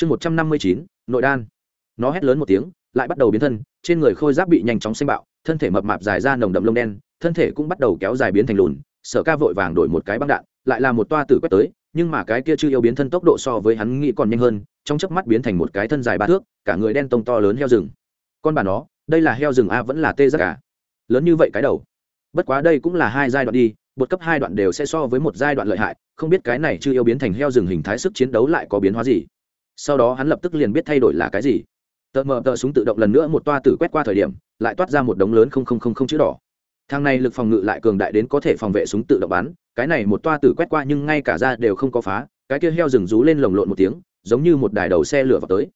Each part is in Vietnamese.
chương một trăm năm mươi chín, nội đan. Nó hét lớn một tiếng, lại bắt đầu biến thân, trên người khôi giáp bị nhanh chóng xanh bạo, thân thể mập mạp dài ra nồng đậm lông đen, thân thể cũng bắt đầu kéo dài biến thành lùn, sở ca vội vàng đổi một cái băng đạn, lại là một toa tử quét tới, nhưng mà cái kia chưa yêu biến thân tốc độ so với hắn nghĩ còn nhanh hơn, trong chớp mắt biến thành một cái thân dài ba thước, cả người đen tông to lớn heo rừng. Con bà nó, đây là heo rừng a vẫn là tê giác cả lớn như vậy cái đầu. Bất quá đây cũng là hai giai đoạn đi bột cấp hai đoạn đều sẽ so với một giai đoạn lợi hại, không biết cái này chưa yêu biến thành heo rừng hình thái sức chiến đấu lại có biến hóa gì sau đó hắn lập tức liền biết thay đổi là cái gì. Tờ mờ tờ súng tự động lần nữa một toa tử quét qua thời điểm, lại toát ra một đống lớn không không không không chữ đỏ. Thang này lực phòng ngự lại cường đại đến có thể phòng vệ súng tự động bắn, cái này một toa tử quét qua nhưng ngay cả ra đều không có phá, cái kia heo rừng rú lên lồng lộn một tiếng, giống như một đài đầu xe lửa vào tới.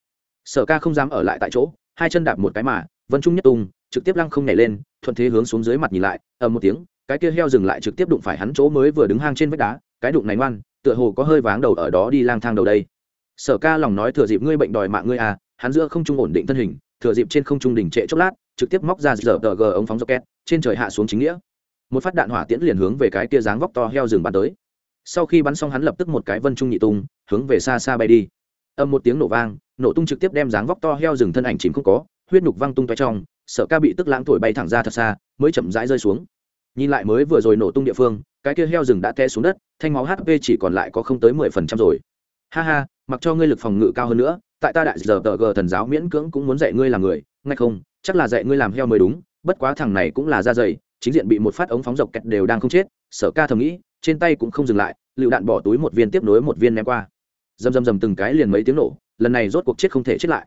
Sở ca không dám ở lại tại chỗ, hai chân đạp một cái mà, vân trung nhất tung, trực tiếp lăng không nhảy lên, thuận thế hướng xuống dưới mặt nhìn lại, ầm một tiếng, cái kia heo dừng lại trực tiếp đụng phải hắn chỗ mới vừa đứng hang trên vách đá, cái đụng này ngoan, tựa hồ có hơi váng đầu ở đó đi lang thang đầu đây sở ca lòng nói thừa dịp ngươi bệnh đòi mạng ngươi à hắn giữa không trung ổn định thân hình, thừa dịp trên không trung đỉnh trệ chốc lát, trực tiếp móc ra giờ tờ g ống phóng rocket, trên trời hạ xuống chính nghĩa. Một phát đạn hỏa tiễn liền hướng về cái kia dáng vóc to heo rừng bắn tới. Sau khi bắn xong hắn lập tức một cái vân trung nhị tung, hướng về xa xa bay đi. Âm một tiếng nổ vang, nổ tung trực tiếp đem dáng vóc to heo rừng thân ảnh chìm không có, huyết nhục văng tung toé trong sợ ca bị tức lãng thổi bay thẳng ra thật xa, mới chậm rãi rơi xuống. Nhìn lại mới vừa rồi nổ tung địa phương, cái kia heo rừng đã té xuống đất, thanh máu hp chỉ còn lại có không tới mười phần trăm rồi. Ha ha mặc cho ngươi lực phòng ngự cao hơn nữa, tại ta đại giờ tờ gờ thần giáo miễn cưỡng cũng muốn dạy ngươi làm người, ngay không, chắc là dạy ngươi làm heo mới đúng, bất quá thằng này cũng là da dày, chính diện bị một phát ống phóng dọc kẹt đều đang không chết, sở ca thầm nghĩ, trên tay cũng không dừng lại, lựu đạn bỏ túi một viên tiếp nối một viên ném qua. Dầm dầm dầm từng cái liền mấy tiếng nổ, lần này rốt cuộc chết không thể chết lại.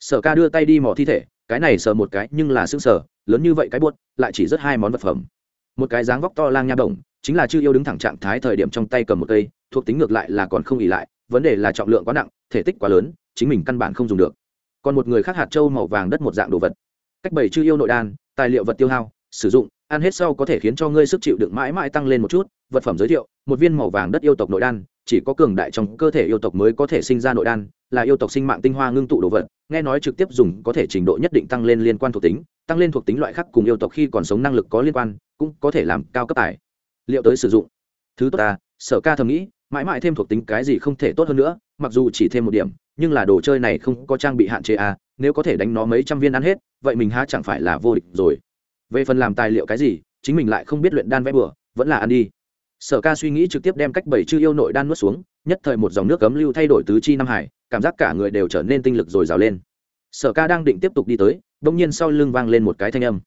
Sở ca đưa tay đi mò thi thể, cái này sờ một cái nhưng là xương sở lớn như vậy cái buốt, lại chỉ rất hai món vật phẩm. Một cái dáng vóc to lang nha đồng chính là chưa yêu đứng thẳng trạng thái thời điểm trong tay cầm một cây, thuộc tính ngược lại là còn không ỉ lại vấn đề là trọng lượng quá nặng, thể tích quá lớn, chính mình căn bản không dùng được. Còn một người khác hạt trâu màu vàng đất một dạng đồ vật. Cách bảy chư yêu nội đan, tài liệu vật tiêu hao, sử dụng, ăn hết sau có thể khiến cho ngươi sức chịu đựng mãi mãi tăng lên một chút. Vật phẩm giới thiệu, một viên màu vàng đất yêu tộc nội đan, chỉ có cường đại trong cơ thể yêu tộc mới có thể sinh ra nội đan, là yêu tộc sinh mạng tinh hoa ngưng tụ đồ vật. Nghe nói trực tiếp dùng có thể trình độ nhất định tăng lên liên quan thuộc tính, tăng lên thuộc tính loại khác cùng yêu tộc khi còn sống năng lực có liên quan, cũng có thể làm cao cấp tài liệu tới sử dụng. Thứ tốt ta, sở ca thầm nghĩ mãi mãi thêm thuộc tính cái gì không thể tốt hơn nữa, mặc dù chỉ thêm một điểm, nhưng là đồ chơi này không có trang bị hạn chế à nếu có thể đánh nó mấy trăm viên ăn hết, vậy mình há chẳng phải là vô địch rồi. Về phần làm tài liệu cái gì, chính mình lại không biết luyện đan vẽ bừa, vẫn là ăn đi. Sở ca suy nghĩ trực tiếp đem cách bảy chư yêu nội đan nuốt xuống, nhất thời một dòng nước cấm lưu thay đổi tứ chi nam hải, cảm giác cả người đều trở nên tinh lực rồi rào lên. Sở ca đang định tiếp tục đi tới đ ỗ n g nhiên sau lưng vang lên một cái thanh âm.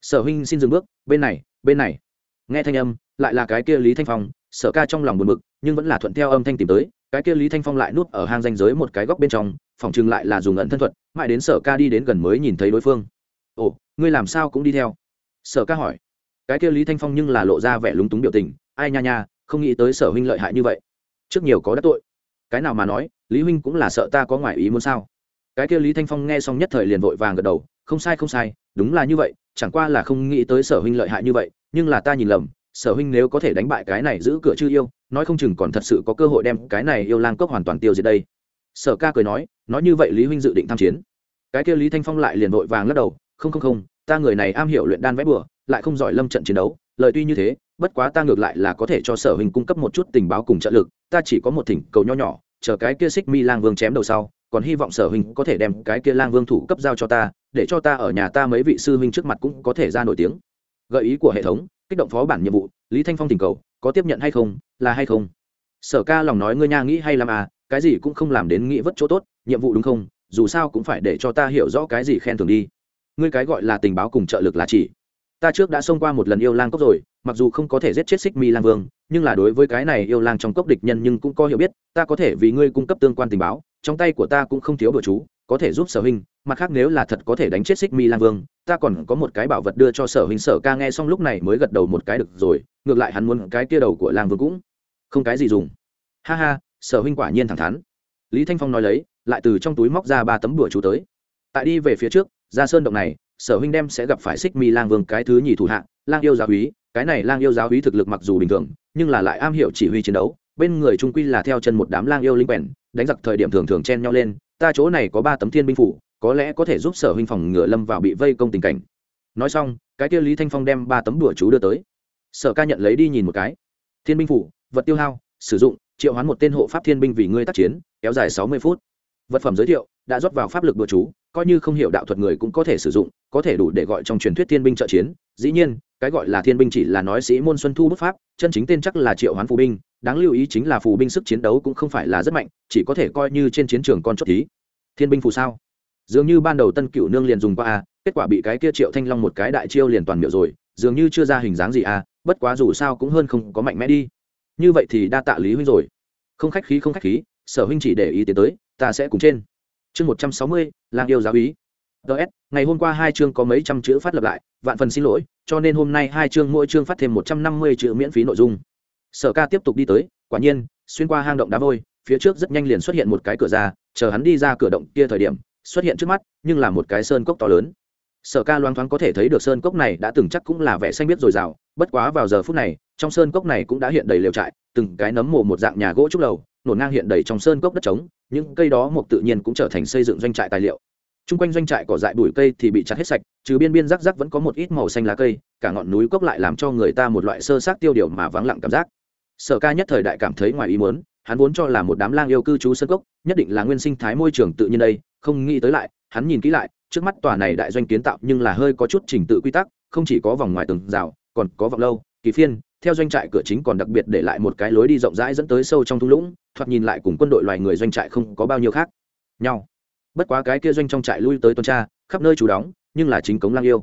Sở huynh xin dừng bước, bên này bên này. Nghe thanh âm, lại là cái kia lý thanh phong sở ca trong lòng buồn bực, nhưng vẫn là thuận theo âm thanh tìm tới, cái kia lý thanh phong lại nuốt ở hang danh giới một cái góc bên trong, phòng chừng lại là dùng ẩn thân thuật, mãi đến sở ca đi đến gần mới nhìn thấy đối phương. Ồ, ngươi làm sao cũng đi theo? Sở ca hỏi. Cái kia lý thanh phong nhưng là lộ ra vẻ lúng túng biểu tình, ai nha nha, không nghĩ tới sở huynh lợi hại như vậy. Trước nhiều có đắc tội. Cái nào mà nói, lý huynh cũng là sợ ta có ngoại ý muốn sao? Cái kia lý thanh phong nghe xong nhất thời liền vội vàng gật đầu, không sai không sai, đúng là như vậy, chẳng qua là không nghĩ tới sở huynh lợi hại như vậy, nhưng là ta nhìn lầm sở huynh nếu có thể đánh bại cái này giữ cửa chư yêu, nói không chừng còn thật sự có cơ hội đem cái này yêu lang cốc hoàn toàn tiêu diệt đây. Sở ca cười nói nói như vậy lý huynh dự định tham chiến. Cái kia lý thanh phong lại liền vội vàng lắc đầu, không không không, ta người này am hiểu luyện đan vẽ bừa, lại không giỏi lâm trận chiến đấu, lời tuy như thế, bất quá ta ngược lại là có thể cho sở huynh cung cấp một chút tình báo cùng trợ lực, ta chỉ có một thỉnh cầu nho nhỏ, chờ cái kia xích mi lang vương chém đầu sau, còn hy vọng sở huynh có thể đem cái kia lang vương thủ cấp giao cho ta, để cho ta ở nhà ta mấy vị sư huynh trước mặt cũng có thể ra nổi tiếng. Gợi ý của hệ thống kích động phó bản nhiệm vụ, lý thanh phong thỉnh cầu, có tiếp nhận hay không, là hay không? Sở ca lòng nói ngươi nha nghĩ hay làm à cái gì cũng không làm đến nghĩ vất chỗ tốt, nhiệm vụ đúng không? Dù sao cũng phải để cho ta hiểu rõ cái gì khen thưởng đi. Ngươi cái gọi là tình báo cùng trợ lực là chỉ. Ta trước đã xông qua một lần yêu lang cốc rồi, mặc dù không có thể giết chết xích mi lang vương, nhưng là đối với cái này yêu lang trong cốc địch nhân nhưng cũng có hiểu biết, ta có thể vì ngươi cung cấp tương quan tình báo, trong tay của ta cũng không thiếu bữa chú, có thể giúp sở hình. mặt khác nếu là thật có thể đánh chết xích mi lang vương ta còn có một cái bảo vật đưa cho sở huynh, sở ca nghe xong lúc này mới gật đầu một cái được rồi, ngược lại hắn muốn cái kia đầu của lang vương cũng không cái gì dùng. Ha ha, sở huynh quả nhiên thẳng thắn. Lý thanh phong nói lấy, lại từ trong túi móc ra ba tấm bữa chú tới. Tại đi về phía trước, ra sơn động này, sở huynh đem sẽ gặp phải xích mi lang vương cái thứ nhì thủ hạ, lang yêu giáo húy cái này lang yêu giáo húy thực lực mặc dù bình thường, nhưng là lại am hiểu chỉ huy chiến đấu. Bên người trung quy là theo chân một đám lang yêu linh quèn, đánh giặc thời điểm thường thường chen nhau lên. Ta chỗ này có ba tấm thiên binh phủ có lẽ có thể giúp sở huynh phòng ngựa lâm vào bị vây công tình cảnh. Nói xong, cái kia lý thanh phong đem ba tấm đùa chú đưa tới. Sở ca nhận lấy đi nhìn một cái. Thiên binh phủ, vật tiêu hao, sử dụng, triệu hoán một tên hộ pháp thiên binh vì ngươi tác chiến, kéo dài sáu mươi phút. Vật phẩm giới thiệu, đã rót vào pháp lực đùa chú, coi như không hiểu đạo thuật người cũng có thể sử dụng, có thể đủ để gọi trong truyền thuyết thiên binh trợ chiến. Dĩ nhiên, cái gọi là thiên binh chỉ là nói sĩ môn xuân thu bức pháp, chân chính tên chắc là triệu hoán phù binh, đáng lưu ý chính là phù binh sức chiến đấu cũng không phải là rất mạnh, chỉ có thể coi như trên chiến trường con chốt thí. Thiên binh phù sao? Dường như ban đầu tân cựu nương liền dùng qua a, kết quả bị cái kia triệu thanh long một cái đại chiêu liền toàn miệu rồi, dường như chưa ra hình dáng gì a, bất quá dù sao cũng hơn không có mạnh mẽ đi. Như vậy thì đa tạ lý huynh rồi. Không khách khí, không khách khí, sở huynh chỉ để ý tiến tới, ta sẽ cùng trên. Chương một trăm sáu mươi, lang yêu giáo ý. Ts ngày hôm qua hai chương có mấy trăm chữ phát lập lại, vạn phần xin lỗi, cho nên hôm nay hai chương mỗi chương phát thêm một trăm năm mươi chữ miễn phí nội dung. Sở ca tiếp tục đi tới, quả nhiên, xuyên qua hang động đá vôi, phía trước rất nhanh liền xuất hiện một cái cửa ra, chờ hắn đi ra cửa động kia thời điểm xuất hiện trước mắt, nhưng là một cái sơn cốc to lớn. Sở ca loang thoáng có thể thấy được sơn cốc này đã từng chắc cũng là vẻ xanh biết dồi dào, bất quá vào giờ phút này, trong sơn cốc này cũng đã hiện đầy lều trại, từng cái nấm mồ một dạng nhà gỗ trúc lầu nổ ngang hiện đầy trong sơn cốc đất trống, những cây đó mộc tự nhiên cũng trở thành xây dựng doanh trại tài liệu. T r u n g quanh doanh trại cỏ dại bụi cây thì bị chặt hết sạch, trừ biên biên rắc rắc vẫn có một ít màu xanh lá cây, cả ngọn núi cốc lại làm cho người ta một loại sơ sát tiêu điều mà vắng lặng cảm giác. Sở ca nhất thời đại cảm thấy ngoài ý muốn hắn vốn cho là một đám lang yêu cư trú sân cốc, nhất định là nguyên sinh thái môi trường tự nhiên đây, không nghĩ tới lại, hắn nhìn kỹ lại, trước mắt tòa này đại doanh kiến tạo nhưng là hơi có chút trình tự quy tắc, không chỉ có vòng ngoài tường rào, còn có vòng lâu, kỳ phiên, theo doanh trại cửa chính còn đặc biệt để lại một cái lối đi rộng rãi dẫn tới sâu trong thung lũng, thoạt nhìn lại cùng quân đội loài người doanh trại không có bao nhiêu khác. Nhau. Bất quá cái kia doanh trong trại lui tới tuần tra, khắp nơi chủ đóng, nhưng là chính cống lang yêu.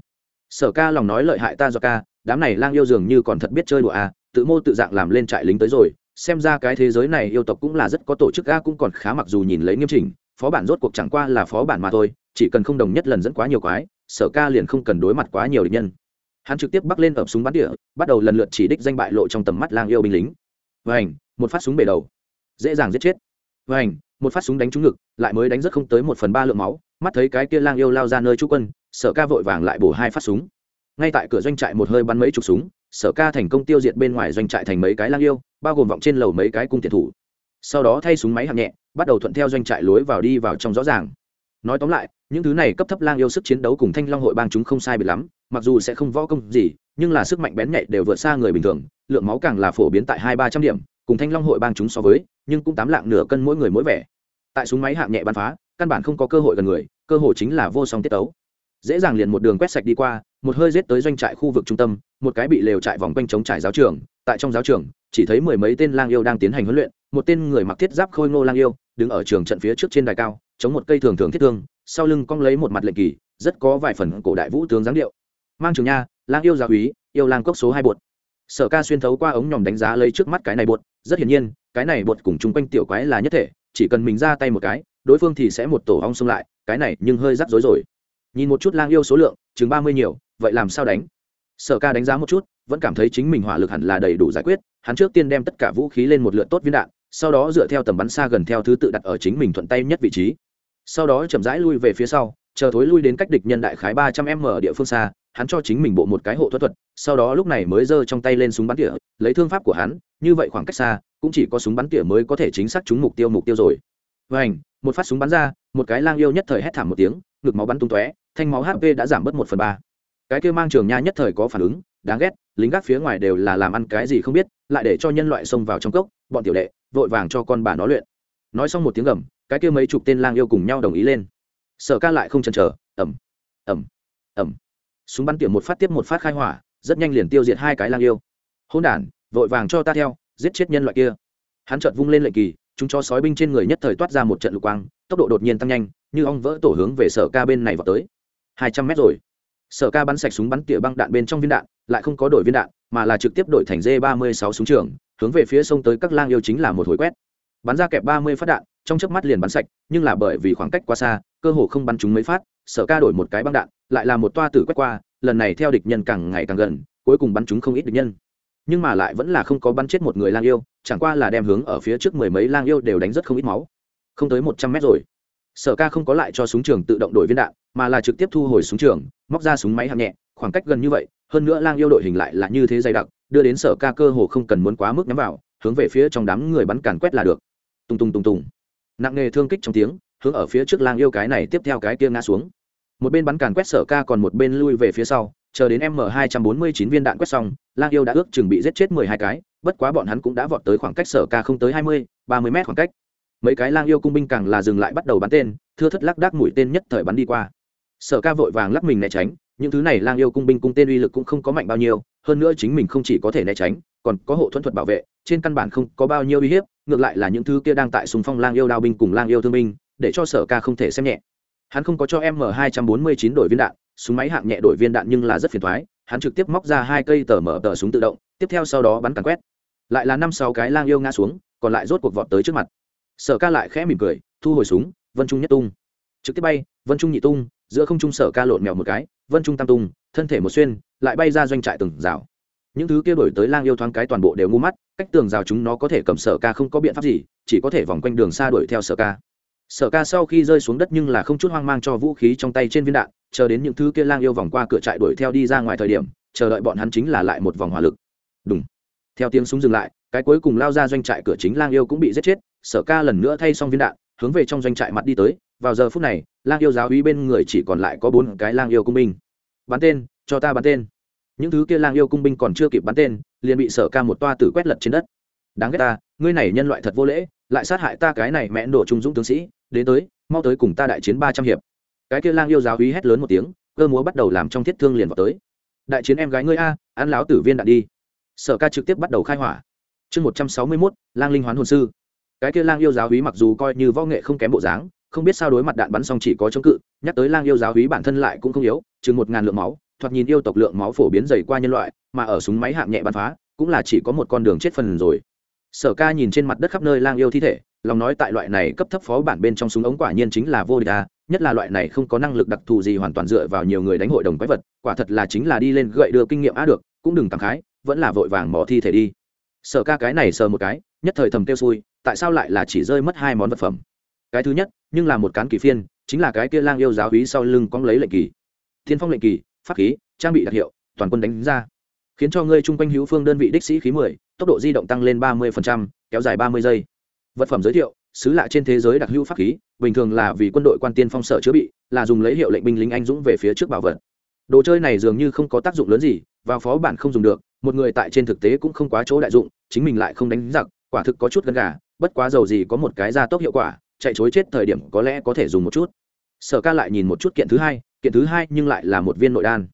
Sở ca lòng nói lợi hại ta do ca, đám này lang yêu dường như còn thật biết chơi đùa à tự mô tự dạng làm lên trại lính tới rồi xem ra cái thế giới này yêu tộc cũng là rất có tổ chức ga cũng còn khá mặc dù nhìn lấy nghiêm chỉnh, phó bản rốt cuộc chẳng qua là phó bản mà thôi, chỉ cần không đồng nhất lần dẫn quá nhiều quái, sở ca liền không cần đối mặt quá nhiều địch nhân. Hắn trực tiếp bắc lên ập súng bắn địa, bắt đầu lần lượt chỉ đích danh bại lộ trong tầm mắt lang yêu binh lính. Vảnh một phát súng bể đầu. Dễ dàng giết chết. Vảnh một phát súng đánh trúng ngực, lại mới đánh rất không tới một phần ba lượng máu, mắt thấy cái kia lang yêu lao ra nơi trú quân, sở ca vội vàng lại bổ hai phát súng. Ngay tại cửa doanh trại một hơi bắn mấy chục súng, sở ca thành công tiêu diệt bên ngoài doanh trại thành mấy cái lang yêu bao gồm vọng trên lầu mấy cái cung tiền thủ. Sau đó thay súng máy hạng nhẹ, bắt đầu thuận theo doanh trại lối vào đi vào trong rõ ràng. Nói tóm lại, những thứ này cấp thấp lang yêu sức chiến đấu cùng thanh long hội bang chúng không sai biệt lắm, mặc dù sẽ không võ công gì, nhưng là sức mạnh bén nhạy đều vượt xa người bình thường, lượng máu càng là phổ biến tại hai ba trăm điểm, cùng thanh long hội bang chúng so với, nhưng cũng tám lạng nửa cân mỗi người mỗi vẻ. Tại súng máy hạng nhẹ bắn phá, căn bản không có cơ hội gần người, cơ hội chính là vô song tiết tấu. Dễ dàng liền một đường quét sạch đi qua, một hơi giết tới doanh trại khu vực trung tâm, một cái bị lều trại vòng quanh chống trải giáo trường, tại trong giáo trường chỉ thấy mười mấy tên lang yêu đang tiến hành huấn luyện, một tên người mặc thiết giáp khôi ngô lang yêu, đứng ở trường trận phía trước trên đài cao, chống một cây thường thường thiết thương, sau lưng cong lấy một mặt lệnh kỳ, rất có vài phần cổ đại vũ tướng dáng điệu. Mang trường nha, lang yêu gia úy yêu lang cốc số hai bột. Sở ca xuyên thấu qua ống nhòm đánh giá lấy trước mắt cái này bột, rất hiển nhiên, cái này bột cùng chung quanh tiểu quái là nhất thể, chỉ cần mình ra tay một cái, đối phương thì sẽ một tổ ong xông lại, cái này nhưng hơi rắc rối rồi. Nhìn một chút lang yêu số lượng, chừng ba mươi nhiều, vậy làm sao đánh? Sở ca đánh giá một chút, vẫn cảm thấy chính mình hỏa lực hẳn là đầy đủ giải quyết, hắn trước tiên đem tất cả vũ khí lên một lượt tốt viên đạn, sau đó dựa theo tầm bắn xa gần theo thứ tự đặt ở chính mình thuận tay nhất vị trí. Sau đó chậm rãi lui về phía sau, chờ thối lui đến cách địch nhân đại khái ba trăm m địa phương xa, hắn cho chính mình bộ một cái hộ thuật thuật, sau đó lúc này mới giơ trong tay lên súng bắn tỉa, lấy thương pháp của hắn, như vậy khoảng cách xa, cũng chỉ có súng bắn tỉa mới có thể chính xác trúng mục tiêu mục tiêu rồi. Vảnh một phát súng bắn ra, một cái lang yêu nhất thời hét thảm một tiếng, ngực máu bắn tung tóe, thanh máu hp đã giảm bớt một phần ba cái kia mang trường nha nhất thời có phản ứng, đáng ghét, lính gác phía ngoài đều là làm ăn cái gì không biết, lại để cho nhân loại xông vào trong cốc, bọn tiểu đệ, vội vàng cho con bà nó luyện. Nói xong một tiếng gầm, cái kia mấy chục tên lang yêu cùng nhau đồng ý lên. Sở ca lại không chần chờ ẩm ẩm ẩm súng bắn tiệm một phát tiếp một phát khai hỏa, rất nhanh liền tiêu diệt hai cái lang yêu. Hôn đản, vội vàng cho ta theo, giết chết nhân loại kia. Hắn chợt vung lên lệnh kỳ, chúng cho sói binh trên người nhất thời toát ra một trận lục quang, tốc độ đột nhiên tăng nhanh, như ong vỡ tổ hướng về sở ca bên này vào tới. Hai trăm mét rồi sở ca bắn sạch súng bắn tỉa băng đạn bên trong viên đạn, lại không có đổi viên đạn, mà là trực tiếp đổi thành d ba mươi sáu súng trường, hướng về phía sông tới các lang yêu chính là một hồi quét. Bắn ra kẹp ba mươi phát đạn, trong chớp mắt liền bắn sạch, nhưng là bởi vì khoảng cách quá xa, cơ hồ không bắn chúng mấy phát, sở ca đổi một cái băng đạn, lại là một toa tử quét qua, lần này theo địch nhân càng ngày càng gần, cuối cùng bắn chúng không ít địch nhân. Nhưng mà lại vẫn là không có bắn chết một người lang yêu, chẳng qua là đem hướng ở phía trước mười mấy lang yêu đều đánh rất không ít máu. Không tới một trăm mét rồi sở ca không có lại cho súng trường tự động đổi viên đạn, mà là trực tiếp thu hồi súng trường, móc ra súng máy hạng nhẹ, khoảng cách gần như vậy, hơn nữa lang yêu đội hình lại là như thế dày đặc, đưa đến sở ca cơ hồ không cần muốn quá mức nhắm vào, hướng về phía trong đám người bắn càn quét là được. Tung tung tung tung nặng nghề thương kích trong tiếng, hướng ở phía trước lang yêu cái này tiếp theo cái kia ngã xuống. Một bên bắn càn quét sở ca còn một bên lui về phía sau, chờ đến m hai trăm bốn mươi chín viên đạn quét xong, lang yêu đã ước chừng bị giết chết mười hai cái, bất quá bọn hắn cũng đã vọt tới khoảng cách sở ca không tới hai mươi, ba mươi mét khoảng cách mấy cái lang yêu cung binh càng là dừng lại bắt đầu bắn tên, thưa thất lắc đác mũi tên nhất thời bắn đi qua. Sở ca vội vàng lắc mình né tránh, những thứ này lang yêu cung binh cung tên uy lực cũng không có mạnh bao nhiêu, hơn nữa chính mình không chỉ có thể né tránh, còn có hộ thuẫn thuật bảo vệ, trên căn bản không có bao nhiêu uy hiếp, ngược lại là những thứ kia đang tại sùng phong lang yêu đao binh cùng lang yêu thương binh, để cho sở ca không thể xem nhẹ. Hắn không có cho m hai trăm bốn mươi chín đội viên đạn, súng máy hạng nhẹ đội viên đạn nhưng là rất phiền thoái hắn trực tiếp móc ra hai cây tờ mở tờ súng tự động, tiếp theo sau đó bắn càn quét. Lại là năm sáu cái lang yêu ngã xuống, còn lại rốt cuộc vọt tới trước mặt sở ca lại khẽ mỉm cười, thu hồi súng, vân trung nhất tung. Trực tiếp bay, vân trung nhị tung, giữa không trung sở ca lộn mèo một cái, vân trung tam tung, thân thể một xuyên, lại bay ra doanh trại từng rào. Những thứ kia đổi tới lang yêu thoáng cái toàn bộ đều ngu mắt, cách tường rào chúng nó có thể cầm sở ca không có biện pháp gì, chỉ có thể vòng quanh đường xa đuổi theo sở ca. Sở ca sau khi rơi xuống đất nhưng là không chút hoang mang cho vũ khí trong tay trên viên đạn, chờ đến những thứ kia lang yêu vòng qua cửa trại đuổi theo đi ra ngoài thời điểm, chờ đợi bọn hắn chính là lại một vòng hỏa lực. Đúng theo tiếng súng dừng lại, cái cuối cùng lao ra doanh trại cửa chính lang yêu cũng bị giết chết sở ca lần nữa thay xong viên đạn, hướng về trong doanh trại mặt đi tới. Vào giờ phút này, lang yêu giáo uy bên người chỉ còn lại có bốn cái lang yêu cung binh. Bắn tên, cho ta bắn tên. Những thứ kia lang yêu cung binh còn chưa kịp bắn tên, liền bị sở ca một toa tử quét lật trên đất. Đáng ghét ta, ngươi này nhân loại thật vô lễ, lại sát hại ta cái này mẹn đổ trung dũng tướng sĩ, đến tới, mau tới cùng ta đại chiến ba trăm hiệp. Cái kia lang yêu giáo uy hét lớn một tiếng, cơ múa bắt đầu làm trong thiết thương liền vào tới. Đại chiến em gái ngươi a, ăn láo tử viên đạn đi. Sở ca trực tiếp bắt đầu khai hỏa. Chương một trăm sáu mươi mốt, lang linh hoán hồn sư cái kia lang yêu giáo hí mặc dù coi như võ nghệ không kém bộ dáng, không biết sao đối mặt đạn bắn xong chỉ có chống cự, nhắc tới lang yêu giáo hí bản thân lại cũng không yếu, chừng một ngàn lượng máu, thoạt nhìn yêu tộc lượng máu phổ biến dày qua nhân loại, mà ở súng máy hạng nhẹ bắn phá, cũng là chỉ có một con đường chết phần rồi. Sở ca nhìn trên mặt đất khắp nơi lang yêu thi thể, lòng nói tại loại này cấp thấp phó bản bên trong súng ống quả nhiên chính là vô địch a nhất là loại này không có năng lực đặc thù gì hoàn toàn dựa vào nhiều người đánh hội đồng quái vật, quả thật là chính là đi lên gậy đưa kinh nghiệm á được, cũng đừng cảm khái, vẫn là vội vàng bỏ thi thể đi. Sở ca cái này sờ một cái nhất thời thầm kêu xui, tại sao lại là chỉ rơi mất hai món vật phẩm? Cái thứ nhất, nhưng là một cán kỳ phiên, chính là cái kia lang yêu giáo hí sau lưng cóng lấy lệnh kỳ. Thiên phong lệnh kỳ, pháp khí, trang bị đặc hiệu, toàn quân đánh ra. Khiến cho ngươi chung quanh hữu phương đơn vị đích sĩ khí mười, tốc độ di động tăng lên ba mươi kéo dài ba mươi giây. Vật phẩm giới thiệu, xứ lạ trên thế giới đặc hữu pháp khí, bình thường là vì quân đội quan tiên phong sở chữa bị, là dùng lấy hiệu lệnh binh lính anh dũng về phía trước bảo vật. Đồ chơi này dường như không có tác dụng lớn gì, vào phó bản không dùng được, một người tại trên thực tế cũng không quá chỗ đại dụng, chính mình lại không đánh giặc quả thực có chút gần gà, bất quá dầu gì có một cái gia tốc hiệu quả, chạy chối chết thời điểm có lẽ có thể dùng một chút. Sở ca lại nhìn một chút kiện thứ hai, kiện thứ hai nhưng lại là một viên nội đan.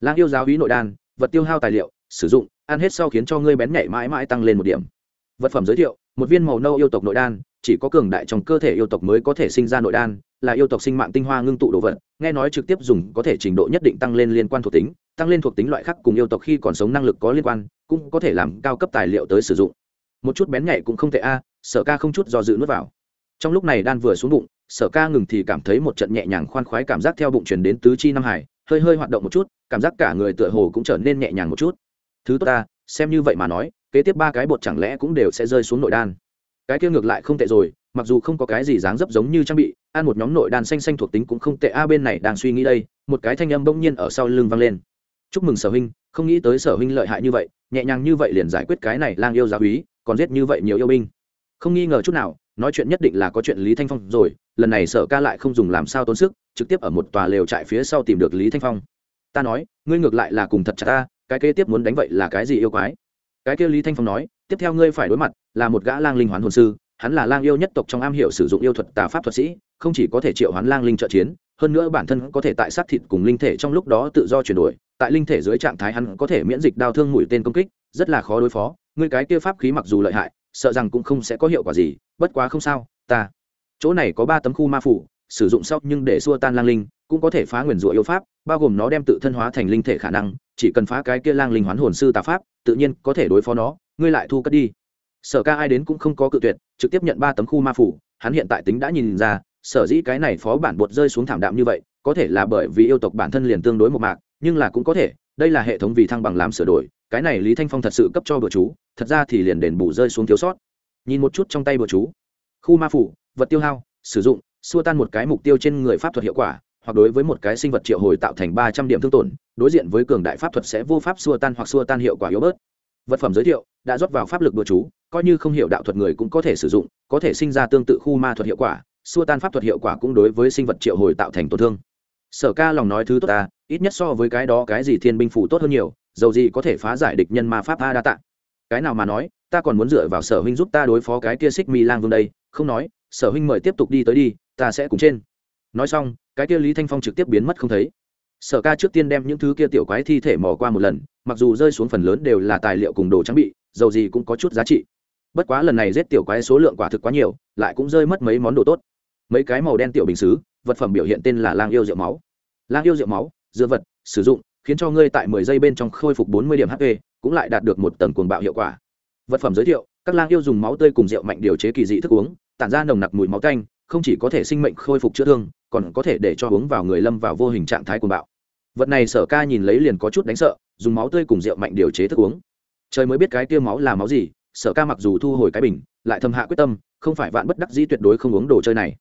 Lang yêu giáo hí nội đan, vật tiêu hao tài liệu, sử dụng, ăn hết sau khiến cho ngươi bén nhảy mãi mãi tăng lên một điểm. Vật phẩm giới thiệu, một viên màu nâu yêu tộc nội đan, chỉ có cường đại trong cơ thể yêu tộc mới có thể sinh ra nội đan, là yêu tộc sinh mạng tinh hoa ngưng tụ đồ vật, nghe nói trực tiếp dùng có thể trình độ nhất định tăng lên liên quan thuộc tính, tăng lên thuộc tính loại khác cùng yêu tộc khi còn sống năng lực có liên quan, cũng có thể làm cao cấp tài liệu tới sử dụng một chút bén nhạy cũng không tệ a, sở ca không chút do dự nuốt vào. Trong lúc này đan vừa xuống bụng, sở ca ngừng thì cảm thấy một trận nhẹ nhàng khoan khoái cảm giác theo bụng truyền đến tứ chi nam hải, hơi hơi hoạt động một chút, cảm giác cả người tựa hồ cũng trở nên nhẹ nhàng một chút. Thứ tốt ta, xem như vậy mà nói, kế tiếp ba cái bột chẳng lẽ cũng đều sẽ rơi xuống nội đan. Cái kia ngược lại không tệ rồi, mặc dù không có cái gì dáng dấp giống như trang bị, ăn một nhóm nội đan xanh xanh thuộc tính cũng không tệ a, bên này đang suy nghĩ đây, một cái thanh âm bỗng nhiên ở sau lưng vang lên. Chúc mừng sở huynh, không nghĩ tới sở huynh lợi hại như vậy, nhẹ nhàng như vậy liền giải quyết cái này lang yêu giáo úy còn giết như vậy nhiều yêu binh. Không nghi ngờ chút nào, nói chuyện nhất định là có chuyện lý thanh phong rồi, lần này sở ca lại không dùng làm sao tốn sức, trực tiếp ở một tòa lều trại phía sau tìm được lý thanh phong. Ta nói, ngươi ngược lại là cùng thật chặt ta, cái kế tiếp muốn đánh vậy là cái gì yêu quái? Cái kia lý thanh phong nói, tiếp theo ngươi phải đối mặt, là một gã lang linh hoán hồn sư, hắn là lang yêu nhất tộc trong am hiểu sử dụng yêu thuật tà pháp thuật sĩ, không chỉ có thể triệu hoán lang linh trợ chiến, hơn nữa bản thân có thể tại sát thịt cùng linh thể trong lúc đó tự do chuyển đổi, tại linh thể dưới trạng thái hắn có thể miễn dịch đau thương mũi tên công kích, rất là khó đối phó ngươi cái kia pháp khí mặc dù lợi hại, sợ rằng cũng không sẽ có hiệu quả gì, bất quá không sao, ta. Chỗ này có ba tấm khu ma phủ, sử dụng sau nhưng để xua tan lang linh, cũng có thể phá nguyền rủa yêu pháp, bao gồm nó đem tự thân hóa thành linh thể khả năng, chỉ cần phá cái kia lang linh hoán hồn sư tà pháp, tự nhiên có thể đối phó nó, ngươi lại thu cất đi. Sở ca ai đến cũng không có cự tuyệt, trực tiếp nhận ba tấm khu ma phủ, hắn hiện tại tính đã nhìn ra, sở dĩ cái này phó bản bột rơi xuống thảm đạm như vậy, có thể là bởi vì yêu tộc bản thân liền tương đối một mạc, nhưng là cũng có thể, đây là hệ thống vì thăng bằng làm sửa đổi cái này lý thanh phong thật sự cấp cho bữa chú, thật ra thì liền đền bù rơi xuống thiếu sót. Nhìn một chút trong tay bữa chú. Khu ma phủ, vật tiêu hao, sử dụng, xua tan một cái mục tiêu trên người pháp thuật hiệu quả, hoặc đối với một cái sinh vật triệu hồi tạo thành ba trăm điểm thương tổn, đối diện với cường đại pháp thuật sẽ vô pháp xua tan hoặc xua tan hiệu quả yếu bớt. Vật phẩm giới thiệu, đã rót vào pháp lực bừa chú, coi như không hiểu đạo thuật người cũng có thể sử dụng, có thể sinh ra tương tự khu ma thuật hiệu quả, xua tan pháp thuật hiệu quả cũng đối với sinh vật triệu hồi tạo thành tổn thương sở ca lòng nói thứ tốt ta, ít nhất so với cái đó cái gì thiên binh phủ tốt hơn nhiều, dầu gì có thể phá giải địch nhân ma pháp a đa tạ cái nào mà nói, ta còn muốn dựa vào sở huynh giúp ta đối phó cái kia xích mi lang vương đây, không nói, sở huynh mời tiếp tục đi tới đi, ta sẽ cùng trên. Nói xong, cái kia lý thanh phong trực tiếp biến mất không thấy. Sở ca trước tiên đem những thứ kia tiểu quái thi thể mò qua một lần, mặc dù rơi xuống phần lớn đều là tài liệu cùng đồ trang bị, dầu gì cũng có chút giá trị. Bất quá lần này giết tiểu quái số lượng quả thực quá nhiều, lại cũng rơi mất mấy món đồ tốt. Mấy cái màu đen tiểu bình xứ vật phẩm biểu hiện tên là lang yêu rượu máu. Lang yêu rượu máu dựa vật, sử dụng, khiến cho ngươi tại mười giây bên trong khôi phục bốn mươi điểm hp cũng lại đạt được một tầng cuồng bạo hiệu quả. Vật phẩm giới thiệu, các lang yêu dùng máu tươi cùng rượu mạnh điều chế kỳ dị thức uống, tản ra nồng nặc mùi máu tanh, không chỉ có thể sinh mệnh khôi phục chữa thương, còn có thể để cho uống vào người lâm vào vô hình trạng thái cuồng bạo. Vật này sở ca nhìn lấy liền có chút đánh sợ, dùng máu tươi cùng rượu mạnh điều chế thức uống. Trời mới biết cái tiêu máu là máu gì, sở ca mặc dù thu hồi cái bình, lại thâm hạ quyết tâm, không phải vạn bất đắc dĩ tuyệt đối không uống đồ chơi này.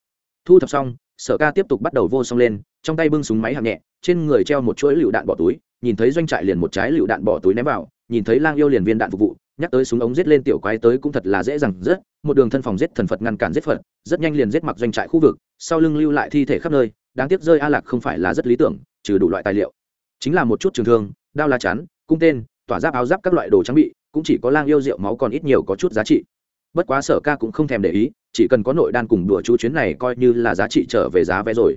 Thu thập xong sở ca tiếp tục bắt đầu vô xong lên, trong tay bưng súng máy hạng nhẹ, trên người treo một chuỗi lựu đạn bỏ túi, nhìn thấy doanh trại liền một trái lựu đạn bỏ túi ném vào, nhìn thấy lang yêu liền viên đạn phục vụ, nhắc tới súng ống giết lên tiểu quái tới cũng thật là dễ dàng rất, một đường thân phòng giết thần phật ngăn cản giết phật, rất nhanh liền giết mặc doanh trại khu vực, sau lưng lưu lại thi thể khắp nơi, đáng tiếc rơi a lạc không phải là rất lý tưởng, trừ đủ loại tài liệu. Chính là một chút trường thương, đao lá chắn, cung tên, tỏa giáp áo giáp các loại đồ trang bị, cũng chỉ có lang yêu rượu máu còn ít nhiều có chút giá trị. Bất quá sở ca cũng không thèm để ý chỉ cần có nội đan cùng đùa chú chuyến này coi như là giá trị trở về giá vé rồi.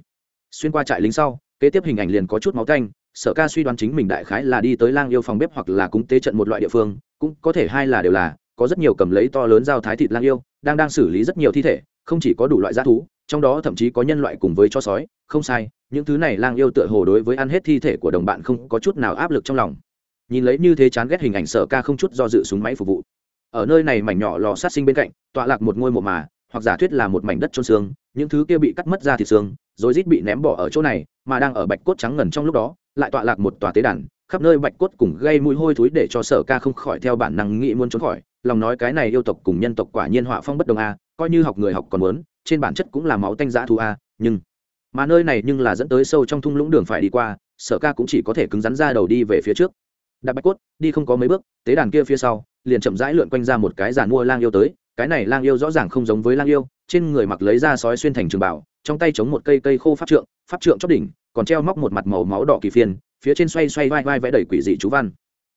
Xuyên qua trại lính sau, kế tiếp hình ảnh liền có chút máu canh sở ca suy đoán chính mình đại khái là đi tới lang yêu phòng bếp hoặc là cúng tế trận một loại địa phương, cũng có thể hai là đều là, có rất nhiều cầm lấy to lớn dao thái thịt lang yêu, đang đang xử lý rất nhiều thi thể, không chỉ có đủ loại g thú, trong đó thậm chí có nhân loại cùng với cho sói, không sai, những thứ này lang yêu tựa hồ đối với ăn hết thi thể của đồng bạn không có chút nào áp lực trong lòng. Nhìn lấy như thế chán ghét hình ảnh sở ca không chút do dự súng máy phục vụ. Ở nơi này mảnh nhỏ lò sát sinh bên cạnh, tọa lạc một ngôi mộ mà hoặc giả thuyết là một mảnh đất trôn xương, những thứ kia bị cắt mất ra thịt xương, rồi rít bị ném bỏ ở chỗ này, mà đang ở bạch cốt trắng ngần trong lúc đó, lại tọa lạc một tòa tế đàn, khắp nơi bạch cốt cùng gây mùi hôi thối để cho sở ca không khỏi theo bản năng nghĩ muốn trốn khỏi. Lòng nói cái này yêu tộc cùng nhân tộc quả nhiên họa phong bất đồng a, coi như học người học còn muốn, trên bản chất cũng là máu tanh giã thu a, nhưng mà nơi này nhưng là dẫn tới sâu trong thung lũng đường phải đi qua, sở ca cũng chỉ có thể cứng rắn ra đầu đi về phía trước. Đạp bạch cốt, đi không có mấy bước, tế đàn kia phía sau, liền chậm rãi lượn quanh ra một cái giàn mua lang yêu tới cái này lang yêu rõ ràng không giống với lang yêu, trên người mặc lấy da sói xuyên thành trường bảo trong tay chống một cây cây khô pháp trượng pháp trượng chót đỉnh, còn treo móc một mặt màu máu đỏ kỳ phiên, phía trên xoay xoay vai vai vẽ đầy quỷ dị chú văn.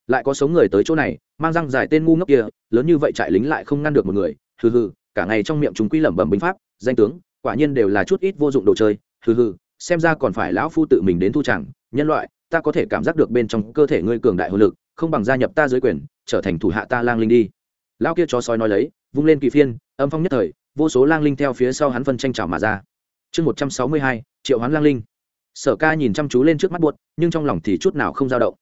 Lại có sống người tới chỗ này, mang răng dài tên ngu ngốc kia, lớn như vậy trại lính lại không ngăn được một người, hừ hừ, cả ngày trong miệng chúng quy lẩm bẩm binh pháp, danh tướng, quả nhiên đều là chút ít vô dụng đồ chơi, hừ hừ, xem ra còn phải lão phu tự mình đến thu chẳng, nhân loại, ta có thể cảm giác được bên trong cơ thể ngươi cường đại hồn lực, không bằng gia nhập ta dưới quyền, trở thành thủ hạ ta lang linh đi. Lão kia chó sói nói lấy vung lên kỳ phiên, âm phong nhất thời, vô số lang linh theo phía sau hắn phân tranh trào mà ra. Chương một trăm sáu mươi hai, triệu hoán lang linh. Sở ca nhìn chăm chú lên trước mắt buốt nhưng trong lòng thì chút nào không dao động.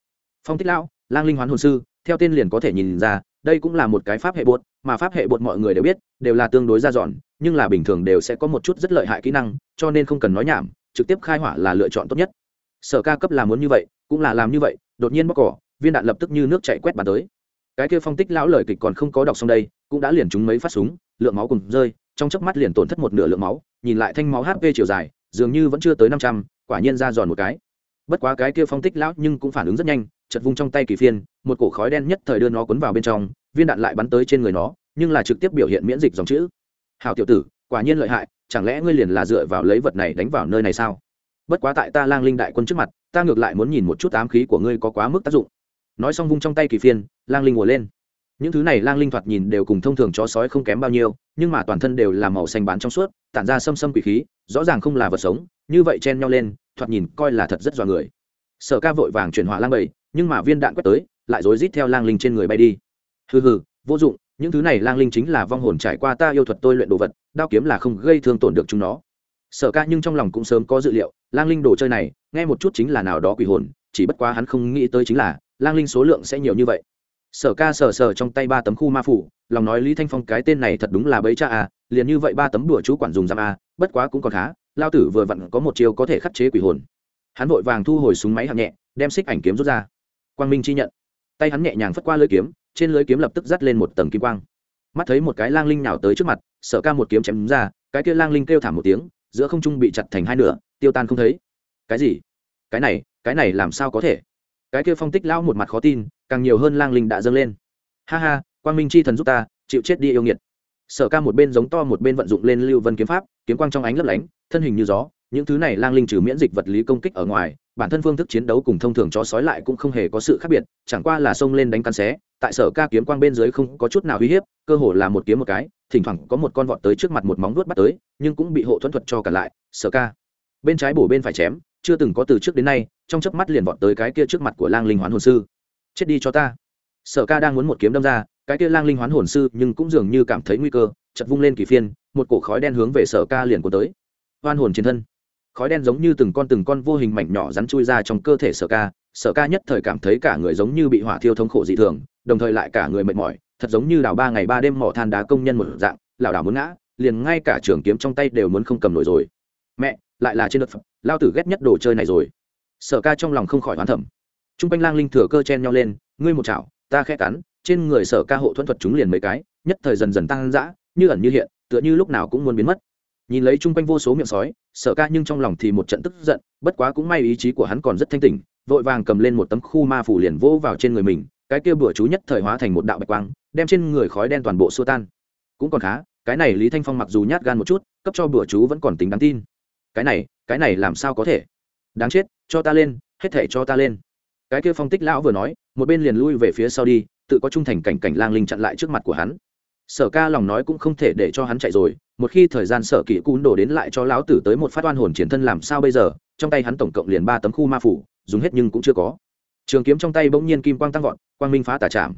Phong tích lão, lang linh hoán hồn sư, theo tên liền có thể nhìn ra, đây cũng là một cái pháp hệ bột mà pháp hệ bột mọi người đều biết, đều là tương đối ra dọn, nhưng là bình thường đều sẽ có một chút rất lợi hại kỹ năng, cho nên không cần nói nhảm, trực tiếp khai hỏa là lựa chọn tốt nhất. Sở ca cấp là muốn như vậy, cũng là làm như vậy, đột nhiên bóc cỏ, viên đạn lập tức như nước chạy quét bàn tới cái kia phong tích lão lời kịch còn không có đọc xong đây, cũng đã liền trúng mấy phát súng, lượng máu cùng rơi, trong chớp mắt liền tổn thất một nửa lượng máu, nhìn lại thanh máu hp chiều dài, dường như vẫn chưa tới năm trăm, quả nhiên ra giòn một cái. Bất quá cái kia phong tích lão nhưng cũng phản ứng rất nhanh chật vung trong tay kỳ phiên, một cổ khói đen nhất thời đưa nó cuốn vào bên trong, viên đạn lại bắn tới trên người nó, nhưng là trực tiếp biểu hiện miễn dịch dòng chữ. Hào tiểu tử, quả nhiên lợi hại, chẳng lẽ ngươi liền là dựa vào lấy vật này đánh vào nơi này sao? Bất quá tại ta lang linh đại quân trước mặt, ta ngược lại muốn nhìn một chút ám khí của ngươi có quá mức tác dụng nói xong vung trong tay kỳ phiên, lang linh ngồi lên. Những thứ này lang linh thoạt nhìn đều cùng thông thường chó sói không kém bao nhiêu, nhưng mà toàn thân đều là màu xanh bán trong suốt, tản ra xâm xâm quỷ khí, rõ ràng không là vật sống, như vậy chen nhau lên, thoạt nhìn coi là thật rất dọa người. Sở ca vội vàng chuyển hỏa lang bầy, nhưng mà viên đạn quét tới, lại rối rít theo lang linh trên người bay đi. Hừ hừ, vô dụng, những thứ này lang linh chính là vong hồn trải qua ta yêu thuật tôi luyện đồ vật, đao kiếm là không gây thương tổn được chúng nó. Sở ca nhưng trong lòng cũng sớm có dự liệu, lang linh đồ chơi này, nghe một chút chính là nào đó quỷ hồn, chỉ bất quá hắn không nghĩ tới chính là lang linh số lượng sẽ nhiều như vậy. Sở ca sờ sờ trong tay ba tấm khu ma phủ, lòng nói lý thanh phong cái tên này thật đúng là bấy cha à liền như vậy ba tấm đùa chú quản dùng giam à bất quá cũng còn khá, lao tử vừa vặn có một chiêu có thể khắc chế quỷ hồn. Hắn vội vàng thu hồi súng máy hạng nhẹ, đem xích ảnh kiếm rút ra. Quang minh chi nhận. Tay hắn nhẹ nhàng phất qua lưới kiếm, trên lưới kiếm lập tức dắt lên một tầng kim quang. Mắt thấy một cái lang linh nào tới trước mặt, sở ca một kiếm chém ra, cái kia lang linh kêu thảm một tiếng, giữa không trung bị chặt thành hai nửa, tiêu tan không thấy. Cái gì? Cái này cái này làm sao có thể? Cái kia phong tích lão một mặt khó tin, càng nhiều hơn lang linh đã dâng lên. Ha ha, quang minh chi thần giúp ta, chịu chết đi yêu nghiệt. Sở ca một bên giống to một bên vận dụng lên lưu vân kiếm pháp, kiếm quang trong ánh lấp lánh, thân hình như gió, những thứ này lang linh trừ miễn dịch vật lý công kích ở ngoài, bản thân phương thức chiến đấu cùng thông thường chó sói lại cũng không hề có sự khác biệt, chẳng qua là xông lên đánh cắn xé, tại sở ca kiếm quang bên dưới không có chút nào uy hiếp, cơ hồ là một kiếm một cái, thỉnh thoảng có một con vọt tới trước mặt một móng vuốt bắt tới, nhưng cũng bị hộ thuẫn thuật cho cả lại, sở ca. Bên trái bổ bên phải chém chưa từng có từ trước đến nay, trong chớp mắt liền vọt tới cái kia trước mặt của lang linh hoán hồn sư. Chết đi cho ta. Sở ca đang muốn một kiếm đâm ra, cái kia lang linh hoán hồn sư nhưng cũng dường như cảm thấy nguy cơ chật vung lên kỳ phiên, một cổ khói đen hướng về sở ca liền của tới. Hoan hồn chiến thân. Khói đen giống như từng con từng con vô hình mảnh nhỏ rắn chui ra trong cơ thể sở ca sở ca nhất thời cảm thấy cả người giống như bị hỏa thiêu thống khổ dị thường, đồng thời lại cả người mệt mỏi, thật giống như đào ba ngày ba đêm mỏ than đá công nhân một dạng, lảo đảo muốn ngã, liền ngay cả trường kiếm trong tay đều muốn không cầm nổi rồi. Mẹ, lại là trên đất phật lao tử ghét nhất đồ chơi này rồi. Sở ca trong lòng không khỏi hoán thẩm. T r u n g quanh lang linh thừa cơ chen nhau lên, ngươi một chảo, ta khẽ cắn, trên người sở ca hộ thuẫn thuật chúng liền mấy cái, nhất thời dần dần tăng dã, như ẩn như hiện, tựa như lúc nào cũng muốn biến mất. Nhìn lấy chung quanh vô số miệng sói, sở ca nhưng trong lòng thì một trận tức giận, bất quá cũng may ý chí của hắn còn rất thanh tỉnh, vội vàng cầm lên một tấm khu ma phủ liền vỗ vào trên người mình, cái kia bữa chú nhất thời hóa thành một đạo bạch quang, đem trên người khói đen toàn bộ xua tan. Cũng còn khá, cái này lý thanh phong mặc dù nhát gan một chút, cấp cho bữa chú vẫn còn tính đáng tin. Cái này cái này làm sao có thể? Đáng chết, cho ta lên, hết thể cho ta lên. Cái kia phong tích lão vừa nói, một bên liền lui về phía sau đi, tự có trung thành cảnh cảnh lang linh chặn lại trước mặt của hắn. Sở ca lòng nói cũng không thể để cho hắn chạy rồi, một khi thời gian sở kỹ cún đổ đến lại cho lão tử tới một phát oan hồn chiến thân làm sao bây giờ, trong tay hắn tổng cộng liền ba tấm khu ma phủ, dùng hết nhưng cũng chưa có. Trường kiếm trong tay bỗng nhiên kim quang tăng vọt, quang minh phá tà chạm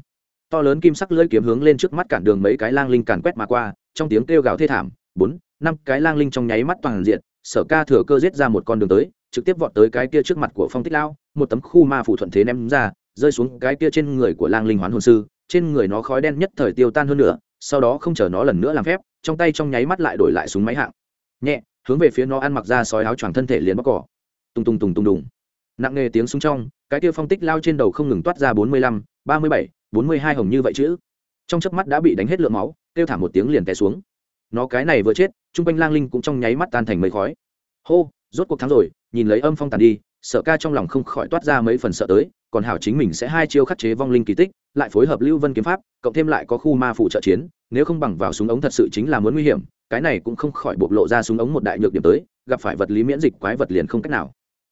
to lớn kim sắc lưỡi kiếm hướng lên trước mắt cản đường mấy cái lang linh càn quét mà qua, trong tiếng kêu gào thê thảm, bốn, năm cái lang linh trong nháy mắt toàn diện sở ca thừa cơ giết ra một con đường tới, trực tiếp vọt tới cái kia trước mặt của phong tích lao một tấm khu ma phủ thuận thế ném ra, rơi xuống cái kia trên người của lang linh hoán hồn sư, trên người nó khói đen nhất thời tiêu tan hơn nữa sau đó không chờ nó lần nữa làm phép, trong tay trong nháy mắt lại đổi lại súng máy hạng. Nhẹ, hướng về phía nó ăn mặc ra sói áo choàng thân thể liền bóc cỏ. Tung tung tung tung đùng nặng nề tiếng súng trong, cái kia phong tích lao trên đầu không ngừng toát ra bốn mươi lăm, ba mươi bảy, bốn mươi hai hồng như vậy chữ trong chớp mắt đã bị đánh hết lượng máu, kêu thả một tiếng liền té xuống nó cái này vừa chết trung quanh lang linh cũng trong nháy mắt tan thành mây khói. Hô, rốt cuộc thắng rồi, nhìn lấy âm phong tàn đi, sợ ca trong lòng không khỏi toát ra mấy phần sợ tới, còn hảo chính mình sẽ hai chiêu khắc chế vong linh kỳ tích, lại phối hợp lưu vân kiếm pháp, cộng thêm lại có khu ma phụ trợ chiến, nếu không bằng vào súng ống thật sự chính là muốn nguy hiểm, cái này cũng không khỏi bộc lộ ra súng ống một đại nhược điểm tới, gặp phải vật lý miễn dịch quái vật liền không cách nào.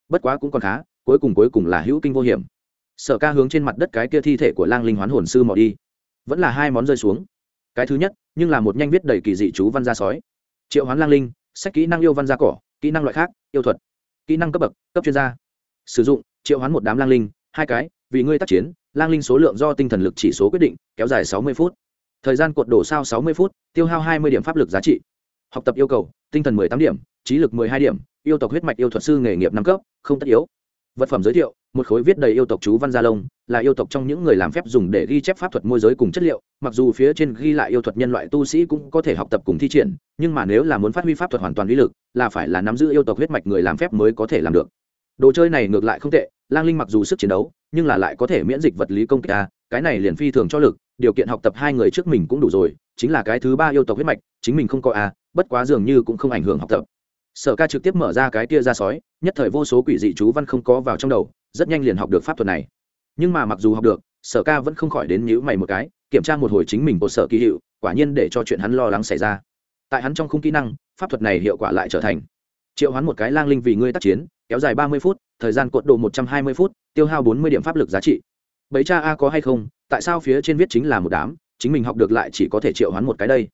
Bất quá cũng còn khá, cuối cùng cuối cùng là hữu kinh vô hiểm. Sở ca hướng trên mặt đất cái kia thi thể của lang linh hoán hồn sư mò đi. Vẫn là hai món rơi xuống cái thứ nhất, nhưng là một nhanh viết đầy kỳ dị chú văn gia sói. Triệu hoán lang linh, sách kỹ năng yêu văn gia cỏ, kỹ năng loại khác, yêu thuật. Kỹ năng cấp bậc, cấp chuyên gia. Sử dụng, triệu hoán một đám lang linh, hai cái, vì ngươi tác chiến, lang linh số lượng do tinh thần lực chỉ số quyết định, kéo dài sáu mươi phút. Thời gian cuộn đổ sao sáu mươi phút, tiêu hao hai mươi điểm pháp lực giá trị. Học tập yêu cầu, tinh thần tám điểm, trí lực hai điểm, yêu tộc huyết mạch yêu thuật sư nghề nghiệp năm cấp, không tất yếu. Vật phẩm giới thiệu một khối viết đầy yêu tộc chú văn gia lông, là yêu tộc trong những người làm phép dùng để ghi chép pháp thuật môi giới cùng chất liệu. Mặc dù phía trên ghi lại yêu thuật nhân loại tu sĩ cũng có thể học tập cùng thi triển, nhưng mà nếu là muốn phát huy pháp thuật hoàn toàn uy lực, là phải là nắm giữ yêu tộc huyết mạch người làm phép mới có thể làm được. Đồ chơi này ngược lại không tệ, lang linh mặc dù sức chiến đấu, nhưng là lại có thể miễn dịch vật lý công kích a cái này liền phi thường cho lực, điều kiện học tập hai người trước mình cũng đủ rồi, chính là cái thứ ba yêu tộc huyết mạch, chính mình không có a bất quá dường như cũng không ảnh hưởng học tập. Sở ca trực tiếp mở ra cái tia ra sói, nhất thời vô số quỷ dị chú văn không có vào trong đầu rất nhanh liền học được pháp thuật này. Nhưng mà mặc dù học được, sở ca vẫn không khỏi đến nhữ mày một cái, kiểm tra một hồi chính mình của sở kỳ hiệu quả nhiên để cho chuyện hắn lo lắng xảy ra. Tại hắn trong khung kỹ năng, pháp thuật này hiệu quả lại trở thành. Triệu hoán một cái lang linh vì ngươi tác chiến, kéo dài ba mươi phút, thời gian cuộn độ một trăm hai mươi phút, tiêu hao bốn mươi điểm pháp lực giá trị. Bấy cha a có hay không, tại sao phía trên viết chính là một đám, chính mình học được lại chỉ có thể triệu hoán một cái đây?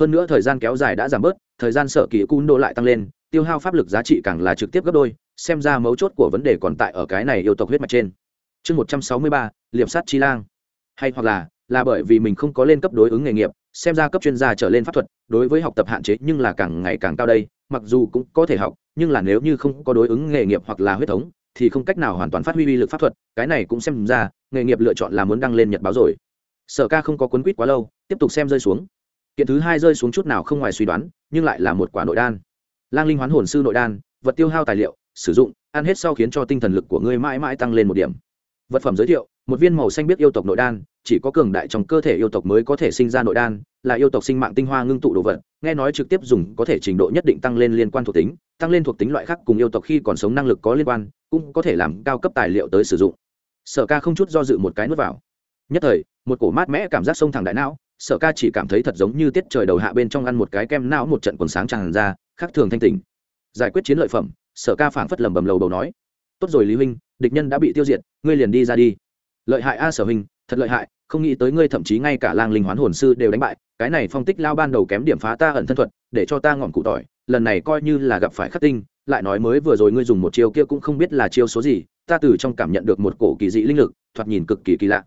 Hơn nữa thời gian kéo dài đã giảm bớt, thời gian sở kỳ cun đô lại tăng lên, tiêu hao pháp lực giá trị càng là trực tiếp gấp đôi xem ra mấu chốt của vấn đề còn tại ở cái này yêu tộc huyết mạch trên. Chương một trăm sáu mươi ba, liệp sát chi lang. Hay hoặc là là bởi vì mình không có lên cấp đối ứng nghề nghiệp, xem ra cấp chuyên gia trở lên pháp thuật, đối với học tập hạn chế nhưng là càng ngày càng cao đây, mặc dù cũng có thể học, nhưng là nếu như không có đối ứng nghề nghiệp hoặc là huyết thống, thì không cách nào hoàn toàn phát huy uy lực pháp thuật, cái này cũng xem ra, nghề nghiệp lựa chọn là muốn đăng lên nhật báo rồi. Sở ca không có cuốn quýt quá lâu, tiếp tục xem rơi xuống. Kiện thứ hai rơi xuống chút nào không ngoài suy đoán, nhưng lại là một quả nội đan. Lang linh hoán hồn sư nội đan, vật tiêu hao tài liệu sử dụng, ăn hết sau khiến cho tinh thần lực của ngươi mãi mãi tăng lên một điểm. Vật phẩm giới thiệu, một viên màu xanh biết yêu tộc nội đan, chỉ có cường đại trong cơ thể yêu tộc mới có thể sinh ra nội đan, là yêu tộc sinh mạng tinh hoa ngưng tụ đồ vật, nghe nói trực tiếp dùng có thể trình độ nhất định tăng lên liên quan thuộc tính, tăng lên thuộc tính loại khác cùng yêu tộc khi còn sống năng lực có liên quan, cũng có thể làm cao cấp tài liệu tới sử dụng. Sở ca không chút do dự một cái nuốt vào. Nhất thời, một cổ mát mẽ cảm giác sông thẳng đại não, sở ca chỉ cảm thấy thật giống như tiết trời đầu hạ bên trong ăn một cái kem não một trận quần sáng tràn ra, khác thường thanh tình giải quyết chiến lợi phẩm sở ca phảng phất lầm bầm lầu đầu nói, tốt rồi lý huynh, địch nhân đã bị tiêu diệt, ngươi liền đi ra đi. Lợi hại a sở huynh, thật lợi hại, không nghĩ tới ngươi thậm chí ngay cả lang linh hoán hồn sư đều đánh bại, cái này phong tích lao ban đầu kém điểm phá ta ẩn thân thuật, để cho ta ngọn cụ tỏi, lần này coi như là gặp phải khắc tinh, lại nói mới vừa rồi ngươi dùng một chiêu kia cũng không biết là chiêu số gì, ta từ trong cảm nhận được một cổ kỳ dị linh lực, thoạt nhìn cực kỳ kỳ lạ.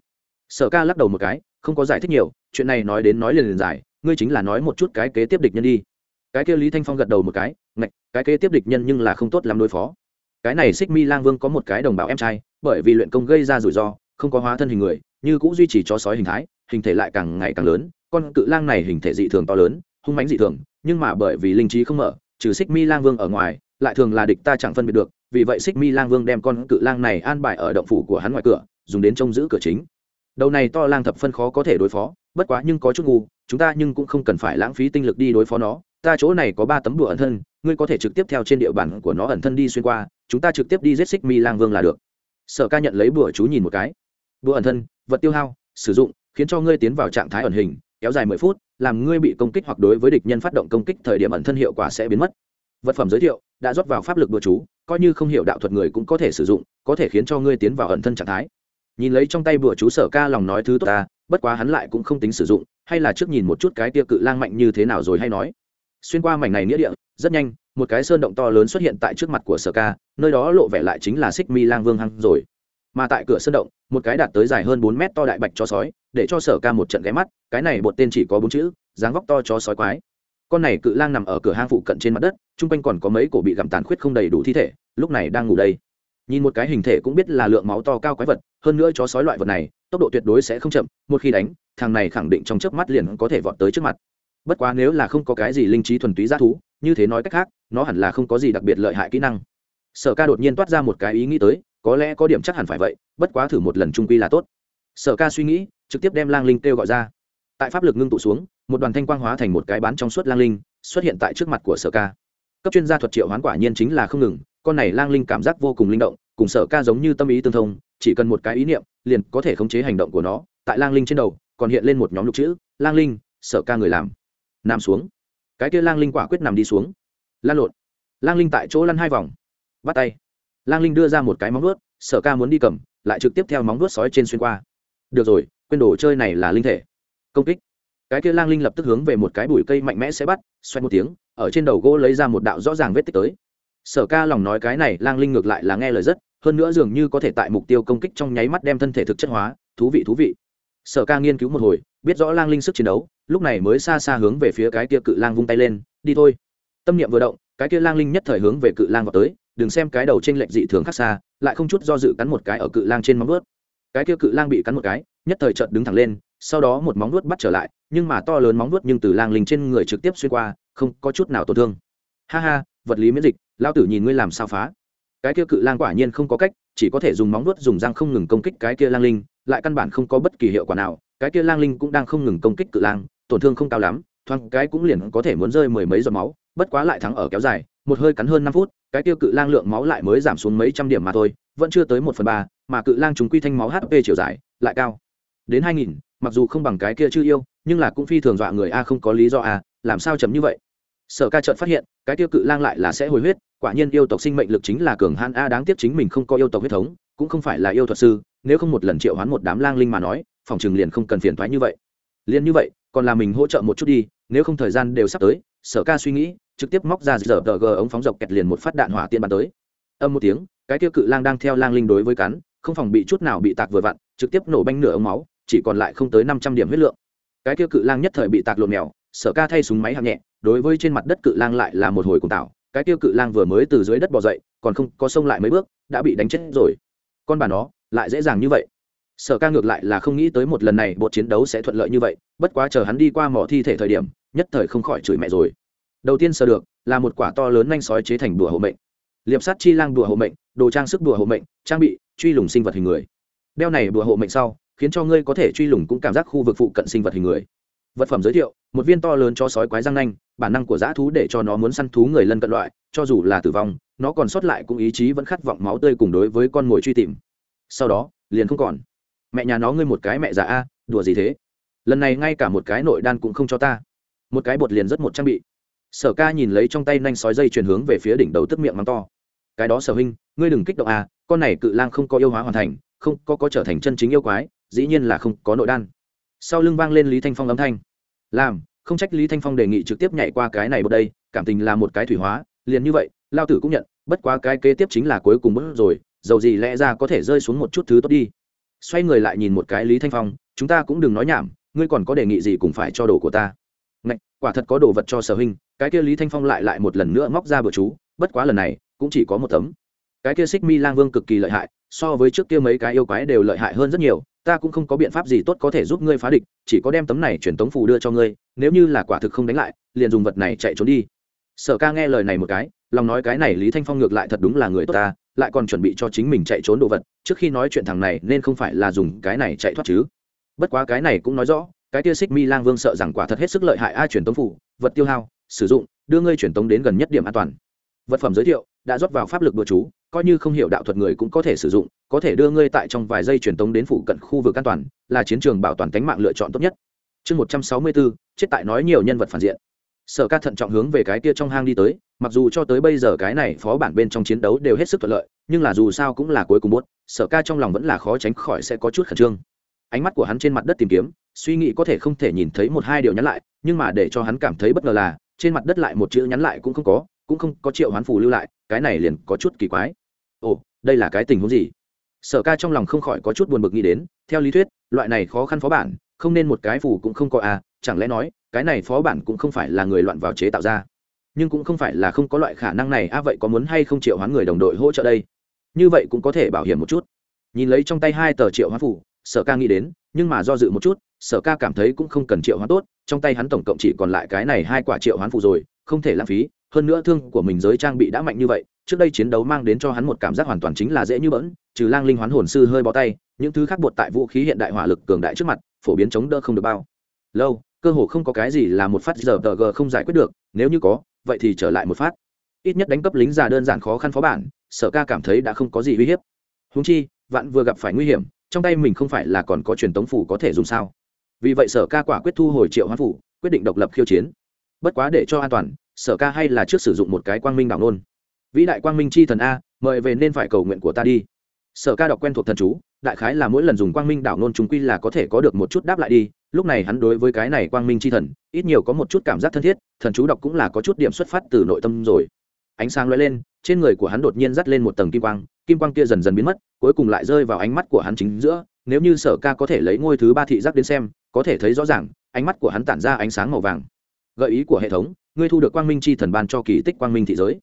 Sở ca lắc đầu một cái, không có giải thích nhiều, chuyện này nói đến nói liền liền giải, ngươi chính là nói một chút cái kế tiếp địch nhân đi. Cái kia lý thanh phong gật đầu một cái ngạch, cái kế tiếp địch nhân nhưng là không tốt lắm đối phó. Cái này xích mi lang vương có một cái đồng bào em trai, bởi vì luyện công gây ra rủi ro, không có hóa thân hình người, như cũng duy trì cho sói hình thái, hình thể lại càng ngày càng lớn, con cự lang này hình thể dị thường to lớn, hung mãnh dị thường, nhưng mà bởi vì linh trí không mở, trừ xích mi lang vương ở ngoài, lại thường là địch ta chẳng phân biệt được, vì vậy xích mi lang vương đem con cự lang này an bài ở động phủ của hắn ngoài cửa, dùng đến trông giữ cửa chính. Đầu này to lang thập phân khó có thể đối phó, bất quá nhưng có chút ngu, chúng ta nhưng cũng không cần phải lãng phí tinh lực đi đối phó nó ta chỗ này có ba tấm đùa ẩn thân, ngươi có thể trực tiếp theo trên địa bàn của nó ẩn thân đi xuyên qua, chúng ta trực tiếp đi giết xích mi lang vương là được. Sở ca nhận lấy bùa chú nhìn một cái. Bùa ẩn thân, vật tiêu hao, sử dụng, khiến cho ngươi tiến vào trạng thái ẩn hình, kéo dài mười phút, làm ngươi bị công kích hoặc đối với địch nhân phát động công kích thời điểm ẩn thân hiệu quả sẽ biến mất. Vật phẩm giới thiệu, đã rót vào pháp lực bùa chú, coi như không hiểu đạo thuật người cũng có thể sử dụng, có thể khiến cho ngươi tiến vào ẩn thân trạng thái. Nhìn lấy trong tay bùa chú sở ca lòng nói thứ tốt ta, bất quá hắn lại cũng không tính sử dụng, hay là trước nhìn một chút cái tia cự lang mạnh như thế nào rồi hay nói xuyên qua mảnh này nghĩa địa, rất nhanh, một cái sơn động to lớn xuất hiện tại trước mặt của sở ca, nơi đó lộ vẻ lại chính là xích mi lang vương hăng rồi. Mà tại cửa sơn động, một cái đạt tới dài hơn bốn mét to đại bạch cho sói, để cho sở ca một trận ghé mắt, cái này bột tên chỉ có bốn chữ, dáng vóc to cho sói quái. Con này cự lang nằm ở cửa hang phụ cận trên mặt đất, chung quanh còn có mấy cổ bị gặm tàn khuyết không đầy đủ thi thể, lúc này đang ngủ đây. Nhìn một cái hình thể cũng biết là lượng máu to cao quái vật, hơn nữa chó sói loại vật này, tốc độ tuyệt đối sẽ không chậm, một khi đánh, thằng này khẳng định trong chớp mắt liền có thể vọt tới trước mặt bất quá nếu là không có cái gì linh trí thuần túy g thú, như thế nói cách khác, nó hẳn là không có gì đặc biệt lợi hại kỹ năng. Sở ca đột nhiên toát ra một cái ý nghĩ tới, có lẽ có điểm chắc hẳn phải vậy, bất quá thử một lần trung quy là tốt. Sở ca suy nghĩ, trực tiếp đem lang linh kêu gọi ra. Tại pháp lực ngưng tụ xuống, một đoàn thanh quang hóa thành một cái bán trong suốt lang linh, xuất hiện tại trước mặt của sở ca. Cấp chuyên gia thuật triệu hoán quả nhiên chính là không ngừng, con này lang linh cảm giác vô cùng linh động, cùng sở ca giống như tâm ý tương thông, chỉ cần một cái ý niệm, liền có thể khống chế hành động của nó. Tại lang linh trên đầu, còn hiện lên một nhóm lục chữ, lang linh, sở ca người làm nằm xuống. Cái kia lang linh quả quyết nằm đi xuống. Lan lộn. Lang linh tại chỗ lăn hai vòng. Bắt tay. Lang linh đưa ra một cái móng vuốt, sở ca muốn đi cầm, lại trực tiếp theo móng vuốt sói trên xuyên qua. Được rồi, quên đồ chơi này là linh thể. Công kích. Cái kia lang linh lập tức hướng về một cái bụi cây mạnh mẽ sẽ bắt, xoay một tiếng, ở trên đầu gỗ lấy ra một đạo rõ ràng vết tích tới. Sở ca lòng nói cái này, lang linh ngược lại là nghe lời rất, hơn nữa dường như có thể tại mục tiêu công kích trong nháy mắt đem thân thể thực chất hóa, thú vị thú vị sở ca nghiên cứu một hồi, biết rõ lang linh sức chiến đấu, lúc này mới xa xa hướng về phía cái kia cự lang vung tay lên, đi thôi. Tâm niệm vừa động, cái kia lang linh nhất thời hướng về cự lang vào tới, đừng xem cái đầu trên lệnh dị thường khác xa, lại không chút do dự cắn một cái ở cự lang trên móng vuốt. Cái kia cự lang bị cắn một cái, nhất thời chợt đứng thẳng lên, sau đó một móng vuốt bắt trở lại, nhưng mà to lớn móng vuốt nhưng từ lang linh trên người trực tiếp xuyên qua, không có chút nào tổn thương. Ha ha, vật lý miễn dịch lao tử nhìn ngươi làm sao phá. Cái kia cự lang quả nhiên không có cách, chỉ có thể dùng móng vuốt dùng răng không ngừng công kích cái kia lang linh lại căn bản không có bất kỳ hiệu quả nào, cái kia lang linh cũng đang không ngừng công kích cự lang, tổn thương không cao lắm, thoáng cái cũng liền có thể muốn rơi mười mấy giọt máu, bất quá lại thắng ở kéo dài, một hơi cắn hơn năm phút, cái kia cự lang lượng máu lại mới giảm xuống mấy trăm điểm mà thôi, vẫn chưa tới một phần ba, mà cự lang chúng quy thanh máu hp chiều dài, lại cao. Đến hai nghìn, mặc dù không bằng cái kia chưa yêu, nhưng là cũng phi thường dọa người a, không có lý do a, làm sao chấm như vậy? Sở ca trợn phát hiện, cái tiêu cự lang lại là sẽ hồi huyết, quả nhiên yêu tộc sinh mệnh lực chính là cường han a, đáng tiếc chính mình không có yêu tộc huyết thống, cũng không phải là yêu thuật sư nếu không một lần triệu hoán một đám lang linh mà nói, phòng trường liền không cần phiền thoái như vậy. Liền như vậy, còn là mình hỗ trợ một chút đi, nếu không thời gian đều sắp tới, sở ca suy nghĩ, trực tiếp móc ra giờ tờ g ống phóng dọc kẹt liền một phát đạn hỏa tiên bắn tới. Âm một tiếng, cái tiêu cự lang đang theo lang linh đối với cắn, không phòng bị chút nào bị tạc vừa vặn, trực tiếp nổ banh nửa ống máu, chỉ còn lại không tới năm trăm điểm huyết lượng. Cái tiêu cự lang nhất thời bị tạc lộn mèo, sở ca thay súng máy hạng nhẹ, đối với trên mặt đất cự lang lại là một hồi cùng tạo cái tiêu cự lang vừa mới từ dưới đất bỏ dậy, còn không có sông lại mấy bước, đã bị đánh chết rồi. Con bà nó lại dễ dàng như vậy. Sở ca ngược lại là không nghĩ tới một lần này bộ chiến đấu sẽ thuận lợi như vậy, bất quá chờ hắn đi qua mỏ thi thể thời điểm, nhất thời không khỏi chửi mẹ rồi. Đầu tiên sờ được, là một quả to lớn nhanh sói chế thành đùa hộ mệnh. Liệp sát chi lang đùa hộ mệnh, đồ trang sức đùa hộ mệnh, trang bị, truy lùng sinh vật hình người. Đeo này đùa hộ mệnh sau, khiến cho ngươi có thể truy lùng cũng cảm giác khu vực phụ cận sinh vật hình người. Vật phẩm giới thiệu, một viên to lớn cho sói quái răng nanh, bản năng của dã thú để cho nó muốn săn thú người lân cận loại, cho dù là tử vong, nó còn sót lại cũng ý chí vẫn khát vọng máu tươi cùng đối với con mồi truy tìm sau đó, liền không còn. Mẹ nhà nó ngươi một cái mẹ già a, đùa gì thế? Lần này ngay cả một cái nội đan cũng không cho ta. Một cái bột liền rất một trang bị. Sở ca nhìn lấy trong tay nanh sói dây chuyển hướng về phía đỉnh đầu tức miệng mắng to. Cái đó sở huynh, ngươi đừng kích động a, con này cự lang không có yêu hóa hoàn thành, không có có trở thành chân chính yêu quái, dĩ nhiên là không có nội đan. Sau lưng vang lên lý thanh phong âm thanh. Làm, không trách lý thanh phong đề nghị trực tiếp nhảy qua cái này bột đây, cảm tình là một cái thủy hóa, liền như vậy, lao tử cũng nhận, bất quá cái kế tiếp chính là cuối cùng bớt rồi dầu gì lẽ ra có thể rơi xuống một chút thứ tốt đi. Xoay người lại nhìn một cái lý thanh phong chúng ta cũng đừng nói nhảm ngươi còn có đề nghị gì cũng phải cho đồ của ta. Ngạch, quả thật có đồ vật cho sở huynh cái kia lý thanh phong lại lại một lần nữa móc ra bữa chú bất quá lần này cũng chỉ có một tấm. Cái kia xích mi lang vương cực kỳ lợi hại so với trước kia mấy cái yêu quái đều lợi hại hơn rất nhiều ta cũng không có biện pháp gì tốt có thể giúp ngươi phá địch chỉ có đem tấm này truyền tống phù đưa cho ngươi nếu như là quả thực không đánh lại liền dùng vật này chạy trốn đi. Sở ca nghe lời này một cái lòng nói cái này lý thanh phong ngược lại thật đúng là người tốt ta lại còn chuẩn bị cho chính mình chạy trốn đồ vật, trước khi nói chuyện thằng này nên không phải là dùng cái này chạy thoát chứ. Bất quá cái này cũng nói rõ, cái tia xích mi lang vương sợ rằng quả thật hết sức lợi hại ai truyền tống phủ, vật tiêu hao, sử dụng, đưa ngươi truyền tống đến gần nhất điểm an toàn. Vật phẩm giới thiệu, đã rót vào pháp lực bừa chú, coi như không hiểu đạo thuật người cũng có thể sử dụng, có thể đưa ngươi tại trong vài giây truyền tống đến phụ cận khu vực an toàn, là chiến trường bảo toàn tính mạng lựa chọn tốt nhất. Chương một trăm sáu mươi bốn chết tại nói nhiều nhân vật phản diện sở ca thận trọng hướng về cái kia trong hang đi tới, mặc dù cho tới bây giờ cái này phó bản bên trong chiến đấu đều hết sức thuận lợi, nhưng là dù sao cũng là cuối cùng bốt sở ca trong lòng vẫn là khó tránh khỏi sẽ có chút khẩn trương. Ánh mắt của hắn trên mặt đất tìm kiếm, suy nghĩ có thể không thể nhìn thấy một hai điều nhắn lại, nhưng mà để cho hắn cảm thấy bất ngờ là, trên mặt đất lại một chữ nhắn lại cũng không có, cũng không có triệu hoán phù lưu lại, cái này liền có chút kỳ quái. Ồ, đây là cái tình huống gì? Sở ca trong lòng không khỏi có chút buồn bực nghĩ đến, theo lý thuyết, loại này khó khăn phó bản không nên một cái phù cũng không có à chẳng lẽ nói, cái này phó bản cũng không phải là người loạn vào chế tạo ra. Nhưng cũng không phải là không có loại khả năng này a à vậy có muốn hay không triệu hoán người đồng đội hỗ trợ đây? Như vậy cũng có thể bảo hiểm một chút. Nhìn lấy trong tay hai tờ triệu hoán phủ sở ca nghĩ đến, nhưng mà do dự một chút, sở ca cảm thấy cũng không cần triệu hoán tốt, trong tay hắn tổng cộng chỉ còn lại cái này hai quả triệu hoán phủ rồi, không thể lãng phí, hơn nữa thương của mình giới trang bị đã mạnh như vậy, trước đây chiến đấu mang đến cho hắn một cảm giác hoàn toàn chính là dễ như bỡn, trừ lang linh hoán hồn sư hơi bó tay, những thứ khác bột tại vũ khí hiện đại hỏa lực cường đại trước mặt phổ biến chống đỡ không được bao. Lâu, cơ hồ không có cái gì là một phát giờ tờ g không giải quyết được, nếu như có, vậy thì trở lại một phát. Ít nhất đánh cấp lính già đơn giản khó khăn phó bản, sở ca cảm thấy đã không có gì uy hiếp. Húng chi, vạn vừa gặp phải nguy hiểm, trong tay mình không phải là còn có truyền tống phủ có thể dùng sao? Vì vậy sở ca quả quyết thu hồi triệu hoán phủ, quyết định độc lập khiêu chiến. Bất quá để cho an toàn, sở ca hay là trước sử dụng một cái quang minh đảo nôn. Vĩ đại quang minh c h i thần a, mời về nên phải cầu nguyện của ta đi sở ca đọc quen thuộc thần chú, đại khái là mỗi lần dùng quang minh đảo nôn chúng quy là có thể có được một chút đáp lại đi, lúc này hắn đối với cái này quang minh c h i thần, ít nhiều có một chút cảm giác thân thiết, thần chú đọc cũng là có chút điểm xuất phát từ nội tâm rồi. Ánh sáng lóe lên, trên người của hắn đột nhiên dắt lên một tầng kim quang kim quang kia dần dần biến mất, cuối cùng lại rơi vào ánh mắt của hắn chính giữa, nếu như sở ca có thể lấy ngôi thứ ba thị giác đến xem, có thể thấy rõ ràng, ánh mắt của hắn tản ra ánh sáng màu vàng. Gợi ý của hệ thống, ngươi thu được quang minh c h i thần ban cho kỳ tích quang minh thị giới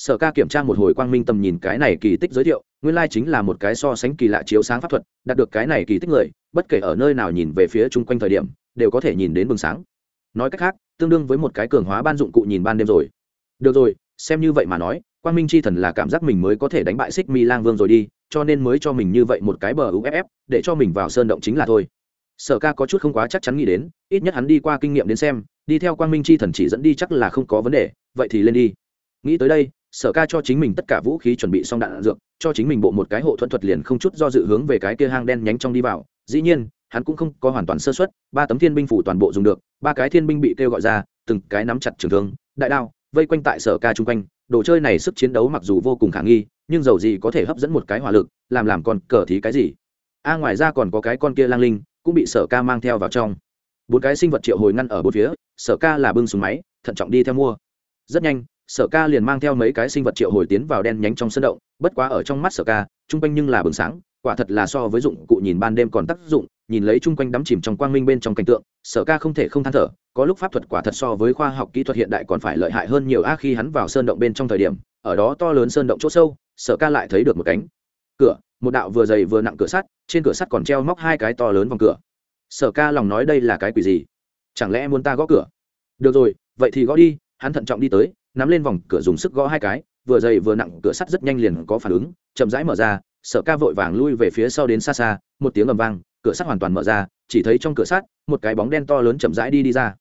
sở ca kiểm tra một hồi quang minh tầm nhìn cái này kỳ tích giới thiệu, nguyên lai chính là một cái so sánh kỳ lạ chiếu sáng pháp thuật, đạt được cái này kỳ tích người, bất kể ở nơi nào nhìn về phía chung quanh thời điểm, đều có thể nhìn đến bừng sáng. Nói cách khác, tương đương với một cái cường hóa ban dụng cụ nhìn ban đêm rồi. Được rồi, xem như vậy mà nói, quang minh c h i thần là cảm giác mình mới có thể đánh bại xích mi lang vương rồi đi, cho nên mới cho mình như vậy một cái bờ uff để cho mình vào sơn động chính là thôi. Sở ca có chút không quá chắc chắn nghĩ đến, ít nhất hắn đi qua kinh nghiệm đến xem, đi theo quang minh c h i thần chỉ dẫn đi chắc là không có vấn đề, vậy thì lên đi. Nghĩ tới đây sở ca cho chính mình tất cả vũ khí chuẩn bị xong đạn dược, cho chính mình bộ một cái hộ thuận thuật liền không chút do dự hướng về cái kia hang đen nhánh trong đi vào. Dĩ nhiên, hắn cũng không có hoàn toàn sơ xuất ba tấm thiên binh phủ toàn bộ dùng được, ba cái thiên binh bị kêu gọi ra, từng cái nắm chặt trường thương, đại đao, vây quanh tại sở ca chung quanh. Đồ chơi này sức chiến đấu mặc dù vô cùng khả nghi, nhưng dầu gì có thể hấp dẫn một cái hỏa lực, làm làm còn cờ thí cái gì? A, ngoài ra còn có cái con kia lang linh, cũng bị sở ca mang theo vào trong. Bốn cái sinh vật triệu hồi ngăn ở bốn phía, sở ca là bưng súng máy, thận trọng đi theo mua. Rất nhanh sở ca liền mang theo mấy cái sinh vật triệu hồi tiến vào đen nhánh trong sân động, bất quá ở trong mắt sở ca, chung quanh nhưng là bừng sáng, quả thật là so với dụng cụ nhìn ban đêm còn tác dụng, nhìn lấy chung quanh đắm chìm trong quang minh bên trong cảnh tượng, sở ca không thể không than thở, có lúc pháp thuật quả thật so với khoa học kỹ thuật hiện đại còn phải lợi hại hơn nhiều. A, khi hắn vào sơn động bên trong thời điểm, ở đó to lớn sơn động chỗ sâu, sở ca lại thấy được một cánh cửa, một đạo vừa dày vừa nặng cửa sắt, trên cửa sắt còn treo móc hai cái to lớn vòng cửa. Sở ca lòng nói đây là cái quỷ gì? Chẳng lẽ muốn ta gõ cửa? Được rồi, vậy thì gõ đi, hắn thận trọng đi tới nắm lên vòng cửa dùng sức gõ hai cái, vừa dày vừa nặng cửa sắt rất nhanh liền có phản ứng, chậm rãi mở ra sở ca vội vàng lui về phía sau đến xa xa, một tiếng ầm vang, cửa sắt hoàn toàn mở ra, chỉ thấy trong cửa sắt, một cái bóng đen to lớn chậm rãi đi đi ra.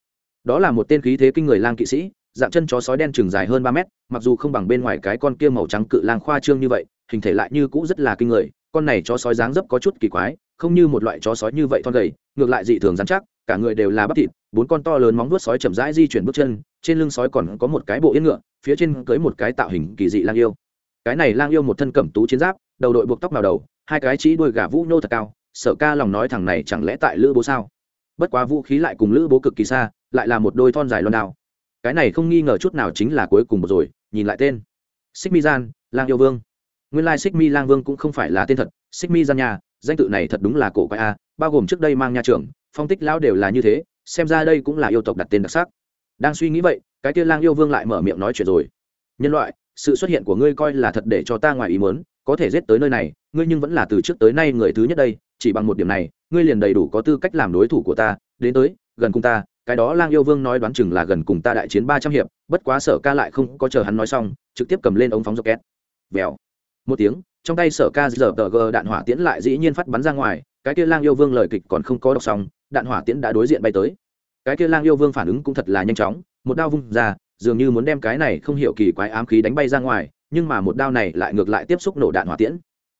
Đó là một tên khí thế kinh người lang kỵ sĩ, dạng chân chó sói đen chừng dài hơn ba mét, mặc dù không bằng bên ngoài cái con kia màu trắng cự lang khoa trương như vậy, hình thể lại như cũ rất là kinh người, con này chó sói dáng dấp có chút kỳ quái, không như một loại chó sói như vậy thon gầy, ngược lại dị thường dán chắc cả người đều là bắp thịt, bốn con to lớn móng vuốt sói chậm rãi di chuyển bước chân, trên lưng sói còn có một cái bộ yên ngựa, phía trên cưới một cái tạo hình kỳ dị lang yêu. Cái này lang yêu một thân cẩm tú chiến giáp, đầu đội buộc tóc vào đầu, hai cái chỉ đuôi gà vũ nô thật cao, sở ca lòng nói thằng này chẳng lẽ tại lữ bố sao? Bất quá vũ khí lại cùng lữ bố cực kỳ xa, lại là một đôi thon dài loan đao. Cái này không nghi ngờ chút nào chính là cuối cùng một rồi, nhìn lại tên. Xích mi gian, lang yêu vương. Nguyên lai xích mi lang vương cũng không phải là tên thật, xích mi gian nhà, danh tự này thật đúng là cổ quái a, bao gồm trước đây mang nha trưởng phong tích lão đều là như thế, xem ra đây cũng là yêu tộc đặt tên đặc sắc. Đang suy nghĩ vậy, cái kia lang yêu vương lại mở miệng nói chuyện rồi. Nhân loại, sự xuất hiện của ngươi coi là thật để cho ta ngoài ý muốn, có thể giết tới nơi này, ngươi nhưng vẫn là từ trước tới nay người thứ nhất đây, chỉ bằng một điểm này, ngươi liền đầy đủ có tư cách làm đối thủ của ta, đến tới, gần cùng ta, cái đó lang yêu vương nói đoán chừng là gần cùng ta đại chiến ba trăm hiệp, bất quá sở ca lại không có chờ hắn nói xong, trực tiếp cầm lên ống phóng rocket vèo. Một tiếng, trong tay sở ca giờ tờ g đạn hỏa tiễn lại dĩ nhiên phát bắn ra ngoài, cái kia lang yêu vương lời kịch còn không có đọc xong đạn hỏa tiễn đã đối diện bay tới. Cái kia lang yêu vương phản ứng cũng thật là nhanh chóng, một đao vung ra, dường như muốn đem cái này không hiểu kỳ quái ám khí đánh bay ra ngoài, nhưng mà một đao này lại ngược lại tiếp xúc nổ đạn hỏa tiễn.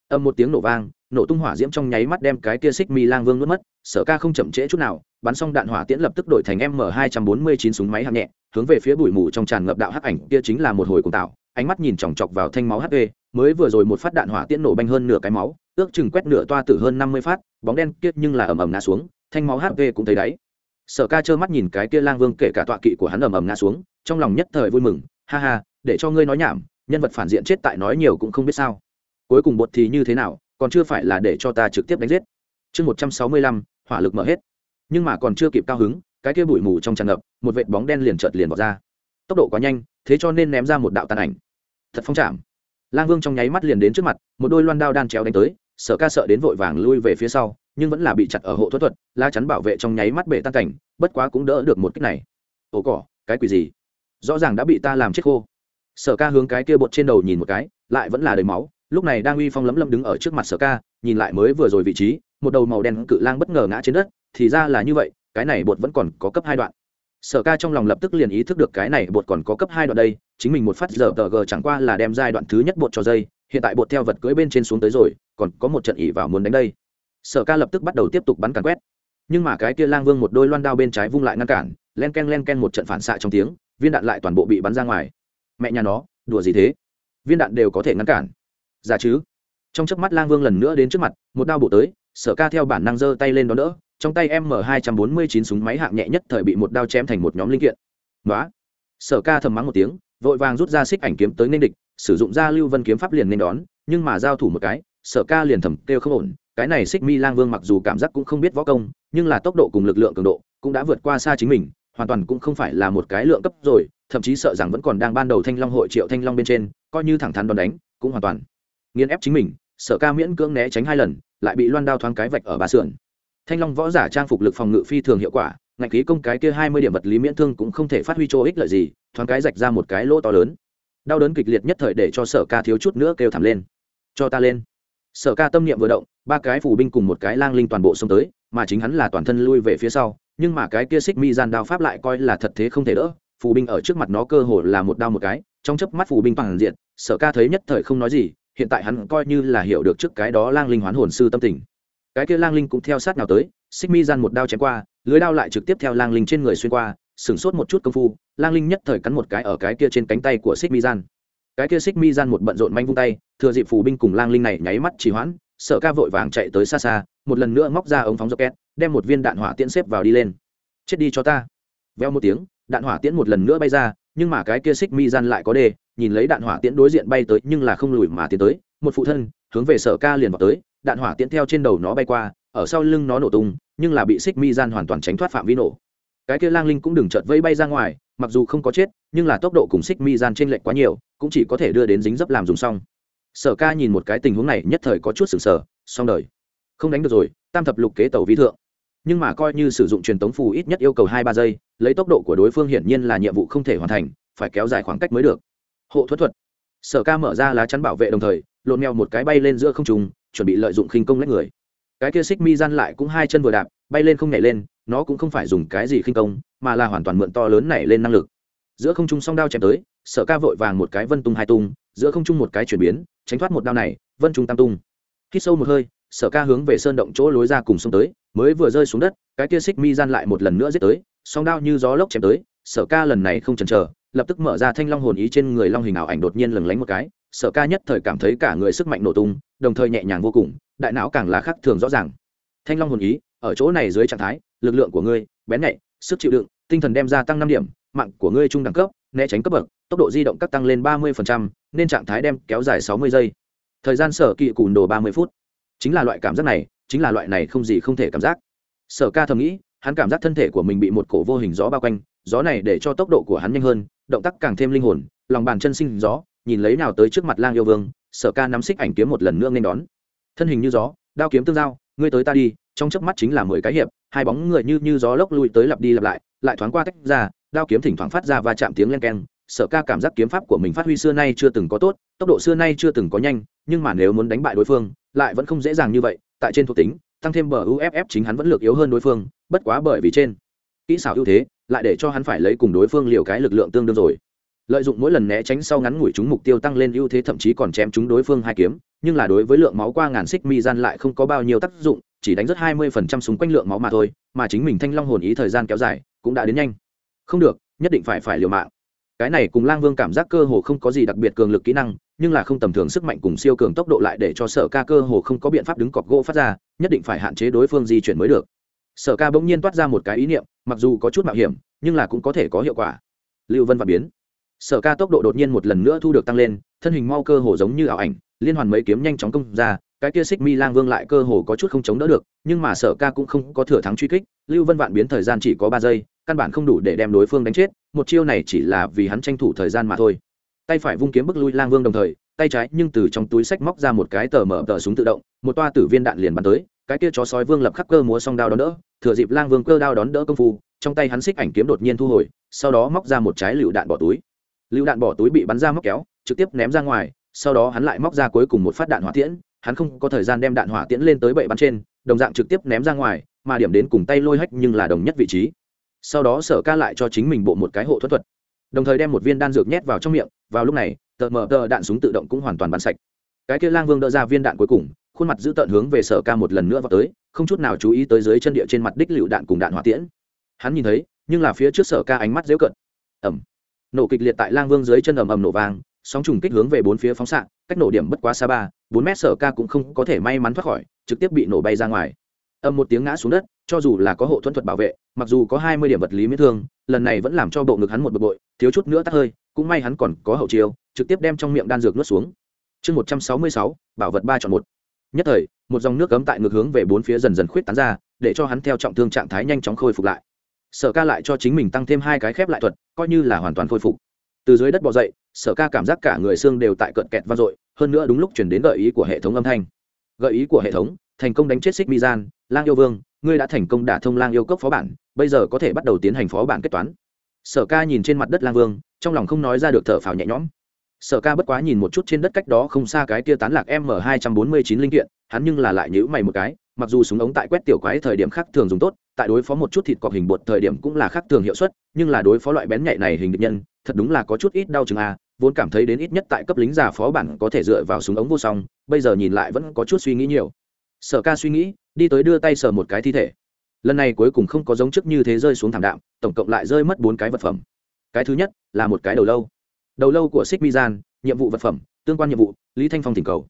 Âm một tiếng nổ vang, nổ tung hỏa diễm trong nháy mắt đem cái kia xích mi lang vương nuốt mất, sở ca không chậm trễ chút nào, bắn xong đạn hỏa tiễn lập tức đổi thành m hai trăm bốn mươi chín súng máy hạng nhẹ, hướng về phía bụi mù trong tràn ngập đạo hắc ảnh, kia chính là một hồi cùng tạo, ánh mắt nhìn chòng chọc vào thanh máu hp mới vừa rồi một phát đạn hỏa tiễn nổ banh hơn nửa cái máu, ước chừng quét nửa toa tử hơn năm mươi phát, bóng đen kiết nhưng là ầm ầm ngã xuống thanh máu hp cũng thấy đáy. Sở ca trơ mắt nhìn cái kia lang vương kể cả tọa kỵ của hắn ầm ầm ngã xuống, trong lòng nhất thời vui mừng, ha ha, để cho ngươi nói nhảm, nhân vật phản diện chết tại nói nhiều cũng không biết sao. Cuối cùng bột thì như thế nào, còn chưa phải là để cho ta trực tiếp đánh giết. Chương một trăm sáu mươi lăm, hỏa lực mở hết. Nhưng mà còn chưa kịp cao hứng, cái kia bụi mù trong tràn ngập, một vệt bóng đen liền chợt liền bỏ ra. Tốc độ quá nhanh, thế cho nên ném ra một đạo tàn ảnh. Thật phong chạm lang vương trong nháy mắt liền đến trước mặt, một đôi loan đao đan chéo đánh tới sợ ca sợ đến vội vàng lui về phía sau nhưng vẫn là bị chặt ở hộ thuật thuật la chắn bảo vệ trong nháy mắt bể tan cảnh, bất quá cũng đỡ được một kích này. Ồ cỏ, cái quỷ gì? Rõ ràng đã bị ta làm chết khô. Sở ca hướng cái kia bột trên đầu nhìn một cái, lại vẫn là đầy máu, lúc này đang uy phong lấm lấm đứng ở trước mặt sở ca, nhìn lại mới vừa rồi vị trí, một đầu màu đen cự lang bất ngờ ngã trên đất, thì ra là như vậy, cái này bột vẫn còn có cấp hai đoạn. Sở ca trong lòng lập tức liền ý thức được cái này bột còn có cấp hai đoạn đây, chính mình một phát giờ tờ g chẳng qua là đem giai đoạn thứ nhất bột cho dây, hiện tại bột theo vật cưỡi bên trên xuống tới rồi, còn có một trận ỉ vào muốn đánh đây sở ca lập tức bắt đầu tiếp tục bắn càn quét. Nhưng mà cái kia lang vương một đôi loan đao bên trái vung lại ngăn cản, len ken len ken một trận phản xạ trong tiếng, viên đạn lại toàn bộ bị bắn ra ngoài. Mẹ nhà nó, đùa gì thế? Viên đạn đều có thể ngăn cản. Giả chứ? Trong chớp mắt lang vương lần nữa đến trước mặt, một đao bộ tới, sở ca theo bản năng giơ tay lên đó đỡ, trong tay m hai trăm bốn mươi chín súng máy hạng nhẹ nhất thời bị một đao chém thành một nhóm linh kiện. Nói sở ca thầm mắng một tiếng, vội vàng rút ra xích ảnh kiếm tới nên địch, sử dụng ra lưu vân kiếm pháp liền nên đón, nhưng mà giao thủ một cái, sở ca liền thầm kêu không ổn cái này xích mi lang vương mặc dù cảm giác cũng không biết võ công, nhưng là tốc độ cùng lực lượng cường độ cũng đã vượt qua xa chính mình, hoàn toàn cũng không phải là một cái lượng cấp rồi, thậm chí sợ rằng vẫn còn đang ban đầu thanh long hội triệu thanh long bên trên, coi như thẳng thắn đòn đánh, cũng hoàn toàn nghiên ép chính mình sở ca miễn cưỡng né tránh hai lần, lại bị loan đao thoáng cái vạch ở ba sườn. Thanh long võ giả trang phục lực phòng ngự phi thường hiệu quả ngạch khí công cái kia hai mươi điểm vật lý miễn thương cũng không thể phát huy chỗ ích lợi gì, thoáng cái rạch ra một cái lỗ to lớn. Đau đớn kịch liệt nhất thời để cho sở ca thiếu chút nữa kêu thảm lên. Cho ta lên. Sở ca tâm niệm vừa động ba cái phủ binh cùng một cái lang linh toàn bộ xông tới, mà chính hắn là toàn thân lui về phía sau, nhưng mà cái kia xích mi gian đao pháp lại coi là thật thế không thể đỡ phù binh ở trước mặt nó cơ hồ là một đao một cái, trong chớp mắt phù binh bằng diện, sở ca thấy nhất thời không nói gì, hiện tại hắn coi như là hiểu được trước cái đó lang linh hoán hồn sư tâm tình. Cái kia lang linh cũng theo sát nào tới, xích mi gian một đao chém qua, lưới đao lại trực tiếp theo lang linh trên người xuyên qua, sửng sốt một chút công phu, lang linh nhất thời cắn một cái ở cái kia trên cánh tay của xích mi gian. Cái kia xích mi gian một bận rộn manh vung tay, thừa dịp phù binh cùng lang linh này nháy mắt chỉ hoãn Sở ca vội vàng chạy tới xa xa, một lần nữa móc ra ống phóng rocket, đem một viên đạn hỏa tiễn xếp vào đi lên. Chết đi cho ta. Veo một tiếng, đạn hỏa tiễn một lần nữa bay ra, nhưng mà cái kia xích mi gian lại có đề nhìn lấy đạn hỏa tiễn đối diện bay tới, nhưng là không lùi mà tiến tới. Một phụ thân, hướng về sở ca liền vào tới, đạn hỏa tiễn theo trên đầu nó bay qua, ở sau lưng nó nổ tung, nhưng là bị xích mi gian hoàn toàn tránh thoát phạm vi nổ. Cái kia lang linh cũng đừng chợt vây bay ra ngoài, mặc dù không có chết, nhưng là tốc độ cùng xích mi gian trên lệnh quá nhiều, cũng chỉ có thể đưa đến dính dấp làm dùng xong sở ca nhìn một cái tình huống này nhất thời có chút sừng sờ, xong đời. Không đánh được rồi, tam thập lục kế tàu vi thượng. Nhưng mà coi như sử dụng truyền tống phù ít nhất yêu cầu hai ba giây, lấy tốc độ của đối phương hiển nhiên là nhiệm vụ không thể hoàn thành, phải kéo dài khoảng cách mới được. Hộ thuật thuật. Sở ca mở ra lá chắn bảo vệ đồng thời lộn mèo một cái bay lên giữa không trùng chuẩn bị lợi dụng khinh công lách người. Cái kia xích mi gian lại cũng hai chân vừa đạp, bay lên không nhảy lên, nó cũng không phải dùng cái gì khinh công, mà là hoàn toàn mượn to lớn này lên năng lực. Giữa không trung song đao chém tới, sở ca vội vàng một cái vân tung hai tung giữa không trung một cái chuyển biến, tránh thoát một đao này, vân trung tam tung. Hít sâu một hơi, sở ca hướng về sơn động chỗ lối ra cùng xông tới, mới vừa rơi xuống đất, cái tia xích mi gian lại một lần nữa giết tới, song đao như gió lốc chém tới, sở ca lần này không chần chờ, lập tức mở ra thanh long hồn ý trên người long hình ảo ảnh đột nhiên lừng lánh một cái, sở ca nhất thời cảm thấy cả người sức mạnh nổ tung, đồng thời nhẹ nhàng vô cùng, đại não càng là khác thường rõ ràng. Thanh long hồn ý, ở chỗ này dưới trạng thái, lực lượng của ngươi, bén nhạy, sức chịu đựng, tinh thần đem ra tăng năm điểm, mạng của ngươi trung đẳng cấp, né tránh cấp bậc, tốc độ di động các tăng lên ba mươi nên trạng thái đem kéo dài sáu mươi giây. Thời gian sở kỵ cùn đồ ba mươi phút. Chính là loại cảm giác này, chính là loại này không gì không thể cảm giác. Sở ca thầm nghĩ, hắn cảm giác thân thể của mình bị một cổ vô hình gió bao quanh, gió này để cho tốc độ của hắn nhanh hơn, động tác càng thêm linh hồn, lòng bàn chân sinh gió, nhìn lấy nào tới trước mặt lang yêu vương, sở ca nắm xích ảnh kiếm một lần nữa nên đón. Thân hình như gió, đao kiếm tương giao, ngươi tới ta đi, trong chớp mắt chính là mười cái hiệp, hai bóng người như như gió lốc lùi tới lặp đi lặp lại lại thoáng qua tách ra, đao kiếm thỉnh thoảng phát ra và chạm tiếng len keng sở ca cảm giác kiếm pháp của mình phát huy xưa nay chưa từng có tốt, tốc độ xưa nay chưa từng có nhanh, nhưng mà nếu muốn đánh bại đối phương, lại vẫn không dễ dàng như vậy, tại trên thuộc tính, tăng thêm bờ uff chính hắn vẫn lược yếu hơn đối phương, bất quá bởi vì trên kỹ xảo ưu thế, lại để cho hắn phải lấy cùng đối phương liều cái lực lượng tương đương rồi. Lợi dụng mỗi lần né tránh sau ngắn ngủi chúng mục tiêu tăng lên ưu thế thậm chí còn chém chúng đối phương hai kiếm, nhưng là đối với lượng máu qua ngàn xích mi gian lại không có bao nhiêu tác dụng, chỉ đánh rất hai mươi phần trăm súng quanh lượng máu mà thôi, mà chính mình thanh long hồn ý thời gian kéo dài, cũng đã đến nhanh. Không được, nhất định phải phải liều mạng cái này cùng lang vương cảm giác cơ hồ không có gì đặc biệt cường lực kỹ năng, nhưng là không tầm thường sức mạnh cùng siêu cường tốc độ lại để cho sở ca cơ hồ không có biện pháp đứng cọc gỗ phát ra, nhất định phải hạn chế đối phương di chuyển mới được. Sở ca bỗng nhiên toát ra một cái ý niệm, mặc dù có chút mạo hiểm, nhưng là cũng có thể có hiệu quả. Lưu vân và biến. Sở ca tốc độ đột nhiên một lần nữa thu được tăng lên, thân hình mau cơ hồ giống như ảo ảnh, liên hoàn mấy kiếm nhanh chóng công ra cái kia xích mi lang vương lại cơ hồ có chút không chống đỡ được, nhưng mà sở ca cũng không có thừa thắng truy kích, lưu vân vạn biến thời gian chỉ có ba giây, căn bản không đủ để đem đối phương đánh chết, một chiêu này chỉ là vì hắn tranh thủ thời gian mà thôi. Tay phải vung kiếm bức lui lang vương đồng thời, tay trái nhưng từ trong túi sách móc ra một cái tờ mở tờ súng tự động, một toa tử viên đạn liền bắn tới, cái kia chó sói vương lập khắc cơ múa song đao đón đỡ, thừa dịp lang vương cơ đao đón đỡ công phu, trong tay hắn xích ảnh kiếm đột nhiên thu hồi, sau đó móc ra một trái lựu đạn bỏ túi. Lựu đạn bỏ túi bị bắn ra móc kéo, trực tiếp ném ra ngoài, sau đó hắn lại móc ra cuối cùng một phát đạn hỏa tiễn hắn không có thời gian đem đạn hỏa tiễn lên tới bậy bắn trên, đồng dạng trực tiếp ném ra ngoài, mà điểm đến cùng tay lôi hách nhưng là đồng nhất vị trí. Sau đó sở ca lại cho chính mình bộ một cái hộ thuật thuật, đồng thời đem một viên đan dược nhét vào trong miệng, vào lúc này, tờ mờ tờ đạn súng tự động cũng hoàn toàn bắn sạch. Cái kia lang vương đỡ ra viên đạn cuối cùng, khuôn mặt giữ tợn hướng về sở ca một lần nữa vào tới, không chút nào chú ý tới dưới chân địa trên mặt đích lựu đạn cùng đạn hỏa tiễn. Hắn nhìn thấy, nhưng là phía trước sở ca ánh mắt dễu cận ẩm nổ kịch liệt tại lang vương dưới chân ầm ầm nổ vàng sóng trùng kích hướng về bốn phía phóng xạ, cách nổ điểm bất quá xa ba, bốn mét sở ca cũng không có thể may mắn thoát khỏi, trực tiếp bị nổ bay ra ngoài. Âm một tiếng ngã xuống đất, cho dù là có hộ thuẫn thuật bảo vệ, mặc dù có hai mươi điểm vật lý miễn thương, lần này vẫn làm cho bộ ngực hắn một bực bội, thiếu chút nữa tắt hơi, cũng may hắn còn có hậu chiêu, trực tiếp đem trong miệng đan dược nuốt xuống. Chương một trăm sáu mươi sáu, bảo vật ba chọn một. Nhất thời, một dòng nước cấm tại ngực hướng về bốn phía dần dần khuyết tán ra, để cho hắn theo trọng thương trạng thái nhanh chóng khôi phục lại. Sở ca lại cho chính mình tăng thêm hai cái khép lại thuật, coi như là hoàn toàn khôi phục. Từ dưới đất bỏ dậy sở ca cảm giác cả người xương đều tại cận kẹt vang dội, hơn nữa đúng lúc chuyển đến gợi ý của hệ thống âm thanh gợi ý của hệ thống, thành công đánh chết xích mi gian, lang yêu vương, ngươi đã thành công đả thông lang yêu cốc phó bản, bây giờ có thể bắt đầu tiến hành phó bản kết toán sở ca nhìn trên mặt đất lang vương, trong lòng không nói ra được thở phào nhẹ nhõm sở ca bất quá nhìn một chút trên đất cách đó không xa cái kia tán lạc m hai trăm bốn mươi chín linh kiện, hắn nhưng là lại nhữ mày một cái, mặc dù súng ống tại quét tiểu quái thời điểm khác thường dùng tốt, tại đối phó một chút thịt cọp hình bột thời điểm cũng là khác thường hiệu suất, nhưng là đối phó loại bén nhạy này hình định nhân, thật đúng là có chút ít đau chừng à vốn cảm thấy đến ít nhất tại cấp lính già phó bản có thể dựa vào súng ống vô song, bây giờ nhìn lại vẫn có chút suy nghĩ nhiều. Sở ca suy nghĩ, đi tới đưa tay sờ một cái thi thể. Lần này cuối cùng không có giống trước như thế rơi xuống thảm đạm, tổng cộng lại rơi mất bốn cái vật phẩm. Cái thứ nhất là một cái đầu lâu. Đầu lâu của xích mi gian, nhiệm vụ vật phẩm, tương quan nhiệm vụ, lý thanh phong thỉnh cầu.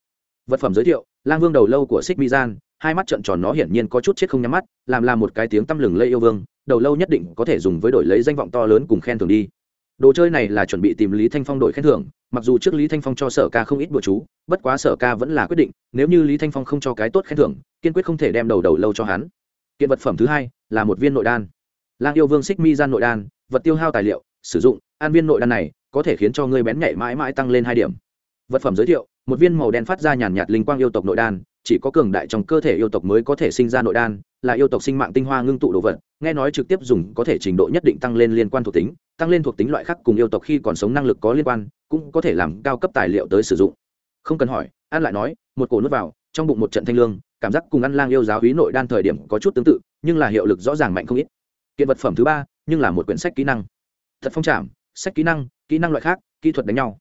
Vật phẩm giới thiệu, lang vương đầu lâu của xích mi gian, hai mắt trợn tròn nó hiển nhiên có chút chết không nhắm mắt, làm là một cái tiếng tăm lừng lây yêu vương, đầu lâu nhất định có thể dùng với đổi lấy danh vọng to lớn cùng khen thưởng đi đồ chơi này là chuẩn bị tìm lý thanh phong đổi khen thưởng, mặc dù trước lý thanh phong cho sở ca không ít bữa chú, bất quá sở ca vẫn là quyết định, nếu như lý thanh phong không cho cái tốt khen thưởng, kiên quyết không thể đem đầu đầu lâu cho hắn. Kiện vật phẩm thứ hai là một viên nội đan. Lang yêu vương xích mi gian nội đan, vật tiêu hao tài liệu, sử dụng, an viên nội đan này có thể khiến cho ngươi bén nhạy mãi mãi tăng lên hai điểm. Vật phẩm giới thiệu, một viên màu đen phát ra nhàn nhạt linh quang yêu tộc nội đan, chỉ có cường đại trong cơ thể yêu tộc mới có thể sinh ra nội đan, là yêu tộc sinh mạng tinh hoa ngưng tụ đồ vật nghe nói trực tiếp dùng có thể trình độ nhất định tăng lên liên quan thuộc tính tăng lên thuộc tính loại khác cùng yêu tộc khi còn sống năng lực có liên quan cũng có thể làm cao cấp tài liệu tới sử dụng. Không cần hỏi an lại nói một cổ nuốt vào trong bụng một trận thanh lương cảm giác cùng ăn lang yêu giáo hí nội đan thời điểm có chút tương tự nhưng là hiệu lực rõ ràng mạnh không ít. Kiện vật phẩm thứ ba nhưng là một quyển sách kỹ năng. Thật phong trảm sách kỹ năng kỹ năng loại khác kỹ thuật đánh nhau.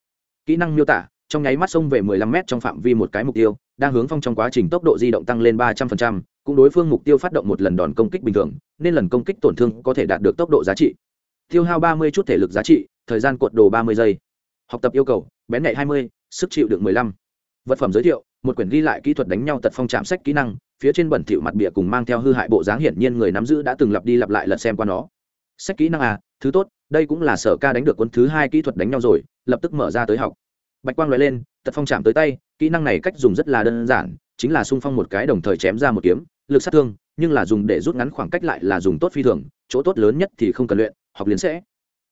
Kỹ năng miêu tả trong nháy mắt xông về 15 m trong phạm vi một cái mục tiêu đang hướng phong trong quá trình tốc độ di động tăng lên 300%, cũng đối phương mục tiêu phát động một lần đòn công kích bình thường nên lần công kích tổn thương có thể đạt được tốc độ giá trị. Tiêu hao 30 chút thể lực giá trị thời gian cuộn đồ 30 giây. Học tập yêu cầu bén nhạy 20, sức chịu được 15. vật phẩm giới thiệu một quyển ghi lại kỹ thuật đánh nhau tật phong chạm sách kỹ năng phía trên bẩn thỉu mặt bìa cùng mang theo hư hại bộ dáng hiển nhiên người nắm giữ đã từng lặp đi lặp lại lật xem qua nó. Sách kỹ năng à thứ tốt đây cũng là sở ca đánh được cuốn thứ hai kỹ thuật đánh nhau rồi lập tức mở ra tới học. Bạch quang loại lên tật phong chạm tới tay kỹ năng này cách dùng rất là đơn giản chính là xung phong một cái đồng thời chém ra một kiếm lực sát thương nhưng là dùng để rút ngắn khoảng cách lại là dùng tốt phi thường, chỗ tốt lớn nhất thì không cần luyện, học liền sẽ.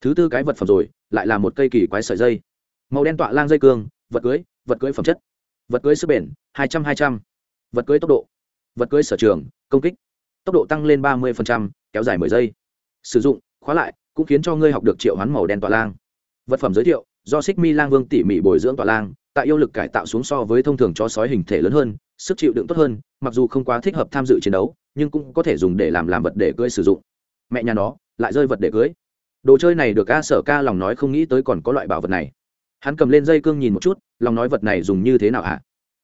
Thứ tư cái vật phẩm rồi, lại là một cây kỳ quái sợi dây. Màu đen tọa lang dây cương, vật cưới vật cưới phẩm chất. Vật cưới sức bền, hai trăm hai trăm. Vật cưới tốc độ. Vật cưới sở trường, công kích. Tốc độ tăng lên ba mươi kéo dài mười giây. Sử dụng, khóa lại, cũng khiến cho ngươi học được triệu hoán màu đen tọa lang. Vật phẩm giới thiệu, do xích mi lang vương tỉ mỉ bồi dưỡng tọa lang, tại yêu lực cải tạo xuống so với thông thường chó sói hình thể lớn hơn, sức chịu đựng tốt hơn, mặc dù không quá thích hợp tham dự chiến đấu nhưng cũng có thể dùng để làm làm vật để cưới sử dụng. Mẹ nhà nó, lại rơi vật để cưới. Đồ chơi này được a sở ca lòng nói không nghĩ tới còn có loại bảo vật này. Hắn cầm lên dây cương nhìn một chút, lòng nói vật này dùng như thế nào hả?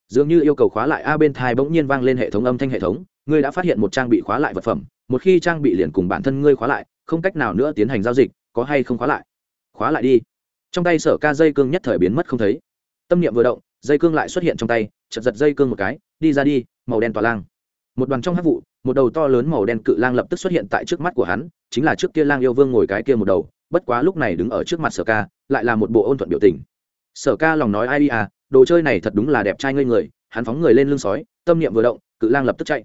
Dường như yêu cầu khóa lại a bên thai bỗng nhiên vang lên hệ thống âm thanh hệ thống, ngươi đã phát hiện một trang bị khóa lại vật phẩm, một khi trang bị liền cùng bản thân ngươi khóa lại, không cách nào nữa tiến hành giao dịch, có hay không khóa lại? Khóa lại đi. Trong tay sở ca dây cương nhất thời biến mất không thấy. Tâm niệm vừa động, dây cương lại xuất hiện trong tay, chật giật dây cương một cái, đi ra đi, màu đen tỏa lang một đoàn trong hát vụ, một đầu to lớn màu đen cự lang lập tức xuất hiện tại trước mắt của hắn, chính là trước kia lang yêu vương ngồi cái kia một đầu, bất quá lúc này đứng ở trước mặt sở ca, lại là một bộ ôn thuận biểu tình. Sở ca lòng nói ai đi à đồ chơi này thật đúng là đẹp trai ngây người, hắn phóng người lên lưng sói, tâm niệm vừa động, cự lang lập tức chạy.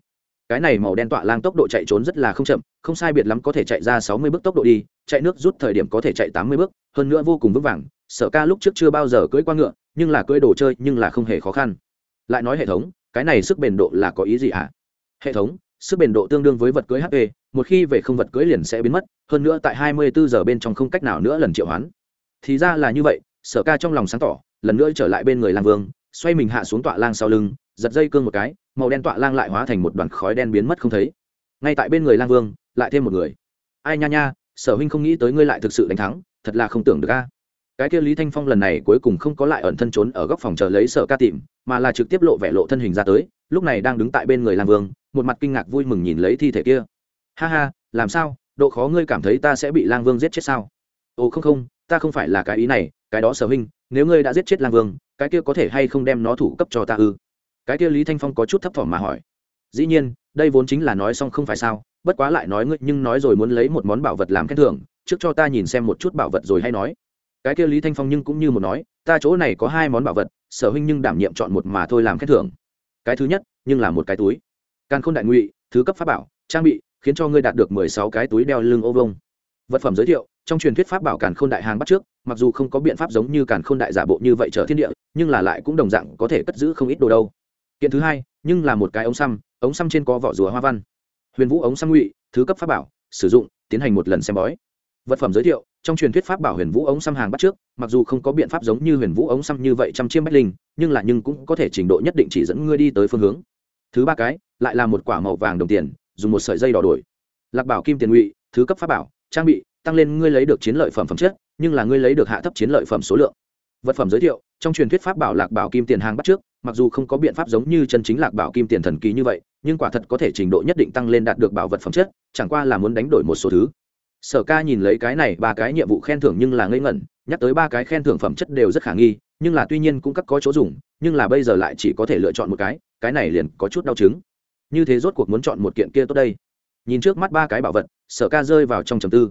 Cái này màu đen tọa lang tốc độ chạy trốn rất là không chậm, không sai biệt lắm có thể chạy ra sáu mươi bước tốc độ đi, chạy nước rút thời điểm có thể chạy tám mươi bước, hơn nữa vô cùng vững vàng, sở ca lúc trước chưa bao giờ cưỡi qua ngựa, nhưng là cưỡi đồ chơi nhưng là không hề khó khăn. Lại nói hệ thống, cái này sức bền độ là có ý gì ạ à? Hệ thống, sức bền độ tương đương với vật cưỡi hp một khi về không vật cưỡi liền sẽ biến mất, hơn nữa tại hai mươi bốn giờ bên trong không cách nào nữa lần triệu hoán. Thì ra là như vậy, sở ca trong lòng sáng tỏ, lần nữa trở lại bên người lang vương, xoay mình hạ xuống tọa lang sau lưng, giật dây cương một cái, màu đen tọa lang lại hóa thành một đoàn khói đen biến mất không thấy. Ngay tại bên người lang vương, lại thêm một người. Ai nha nha, sở huynh không nghĩ tới ngươi lại thực sự đánh thắng, thật là không tưởng được a. Cái kia lý thanh phong lần này cuối cùng không có lại ẩn thân trốn ở góc phòng chờ lấy sở ca tìm, mà là trực tiếp lộ vẻ lộ thân hình ra tới, lúc này đang đứng tại bên người lang vương một mặt kinh ngạc vui mừng nhìn lấy thi thể kia. Ha ha, làm sao? Độ khó ngươi cảm thấy ta sẽ bị lang vương giết chết sao? Ồ, không không, ta không phải là cái ý này, cái đó sở huynh, nếu ngươi đã giết chết lang vương, cái kia có thể hay không đem nó thủ cấp cho ta ư? Cái kia lý thanh phong có chút thấp thỏm mà hỏi. Dĩ nhiên, đây vốn chính là nói xong không phải sao, bất quá lại nói ngươi, nhưng nói rồi muốn lấy một món bảo vật làm khen thưởng, trước cho ta nhìn xem một chút bảo vật rồi hay nói. Cái kia lý thanh phong nhưng cũng như một nói, ta chỗ này có hai món bảo vật, sở huynh nhưng đảm nhiệm chọn một mà thôi làm khen thưởng. Cái thứ nhất, nhưng là một cái túi càng khôn đại ngụy, thứ cấp pháp bảo, trang bị, khiến cho ngươi đạt được mười sáu cái túi đeo lưng ô vông vật phẩm giới thiệu, trong truyền thuyết pháp bảo càn khôn đại hàng bắt trước, mặc dù không có biện pháp giống như càn khôn đại giả bộ như vậy trở thiên địa, nhưng là lại cũng đồng dạng có thể cất giữ không ít đồ đâu. Kiện thứ hai, nhưng là một cái ống xăm ống xăm trên có vỏ rùa hoa văn. Huyền vũ ống xăm ngụy, thứ cấp pháp bảo, sử dụng, tiến hành một lần xem bói. Vật phẩm giới thiệu, trong truyền thuyết pháp bảo huyền vũ ống xăm hàng bắt trước, mặc dù không có biện pháp giống như huyền vũ ống xăm như vậy trăm chiêm bách linh, nhưng là nhưng cũng có thể trình độ nhất định chỉ dẫn ngươi đi tới phương hướng thứ ba cái, lại là một quả màu vàng đồng tiền, dùng một sợi dây đỏ đổi. Lạc bảo kim tiền ngụy, thứ cấp pháp bảo, trang bị, tăng lên ngươi lấy được chiến lợi phẩm phẩm chất, nhưng là ngươi lấy được hạ thấp chiến lợi phẩm số lượng. Vật phẩm giới thiệu, trong truyền thuyết pháp bảo lạc bảo kim tiền hàng bắt trước, mặc dù không có biện pháp giống như chân chính lạc bảo kim tiền thần kỳ như vậy, nhưng quả thật có thể trình độ nhất định tăng lên đạt được bảo vật phẩm chất, chẳng qua là muốn đánh đổi một số thứ. Sở ca nhìn lấy cái này, ba cái nhiệm vụ khen thưởng nhưng là ngây ngẩn, nhắc tới ba cái khen thưởng phẩm chất đều rất khả nghi, nhưng là tuy nhiên cũng các có chỗ dùng nhưng là bây giờ lại chỉ có thể lựa chọn một cái cái này liền có chút đau chứng. Như thế rốt cuộc muốn chọn một kiện kia tốt đây. Nhìn trước mắt ba cái bảo vật, sở ca rơi vào trong trầm tư.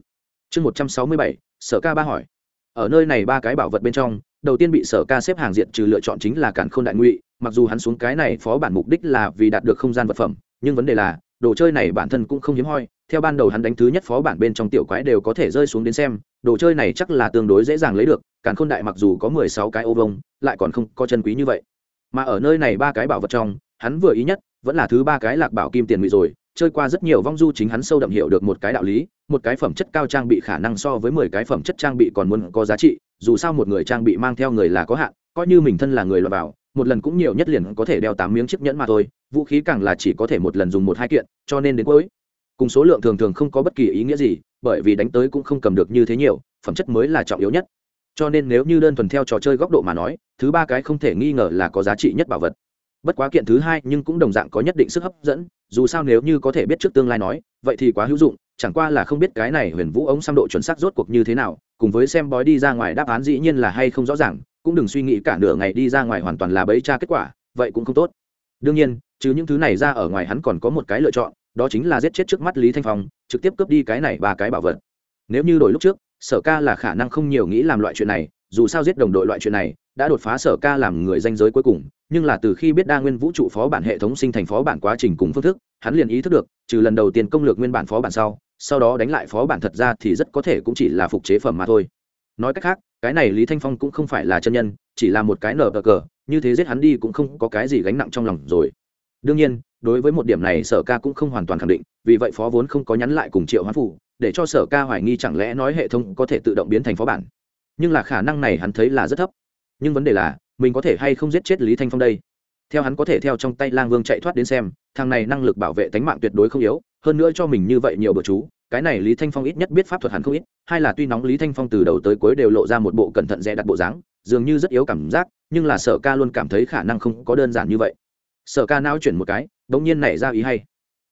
Chương một trăm sáu mươi bảy, sở ca ba hỏi. Ở nơi này ba cái bảo vật bên trong, đầu tiên bị sở ca xếp hàng diện trừ lựa chọn chính là cản k h ô n đại ngụy, mặc dù hắn xuống cái này phó bản mục đích là vì đạt được không gian vật phẩm, nhưng vấn đề là đồ chơi này bản thân cũng không hiếm hoi, theo ban đầu hắn đánh thứ nhất phó bản bên trong tiểu quái đều có thể rơi xuống đến xem, đồ chơi này chắc là tương đối dễ dàng lấy được, Càn khôn đại mặc dù có mười sáu cái ô vông lại còn không có chân quý như vậy. Mà ở nơi này ba cái bảo vật trong, hắn vừa ý nhất, vẫn là thứ ba cái lạc bảo kim tiền ngụy rồi, chơi qua rất nhiều vong du chính hắn sâu đậm hiểu được một cái đạo lý, một cái phẩm chất cao trang bị khả năng so với mười cái phẩm chất trang bị còn muốn có giá trị, dù sao một người trang bị mang theo người là có hạn, coi như mình thân là người lọt vào một lần cũng nhiều nhất liền có thể đeo tám miếng chiếc nhẫn mà thôi, vũ khí càng là chỉ có thể một lần dùng một hai kiện, cho nên đến cuối, cùng số lượng thường thường không có bất kỳ ý nghĩa gì, bởi vì đánh tới cũng không cầm được như thế nhiều, phẩm chất mới là trọng yếu nhất. Cho nên nếu như đơn thuần theo trò chơi góc độ mà nói, thứ ba cái không thể nghi ngờ là có giá trị nhất bảo vật. Bất quá kiện thứ hai nhưng cũng đồng dạng có nhất định sức hấp dẫn, dù sao nếu như có thể biết trước tương lai nói, vậy thì quá hữu dụng, chẳng qua là không biết cái này huyền vũ ống xăm độ chuẩn xác rốt cuộc như thế nào, cùng với xem bói đi ra ngoài đáp án dĩ nhiên là hay không rõ ràng cũng đừng suy nghĩ cả nửa ngày đi ra ngoài hoàn toàn là bấy tra kết quả, vậy cũng không tốt. Đương nhiên, chứ những thứ này ra ở ngoài hắn còn có một cái lựa chọn, đó chính là giết chết trước mắt lý thanh phong, trực tiếp cướp đi cái này ba cái bảo vật. Nếu như đổi lúc trước, sở ca là khả năng không nhiều nghĩ làm loại chuyện này, dù sao giết đồng đội loại chuyện này, đã đột phá sở ca làm người danh giới cuối cùng, nhưng là từ khi biết đa nguyên vũ trụ phó bản hệ thống sinh thành phó bản quá trình cùng phương thức, hắn liền ý thức được, trừ lần đầu tiên công lược nguyên bản phó bản sau sau đó đánh lại phó bản thật ra thì rất có thể cũng chỉ là phục chế phẩm mà thôi. Nói cách khác cái này lý thanh phong cũng không phải là chân nhân, chỉ là một cái nở cờ cờ, như thế giết hắn đi cũng không có cái gì gánh nặng trong lòng rồi. Đương nhiên, đối với một điểm này sở ca cũng không hoàn toàn khẳng định, vì vậy phó vốn không có nhắn lại cùng triệu hoán phủ, để cho sở ca hoài nghi chẳng lẽ nói hệ thống có thể tự động biến thành phó bản. Nhưng là khả năng này hắn thấy là rất thấp. Nhưng vấn đề là, mình có thể hay không giết chết lý thanh phong đây? Theo hắn có thể theo trong tay lang vương chạy thoát đến xem, thằng này năng lực bảo vệ tánh mạng tuyệt đối không yếu, hơn nữa cho mình như vậy nhiều bữa chú cái này lý thanh phong ít nhất biết pháp thuật hẳn không ít, hai là tuy nóng lý thanh phong từ đầu tới cuối đều lộ ra một bộ cẩn thận dè đặt bộ dáng, dường như rất yếu cảm giác, nhưng là sở ca luôn cảm thấy khả năng không có đơn giản như vậy. Sở ca não chuyển một cái đ ỗ n g nhiên nảy ra ý hay.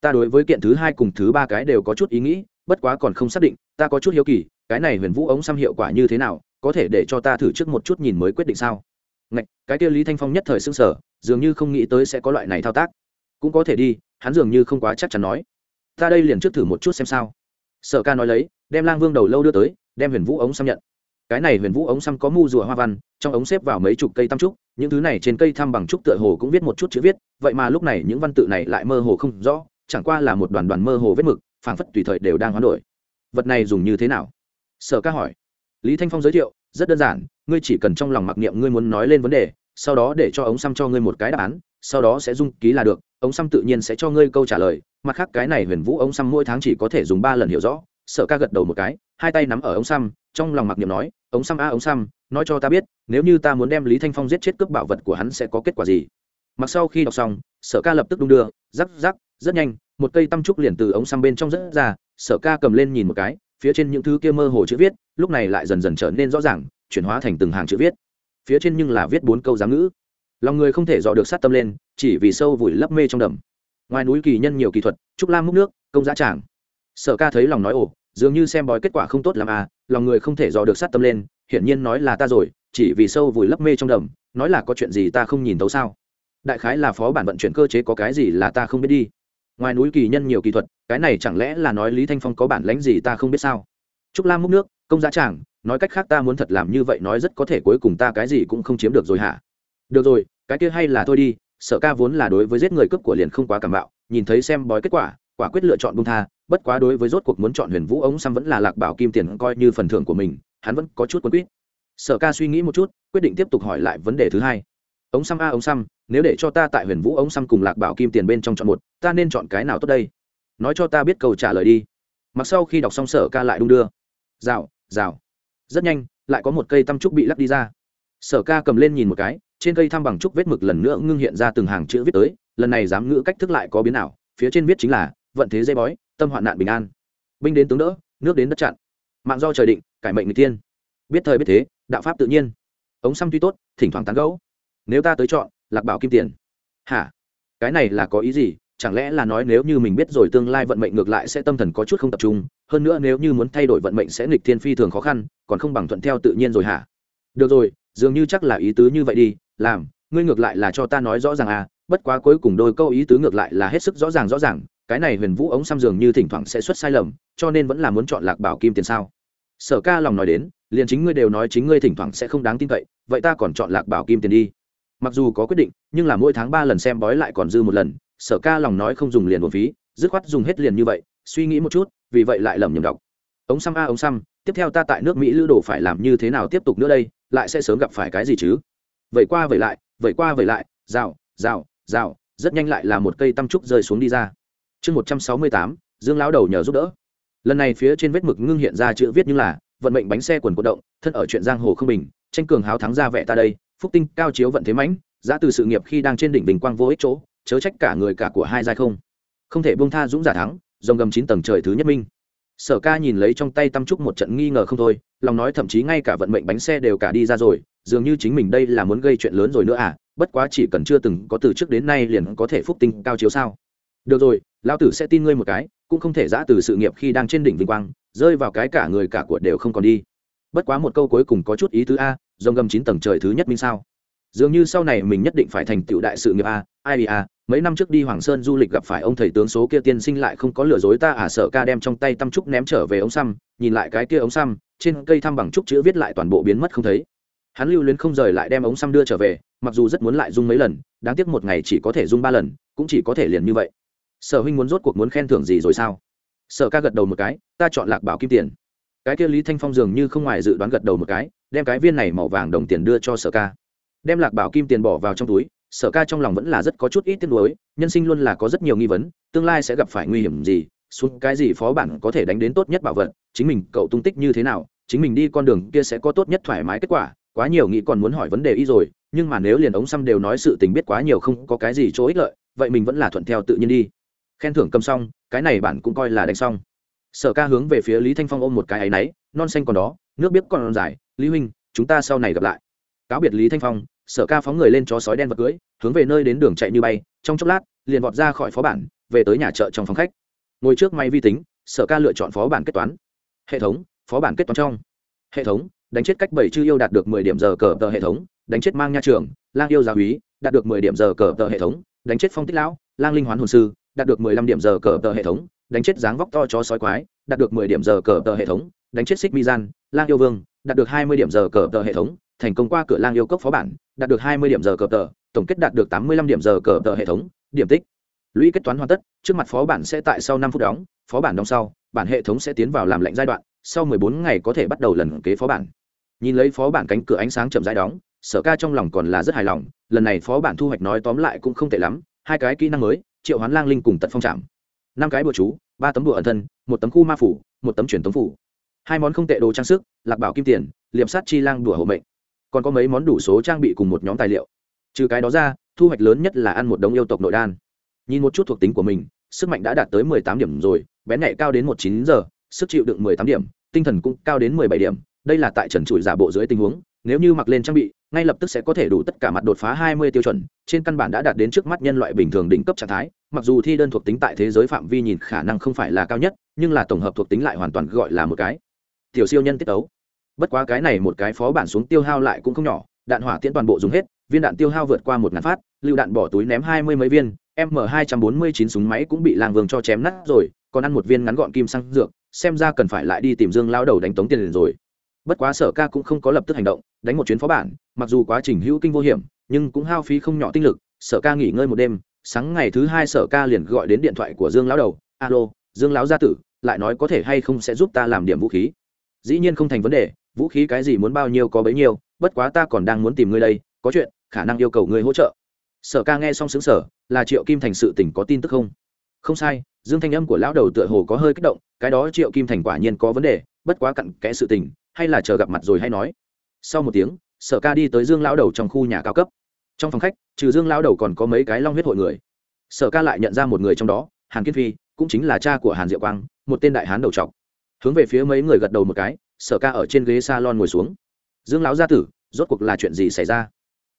Ta đối với kiện thứ hai cùng thứ ba cái đều có chút ý nghĩ, bất quá còn không xác định, ta có chút hiếu kỳ, cái này huyền vũ ống xăm hiệu quả như thế nào, có thể để cho ta thử trước một chút nhìn mới quyết định sao? Ngạch, cái kia lý thanh phong nhất thời xưng sở dường như không nghĩ tới sẽ có loại này thao tác. Cũng có thể đi, hắn dường như không quá chắc chắn nói. Ta đây liền trước thử một chút xem sao sở ca nói lấy, đem lang vương đầu lâu đưa tới, đem huyền vũ ống xăm nhận. Cái này huyền vũ ống xăm có mu rùa hoa văn, trong ống xếp vào mấy chục cây tam trúc, những thứ này trên cây thăm bằng trúc tựa hồ cũng viết một chút chữ viết, vậy mà lúc này những văn tự này lại mơ hồ không rõ, chẳng qua là một đoàn đoàn mơ hồ vết mực, phảng phất tùy thời đều đang hoán đổi. Vật này dùng như thế nào? Sở ca hỏi. Lý thanh phong giới thiệu, rất đơn giản, ngươi chỉ cần trong lòng mặc niệm ngươi muốn nói lên vấn đề, sau đó để cho ống xăm cho ngươi một cái đáp án, sau đó sẽ dung ký là được, ống xăm tự nhiên sẽ cho ngươi câu trả lời mặt khác cái này huyền vũ ống xăm mỗi tháng chỉ có thể dùng ba lần hiểu rõ. Sở ca gật đầu một cái, hai tay nắm ở ống xăm, trong lòng mặc niệm nói, ống xăm a, ống xăm, nói cho ta biết, nếu như ta muốn đem lý thanh phong giết chết cướp bảo vật của hắn sẽ có kết quả gì? Mặc sau khi đọc xong, sở ca lập tức đung đưa, rắc rắc, rất nhanh, một cây tăm trúc liền từ ống xăm bên trong rất ra. Sở ca cầm lên nhìn một cái, phía trên những thứ kia mơ hồ chữ viết, lúc này lại dần dần trở nên rõ ràng, chuyển hóa thành từng hàng chữ viết. Phía trên nhưng là viết bốn câu giám ngữ. Lòng người không thể dò được sát tâm lên, chỉ vì sâu vùi lấp mê trong đầm ngoài núi kỳ nhân nhiều kỹ thuật, trúc lam múc nước, công giá tràng. Sở ca thấy lòng nói ồ, dường như xem bói kết quả không tốt làm à lòng người không thể dò được sát tâm lên, hiển nhiên nói là ta rồi, chỉ vì sâu vùi lấp mê trong đầm, nói là có chuyện gì ta không nhìn tấu sao? Đại khái là phó bản vận chuyển cơ chế có cái gì là ta không biết đi. Ngoài núi kỳ nhân nhiều kỹ thuật, cái này chẳng lẽ là nói lý thanh phong có bản lãnh gì ta không biết sao? Trúc lam múc nước, công giá tràng, nói cách khác ta muốn thật làm như vậy nói rất có thể cuối cùng ta cái gì cũng không chiếm được rồi hả? Được rồi, cái kia hay là thôi đi sở ca vốn là đối với giết người cướp của liền không quá cảm bạo, nhìn thấy xem bói kết quả quả quyết lựa chọn bung tha, bất quá đối với rốt cuộc muốn chọn huyền vũ ống xăm vẫn là lạc bảo kim tiền coi như phần thưởng của mình, hắn vẫn có chút quân quýt. Sở ca suy nghĩ một chút, quyết định tiếp tục hỏi lại vấn đề thứ hai. Ống xăm a, ống xăm, nếu để cho ta tại huyền vũ ống xăm cùng lạc bảo kim tiền bên trong chọn một, ta nên chọn cái nào tốt đây? Nói cho ta biết câu trả lời đi. Mặc sau khi đọc xong sở ca lại đung đưa. Rào rào. Rất nhanh, lại có một cây tăm trúc bị lắp đi ra. Sở ca cầm lên nhìn một cái trên cây thăm bằng trúc vết mực lần nữa ngưng hiện ra từng hàng chữ viết tới, lần này dám ngữ cách thức lại có biến nào phía trên viết chính là, vận thế dây bói, tâm hoạn nạn bình an. Binh đến tướng đỡ, nước đến đất chặn. Mạng do trời định, cải mệnh người tiên biết thời biết thế, đạo pháp tự nhiên. Ống xăm tuy tốt, thỉnh thoảng tán gẫu. Nếu ta tới chọn, lạc bảo kim tiền. Hả? Cái này là có ý gì? Chẳng lẽ là nói nếu như mình biết rồi tương lai vận mệnh ngược lại sẽ tâm thần có chút không tập trung, hơn nữa nếu như muốn thay đổi vận mệnh sẽ nghịch thiên phi thường khó khăn, còn không bằng thuận theo tự nhiên rồi hả? Được rồi, dường như chắc là ý tứ như vậy đi làm, ngươi ngược lại là cho ta nói rõ ràng à bất quá cuối cùng đôi câu ý tứ ngược lại là hết sức rõ ràng rõ ràng, cái này huyền vũ ống xăm dường như thỉnh thoảng sẽ xuất sai lầm, cho nên vẫn là muốn chọn lạc bảo kim tiền sao. Sở ca lòng nói đến, liền chính ngươi đều nói chính ngươi thỉnh thoảng sẽ không đáng tin cậy, vậy ta còn chọn lạc bảo kim tiền đi. Mặc dù có quyết định, nhưng là mỗi tháng ba lần xem bói lại còn dư một lần, sở ca lòng nói không dùng liền một phí, dứt khoát dùng hết liền như vậy, suy nghĩ một chút, vì vậy lại lầm nhầm đọc. Ống xăm a, ống xăm, tiếp theo ta tại nước mỹ lữ đồ phải làm như thế nào tiếp tục nữa đây, lại sẽ sớm gặp phải cái gì chứ? Vậy qua vậy lại vậy qua vậy lại, rào rào rào, rất nhanh lại là một cây tăm trúc rơi xuống đi ra. Chương một trăm sáu mươi tám, dương lão đầu nhờ giúp đỡ. Lần này phía trên vết mực ngưng hiện ra chữ viết như là, vận mệnh bánh xe quần cổ động, thân ở chuyện giang hồ không bình, tranh cường háo thắng ra vẻ ta đây, phúc tinh, cao chiếu vận thế mãnh giã từ sự nghiệp khi đang trên đỉnh bình quang vô ích chỗ, chớ trách cả người cả của hai giai không. Không thể buông tha dũng giả thắng dòng gầm chín tầng trời thứ nhất minh sở ca nhìn lấy trong tay tâm trúc một trận nghi ngờ không thôi, lòng nói thậm chí ngay cả vận mệnh bánh xe đều cả đi ra rồi, dường như chính mình đây là muốn gây chuyện lớn rồi nữa à bất quá chỉ cần chưa từng có từ trước đến nay liền có thể phúc tinh cao chiếu sao. Được rồi, lão tử sẽ tin ngươi một cái, cũng không thể giã từ sự nghiệp khi đang trên đỉnh vinh quang, rơi vào cái cả người cả của đều không còn đi. Bất quá một câu cuối cùng có chút ý tứ a dòng gầm chín tầng trời thứ nhất minh sao. Dường như sau này mình nhất định phải thành tựu đại sự nghiệp a, ai a mấy năm trước đi hoàng sơn du lịch gặp phải ông thầy tướng số kia tiên sinh lại không có lừa dối ta à sợ ca đem trong tay tăm trúc ném trở về ống xăm, nhìn lại cái kia ống xăm, trên cây thăm bằng trúc chữ viết lại toàn bộ biến mất không thấy. Hắn lưu luyến không rời lại đem ống xăm đưa trở về, mặc dù rất muốn lại dung mấy lần, đáng tiếc một ngày chỉ có thể dung ba lần, cũng chỉ có thể liền như vậy. Sở huynh muốn rốt cuộc muốn khen thưởng gì rồi sao? Sở ca gật đầu một cái, ta chọn lạc bảo kim tiền. Cái kia lý thanh phong dường như không ngoài dự đoán gật đầu một cái, đem cái viên này màu vàng đồng tiền đưa cho sở ca. Đem lạc bảo kim tiền bỏ vào trong túi sở ca trong lòng vẫn là rất có chút ít tiếc nuối, nhân sinh luôn là có rất nhiều nghi vấn, tương lai sẽ gặp phải nguy hiểm gì, xuống cái gì phó bản có thể đánh đến tốt nhất bảo vật, chính mình, cậu tung tích như thế nào, chính mình đi con đường kia sẽ có tốt nhất thoải mái kết quả, quá nhiều nghĩ còn muốn hỏi vấn đề y rồi, nhưng mà nếu liền ống xăm đều nói sự tình biết quá nhiều không có cái gì chỗ ích lợi, vậy mình vẫn là thuận theo tự nhiên đi. Khen thưởng cầm xong, cái này bản cũng coi là đánh xong. Sở ca hướng về phía lý thanh phong ôm một cái áy náy, non xanh còn đó, nước biết còn dài, lý huynh, chúng ta sau này gặp lại. Cáo biệt lý thanh phong sở ca phóng người lên chó sói đen vật cưới, hướng về nơi đến đường chạy như bay, trong chốc lát, liền vọt ra khỏi phó bản, về tới nhà chợ trong phòng khách. Ngồi trước máy vi tính, sở ca lựa chọn phó bản kết toán. Hệ thống, phó bản kết toán trong. Hệ thống, đánh chết cách bảy chư yêu đạt được mười điểm giờ cờ tờ hệ thống, đánh chết mang nha trường, lang yêu gia húy đạt được mười điểm giờ cờ tờ hệ thống, đánh chết phong tích lão, lang linh hoán hồn sư, đạt được mười lăm điểm giờ cờ tờ hệ thống, đánh chết dáng vóc to chó sói quái, đạt được mười điểm giờ cờ tờ hệ thống, đánh chết xích mi gian, lang yêu vương, đạt được hai mươi điểm giờ cờ tờ hệ thống thành công qua cửa lang yêu cốc phó bản, đạt được hai mươi điểm giờ cờ tờ, tổng kết đạt được tám mươi lăm điểm giờ cờ tờ hệ thống, điểm tích. Lũy kết toán hoàn tất, trước mặt phó bản sẽ tại sau năm phút đóng, phó bản đóng sau, bản hệ thống sẽ tiến vào làm lệnh giai đoạn, sau mười bốn ngày có thể bắt đầu lần kế phó bản. Nhìn lấy phó bản cánh cửa ánh sáng chậm rãi đóng, sở ca trong lòng còn là rất hài lòng, lần này phó bản thu hoạch nói tóm lại cũng không tệ lắm, hai cái kỹ năng mới, triệu hoán lang linh cùng tận phong trạm. Năm cái bùa chú, ba tấm đùa ẩn thân, một tấm khu ma phủ, một tấm truyền tống phủ. Hai món không tệ đồ trang sức, lạc bảo kim tiền liệm sát chi lang đùa hộ mệnh còn có mấy món đủ số trang bị cùng một nhóm tài liệu. Trừ cái đó ra, thu hoạch lớn nhất là ăn một đống yêu tộc nội đan. Nhìn một chút thuộc tính của mình, sức mạnh đã đạt tới mười tám điểm rồi, bén nhạy cao đến một chín giờ, sức chịu đựng mười tám điểm, tinh thần cũng cao đến mười bảy điểm. Đây là tại trần trụi giả bộ dưới tình huống, nếu như mặc lên trang bị, ngay lập tức sẽ có thể đủ tất cả mặt đột phá hai mươi tiêu chuẩn, trên căn bản đã đạt đến trước mắt nhân loại bình thường đỉnh cấp trạng thái. Mặc dù thi đơn thuộc tính tại thế giới phạm vi nhìn khả năng không phải là cao nhất, nhưng là tổng hợp thuộc tính lại hoàn toàn gọi là một cái. Tiểu siêu nhân tiết ấu bất quá cái này một cái phó bản xuống tiêu hao lại cũng không nhỏ, đạn hỏa tiễn toàn bộ dùng hết, viên đạn tiêu hao vượt qua một ngàn phát, lựu đạn bỏ túi ném hai mươi mấy viên, m hai trăm bốn mươi chín súng máy cũng bị làng vương cho chém nát rồi, còn ăn một viên ngắn gọn kim xăng dược, xem ra cần phải lại đi tìm dương lao đầu đánh tống tiền liền rồi. Bất quá sở ca cũng không có lập tức hành động, đánh một chuyến phó bản, mặc dù quá trình hữu kinh vô hiểm, nhưng cũng hao phí không nhỏ tinh lực, sở ca nghỉ ngơi một đêm, sáng ngày thứ hai sở ca liền gọi đến điện thoại của dương lão đầu, alo, dương lão gia tử, lại nói có thể hay không sẽ giúp ta làm điểm vũ khí? Dĩ nhiên không thành vấn đề vũ khí cái gì muốn bao nhiêu có bấy nhiêu, bất quá ta còn đang muốn tìm ngươi đây, có chuyện, khả năng yêu cầu ngươi hỗ trợ. Sở ca nghe xong xứng sở là triệu kim thành sự tỉnh có tin tức không? Không sai, dương thanh âm của lão đầu tựa hồ có hơi kích động, cái đó triệu kim thành quả nhiên có vấn đề, bất quá cặn kẽ sự tình, hay là chờ gặp mặt rồi hay nói. Sau một tiếng, sở ca đi tới dương lão đầu trong khu nhà cao cấp. Trong phòng khách, trừ dương lão đầu còn có mấy cái long huyết hội người. Sở ca lại nhận ra một người trong đó, hàn kiên phi, cũng chính là cha của hàn diệu quang, một tên đại hán đầu trọc. Hướng về phía mấy người gật đầu một cái sở ca ở trên ghế s a lon ngồi xuống. Dương lão gia tử, rốt cuộc là chuyện gì xảy ra?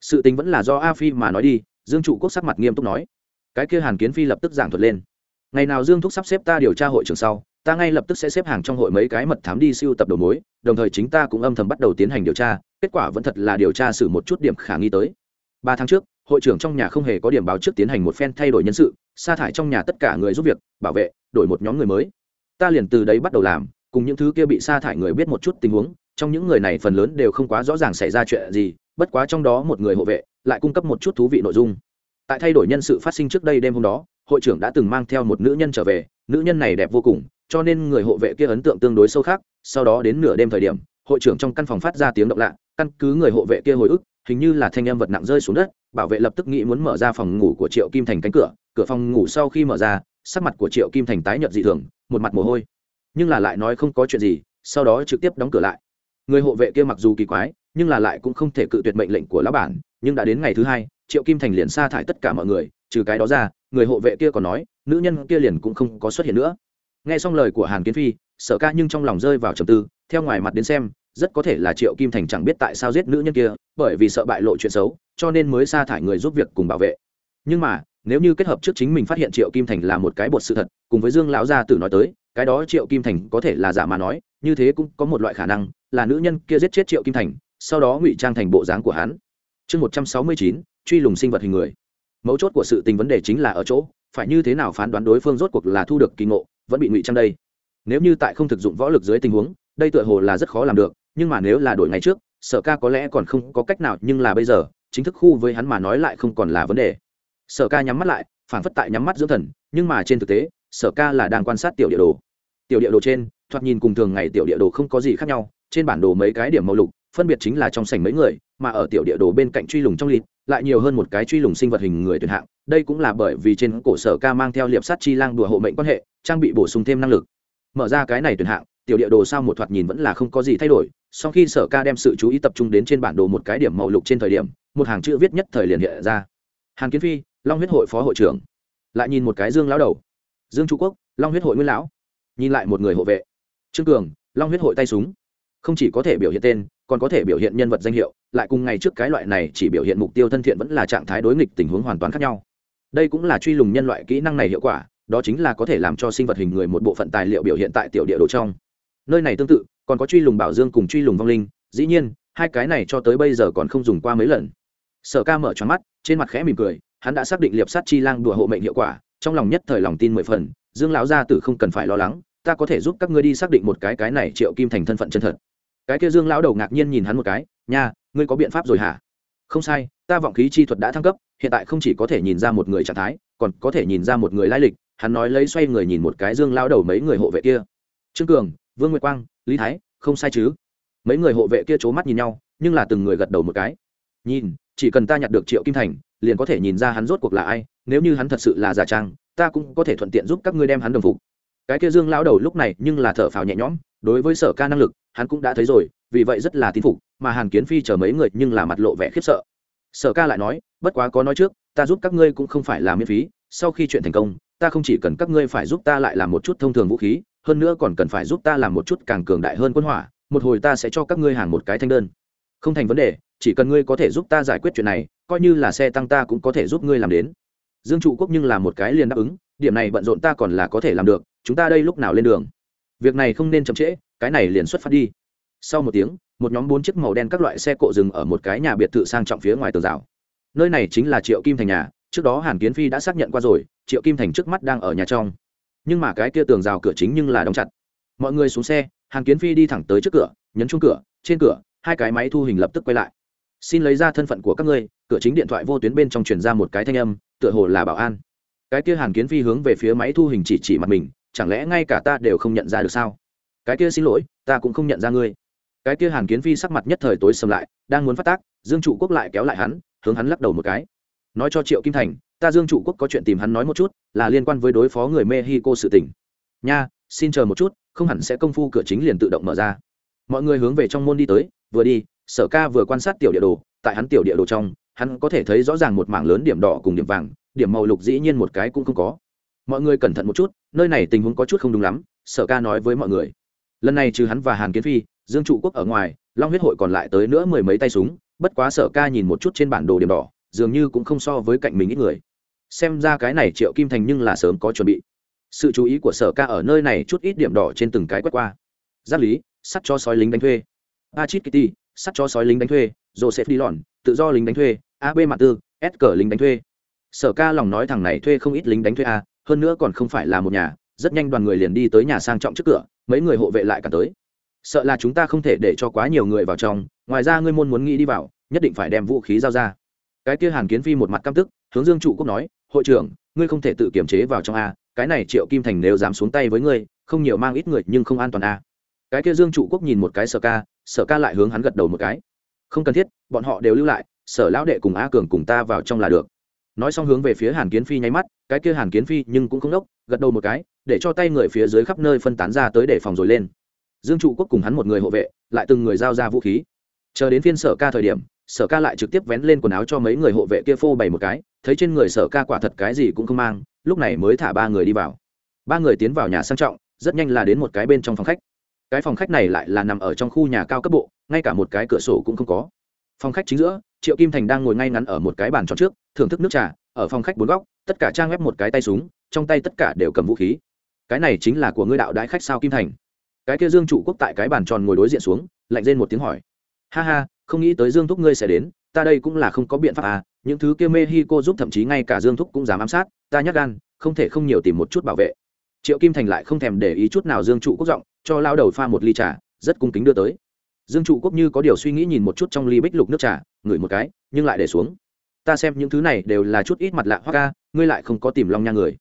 Sự tình vẫn là do a phi mà nói đi, dương trụ quốc sắc mặt nghiêm túc nói. Cái kia hàn kiến phi lập tức giảng thuật lên. Ngày nào dương thúc sắp xếp ta điều tra hội trường sau, ta ngay lập tức sẽ xếp hàng trong hội mấy cái mật thám đi siêu tập đầu mối, đồng thời chính ta cũng âm thầm bắt đầu tiến hành điều tra, kết quả vẫn thật là điều tra xử một chút điểm khả nghi tới. Ba tháng trước, hội trưởng trong nhà không hề có điểm báo trước tiến hành một phen thay đổi nhân sự, sa thải trong nhà tất cả người giúp việc, bảo vệ, đổi một nhóm người mới. Ta liền từ đấy bắt đầu làm cùng những thứ kia bị sa thải người biết một chút tình huống, trong những người này phần lớn đều không quá rõ ràng xảy ra chuyện gì, bất quá trong đó một người hộ vệ lại cung cấp một chút thú vị nội dung. Tại thay đổi nhân sự phát sinh trước đây đêm hôm đó, hội trưởng đã từng mang theo một nữ nhân trở về, nữ nhân này đẹp vô cùng, cho nên người hộ vệ kia ấn tượng tương đối sâu khác. Sau đó đến nửa đêm thời điểm, hội trưởng trong căn phòng phát ra tiếng động lạ, căn cứ người hộ vệ kia hồi ức, hình như là thanh âm vật nặng rơi xuống đất, bảo vệ lập tức nghĩ muốn mở ra phòng ngủ của triệu kim thành cánh cửa cửa phòng ngủ sau khi mở ra, sắc mặt của triệu kim thành tái nhợt dị thường, một mặt mồ hôi nhưng là lại nói không có chuyện gì, sau đó trực tiếp đóng cửa lại. Người hộ vệ kia mặc dù kỳ quái, nhưng là lại cũng không thể cự tuyệt mệnh lệnh của lão bản, nhưng đã đến ngày thứ hai, triệu kim thành liền sa thải tất cả mọi người, trừ cái đó ra, người hộ vệ kia còn nói, nữ nhân kia liền cũng không có xuất hiện nữa. Nghe xong lời của hàn kiến phi, sở ca nhưng trong lòng rơi vào trầm tư, theo ngoài mặt đến xem, rất có thể là triệu kim thành chẳng biết tại sao giết nữ nhân kia, bởi vì sợ bại lộ chuyện xấu, cho nên mới sa thải người giúp việc cùng bảo vệ. Nhưng mà, nếu như kết hợp trước chính mình phát hiện triệu kim thành là một cái bột sự thật, cùng với dương lão gia tử nói tới cái đó triệu kim thành có thể là giả mà nói, như thế cũng có một loại khả năng, là nữ nhân kia giết chết triệu kim thành, sau đó ngụy trang thành bộ dáng của hắn. Chương một trăm sáu mươi chín, truy lùng sinh vật hình người. Mấu chốt của sự tình vấn đề chính là ở chỗ, phải như thế nào phán đoán đối phương rốt cuộc là thu được kỳ ngộ, vẫn bị ngụy trang đây. Nếu như tại không thực dụng võ lực dưới tình huống, đây tựa hồ là rất khó làm được, nhưng mà nếu là đổi ngày trước, sở ca có lẽ còn không có cách nào, nhưng là bây giờ, chính thức khu với hắn mà nói lại không còn là vấn đề. Sở ca nhắm mắt lại phản phất tại nhắm mắt dưỡng thần, nhưng mà trên thực tế, sở ca là đang quan sát tiểu địa đồ tiểu địa đồ trên, thoạt nhìn cùng thường ngày tiểu địa đồ không có gì khác nhau, trên bản đồ mấy cái điểm màu lục, phân biệt chính là trong sảnh mấy người, mà ở tiểu địa đồ bên cạnh truy lùng trong lịt, lại nhiều hơn một cái truy lùng sinh vật hình người tuyển hạng. Đây cũng là bởi vì trên cổ sở ca mang theo liệp sát chi lang đùa hộ mệnh quan hệ, trang bị bổ sung thêm năng lực. Mở ra cái này tuyển hạng, tiểu địa đồ sao một thoạt nhìn vẫn là không có gì thay đổi sau khi sở ca đem sự chú ý tập trung đến trên bản đồ một cái điểm màu lục trên thời điểm, một hàng chữ viết nhất thời liền hiện ra. Hàn kiến phi, long huyết hội phó hội trưởng. Lại nhìn một cái dương lão đầu. Dương trung quốc, long huyết hội nguyên lão nhìn lại một người hộ vệ. Trương cường, long huyết hội tay súng. Không chỉ có thể biểu hiện tên, còn có thể biểu hiện nhân vật danh hiệu, lại cùng ngày trước cái loại này chỉ biểu hiện mục tiêu thân thiện vẫn là trạng thái đối nghịch tình huống hoàn toàn khác nhau. Đây cũng là truy lùng nhân loại kỹ năng này hiệu quả, đó chính là có thể làm cho sinh vật hình người một bộ phận tài liệu biểu hiện tại tiểu địa đồ trong. Nơi này tương tự, còn có truy lùng bảo dương cùng truy lùng vong linh, dĩ nhiên, hai cái này cho tới bây giờ còn không dùng qua mấy lần. Sở ca mở tròn mắt, trên mặt khẽ mỉm cười, hắn đã xác định liệp sát chi lang đùa hộ mệnh hiệu quả, trong lòng nhất thời lòng tin mười phần dương lão gia tử không cần phải lo lắng, ta có thể giúp các ngươi đi xác định một cái cái này triệu kim thành thân phận chân thật. Cái kia dương lão đầu ngạc nhiên nhìn hắn một cái, nha, ngươi có biện pháp rồi hả? Không sai, ta vọng khí chi thuật đã thăng cấp, hiện tại không chỉ có thể nhìn ra một người trạng thái, còn có thể nhìn ra một người lai lịch. Hắn nói lấy xoay người nhìn một cái dương lão đầu mấy người hộ vệ kia. Trương cường, vương nguyệt quang, lý thái, không sai chứ? Mấy người hộ vệ kia c h ố mắt nhìn nhau, nhưng là từng người gật đầu một cái. Nhìn, chỉ cần ta nhặt được triệu kim thành, liền có thể nhìn ra hắn rốt cuộc là ai, nếu như hắn thật sự là giả trang ta cũng có thể thuận tiện giúp các ngươi đem hắn đồng phục. Cái kia dương lão đầu lúc này nhưng là thở phào nhẹ nhõm, đối với sở ca năng lực, hắn cũng đã thấy rồi, vì vậy rất là tin phục, mà hàn kiến phi chờ mấy người nhưng là mặt lộ vẻ khiếp sợ. Sở ca lại nói, bất quá có nói trước, ta giúp các ngươi cũng không phải là miễn phí, sau khi chuyện thành công, ta không chỉ cần các ngươi phải giúp ta lại làm một chút thông thường vũ khí, hơn nữa còn cần phải giúp ta làm một chút càng cường đại hơn quân hỏa, một hồi ta sẽ cho các ngươi hàng một cái thanh đơn. Không thành vấn đề, chỉ cần ngươi có thể giúp ta giải quyết chuyện này, coi như là xe tăng ta cũng có thể giúp ngươi làm đến dương trụ quốc nhưng là một cái liền đáp ứng, điểm này bận rộn ta còn là có thể làm được, chúng ta đây lúc nào lên đường? Việc này không nên chậm trễ, cái này liền xuất phát đi. Sau một tiếng, một nhóm bốn chiếc màu đen các loại xe cộ dừng ở một cái nhà biệt thự sang trọng phía ngoài tường rào. Nơi này chính là triệu kim thành nhà, trước đó hàn kiến phi đã xác nhận qua rồi, triệu kim thành trước mắt đang ở nhà trong. Nhưng mà cái kia tường rào cửa chính nhưng là đóng chặt. Mọi người xuống xe, hàn kiến phi đi thẳng tới trước cửa, nhấn chung cửa, trên cửa, hai cái máy thu hình lập tức quay lại xin lấy ra thân phận của các ngươi, cửa chính điện thoại vô tuyến bên trong truyền ra một cái thanh âm, tựa hồ là bảo an. Cái kia hàn kiến phi hướng về phía máy thu hình chỉ chỉ mặt mình, chẳng lẽ ngay cả ta đều không nhận ra được sao? Cái kia xin lỗi, ta cũng không nhận ra ngươi. Cái kia hàn kiến phi sắc mặt nhất thời tối sầm lại, đang muốn phát tác, dương trụ quốc lại kéo lại hắn, hướng hắn lắc đầu một cái. Nói cho triệu kim thành, ta dương trụ quốc có chuyện tìm hắn nói một chút, là liên quan với đối phó người mexico sự tỉnh nha, xin chờ một chút, không hẳn sẽ công phu cửa chính liền tự động mở ra. Mọi người hướng về trong môn đi tới, vừa đi sở ca vừa quan sát tiểu địa đồ, tại hắn tiểu địa đồ trong, hắn có thể thấy rõ ràng một mảng lớn điểm đỏ cùng điểm vàng, điểm màu lục dĩ nhiên một cái cũng không có. Mọi người cẩn thận một chút, nơi này tình huống có chút không đúng lắm, sở ca nói với mọi người. Lần này trừ hắn và hàn kiến phi, dương trụ quốc ở ngoài, long huyết hội còn lại tới nữa mười mấy tay súng, bất quá sở ca nhìn một chút trên bản đồ điểm đỏ, dường như cũng không so với cạnh mình ít người. Xem ra cái này triệu kim thành nhưng là sớm có chuẩn bị. Sự chú ý của sở ca ở nơi này chút ít điểm đỏ trên từng cái quét qua. Giáp lý, sắt cho sói lính đánh thuê. A achit kitty sắt cho sói lính đánh thuê, joseph đi lòn tự do lính đánh thuê ab mặt tư, s cờ lính đánh thuê. Sở ca lòng nói thằng này thuê không ít lính đánh thuê a, hơn nữa còn không phải là một nhà, rất nhanh đoàn người liền đi tới nhà sang trọng trước cửa, mấy người hộ vệ lại cả tới. Sợ là chúng ta không thể để cho quá nhiều người vào trong, ngoài ra ngươi môn muốn nghĩ đi vào, nhất định phải đem vũ khí giao ra. Cái kia hàn kiến phi một mặt căm tức, hướng dương trụ quốc nói, hội trưởng, ngươi không thể tự kiềm chế vào trong a, cái này triệu kim thành nếu dám xuống tay với ngươi, không nhiều mang ít người nhưng không an toàn a cái kia dương trụ quốc nhìn một cái sở ca sở ca lại hướng hắn gật đầu một cái. Không cần thiết, bọn họ đều lưu lại, sở lão đệ cùng a cường cùng ta vào trong là được. Nói xong hướng về phía hàn kiến phi nháy mắt, cái kia hàn kiến phi nhưng cũng không đốc, gật đầu một cái, để cho tay người phía dưới khắp nơi phân tán ra tới để phòng rồi lên. Dương trụ quốc cùng hắn một người hộ vệ, lại từng người giao ra vũ khí. Chờ đến phiên sở ca thời điểm, sở ca lại trực tiếp vén lên quần áo cho mấy người hộ vệ kia phô bày một cái, thấy trên người sở ca quả thật cái gì cũng không mang, lúc này mới thả ba người đi vào. Ba người tiến vào nhà sang trọng, rất nhanh là đến một cái bên trong phòng khách cái phòng khách này lại là nằm ở trong khu nhà cao cấp bộ, ngay cả một cái cửa sổ cũng không có. Phòng khách chính giữa, triệu kim thành đang ngồi ngay ngắn ở một cái bàn tròn trước, thưởng thức nước trà, ở phòng khách bốn góc, tất cả trang ép một cái tay súng, trong tay tất cả đều cầm vũ khí. Cái này chính là của ngươi đạo đại khách sao kim thành? Cái kia dương trụ quốc tại cái bàn tròn ngồi đối diện xuống, lạnh lên một tiếng hỏi. Ha ha, không nghĩ tới dương thúc ngươi sẽ đến, ta đây cũng là không có biện pháp à những thứ kia mexico giúp thậm chí ngay cả dương thúc cũng dám ám sát, ta nhắc gan, không thể không nhiều tìm một chút bảo vệ. Triệu kim thành lại không thèm để ý chút nào dương trụ quốc giọng cho lao đầu pha một ly trà, rất cung kính đưa tới. Dương trụ quốc như có điều suy nghĩ nhìn một chút trong ly bích lục nước trà, ngửi một cái, nhưng lại để xuống. Ta xem những thứ này đều là chút ít mặt lạ hoa ca ngươi lại không có tìm long nha người.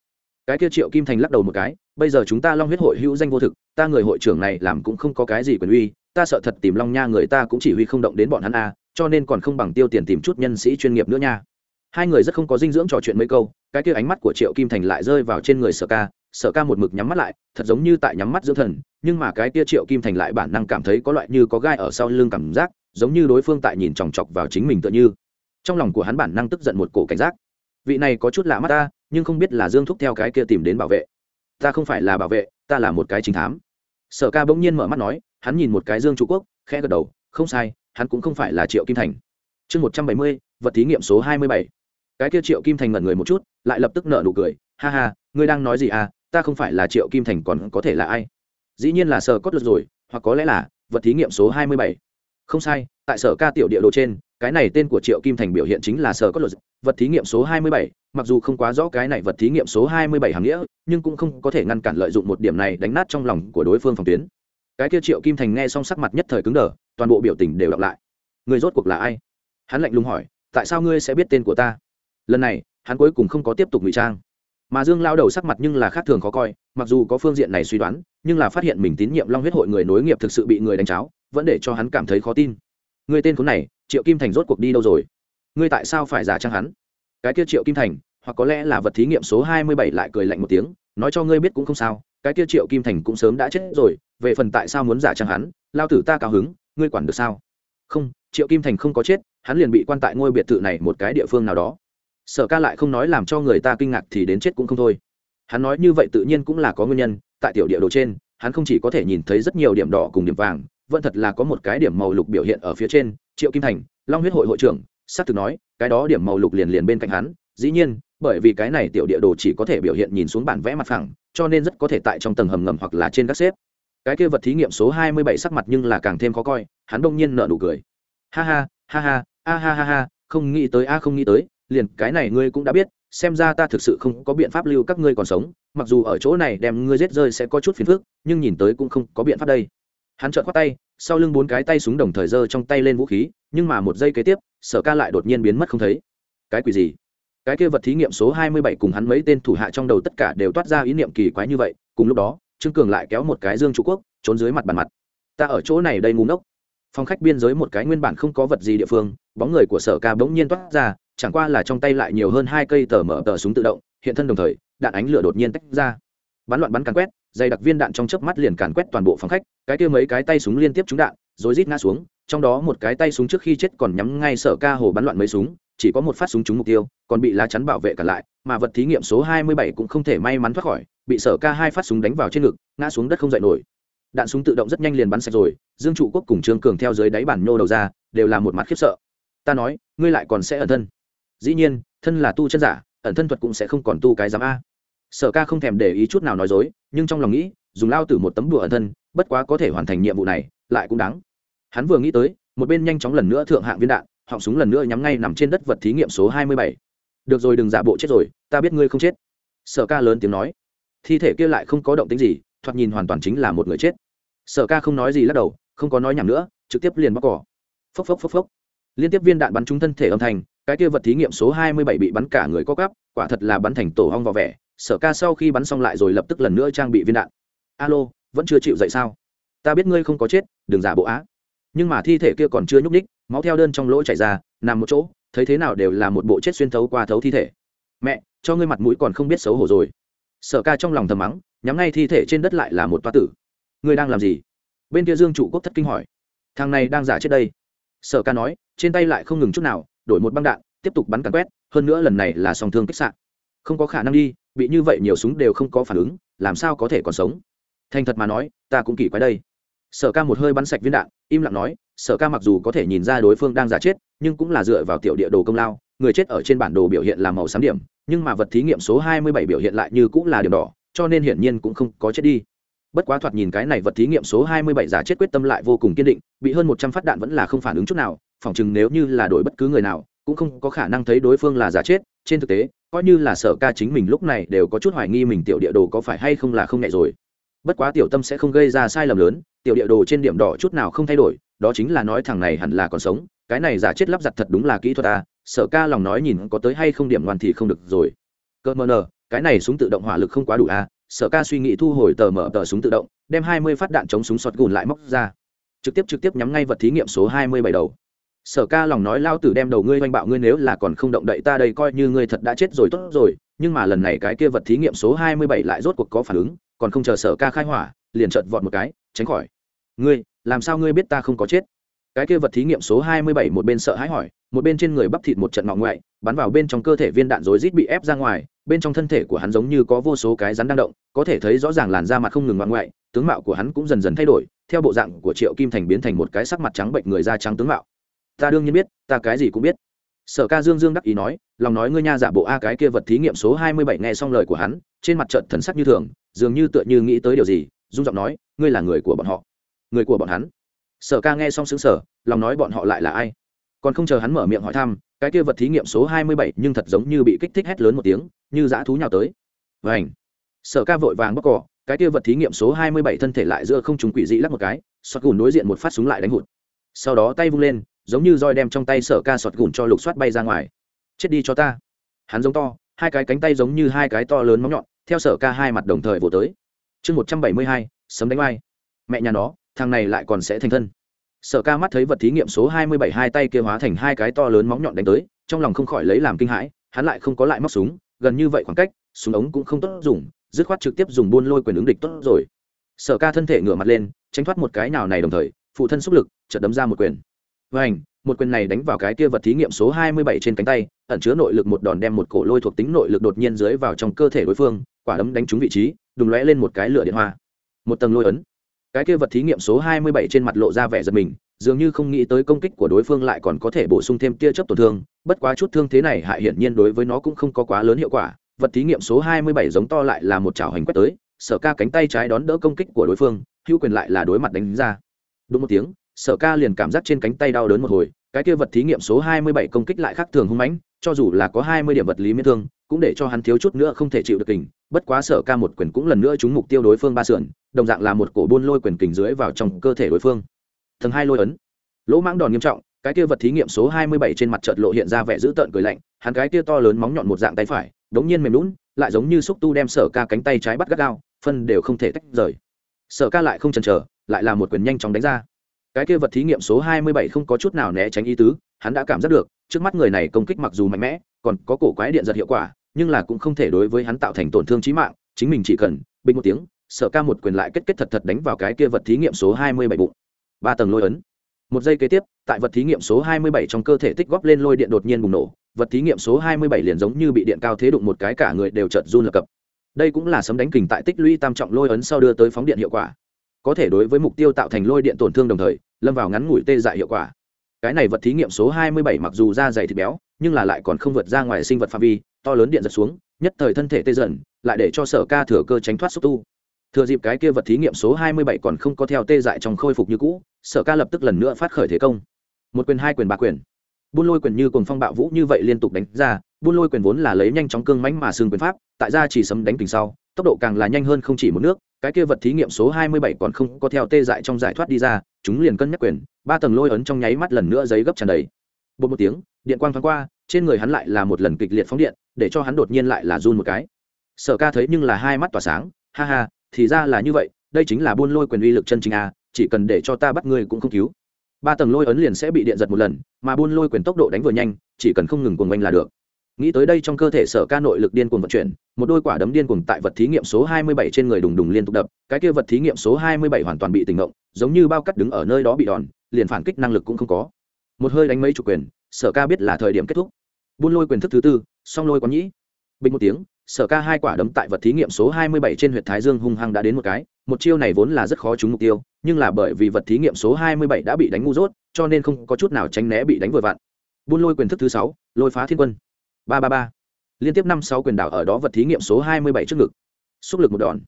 Cái kia triệu kim thành lắc đầu một cái, bây giờ chúng ta long huyết hội hữu danh vô thực, ta người hội trưởng này làm cũng không có cái gì quyền uy, ta sợ thật tìm long nha người ta cũng chỉ huy không động đến bọn hắn a, cho nên còn không bằng tiêu tiền tìm chút nhân sĩ chuyên nghiệp nữa nha. Hai người rất không có dinh dưỡng trò chuyện mấy câu, cái kia ánh mắt của triệu kim thành lại rơi vào trên người sở ca sở ca một mực nhắm mắt lại, thật giống như tại nhắm mắt dưỡng thần, nhưng mà cái kia triệu kim thành lại bản năng cảm thấy có loại như có gai ở sau lưng cảm giác, giống như đối phương tại nhìn chòng chọc vào chính mình tựa như. Trong lòng của hắn bản năng tức giận một cổ cảnh giác. Vị này có chút lạ mắt ta, nhưng không biết là dương thúc theo cái kia tìm đến bảo vệ. Ta không phải là bảo vệ, ta là một cái chính thám. Sở ca bỗng nhiên mở mắt nói, hắn nhìn một cái dương trụ quốc, khẽ gật đầu, không sai, hắn cũng không phải là triệu kim thành. Chương một trăm bảy mươi, vật thí nghiệm số hai mươi bảy. Cái kia triệu kim thành ngẩn người một chút, lại lập tức nợ nụ cười, ha ha, ngươi đang nói gì à ta không phải là triệu kim thành còn có thể là ai? Dĩ nhiên là sở cốt lượt rồi, hoặc có lẽ là vật thí nghiệm số hai mươi bảy. Không sai, tại sở ca tiểu địa đồ trên, cái này tên của triệu kim thành biểu hiện chính là sở cốt lượt vật thí nghiệm số hai mươi bảy, mặc dù không quá rõ cái này vật thí nghiệm số hai mươi bảy hàng nghĩa, nhưng cũng không có thể ngăn cản lợi dụng một điểm này đánh nát trong lòng của đối phương phòng tuyến. Cái kia triệu kim thành nghe xong sắc mặt nhất thời cứng đờ, toàn bộ biểu tình đều đọc lại. Người rốt cuộc là ai? Hắn lạnh lùng hỏi, tại sao ngươi sẽ biết tên của ta? Lần này, hắn cuối cùng không có tiếp tục ngụy trang mà dương lao đầu sắc mặt nhưng là khác thường khó coi, mặc dù có phương diện này suy đoán, nhưng là phát hiện mình tín nhiệm long huyết hội người nối nghiệp thực sự bị người đánh cháo, vẫn để cho hắn cảm thấy khó tin. Người tên khốn này, triệu kim thành rốt cuộc đi đâu rồi? Ngươi tại sao phải giả trang hắn? Cái kia triệu kim thành, hoặc có lẽ là vật thí nghiệm số hai mươi bảy lại cười lạnh một tiếng, nói cho ngươi biết cũng không sao, cái kia triệu kim thành cũng sớm đã chết rồi, về phần tại sao muốn giả trang hắn, lao tử ta cao hứng, ngươi quản được sao? Không, triệu kim thành không có chết, hắn liền bị quan tại ngôi biệt thự này một cái địa phương nào đó sở ca lại không nói làm cho người ta kinh ngạc thì đến chết cũng không thôi. Hắn nói như vậy tự nhiên cũng là có nguyên nhân, tại tiểu địa đồ trên, hắn không chỉ có thể nhìn thấy rất nhiều điểm đỏ cùng điểm vàng, vẫn thật là có một cái điểm màu lục biểu hiện ở phía trên, triệu kim thành, long huyết hội hội trưởng s á c thực nói, cái đó điểm màu lục liền liền bên cạnh hắn, dĩ nhiên, bởi vì cái này tiểu địa đồ chỉ có thể biểu hiện nhìn xuống bản vẽ mặt phẳng, cho nên rất có thể tại trong tầng hầm ngầm hoặc là trên các xếp. Cái kia vật thí nghiệm số hai mươi bảy sắc mặt nhưng là càng thêm khó coi, hắn đông nhiên nợ nụ cười. Ha ha ha ha, a ha ha ha, không nghĩ tới, a không nghĩ tới liền cái này ngươi cũng đã biết, xem ra ta thực sự không có biện pháp lưu các ngươi còn sống, mặc dù ở chỗ này đem ngươi giết rơi sẽ có chút phiền phức, nhưng nhìn tới cũng không có biện pháp đây. Hắn trợn khoát tay, sau lưng bốn cái tay súng đồng thời giơ trong tay lên vũ khí, nhưng mà một giây kế tiếp, sở ca lại đột nhiên biến mất không thấy. Cái quỷ gì? Cái kia vật thí nghiệm số hai mươi bảy cùng hắn mấy tên thủ hạ trong đầu tất cả đều toát ra ý niệm kỳ quái như vậy, cùng lúc đó, trương cường lại kéo một cái dương trụ quốc, trốn dưới mặt bàn mặt. Ta ở chỗ này đây ngu ngốc. Phòng khách biên giới một cái nguyên bản không có vật gì địa phương, bóng người của sở ca bỗng nhiên toát ra chẳng qua là trong tay lại nhiều hơn hai cây tờ mở tờ súng tự động, hiện thân đồng thời, đạn ánh lửa đột nhiên tách ra. Bắn loạn bắn càn quét, dày đặc viên đạn trong chớp mắt liền càn quét toàn bộ phòng khách, cái kia mấy cái tay súng liên tiếp trúng đạn, rồi rít ngã xuống, trong đó một cái tay súng trước khi chết còn nhắm ngay sở ca hồ bắn loạn mấy súng, chỉ có một phát súng trúng mục tiêu, còn bị lá chắn bảo vệ cả lại, mà vật thí nghiệm số 27 cũng không thể may mắn thoát khỏi, bị sở ca hai phát súng đánh vào trên ngực, ngã xuống đất không dậy nổi. Đạn súng tự động rất nhanh liền bắn sạch rồi, dương trụ quốc cùng trương cường theo dưới đáy bản nhô đầu ra, đều là một mặt khiếp sợ. Ta nói, ngươi lại còn sẽ ẩn thân dĩ nhiên, thân là tu chân giả, ẩn thân thuật cũng sẽ không còn tu cái giám a. Sở ca không thèm để ý chút nào nói dối, nhưng trong lòng nghĩ, dùng lao từ một tấm đùa ẩn thân, bất quá có thể hoàn thành nhiệm vụ này, lại cũng đáng. Hắn vừa nghĩ tới, một bên nhanh chóng lần nữa thượng hạng viên đạn, họng súng lần nữa nhắm ngay nằm trên đất vật thí nghiệm số hai mươi bảy. Được rồi, đừng giả bộ chết rồi, ta biết ngươi không chết. Sở ca lớn tiếng nói. Thi thể kia lại không có động tính gì, thoạt nhìn hoàn toàn chính là một người chết. Sở ca không nói gì lắc đầu, không có nói nhảm nữa, trực tiếp liền bóc cỏ. Phốc phốc phốc phốc. Liên tiếp viên đạn bắn trúng thân thể âm thanh cái kia vật thí nghiệm số hai mươi bảy bị bắn cả người có cắp quả thật là bắn thành tổ hong vỏ vẻ. Sở ca sau khi bắn xong lại rồi lập tức lần nữa trang bị viên đạn. Alo, vẫn chưa chịu dậy sao? Ta biết ngươi không có chết, đừng giả bộ á. Nhưng mà thi thể kia còn chưa nhúc ních máu theo đơn trong lỗ chảy ra, nằm một chỗ, thấy thế nào đều là một bộ chết xuyên thấu qua thấu thi thể. Mẹ, cho ngươi mặt mũi còn không biết xấu hổ rồi. Sở ca trong lòng thầm mắng, nhắm ngay thi thể trên đất lại là một toa tử. Ngươi đang làm gì? Bên kia dương trụ quốc thất kinh hỏi. Thằng này đang giả chết đây. Sở ca nói, trên tay lại không ngừng chút nào đổi một băng đạn, tiếp tục bắn càn quét, hơn nữa lần này là song thương kích sạn không có khả năng đi, bị như vậy nhiều súng đều không có phản ứng, làm sao có thể còn sống? Thành thật mà nói, ta cũng kỳ quái đây. Sở ca một hơi bắn sạch viên đạn, im lặng nói, sở ca mặc dù có thể nhìn ra đối phương đang giả chết, nhưng cũng là dựa vào tiểu địa đồ công lao, người chết ở trên bản đồ biểu hiện là màu xám điểm, nhưng mà vật thí nghiệm số hai mươi bảy biểu hiện lại như cũng là điểm đỏ, cho nên hiển nhiên cũng không có chết đi. Bất quá thoạt nhìn cái này vật thí nghiệm số hai mươi bảy giả chết quyết tâm lại vô cùng kiên định, bị hơn một trăm phát đạn vẫn là không phản ứng chút nào phỏng chừng nếu như là đổi bất cứ người nào, cũng không có khả năng thấy đối phương là giả chết. Trên thực tế, coi như là sở ca chính mình lúc này đều có chút hoài nghi mình tiểu địa đồ có phải hay không là không nhẹ rồi. Bất quá tiểu tâm sẽ không gây ra sai lầm lớn, tiểu địa đồ trên điểm đỏ chút nào không thay đổi, đó chính là nói thằng này hẳn là còn sống, cái này giả chết lắp giặt thật đúng là kỹ thuật à sở ca lòng nói nhìn có tới hay không điểm ngoan thì không được rồi. Cơ mờ nờ, cái này súng tự động hỏa lực không quá đủ à sở ca suy nghĩ thu hồi tờ mở tờ súng tự động, đem hai mươi phát đạn chống súng sọt gùn lại móc ra. Trực tiếp trực tiếp nhắm ngay vật thí nghiệm số hai mươi bảy đầu sở ca lòng nói, lao tử đem đầu ngươi oanh bạo ngươi nếu là còn không động đậy ta đây coi như ngươi thật đã chết rồi, tốt rồi, nhưng mà lần này cái kia vật thí nghiệm số hai mươi bảy lại rốt cuộc có phản ứng, còn không chờ sở ca khai hỏa, liền trợt vọt một cái, tránh khỏi. Ngươi, làm sao ngươi biết ta không có chết? Cái kia vật thí nghiệm số hai mươi bảy một bên sợ hãi hỏi, một bên trên người bắp thịt một trận ngọng ngoại, bắn vào bên trong cơ thể viên đạn rối rít bị ép ra ngoài, bên trong thân thể của hắn giống như có vô số cái rắn đang động, có thể thấy rõ ràng làn da mặt không ngừng ngoạn ngoại, tướng mạo của hắn cũng dần dần thay đổi, theo bộ dạng của triệu kim thành biến thành một cái sắc mặt trắng bệnh người da trắng tướng mạo ta đương nhiên biết, ta cái gì cũng biết. Sở ca dương dương đắc ý nói, lòng nói ngươi nha giả bộ a cái kia vật thí nghiệm số hai mươi bảy nghe xong lời của hắn, trên mặt trận thần sắc như thường, dường như tựa như nghĩ tới điều gì dung giọng nói, ngươi là người của bọn họ. Người của bọn hắn. Sở ca nghe xong xứng sở lòng nói bọn họ lại là ai? Còn không chờ hắn mở miệng hỏi thăm, cái kia vật thí nghiệm số hai mươi bảy nhưng thật giống như bị kích thích hét lớn một tiếng, như dã thú nhào tới. Vảnh sở ca vội vàng bóc cỏ, cái kia vật thí nghiệm số hai mươi bảy thân thể lại giữa không trùng quỷ dị lắc một cái xoát gùn đối diện một phát súng lại đánh hụt. Sau đó tay vung lên giống như roi đem trong tay sở ca sọt gùn cho lục soát bay ra ngoài. Chết đi cho ta. Hắn giống to, hai cái cánh tay giống như hai cái to lớn móng nhọn, theo sở ca hai mặt đồng thời vỗ tới. Chương một trăm bảy mươi hai, sấm đánh vai mẹ nhà nó, thằng này lại còn sẽ thành thân. Sở ca mắt thấy vật thí nghiệm số hai mươi bảy hai tay kia hóa thành hai cái to lớn móng nhọn đánh tới, trong lòng không khỏi lấy làm kinh hãi, hắn lại không có lại móc súng, gần như vậy khoảng cách, súng ống cũng không tốt dùng, dứt khoát trực tiếp dùng buôn lôi quyền ứng địch tốt rồi. Sở ca thân thể ngửa mặt lên, tránh thoát một cái nào này đồng thời, phụ thân xúc lực, chợt đấm ra một quyền và ảnh, một quyền này đánh vào cái kia vật thí nghiệm số hai mươi bảy trên cánh tay, ẩn chứa nội lực một đòn đem một cổ lôi thuộc tính nội lực đột nhiên dưới vào trong cơ thể đối phương, quả đấm đánh trúng vị trí, đùng lóe lên một cái lửa điện hoa. Một tầng lôi ấn. Cái kia vật thí nghiệm số hai mươi bảy trên mặt lộ ra vẻ giật mình, dường như không nghĩ tới công kích của đối phương lại còn có thể bổ sung thêm tia chớp tổn thương, bất quá chút thương thế này hại hiển nhiên đối với nó cũng không có quá lớn hiệu quả. Vật thí nghiệm số hai mươi bảy giống to lại là một chảo hành quét tới, sở ca cánh tay trái đón đỡ công kích của đối phương, hữu quyền lại là đối mặt đánh ra. Đúng một tiếng sở ca liền cảm giác trên cánh tay đau đớn một hồi, cái kia vật thí nghiệm số hai mươi bảy công kích lại khác thường hung mãnh, cho dù là có hai mươi điểm vật lý miễn thương, cũng để cho hắn thiếu chút nữa không thể chịu được kình, bất quá sở ca một quyền cũng lần nữa trúng mục tiêu đối phương ba sườn, đồng dạng là một cổ buôn lôi quyền kình dưới vào trong cơ thể đối phương. Thần hai lôi ấn. Lỗ mãng đòn nghiêm trọng, cái kia vật thí nghiệm số hai mươi bảy trên mặt chợt lộ hiện ra vẻ dữ tợn cười lạnh, hắn cái kia to lớn móng nhọn một dạng tay phải, đống nhiên mềm lún lại giống như xúc tu đem sở ca cánh tay trái bắt gắt gao, phân đều không thể tách rời. Sở ca lại không chần chờ, lại là một quyền nhanh chóng đánh ra cái kia vật thí nghiệm số hai mươi bảy không có chút nào né tránh ý tứ, hắn đã cảm giác được, trước mắt người này công kích mặc dù mạnh mẽ, còn có cổ quái điện giật hiệu quả, nhưng là cũng không thể đối với hắn tạo thành tổn thương chí mạng, chính mình chỉ cần, bình một tiếng, sở ca một quyền lại kết kết thật thật đánh vào cái kia vật thí nghiệm số hai mươi bảy bụng. Ba tầng lôi ấn. Một giây kế tiếp, tại vật thí nghiệm số 27 trong cơ thể tích góp lên lôi điện đột nhiên bùng nổ, vật thí nghiệm số 27 liền giống như bị điện cao thế đụng một cái cả người đều chợt run lập cập. Đây cũng là sấm đánh kình tại tích lũy tam trọng lôi ấn sau đưa tới phóng điện hiệu quả có thể đối với mục tiêu tạo thành lôi điện tổn thương đồng thời, lâm vào ngắn ngủi tê dại hiệu quả. Cái này vật thí nghiệm số 27 mặc dù da dày thịt béo, nhưng là lại còn không vượt ra ngoài sinh vật phạm vi, to lớn điện giật xuống, nhất thời thân thể tê dần, lại để cho sở ca thừa cơ tránh thoát xúc tu. Thừa dịp cái kia vật thí nghiệm số 27 còn không có theo tê dại trong khôi phục như cũ, sở ca lập tức lần nữa phát khởi thế công. Một quyền, hai quyền, ba quyền buôn lôi quyền như cùng phong bạo vũ như vậy liên tục đánh ra, buôn lôi quyền vốn là lấy nhanh chóng cương mánh mà xương quyền pháp, tại ra chỉ sấm đánh tình sau, tốc độ càng là nhanh hơn không chỉ một nước, cái kia vật thí nghiệm số 27 còn không có theo tê dại trong giải thoát đi ra, chúng liền cân nhắc quyền, ba tầng lôi ấn trong nháy mắt lần nữa giấy gấp tràn đầy. Bột một tiếng, điện quang thoáng qua, trên người hắn lại là một lần kịch liệt phóng điện, để cho hắn đột nhiên lại là run một cái. Sở ca thấy nhưng là hai mắt tỏa sáng, ha ha, thì ra là như vậy, đây chính là buôn lôi quyền uy lực chân chính a chỉ cần để cho ta bắt ngươi cũng không cứu ba tầng lôi ấn liền sẽ bị điện giật một lần, mà buôn lôi quyền tốc độ đánh vừa nhanh, chỉ cần không ngừng cuồng oanh là được. Nghĩ tới đây trong cơ thể sở ca nội lực điên cuồng vận chuyển, một đôi quả đấm điên cuồng tại vật thí nghiệm số 27 trên người đùng đùng liên tục đập, cái kia vật thí nghiệm số 27 hoàn toàn bị tỉnh ngộng, giống như bao cắt đứng ở nơi đó bị đòn, liền phản kích năng lực cũng không có. Một hơi đánh mấy chủ quyền, sở ca biết là thời điểm kết thúc. Buôn lôi quyền thức thứ tư, song lôi quán nhĩ. Bình một tiếng sở ca hai quả đấm tại vật thí nghiệm số 27 trên huyệt thái dương hung hăng đã đến một cái, một chiêu này vốn là rất khó trúng mục tiêu, nhưng là bởi vì vật thí nghiệm số 27 đã bị đánh ngu dốt, cho nên không có chút nào tránh né bị đánh vừa vặn. Buôn lôi quyền thức thứ sáu, lôi phá thiên quân. Ba ba ba. Liên tiếp năm sáu quyền đảo ở đó vật thí nghiệm số 27 trước ngực. Xúc lực một đòn.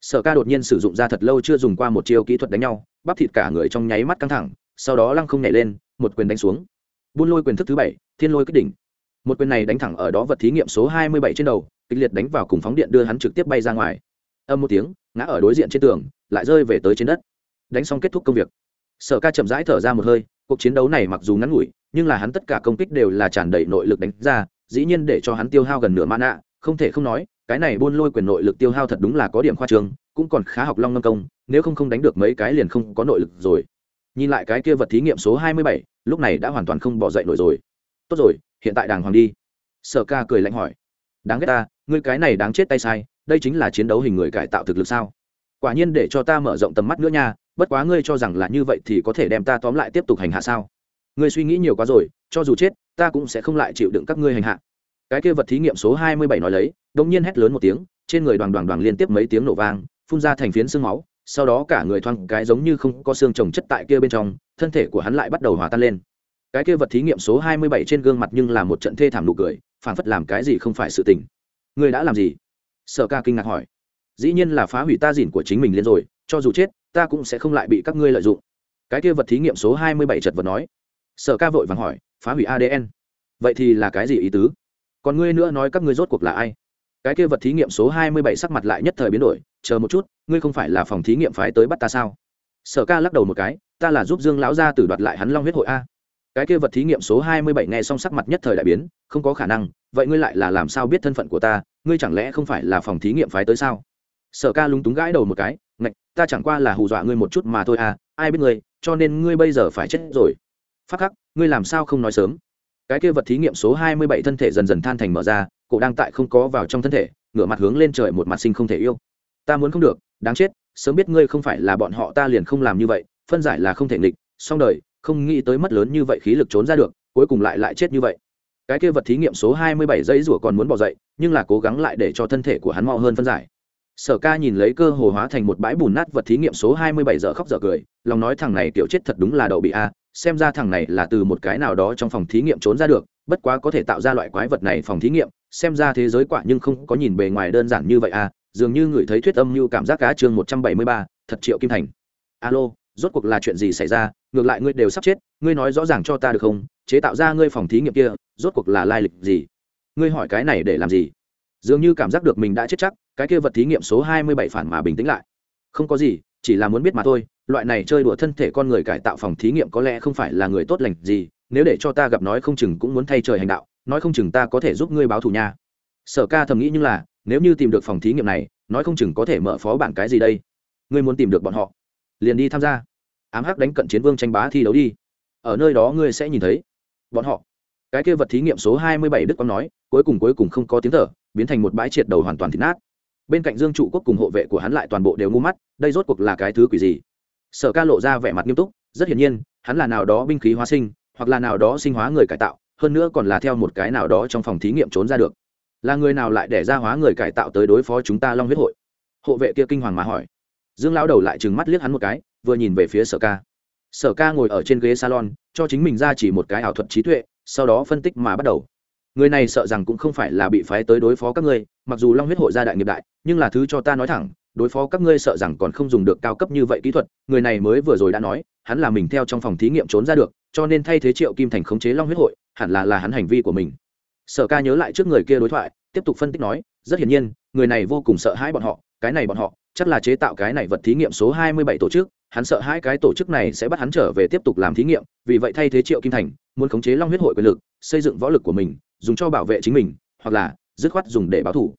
Sở ca đột nhiên sử dụng ra thật lâu chưa dùng qua một chiêu kỹ thuật đánh nhau, bắp thịt cả người trong nháy mắt căng thẳng, sau đó lăng không nhảy lên, một quyền đánh xuống. Buôn lôi quyền thức thứ bảy, thiên lôi kích đỉnh. Một quyền này đánh thẳng ở đó vật thí nghiệm số hai mươi bảy trên đầu kịch liệt đánh vào cùng phóng điện đưa hắn trực tiếp bay ra ngoài. Âm một tiếng, ngã ở đối diện trên tường, lại rơi về tới trên đất. Đánh xong kết thúc công việc. Sở ca chậm rãi thở ra một hơi, cuộc chiến đấu này mặc dù ngắn ngủi, nhưng là hắn tất cả công kích đều là tràn đầy nội lực đánh ra, dĩ nhiên để cho hắn tiêu hao gần nửa mã nạ không thể không nói, cái này buôn lôi quyền nội lực tiêu hao thật đúng là có điểm khoa trường cũng còn khá học long ngâm công, nếu không không đánh được mấy cái liền không có nội lực rồi. Nhìn lại cái kia vật thí nghiệm số hai mươi bảy, lúc này đã hoàn toàn không bỏ dậy nổi rồi. Tốt rồi, hiện tại đàng hoàng đi. Sở ca cười lạnh hỏi. Đáng ghét ta ngươi cái này đáng chết tay sai, đây chính là chiến đấu hình người cải tạo thực lực sao? Quả nhiên để cho ta mở rộng tầm mắt nữa nha, bất quá ngươi cho rằng là như vậy thì có thể đem ta tóm lại tiếp tục hành hạ sao? Ngươi suy nghĩ nhiều quá rồi, cho dù chết, ta cũng sẽ không lại chịu đựng các ngươi hành hạ. Cái kia vật thí nghiệm số hai mươi bảy nói lấy, đột nhiên hét lớn một tiếng, trên người đoàn đoàn đoàn liên tiếp mấy tiếng nổ vang, phun ra thành phiến xương máu, sau đó cả người thoang cái giống như không có xương trồng chất tại kia bên trong, thân thể của hắn lại bắt đầu hòa tan lên. Cái kia vật thí nghiệm số hai mươi bảy trên gương mặt nhưng là một trận thê thảm nụ cười phản phất làm cái gì không phải sự tình ngươi đã làm gì? Sở ca kinh ngạc hỏi. Dĩ nhiên là phá hủy ta dìn của chính mình lên rồi, cho dù chết, ta cũng sẽ không lại bị các ngươi lợi dụng. Cái kia vật thí nghiệm số hai mươi bảy chật vật nói. Sở ca vội vàng hỏi, phá hủy adn vậy thì là cái gì ý tứ? Còn ngươi nữa nói các ngươi rốt cuộc là ai? Cái kia vật thí nghiệm số hai mươi bảy sắc mặt lại nhất thời biến đổi, chờ một chút, ngươi không phải là phòng thí nghiệm phái tới bắt ta sao? Sở ca lắc đầu một cái, ta là giúp dương lão gia tử đoạt lại hắn long huyết hội a. Cái kia vật thí nghiệm số hai mươi bảy nghe xong sắc mặt nhất thời đại biến, không có khả năng vậy ngươi lại là làm sao biết thân phận của ta, ngươi chẳng lẽ không phải là phòng thí nghiệm phái tới sao? Sở ca lúng túng gãi đầu một cái, ngạch, ta chẳng qua là hù dọa ngươi một chút mà thôi à ai biết ngươi, cho nên ngươi bây giờ phải chết rồi. Phát khắc, ngươi làm sao không nói sớm? Cái kia vật thí nghiệm số hai mươi bảy thân thể dần dần than thành mở ra, cổ đang tại không có vào trong thân thể, ngửa mặt hướng lên trời một mặt sinh không thể yêu. Ta muốn không được, đáng chết, sớm biết ngươi không phải là bọn họ, ta liền không làm như vậy, phân giải là không thể nghịch song đời, không nghĩ tới mất lớn như vậy khí lực trốn ra được, cuối cùng lại lại chết như vậy cái kia vật thí nghiệm số hai mươi bảy giấy rủa còn muốn bỏ dậy, nhưng là cố gắng lại để cho thân thể của hắn mau hơn phân giải. Sở ca nhìn lấy cơ hồ hóa thành một bãi bùn nát vật thí nghiệm số hai mươi bảy giờ khóc giờ cười, lòng nói thằng này kiểu chết thật đúng là đậu bị a, xem ra thằng này là từ một cái nào đó trong phòng thí nghiệm trốn ra được, bất quá có thể tạo ra loại quái vật này phòng thí nghiệm, xem ra thế giới quả nhưng không có nhìn bề ngoài đơn giản như vậy a, dường như người thấy thuyết âm như cảm giác cá chương một trăm bảy mươi ba, thật triệu kim thành. Alo rốt cuộc là chuyện gì xảy ra, ngược lại ngươi đều sắp chết, ngươi nói rõ ràng cho ta được không? Chế tạo ra ngươi phòng thí nghiệm kia, rốt cuộc là lai lịch gì? Ngươi hỏi cái này để làm gì? Dường như cảm giác được mình đã chết chắc, cái kia vật thí nghiệm số hai mươi bảy phản mà bình tĩnh lại. Không có gì, chỉ là muốn biết mà thôi, loại này chơi đùa thân thể con người cải tạo phòng thí nghiệm có lẽ không phải là người tốt lành gì, nếu để cho ta gặp nói không chừng cũng muốn thay trời hành đạo, nói không chừng ta có thể giúp ngươi báo thù nha. Sở ca thầm nghĩ như là, nếu như tìm được phòng thí nghiệm này, nói không chừng có thể mở phó bản cái gì đây? Ngươi muốn tìm được bọn họ liền đi tham gia. Ám hắc đánh cận chiến vương tranh bá thi đấu đi. Ở nơi đó ngươi sẽ nhìn thấy. Bọn họ. Cái kia vật thí nghiệm số hai mươi bảy đức quang nói, cuối cùng cuối cùng không có tiếng thở, biến thành một bãi triệt đầu hoàn toàn thịt nát. Bên cạnh dương trụ quốc cùng hộ vệ của hắn lại toàn bộ đều ngu mắt, đây rốt cuộc là cái thứ quỷ gì? Sở ca lộ ra vẻ mặt nghiêm túc, rất hiển nhiên, hắn là nào đó binh khí hóa sinh, hoặc là nào đó sinh hóa người cải tạo, hơn nữa còn là theo một cái nào đó trong phòng thí nghiệm trốn ra được. Là người nào lại để ra hóa người cải tạo tới đối phó chúng ta long huyết hội? Hộ vệ kia kinh hoàng mà hỏi dương lão đầu lại trừng mắt liếc hắn một cái, vừa nhìn về phía sở ca. Sở ca ngồi ở trên ghế salon, cho chính mình ra chỉ một cái ảo thuật trí tuệ, sau đó phân tích mà bắt đầu. Người này sợ rằng cũng không phải là bị phái tới đối phó các ngươi, mặc dù long huyết hội gia đại nghiệp đại, nhưng là thứ cho ta nói thẳng, đối phó các ngươi sợ rằng còn không dùng được cao cấp như vậy kỹ thuật, người này mới vừa rồi đã nói, hắn là mình theo trong phòng thí nghiệm trốn ra được, cho nên thay thế triệu kim thành khống chế long huyết hội, hẳn là là hắn hành vi của mình. Sở ca nhớ lại trước người kia đối thoại, tiếp tục phân tích nói rất hiển nhiên, người này vô cùng sợ hãi bọn họ, cái này bọn họ, chắc là chế tạo cái này vật thí nghiệm số hai mươi bảy tổ chức, hắn sợ hai cái tổ chức này sẽ bắt hắn trở về tiếp tục làm thí nghiệm, vì vậy thay thế triệu kim thành, muốn khống chế long huyết hội quyền lực, xây dựng võ lực của mình, dùng cho bảo vệ chính mình, hoặc là dứt khoát dùng để báo thủ.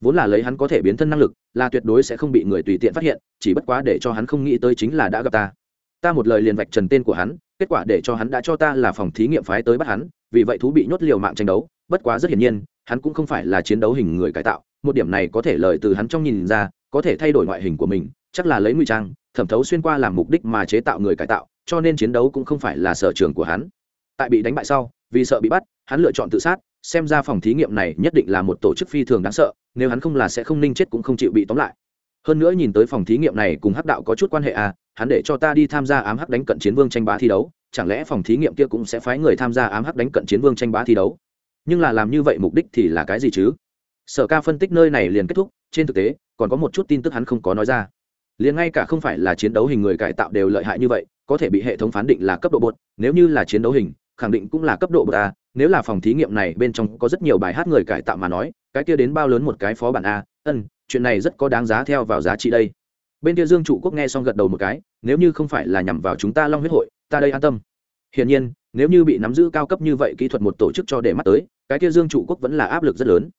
Vốn là lấy hắn có thể biến thân năng lực, là tuyệt đối sẽ không bị người tùy tiện phát hiện, chỉ bất quá để cho hắn không nghĩ tới chính là đã gặp ta. Ta một lời liền vạch trần tên của hắn, kết quả để cho hắn đã cho ta là phòng thí nghiệm phái tới bắt hắn, vì vậy thú bị nhốt liều mạng tranh đấu, bất quá rất hiển nhiên hắn cũng không phải là chiến đấu hình người cải tạo, một điểm này có thể lời từ hắn trong nhìn ra, có thể thay đổi ngoại hình của mình, chắc là lấy ngụy trang, thẩm thấu xuyên qua làm mục đích mà chế tạo người cải tạo, cho nên chiến đấu cũng không phải là sở trường của hắn. Tại bị đánh bại sau, vì sợ bị bắt, hắn lựa chọn tự sát, xem ra phòng thí nghiệm này nhất định là một tổ chức phi thường đáng sợ, nếu hắn không là sẽ không ninh chết cũng không chịu bị tóm lại. Hơn nữa nhìn tới phòng thí nghiệm này cùng hắc đạo có chút quan hệ à hắn để cho ta đi tham gia ám hắc đánh cận chiến vương tranh bá thi đấu, chẳng lẽ phòng thí nghiệm kia cũng sẽ phái người tham gia ám hắc đánh cận chiến vương tranh bá thi đấu? Nhưng là làm như vậy mục đích thì là cái gì chứ? Sở ca phân tích nơi này liền kết thúc, trên thực tế, còn có một chút tin tức hắn không có nói ra. Liền ngay cả không phải là chiến đấu hình người cải tạo đều lợi hại như vậy, có thể bị hệ thống phán định là cấp độ bột, nếu như là chiến đấu hình, khẳng định cũng là cấp độ bột a, nếu là phòng thí nghiệm này bên trong có rất nhiều bài hát người cải tạo mà nói, cái kia đến bao lớn một cái phó bản a, ân, chuyện này rất có đáng giá theo vào giá trị đây. Bên kia dương trụ quốc nghe xong gật đầu một cái, nếu như không phải là nhằm vào chúng ta long huyết hội, ta đây an tâm. Hiển nhiên, nếu như bị nắm giữ cao cấp như vậy kỹ thuật một tổ chức cho để mắt tới cái kia dương trụ quốc vẫn là áp lực rất lớn.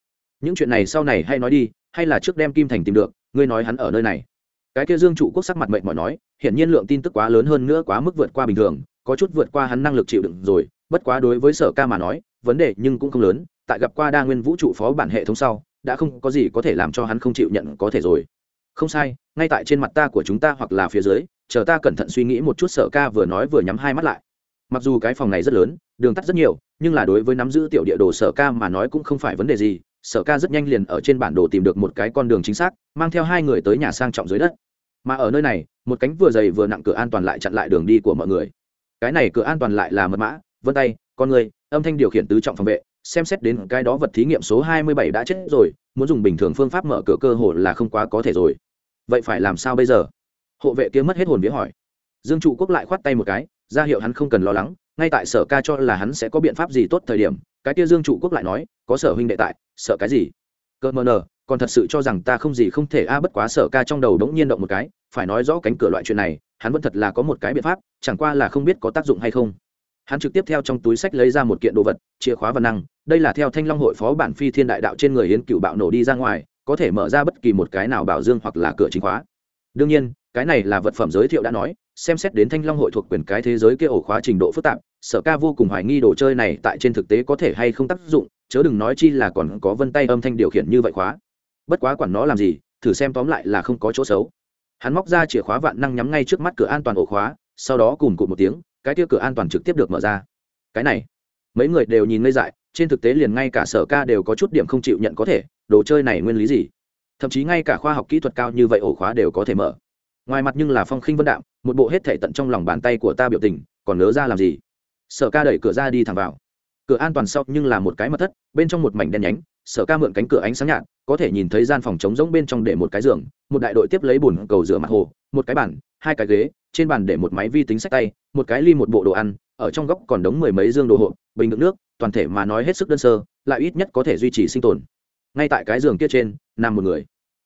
Những chuyện này sau này hay nói đi, hay là trước đem kim thành tìm được, ngươi nói hắn ở nơi này. Cái kia dương trụ quốc sắc mặt mệnh mỏi nói Hiện nhiên lượng tin tức quá lớn hơn nữa quá mức vượt qua bình thường, có chút vượt qua hắn năng lực chịu đựng rồi, bất quá đối với sở ca mà nói, vấn đề nhưng cũng không lớn, tại gặp qua đa nguyên vũ trụ phó bản hệ thống sau, đã không có gì có thể làm cho hắn không chịu nhận có thể rồi. Không sai, ngay tại trên mặt ta của chúng ta hoặc là phía dưới, chờ ta cẩn thận suy nghĩ một chút, sở ca vừa nói vừa nhắm hai mắt lại mặc dù cái phòng này rất lớn, đường tắt rất nhiều, nhưng là đối với nắm giữ tiểu địa đồ sở ca mà nói cũng không phải vấn đề gì. Sở ca rất nhanh liền ở trên bản đồ tìm được một cái con đường chính xác, mang theo hai người tới nhà sang trọng dưới đất. Mà ở nơi này, một cánh vừa dày vừa nặng cửa an toàn lại chặn lại đường đi của mọi người. Cái này cửa an toàn lại là mật mã, vân tay, con người, âm thanh điều khiển tứ trọng phòng vệ, xem xét đến cái đó vật thí nghiệm số hai mươi bảy đã chết rồi, muốn dùng bình thường phương pháp mở cửa cơ hội là không quá có thể rồi. Vậy phải làm sao bây giờ? Hộ vệ kia mất hết hồn vía hỏi. Dương trụ quốc lại khoát tay một cái ra hiệu hắn không cần lo lắng, ngay tại sở ca cho là hắn sẽ có biện pháp gì tốt thời điểm, cái kia dương trụ quốc lại nói, có sở huynh đệ tại, sợ cái gì? Cơ mờ nờ, còn thật sự cho rằng ta không gì không thể a, bất quá sở ca trong đầu đống nhiên động một cái, phải nói rõ cánh cửa loại chuyện này, hắn vẫn thật là có một cái biện pháp, chẳng qua là không biết có tác dụng hay không. Hắn trực tiếp theo trong túi sách lấy ra một kiện đồ vật, chìa khóa và năng, đây là theo thanh long hội phó bản phi thiên đại đạo trên người hiến cựu bạo nổ đi ra ngoài, có thể mở ra bất kỳ một cái nào bảo dương hoặc là cửa chính khóa. Đương nhiên, cái này là vật phẩm giới thiệu đã nói xem xét đến thanh long hội thuộc quyền cái thế giới kia ổ khóa trình độ phức tạp, sở ca vô cùng hoài nghi đồ chơi này tại trên thực tế có thể hay không tác dụng, chớ đừng nói chi là còn có vân tay âm thanh điều khiển như vậy khóa. Bất quá quản nó làm gì, thử xem tóm lại là không có chỗ xấu. Hắn móc ra chìa khóa vạn năng nhắm ngay trước mắt cửa an toàn ổ khóa, sau đó cùng cụt một tiếng, cái kia cửa an toàn trực tiếp được mở ra. Cái này, mấy người đều nhìn ngây dại, trên thực tế liền ngay cả sở ca đều có chút điểm không chịu nhận có thể, đồ chơi này nguyên lý gì? Thậm chí ngay cả khoa học kỹ thuật cao như vậy ổ khóa đều có thể mở ngoài mặt nhưng là phong khinh vân đạm, một bộ hết thể tận trong lòng bàn tay của ta biểu tình, còn nớ ra làm gì? Sở ca đẩy cửa ra đi thẳng vào. Cửa an toàn sau nhưng là một cái mật thất, bên trong một mảnh đen nhánh, sở ca mượn cánh cửa ánh sáng nhạt, có thể nhìn thấy gian phòng trống rỗng bên trong để một cái giường, một đại đội tiếp lấy bùn cầu rửa mặt hồ, một cái bàn, hai cái ghế, trên bàn để một máy vi tính sách tay, một cái ly một bộ đồ ăn, ở trong góc còn đống mười mấy dương đồ hộp, bình đựng nước, toàn thể mà nói hết sức đơn sơ, lại ít nhất có thể duy trì sinh tồn. Ngay tại cái giường kia trên, nằm một người.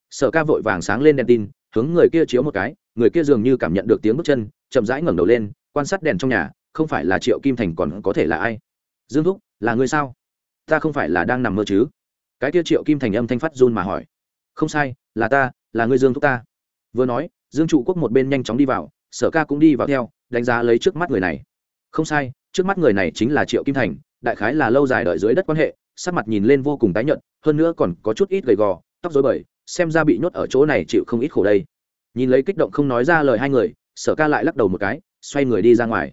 Sở ca vội vàng sáng lên đèn tin hướng người kia chiếu một cái, người kia dường như cảm nhận được tiếng bước chân, chậm rãi ngẩng đầu lên, quan sát đèn trong nhà, không phải là triệu kim thành còn có thể là ai? Dương thúc, là người sao? Ta không phải là đang nằm mơ chứ? Cái kia triệu kim thành âm thanh phát run mà hỏi. Không sai, là ta, là người dương thúc ta. Vừa nói, dương trụ quốc một bên nhanh chóng đi vào, sở ca cũng đi vào theo, đánh giá lấy trước mắt người này. Không sai, trước mắt người này chính là triệu kim thành, đại khái là lâu dài đợi dưới đất quan hệ, sắc mặt nhìn lên vô cùng tái nhợt, hơn nữa còn có chút ít gầy gò, tóc rối bời xem ra bị nhốt ở chỗ này chịu không ít khổ đây. Nhìn lấy kích động không nói ra lời hai người, sở ca lại lắc đầu một cái, xoay người đi ra ngoài.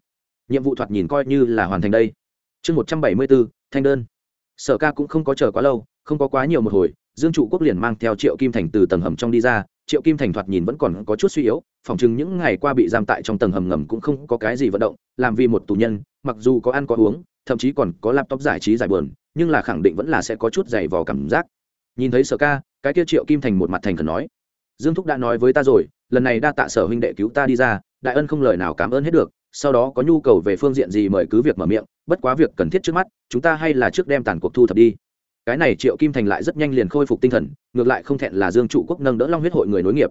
Nhiệm vụ thoạt nhìn coi như là hoàn thành đây. Chương một trăm bảy mươi bốn, thanh đơn. Sở ca cũng không có chờ quá lâu, không có quá nhiều một hồi, dương trụ quốc liền mang theo triệu kim thành từ tầng hầm trong đi ra. Triệu kim thành thoạt nhìn vẫn còn có chút suy yếu, phỏng chừng những ngày qua bị giam tại trong tầng hầm ngầm cũng không có cái gì vận động, làm vì một tù nhân, mặc dù có ăn có uống, thậm chí còn có laptop giải trí giải buồn, nhưng là khẳng định vẫn là sẽ có chút dày vò cảm giác nhìn thấy sở ca, cái kia triệu kim thành một mặt thành khẩn nói, dương thúc đã nói với ta rồi, lần này đa tạ sở huynh đệ cứu ta đi ra, đại ân không lời nào cảm ơn hết được, sau đó có nhu cầu về phương diện gì mời cứ việc mở miệng, bất quá việc cần thiết trước mắt, chúng ta hay là trước đem tàn cuộc thu thập đi. Cái này triệu kim thành lại rất nhanh liền khôi phục tinh thần, ngược lại không thẹn là dương trụ quốc nâng đỡ long huyết hội người nối nghiệp.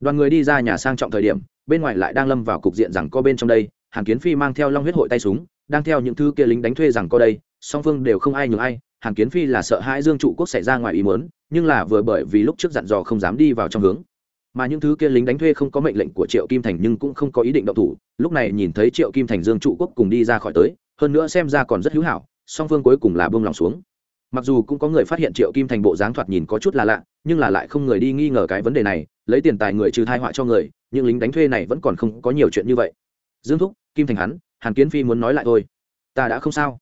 Đoàn người đi ra nhà sang trọng thời điểm, bên ngoài lại đang lâm vào cục diện rằng co bên trong đây, hàn kiến phi mang theo long huyết hội tay súng, đang theo những thứ kia lính đánh thuê rằng co đây, song phương đều không ai nhường ai hàn kiến phi là sợ hãi dương trụ quốc xảy ra ngoài ý muốn, nhưng là vừa bởi vì lúc trước dặn dò không dám đi vào trong hướng. Mà những thứ kia lính đánh thuê không có mệnh lệnh của triệu kim thành nhưng cũng không có ý định động thủ, lúc này nhìn thấy triệu kim thành dương trụ quốc cùng đi ra khỏi tới, hơn nữa xem ra còn rất hữu hảo, song phương cuối cùng là bông lòng xuống. Mặc dù cũng có người phát hiện triệu kim thành bộ dáng thoạt nhìn có chút là lạ, nhưng là lại không người đi nghi ngờ cái vấn đề này, lấy tiền tài người trừ thai họa cho người nhưng lính đánh thuê này vẫn còn không có nhiều chuyện như vậy. Dương thúc, kim thành hắn, hàn kiến phi muốn nói lại thôi. Ta đã không sao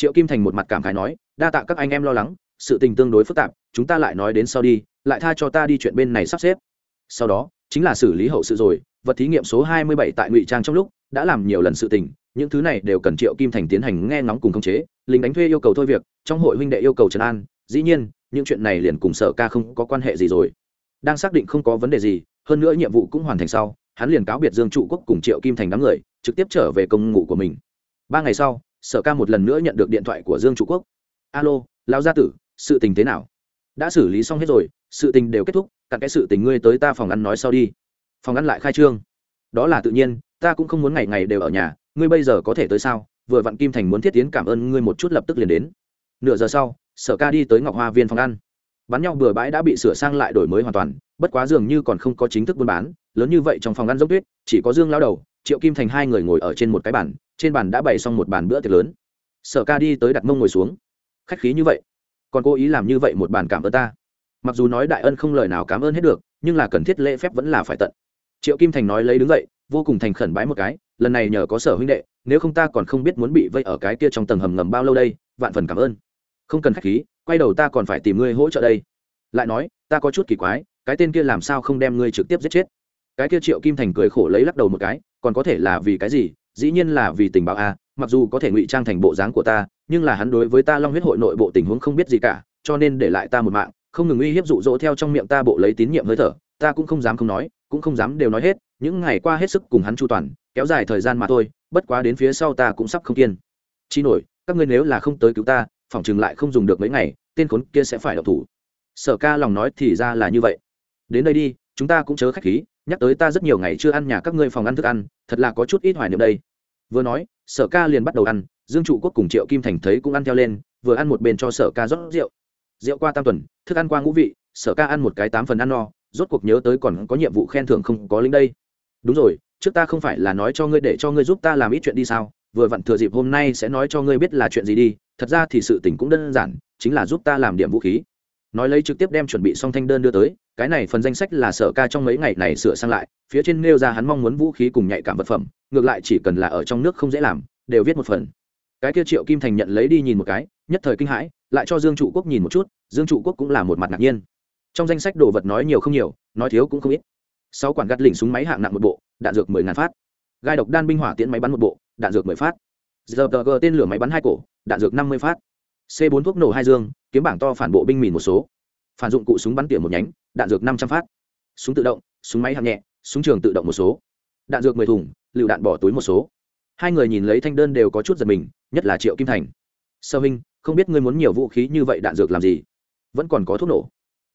triệu kim thành một mặt cảm khái nói, đa tạ các anh em lo lắng, sự tình tương đối phức tạp, chúng ta lại nói đến sau đi, lại tha cho ta đi chuyện bên này sắp xếp. Sau đó, chính là xử lý hậu sự rồi, vật thí nghiệm số hai mươi bảy tại ngụy trang trong lúc, đã làm nhiều lần sự tình, những thứ này đều cần triệu kim thành tiến hành nghe ngóng cùng khống chế, lính đánh thuê yêu cầu thôi việc, trong hội huynh đệ yêu cầu trấn an, dĩ nhiên, những chuyện này liền cùng sở ca không có quan hệ gì rồi. Đang xác định không có vấn đề gì, hơn nữa nhiệm vụ cũng hoàn thành sau, hắn liền cáo biệt dương trụ quốc cùng triệu kim thành đám người, trực tiếp trở về công ngụ của mình. Ba ngày sau sở ca một lần nữa nhận được điện thoại của dương trụ quốc. Alo, lão gia tử, sự tình thế nào? Đã xử lý xong hết rồi, sự tình đều kết thúc, cặn cái sự tình ngươi tới ta phòng ăn nói sau đi. Phòng ăn lại khai trương. Đó là tự nhiên, ta cũng không muốn ngày ngày đều ở nhà, ngươi bây giờ có thể tới sao? Vừa vặn kim thành muốn thiết tiến cảm ơn ngươi một chút lập tức liền đến. Nửa giờ sau, sở ca đi tới ngọc hoa viên phòng ăn. Bắn nhau bừa bãi đã bị sửa sang lại đổi mới hoàn toàn, bất quá dường như còn không có chính thức buôn bán, lớn như vậy trong phòng ăn dốc tuyết, chỉ có dương lao đầu, triệu kim thành hai người ngồi ở trên một cái bàn trên bàn đã bày xong một bàn bữa tiệc lớn. Sở ca đi tới đặt mông ngồi xuống. Khách khí như vậy. Còn cố ý làm như vậy một bàn cảm ơn ta. Mặc dù nói đại ân không lời nào cảm ơn hết được, nhưng là cần thiết lễ phép vẫn là phải tận. Triệu kim thành nói lấy đứng dậy, vô cùng thành khẩn bái một cái, lần này nhờ có sở huynh đệ, nếu không ta còn không biết muốn bị vây ở cái kia trong tầng hầm ngầm bao lâu đây, vạn phần cảm ơn. Không cần khách khí, quay đầu ta còn phải tìm ngươi hỗ trợ đây. Lại nói, ta có chút kỳ quái, cái tên kia làm sao không đem ngươi trực tiếp giết chết? Cái kia triệu kim thành cười khổ lấy lắc đầu một cái, còn có thể là vì cái gì dĩ nhiên là vì tình báo a, mặc dù có thể ngụy trang thành bộ dáng của ta, nhưng là hắn đối với ta long huyết hội nội bộ tình huống không biết gì cả, cho nên để lại ta một mạng, không ngừng uy hiếp dụ dỗ theo trong miệng ta bộ lấy tín nhiệm hơi thở, ta cũng không dám không nói, cũng không dám đều nói hết, những ngày qua hết sức cùng hắn chu toàn, kéo dài thời gian mà thôi, bất quá đến phía sau ta cũng sắp không kiên chi nổi, các ngươi nếu là không tới cứu ta phỏng chừng lại không dùng được mấy ngày, tên khốn kia sẽ phải độc thủ. Sở ca lòng nói thì ra là như vậy. Đến đây đi, chúng ta cũng chớ khách khí nhắc tới ta rất nhiều ngày chưa ăn nhà các ngươi phòng ăn thức ăn, thật là có chút ít hoài niệm đây. Vừa nói, sở ca liền bắt đầu ăn, dương trụ quốc cùng triệu kim thành thấy cũng ăn theo lên, vừa ăn một bên cho sở ca rót rượu. Rượu qua tam tuần, thức ăn qua ngũ vị, sở ca ăn một cái tám phần ăn no, rốt cuộc nhớ tới còn có nhiệm vụ khen thưởng không có lính đây. Đúng rồi, trước ta không phải là nói cho ngươi để cho ngươi giúp ta làm ít chuyện đi sao, vừa vặn thừa dịp hôm nay sẽ nói cho ngươi biết là chuyện gì đi, thật ra thì sự tình cũng đơn giản, chính là giúp ta làm điểm vũ khí. Nói lấy trực tiếp đem chuẩn bị xong thanh đơn đưa tới cái này phần danh sách là sở ca trong mấy ngày này sửa sang lại, phía trên nêu ra hắn mong muốn vũ khí cùng nhạy cảm vật phẩm, ngược lại chỉ cần là ở trong nước không dễ làm, đều viết một phần. Cái kia triệu kim thành nhận lấy đi nhìn một cái, nhất thời kinh hãi, lại cho dương trụ quốc nhìn một chút, dương trụ quốc cũng là một mặt ngạc nhiên. Trong danh sách đồ vật nói nhiều không nhiều, nói thiếu cũng không ít. Sáu quản gắt lỉnh súng máy hạng nặng một bộ, đạn dược mười ngàn phát. Gai độc đan binh hỏa tiễn máy bắn một bộ, đạn dược mười phát. Giờ tên lửa máy bắn hai cổ, đạn dược năm mươi phát. C bốn thuốc nổ hai dương, kiếm bảng to phản bộ binh mìn một số phản dụng cụ súng bắn tỉa một nhánh, đạn dược năm trăm phát. Súng tự động, súng máy hạng nhẹ, súng trường tự động một số. Đạn dược mười thùng, lựu đạn bỏ túi một số. Hai người nhìn lấy thanh đơn đều có chút giật mình, nhất là triệu kim thành. Sơ huynh, không biết ngươi muốn nhiều vũ khí như vậy đạn dược làm gì? Vẫn còn có thuốc nổ.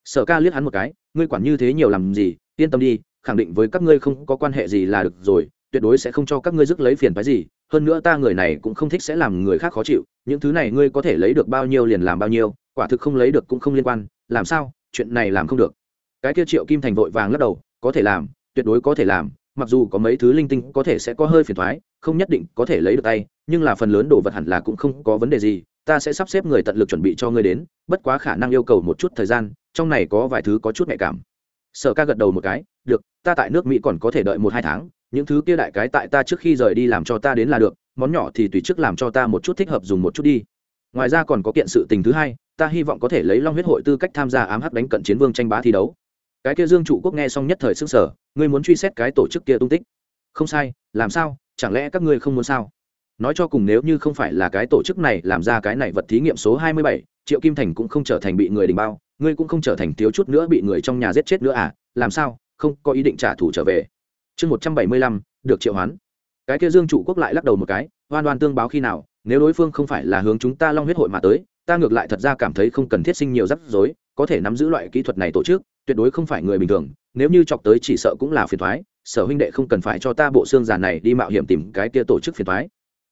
Sở ca liếc hắn một cái, ngươi quản như thế nhiều làm gì? Yên tâm đi, khẳng định với các ngươi không có quan hệ gì là được rồi, tuyệt đối sẽ không cho các ngươi dứt lấy phiền phái gì. Hơn nữa ta người này cũng không thích sẽ làm người khác khó chịu. Những thứ này ngươi có thể lấy được bao nhiêu liền làm bao nhiêu, quả thực không lấy được cũng không liên quan làm sao, chuyện này làm không được. Cái kia triệu kim thành vội vàng lắc đầu, có thể làm, tuyệt đối có thể làm, mặc dù có mấy thứ linh tinh có thể sẽ có hơi phiền thoái không nhất định có thể lấy được tay, nhưng là phần lớn đồ vật hẳn là cũng không có vấn đề gì, ta sẽ sắp xếp người tận lực chuẩn bị cho ngươi đến, bất quá khả năng yêu cầu một chút thời gian, trong này có vài thứ có chút nhạy cảm. Sở ca gật đầu một cái, được, ta tại nước mỹ còn có thể đợi một hai tháng, những thứ kia đại cái tại ta trước khi rời đi làm cho ta đến là được, món nhỏ thì tùy trước làm cho ta một chút thích hợp dùng một chút đi. Ngoài ra còn có kiện sự tình thứ hai ta hy vọng có thể lấy long huyết hội tư cách tham gia ám hắc đánh cận chiến vương tranh bá thi đấu. Cái kia dương trụ quốc nghe xong nhất thời sức sở ngươi muốn truy xét cái tổ chức kia tung tích. Không sai, làm sao? Chẳng lẽ các ngươi không muốn sao? Nói cho cùng nếu như không phải là cái tổ chức này làm ra cái này vật thí nghiệm số hai mươi bảy, triệu kim thành cũng không trở thành bị người đình bao, ngươi cũng không trở thành thiếu chút nữa bị người trong nhà giết chết nữa à? Làm sao? Không có ý định trả thù trở về. Chương một trăm bảy mươi lăm, được triệu hoán. Cái kia dương trụ quốc lại lắc đầu một cái hoan oan tương báo khi nào, nếu đối phương không phải là hướng chúng ta long huyết hội mà tới ta ngược lại thật ra cảm thấy không cần thiết sinh nhiều rắc rối, có thể nắm giữ loại kỹ thuật này tổ chức, tuyệt đối không phải người bình thường, nếu như chọc tới chỉ sợ cũng là phiền thoái sở huynh đệ không cần phải cho ta bộ xương già này đi mạo hiểm tìm cái kia tổ chức phiền thoái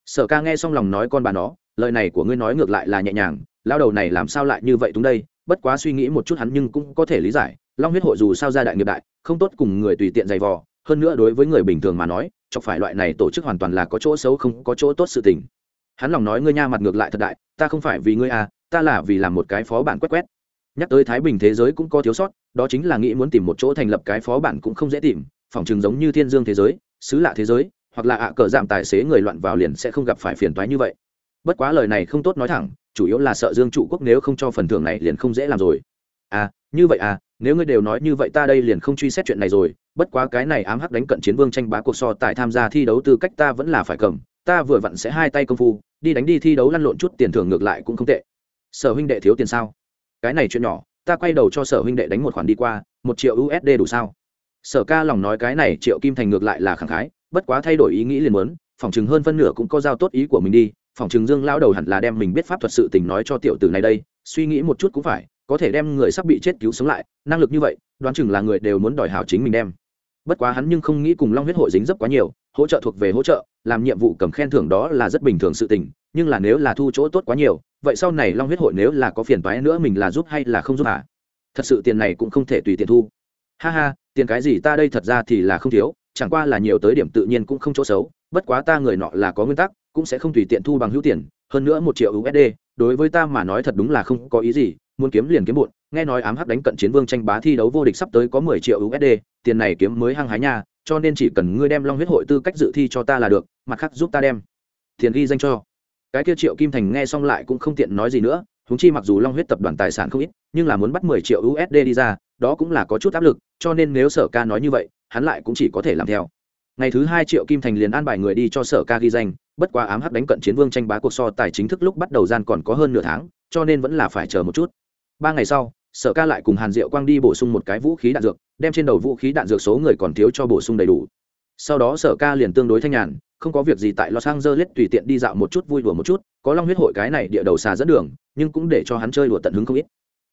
sở ca nghe xong lòng nói con bà nó, lời này của ngươi nói ngược lại là nhẹ nhàng, lao đầu này làm sao lại như vậy đúng đây, bất quá suy nghĩ một chút hắn nhưng cũng có thể lý giải, long huyết hội dù sao ra đại nghiệp đại, không tốt cùng người tùy tiện giày vò, hơn nữa đối với người bình thường mà nói, chọc phải loại này tổ chức hoàn toàn là có chỗ xấu không có chỗ tốt sự tình. Hắn lòng nói ngươi nha mặt ngược lại thật đại ta không phải vì ngươi à ta là vì làm một cái phó bản quét quét. Nhắc tới thái bình thế giới cũng có thiếu sót, đó chính là nghĩ muốn tìm một chỗ thành lập cái phó bản cũng không dễ tìm phỏng chừng giống như thiên dương thế giới, xứ lạ thế giới, hoặc là ạ cờ giảm tài xế người loạn vào liền sẽ không gặp phải phiền toái như vậy. Bất quá lời này không tốt nói thẳng, chủ yếu là sợ dương trụ quốc nếu không cho phần thưởng này liền không dễ làm rồi. À như vậy à nếu ngươi đều nói như vậy ta đây liền không truy xét chuyện này rồi, bất quá cái này ám hắc đánh cận chiến vương tranh bá cuộc so tài tham gia thi đấu tư cách ta vẫn là phải cầm, ta vừa vặn sẽ hai tay công phu đi đánh đi thi đấu lăn lộn chút tiền thưởng ngược lại cũng không tệ. Sở huynh đệ thiếu tiền sao? Cái này chuyện nhỏ, ta quay đầu cho sở huynh đệ đánh một khoản đi qua, một triệu usd đủ sao? Sở ca lòng nói cái này triệu kim thành ngược lại là khẳng khái, bất quá thay đổi ý nghĩ liền muốn, phòng chừng hơn phân nửa cũng có giao tốt ý của mình đi, phòng chừng dương lao đầu hẳn là đem mình biết pháp thuật sự tình nói cho tiểu tử này đây, suy nghĩ một chút cũng phải, có thể đem người sắp bị chết cứu sống lại, năng lực như vậy, đoán chừng là người đều muốn đòi hảo chính mình đem. Bất quá hắn nhưng không nghĩ cùng long huyết hội dính dấp quá nhiều, hỗ trợ thuộc về hỗ trợ làm nhiệm vụ cầm khen thưởng đó là rất bình thường sự tình, nhưng là nếu là thu chỗ tốt quá nhiều, vậy sau này long huyết hội nếu là có phiền toái nữa mình là giúp hay là không giúp à thật sự tiền này cũng không thể tùy tiện thu. Ha ha, tiền cái gì ta đây thật ra thì là không thiếu, chẳng qua là nhiều tới điểm tự nhiên cũng không chỗ xấu, bất quá ta người nọ là có nguyên tắc, cũng sẽ không tùy tiện thu bằng hữu tiền, hơn nữa một triệu usd đối với ta mà nói thật đúng là không có ý gì, muốn kiếm liền kiếm bụn nghe nói ám hắc đánh cận chiến vương tranh bá thi đấu vô địch sắp tới có mười triệu usd tiền này kiếm mới hăng hái nha cho nên chỉ cần ngươi đem long huyết hội tư cách dự thi cho ta là được, mặt khác giúp ta đem. Tiền ghi danh cho. Cái kia triệu kim thành nghe xong lại cũng không tiện nói gì nữa húng chi mặc dù long huyết tập đoàn tài sản không ít, nhưng là muốn bắt mười triệu usd đi ra, đó cũng là có chút áp lực, cho nên nếu sở ca nói như vậy, hắn lại cũng chỉ có thể làm theo. Ngày thứ hai triệu kim thành liền an bài người đi cho sở ca ghi danh, bất quá ám hắc đánh cận chiến vương tranh bá cuộc so tài chính thức lúc bắt đầu gian còn có hơn nửa tháng, cho nên vẫn là phải chờ một chút. Ba ngày sau sở ca lại cùng hàn diệu quang đi bổ sung một cái vũ khí đạn dược, đem trên đầu vũ khí đạn dược số người còn thiếu cho bổ sung đầy đủ. Sau đó sở ca liền tương đối thanh nhàn, không có việc gì tại los angeles tùy tiện đi dạo một chút vui đùa một chút, có long huyết hội cái này địa đầu xà dẫn đường, nhưng cũng để cho hắn chơi đùa tận hứng không ít.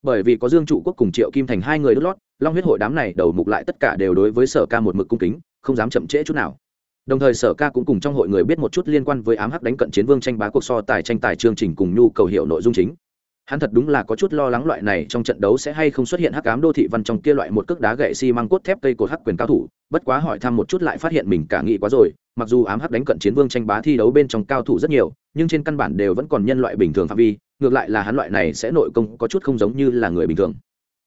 Bởi vì có dương trụ quốc cùng triệu kim thành hai người đốt lót, long huyết hội đám này đầu mục lại tất cả đều đối với sở ca một mực cung kính, không dám chậm trễ chút nào. Đồng thời sở ca cũng cùng trong hội người biết một chút liên quan với ám hắc đánh cận chiến vương tranh bá cuộc so tài tranh tài chương trình cùng nhu cầu hiệu nội dung chính hắn thật đúng là có chút lo lắng loại này trong trận đấu sẽ hay không xuất hiện hắc ám đô thị văn trong kia loại một cước đá gậy xi măng cốt thép cây cột hắc quyền cao thủ, bất quá hỏi thăm một chút lại phát hiện mình cả nghĩ quá rồi, mặc dù ám hắc đánh cận chiến vương tranh bá thi đấu bên trong cao thủ rất nhiều, nhưng trên căn bản đều vẫn còn nhân loại bình thường phạm vi, ngược lại là hắn loại này sẽ nội công có chút không giống như là người bình thường.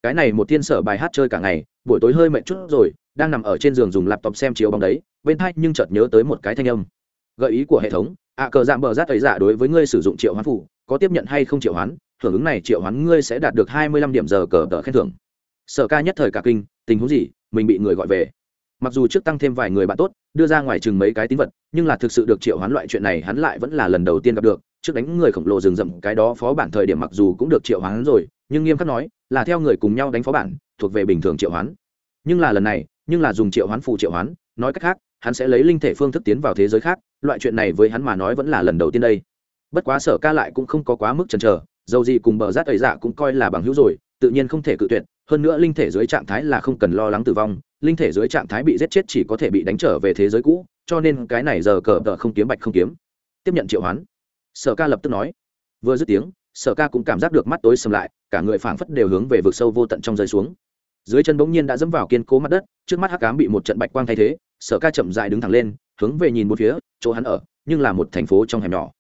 Cái này một thiên sở bài hát chơi cả ngày, buổi tối hơi mệt chút rồi, đang nằm ở trên giường dùng laptop xem chiếu bóng đấy, bên thay nhưng chợt nhớ tới một cái thanh âm. Gợi ý của hệ thống, ạ cờ dạng bờ rát ấy giả đối với ngươi sử dụng triệu hoán phủ, có tiếp nhận hay không triệu hoán? Hưởng ứng này triệu hoán ngươi sẽ đạt được hai mươi lăm điểm giờ cờ tờ khen thưởng. Sở ca nhất thời cả kinh, tình huống gì, mình bị người gọi về. Mặc dù trước tăng thêm vài người bạn tốt, đưa ra ngoài chừng mấy cái tín vật, nhưng là thực sự được triệu hoán loại chuyện này hắn lại vẫn là lần đầu tiên gặp được. Trước đánh người khổng lồ rừng rậm, cái đó phó bản thời điểm mặc dù cũng được triệu hoán rồi, nhưng nghiêm khắc nói là theo người cùng nhau đánh phó bản, thuộc về bình thường triệu hoán. Nhưng là lần này, nhưng là dùng triệu hoán phụ triệu hoán, nói cách khác, hắn sẽ lấy linh thể phương thức tiến vào thế giới khác, loại chuyện này với hắn mà nói vẫn là lần đầu tiên đây. Bất quá sở ca lại cũng không có quá mức chần chờ dầu gì cùng bờ rát ấy dạ cũng coi là bằng hữu rồi, tự nhiên không thể cự tuyệt, hơn nữa linh thể dưới trạng thái là không cần lo lắng tử vong, linh thể dưới trạng thái bị giết chết chỉ có thể bị đánh trở về thế giới cũ, cho nên cái này giờ cờ tờ không kiếm bạch không kiếm. Tiếp nhận triệu hoán. Sở ca lập tức nói. Vừa dứt tiếng, sở ca cũng cảm giác được mắt tối sầm lại, cả người phảng phất đều hướng về vực sâu vô tận trong rơi xuống. Dưới chân bỗng nhiên đã dẫm vào kiên cố mặt đất, trước mắt hắc cám bị một trận bạch quang thay thế, sở ca chậm dại đứng thẳng lên, hướng về nhìn một phía, chỗ hắn ở, nhưng là một thành phố trong hẻm nhỏ.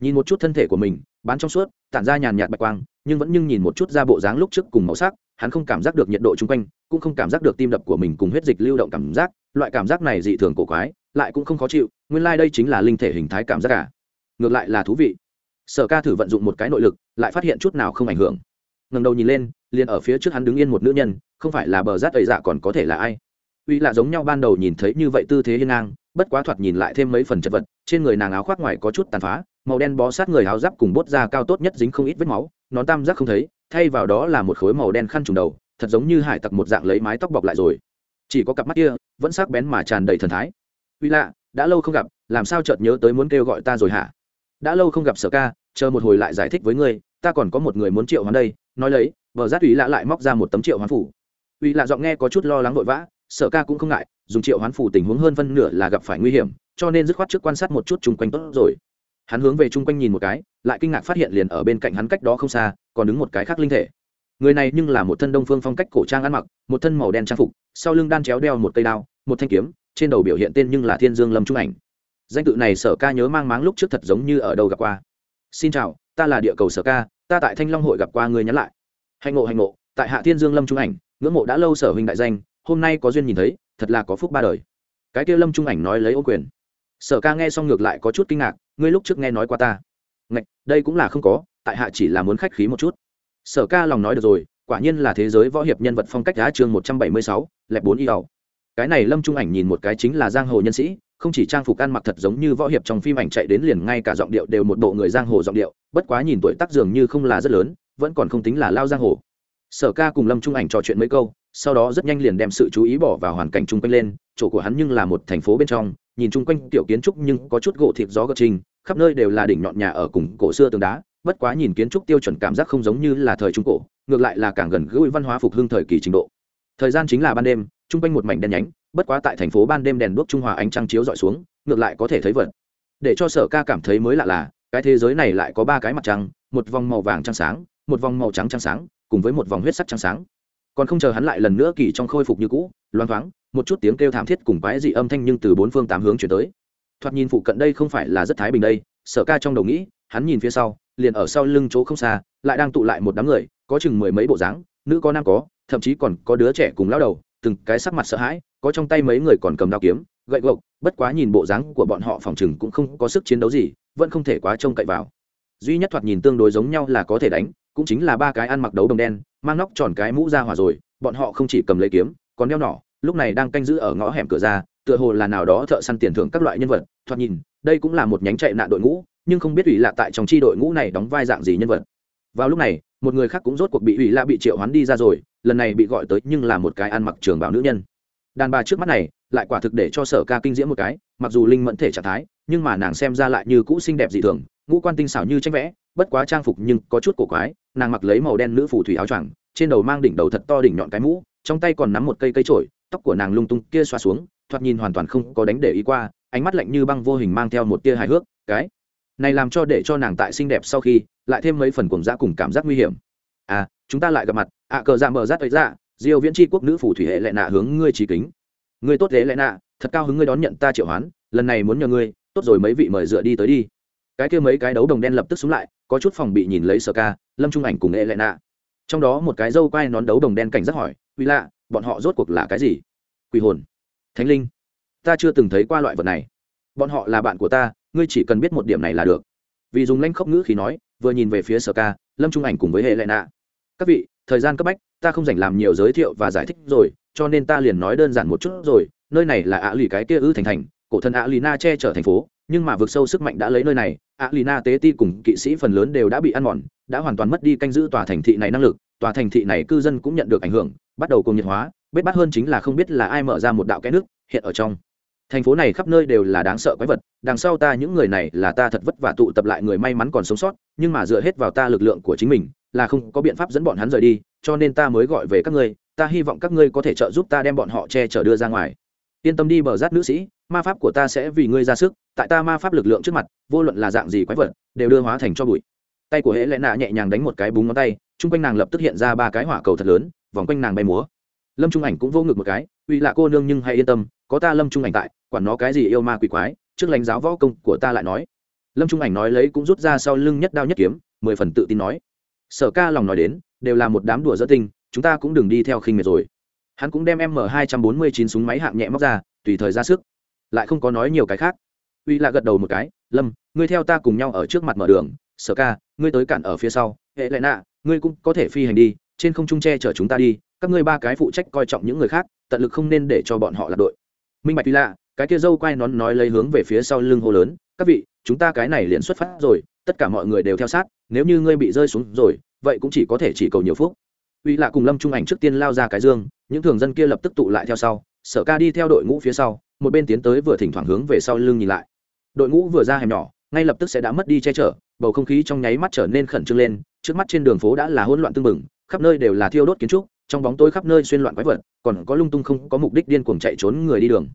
Nhìn một chút thân thể của mình bán trong suốt, tản ra nhàn nhạt bạch quang, nhưng vẫn nhưng nhìn một chút ra bộ dáng lúc trước cùng màu sắc, hắn không cảm giác được nhiệt độ chung quanh, cũng không cảm giác được tim đập của mình cùng huyết dịch lưu động cảm giác, loại cảm giác này dị thường cổ quái, lại cũng không khó chịu, nguyên lai、like、đây chính là linh thể hình thái cảm giác cả ngược lại là thú vị. Sở ca thử vận dụng một cái nội lực, lại phát hiện chút nào không ảnh hưởng. Ngầm đầu nhìn lên, liền ở phía trước hắn đứng yên một nữ nhân, không phải là bờ rát ẩy dạ còn có thể là ai. Uy lạ giống nhau ban đầu nhìn thấy như vậy tư thế hiên ngang, bất quá thoạt nhìn lại thêm mấy phần chật vật, trên người nàng áo khoác ngoài có chút tàn phá màu đen bó sát người áo giáp cùng bốt da cao tốt nhất dính không ít vết máu, nón tam giác không thấy, thay vào đó là một khối màu đen khăn trùng đầu, thật giống như hải tặc một dạng lấy mái tóc bọc lại rồi. Chỉ có cặp mắt kia, vẫn sắc bén mà tràn đầy thần thái. Uy lạ, đã lâu không gặp, làm sao chợt nhớ tới muốn kêu gọi ta rồi hả? Đã lâu không gặp, sở ca, chờ một hồi lại giải thích với ngươi, ta còn có một người muốn triệu hoán đây. Nói lấy, vợ giác uy lạ lại móc ra một tấm triệu hoán phủ. Uy lạ giọng nghe có chút lo lắng vội vã, sở ca cũng không ngại, dùng triệu hoán phủ tình huống hơn phân nửa là gặp phải nguy hiểm, cho nên dứt khoát trước quan sát một chút chung quanh tốt rồi hắn hướng về chung quanh nhìn một cái, lại kinh ngạc phát hiện liền ở bên cạnh hắn cách đó không xa, còn đứng một cái khác linh thể. Người này nhưng là một thân đông phương phong cách cổ trang ăn mặc, một thân màu đen trang phục, sau lưng đan chéo đeo một cây đao, một thanh kiếm, trên đầu biểu hiện tên nhưng là thiên dương lâm trung ảnh. Danh tự này sở ca nhớ mang máng lúc trước thật giống như ở đâu gặp qua. Xin chào, ta là địa cầu sở ca, ta tại thanh long hội gặp qua người nhắn lại. Hạnh ngộ hạnh ngộ, tại hạ thiên dương lâm trung ảnh, ngưỡng mộ đã lâu sở huynh đại danh, hôm nay có duyên nhìn thấy, thật là có phúc ba đời. Cái kia lâm trung ảnh nói lấy ô quyền sở ca nghe xong ngược lại có chút kinh ngạc, ngươi lúc trước nghe nói qua ta. Ngạch, đây cũng là không có, tại hạ chỉ là muốn khách khí một chút. Sở ca lòng nói được rồi, quả nhiên là thế giới võ hiệp nhân vật phong cách đá chương một trăm bảy mươi sáu, lẹp bốn y đầu cái này lâm trung ảnh nhìn một cái chính là giang hồ nhân sĩ, không chỉ trang phục ăn mặc thật giống như võ hiệp trong phim ảnh chạy đến liền ngay cả giọng điệu đều một bộ người giang hồ giọng điệu, bất quá nhìn tuổi tác dường như không là rất lớn, vẫn còn không tính là lao giang hồ. Sở ca cùng lâm trung ảnh trò chuyện mấy câu sau đó rất nhanh liền đem sự chú ý bỏ vào hoàn cảnh chung quanh lên, chỗ của hắn nhưng là một thành phố bên trong, nhìn chung quanh tiểu kiến trúc nhưng có chút gỗ thịt gió gợt trình, khắp nơi đều là đỉnh nhọn nhà ở cùng cổ xưa tường đá, bất quá nhìn kiến trúc tiêu chuẩn cảm giác không giống như là thời trung cổ, ngược lại là càng gần gũi văn hóa phục hưng thời kỳ trình độ. Thời gian chính là ban đêm, chung quanh một mảnh đen nhánh, bất quá tại thành phố ban đêm đèn đuốc trung hòa ánh trăng chiếu dọi xuống, ngược lại có thể thấy vật. Để cho sở ca cảm thấy mới lạ là, cái thế giới này lại có ba cái mặt trăng, một vòng màu vàng trăng sáng, một vòng màu trắng trăng sáng, cùng với một vòng huyết sắc trăng sáng còn không chờ hắn lại lần nữa kỳ trong khôi phục như cũ, loang thoáng, một chút tiếng kêu thảm thiết cùng quái dị âm thanh nhưng từ bốn phương tám hướng chuyển tới. Thoạt nhìn phụ cận đây không phải là rất thái bình đây, sở ca trong đầu nghĩ, hắn nhìn phía sau, liền ở sau lưng chỗ không xa, lại đang tụ lại một đám người, có chừng mười mấy bộ dáng, nữ có nam có, thậm chí còn có đứa trẻ cùng lao đầu, từng cái sắc mặt sợ hãi, có trong tay mấy người còn cầm đao kiếm, gậy gộc, bất quá nhìn bộ dáng của bọn họ phòng chừng cũng không có sức chiến đấu gì, vẫn không thể quá trông cậy vào. Duy nhất thoạt nhìn tương đối giống nhau là có thể đánh, cũng chính là ba cái ăn mặc đấu đồng đen mang nóc tròn cái mũ ra hỏa rồi, bọn họ không chỉ cầm lấy kiếm, còn đeo nỏ, lúc này đang canh giữ ở ngõ hẻm cửa ra, tựa hồ là nào đó thợ săn tiền thưởng các loại nhân vật, thoạt nhìn, đây cũng là một nhánh chạy nạn đội ngũ, nhưng không biết ủy lạ tại trong chi đội ngũ này đóng vai dạng gì nhân vật. Vào lúc này, một người khác cũng rốt cuộc bị ủy lạ bị triệu hoán đi ra rồi, lần này bị gọi tới nhưng là một cái ăn mặc trường bảo nữ nhân. Đàn bà trước mắt này, lại quả thực để cho sở ca kinh diễm một cái, mặc dù linh mẫn thể trạng thái, nhưng mà nàng xem ra lại như cũ xinh đẹp dị thường, ngũ quan tinh xảo như tranh vẽ, bất quá trang phục nhưng có chút cổ quái nàng mặc lấy màu đen nữ phù thủy áo choàng trên đầu mang đỉnh đầu thật to đỉnh nhọn cái mũ trong tay còn nắm một cây cây trổi tóc của nàng lung tung kia xoa xuống thoạt nhìn hoàn toàn không có đánh để ý qua ánh mắt lạnh như băng vô hình mang theo một tia hài hước cái này làm cho để cho nàng tại xinh đẹp sau khi lại thêm mấy phần cuồng dã cùng cảm giác nguy hiểm. À chúng ta lại gặp mặt ạ à, cờ dạ mở rát ấy ra dạ, diêu viễn tri quốc nữ phù thủy hệ lệ nạ hướng ngươi trí kính. Ngươi tốt thế lệ nạ thật cao hứng ngươi đón nhận ta triệu hoán lần này muốn nhờ ngươi tốt rồi mấy vị mời dựa đi tới đi cái kia mấy cái đấu đồng đen lập tức xuống lại, có chút phòng bị nhìn lấy sở ca, lâm trung ảnh cùng hệ lệ nạ trong đó một cái dâu quai nón đấu đồng đen cảnh giác hỏi, uy lạ, bọn họ rốt cuộc là cái gì? Quỷ hồn. Thánh linh. Ta chưa từng thấy qua loại vật này. Bọn họ là bạn của ta, ngươi chỉ cần biết một điểm này là được. Vì dùng lanh khốc ngữ khi nói, vừa nhìn về phía sở ca, lâm trung ảnh cùng với hệ lệ nạ các vị, thời gian cấp bách, ta không dành làm nhiều giới thiệu và giải thích rồi, cho nên ta liền nói đơn giản một chút rồi, nơi này là ạ lì cái kia ư thành thành, cổ thân ạ lì na che chở thành phố nhưng mà vượt sâu sức mạnh đã lấy nơi này, Alina lì tế ti cùng kỵ sĩ phần lớn đều đã bị ăn mòn, đã hoàn toàn mất đi canh giữ tòa thành thị này năng lực, tòa thành thị này cư dân cũng nhận được ảnh hưởng, bắt đầu cùng nhiệt hóa, bết bắt hơn chính là không biết là ai mở ra một đạo kẽ nước, hiện ở trong. Thành phố này khắp nơi đều là đáng sợ quái vật, đằng sau ta những người này là ta thật vất vả tụ tập lại người may mắn còn sống sót, nhưng mà dựa hết vào ta lực lượng của chính mình, là không có biện pháp dẫn bọn hắn rời đi, cho nên ta mới gọi về các ngươi, ta hy vọng các ngươi có thể trợ giúp ta đem bọn họ che chở đưa ra ngoài yên tâm đi bờ rát nữ sĩ, ma pháp của ta sẽ vì ngươi ra sức, tại ta ma pháp lực lượng trước mặt, vô luận là dạng gì quái vật, đều đưa hóa thành cho bụi. Tay của hễ lẽ nạ nhẹ nhàng đánh một cái búng ngón tay, chung quanh nàng lập tức hiện ra ba cái hỏa cầu thật lớn, vòng quanh nàng bay múa. Lâm trung ảnh cũng vô ngực một cái, uy lạ cô nương nhưng hãy yên tâm, có ta lâm trung ảnh tại, quản nó cái gì yêu ma quỷ quái, trước lãnh giáo võ công của ta lại nói. Lâm trung ảnh nói lấy cũng rút ra sau lưng nhất đao nhất kiếm, mười phần tự tin nói. Sở ca lòng nói đến, đều là một đám đùa dỡ tinh, chúng ta cũng đừng đi theo khinh miệt rồi hắn cũng đem m hai trăm bốn mươi chín súng máy hạng nhẹ móc ra, tùy thời ra sức. Lại không có nói nhiều cái khác. Uy lạ gật đầu một cái, lâm, ngươi theo ta cùng nhau ở trước mặt mở đường, sở ca, ngươi tới cản ở phía sau. Hệ lệ nạ, ngươi cũng có thể phi hành đi, trên không trung tre chở chúng ta đi. Các ngươi ba cái phụ trách coi trọng những người khác, tận lực không nên để cho bọn họ lạc đội. Minh bạch uy lạ, cái kia dâu quay nón nói lấy hướng về phía sau lưng hô lớn, các vị, chúng ta cái này liền xuất phát rồi, tất cả mọi người đều theo sát, nếu như ngươi bị rơi xuống rồi, vậy cũng chỉ có thể chỉ cầu nhiều phúc uy lạ cùng lâm trung ảnh trước tiên lao ra cái dương, những thường dân kia lập tức tụ lại theo sau, sở ca đi theo đội ngũ phía sau, một bên tiến tới vừa thỉnh thoảng hướng về sau lưng nhìn lại. Đội ngũ vừa ra hẻm nhỏ, ngay lập tức sẽ đã mất đi che chở, bầu không khí trong nháy mắt trở nên khẩn trương lên, trước mắt trên đường phố đã là hỗn loạn tưng bừng, khắp nơi đều là thiêu đốt kiến trúc, trong bóng tối khắp nơi xuyên loạn quái vật, còn có lung tung không có mục đích điên cuồng chạy trốn người đi đường.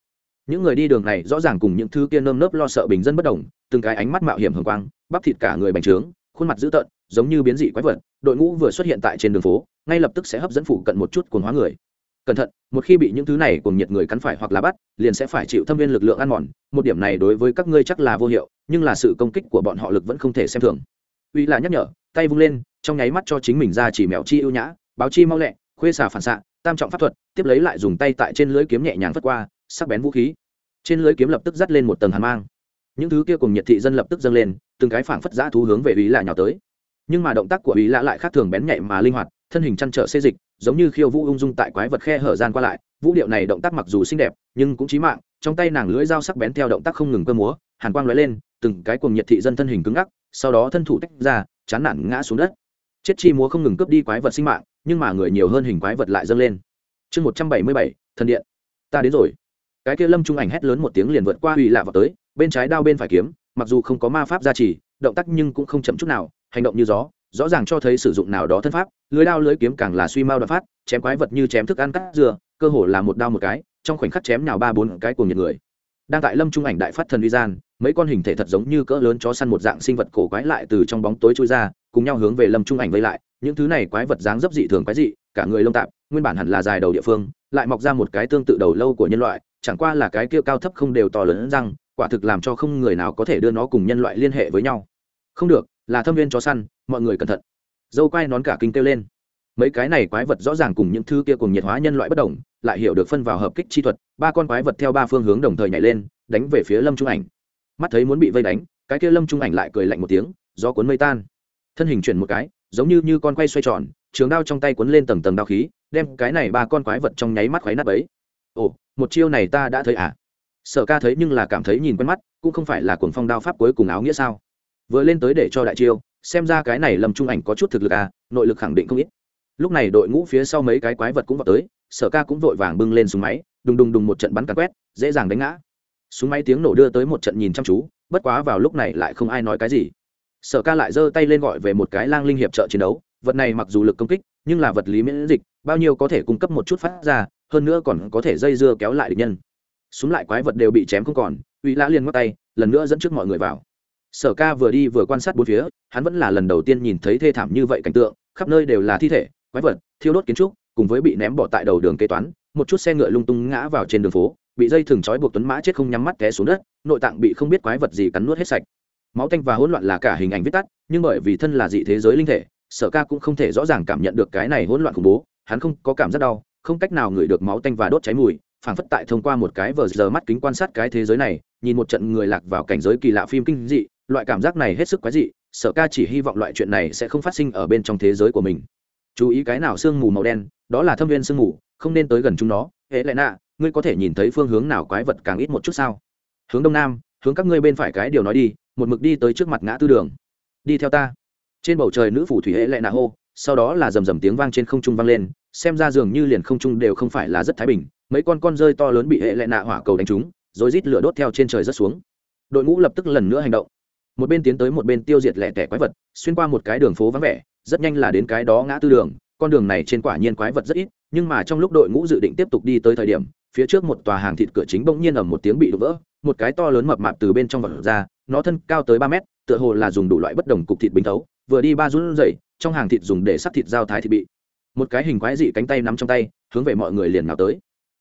Những người đi đường này rõ ràng cùng những thứ kia nơm nớp lo sợ bình dân bất đồng, từng cái ánh mắt mạo hiểm hường quang, bắp thịt cả người bành trướng khuôn mặt dữ tợn, giống như biến dị quái vật, đội ngũ vừa xuất hiện tại trên đường phố, ngay lập tức sẽ hấp dẫn phụ cận một chút cuồng hóa người. Cẩn thận, một khi bị những thứ này cùng nhiệt người cắn phải hoặc là bắt, liền sẽ phải chịu thâm viên lực lượng ăn mòn, một điểm này đối với các ngươi chắc là vô hiệu, nhưng là sự công kích của bọn họ lực vẫn không thể xem thường. Uy là nhắc nhở, tay vung lên, trong nháy mắt cho chính mình ra chỉ mèo chi ưu nhã, báo chi mau lẹ, khuê xà phản xạ, tam trọng pháp thuật, tiếp lấy lại dùng tay tại trên lưới kiếm nhẹ nhàng phất qua, sắc bén vũ khí. Trên lưới kiếm lập tức dắt lên một tầng hàn mang. Những thứ kia cùng nhiệt thị dân lập tức dâng lên từng cái phảng phất giã thú hướng về ý lạ nhào tới. Nhưng mà động tác của ý lạ lại khác thường bén nhạy mà linh hoạt, thân hình chăn trở xê dịch, giống như khiêu vũ ung dung tại quái vật khe hở gian qua lại. Vũ điệu này động tác mặc dù xinh đẹp, nhưng cũng chí mạng, trong tay nàng lưỡi dao sắc bén theo động tác không ngừng cơ múa, hàn quang lóe lên, từng cái cuồng nhiệt thị dân thân hình cứng ngắc, sau đó thân thủ tách ra, chán nản ngã xuống đất. Chết chi múa không ngừng cướp đi quái vật sinh mạng, nhưng mà người nhiều hơn hình quái vật lại dâng lên. Chương một trăm bảy mươi bảy, thần điện. Ta đến rồi. Cái kia lâm trung ảnh hét lớn một tiếng liền vượt qua uy lạ vào tới, bên trái đao bên phải kiếm mặc dù không có ma pháp gia trì, động tác nhưng cũng không chậm chút nào, hành động như gió, rõ ràng cho thấy sử dụng nào đó thân pháp, lưới đao lưới kiếm càng là suy mau đoạn phát, chém quái vật như chém thức ăn cắt dừa, cơ hồ là một đao một cái, trong khoảnh khắc chém nhào ba bốn cái cùng nhiệt người. Đang tại lâm trung ảnh đại phát thần uy gian, mấy con hình thể thật giống như cỡ lớn chó săn một dạng sinh vật cổ quái lại từ trong bóng tối trôi ra, cùng nhau hướng về lâm trung ảnh vây lại. Những thứ này quái vật dáng dấp dị thường quái dị, cả người lông tạp, nguyên bản hẳn là dài đầu địa phương, lại mọc ra một cái tương tự đầu lâu của nhân loại, chẳng qua là cái kia cao thấp không đều to lớn răng quả thực làm cho không người nào có thể đưa nó cùng nhân loại liên hệ với nhau. Không được, là thâm viên chó săn, mọi người cẩn thận. Dâu quai nón cả kinh kêu lên. Mấy cái này quái vật rõ ràng cùng những thứ kia cùng nhiệt hóa nhân loại bất đồng, lại hiểu được phân vào hợp kích chi thuật, ba con quái vật theo ba phương hướng đồng thời nhảy lên, đánh về phía lâm trung ảnh. Mắt thấy muốn bị vây đánh, cái kia lâm trung ảnh lại cười lạnh một tiếng do cuốn mây tan. Thân hình chuyển một cái, giống như như con quay xoay tròn, trường đao trong tay cuốn lên tầng tầng đao khí, đem cái này ba con quái vật trong nháy mắt khoáy nát ấy ồ, một chiêu này ta đã thấy à? Sở ca thấy nhưng là cảm thấy nhìn quen mắt, cũng không phải là cuồng phong đao pháp cuối cùng áo nghĩa sao. Vừa lên tới để cho đại chiêu, xem ra cái này lâm trung ảnh có chút thực lực à nội lực khẳng định không ít. Lúc này đội ngũ phía sau mấy cái quái vật cũng vào tới, sở ca cũng vội vàng bưng lên súng máy, đùng đùng đùng một trận bắn cắn quét, dễ dàng đánh ngã. Súng máy tiếng nổ đưa tới một trận nhìn chăm chú, bất quá vào lúc này lại không ai nói cái gì. Sở ca lại giơ tay lên gọi về một cái lang linh hiệp trợ chiến đấu, vật này mặc dù lực công kích, nhưng là vật lý miễn dịch, bao nhiêu có thể cung cấp một chút phát ra, hơn nữa còn có thể dây dưa kéo lại địch nhân súng lại quái vật đều bị chém không còn, uy lã liền ngót tay, lần nữa dẫn trước mọi người vào. Sở ca vừa đi vừa quan sát bốn phía, hắn vẫn là lần đầu tiên nhìn thấy thê thảm như vậy cảnh tượng, khắp nơi đều là thi thể, quái vật, thiêu đốt kiến trúc, cùng với bị ném bỏ tại đầu đường kế toán, một chút xe ngựa lung tung ngã vào trên đường phố, bị dây thừng trói buộc tuấn mã chết không nhắm mắt té xuống đất, nội tạng bị không biết quái vật gì cắn nuốt hết sạch. Máu tanh và hỗn loạn là cả hình ảnh viết tắt, nhưng bởi vì thân là dị thế giới linh thể, sở ca cũng không thể rõ ràng cảm nhận được cái này hỗn loạn khủng bố, hắn không có cảm giác đau, không cách nào ngửi được máu tanh và đốt cháy mùi phảng phất tại thông qua một cái vờ giờ mắt kính quan sát cái thế giới này, nhìn một trận người lạc vào cảnh giới kỳ lạ phim kinh dị, loại cảm giác này hết sức quái dị, sở ca chỉ hy vọng loại chuyện này sẽ không phát sinh ở bên trong thế giới của mình. Chú ý cái nào sương mù màu đen, đó là thâm viên sương mù, không nên tới gần chúng nó. Hễ lẽ nạ, ngươi có thể nhìn thấy phương hướng nào quái vật càng ít một chút sao? Hướng đông nam, hướng các ngươi bên phải cái điều nói đi, một mực đi tới trước mặt ngã tư đường. Đi theo ta. Trên bầu trời nữ phủ thủy hễ lệ nạ hô, sau đó là rầm rầm tiếng vang trên không trung vang lên xem ra dường như liền không trung đều không phải là rất thái bình, mấy con con rơi to lớn bị hệ lệ nạ hỏa cầu đánh trúng, rồi rít lửa đốt theo trên trời rất xuống. Đội ngũ lập tức lần nữa hành động. Một bên tiến tới một bên tiêu diệt lẻ tẻ quái vật, xuyên qua một cái đường phố vắng vẻ, rất nhanh là đến cái đó ngã tư đường, con đường này trên quả nhiên quái vật rất ít, nhưng mà trong lúc đội ngũ dự định tiếp tục đi tới thời điểm, phía trước một tòa hàng thịt cửa chính bỗng nhiên ầm một tiếng bị đổ vỡ, một cái to lớn mập mạp từ bên trong vật ra, nó thân cao tới ba mét, tựa hồ là dùng đủ loại bất đồng cục thịt bình thấu, vừa đi ba run rẩy, trong hàng thịt dùng để sắt thịt dao thái thịt bị một cái hình quái dị cánh tay nắm trong tay, hướng về mọi người liền nào tới.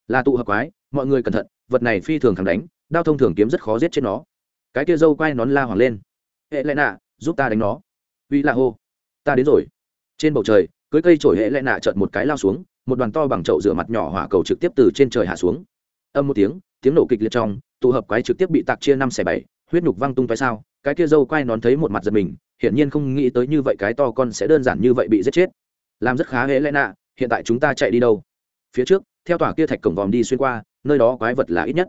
Là tụ hợp quái, mọi người cẩn thận, vật này phi thường thẳng đánh, đao thông thường kiếm rất khó giết chết nó. Cái kia dâu quay nón la hoàng lên. Hệ lẽ nạ giúp ta đánh nó. Uy la hô. Ta đến rồi. Trên bầu trời, cưới cây trổi hệ lẽ nạ chợt một cái lao xuống, một đoàn to bằng chậu rửa mặt nhỏ hỏa cầu trực tiếp từ trên trời hạ xuống. Âm một tiếng tiếng nổ kịch liệt trong, tụ hợp quái trực tiếp bị tạc chia năm xẻ bảy, huyết nhục văng tung tại sao. Cái kia dâu quay nón thấy một mặt giật mình, hiển nhiên không nghĩ tới như vậy cái to con sẽ đơn giản như vậy bị giết chết làm rất khá hễ lẽ nạ, hiện tại chúng ta chạy đi đâu? Phía trước, theo tòa kia thạch cổng vòm đi xuyên qua, nơi đó quái vật là ít nhất.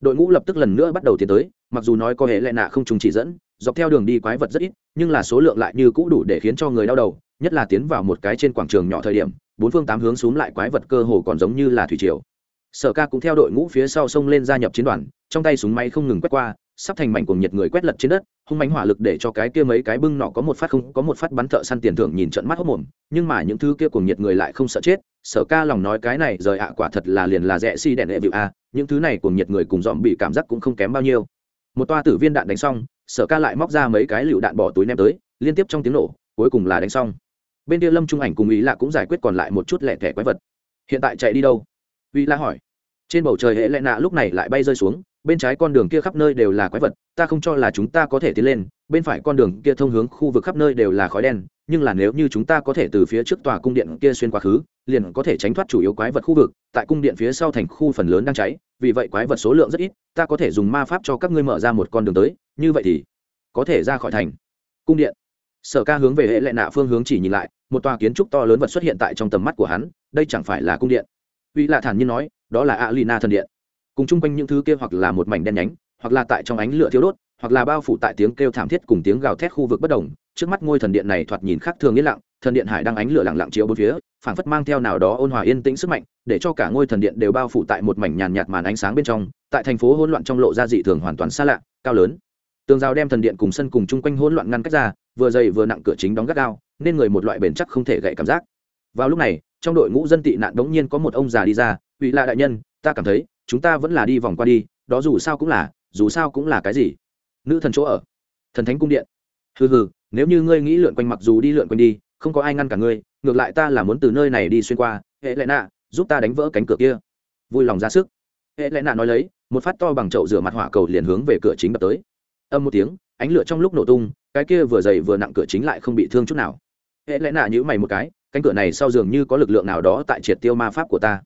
Đội ngũ lập tức lần nữa bắt đầu tiến tới, mặc dù nói có hệ lệ nạ không trùng chỉ dẫn, dọc theo đường đi quái vật rất ít, nhưng là số lượng lại như cũ đủ để khiến cho người đau đầu, nhất là tiến vào một cái trên quảng trường nhỏ thời điểm, bốn phương tám hướng xuống lại quái vật cơ hồ còn giống như là thủy triều. Sở ca cũng theo đội ngũ phía sau sông lên gia nhập chiến đoàn, trong tay súng máy không ngừng quét qua sắp thành mảnh cùng nhiệt người quét lật trên đất, hung mánh hỏa lực để cho cái kia mấy cái bưng nọ có một phát không, có một phát bắn thợ săn tiền thưởng nhìn trận mắt hốc mồm, nhưng mà những thứ kia cùng nhiệt người lại không sợ chết. Sở ca lòng nói cái này rời ạ, quả thật là liền là rẻ si đèn đệ vịu a, những thứ này cùng nhiệt người cùng dòm bị cảm giác cũng không kém bao nhiêu. Một toa tử viên đạn đánh xong, sở ca lại móc ra mấy cái lựu đạn bỏ túi ném tới, liên tiếp trong tiếng nổ, cuối cùng là đánh xong. Bên kia lâm trung ảnh cùng ý lạ cũng giải quyết còn lại một chút lẻ thẻ quái vật. Hiện tại chạy đi đâu? Uy la hỏi. Trên bầu trời hệ lẽ nạ lúc này lại bay rơi xuống bên trái con đường kia khắp nơi đều là quái vật, ta không cho là chúng ta có thể tiến lên, bên phải con đường kia thông hướng khu vực khắp nơi đều là khói đen, nhưng là nếu như chúng ta có thể từ phía trước tòa cung điện kia xuyên quá khứ, liền có thể tránh thoát chủ yếu quái vật khu vực, tại cung điện phía sau thành khu phần lớn đang cháy, vì vậy quái vật số lượng rất ít, ta có thể dùng ma pháp cho các ngươi mở ra một con đường tới, như vậy thì có thể ra khỏi thành. Cung điện. Sở ca hướng về hệ lệ nạ phương hướng chỉ nhìn lại, một tòa kiến trúc to lớn vật xuất hiện tại trong tầm mắt của hắn, đây chẳng phải là cung điện. Uy lạ thản nhiên nói, đó là a lina thần điện cùng chung quanh những thứ kia hoặc là một mảnh đen nhánh, hoặc là tại trong ánh lửa thiếu đốt, hoặc là bao phủ tại tiếng kêu thảm thiết cùng tiếng gào thét khu vực bất đồng. Trước mắt ngôi thần điện này thoạt nhìn khác thường yên lặng, thần điện hải đang ánh lửa lặng lặng chiếu bốn phía, phảng phất mang theo nào đó ôn hòa yên tĩnh sức mạnh, để cho cả ngôi thần điện đều bao phủ tại một mảnh nhàn nhạt màn ánh sáng bên trong, tại thành phố hỗn loạn trong lộ ra dị thường hoàn toàn xa lạ, cao lớn. Tường rào đem thần điện cùng sân cùng chung quanh hỗn loạn ngăn cách ra, vừa dày vừa nặng cửa chính đóng gắt gao, nên người một loại bền chắc không thể gậy cảm giác. Vào lúc này, trong đội ngũ dân tị nạn đống nhiên có một ông già đi ra ủy là đại nhân, ta cảm thấy chúng ta vẫn là đi vòng qua đi, đó dù sao cũng là, dù sao cũng là cái gì? Nữ thần chỗ ở. Thần thánh cung điện. Hừ hừ, nếu như ngươi nghĩ lượn quanh mặc dù đi lượn quanh đi, không có ai ngăn cả ngươi, ngược lại ta là muốn từ nơi này đi xuyên qua. Hệ lệ nạ, giúp ta đánh vỡ cánh cửa kia. Vui lòng ra sức. Hệ lệ nạ nói lấy, một phát to bằng chậu rửa mặt hỏa cầu liền hướng về cửa chính đập tới. Âm một tiếng, ánh lửa trong lúc nổ tung, cái kia vừa dày vừa nặng cửa chính lại không bị thương chút nào. Hệ lẽ nạ nhữ mày một cái, cánh cửa này sau dường như có lực lượng nào đó tại triệt tiêu ma pháp của ta.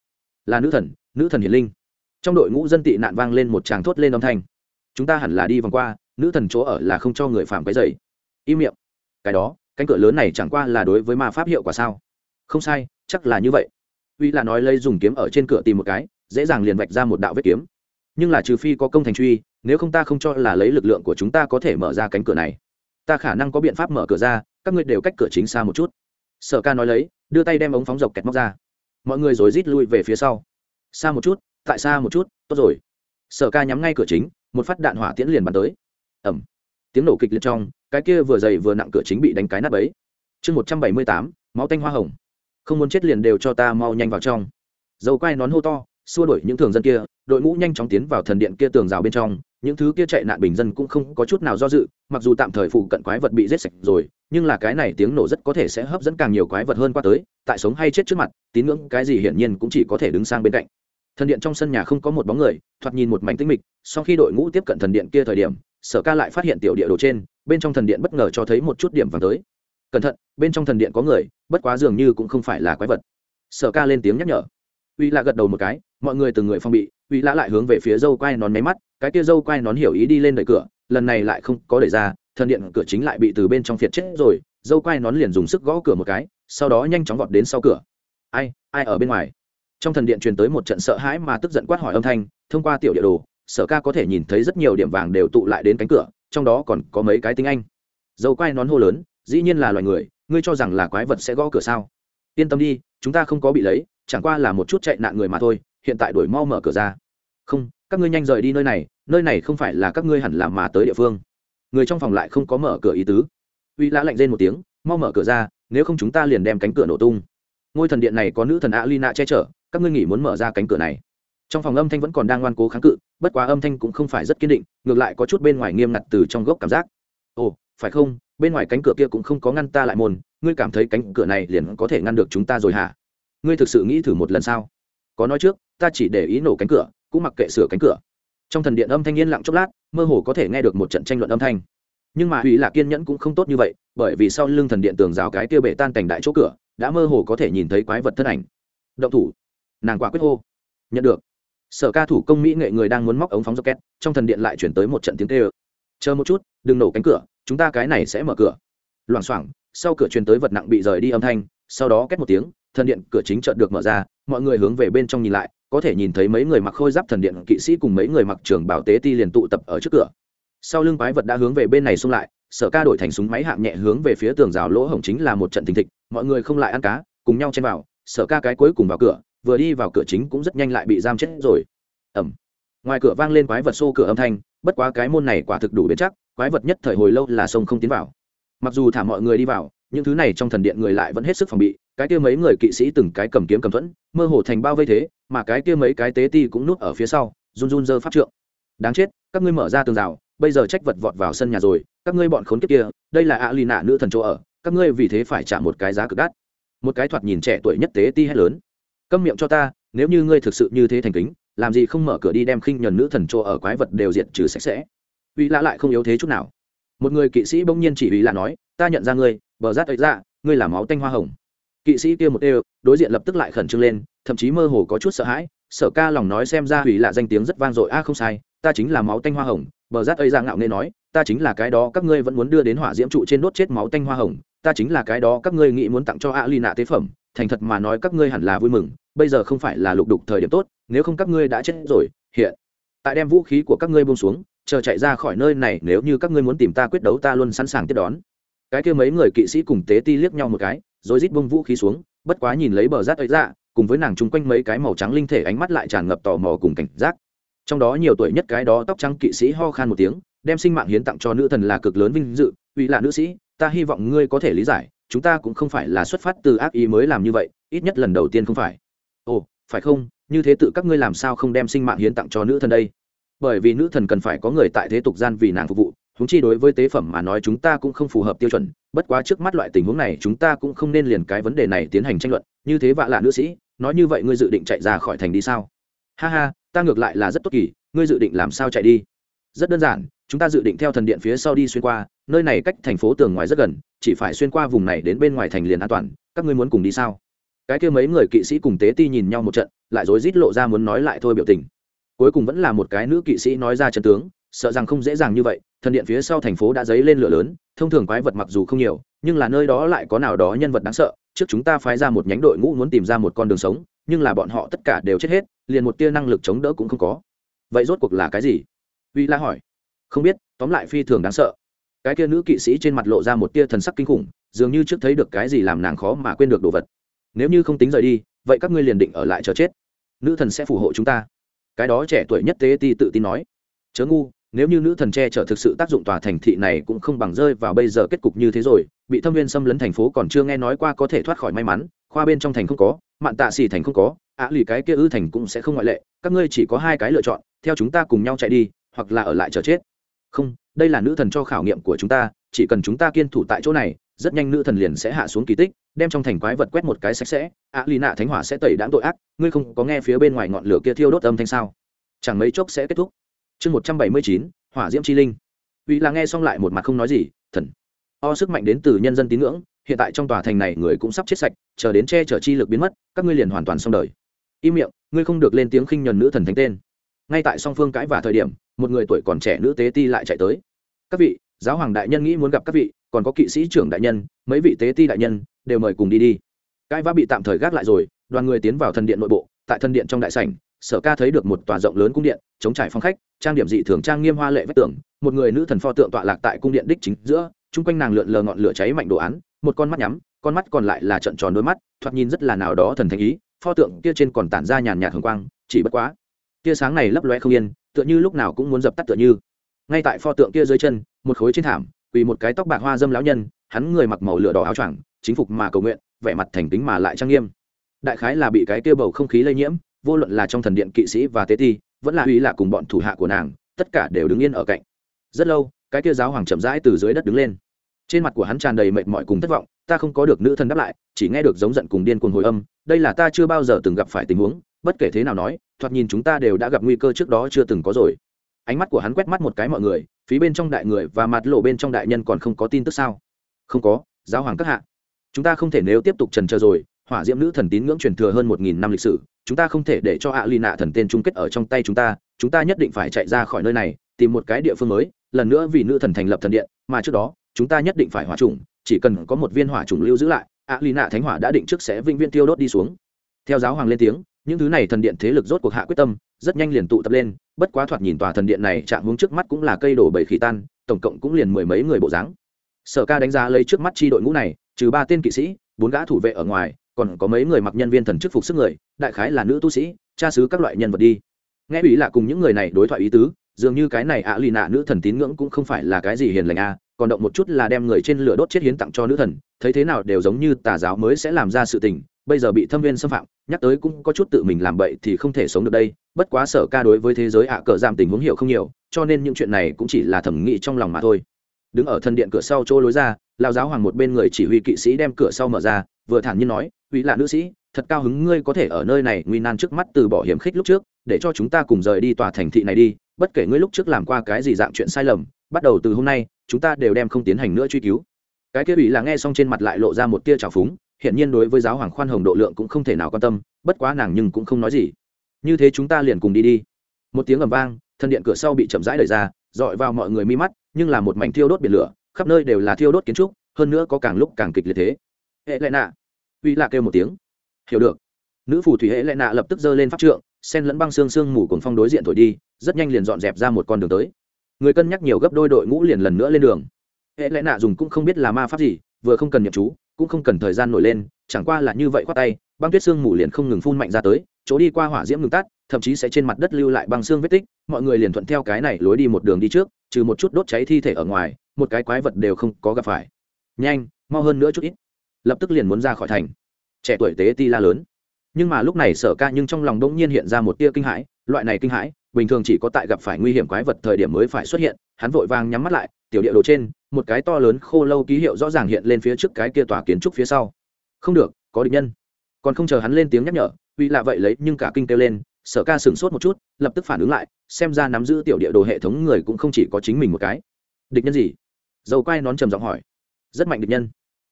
Là nữ thần nữ thần hiền linh trong đội ngũ dân tị nạn vang lên một tràng thốt lên âm thanh. Chúng ta hẳn là đi vòng qua, nữ thần chỗ ở là không cho người phạm cái dày im miệng. Cái đó, cánh cửa lớn này chẳng qua là đối với ma pháp hiệu quả sao? Không sai, chắc là như vậy. Uy là nói lấy dùng kiếm ở trên cửa tìm một cái, dễ dàng liền vạch ra một đạo vết kiếm. Nhưng là trừ phi có công thành truy, nếu không ta không cho là lấy lực lượng của chúng ta có thể mở ra cánh cửa này. Ta khả năng có biện pháp mở cửa ra, các ngươi đều cách cửa chính xa một chút. Sở ca nói lấy, đưa tay đem ống phóng dọc kẹt móc ra. Mọi người rồi rít lui về phía sau. Xa một chút tại xa một chút, tốt rồi. Sở ca nhắm ngay cửa chính, một phát đạn hỏa tiễn liền bắn tới. Ẩm tiếng nổ kịch liệt trong, cái kia vừa dày vừa nặng cửa chính bị đánh cái nắp ấy chương một trăm bảy mươi tám, máu tanh hoa hồng. Không muốn chết liền đều cho ta mau nhanh vào trong. Dầu quai nón hô to, xua đuổi những thường dân kia, đội ngũ nhanh chóng tiến vào thần điện kia tường rào bên trong, những thứ kia chạy nạn bình dân cũng không có chút nào do dự, mặc dù tạm thời phụ cận quái vật bị giết sạch rồi, nhưng là cái này tiếng nổ rất có thể sẽ hấp dẫn càng nhiều quái vật hơn qua tới, tại sống hay chết trước mặt, tín ngưỡng cái gì hiển nhiên cũng chỉ có thể đứng sang bên cạnh thần điện trong sân nhà không có một bóng người, thoạt nhìn một mảnh tinh mịch, sau khi đội ngũ tiếp cận thần điện kia thời điểm, sở ca lại phát hiện tiểu địa đồ trên, bên trong thần điện bất ngờ cho thấy một chút điểm vàng tới. Cẩn thận, bên trong thần điện có người, bất quá dường như cũng không phải là quái vật. Sở ca lên tiếng nhắc nhở. Uy lạ gật đầu một cái, mọi người từng người phong bị, uy lạ lại hướng về phía dâu quai nón máy mắt, cái kia dâu quai nón hiểu ý đi lên đợi cửa, lần này lại không có đẩy ra, thần điện cửa chính lại bị từ bên trong phiệt chết rồi, dâu quai nón liền dùng sức gõ cửa một cái, sau đó nhanh chóng vọt đến sau cửa. Ai ai ở bên ngoài? Trong thần điện truyền tới một trận sợ hãi mà tức giận quát hỏi âm thanh, thông qua tiểu địa đồ, sở ca có thể nhìn thấy rất nhiều điểm vàng đều tụ lại đến cánh cửa, trong đó còn có mấy cái tinh anh. Dâu quai nón hô lớn, dĩ nhiên là loài người, ngươi cho rằng là quái vật sẽ gõ cửa sao? Yên tâm đi, chúng ta không có bị lấy, chẳng qua là một chút chạy nạn người mà thôi, hiện tại đuổi mau mở cửa ra. Không, các ngươi nhanh rời đi nơi này nơi này không phải là các ngươi hẳn làm mà tới địa phương. Người trong phòng lại không có mở cửa ý tứ. Uy lã lạnh lên một tiếng, mau mở cửa ra, nếu không chúng ta liền đem cánh cửa nổ tung. Ngôi thần điện này có nữ thần a lina che chở các ngươi nghĩ muốn mở ra cánh cửa này. Trong phòng âm thanh vẫn còn đang ngoan cố kháng cự, bất quá âm thanh cũng không phải rất kiên định, ngược lại có chút bên ngoài nghiêm ngặt từ trong gốc cảm giác. Ồ, phải không? Bên ngoài cánh cửa kia cũng không có ngăn ta lại môn, ngươi cảm thấy cánh cửa này liền có thể ngăn được chúng ta rồi hả? Ngươi thực sự nghĩ thử một lần sao? Có nói trước, ta chỉ để ý nổ cánh cửa, cũng mặc kệ sửa cánh cửa. Trong thần điện âm thanh yên lặng chốc lát, mơ hồ có thể nghe được một trận tranh luận âm thanh. Nhưng mà hủy là kiên nhẫn cũng không tốt như vậy, bởi vì sau lưng thần điện tường rào cái kia bể tan cảnh đại chỗ cửa, đã mơ hồ có thể nhìn thấy quái vật thân ảnh. Động thủ nàng quả quyết hô. Nhận được. Sở ca thủ công mỹ nghệ người đang muốn móc ống phóng rocket, trong thần điện lại chuyển tới một trận tiếng tê ơ chờ một chút, đừng nổ cánh cửa, chúng ta cái này sẽ mở cửa. Loảng xoảng, sau cửa truyền tới vật nặng bị rời đi âm thanh, sau đó két một tiếng, thần điện cửa chính chợt được mở ra, mọi người hướng về bên trong nhìn lại, có thể nhìn thấy mấy người mặc khôi giáp thần điện kỵ sĩ cùng mấy người mặc trường bảo tế ti liền tụ tập ở trước cửa. Sau lưng quái vật đã hướng về bên này xung lại, sở ca đổi thành súng máy hạng nhẹ hướng về phía tường rào lỗ hổng chính là một trận thình thịch, mọi người không lại ăn cá, cùng nhau chen vào, sở ca cái cuối cùng vào cửa vừa đi vào cửa chính cũng rất nhanh lại bị giam chết rồi. Ẩm ngoài cửa vang lên quái vật xô cửa âm thanh, bất quá cái môn này quả thực đủ bền chắc, quái vật nhất thời hồi lâu là sông không tiến vào. Mặc dù thả mọi người đi vào, những thứ này trong thần điện người lại vẫn hết sức phòng bị, cái kia mấy người kỵ sĩ từng cái cầm kiếm cầm thuẫn, mơ hồ thành bao vây thế, mà cái kia mấy cái tế ti cũng núp ở phía sau, run run dơ pháp trượng. Đáng chết, các ngươi mở ra tường rào, bây giờ trách vật vọt vào sân nhà rồi, các ngươi bọn khốn kiếp kia, đây là ạ lì nạ nữ thần chỗ ở, các ngươi vì thế phải trả một cái giá cực đắt. Một cái thoạt nhìn trẻ tuổi nhất tế ti hay lớn câm miệng cho ta, nếu như ngươi thực sự như thế thành kính, làm gì không mở cửa đi đem khinh nhuần nữ thần chỗ ở quái vật đều diệt trừ sạch sẽ. Uy lạ lại không yếu thế chút nào. Một người kỵ sĩ bỗng nhiên chỉ uy lạ nói, ta nhận ra ngươi, bờ rát ấy ra, ngươi là máu tanh hoa hồng. Kỵ sĩ kia một đều, đối diện lập tức lại khẩn trương lên, thậm chí mơ hồ có chút sợ hãi sợ ca lòng nói xem ra uy lạ danh tiếng rất vang dội, a, không sai, ta chính là máu tanh hoa hồng, bờ rát ấy ra ngạo nghe nói, ta chính là cái đó các ngươi vẫn muốn đưa đến hỏa diễm trụ trên đốt chết máu tanh hoa hồng, ta chính là cái đó các ngươi nghĩ muốn tặng cho a ly nạ tế phẩm, thành thật mà nói các ngươi hẳn là vui mừng bây giờ không phải là lục đục thời điểm tốt, nếu không các ngươi đã chết rồi, hiện tại đem vũ khí của các ngươi buông xuống, chờ chạy ra khỏi nơi này, nếu như các ngươi muốn tìm ta quyết đấu, ta luôn sẵn sàng tiếp đón. Cái kia mấy người kỵ sĩ cùng tế ti liếc nhau một cái, rồi rít bông vũ khí xuống, bất quá nhìn lấy bờ rát ấy ra, cùng với nàng chung quanh mấy cái màu trắng linh thể ánh mắt lại tràn ngập tò mò cùng cảnh giác. Trong đó nhiều tuổi nhất cái đó tóc trắng kỵ sĩ ho khan một tiếng, đem sinh mạng hiến tặng cho nữ thần là cực lớn vinh dự uy là nữ sĩ, ta hy vọng ngươi có thể lý giải, chúng ta cũng không phải là xuất phát từ ác ý mới làm như vậy, ít nhất lần đầu tiên không phải phải không? Như thế tự các ngươi làm sao không đem sinh mạng hiến tặng cho nữ thần đây? Bởi vì nữ thần cần phải có người tại thế tục gian vì nàng phục vụ húng chi đối với tế phẩm mà nói chúng ta cũng không phù hợp tiêu chuẩn. Bất quá trước mắt loại tình huống này, chúng ta cũng không nên liền cái vấn đề này tiến hành tranh luận. Như thế vạ lạ nữ sĩ, nói như vậy ngươi dự định chạy ra khỏi thành đi sao? Ha ha, ta ngược lại là rất tốt kỳ, ngươi dự định làm sao chạy đi? Rất đơn giản, chúng ta dự định theo thần điện phía sau đi xuyên qua, nơi này cách thành phố tường ngoài rất gần, chỉ phải xuyên qua vùng này đến bên ngoài thành liền an toàn. Các ngươi muốn cùng đi sao? Cái kia mấy người kỵ sĩ cùng tế ti nhìn nhau một trận, lại rối rít lộ ra muốn nói lại thôi biểu tình. Cuối cùng vẫn là một cái nữ kỵ sĩ nói ra chân tướng, sợ rằng không dễ dàng như vậy, thần điện phía sau thành phố đã dấy lên lửa lớn, thông thường quái vật mặc dù không nhiều, nhưng là nơi đó lại có nào đó nhân vật đáng sợ, trước chúng ta phái ra một nhánh đội ngũ muốn tìm ra một con đường sống, nhưng là bọn họ tất cả đều chết hết, liền một tia năng lực chống đỡ cũng không có. Vậy rốt cuộc là cái gì? Uy la hỏi. Không biết, tóm lại phi thường đáng sợ. Cái kia nữ kỵ sĩ trên mặt lộ ra một tia thần sắc kinh khủng, dường như trước thấy được cái gì làm nàng khó mà quên được đồ vật nếu như không tính rời đi, vậy các ngươi liền định ở lại chờ chết. Nữ thần sẽ phù hộ chúng ta. Cái đó trẻ tuổi nhất tế ti tự tin nói. Chớ ngu, nếu như nữ thần che chở thực sự tác dụng tòa thành thị này cũng không bằng rơi vào bây giờ kết cục như thế rồi, bị thâm viên xâm lấn thành phố còn chưa nghe nói qua có thể thoát khỏi may mắn, khoa bên trong thành không có, mạn tạ xì thành không có, ạ lì cái kia ư thành cũng sẽ không ngoại lệ, các ngươi chỉ có hai cái lựa chọn, theo chúng ta cùng nhau chạy đi, hoặc là ở lại chờ chết. Không, đây là nữ thần cho khảo nghiệm của chúng ta, chỉ cần chúng ta kiên thủ tại chỗ này rất nhanh nữ thần liền sẽ hạ xuống kỳ tích, đem trong thành quái vật quét một cái sạch sẽ ạ lì nạ thánh hỏa sẽ tẩy đáng tội ác, ngươi không có nghe phía bên ngoài ngọn lửa kia thiêu đốt âm thanh sao? Chẳng mấy chốc sẽ kết thúc. Chương một trăm bảy mươi chín, hỏa diễm chi linh. Uy là nghe xong lại một mặt không nói gì, thần, o sức mạnh đến từ nhân dân tín ngưỡng, hiện tại trong tòa thành này người cũng sắp chết sạch, chờ đến che chở chi lực biến mất, các ngươi liền hoàn toàn xong đời. Im miệng, ngươi không được lên tiếng khinh nhuần nữ thần thánh tên. Ngay tại song phương cãi và thời điểm, một người tuổi còn trẻ nữ tế ti lại chạy tới. Các vị, giáo hoàng đại nhân nghĩ muốn gặp các vị còn có kỵ sĩ trưởng đại nhân, mấy vị tế ti đại nhân, đều mời cùng đi đi. Cãi vã bị tạm thời gác lại rồi, đoàn người tiến vào thần điện nội bộ, tại thần điện trong đại sảnh, sở ca thấy được một tòa rộng lớn cung điện, chống trải phong khách, trang điểm dị thường trang nghiêm hoa lệ vách tường, một người nữ thần pho tượng tọa lạc tại cung điện đích chính giữa, chung quanh nàng lượn lờ ngọn lửa cháy mạnh đồ án, một con mắt nhắm, con mắt còn lại là trận tròn đôi mắt, thoạt nhìn rất là nào đó thần thánh ý, pho tượng kia trên còn tản ra nhàn nhạt hồng quang, chỉ bất quá, tia sáng này lấp loe không yên, tựa như lúc nào cũng muốn dập tắt tựa như. Ngay tại pho tượng kia dưới chân, một khối trên thảm quỳ một cái tóc bạc hoa dâm lão nhân, hắn người mặc màu lửa đỏ áo choàng, chính phục mà cầu nguyện, vẻ mặt thành kính mà lại trang nghiêm. Đại khái là bị cái kia bầu không khí lây nhiễm, vô luận là trong thần điện kỵ sĩ và tế ti, vẫn là uy lạ cùng bọn thủ hạ của nàng, tất cả đều đứng yên ở cạnh. Rất lâu, cái kia giáo hoàng chậm rãi từ dưới đất đứng lên. Trên mặt của hắn tràn đầy mệt mỏi cùng thất vọng, ta không có được nữ thần đáp lại, chỉ nghe được giống giận cùng điên cuồng hồi âm, đây là ta chưa bao giờ từng gặp phải tình huống, bất kể thế nào nói, thoạt nhìn chúng ta đều đã gặp nguy cơ trước đó chưa từng có rồi. Ánh mắt của hắn quét mắt một cái mọi người phí bên trong đại người và mặt lộ bên trong đại nhân còn không có tin tức sao? Không có, giáo hoàng các hạ. Chúng ta không thể nếu tiếp tục trần chờ rồi, hỏa diễm nữ thần tín ngưỡng truyền thừa hơn một nghìn năm lịch sử, chúng ta không thể để cho ạ ly nạ thần tên chung kết ở trong tay chúng ta chúng ta nhất định phải chạy ra khỏi nơi này, tìm một cái địa phương mới, lần nữa vì nữ thần thành lập thần điện, mà trước đó, chúng ta nhất định phải hỏa trùng chỉ cần có một viên hỏa trùng lưu giữ lại ạ ly nạ thánh hỏa đã định trước sẽ vĩnh viễn tiêu đốt đi xuống. Theo giáo hoàng lên tiếng, những thứ này thần điện thế lực rốt cuộc hạ quyết tâm, rất nhanh liền tụ tập lên bất quá thoạt nhìn tòa thần điện này chạm hướng trước mắt cũng là cây đổ bầy khỉ tan, tổng cộng cũng liền mười mấy người bộ dáng. Sở ca đánh giá lấy trước mắt chi đội ngũ này, trừ ba tên kỵ sĩ, bốn gã thủ vệ ở ngoài, còn có mấy người mặc nhân viên thần chức phục sức người, đại khái là nữ tu sĩ, cha sứ các loại nhân vật đi. Nghe ủy là cùng những người này đối thoại ý tứ, dường như cái này ạ lì nạ nữ thần tín ngưỡng cũng không phải là cái gì hiền lành a còn động một chút là đem người trên lửa đốt chết hiến tặng cho nữ thần, thấy thế nào đều giống như tà giáo mới sẽ làm ra sự tình, bây giờ bị thâm viên xâm phạm, nhắc tới cũng có chút tự mình làm bậy thì không thể sống được đây bất quá sở ca đối với thế giới ạ cờ giảm tình huống hiểu không nhiều, cho nên những chuyện này cũng chỉ là thẩm nghĩ trong lòng mà thôi. Đứng ở thân điện cửa sau chỗ lối ra lao giáo hoàng một bên người chỉ huy kỵ sĩ đem cửa sau mở ra, vừa thản nhiên nói uy là nữ sĩ, thật cao hứng ngươi có thể ở nơi này nguy nan trước mắt từ bỏ hiểm khích lúc trước, để cho chúng ta cùng rời đi tòa thành thị này đi, bất kể ngươi lúc trước làm qua cái gì dạng chuyện sai lầm, bắt đầu từ hôm nay, chúng ta đều đem không tiến hành nữa truy cứu. Cái kia ủy là nghe xong trên mặt lại lộ ra một tia trào phúng hiện nhiên đối với giáo hoàng khoan hồng độ lượng cũng không thể nào quan tâm, bất quá nàng nhưng cũng không nói gì như thế chúng ta liền cùng đi đi. Một tiếng ầm vang, thân điện cửa sau bị chậm rãi đẩy ra, dọi vào mọi người mi mắt, nhưng là một mảnh thiêu đốt biển lửa, khắp nơi đều là thiêu đốt kiến trúc, hơn nữa có càng lúc càng kịch liệt thế. Hệ lệ nạ. Uy lạ kêu một tiếng. Hiểu được. Nữ phù thủy hệ lệ nạ lập tức giơ lên pháp trượng, sen lẫn băng xương xương mù cồn phong đối diện thổi đi, rất nhanh liền dọn dẹp ra một con đường tới. Người cân nhắc nhiều gấp đôi đội ngũ liền lần nữa lên đường. Hệ lệ nạ dùng cũng không biết là ma pháp gì, vừa không cần nhập chú, cũng không cần thời gian nổi lên, chẳng qua là như vậy khoát tay, băng tuyết xương mù liền không ngừng phun mạnh ra tới chỗ đi qua hỏa diễm ngừng tắt, thậm chí sẽ trên mặt đất lưu lại băng xương vết tích, mọi người liền thuận theo cái này lối đi một đường đi trước, trừ một chút đốt cháy thi thể ở ngoài, một cái quái vật đều không có gặp phải. Nhanh, mau hơn nữa chút ít. Lập tức liền muốn ra khỏi thành. Trẻ tuổi tế ti la lớn. Nhưng mà lúc này sở ca nhưng trong lòng đông nhiên hiện ra một tia kinh hãi, loại này kinh hãi, bình thường chỉ có tại gặp phải nguy hiểm quái vật thời điểm mới phải xuất hiện, hắn vội vàng nhắm mắt lại, tiểu địa đồ trên, một cái to lớn khô lâu ký hiệu rõ ràng hiện lên phía trước cái kia tòa kiến trúc phía sau. Không được, có địch nhân. Còn không chờ hắn lên tiếng nhắc nhở uy lạ vậy lấy nhưng cả kinh kêu lên, sở ca sửng sốt một chút, lập tức phản ứng lại, xem ra nắm giữ tiểu địa đồ hệ thống người cũng không chỉ có chính mình một cái. Địch nhân gì? Dầu quai nón trầm giọng hỏi. Rất mạnh địch nhân.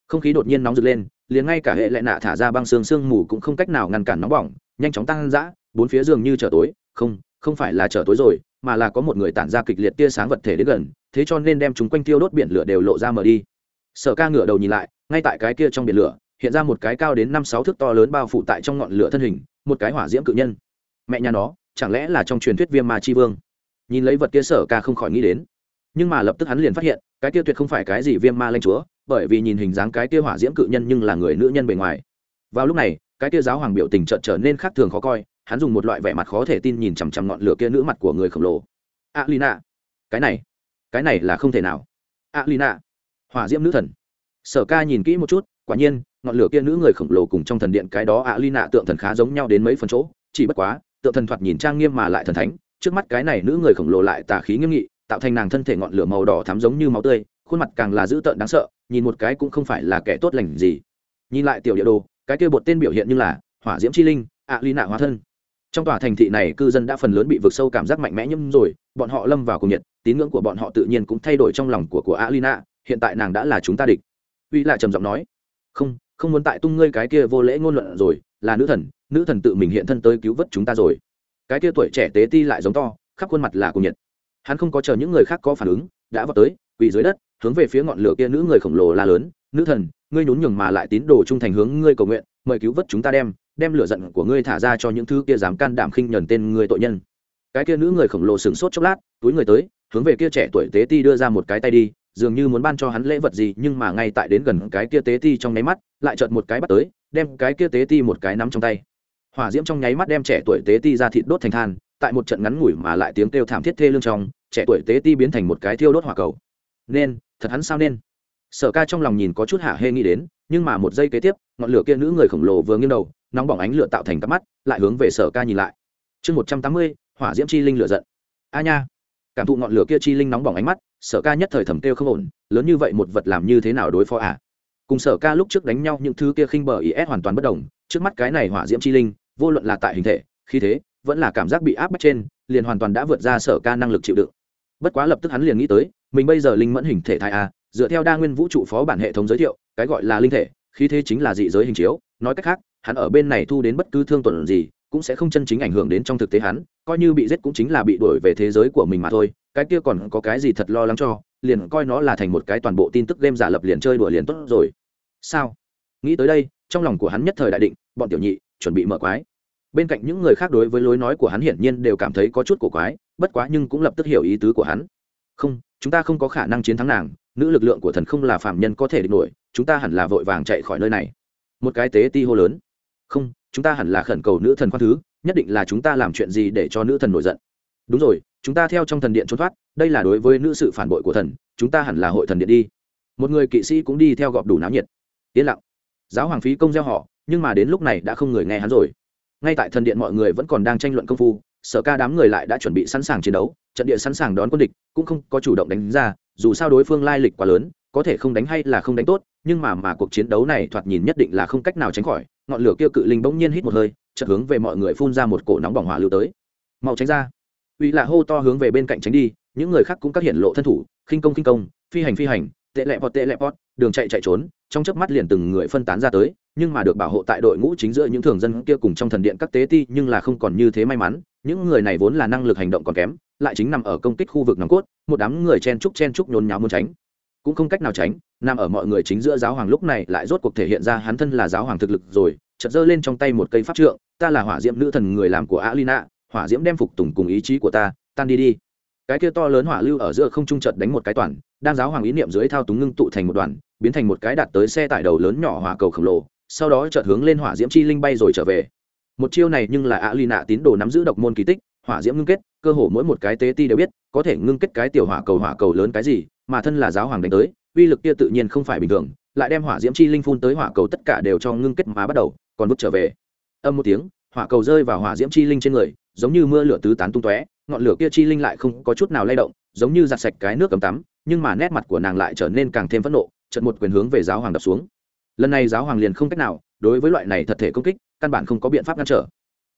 Không khí đột nhiên nóng rực lên, liền ngay cả hệ lệ nạ thả ra băng xương sương mù cũng không cách nào ngăn cản nóng bỏng, nhanh chóng tăng dã, bốn phía giường như trở tối. Không không phải là trở tối rồi, mà là có một người tản ra kịch liệt tia sáng vật thể đến gần, thế cho nên đem chúng quanh tiêu đốt biển lửa đều lộ ra mở đi. Sở ca ngửa đầu nhìn lại, ngay tại cái kia trong biển lửa hiện ra một cái cao đến năm sáu thước to lớn bao phủ tại trong ngọn lửa thân hình, một cái hỏa diễm cự nhân. Mẹ nhà nó, chẳng lẽ là trong truyền thuyết viêm ma chi vương? Nhìn lấy vật kia sở ca không khỏi nghĩ đến. Nhưng mà lập tức hắn liền phát hiện, cái kia tuyệt không phải cái gì viêm ma lanh chúa, bởi vì nhìn hình dáng cái kia hỏa diễm cự nhân nhưng là người nữ nhân bề ngoài. Vào lúc này, cái kia giáo hoàng biểu tình trợn trở nên khác thường khó coi, hắn dùng một loại vẻ mặt khó thể tin nhìn chằm chằm ngọn lửa kia nữ mặt của người khổng lồ. A lina cái này cái này là không thể nào. A lina hỏa diễm nữ thần. Sở ca nhìn kỹ một chút quả nhiên, ngọn lửa kia nữ người khổng lồ cùng trong thần điện cái đó ạ ly nạ tượng thần khá giống nhau đến mấy phần chỗ, chỉ bất quá, tượng thần thoạt nhìn trang nghiêm mà lại thần thánh, trước mắt cái này nữ người khổng lồ lại tà khí nghiêm nghị, tạo thành nàng thân thể ngọn lửa màu đỏ thắm giống như máu tươi, khuôn mặt càng là dữ tợn đáng sợ, nhìn một cái cũng không phải là kẻ tốt lành gì. Nhìn lại tiểu địa đồ, cái kia bột tên biểu hiện như là hỏa diễm chi linh, ạ ly nạ hóa thân. Trong tòa thành thị này cư dân đã phần lớn bị vực sâu cảm giác mạnh mẽ nhâm rồi, bọn họ lâm vào cùng nhiệt, tín ngưỡng của bọn họ tự nhiên cũng thay đổi trong lòng của của ạ hiện tại nàng đã là chúng ta địch. Uy lại trầm giọng nói không không muốn tại tung ngươi cái kia vô lễ ngôn luận rồi, là nữ thần nữ thần tự mình hiện thân tới cứu vớt chúng ta rồi. Cái kia tuổi trẻ tế ti lại giống to, khắp khuôn mặt là cùng nhiệt. Hắn không có chờ những người khác có phản ứng, đã vào tới, quỳ dưới đất, hướng về phía ngọn lửa kia nữ người khổng lồ la lớn, nữ thần, ngươi nhún nhường mà lại tín đồ trung thành hướng ngươi cầu nguyện, mời cứu vớt chúng ta đem đem lửa giận của ngươi thả ra cho những thứ kia dám can đảm khinh nhẫn tên người tội nhân. Cái kia nữ người khổng lồ sửng sốt chốc lát, túi người tới, hướng về kia trẻ tuổi tế ti đưa ra một cái tay đi dường như muốn ban cho hắn lễ vật gì, nhưng mà ngay tại đến gần cái kia tế ti trong nháy mắt, lại chợt một cái bắt tới, đem cái kia tế ti một cái nắm trong tay. Hỏa diễm trong nháy mắt đem trẻ tuổi tế ti ra thịt đốt thành than, tại một trận ngắn ngủi mà lại tiếng kêu thảm thiết thê lương trong, trẻ tuổi tế ti biến thành một cái thiêu đốt hỏa cầu. Nên, thật hắn sao nên? Sở ca trong lòng nhìn có chút hạ hê nghĩ đến, nhưng mà một giây kế tiếp, ngọn lửa kia nữ người khổng lồ vừa nghiêng đầu, nóng bỏng ánh lửa tạo thành cắp mắt, lại hướng về sở ca nhìn lại. Chương một trăm tám mươi, hỏa diễm chi linh lửa giận. A nha. Cảm thụ ngọn lửa kia chi linh nóng bỏng ánh mắt sở ca nhất thời thầm kêu không ổn, lớn như vậy một vật làm như thế nào đối phó à? Cùng sở ca lúc trước đánh nhau những thứ kia khinh bờ is hoàn toàn bất đồng, trước mắt cái này hỏa diễm chi linh, vô luận là tại hình thể khi thế, vẫn là cảm giác bị áp bách trên, liền hoàn toàn đã vượt ra sở ca năng lực chịu đựng. Bất quá lập tức hắn liền nghĩ tới, mình bây giờ linh mẫn hình thể thai a dựa theo đa nguyên vũ trụ phó bản hệ thống giới thiệu, cái gọi là linh thể khi thế chính là dị giới hình chiếu, nói cách khác, hắn ở bên này thu đến bất cứ thương tuần gì cũng sẽ không chân chính ảnh hưởng đến trong thực tế hắn, coi như bị giết cũng chính là bị đuổi về thế giới của mình mà thôi, cái kia còn có cái gì thật lo lắng cho, liền coi nó là thành một cái toàn bộ tin tức game giả lập liền chơi đùa liền tốt rồi. Sao? Nghĩ tới đây, trong lòng của hắn nhất thời đại định, bọn tiểu nhị, chuẩn bị mở quái. Bên cạnh những người khác đối với lối nói của hắn hiển nhiên đều cảm thấy có chút cổ quái, bất quá nhưng cũng lập tức hiểu ý tứ của hắn. Không, chúng ta không có khả năng chiến thắng nàng, nữ lực lượng của thần không là phạm nhân có thể địch nổi, chúng ta hẳn là vội vàng chạy khỏi nơi này. Một cái tế ti hô lớn. Không chúng ta hẳn là khẩn cầu nữ thần khoan thứ, nhất định là chúng ta làm chuyện gì để cho nữ thần nổi giận. Đúng rồi, chúng ta theo trong thần điện trốn thoát, đây là đối với nữ sự phản bội của thần, chúng ta hẳn là hội thần điện đi. Một người kỵ sĩ cũng đi theo gọp đủ náo nhiệt. Yên lặng. Giáo hoàng phí công gieo họ, nhưng mà đến lúc này đã không người nghe hắn rồi. Ngay tại thần điện mọi người vẫn còn đang tranh luận công phu, sở ca đám người lại đã chuẩn bị sẵn sàng chiến đấu, trận địa sẵn sàng đón quân địch, cũng không có chủ động đánh ra, dù sao đối phương lai lịch quá lớn, có thể không đánh hay là không đánh tốt nhưng mà mà cuộc chiến đấu này thoạt nhìn nhất định là không cách nào tránh khỏi, ngọn lửa kia cự linh bỗng nhiên hít một hơi, chợt hướng về mọi người phun ra một cổ nóng bỏng hỏa lưu tới. Mau tránh ra. Uy là hô to hướng về bên cạnh tránh đi, những người khác cũng các hiện lộ thân thủ, khinh công khinh công, phi hành phi hành, tệ lẹ vọt tệ lẹ vọt, đường chạy chạy trốn, trong chớp mắt liền từng người phân tán ra tới, nhưng mà được bảo hộ tại đội ngũ chính giữa những thường dân kia cùng trong thần điện các tế ti nhưng là không còn như thế may mắn, những người này vốn là năng lực hành động còn kém, lại chính nằm ở công kích khu vực nòng cốt, một đám người chen trúc chen trúc nhốn nháo muốn tránh, cũng không cách nào tránh nằm ở mọi người chính giữa giáo hoàng lúc này lại rốt cuộc thể hiện ra hắn thân là giáo hoàng thực lực rồi, chợt giơ lên trong tay một cây pháp trượng, ta là hỏa diễm nữ thần người làm của alina, hỏa diễm đem phục tùng cùng ý chí của ta, tan đi đi. Cái kia to lớn hỏa lưu ở giữa không trung chợt đánh một cái toàn, đang giáo hoàng ý niệm dưới thao túng ngưng tụ thành một đoàn, biến thành một cái đạt tới xe tải đầu lớn nhỏ hỏa cầu khổng lồ, sau đó chợt hướng lên hỏa diễm chi linh bay rồi trở về. Một chiêu này nhưng là alina tín đồ nắm giữ độc môn kỳ tích, hỏa diễm ngưng kết, cơ hồ mỗi một cái tế ti đều biết, có thể ngưng kết cái tiểu hỏa cầu hỏa cầu lớn cái gì mà thân là giáo hoàng đánh tới, uy lực kia tự nhiên không phải bình thường, lại đem hỏa diễm chi linh phun tới hỏa cầu tất cả đều cho ngưng kết mà bắt đầu, còn vứt trở về. Âm một tiếng, hỏa cầu rơi vào hỏa diễm chi linh trên người, giống như mưa lửa tứ tán tung tóe, ngọn lửa kia chi linh lại không có chút nào lay động, giống như giặt sạch cái nước cấm tắm, nhưng mà nét mặt của nàng lại trở nên càng thêm phẫn nộ trận một quyền hướng về giáo hoàng đập xuống. Lần này giáo hoàng liền không cách nào, đối với loại này thật thể công kích, căn bản không có biện pháp ngăn trở.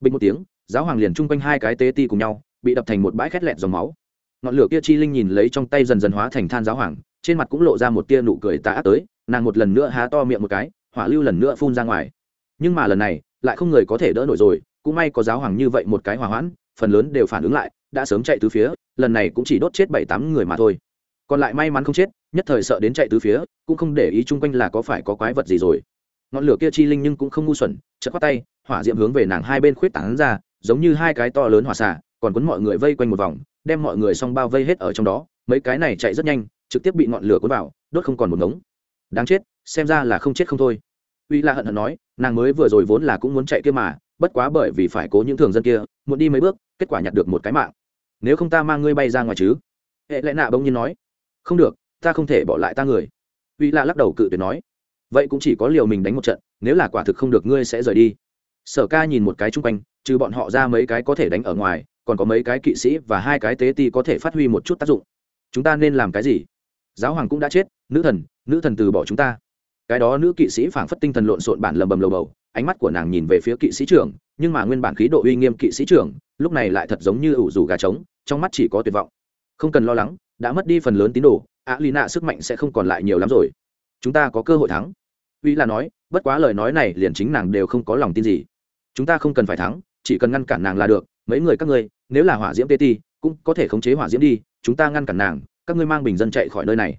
Bình một tiếng, giáo hoàng liền chung quanh hai cái tế ti cùng nhau, bị đập thành một bãi khét lẹt dòng máu ngọn lửa kia chi linh nhìn lấy trong tay dần dần hóa thành than giáo hoàng, trên mặt cũng lộ ra một tia nụ cười tà ác tới, nàng một lần nữa há to miệng một cái, hỏa lưu lần nữa phun ra ngoài. Nhưng mà lần này, lại không người có thể đỡ nổi rồi, cũng may có giáo hoàng như vậy một cái hỏa hoãn, phần lớn đều phản ứng lại, đã sớm chạy từ phía, lần này cũng chỉ đốt chết bảy tám người mà thôi. Còn lại may mắn không chết, nhất thời sợ đến chạy từ phía, cũng không để ý chung quanh là có phải có quái vật gì rồi. Ngọn lửa kia chi linh nhưng cũng không ngu xuẩn, chợt khoát tay, hỏa diệm hướng về nàng hai bên khuyết tảng ra, giống như hai cái to lớn hỏa xả còn cuốn mọi người vây quanh một vòng đem mọi người xong bao vây hết ở trong đó, mấy cái này chạy rất nhanh, trực tiếp bị ngọn lửa cuốn vào, đốt không còn một ngống. Đáng chết, xem ra là không chết không thôi. Uy la hận hận nói, nàng mới vừa rồi vốn là cũng muốn chạy kia mà, bất quá bởi vì phải cố những thường dân kia, muốn đi mấy bước, kết quả nhặt được một cái mạng. Nếu không ta mang ngươi bay ra ngoài chứ? Hệ lẽ nạ bỗng nhiên nói, không được, ta không thể bỏ lại ta người. Uy la lắc đầu cự tuyệt nói, vậy cũng chỉ có liều mình đánh một trận, nếu là quả thực không được ngươi sẽ rời đi. Sở ca nhìn một cái chung quanh, trừ bọn họ ra mấy cái có thể đánh ở ngoài còn có mấy cái kỵ sĩ và hai cái tế ti có thể phát huy một chút tác dụng. Chúng ta nên làm cái gì? Giáo hoàng cũng đã chết, nữ thần nữ thần từ bỏ chúng ta. Cái đó nữ kỵ sĩ phảng phất tinh thần lộn xộn bản lầm bầm lầu bầu, ánh mắt của nàng nhìn về phía kỵ sĩ trưởng, nhưng mà nguyên bản khí độ uy nghiêm kỵ sĩ trưởng, lúc này lại thật giống như ủ rủ gà trống, trong mắt chỉ có tuyệt vọng. Không cần lo lắng, đã mất đi phần lớn tín đồ ạ lì nạ sức mạnh sẽ không còn lại nhiều lắm rồi. Chúng ta có cơ hội thắng. Uy là nói, bất quá lời nói này liền chính nàng đều không có lòng tin gì. Chúng ta không cần phải thắng, chỉ cần ngăn cản nàng là được mấy người các ngươi, nếu là hỏa diễm tê ti, cũng có thể khống chế hỏa diễm đi, chúng ta ngăn cản nàng, các ngươi mang bình dân chạy khỏi nơi này.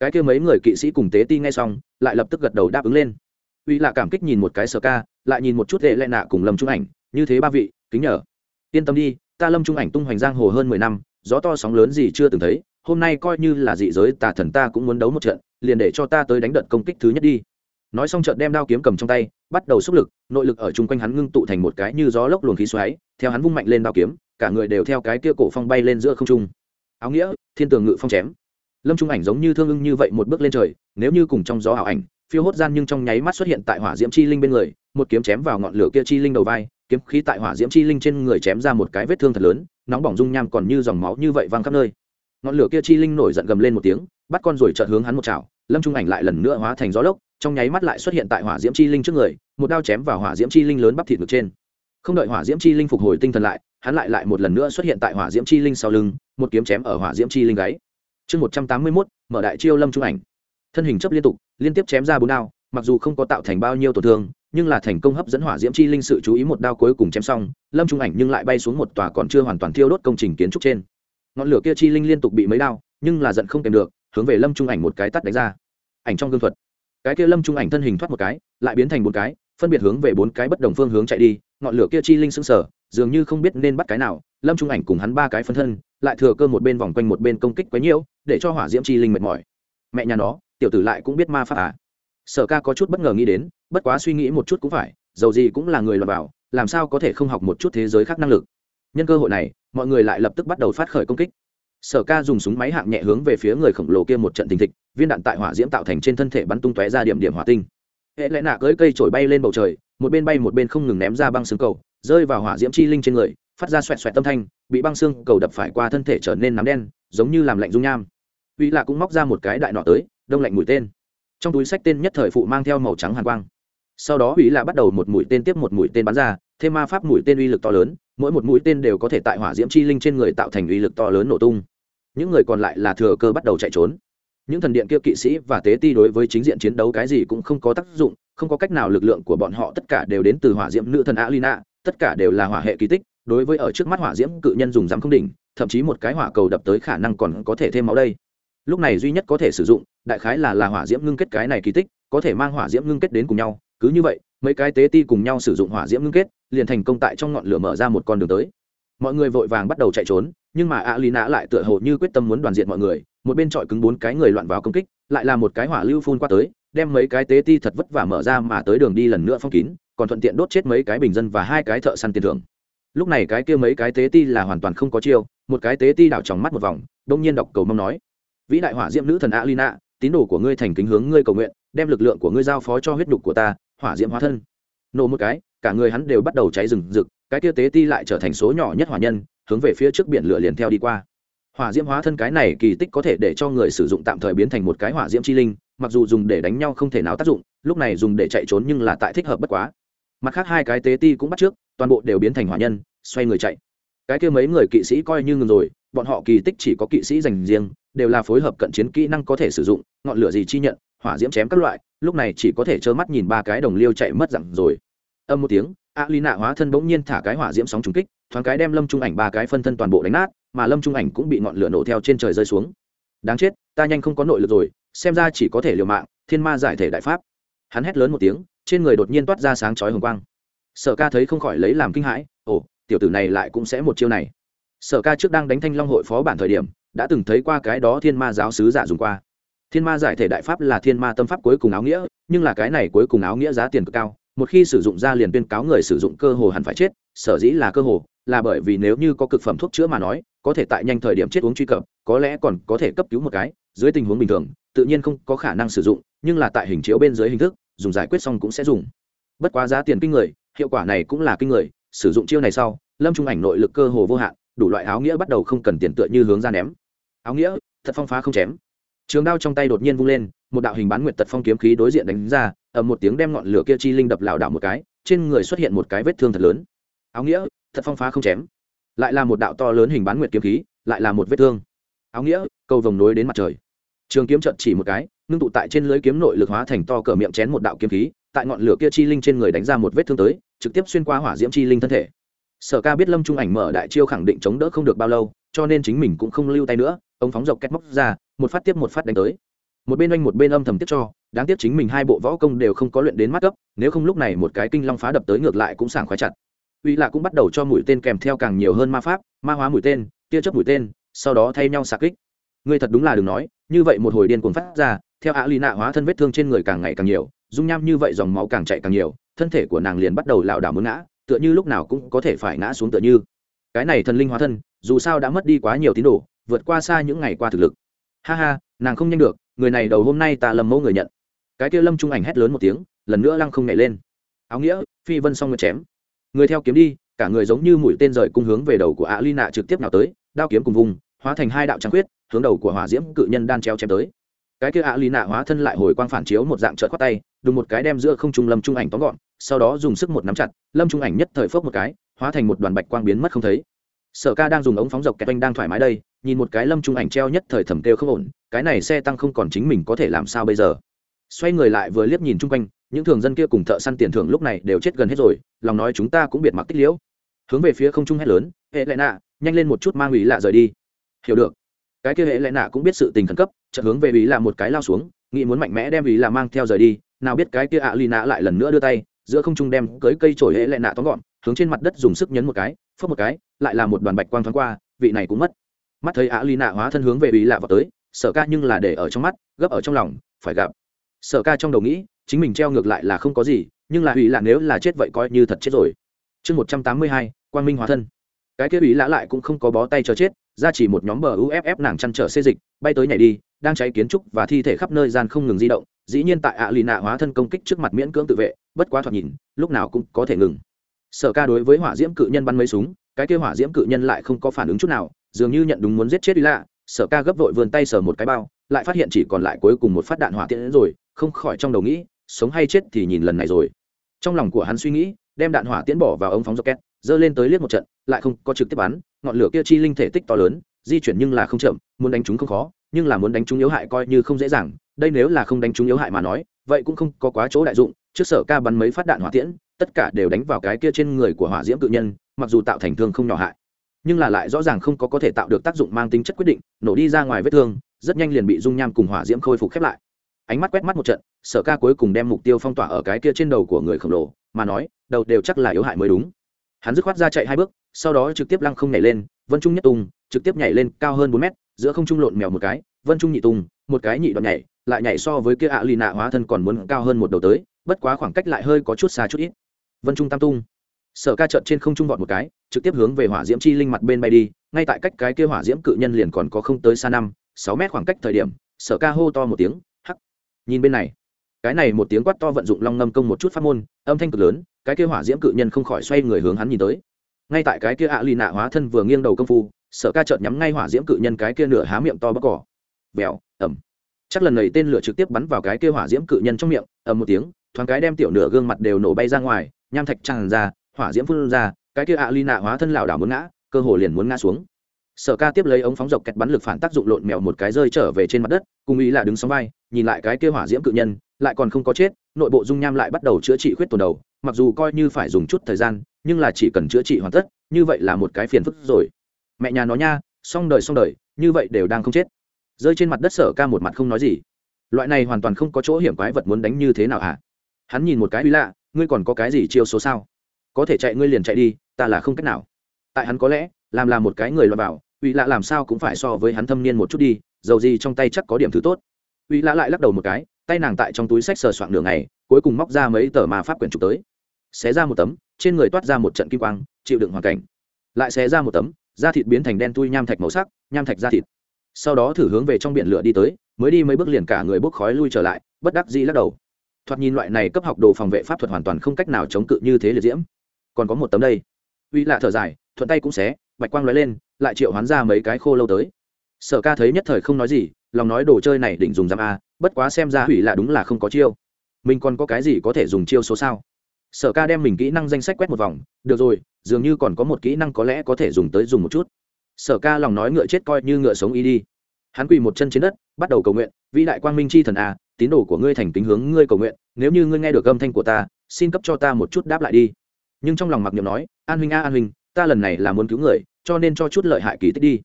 Cái kia mấy người kỵ sĩ cùng tế ti ngay xong, lại lập tức gật đầu đáp ứng lên. Uy là cảm kích nhìn một cái sơ ca, lại nhìn một chút hệ lệ nạ cùng lâm trung ảnh, như thế ba vị, kính nhờ. Yên tâm đi, ta lâm trung ảnh tung hoành giang hồ hơn mười năm, gió to sóng lớn gì chưa từng thấy, hôm nay coi như là dị giới tà thần ta cũng muốn đấu một trận, liền để cho ta tới đánh đợt công kích thứ nhất đi nói xong chợt đem đao kiếm cầm trong tay, bắt đầu xúc lực, nội lực ở chung quanh hắn ngưng tụ thành một cái như gió lốc luồng khí xoáy, theo hắn vung mạnh lên đao kiếm, cả người đều theo cái kia cổ phong bay lên giữa không trung. Áo nghĩa, thiên tường ngự phong chém. Lâm trung ảnh giống như thương ưng như vậy một bước lên trời, nếu như cùng trong gió ảo ảnh, phiêu hốt gian nhưng trong nháy mắt xuất hiện tại hỏa diễm chi linh bên người, một kiếm chém vào ngọn lửa kia chi linh đầu vai, kiếm khí tại hỏa diễm chi linh trên người chém ra một cái vết thương thật lớn, nóng bỏng dung nham còn như dòng máu như vậy văng khắp nơi. Ngọn lửa kia chi linh nổi giận gầm lên một tiếng, bắt con rồi chợt hướng hắn một chảo, lâm trung ảnh lại lần nữa hóa thành gió lốc trong nháy mắt lại xuất hiện tại hỏa diễm chi linh trước người, một đao chém vào hỏa diễm chi linh lớn bắp thịt ngực trên. Không đợi hỏa diễm chi linh phục hồi tinh thần lại, hắn lại lại một lần nữa xuất hiện tại hỏa diễm chi linh sau lưng, một kiếm chém ở hỏa diễm chi linh gáy. Chương một trăm tám mươi mốt, mở đại chiêu lâm trung ảnh. Thân hình chấp liên tục, liên tiếp chém ra bốn đao, mặc dù không có tạo thành bao nhiêu tổn thương, nhưng là thành công hấp dẫn hỏa diễm chi linh sự chú ý một đao cuối cùng chém xong, lâm trung ảnh nhưng lại bay xuống một tòa còn chưa hoàn toàn thiêu đốt công trình kiến trúc trên. Ngọn lửa kia chi linh liên tục bị mấy đao, nhưng là giận không kèm được, hướng về lâm trung ảnh một cái tắt đánh ra. Ảnh trong gương thuật cái kia lâm trung ảnh thân hình thoát một cái, lại biến thành bốn cái, phân biệt hướng về bốn cái bất đồng phương hướng chạy đi, ngọn lửa kia chi linh sững sờ, dường như không biết nên bắt cái nào, lâm trung ảnh cùng hắn ba cái phân thân, lại thừa cơ một bên vòng quanh một bên công kích quấy nhiễu, để cho hỏa diễm chi linh mệt mỏi. Mẹ nhà nó, tiểu tử lại cũng biết ma pháp à? Sở ca có chút bất ngờ nghĩ đến, bất quá suy nghĩ một chút cũng phải, dầu gì cũng là người lọt vào, làm sao có thể không học một chút thế giới khác năng lực? Nhân cơ hội này, mọi người lại lập tức bắt đầu phát khởi công kích sở ca dùng súng máy hạng nhẹ hướng về phía người khổng lồ kia một trận thình thịch, viên đạn tại hỏa diễm tạo thành trên thân thể bắn tung tóe ra điểm điểm hỏa tinh. Hệ lẽ nạ cưỡi cây trổi bay lên bầu trời, một bên bay một bên không ngừng ném ra băng xương cầu, rơi vào hỏa diễm chi linh trên người, phát ra xoẹt xoẹt tâm thanh, bị băng xương cầu đập phải qua thân thể trở nên nắm đen, giống như làm lạnh dung nham. Uy lạ cũng móc ra một cái đại nọ tới, đông lạnh mũi tên. Trong túi sách tên nhất thời phụ mang theo màu trắng hàn quang. Sau đó uy lạ bắt đầu một mũi tên tiếp một mũi tên bắn ra, thêm ma pháp mũi tên uy lực to lớn, mỗi một mũi tên đều có thể tại hỏa diễm chi linh trên người tạo thành uy lực to lớn nổ tung những người còn lại là thừa cơ bắt đầu chạy trốn. Những thần điện kia kỵ sĩ và tế ti đối với chính diện chiến đấu cái gì cũng không có tác dụng, không có cách nào lực lượng của bọn họ tất cả đều đến từ hỏa diễm nữ thần alina, tất cả đều là hỏa hệ kỳ tích, đối với ở trước mắt hỏa diễm cự nhân dùng dám không đỉnh, thậm chí một cái hỏa cầu đập tới khả năng còn có thể thêm máu đây. Lúc này duy nhất có thể sử dụng, đại khái là là hỏa diễm ngưng kết cái này kỳ tích, có thể mang hỏa diễm ngưng kết đến cùng nhau, cứ như vậy, mấy cái tế ti cùng nhau sử dụng hỏa diễm ngưng kết, liền thành công tại trong ngọn lửa mở ra một con đường tới mọi người vội vàng bắt đầu chạy trốn, nhưng mà a lina lại tựa hồ như quyết tâm muốn đoàn diện mọi người, một bên trọi cứng bốn cái người loạn vào công kích, lại là một cái hỏa lưu phun qua tới, đem mấy cái tế ti thật vất vả mở ra mà tới đường đi lần nữa phong kín, còn thuận tiện đốt chết mấy cái bình dân và hai cái thợ săn tiền thưởng. Lúc này cái kia mấy cái tế ti là hoàn toàn không có chiêu, một cái tế ti đảo tròng mắt một vòng, đông nhiên đọc cầu mong nói, vĩ đại hỏa diễm nữ thần A alina, tín đồ của ngươi thành kính hướng ngươi cầu nguyện, đem lực lượng của ngươi giao phó cho huyết đục của ta, hỏa diễm hóa thân. Nổ một cái, cả người hắn đều bắt đầu cháy rừng rực cái kia tế ti lại trở thành số nhỏ nhất hỏa nhân, hướng về phía trước biển lửa liền theo đi qua. Hỏa diễm hóa thân cái này kỳ tích có thể để cho người sử dụng tạm thời biến thành một cái hỏa diễm chi linh, mặc dù dùng để đánh nhau không thể nào tác dụng, lúc này dùng để chạy trốn nhưng là tại thích hợp bất quá. Mặt khác hai cái tế ti cũng bắt trước, toàn bộ đều biến thành hỏa nhân, xoay người chạy. Cái kia mấy người kỵ sĩ coi như ngừng rồi, bọn họ kỳ tích chỉ có kỵ sĩ dành riêng, đều là phối hợp cận chiến kỹ năng có thể sử dụng, ngọn lửa gì chi nhận, hỏa diễm chém các loại, lúc này chỉ có thể trơ mắt nhìn ba cái đồng liêu chạy mất dặn rồi. Âm một tiếng a ly nạ hóa thân bỗng nhiên thả cái hỏa diễm sóng trùng kích, thoáng cái đem lâm trung ảnh ba cái phân thân toàn bộ đánh nát, mà lâm trung ảnh cũng bị ngọn lửa nổ theo trên trời rơi xuống. Đáng chết, ta nhanh không có nội lực rồi, xem ra chỉ có thể liều mạng, thiên ma giải thể đại pháp. Hắn hét lớn một tiếng, trên người đột nhiên toát ra sáng chói hồng quang. Sở ca thấy không khỏi lấy làm kinh hãi, ồ, tiểu tử này lại cũng sẽ một chiêu này. Sở ca trước đang đánh thanh long hội phó bản thời điểm, đã từng thấy qua cái đó thiên ma giáo sứ giả dùng qua. Thiên ma giải thể đại pháp là thiên ma tâm pháp cuối cùng áo nghĩa, nhưng là cái này cuối cùng áo nghĩa giá tiền cực cao một khi sử dụng ra liền tuyên cáo người sử dụng cơ hồ hẳn phải chết, sở dĩ là cơ hồ, là bởi vì nếu như có cực phẩm thuốc chữa mà nói, có thể tại nhanh thời điểm chết uống truy cập, có lẽ còn có thể cấp cứu một cái, dưới tình huống bình thường, tự nhiên không có khả năng sử dụng, nhưng là tại hình chiếu bên dưới hình thức, dùng giải quyết xong cũng sẽ dùng. Bất quá giá tiền kinh người, hiệu quả này cũng là kinh người, sử dụng chiêu này sau, lâm trung ảnh nội lực cơ hồ vô hạn, đủ loại áo nghĩa bắt đầu không cần tiền tựa như hướng ra ném. Áo nghĩa, thật phong phá không chém. Trường đao trong tay đột nhiên vung lên một đạo hình bán nguyệt tật phong kiếm khí đối diện đánh ra ầm một tiếng đem ngọn lửa kia chi linh đập lảo đảo một cái, trên người xuất hiện một cái vết thương thật lớn. Áo nghĩa, thật phong phá không chém. Lại là một đạo to lớn hình bán nguyệt kiếm khí, lại là một vết thương. Áo nghĩa, cầu vồng nối đến mặt trời. Trường kiếm trận chỉ một cái, ngưng tụ tại trên lưới kiếm nội lực hóa thành to cỡ miệng chén một đạo kiếm khí, tại ngọn lửa kia chi linh trên người đánh ra một vết thương tới, trực tiếp xuyên qua hỏa diễm chi linh thân thể. Sở ca biết lâm trung ảnh mở đại chiêu khẳng định chống đỡ không được bao lâu, cho nên chính mình cũng không lưu tay nữa, ông phóng dọc két móc ra, một phát tiếp một phát đánh tới một bên oanh một bên âm thầm tiếp cho, đáng tiếc chính mình hai bộ võ công đều không có luyện đến mắt cấp, nếu không lúc này một cái kinh long phá đập tới ngược lại cũng sảng khoái chặt. Uy lạ cũng bắt đầu cho mũi tên kèm theo càng nhiều hơn ma pháp, ma hóa mũi tên, tia chớp mũi tên, sau đó thay nhau xạ kích. Ngươi thật đúng là đừng nói, như vậy một hồi điên cuồng phát ra, theo ạ lì nạ hóa thân vết thương trên người càng ngày càng nhiều, dung nham như vậy dòng máu càng chạy càng nhiều, thân thể của nàng liền bắt đầu lảo đảo muốn ngã, tựa như lúc nào cũng có thể phải ngã xuống tựa như. Cái này thần linh hóa thân, dù sao đã mất đi quá nhiều tín đồ, vượt qua xa những ngày qua thực lực ha ha, nàng không nhanh được, người này đầu hôm nay ta lầm mẫu người nhận. Cái kia lâm trung ảnh hét lớn một tiếng, lần nữa lăng không nhảy lên. Áo nghĩa, phi vân xong người chém. Người theo kiếm đi, cả người giống như mũi tên rời cung hướng về đầu của ạ ly nạ trực tiếp nào tới, đao kiếm cùng vùng, hóa thành hai đạo trắng quyết hướng đầu của hỏa diễm cự nhân đan treo chém tới. Cái kia ạ ly nạ hóa thân lại hồi quang phản chiếu một dạng trợt khoát tay đùng một cái đem giữa không trung lâm trung ảnh tóm gọn, sau đó dùng sức một nắm chặt, lâm trung ảnh nhất thời phước một cái, hóa thành một đoàn bạch quang biến mất không thấy sở ca đang dùng ống phóng dọc kẹt anh đang thoải mái đây, nhìn một cái lâm trung ảnh treo nhất thời thẩm kêu không ổn, cái này xe tăng không còn chính mình có thể làm sao bây giờ. Xoay người lại vừa liếc nhìn chung quanh, những thường dân kia cùng thợ săn tiền thưởng lúc này đều chết gần hết rồi, lòng nói chúng ta cũng biệt mặc tích liễu. Hướng về phía không trung hét lớn, hệ lệ nạ, nhanh lên một chút mang ủy lạ rời đi. Hiểu được. Cái kia hệ lệ nạ cũng biết sự tình khẩn cấp, chợt hướng về ủy lạ một cái lao xuống, nghĩ muốn mạnh mẽ đem ủy lạ mang theo rời đi, nào biết cái kia ạ lì nạ lại lần nữa đưa tay, giữa không trung đem cưới cây trổi hệ lệ nạ tóm gọn, hướng trên mặt đất dùng sức nhấn một cái phớt một cái lại là một đoàn bạch quang thoáng qua, vị này cũng mất. Mắt thấy ạ lì nạ hóa thân hướng về ủy lạ vào tới, sở ca nhưng là để ở trong mắt, gấp ở trong lòng, phải gặp. Sở ca trong đầu nghĩ, chính mình treo ngược lại là không có gì, nhưng là ủy lạ nếu là chết vậy coi như thật chết rồi. Chương một trăm tám mươi hai, quang minh hóa thân. Cái kia ủy lạ lại cũng không có bó tay cho chết, ra chỉ một nhóm bờ uff nàng chăn trở xê dịch, bay tới nhảy đi, đang cháy kiến trúc và thi thể khắp nơi gian không ngừng di động, dĩ nhiên tại ạ lì nạ hóa thân công kích trước mặt miễn cưỡng tự vệ, bất quá thoạt nhìn, lúc nào cũng có thể ngừng. Sở ca đối với hỏa diễm cự nhân bắn mấy súng cái kia hỏa diễm cự nhân lại không có phản ứng chút nào, dường như nhận đúng muốn giết chết ý lạ, sở ca gấp vội vươn tay sờ một cái bao, lại phát hiện chỉ còn lại cuối cùng một phát đạn hỏa tiễn rồi, không khỏi trong đầu nghĩ, sống hay chết thì nhìn lần này rồi. Trong lòng của hắn suy nghĩ, đem đạn hỏa tiễn bỏ vào ống phóng rocket dơ lên tới liếc một trận, lại không có trực tiếp bắn, ngọn lửa kia chi linh thể tích to lớn, di chuyển nhưng là không chậm, muốn đánh chúng không khó, nhưng là muốn đánh chúng yếu hại coi như không dễ dàng, đây nếu là không đánh chúng yếu hại mà nói, vậy cũng không có quá chỗ đại dụng, trước sở ca bắn mấy phát đạn hỏa tiễn tất cả đều đánh vào cái kia trên người của hỏa diễm cự nhân, mặc dù tạo thành thương không nhỏ hại, nhưng là lại rõ ràng không có có thể tạo được tác dụng mang tính chất quyết định, nổ đi ra ngoài vết thương, rất nhanh liền bị dung nham cùng hỏa diễm khôi phục khép lại. Ánh mắt quét mắt một trận, sở ca cuối cùng đem mục tiêu phong tỏa ở cái kia trên đầu của người khổng lồ, mà nói, đầu đều chắc là yếu hại mới đúng. Hắn dứt khoát ra chạy hai bước, sau đó trực tiếp lăng không nhảy lên, vân trung nhất tung, trực tiếp nhảy lên cao hơn bốn mét, giữa không trung lộn mèo một cái, vân trung nhị tung, một cái nhị đoạn nhảy, lại nhảy so với kia ạ lì nạ hóa thân còn muốn cao hơn một đầu tới, bất quá khoảng cách lại hơi có chút xa chút ít vân trung tam tung. Sở ca trợn trên không trung vọt một cái, trực tiếp hướng về hỏa diễm chi linh mặt bên bay đi, ngay tại cách cái kia hỏa diễm cự nhân liền còn có không tới xa năm, sáu mét khoảng cách thời điểm, sở ca hô to một tiếng, hắc! Nhìn bên này, cái này một tiếng quát to vận dụng long ngâm công một chút phát môn, âm thanh cực lớn, cái kia hỏa diễm cự nhân không khỏi xoay người hướng hắn nhìn tới. Ngay tại cái kia ạ lì nạ hóa thân vừa nghiêng đầu công phu, sở ca trợn nhắm ngay hỏa diễm cự nhân cái kia nửa há miệng to bắc cỏ vèo ẩm chắc lần này tên lửa trực tiếp bắn vào cái kia hỏa diễm cự nhân trong miệng, ầm một tiếng, thoáng cái đem tiểu nửa gương mặt đều nổ bay ra ngoài nham thạch tràn ra, hỏa diễm phun ra, cái kia ạ ly nạ hóa thân lảo đảo muốn ngã, cơ hồ liền muốn ngã xuống. Sở ca tiếp lấy ống phóng dọc kẹt bắn lực phản tác dụng lộn mèo một cái rơi trở về trên mặt đất, cùng ý là đứng sóng vai, nhìn lại cái kia hỏa diễm cự nhân, lại còn không có chết, nội bộ dung nham lại bắt đầu chữa trị khuyết tồn đầu, mặc dù coi như phải dùng chút thời gian, nhưng là chỉ cần chữa trị hoàn tất, như vậy là một cái phiền phức rồi. Mẹ nhà nó nha, xong đời xong đời, như vậy đều đang không chết. Rơi trên mặt đất sở ca một mặt không nói gì. Loại này hoàn toàn không có chỗ hiểm quái vật muốn đánh như thế nào hả? Hắn nhìn một cái uy lạ ngươi còn có cái gì chiêu số sao? Có thể chạy ngươi liền chạy đi, ta là không cách nào. Tại hắn có lẽ, làm là một cái người loại bảo, uy lạ làm sao cũng phải so với hắn thâm niên một chút đi, dầu gì trong tay chắc có điểm thứ tốt. Uy lạ lại lắc đầu một cái, tay nàng tại trong túi sách sờ soạn đường này cuối cùng móc ra mấy tờ mà pháp quyển trục tới. Xé ra một tấm, trên người toát ra một trận kim quang, chịu đựng hoàn cảnh. Lại xé ra một tấm, da thịt biến thành đen tui nham thạch màu sắc, nham thạch da thịt. Sau đó thử hướng về trong biển lửa đi tới, mới đi mấy bước liền cả người bốc khói lui trở lại, bất đắc dĩ lắc đầu thoạt nhìn loại này cấp học đồ phòng vệ pháp thuật hoàn toàn không cách nào chống cự như thế liệt diễm. Còn có một tấm đây. Uy lạ thở dài, thuận tay cũng xé, bạch quang nói lên, lại triệu hoán ra mấy cái khô lâu tới. Sở ca thấy nhất thời không nói gì, lòng nói đồ chơi này định dùng giam a, bất quá xem ra hủy lạ đúng là không có chiêu. Mình còn có cái gì có thể dùng chiêu số sao? Sở ca đem mình kỹ năng danh sách quét một vòng, được rồi, dường như còn có một kỹ năng có lẽ có thể dùng tới dùng một chút. Sở ca lòng nói ngựa chết coi như ngựa sống y đi. Hắn quỳ một chân trên đất, bắt đầu cầu nguyện, vĩ đại quang minh c h i thần a tín đồ của ngươi thành kính hướng ngươi cầu nguyện, nếu như ngươi nghe được âm thanh của ta, xin cấp cho ta một chút đáp lại đi. Nhưng trong lòng mặc niệm nói, an huynh a, an huynh, ta lần này là muốn cứu người, cho nên cho chút lợi hại kỳ tích đi.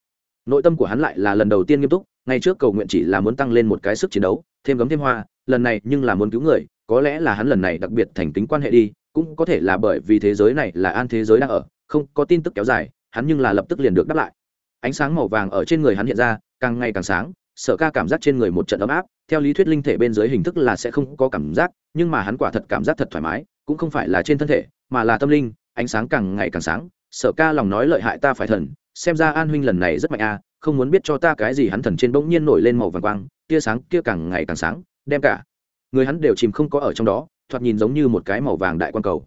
Nội tâm của hắn lại là lần đầu tiên nghiêm túc ngay trước cầu nguyện chỉ là muốn tăng lên một cái sức chiến đấu, thêm gấm thêm hoa, lần này nhưng là muốn cứu người, có lẽ là hắn lần này đặc biệt thành kính quan hệ đi, cũng có thể là bởi vì thế giới này là an thế giới đang ở, không có tin tức kéo dài, hắn nhưng là lập tức liền được đáp lại. Ánh sáng màu vàng ở trên người hắn hiện ra, càng ngày càng sáng sở ca cảm giác trên người một trận ấm áp, theo lý thuyết linh thể bên dưới hình thức là sẽ không có cảm giác, nhưng mà hắn quả thật cảm giác thật thoải mái, cũng không phải là trên thân thể, mà là tâm linh, ánh sáng càng ngày càng sáng. Sở ca lòng nói lợi hại ta phải thần, xem ra an huynh lần này rất mạnh a, không muốn biết cho ta cái gì hắn thần trên bỗng nhiên nổi lên màu vàng quang, tia sáng kia càng ngày càng sáng, đem cả người hắn đều chìm không có ở trong đó, thoạt nhìn giống như một cái màu vàng đại quang cầu.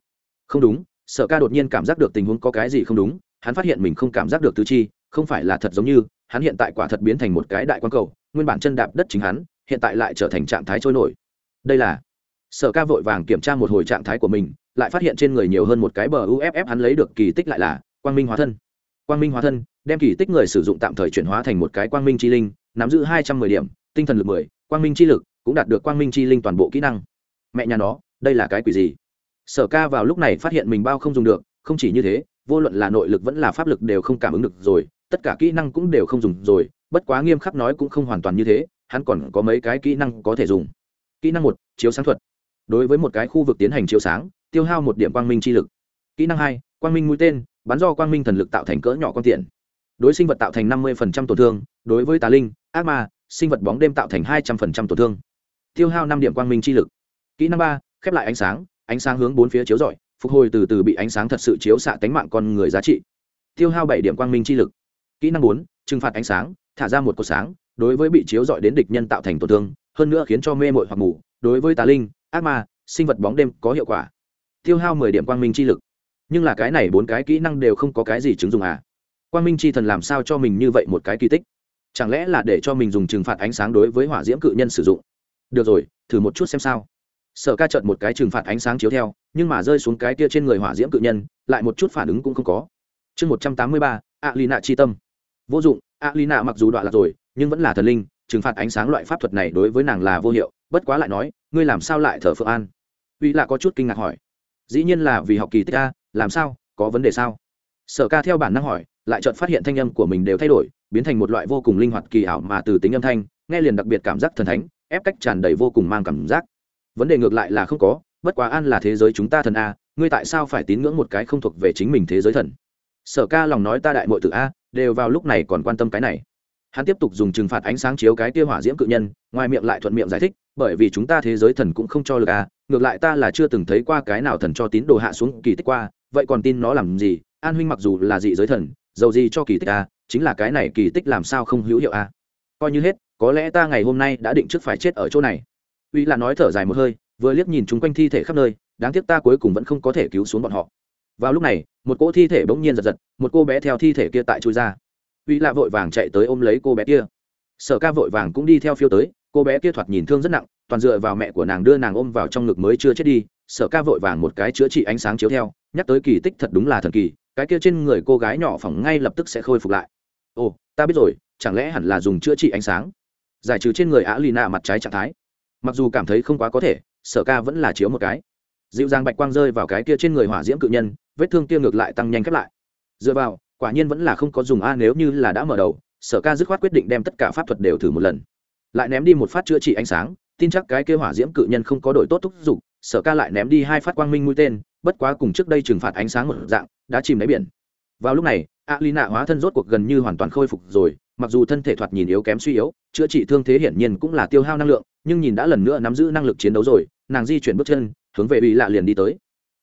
Không đúng, sở ca đột nhiên cảm giác được tình huống có cái gì không đúng, hắn phát hiện mình không cảm giác được tứ chi, không phải là thật giống như hắn hiện tại quả thật biến thành một cái đại quan cầu, nguyên bản chân đạp đất chính hắn, hiện tại lại trở thành trạng thái trôi nổi. Đây là, sở ca vội vàng kiểm tra một hồi trạng thái của mình, lại phát hiện trên người nhiều hơn một cái bờ uff hắn lấy được kỳ tích lại là quang minh hóa thân. Quang minh hóa thân, đem kỳ tích người sử dụng tạm thời chuyển hóa thành một cái quang minh chi linh, nắm giữ hai trăm mười điểm, tinh thần lực mười, quang minh chi lực cũng đạt được quang minh chi linh toàn bộ kỹ năng. Mẹ nhà nó, đây là cái quỷ gì? Sở ca vào lúc này phát hiện mình bao không dùng được, không chỉ như thế, vô luận là nội lực vẫn là pháp lực đều không cảm ứng được rồi tất cả kỹ năng cũng đều không dùng rồi, bất quá nghiêm khắc nói cũng không hoàn toàn như thế, hắn còn có mấy cái kỹ năng có thể dùng. Kỹ năng một, chiếu sáng thuật. Đối với một cái khu vực tiến hành chiếu sáng, tiêu hao một điểm quang minh chi lực. Kỹ năng hai, quang minh mũi tên, bắn do quang minh thần lực tạo thành cỡ nhỏ con tiện. Đối sinh vật tạo thành năm mươi tổn thương, đối với tà linh, ác ma, sinh vật bóng đêm tạo thành hai trăm linh tổn thương. Tiêu hao năm điểm quang minh chi lực. Kỹ năng ba, khép lại ánh sáng ánh sáng hướng bốn phía chiếu rọi, phục hồi từ từ bị ánh sáng thật sự chiếu xạ tánh mạng con người giá trị. Tiêu hao bảy điểm quang minh chi lực kỹ năng bốn trừng phạt ánh sáng thả ra một cột sáng đối với bị chiếu dọi đến địch nhân tạo thành tổn thương hơn nữa khiến cho mê mội hoặc ngủ, đối với tà linh ác ma sinh vật bóng đêm có hiệu quả. Tiêu hao mười điểm quang minh chi lực. Nhưng là cái này bốn cái kỹ năng đều không có cái gì chứng dùng à? Quang minh chi thần làm sao cho mình như vậy một cái kỳ tích? Chẳng lẽ là để cho mình dùng trừng phạt ánh sáng đối với hỏa diễm cự nhân sử dụng? Được rồi thử một chút xem sao. Sở ca trợt một cái trừng phạt ánh sáng chiếu theo nhưng mà rơi xuống cái kia trên người hỏa diễm cự nhân lại một chút phản ứng cũng không có. Chương một trăm tám mươi ba ạ lì nạ chi tâm vô dụng a lì nạ mặc dù đoạn lạc rồi, nhưng vẫn là thần linh, trừng phạt ánh sáng loại pháp thuật này đối với nàng là vô hiệu, bất quá lại nói, ngươi làm sao lại thở phượng an? Uy lạ có chút kinh ngạc hỏi. Dĩ nhiên là vì học kỳ tích a, làm sao, có vấn đề sao? Sở ca theo bản năng hỏi, lại chợt phát hiện thanh âm của mình đều thay đổi, biến thành một loại vô cùng linh hoạt kỳ ảo mà từ tính âm thanh, nghe liền đặc biệt cảm giác thần thánh, ép cách tràn đầy vô cùng mang cảm giác. Vấn đề ngược lại là không có, bất quá an là thế giới chúng ta thần a, ngươi tại sao phải tín ngưỡng một cái không thuộc về chính mình thế giới thần? Sở ca lòng nói ta đại mội tử a đều vào lúc này còn quan tâm cái này. Hắn tiếp tục dùng trừng phạt ánh sáng chiếu cái kia hỏa diễm cự nhân, ngoài miệng lại thuận miệng giải thích, bởi vì chúng ta thế giới thần cũng không cho lực à ngược lại ta là chưa từng thấy qua cái nào thần cho tín đồ hạ xuống kỳ tích qua, vậy còn tin nó làm gì? An huynh mặc dù là dị giới thần, dầu gì cho kỳ tích à chính là cái này kỳ tích làm sao không hữu hiệu à? Coi như hết, có lẽ ta ngày hôm nay đã định trước phải chết ở chỗ này. Uy là nói thở dài một hơi, vừa liếc nhìn chúng quanh thi thể khắp nơi, đáng tiếc ta cuối cùng vẫn không có thể cứu xuống bọn họ vào lúc này, một cỗ thi thể bỗng nhiên giật giật, một cô bé theo thi thể kia tại chui ra. Uy lạ vội vàng chạy tới ôm lấy cô bé kia. Sở ca vội vàng cũng đi theo phiêu tới, cô bé kia thoạt nhìn thương rất nặng, toàn dựa vào mẹ của nàng đưa nàng ôm vào trong ngực mới chưa chết đi. Sở ca vội vàng một cái chữa trị ánh sáng chiếu theo, nhắc tới kỳ tích thật đúng là thần kỳ, cái kia trên người cô gái nhỏ phỏng ngay lập tức sẽ khôi phục lại. Ồ, ta biết rồi, chẳng lẽ hẳn là dùng chữa trị ánh sáng? Giải trừ trên người á lì nạ mặt trái trạng thái. Mặc dù cảm thấy không quá có thể, sở ca vẫn là chiếu một cái. Dịu dàng bạch quang rơi vào cái kia trên người hỏa diễm cự nhân vết thương kia ngược lại tăng nhanh khép lại. Dựa vào, quả nhiên vẫn là không có dùng a nếu như là đã mở đầu, sở ca dứt khoát quyết định đem tất cả pháp thuật đều thử một lần. Lại ném đi một phát chữa trị ánh sáng, tin chắc cái kia hỏa diễm cự nhân không có đổi tốt thúc giục, sở ca lại ném đi hai phát quang minh mũi tên, bất quá cùng trước đây trừng phạt ánh sáng một dạng, đã chìm đáy biển. Vào lúc này a l i nạ hóa thân rốt cuộc gần như hoàn toàn khôi phục rồi, mặc dù thân thể thoạt nhìn yếu kém suy yếu, chữa trị thương thế hiển nhiên cũng là tiêu hao năng lượng, nhưng nhìn đã lần nữa nắm giữ năng lực chiến đấu rồi, nàng di chuyển bước chân, hướng về ủy lạ liền đi tới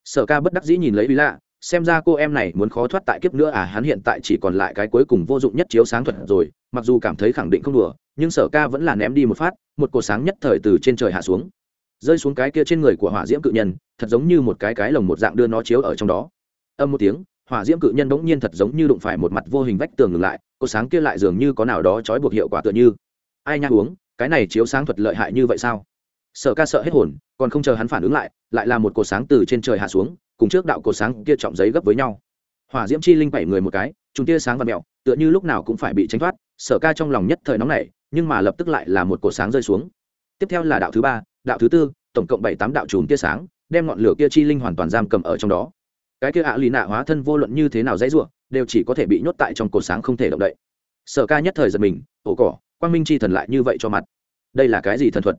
sở ca bất đắc dĩ nhìn lấy ủy lạ, xem ra cô em này muốn khó thoát tại kiếp nữa à hắn hiện tại chỉ còn lại cái cuối cùng vô dụng nhất chiếu sáng thuật rồi, mặc dù cảm thấy khẳng định không đùa, nhưng sở ca vẫn là ném đi một phát, một cột sáng nhất thời từ trên trời hạ xuống. Rơi xuống cái kia trên người của hỏa diễm cự nhân, thật giống như một cái cái lồng một dạng đưa nó chiếu ở trong đó. Âm một tiếng, hỏa diễm cự nhân bỗng nhiên thật giống như đụng phải một mặt vô hình vách tường ngừng lại cột sáng kia lại dường như có nào đó trói buộc hiệu quả tựa như. Ai nha uống, cái này chiếu sáng thuật lợi hại như vậy sao? Sở ca sợ hết hồn, còn không chờ hắn phản ứng lại lại là một cột sáng từ trên trời hạ xuống, cùng trước đạo cột sáng kia trọng giấy gấp với nhau. Hỏa diễm chi linh bảy người một cái, chúng tia sáng và mẹo, tựa như lúc nào cũng phải bị tránh thoát, sở ca trong lòng nhất thời nóng này nhưng mà lập tức lại là một cột sáng rơi xuống. Tiếp theo là đạo thứ ba, đạo thứ tư, tổng cộng bảy tám đạo chùm tia sáng, đem ngọn lửa kia chi linh hoàn toàn giam cầm ở trong đó. Cái kia ạ lì nạ hóa thân vô luận như thế nào dãy ruộng đều chỉ có thể bị nhốt tại trong cột sáng không thể động đậy. Sở ca nhất thời giật mình, ổ cỏ, quang minh chi thần lại như vậy cho mặt. Đây là cái gì thần thuật?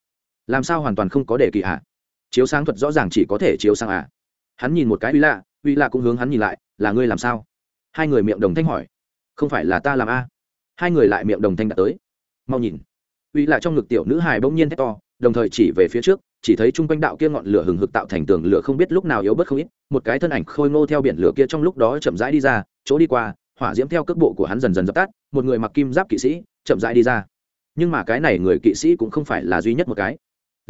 Làm sao hoàn toàn không có đề kỳ ạ? Chiếu sáng thuật rõ ràng chỉ có thể chiếu sáng ạ. Hắn nhìn một cái uy lạ uy lạ cũng hướng hắn nhìn lại, là ngươi làm sao? Hai người miệng đồng thanh hỏi. Không phải là ta làm a. Hai người lại miệng đồng thanh đã tới. Mau nhìn. Uy lạ trong ngực tiểu nữ hài bỗng nhiên thét to, đồng thời chỉ về phía trước, chỉ thấy chung quanh đạo kia ngọn lửa hừng hực tạo thành tường lửa không biết lúc nào yếu bớt không ít, một cái thân ảnh khôi ngô theo biển lửa kia trong lúc đó chậm rãi đi ra, chỗ đi qua, hỏa diễm theo cước bộ của hắn dần dần dập tắt, một người mặc kim giáp kỵ sĩ chậm rãi đi ra. Nhưng mà cái này người kỵ sĩ cũng không phải là duy nhất một cái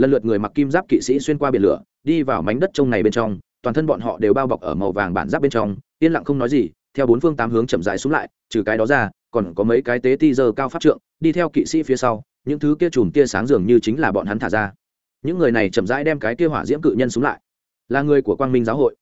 lần lượt người mặc kim giáp kỵ sĩ xuyên qua biển lửa, đi vào mảnh đất trông này bên trong, toàn thân bọn họ đều bao bọc ở màu vàng bản giáp bên trong, yên lặng không nói gì, theo bốn phương tám hướng chậm rãi xuống lại, trừ cái đó ra, còn có mấy cái tế ti giờ cao pháp trượng, đi theo kỵ sĩ phía sau, những thứ kia chùm tia sáng dường như chính là bọn hắn thả ra. Những người này chậm rãi đem cái kia hỏa diễm cự nhân xuống lại. Là người của quang minh giáo hội.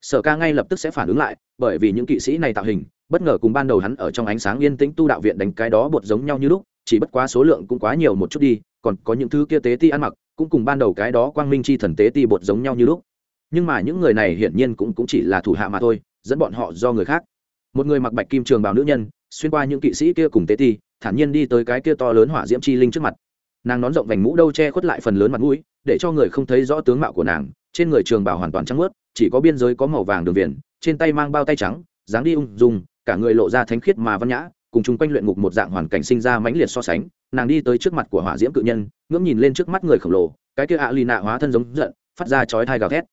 Sở ca ngay lập tức sẽ phản ứng lại, bởi vì những kỵ sĩ này tạo hình, bất ngờ cùng ban đầu hắn ở trong ánh sáng yên tĩnh tu đạo viện đánh cái đó bột giống nhau như lúc, chỉ bất quá số lượng cũng quá nhiều một chút đi còn có những thứ kia tế ti ăn mặc cũng cùng ban đầu cái đó quang minh chi thần tế ti bột giống nhau như lúc. Nhưng mà những người này hiển nhiên cũng, cũng chỉ là thủ hạ mà thôi dẫn bọn họ do người khác. Một người mặc bạch kim trường bào nữ nhân xuyên qua những kỵ sĩ kia cùng tế ti thản nhiên đi tới cái kia to lớn hỏa diễm chi linh trước mặt. Nàng nón rộng vành mũ đâu che khuất lại phần lớn mặt mũi để cho người không thấy rõ tướng mạo của nàng trên người trường bào hoàn toàn trắng ướt chỉ có biên giới có màu vàng đường viền trên tay mang bao tay trắng dáng đi ung dung cả người lộ ra thánh khiết mà văn nhã cùng chung quanh luyện ngục một dạng hoàn cảnh sinh ra mãnh liệt so sánh nàng đi tới trước mặt của hỏa diễm cự nhân, ngưỡng nhìn lên trước mắt người khổng lồ, cái kia ạ lì nạ hóa thân giống giận, phát ra chói thai gào thét.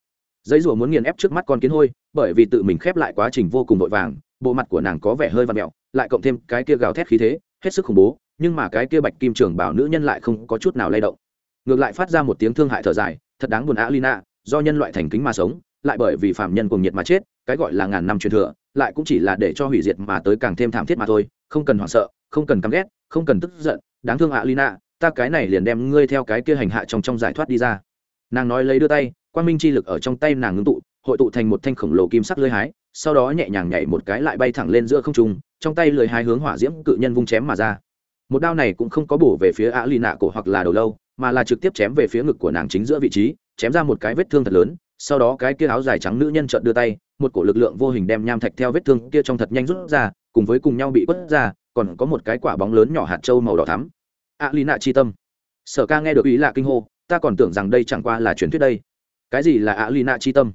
Giấy rùa muốn nghiền ép trước mắt con kiến hôi, bởi vì tự mình khép lại quá trình vô cùng vội vàng, bộ mặt của nàng có vẻ hơi và mẹo lại cộng thêm cái kia gào thét khí thế, hết sức khủng bố, nhưng mà cái kia bạch kim trường bảo nữ nhân lại không có chút nào lay động. Ngược lại phát ra một tiếng thương hại thở dài, thật đáng buồn alina, do nhân loại thành kính mà sống, lại bởi vì phạm nhân cùng nhiệt mà chết, cái gọi là ngàn năm truyền thừa, lại cũng chỉ là để cho hủy diệt mà tới càng thêm thảm thiết mà thôi, không cần hoảng sợ, không cần căm ghét, không cần tức giận đáng thương alina ta cái này liền đem ngươi theo cái kia hành hạ trong trong giải thoát đi ra. Nàng nói lấy đưa tay quan minh chi lực ở trong tay nàng ngưng tụ, hội tụ thành một thanh khổng lồ kim sắc lưới hái, sau đó nhẹ nhàng nhảy một cái lại bay thẳng lên giữa không trung, trong tay lưới hái hướng hỏa diễm cự nhân vung chém mà ra. Một đao này cũng không có bổ về phía ạ lì nạ cổ hoặc là đầu lâu, mà là trực tiếp chém về phía ngực của nàng chính giữa vị trí, chém ra một cái vết thương thật lớn, sau đó cái kia áo dài trắng nữ nhân trợn đưa tay, một cổ lực lượng vô hình đem nham thạch theo vết thương kia trong thật nhanh rút ra, cùng với cùng nhau bị quất ra còn có một cái quả bóng lớn nhỏ hạt trâu màu đỏ thắm. Ạ lì nạ chi tâm. Sở ca nghe được ý là kinh hô, ta còn tưởng rằng đây chẳng qua là truyền thuyết đây. Cái gì là ạ lì nạ chi tâm?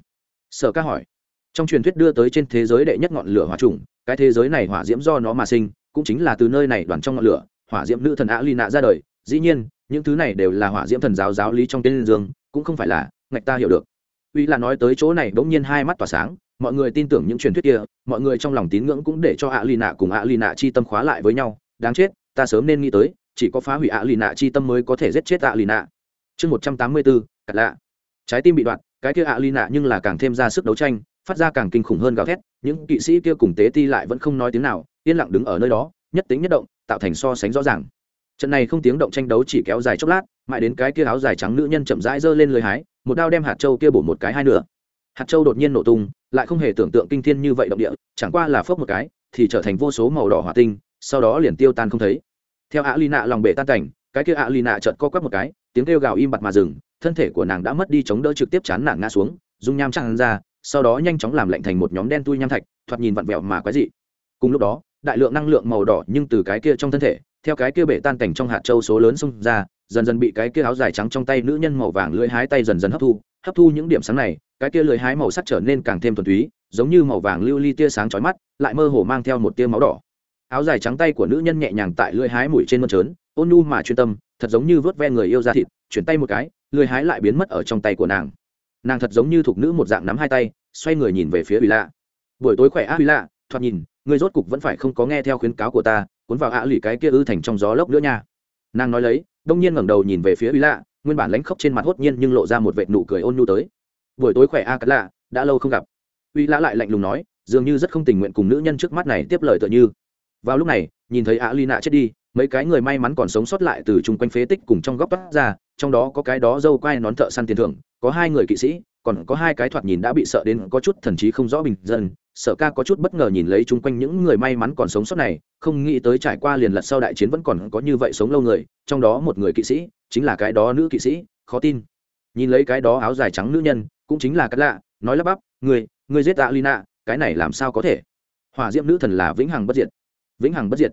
Sở ca hỏi. Trong truyền thuyết đưa tới trên thế giới đệ nhất ngọn lửa hỏa trùng, cái thế giới này hỏa diễm do nó mà sinh, cũng chính là từ nơi này đoàn trong ngọn lửa, hỏa diễm nữ thần ạ lì nạ ra đời. Dĩ nhiên, những thứ này đều là hỏa diễm thần giáo giáo lý trong tên dương, cũng không phải là, ngạch ta hiểu được. Uy là nói tới chỗ này bỗng nhiên hai mắt tỏa sáng mọi người tin tưởng những truyền thuyết kia, mọi người trong lòng tín ngưỡng cũng để cho ạ lì nạ cùng ạ lì nạ chi tâm khóa lại với nhau. Đáng chết, ta sớm nên nghĩ tới, chỉ có phá hủy ạ lì nạ chi tâm mới có thể giết chết ạ lì nạ chương một trăm tám mươi bốn cặt lạ. Trái tim bị đoạn, cái kia ạ lì nạ nhưng là càng thêm ra sức đấu tranh, phát ra càng kinh khủng hơn gào thét, những kỵ sĩ kia cùng tế ti lại vẫn không nói tiếng nào, yên lặng đứng ở nơi đó, nhất tính nhất động, tạo thành so sánh rõ ràng. Trận này không tiếng động tranh đấu chỉ kéo dài chốc lát, mãi đến cái kia áo dài trắng nữ nhân chậm rãi giơ lên lưới hái, một đao đem hạt châu kia bổ một cái hai nửa. Hạt châu đột nhiên nổ tung lại không hề tưởng tượng kinh thiên như vậy động địa, chẳng qua là phước một cái, thì trở thành vô số màu đỏ hỏa tinh, sau đó liền tiêu tan không thấy. Theo ạ lì nạ lòng bể tan cảnh, cái kia ạ lì nạ chợt co quắp một cái, tiếng kêu gào im bặt mà dừng, thân thể của nàng đã mất đi chống đỡ trực tiếp chán nản ngã xuống, dung nham tràn ra, sau đó nhanh chóng làm lạnh thành một nhóm đen tui nham thạch, thoạt nhìn vặn vẹo mà quái dị. Cùng lúc đó, đại lượng năng lượng màu đỏ nhưng từ cái kia trong thân thể, theo cái kia bể tan cảnh trong hạt châu số lớn xông ra, dần dần bị cái kia áo dài trắng trong tay nữ nhân màu vàng lưỡi hái tay dần dần hấp thu hấp thu những điểm sáng này, cái tia lưới hái màu sắc trở nên càng thêm thuần túy, giống như màu vàng lưu ly tia sáng chói mắt, lại mơ hồ mang theo một tia máu đỏ. Áo dài trắng tay của nữ nhân nhẹ nhàng tại lưỡi hái mũi trên mơn trớn, ôn nhu mà chuyên tâm, thật giống như vớt ve người yêu ra thịt, chuyển tay một cái lưỡi hái lại biến mất ở trong tay của nàng. Nàng thật giống như thuộc nữ một dạng nắm hai tay, xoay người nhìn về phía ủy lạ. Buổi tối khỏe á ủy lạ? thoạt nhìn người rốt cục vẫn phải không có nghe theo khuyến cáo của ta, cuốn vào ạ lì cái kia ư thành trong gió lốc nữa nha. Nàng nói lấy, đông nhiên ngẩng đầu nhìn về phía ủy lạ nguyên bản lãnh khốc trên mặt hốt nhiên nhưng lộ ra một vệt nụ cười ôn nhu tới. Buổi tối khỏe a cắt lạ, đã lâu không gặp. Uy lã lại lạnh lùng nói, dường như rất không tình nguyện cùng nữ nhân trước mắt này tiếp lời tựa như. Vào lúc này, nhìn thấy ạ ly nạ chết đi, mấy cái người may mắn còn sống sót lại từ chung quanh phế tích cùng trong góc toát ra, trong đó có cái đó dâu quai nón thợ săn tiền thưởng, có hai người kỵ sĩ, còn có hai cái thoạt nhìn đã bị sợ đến có chút thần trí không rõ bình dân sợ ca có chút bất ngờ nhìn lấy chung quanh những người may mắn còn sống sót này, không nghĩ tới trải qua liền lật sau đại chiến vẫn còn có như vậy sống lâu người, trong đó một người kỵ sĩ, chính là cái đó nữ kỵ sĩ, khó tin. Nhìn lấy cái đó áo dài trắng nữ nhân, cũng chính là cái lạ, nói lắp bắp người người giết tạ lina cái này làm sao có thể? Hòa diệm nữ thần là vĩnh hằng bất diệt. Vĩnh hằng bất diệt.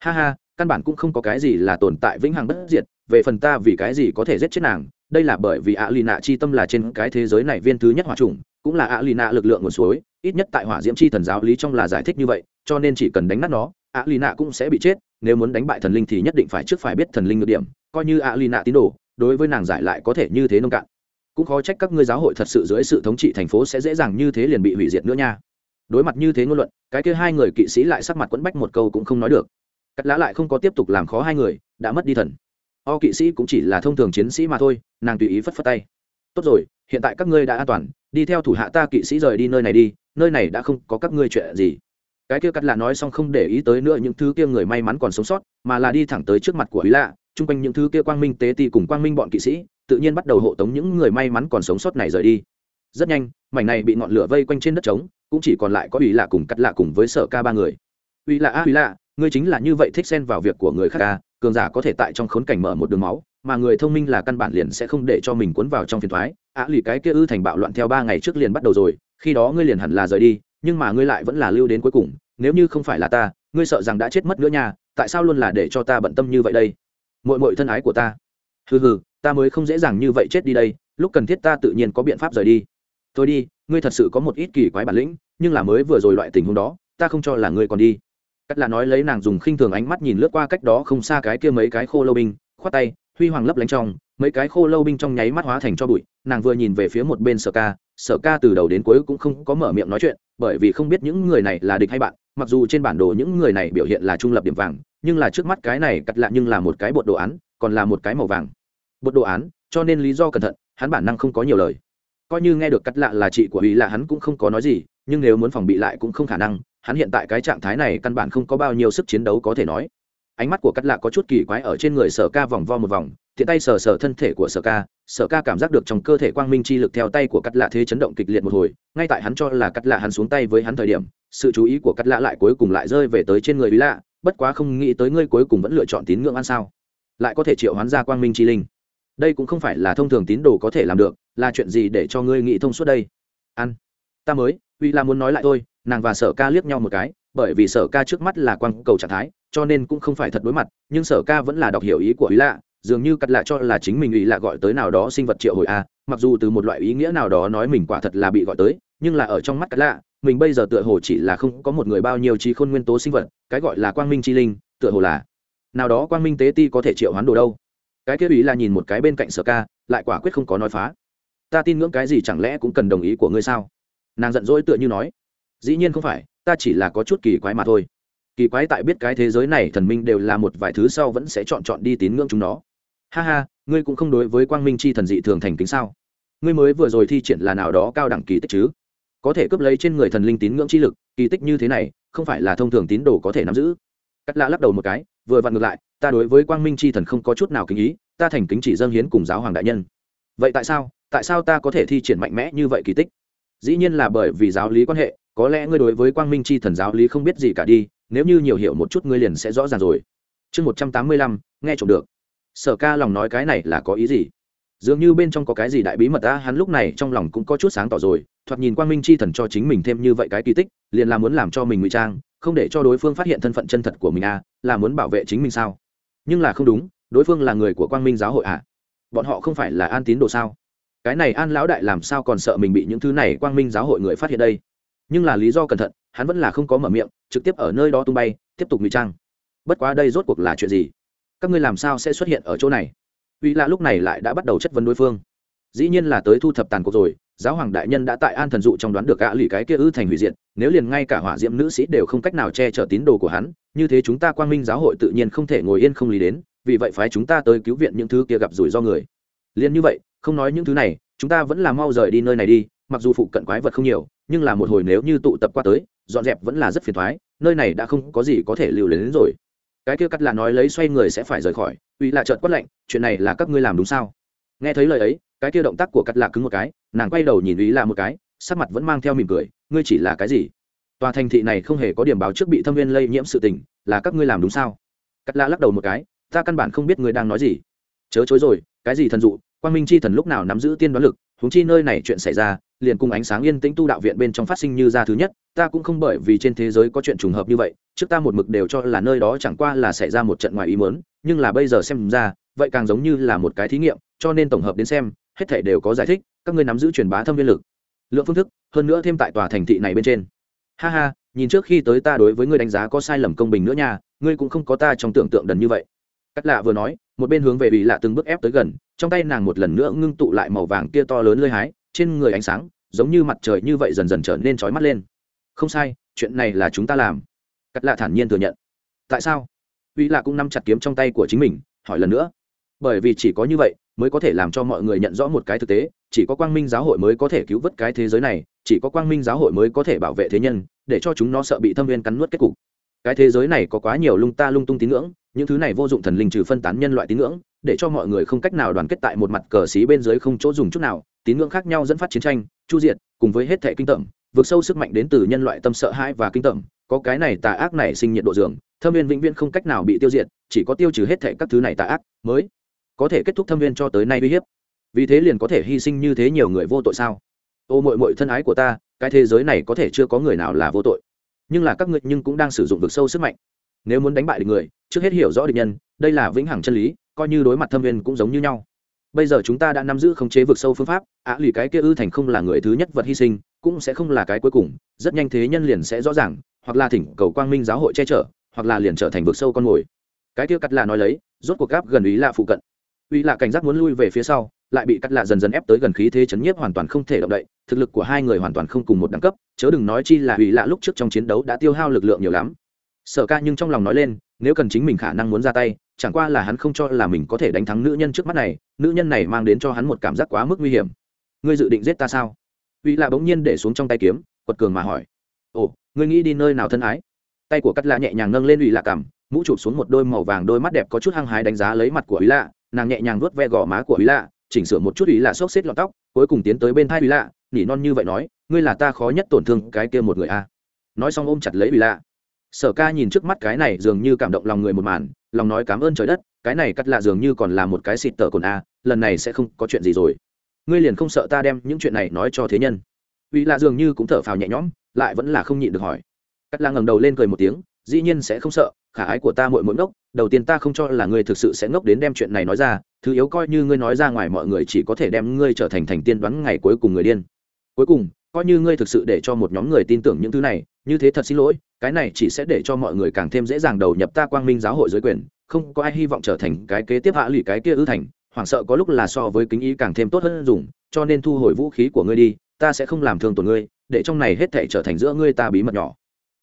Ha ha, căn bản cũng không có cái gì là tồn tại vĩnh hằng bất diệt, về phần ta vì cái gì có thể giết chết nàng, đây là bởi vì ạ lì nạ chi tâm là trên cái thế giới này viên thứ nhất hỏa trùng cũng là ạ lì nạ lực lượng nguồn suối, ít nhất tại hỏa diễm chi thần giáo lý trong là giải thích như vậy, cho nên chỉ cần đánh nát nó ạ lì nạ cũng sẽ bị chết, nếu muốn đánh bại thần linh thì nhất định phải trước phải biết thần linh ngược điểm, coi như ạ lì nạ tín đồ, đối với nàng giải lại có thể như thế nông cạn. Cũng khó trách các ngươi giáo hội thật sự dưới sự thống trị thành phố sẽ dễ dàng như thế liền bị hủy diệt nữa nha. Đối mặt như thế ngôn luận, cái kia hai người kỵ sĩ lại sắc mặt quẫn bách một câu cũng không nói được. Cắt lã lại không có tiếp tục làm khó hai người, đã mất đi thần. O kỵ sĩ cũng chỉ là thông thường chiến sĩ mà thôi, nàng tùy ý phất phất tay. Tốt rồi, hiện tại các ngươi đã an toàn đi theo thủ hạ ta kỵ sĩ rời đi nơi này đi, nơi này đã không có các ngươi chuyện gì. Cái kia cắt là nói xong không để ý tới nữa những thứ kia người may mắn còn sống sót, mà là đi thẳng tới trước mặt của ý lạ, chung quanh những thứ kia quang minh tế ti cùng quang minh bọn kỵ sĩ, tự nhiên bắt đầu hộ tống những người may mắn còn sống sót này rời đi. Rất nhanh, mảnh này bị ngọn lửa vây quanh trên đất trống, cũng chỉ còn lại có ủy lạ cùng cắt lạ cùng với sở ca ba người. Ủy lạ, a ủy lạ, ngươi chính là như vậy thích xen vào việc của người khác ca cường giả có thể tại trong khốn cảnh mở một đường máu mà người thông minh là căn bản liền sẽ không để cho mình cuốn vào trong phiền thoái. Á lì cái kia ư thành bạo loạn theo ba ngày trước liền bắt đầu rồi, khi đó ngươi liền hẳn là rời đi, nhưng mà ngươi lại vẫn là lưu đến cuối cùng, nếu như không phải là ta, ngươi sợ rằng đã chết mất nữa nha, tại sao luôn là để cho ta bận tâm như vậy đây? Mội mội thân ái của ta. Hừ hừ, ta mới không dễ dàng như vậy chết đi đây, lúc cần thiết ta tự nhiên có biện pháp rời đi. Thôi đi, ngươi thật sự có một ít kỳ quái bản lĩnh, nhưng là mới vừa rồi loại tình huống đó, ta không cho là ngươi còn đi. Cắt là nói lấy nàng dùng khinh thường ánh mắt nhìn lướt qua cách đó không xa cái kia mấy cái khô lâu binh, khoát tay huy hoàng lấp lánh trong, mấy cái khô lâu binh trong nháy mắt hóa thành cho bụi, nàng vừa nhìn về phía một bên sở ca sở ca từ đầu đến cuối cũng không có mở miệng nói chuyện, bởi vì không biết những người này là địch hay bạn, mặc dù trên bản đồ những người này biểu hiện là trung lập điểm vàng, nhưng là trước mắt cái này cắt lạ nhưng là một cái bột đồ án, còn là một cái màu vàng. Bột đồ án, cho nên lý do cẩn thận, hắn bản năng không có nhiều lời. Coi như nghe được cắt lạ là chị của ý là hắn cũng không có nói gì, nhưng nếu muốn phòng bị lại cũng không khả năng, hắn hiện tại cái trạng thái này căn bản không có bao nhiêu sức chiến đấu có thể nói ánh mắt của cắt lạ có chút kỳ quái ở trên người sở ca vòng vo một vòng thiện tay sờ sờ thân thể của sở ca sở ca cảm giác được trong cơ thể quang minh chi lực theo tay của cắt lạ thế chấn động kịch liệt một hồi, ngay tại hắn cho là cắt lạ hắn xuống tay với hắn thời điểm, sự chú ý của cắt lạ lại cuối cùng lại rơi về tới trên người bí lạ, bất quá không nghĩ tới ngươi cuối cùng vẫn lựa chọn tín ngưỡng ăn sao. Lại có thể triệu hoán ra quang minh chi linh. Đây cũng không phải là thông thường tín đồ có thể làm được, là chuyện gì để cho ngươi nghĩ thông suốt đây? Ăn. Ta mới, uy la muốn nói lại thôi, nàng và sở ca liếc nhau một cái, bởi vì sở ca trước mắt là quang cầu trạng thái cho nên cũng không phải thật đối mặt, nhưng sở ca vẫn là đọc hiểu ý của ý lạ, dường như cắt lạ cho là chính mình ý lạ gọi tới nào đó sinh vật triệu hồi a, mặc dù từ một loại ý nghĩa nào đó nói mình quả thật là bị gọi tới, nhưng là ở trong mắt cắt lạ, mình bây giờ tựa hồ chỉ là không có một người bao nhiêu trí khôn nguyên tố sinh vật, cái gọi là quang minh chi linh, tựa hồ là nào đó quang minh tế ti có thể triệu hoán đồ đâu. Cái kia ý là nhìn một cái bên cạnh sở ca, lại quả quyết không có nói phá. Ta tin ngưỡng cái gì chẳng lẽ cũng cần đồng ý của ngươi sao? Nàng giận dỗi tựa như nói, dĩ nhiên không phải, ta chỉ là có chút kỳ quái mà thôi kỳ quái tại biết cái thế giới này thần minh đều là một vài thứ sau vẫn sẽ chọn chọn đi tín ngưỡng chúng nó. Ha ha, ngươi cũng không đối với quang minh chi thần dị thường thành kính sao? Ngươi mới vừa rồi thi triển là nào đó cao đẳng kỳ tích chứ? Có thể cướp lấy trên người thần linh tín ngưỡng chi lực, kỳ tích như thế này, không phải là thông thường tín đồ có thể nắm giữ. Cắt lạ lắc đầu một cái, vừa vặn ngược lại, ta đối với quang minh chi thần không có chút nào kính ý, ta thành kính chỉ dâng hiến cùng giáo hoàng đại nhân. Vậy tại sao tại sao ta có thể thi triển mạnh mẽ như vậy kỳ tích? Dĩ nhiên là bởi vì giáo lý quan hệ, có lẽ ngươi đối với quang minh chi thần giáo lý không biết gì cả đi nếu như nhiều hiểu một chút ngươi liền sẽ rõ ràng rồi. Chương một trăm tám mươi lăm, nghe trộm được. Sở ca lòng nói cái này là có ý gì? Dường như bên trong có cái gì đại bí mật ta hắn lúc này trong lòng cũng có chút sáng tỏ rồi, thoạt nhìn quang minh chi thần cho chính mình thêm như vậy cái kỳ tích, liền là muốn làm cho mình ngụy trang, không để cho đối phương phát hiện thân phận chân thật của mình à là muốn bảo vệ chính mình sao? Nhưng là không đúng, đối phương là người của quang minh giáo hội à? Bọn họ không phải là an tín đồ sao? Cái này an lão đại làm sao còn sợ mình bị những thứ này quang minh giáo hội người phát hiện đây? Nhưng là lý do cẩn thận hắn vẫn là không có mở miệng, trực tiếp ở nơi đó tung bay, tiếp tục ngụy trang. Bất quá đây rốt cuộc là chuyện gì? Các ngươi làm sao sẽ xuất hiện ở chỗ này? Uy lạ lúc này lại đã bắt đầu chất vấn đối phương. Dĩ nhiên là tới thu thập tàn cuộc rồi, giáo hoàng đại nhân đã tại an thần dụ trong đoán được gã lì cái kia ư thành hủy diệt, nếu liền ngay cả hỏa diệm nữ sĩ đều không cách nào che chở tín đồ của hắn, như thế chúng ta quang minh giáo hội tự nhiên không thể ngồi yên không lý đến, vì vậy phái chúng ta tới cứu viện những thứ kia gặp rủi ro người. Liền như vậy, không nói những thứ này, chúng ta vẫn là mau rời đi nơi này đi, mặc dù phụ cận quái vật không nhiều, nhưng là một hồi nếu như tụ tập qua tới dọn dẹp vẫn là rất phiền thoái, nơi này đã không có gì có thể lưu luyến đến rồi. Cái kia cắt là nói lấy xoay người sẽ phải rời khỏi, uy là trợt quất lạnh, chuyện này là các ngươi làm đúng sao? Nghe thấy lời ấy, cái kia động tác của cắt lạ cứng một cái, nàng quay đầu nhìn uy là một cái, sắc mặt vẫn mang theo mỉm cười, ngươi chỉ là cái gì? Tòa thành thị này không hề có điểm báo trước bị thâm viên lây nhiễm sự tình, là các ngươi làm đúng sao? Cắt lạ lắc đầu một cái, ta căn bản không biết ngươi đang nói gì. Chớ chối rồi, cái gì thần dụ quan minh chi thần lúc nào nắm giữ tiên đoán lực, huống chi nơi này chuyện xảy ra liền cùng ánh sáng yên tĩnh tu đạo viện bên trong phát sinh như ra thứ nhất, ta cũng không bởi vì trên thế giới có chuyện trùng hợp như vậy, trước ta một mực đều cho là nơi đó chẳng qua là xảy ra một trận ngoài ý mớn nhưng là bây giờ xem ra, vậy càng giống như là một cái thí nghiệm, cho nên tổng hợp đến xem, hết thể đều có giải thích, các ngươi nắm giữ truyền bá thâm viên lực, lượng phương thức, hơn nữa thêm tại tòa thành thị này bên trên. Ha ha, nhìn trước khi tới ta đối với ngươi đánh giá có sai lầm công bình nữa nha, ngươi cũng không có ta trong tưởng tượng đần như vậy. Cắt lạ vừa nói, một bên hướng về ủy lạ từng bước ép tới gần, trong tay nàng một lần nữa ngưng tụ lại màu vàng kia to lớn lơi hái trên người ánh sáng giống như mặt trời như vậy dần dần trở nên trói mắt lên. Không sai, chuyện này là chúng ta làm. Cắt lạ thản nhiên thừa nhận. Tại sao? Uy lạ cũng nắm chặt kiếm trong tay của chính mình, hỏi lần nữa. Bởi vì chỉ có như vậy mới có thể làm cho mọi người nhận rõ một cái thực tế, chỉ có quang minh giáo hội mới có thể cứu vớt cái thế giới này, chỉ có quang minh giáo hội mới có thể bảo vệ thế nhân, để cho chúng nó sợ bị thâm viên cắn nuốt kết cục. Cái thế giới này có quá nhiều lung ta lung tung tín ngưỡng, những thứ này vô dụng thần linh trừ phân tán nhân loại tín ngưỡng, để cho mọi người không cách nào đoàn kết tại một mặt cờ xí bên dưới không chỗ dùng chút nào tín ngưỡng khác nhau dẫn phát chiến tranh, chu diệt, cùng với hết thệ kinh tởm, vượt sâu sức mạnh đến từ nhân loại tâm sợ hãi và kinh tởm. Có cái này tà ác này sinh nhiệt độ dường, thâm viên vĩnh viễn không cách nào bị tiêu diệt, chỉ có tiêu trừ hết thệ các thứ này tà ác mới có thể kết thúc thâm viên cho tới nay uy hiếp. Vì thế liền có thể hy sinh như thế nhiều người vô tội sao? Ô mội mội thân ái của ta, cái thế giới này có thể chưa có người nào là vô tội. Nhưng là các ngươi nhưng cũng đang sử dụng vực sâu sức mạnh. Nếu muốn đánh bại được người, trước hết hiểu rõ địch nhân, đây là vĩnh hằng chân lý, coi như đối mặt thâm viên cũng giống như nhau bây giờ chúng ta đã nắm giữ khống chế vực sâu phương pháp, ạ lì cái kia ư thành không là người thứ nhất vật hy sinh, cũng sẽ không là cái cuối cùng, rất nhanh thế nhân liền sẽ rõ ràng, hoặc là thỉnh cầu quang minh giáo hội che chở, hoặc là liền trở thành vực sâu con mồi. Cái kia cắt là nói lấy, rốt cuộc gáp gần ý là phụ cận. Uy là cảnh giác muốn lui về phía sau, lại bị cắt lạ dần dần ép tới gần khí thế chấn nhiếp hoàn toàn không thể động đậy, thực lực của hai người hoàn toàn không cùng một đẳng cấp, chớ đừng nói chi là uy lạ lúc trước trong chiến đấu đã tiêu hao lực lượng nhiều lắm. Sở ca nhưng trong lòng nói lên, nếu cần chính mình khả năng muốn ra tay chẳng qua là hắn không cho là mình có thể đánh thắng nữ nhân trước mắt này, nữ nhân này mang đến cho hắn một cảm giác quá mức nguy hiểm. Ngươi dự định giết ta sao? Uy lạ bỗng nhiên để xuống trong tay kiếm, quật cường mà hỏi. Ồ, ngươi nghĩ đi nơi nào thân ái? Tay của cắt lạ nhẹ nhàng nâng lên uy lạ cảm mũ chụp xuống một đôi màu vàng đôi mắt đẹp có chút hăng hái đánh giá lấy mặt của uy lạ. Nàng nhẹ nhàng vuốt ve gò má của uy lạ, chỉnh sửa một chút uy lạ xốc xếp lọt tóc, cuối cùng tiến tới bên thai uy lạ, nỉ non như vậy nói, ngươi là ta khó nhất tổn thương cái kia một người a. Nói xong ôm chặt lấy uy lạ. Sở ca nhìn trước mắt cái này dường như cảm động lòng người một màn lòng nói cảm ơn trời đất, cái này cắt lạ dường như còn là một cái xịt tờ cồn a, lần này sẽ không có chuyện gì rồi. Ngươi liền không sợ ta đem những chuyện này nói cho thế nhân? Uy lạ dường như cũng thở phào nhẹ nhõm, lại vẫn là không nhịn được hỏi. Cắt lạ ngẩng đầu lên cười một tiếng, dĩ nhiên sẽ không sợ, khả ái của ta muội muội ngốc, đầu tiên ta không cho là ngươi thực sự sẽ ngốc đến đem chuyện này nói ra, thứ yếu coi như ngươi nói ra ngoài mọi người chỉ có thể đem ngươi trở thành thành tiên đoán ngày cuối cùng người điên. Cuối cùng, coi như ngươi thực sự để cho một nhóm người tin tưởng những thứ này, như thế thật xin lỗi cái này chỉ sẽ để cho mọi người càng thêm dễ dàng đầu nhập ta quang minh giáo hội dưới quyền, không có ai hy vọng trở thành cái kế tiếp hạ lụy cái kia ư thành, hoảng sợ có lúc là so với kính ý càng thêm tốt hơn dùng, cho nên thu hồi vũ khí của ngươi đi, ta sẽ không làm thương tổn ngươi, để trong này hết thể trở thành giữa ngươi ta bí mật nhỏ.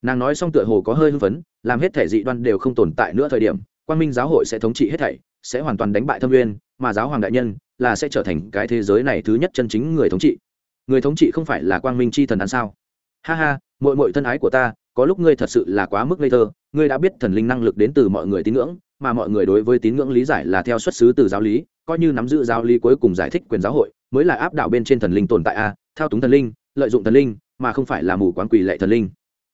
Nàng nói xong tựa hồ có hơi hưng phấn, làm hết thể dị đoan đều không tồn tại nữa thời điểm, quang minh giáo hội sẽ thống trị hết thảy, sẽ hoàn toàn đánh bại thâm nguyên, mà giáo hoàng đại nhân là sẽ trở thành cái thế giới này thứ nhất chân chính người thống trị. Người thống trị không phải là quang minh c h i thần ăn sao? Ha ha mội mội thân ái của ta có lúc ngươi thật sự là quá mức ngây thơ, ngươi đã biết thần linh năng lực đến từ mọi người tín ngưỡng, mà mọi người đối với tín ngưỡng lý giải là theo xuất xứ từ giáo lý, coi như nắm giữ giáo lý cuối cùng giải thích quyền giáo hội, mới là áp đảo bên trên thần linh tồn tại a, thao túng thần linh, lợi dụng thần linh, mà không phải là mù quán quỷ lệ thần linh.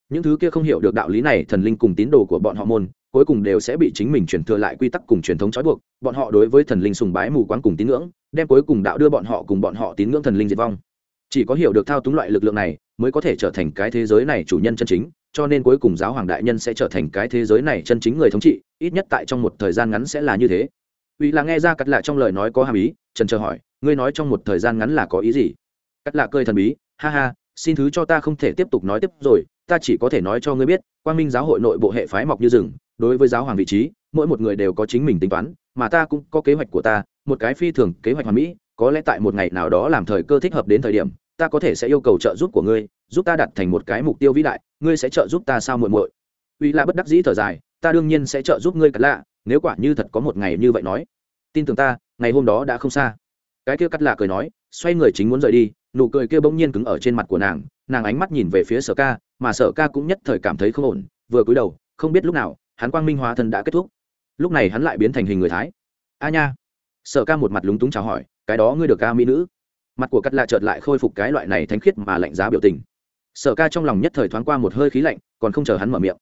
Những thứ kia không hiểu được đạo lý này, thần linh cùng tín đồ của bọn họ môn, cuối cùng đều sẽ bị chính mình chuyển thừa lại quy tắc cùng truyền thống trói buộc, bọn họ đối với thần linh sùng bái mù quáng cùng tín ngưỡng, đem cuối cùng đạo đưa bọn họ cùng bọn họ tín ngưỡng thần linh diệt vong. Chỉ có hiểu được thao túng loại lực lượng này, mới có thể trở thành cái thế giới này chủ nhân chân chính cho nên cuối cùng giáo hoàng đại nhân sẽ trở thành cái thế giới này chân chính người thống trị, ít nhất tại trong một thời gian ngắn sẽ là như thế. Uy là nghe ra cắt lạ trong lời nói có hàm ý, trần chờ hỏi, ngươi nói trong một thời gian ngắn là có ý gì? Cắt lạ cười thần bí, ha ha, xin thứ cho ta không thể tiếp tục nói tiếp rồi, ta chỉ có thể nói cho ngươi biết, quang minh giáo hội nội bộ hệ phái mọc như rừng, đối với giáo hoàng vị trí, mỗi một người đều có chính mình tính toán, mà ta cũng có kế hoạch của ta, một cái phi thường kế hoạch hoàn mỹ, có lẽ tại một ngày nào đó làm thời cơ thích hợp đến thời điểm, ta có thể sẽ yêu cầu trợ giúp của ngươi, giúp ta đặt thành một cái mục tiêu vĩ đại ngươi sẽ trợ giúp ta sao muội muội? Uy là bất đắc dĩ thở dài, ta đương nhiên sẽ trợ giúp ngươi cắt lạ, nếu quả như thật có một ngày như vậy nói. Tin tưởng ta, ngày hôm đó đã không xa. Cái kia cắt lạ cười nói, xoay người chính muốn rời đi, nụ cười kia bỗng nhiên cứng ở trên mặt của nàng nàng ánh mắt nhìn về phía sở ca, mà sở ca cũng nhất thời cảm thấy không ổn, vừa cúi đầu, không biết lúc nào, hắn quang minh hóa thân đã kết thúc. Lúc này hắn lại biến thành hình người thái. A nha! Sở ca một mặt lúng túng chào hỏi, cái đó ngươi được ca mỹ nữ. Mặt của cắt lạ chợt lại khôi phục cái loại này thánh khiết mà lạnh giá biểu tình sở ca trong lòng nhất thời thoáng qua một hơi khí lạnh, còn không chờ hắn mở miệng.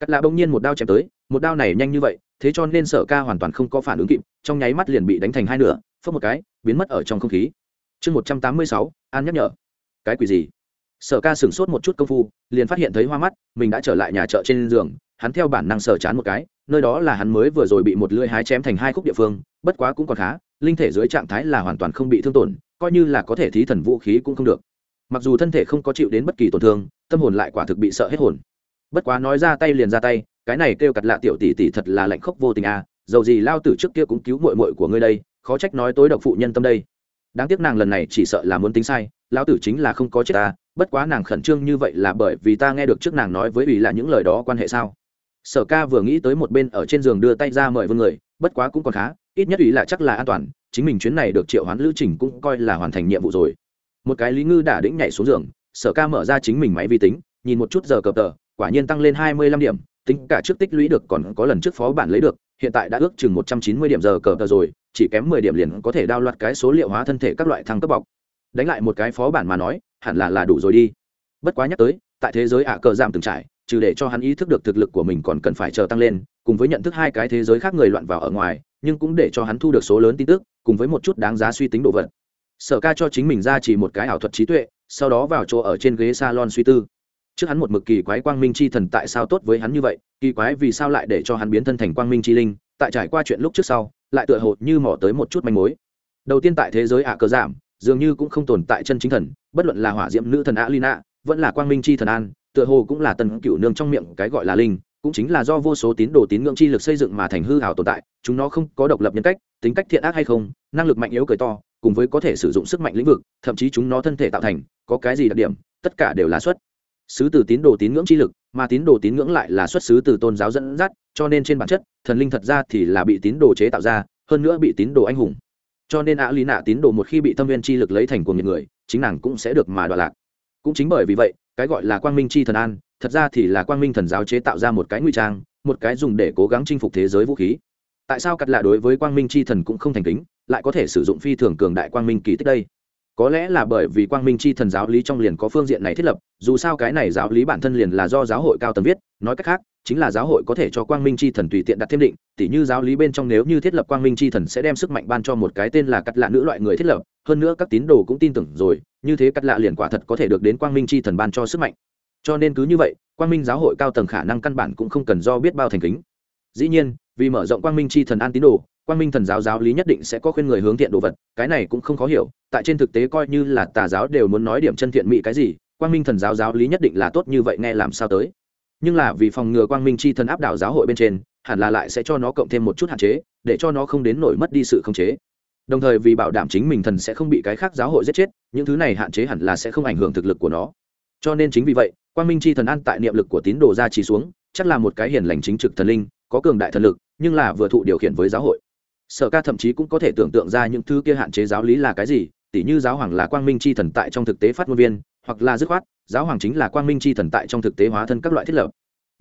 Cắt lạ bỗng nhiên một đao chém tới, một đao này nhanh như vậy, thế cho nên sở ca hoàn toàn không có phản ứng kịp, trong nháy mắt liền bị đánh thành hai nửa phớt một cái, biến mất ở trong không khí. Chương một trăm tám mươi sáu, an nhắc nhở. Cái quỷ gì? Sở ca sửng sốt một chút công phu, liền phát hiện thấy hoa mắt, mình đã trở lại nhà chợ trên giường, hắn theo bản năng sở chán một cái, nơi đó là hắn mới vừa rồi bị một lưỡi hái chém thành hai khúc địa phương, bất quá cũng còn khá, linh thể dưới trạng thái là hoàn toàn không bị thương tổn, coi như là có thể thí thần vũ khí cũng không được mặc dù thân thể không có chịu đến bất kỳ tổn thương, tâm hồn lại quả thực bị sợ hết hồn. Bất quá nói ra tay liền ra tay, cái này kêu cặt lạ tiểu tỷ tỷ thật là lạnh khốc vô tình à dầu gì lao tử trước kia cũng cứu mội mội của ngươi đây, khó trách nói tối độc phụ nhân tâm đây. Đáng tiếc nàng lần này chỉ sợ là muốn tính sai lao tử chính là không có chết ta, bất quá nàng khẩn trương như vậy là bởi vì ta nghe được trước nàng nói với ủy là những lời đó quan hệ sao. Sở ca vừa nghĩ tới một bên ở trên giường đưa tay ra mời vương người, bất quá cũng còn khá, ít nhất ủy là chắc là an toàn, chính mình chuyến này được triệu hoán lữ trình cũng coi là hoàn thành nhiệm vụ rồi một cái lý ngư đả đĩnh nhảy xuống giường, sở ca mở ra chính mình máy vi tính, nhìn một chút giờ cờ tờ, quả nhiên tăng lên hai mươi lăm điểm, tính cả trước tích lũy được còn có lần trước phó bản lấy được, hiện tại đã ước chừng một trăm chín mươi điểm giờ cờ tờ rồi, chỉ kém mười điểm liền có thể đao loạt cái số liệu hóa thân thể các loại thăng cấp bọc. Đánh lại một cái phó bản mà nói, hẳn là là đủ rồi đi. Bất quá nhắc tới, tại thế giới ạ cờ giảm từng trải, trừ để cho hắn ý thức được thực lực của mình còn cần phải chờ tăng lên, cùng với nhận thức hai cái thế giới khác người loạn vào ở ngoài, nhưng cũng để cho hắn thu được số lớn tin tức, cùng với một chút đáng giá suy tính đồ vật sở ca cho chính mình ra chỉ một cái ảo thuật trí tuệ, sau đó vào chỗ ở trên ghế salon suy tư. Trước hắn một mực kỳ quái quang minh chi thần tại sao tốt với hắn như vậy, kỳ quái vì sao lại để cho hắn biến thân thành quang minh chi linh, tại trải qua chuyện lúc trước sau, lại tựa hồ như mò tới một chút manh mối. Đầu tiên tại thế giới ạ cờ giảm, dường như cũng không tồn tại chân chính thần, bất luận là hỏa diệm nữ thần a lina vẫn là quang minh chi thần an, tựa hồ cũng là tần cựu nương trong miệng cái gọi là linh, cũng chính là do vô số tín đồ tín ngưỡng chi lực xây dựng mà thành hư hảo tồn tại, chúng nó không có độc lập nhân cách, tính cách thiện ác hay không, năng lực mạnh yếu cười to cùng với có thể sử dụng sức mạnh lĩnh vực, thậm chí chúng nó thân thể tạo thành, có cái gì đặc điểm, tất cả đều là xuất. Xứ từ tín đồ tín ngưỡng chi lực, mà tín đồ tín ngưỡng lại là xuất xứ từ tôn giáo dẫn dắt, cho nên trên bản chất, thần linh thật ra thì là bị tín đồ chế tạo ra, hơn nữa bị tín đồ anh hùng. Cho nên ạ lý nạ tín đồ một khi bị tâm viên chi lực lấy thành của người, chính nàng cũng sẽ được mà đoạn lạc. Cũng chính bởi vì vậy, cái gọi là quang minh chi thần an, thật ra thì là quang minh thần giáo chế tạo ra một cái nguy trang, một cái dùng để cố gắng chinh phục thế giới vũ khí tại sao cắt lạ đối với quang minh chi thần cũng không thành kính, lại có thể sử dụng phi thường cường đại quang minh kỳ tích đây? Có lẽ là bởi vì quang minh chi thần giáo lý trong liền có phương diện này thiết lập, dù sao cái này giáo lý bản thân liền là do giáo hội cao tầng viết, nói cách khác, chính là giáo hội có thể cho quang minh chi thần tùy tiện đặt thêm định, tỉ như giáo lý bên trong nếu như thiết lập quang minh chi thần sẽ đem sức mạnh ban cho một cái tên là cắt lạ nữ loại người thiết lập, hơn nữa các tín đồ cũng tin tưởng rồi, như thế cắt lạ liền quả thật có thể được đến quang minh chi thần ban cho sức mạnh. Cho nên cứ như vậy, quang minh giáo hội cao tầng khả năng căn bản cũng không cần do biết bao thành kính. Dĩ nhiên vì mở rộng quang minh chi thần an tín đồ, quang minh thần giáo giáo lý nhất định sẽ có khuyên người hướng thiện đồ vật, cái này cũng không khó hiểu, tại trên thực tế coi như là tà giáo đều muốn nói điểm chân thiện mỹ cái gì, quang minh thần giáo giáo lý nhất định là tốt như vậy nghe làm sao tới. Nhưng là vì phòng ngừa quang minh chi thần áp đảo giáo hội bên trên, hẳn là lại sẽ cho nó cộng thêm một chút hạn chế, để cho nó không đến nổi mất đi sự khống chế. Đồng thời vì bảo đảm chính mình thần sẽ không bị cái khác giáo hội giết chết, những thứ này hạn chế hẳn là sẽ không ảnh hưởng thực lực của nó. Cho nên chính vì vậy, quang minh chi thần an tại niệm lực của tín đồ ra trì xuống, chắc là một cái hiền lành chính trực thần linh có cường đại thần lực, nhưng là vừa thụ điều khiển với giáo hội. Sở ca thậm chí cũng có thể tưởng tượng ra những thứ kia hạn chế giáo lý là cái gì, tỉ như giáo hoàng là quang minh c h i thần tại trong thực tế phát ngôn viên, hoặc là dứt khoát, giáo hoàng chính là quang minh c h i thần tại trong thực tế hóa thân các loại thiết lập.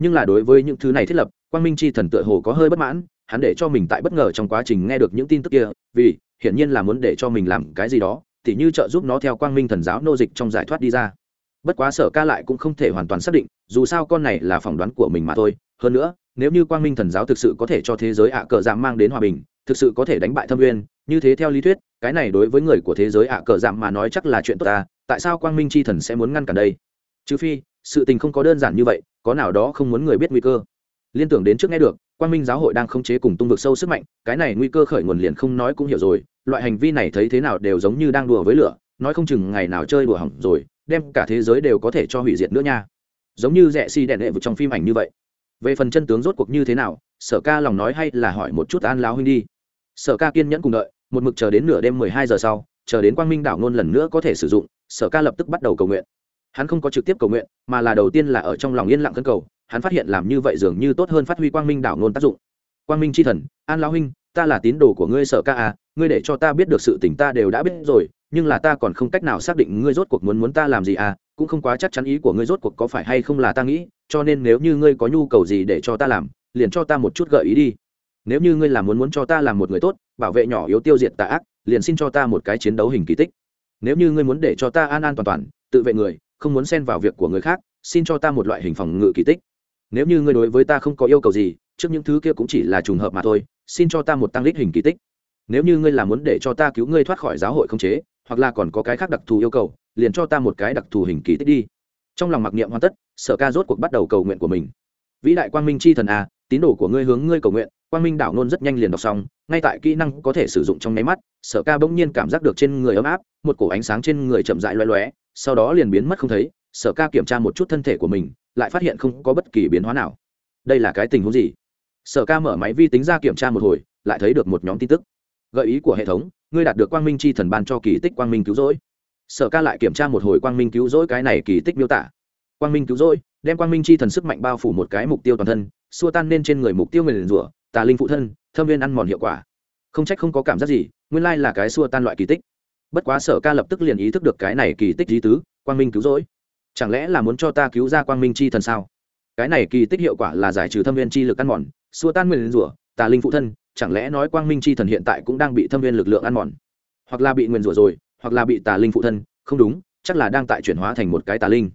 Nhưng là đối với những thứ này thiết lập, quang minh c h i thần tựa hồ có hơi bất mãn, hắn để cho mình tại bất ngờ trong quá trình nghe được những tin tức kia, vì, hiển nhiên là muốn để cho mình làm cái gì đó, tỉ như trợ giúp nó theo quang minh thần giáo nô dịch trong giải thoát đi ra. Bất quá sở ca lại cũng không thể hoàn toàn xác định, dù sao con này là phỏng đoán của mình mà thôi, hơn nữa nếu như quang minh thần giáo thực sự có thể cho thế giới ạ cờ giảm mang đến hòa bình, thực sự có thể đánh bại thâm uyên như thế theo lý thuyết, cái này đối với người của thế giới ạ cờ giảm mà nói chắc là chuyện tốt ta, tại sao quang minh c h i thần sẽ muốn ngăn cản đây? Trừ phi, sự tình không có đơn giản như vậy, có nào đó không muốn người biết nguy cơ. Liên tưởng đến trước nghe được, quang minh giáo hội đang khống chế cùng tung vực sâu sức mạnh, cái này nguy cơ khởi nguồn liền không nói cũng hiểu rồi, loại hành vi này thấy thế nào đều giống như đang đùa với lửa, nói không chừng ngày nào chơi đùa hỏng rồi, đem cả thế giới đều có thể cho hủy diệt nữa nha. Giống như rẽ si đèn hệ vực trong phim ảnh như vậy về phần chân tướng rốt cuộc như thế nào, sở ca lòng nói hay là hỏi một chút an láo huynh đi. Sở ca kiên nhẫn cùng đợi, một mực chờ đến nửa đêm mười hai giờ sau, chờ đến quang minh đảo ngôn lần nữa có thể sử dụng, sở ca lập tức bắt đầu cầu nguyện. Hắn không có trực tiếp cầu nguyện, mà là đầu tiên là ở trong lòng yên lặng cân cầu, hắn phát hiện làm như vậy dường như tốt hơn phát huy quang minh đảo ngôn tác dụng. Quang minh c h i thần, an lão huynh, ta là tín đồ của ngươi sở ca à ngươi để cho ta biết được sự tỉnh ta đều đã biết rồi, nhưng là ta còn không cách nào xác định ngươi rốt cuộc muốn muốn ta làm gì à cũng không quá chắc chắn ý của ngươi rốt cuộc có phải hay không là ta nghĩ cho nên nếu như ngươi có nhu cầu gì để cho ta làm, liền cho ta một chút gợi ý đi. Nếu như ngươi là muốn muốn cho ta làm một người tốt, bảo vệ nhỏ yếu tiêu diệt tà ác, liền xin cho ta một cái chiến đấu hình kỳ tích. Nếu như ngươi muốn để cho ta an an toàn toàn, tự vệ người, không muốn xen vào việc của người khác, xin cho ta một loại hình phòng ngự kỳ tích. Nếu như ngươi đối với ta không có yêu cầu gì, trước những thứ kia cũng chỉ là trùng hợp mà thôi, xin cho ta một tăng lít hình kỳ tích. Nếu như ngươi là muốn để cho ta cứu ngươi thoát khỏi giáo hội không chế, hoặc là còn có cái khác đặc thù yêu cầu, liền cho ta một cái đặc thù hình kỳ tích đi. Trong lòng mặc niệm hoàn tất sở ca rốt cuộc bắt đầu cầu nguyện của mình. Vĩ đại quang minh c h i thần a tín đồ của ngươi hướng ngươi cầu nguyện, quang minh đảo nôn rất nhanh liền đọc xong, ngay tại kỹ năng có thể sử dụng trong nháy mắt, sở ca bỗng nhiên cảm giác được trên người ấm áp, một cổ ánh sáng trên người chậm dại loé loé sau đó liền biến mất không thấy, sở ca kiểm tra một chút thân thể của mình, lại phát hiện không có bất kỳ biến hóa nào. Đây là cái tình huống gì? Sở ca mở máy vi tính ra kiểm tra một hồi, lại thấy được một nhóm tin tức. Gợi ý của hệ thống, ngươi đạt được quang minh chi thần ban cho kỳ tích quang minh cứu rỗi. Sở ca lại kiểm tra một hồi quang minh cứu rỗi cái này kỳ tích miêu tả quang minh cứu rỗi, đem quang minh chi thần sức mạnh bao phủ một cái mục tiêu toàn thân, xua tan lên trên người mục tiêu người liền rủa, tà linh phụ thân, thâm viên ăn mòn hiệu quả. Không trách không có cảm giác gì, nguyên lai là cái xua tan loại kỳ tích. Bất quá sở ca lập tức liền ý thức được cái này kỳ tích lý tứ, quang minh cứu rỗi. Chẳng lẽ là muốn cho ta cứu ra quang minh chi thần sao? Cái này kỳ tích hiệu quả là giải trừ thâm viên chi lực ăn mòn, xua tan người liền rủa, tà linh phụ thân, chẳng lẽ nói quang minh chi thần hiện tại cũng đang bị thâm viên lực lượng ăn mòn? Hoặc là bị nguyền rủa rồi, hoặc là bị tà linh phụ thân, không đúng, chắc là đang tại chuyển hóa thành một cái tà linh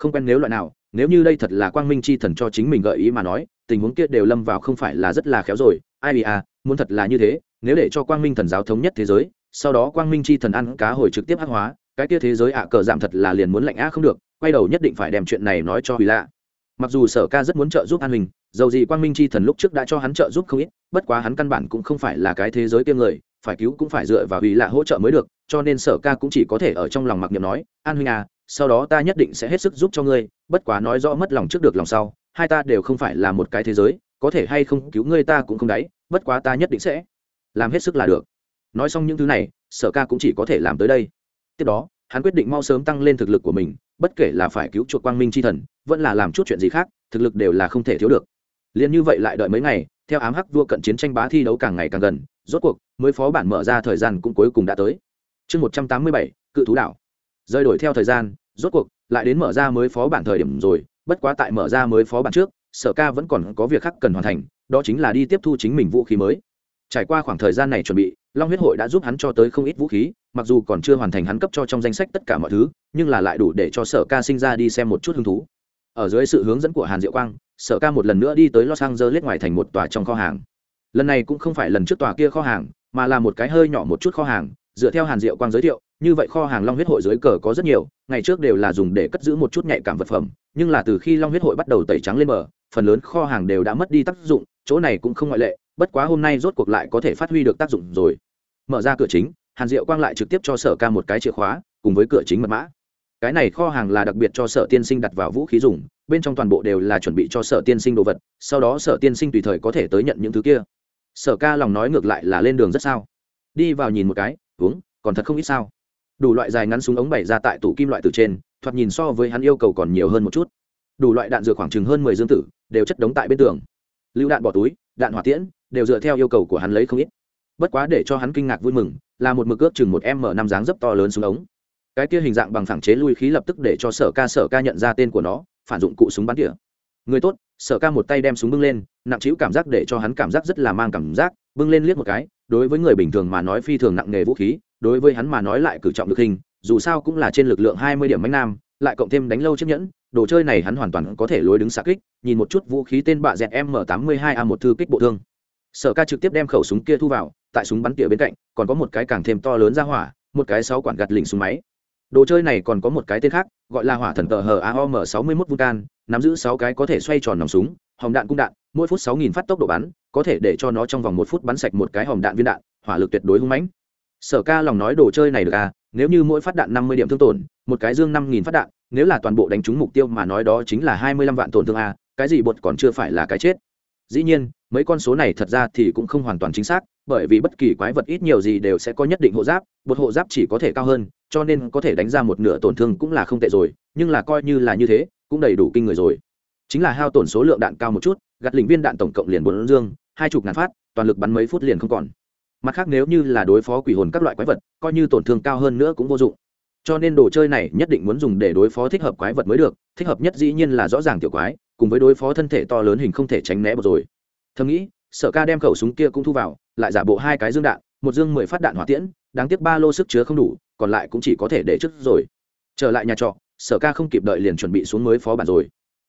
không quen nếu loại nào, nếu như đây thật là quang minh c h i thần cho chính mình gợi ý mà nói, tình huống kia đều lâm vào không phải là rất là khéo rồi. Ai bị à muốn thật là như thế, nếu để cho quang minh thần giáo thống nhất thế giới, sau đó quang minh c h i thần ăn cá hồi trực tiếp hắc hóa, cái kia thế giới ạ cờ giảm thật là liền muốn lạnh á không được, quay đầu nhất định phải đem chuyện này nói cho hủy lạ. Mặc dù sở ca rất muốn trợ giúp an hình dầu gì quang minh c h i thần lúc trước đã cho hắn trợ giúp không ít, bất quá hắn căn bản cũng không phải là cái thế giới tiêm người, phải cứu cũng phải dựa vào hủy lạ hỗ trợ mới được, cho nên sở ca cũng chỉ có thể ở trong lòng mặc niệm nói, an huynh à sau đó ta nhất định sẽ hết sức giúp cho ngươi, bất quá nói rõ mất lòng trước được lòng sau, hai ta đều không phải là một cái thế giới, có thể hay không cứu ngươi ta cũng không đáy, bất quá ta nhất định sẽ làm hết sức là được. Nói xong những thứ này, sở ca cũng chỉ có thể làm tới đây. Tiếp đó, hắn quyết định mau sớm tăng lên thực lực của mình, bất kể là phải cứu chuộc quang minh c h i thần, vẫn là làm chút chuyện gì khác, thực lực đều là không thể thiếu được. Liền như vậy lại đợi mấy ngày, theo ám hắc vua cận chiến tranh bá thi đấu càng ngày càng gần, rốt cuộc, mới phó bản mở ra thời gian cũng cuối cùng đã tới. Chương một trăm tám mươi bảy, cự thú đảo rơi đổi theo thời gian, rốt cuộc, lại đến mở ra mới phó bản thời điểm rồi, bất quá tại mở ra mới phó bản trước, sở ca vẫn còn có việc khác cần hoàn thành, đó chính là đi tiếp thu chính mình vũ khí mới. Trải qua khoảng thời gian này chuẩn bị, long huyết hội đã giúp hắn cho tới không ít vũ khí, mặc dù còn chưa hoàn thành hắn cấp cho trong danh sách tất cả mọi thứ, nhưng là lại đủ để cho sở ca sinh ra đi xem một chút hứng thú. Ở dưới sự hướng dẫn của hàn diệu quang, sở ca một lần nữa đi tới los angeles ngoài thành một tòa trong kho hàng. Lần này cũng không phải lần trước tòa kia kho hàng, mà là một cái hơi nhỏ một chút kho hàng, dựa theo hàn diệu quang giới thiệu như vậy kho hàng long huyết hội dưới cờ có rất nhiều, ngày trước đều là dùng để cất giữ một chút nhạy cảm vật phẩm, nhưng là từ khi long huyết hội bắt đầu tẩy trắng lên bờ, phần lớn kho hàng đều đã mất đi tác dụng, chỗ này cũng không ngoại lệ, bất quá hôm nay rốt cuộc lại có thể phát huy được tác dụng rồi. Mở ra cửa chính, hàn diệu quang lại trực tiếp cho sở ca một cái chìa khóa, cùng với cửa chính mật mã. Cái này kho hàng là đặc biệt cho sở tiên sinh đặt vào vũ khí dùng, bên trong toàn bộ đều là chuẩn bị cho sở tiên sinh đồ vật, sau đó sở tiên sinh tùy thời có thể tới nhận những thứ kia. Sở ca lòng nói ngược lại là lên đường rất sao. Đi vào nhìn một cái, uống, còn thật không ít sao? Đủ loại dài ngắn súng ống bày ra tại tủ kim loại từ trên, thoạt nhìn so với hắn yêu cầu còn nhiều hơn một chút. Đủ loại đạn dược khoảng chừng hơn mười dương tử, đều chất đống tại bên tường. Lưu đạn bỏ túi, đạn hỏa tiễn, đều dựa theo yêu cầu của hắn lấy không ít. Bất quá để cho hắn kinh ngạc vui mừng, là một mực ước chừng một m năm dáng dấp to lớn xuống ống. Cái kia hình dạng bằng phẳng chế lui khí lập tức để cho sở ca sở ca nhận ra tên của nó, phản dụng cụ súng bắn tỉa. Người tốt, sở ca một tay đem súng bưng lên, nặng trĩu cảm giác để cho hắn cảm giác rất là mang cảm giác, bưng lên liếc một cái, đối với người bình thường mà nói phi thường nặng nghề vũ khí đối với hắn mà nói lại cử trọng được hình, dù sao cũng là trên lực lượng hai mươi điểm bánh nam, lại cộng thêm đánh lâu chiếc nhẫn, đồ chơi này hắn hoàn toàn có thể lối đứng xạ kích, nhìn một chút vũ khí tên bạ dẹt m tám mươi hai a một thư kích bộ thương. Sở ca trực tiếp đem khẩu súng kia thu vào, tại súng bắn tỉa bên cạnh, còn có một cái càng thêm to lớn ra hỏa, một cái sáu quản gạt lỉnh súng máy. Đồ chơi này còn có một cái tên khác, gọi là hỏa thần tờ hờ aom sáu mươi mốt vulcan nắm giữ sáu cái có thể xoay tròn nòng súng, hòm đạn cung đạn, mỗi phút sáu nghìn phát tốc độ bắn, có thể để cho nó trong vòng một phút bắn sạch một cái hòm đạn viên đạn, hỏa lực tuyệt đối hung mãnh sở ca lòng nói đồ chơi này được à nếu như mỗi phát đạn năm mươi điểm thương tổn, một cái dương năm nghìn phát đạn, nếu là toàn bộ đánh trúng mục tiêu mà nói đó chính là hai mươi lăm vạn tổn thương à? cái gì bột còn chưa phải là cái chết dĩ nhiên, mấy con số này thật ra thì cũng không hoàn toàn chính xác, bởi vì bất kỳ quái vật ít nhiều gì đều sẽ có nhất định hộ giáp, bột hộ giáp chỉ có thể cao hơn, cho nên có thể đánh ra một nửa tổn thương cũng là không tệ rồi, nhưng là coi như là như thế, cũng đầy đủ kinh người rồi chính là hao tổn số lượng đạn cao một chút, gạt lĩnh viên đạn tổng cộng liền bốn dương, hai chục ngàn phát, toàn lực bắn mấy phút liền không còn mặt khác nếu như là đối phó quỷ hồn các loại quái vật, coi như tổn thương cao hơn nữa cũng vô dụng. Cho nên đồ chơi này nhất định muốn dùng để đối phó thích hợp quái vật mới được, thích hợp nhất dĩ nhiên là rõ ràng tiểu quái, cùng với đối phó thân thể to lớn hình không thể tránh né một rồi. Thầm nghĩ, sở ca đem khẩu súng kia cũng thu vào, lại giả bộ hai cái dương đạn, một dương mười phát đạn hỏa tiễn, đáng tiếc ba lô sức chứa không đủ, còn lại cũng chỉ có thể để trước rồi. Trở lại nhà trọ, sở ca không kịp đợi liền chuẩn bị xuống mới phó bản rồi.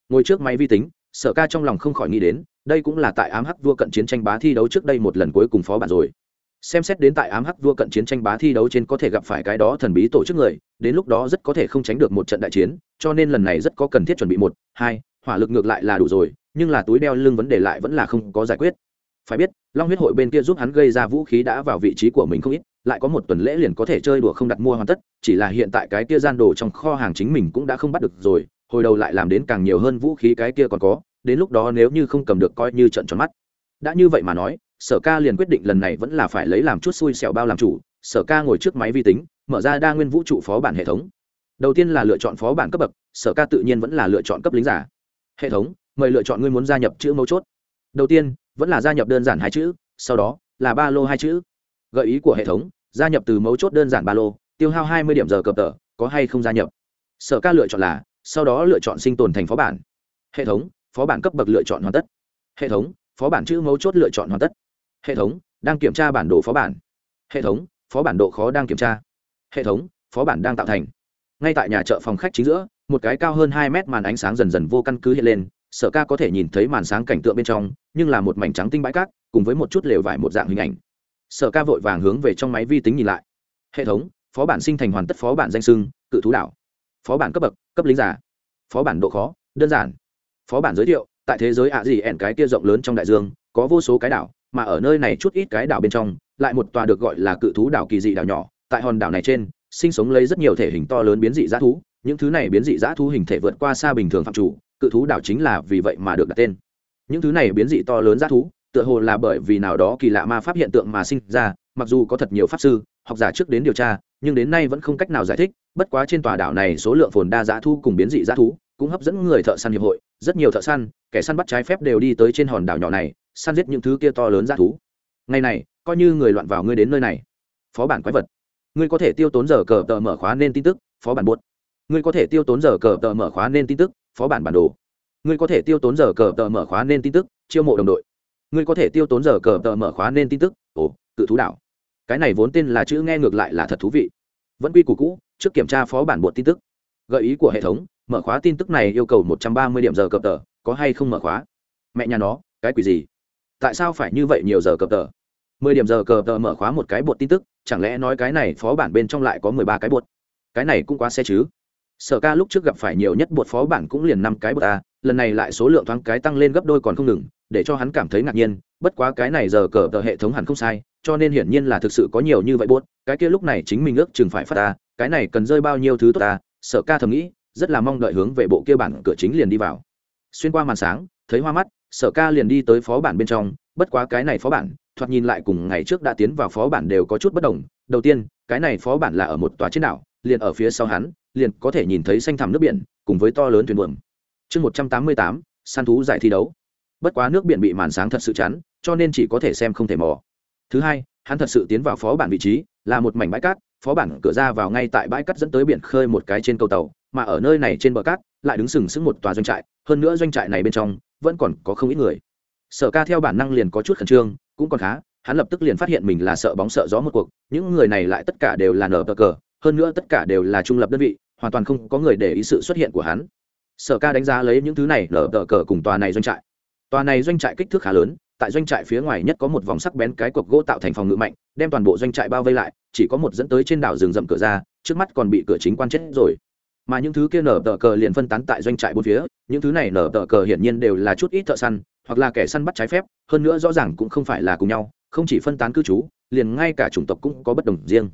Ngồi trước máy vi tính, sở ca trong lòng không khỏi nghĩ đến, đây cũng là tại ám hắc vua cận chiến tranh bá thi đấu trước đây một lần cuối cùng phó bản rồi xem xét đến tại ám hắc vua cận chiến tranh bá thi đấu trên có thể gặp phải cái đó thần bí tổ chức người, đến lúc đó rất có thể không tránh được một trận đại chiến, cho nên lần này rất có cần thiết chuẩn bị một, hai, hỏa lực ngược lại là đủ rồi, nhưng là túi đeo lưng vấn đề lại vẫn là không có giải quyết. Phải biết, long huyết hội bên kia giúp hắn gây ra vũ khí đã vào vị trí của mình không ít, lại có một tuần lễ liền có thể chơi đùa không đặt mua hoàn tất, chỉ là hiện tại cái kia gian đồ trong kho hàng chính mình cũng đã không bắt được rồi, hồi đầu lại làm đến càng nhiều hơn vũ khí cái kia còn có, đến lúc đó nếu như không cầm được coi như trận tròn mắt. Đã như vậy mà nói sở ca liền quyết định lần này vẫn là phải lấy làm chút xui xẻo bao làm chủ, sở ca ngồi trước máy vi tính, mở ra đa nguyên vũ trụ phó bản hệ thống. Đầu tiên là lựa chọn phó bản cấp bậc, sở ca tự nhiên vẫn là lựa chọn cấp lính giả. Hệ thống, mời lựa chọn ngươi muốn gia nhập chữ mấu chốt. Đầu tiên, vẫn là gia nhập đơn giản hai chữ, sau đó là ba lô hai chữ. Gợi ý của hệ thống, gia nhập từ mấu chốt đơn giản ba lô, tiêu hao hai mươi điểm giờ cập tờ, có hay không gia nhập? Sở ca lựa chọn là, sau đó lựa chọn sinh tồn thành phó bản. Hệ thống, phó bản cấp bậc lựa chọn hoàn tất. Hệ thống, phó bản chữ mấu chốt lựa chọn hoàn tất hệ thống, đang kiểm tra bản đồ phó bản. Hệ thống, phó bản độ khó đang kiểm tra. Hệ thống, phó bản đang tạo thành. Ngay tại nhà chợ phòng khách chính giữa, một cái cao hơn hai mét màn ánh sáng dần dần vô căn cứ hiện lên, sở ca có thể nhìn thấy màn sáng cảnh tượng bên trong, nhưng là một mảnh trắng tinh bãi cát, cùng với một chút lều vải một dạng hình ảnh. Sở ca vội vàng hướng về trong máy vi tính nhìn lại. Hệ thống, phó bản sinh thành hoàn tất phó bản danh sưng, cự thú đảo. Phó bản cấp bậc, cấp lính giả phó bản độ khó, đơn giản. Phó bản giới thiệu, tại thế giới ạ gì ẻn cái kia rộng lớn trong đại dương, có vô số cái đảo mà ở nơi này chút ít cái đảo bên trong, lại một tòa được gọi là cự thú đảo kỳ dị đảo nhỏ. Tại hòn đảo này trên, sinh sống lấy rất nhiều thể hình to lớn biến dị g thú. Những thứ này biến dị g thú hình thể vượt qua xa bình thường phạm chủ, cự thú đảo chính là vì vậy mà được đặt tên. Những thứ này biến dị to lớn g thú, tựa hồ là bởi vì nào đó kỳ lạ ma pháp hiện tượng mà sinh ra, mặc dù có thật nhiều pháp sư, học giả trước đến điều tra, nhưng đến nay vẫn không cách nào giải thích, bất quá trên tòa đảo này số lượng phồn đa giá thú cùng biến dị giá thú cũng hấp dẫn người thợ săn hiệp hội. Rất nhiều thợ săn, kẻ săn bắt trái phép đều đi tới trên hòn đảo nhỏ này săn giết những thứ kia to lớn ra thú. Ngày này, coi như người loạn vào ngươi đến nơi này. Phó bản quái vật, ngươi có thể tiêu tốn giờ cờ tờ mở khóa nên tin tức, phó bản buốt. Ngươi có thể tiêu tốn giờ cờ tờ mở khóa nên tin tức, phó bản bản đồ. Ngươi có thể tiêu tốn giờ cờ tờ mở khóa nên tin tức, chiêu mộ đồng đội. Ngươi có thể tiêu tốn giờ cờ tờ mở khóa nên tin tức, ồ cự thú đảo. Cái này vốn tên là chữ nghe ngược lại là thật thú vị. Vẫn quy củ cũ, trước kiểm tra phó bản buộc tin tức. Gợi ý của hệ thống, mở khóa tin tức này yêu cầu một trăm ba mươi điểm giờ cờ tờ, có hay không mở khóa? Mẹ nhà nó, cái quỷ gì? Tại sao phải như vậy nhiều giờ cờ tờ? Mười điểm giờ cờ tờ mở khóa một cái bột tin tức, chẳng lẽ nói cái này phó bản bên trong lại có mười ba cái bột? Cái này cũng quá xe chứ. Sở ca lúc trước gặp phải nhiều nhất bột phó bản cũng liền năm cái bột a, lần này lại số lượng thoáng cái tăng lên gấp đôi còn không ngừng, để cho hắn cảm thấy ngạc nhiên, bất quá cái này giờ cờ tờ hệ thống hẳn không sai, cho nên hiển nhiên là thực sự có nhiều như vậy bốt cái kia lúc này chính mình ước chừng phải phát ta cái này cần rơi bao nhiêu thứ tốt ta sở ca thầm nghĩ, rất là mong đợi hướng về bộ kia bản cửa chính liền đi vào. Xuyên qua màn sáng, thấy hoa mắt sở ca liền đi tới phó bản bên trong, bất quá cái này phó bản, thoạt nhìn lại cùng ngày trước đã tiến vào phó bản đều có chút bất đồng. Đầu tiên, cái này phó bản là ở một tòa trên đảo, liền ở phía sau hắn, liền có thể nhìn thấy xanh thẳm nước biển, cùng với to lớn thuyền buồm. Chương một trăm tám mươi tám, săn thú giải thi đấu. Bất quá nước biển bị màn sáng thật sự chắn, cho nên chỉ có thể xem không thể mò. Thứ hai, hắn thật sự tiến vào phó bản vị trí, là một mảnh bãi cát, phó bản cửa ra vào ngay tại bãi cát dẫn tới biển khơi một cái trên cầu tàu, mà ở nơi này trên bờ cát, lại đứng sừng sững một tòa doanh trại, hơn nữa doanh trại này bên trong vẫn còn có không ít người. Sở ca theo bản năng liền có chút khẩn trương, cũng còn khá, hắn lập tức liền phát hiện mình là sợ bóng sợ gió một cuộc, những người này lại tất cả đều là nở cờ, hơn nữa tất cả đều là trung lập đơn vị, hoàn toàn không có người để ý sự xuất hiện của hắn. Sở ca đánh giá lấy những thứ này, nở cờ cùng tòa này doanh trại. Tòa này doanh trại kích thước khá lớn, tại doanh trại phía ngoài nhất có một vòng sắc bén cái cọc gỗ tạo thành phòng ngự mạnh, đem toàn bộ doanh trại bao vây lại, chỉ có một dẫn tới trên đảo rừng rậm cửa ra, trước mắt còn bị cửa chính quan chết rồi mà những thứ kia nở tờ cờ liền phân tán tại doanh trại bốn phía, những thứ này nở tờ cờ hiển nhiên đều là chút ít thợ săn, hoặc là kẻ săn bắt trái phép, hơn nữa rõ ràng cũng không phải là cùng nhau, không chỉ phân tán cư trú, liền ngay cả chủng tộc cũng có bất đồng riêng.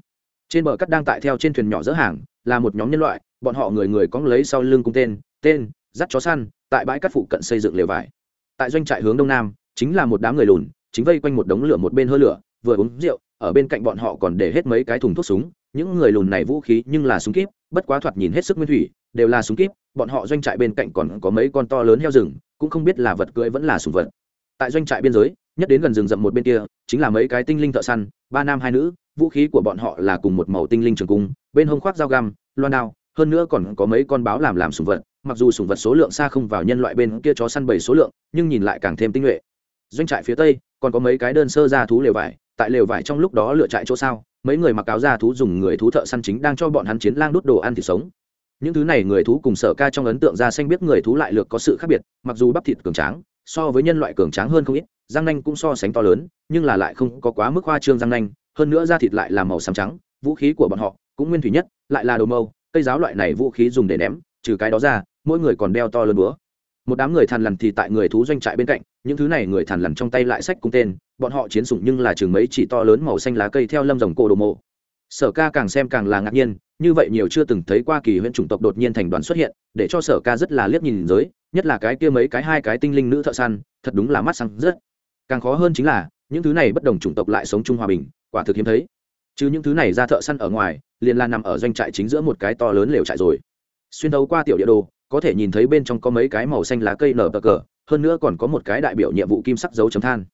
Trên bờ cắt đang tại theo trên thuyền nhỏ dỡ hàng, là một nhóm nhân loại, bọn họ người người có lấy sau lưng cung tên tên, dắt chó săn, tại bãi cắt phụ cận xây dựng lều vải. Tại doanh trại hướng đông nam, chính là một đám người lùn, chính vây quanh một đống lửa một bên hơ lửa, vừa uống rượu, ở bên cạnh bọn họ còn để hết mấy cái thùng thuốc súng, những người lùn này vũ khí nhưng là súng kíp bất quá thoạt nhìn hết sức nguyên thủy, đều là súng kíp, bọn họ doanh trại bên cạnh còn có mấy con to lớn heo rừng, cũng không biết là vật cưỡi vẫn là sùng vật. Tại doanh trại biên giới, nhất đến gần rừng rậm một bên kia, chính là mấy cái tinh linh thợ săn, ba nam hai nữ, vũ khí của bọn họ là cùng một màu tinh linh trường cung, bên hông khoác dao găm, loan đao, hơn nữa còn có mấy con báo làm làm sùng vật, mặc dù sùng vật số lượng xa không vào nhân loại bên kia chó săn bảy số lượng, nhưng nhìn lại càng thêm tinh nhuệ. Doanh trại phía tây, còn có mấy cái đơn sơ ra thú lều vải, tại lều vải trong lúc đó lựa trại chỗ sao mấy người mặc áo da thú dùng người thú thợ săn chính đang cho bọn hắn chiến lang đốt đồ ăn thịt sống. Những thứ này người thú cùng sở ca trong ấn tượng da xanh biết người thú lại lược có sự khác biệt, mặc dù bắp thịt cường tráng, so với nhân loại cường tráng hơn không ít, răng nanh cũng so sánh to lớn, nhưng là lại không có quá mức hoa trương răng nanh, hơn nữa da thịt lại là màu xám trắng, vũ khí của bọn họ cũng nguyên thủy nhất, lại là đồ mâu, cây giáo loại này vũ khí dùng để ném, trừ cái đó ra, mỗi người còn đeo to lớn búa. Một đám người thằn lằn thì tại người thú doanh trại bên cạnh những thứ này người thằn lằn trong tay lại sách cung tên, bọn họ chiến sủng nhưng là chừng mấy chỉ to lớn màu xanh lá cây theo lâm rồng cổ đồ mộ. Sở ca càng xem càng là ngạc nhiên, như vậy nhiều chưa từng thấy qua kỳ huyện chủng tộc đột nhiên thành đoàn xuất hiện, để cho sở ca rất là liếc nhìn giới, nhất là cái kia mấy cái hai cái tinh linh nữ thợ săn, thật đúng là mắt sáng rất càng khó hơn chính là, những thứ này bất đồng chủng tộc lại sống chung hòa bình, quả thực hiếm thấy. Chứ những thứ này ra thợ săn ở ngoài, liền là nằm ở doanh trại chính giữa một cái to lớn lều trại rồi. Xuyên đấu qua tiểu địa đồ, có thể nhìn thấy bên trong có mấy cái màu xanh lá cây nở bờ cờ hơn nữa còn có một cái đại biểu nhiệm vụ kim sắc dấu chấm than.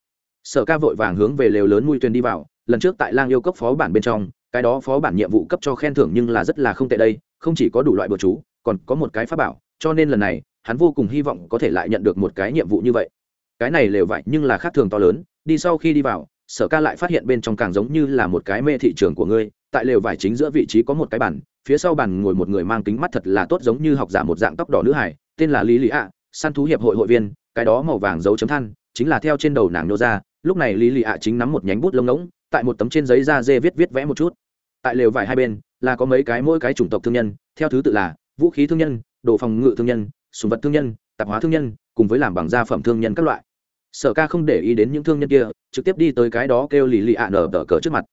Sở ca vội vàng hướng về lều lớn mui tuyền đi vào, lần trước tại lang yêu cấp phó bản bên trong, cái đó phó bản nhiệm vụ cấp cho khen thưởng nhưng là rất là không tệ đây, không chỉ có đủ loại bừa chú, còn có một cái pháp bảo, cho nên lần này, hắn vô cùng hy vọng có thể lại nhận được một cái nhiệm vụ như vậy. Cái này lều vải nhưng là khác thường to lớn, đi sau khi đi vào, sở ca lại phát hiện bên trong càng giống như là một cái mê thị trường của ngươi, tại lều vải chính giữa vị trí có một cái bàn, phía sau bàn ngồi một người mang kính mắt thật là tốt giống như học giả một dạng tóc đỏ nữ hải tên là lý lý ạ, săn thú hiệp hội hội viên cái đó màu vàng dấu chấm than, chính là theo trên đầu nàng nô ra, lúc này lý lì ạ chính nắm một nhánh bút lông ngỗng, tại một tấm trên giấy da dê viết viết vẽ một chút. Tại lều vải hai bên, là có mấy cái mỗi cái chủng tộc thương nhân, theo thứ tự là vũ khí thương nhân, đồ phòng ngự thương nhân sùng vật thương nhân, tạp hóa thương nhân, cùng với làm bằng gia phẩm thương nhân các loại. Sở ca không để ý đến những thương nhân kia, trực tiếp đi tới cái đó kêu lì lì ạ nở tờ cờ trước mặt.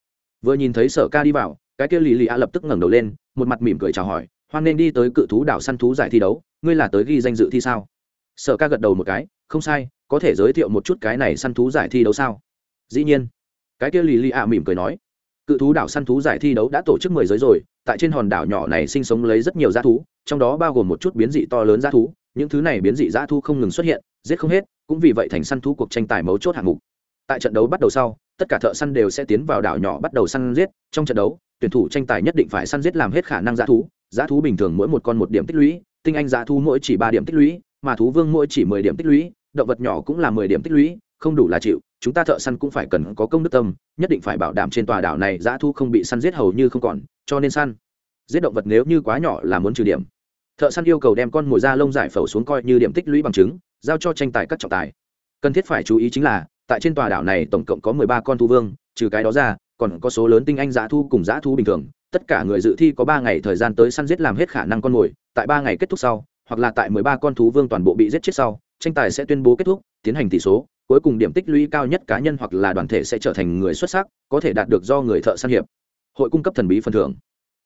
Vừa nhìn thấy sở ca đi vào, cái kêu lì lì ạ lập tức ngẩng đầu lên, một mặt mỉm cười chào hỏi, hoan nên đi tới cự thú đảo săn thú giải thi đấu, ngươi là tới ghi danh dự thi sao? Sở ca gật đầu một cái, không sai, có thể giới thiệu một chút cái này săn thú giải thi đấu sao? Dĩ nhiên. Cái kia lì lì ạ mỉm cười nói. Cự thú đảo săn thú giải thi đấu đã tổ chức mười giới rồi, tại trên hòn đảo nhỏ này sinh sống lấy rất nhiều g thú, trong đó bao gồm một chút biến dị to lớn g thú, những thứ này biến dị g thú không ngừng xuất hiện, giết không hết, cũng vì vậy thành săn thú cuộc tranh tài mấu chốt hạng mục. Tại trận đấu bắt đầu sau, tất cả thợ săn đều sẽ tiến vào đảo nhỏ bắt đầu săn giết, trong trận đấu, tuyển thủ tranh tài nhất định phải săn giết làm hết khả năng g thú g thú bình thường mỗi một con một điểm tích lũy, tinh anh g thú mỗi chỉ ba điểm tích lũy mà thú vương mỗi chỉ mười điểm tích lũy, động vật nhỏ cũng là mười điểm tích lũy, không đủ là chịu, chúng ta thợ săn cũng phải cần có công đức tâm, nhất định phải bảo đảm trên tòa đảo này dã thu không bị săn giết hầu như không còn, cho nên săn. Giết động vật nếu như quá nhỏ là muốn trừ điểm. Thợ săn yêu cầu đem con mồi da lông giải phẫu xuống coi như điểm tích lũy bằng chứng, giao cho tranh tài các trọng tài. Cần thiết phải chú ý chính là, tại trên tòa đảo này tổng cộng có mười ba con thu vương, trừ cái đó ra, còn có số lớn tinh anh dã thu cùng dã thu bình thường, tất cả người dự thi có ba ngày thời gian tới săn giết làm hết khả năng con mồi, tại ba ngày kết thúc sau hoặc là tại mười ba con thú vương toàn bộ bị giết chết sau, tranh tài sẽ tuyên bố kết thúc, tiến hành tỷ số, cuối cùng điểm tích lũy cao nhất cá nhân hoặc là đoàn thể sẽ trở thành người xuất sắc, có thể đạt được do người thợ săn hiệp. Hội cung cấp thần bí phần thưởng.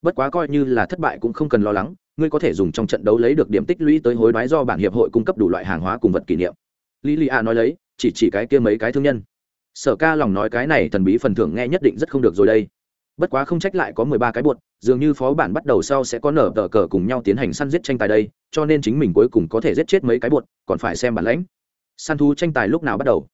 Bất quá coi như là thất bại cũng không cần lo lắng, ngươi có thể dùng trong trận đấu lấy được điểm tích lũy tới hối đoái do bản hiệp hội cung cấp đủ loại hàng hóa cùng vật kỷ niệm. Lý nói lấy, chỉ chỉ cái kia mấy cái thương nhân. Sở ca lòng nói cái này thần bí phần thưởng nghe nhất định rất không được rồi đây bất quá không trách lại có mười ba cái buột dường như phó bản bắt đầu sau sẽ có nở tờ cờ cùng nhau tiến hành săn giết tranh tài đây, cho nên chính mình cuối cùng có thể giết chết mấy cái buột còn phải xem bản lãnh. Săn thú tranh tài lúc nào bắt đầu?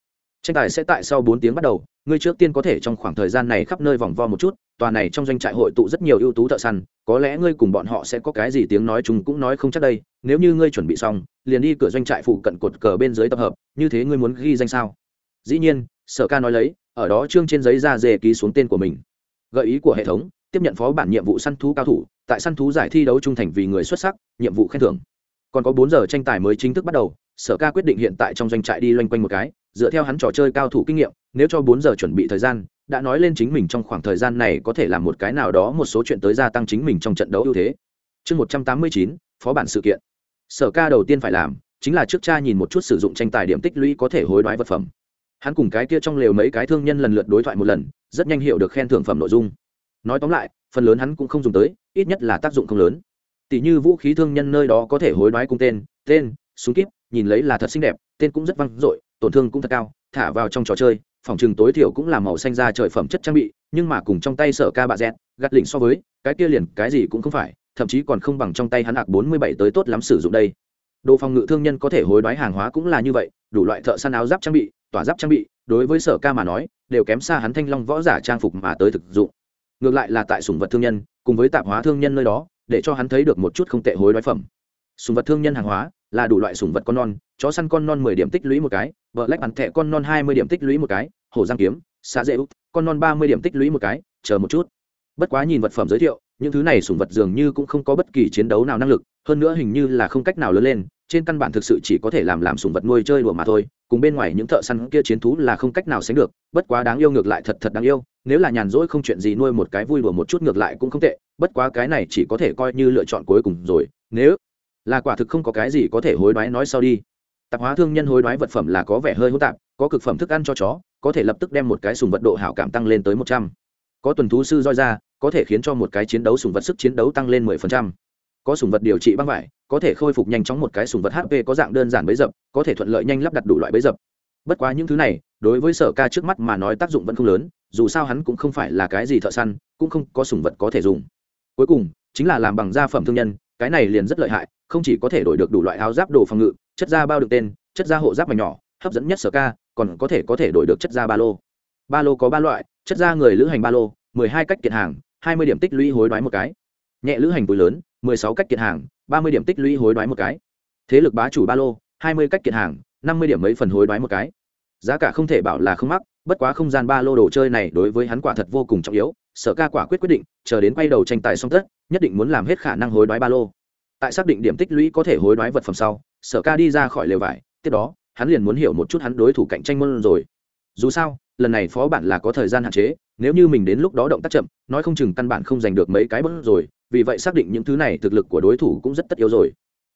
Tranh tài sẽ tại sau bốn tiếng bắt đầu, ngươi trước tiên có thể trong khoảng thời gian này khắp nơi vòng vo một chút, tòa này trong doanh trại hội tụ rất nhiều ưu tú thợ săn, có lẽ ngươi cùng bọn họ sẽ có cái gì tiếng nói chúng cũng nói không chắc đây, nếu như ngươi chuẩn bị xong, liền đi cửa doanh trại phụ cận cột cờ bên dưới tập hợp, như thế ngươi muốn ghi danh sao? Dĩ nhiên, sở ca nói lấy, ở đó trương trên giấy ra dề ký xuống tên của mình gợi ý của hệ thống, tiếp nhận phó bản nhiệm vụ săn thú cao thủ, tại săn thú giải thi đấu trung thành vì người xuất sắc, nhiệm vụ khen thưởng. Còn có bốn giờ tranh tài mới chính thức bắt đầu, sở ca quyết định hiện tại trong doanh trại đi loanh quanh một cái, dựa theo hắn trò chơi cao thủ kinh nghiệm, nếu cho bốn giờ chuẩn bị thời gian, đã nói lên chính mình trong khoảng thời gian này có thể làm một cái nào đó một số chuyện tới gia tăng chính mình trong trận đấu ưu thế. Chương một trăm tám mươi chín, phó bản sự kiện. Sở ca đầu tiên phải làm, chính là trước cha nhìn một chút sử dụng tranh tài điểm tích lũy có thể hối đoái vật phẩm. Hắn cùng cái kia trong lều mấy cái thương nhân lần lượt đối thoại một lần rất nhanh hiểu được khen thưởng phẩm nội dung. Nói tóm lại, phần lớn hắn cũng không dùng tới, ít nhất là tác dụng không lớn. Tỷ như vũ khí thương nhân nơi đó có thể hối đoái cung tên tên, súng kíp, nhìn lấy là thật xinh đẹp, tên cũng rất vang dội, tổn thương cũng thật cao, thả vào trong trò chơi, phòng trừng tối thiểu cũng là màu xanh ra trời phẩm chất trang bị, nhưng mà cùng trong tay sở ca bạ dẹt gắt lỉnh so với, cái kia liền cái gì cũng không phải, thậm chí còn không bằng trong tay hắn hạc bốn mươi bảy tới tốt lắm sử dụng đây. Đồ phòng ngự thương nhân có thể hối đoái hàng hóa cũng là như vậy, đủ loại thợ săn áo giáp trang bị, tỏa giáp trang bị đối với sở ca mà nói, đều kém xa hắn thanh long võ giả trang phục mà tới thực dụng. Ngược lại là tại sủng vật thương nhân, cùng với tạp hóa thương nhân nơi đó, để cho hắn thấy được một chút không tệ hối đoái phẩm. Sủng vật thương nhân hàng hóa là đủ loại sủng vật con non, chó săn con non mười điểm tích lũy một cái vợ lách bắn thẹ con non hai mươi điểm tích lũy một cái, hổ giang kiếm, xạ dễ út, con non ba mươi điểm tích lũy một cái, chờ một chút. Bất quá nhìn vật phẩm giới thiệu, những thứ này sủng vật dường như cũng không có bất kỳ chiến đấu nào năng lực hơn nữa hình như là không cách nào lớn lên, trên căn bản thực sự chỉ có thể làm làm sủng vật nuôi chơi đùa mà thôi, cùng bên ngoài những thợ săn kia chiến thú là không cách nào sánh được, bất quá đáng yêu ngược lại thật thật đáng yêu, nếu là nhàn rỗi không chuyện gì nuôi một cái vui đùa một chút ngược lại cũng không tệ, bất quá cái này chỉ có thể coi như lựa chọn cuối cùng rồi, nếu là quả thực không có cái gì có thể hối đoái nói sau đi. Tạp hóa thương nhân hối đoái vật phẩm là có vẻ hơi hỗn tạp, có cực phẩm thức ăn cho chó, có thể lập tức đem một cái sùng vật độ hảo cảm tăng lên tới một trăm. Có tuần thú sư roi ra, có thể khiến cho một cái chiến đấu sùng vật sức chiến đấu tăng lên mười phần trăm có sùng vật điều trị băng vải, có thể khôi phục nhanh chóng một cái sùng vật hp có dạng đơn giản bấy dập, có thể thuận lợi nhanh lắp đặt đủ loại bấy dập. Bất quá những thứ này, đối với sở ca trước mắt mà nói tác dụng vẫn không lớn, dù sao hắn cũng không phải là cái gì thợ săn, cũng không có sùng vật có thể dùng. Cuối cùng, chính là làm bằng gia phẩm thương nhân, cái này liền rất lợi hại, không chỉ có thể đổi được đủ loại áo giáp đồ phòng ngự, chất da bao được tên, chất da hộ giáp mảnh nhỏ, hấp dẫn nhất sở ca, còn có thể có thể đổi được chất da ba lô. Ba lô có ba loại, chất da người lữ hành ba lô, mười hai cách kiện hàng, hai mươi điểm tích lũy hối đoái một cái. Nhẹ lữ hành túi lớn mười sáu cách kiện hàng, ba mươi điểm tích lũy hối đoái một cái. Thế lực bá chủ ba lô, hai mươi cách kiện hàng, năm mươi điểm mấy phần hối đoái một cái. Giá cả không thể bảo là không mắc, bất quá không gian ba lô đồ chơi này đối với hắn quả thật vô cùng trọng yếu, sở ca quả quyết quyết định, chờ đến quay đầu tranh tài xong tất, nhất định muốn làm hết khả năng hối đoái ba lô. Tại xác định điểm tích lũy có thể hối đoái vật phẩm sau, sở ca đi ra khỏi lều vải, tiếp đó, hắn liền muốn hiểu một chút hắn đối thủ cạnh tranh môn rồi. Dù sao, lần này phó bản là có thời gian hạn chế, nếu như mình đến lúc đó động tác chậm, nói không chừng căn bản không giành được mấy cái bất rồi vì vậy xác định những thứ này thực lực của đối thủ cũng rất tất yếu rồi.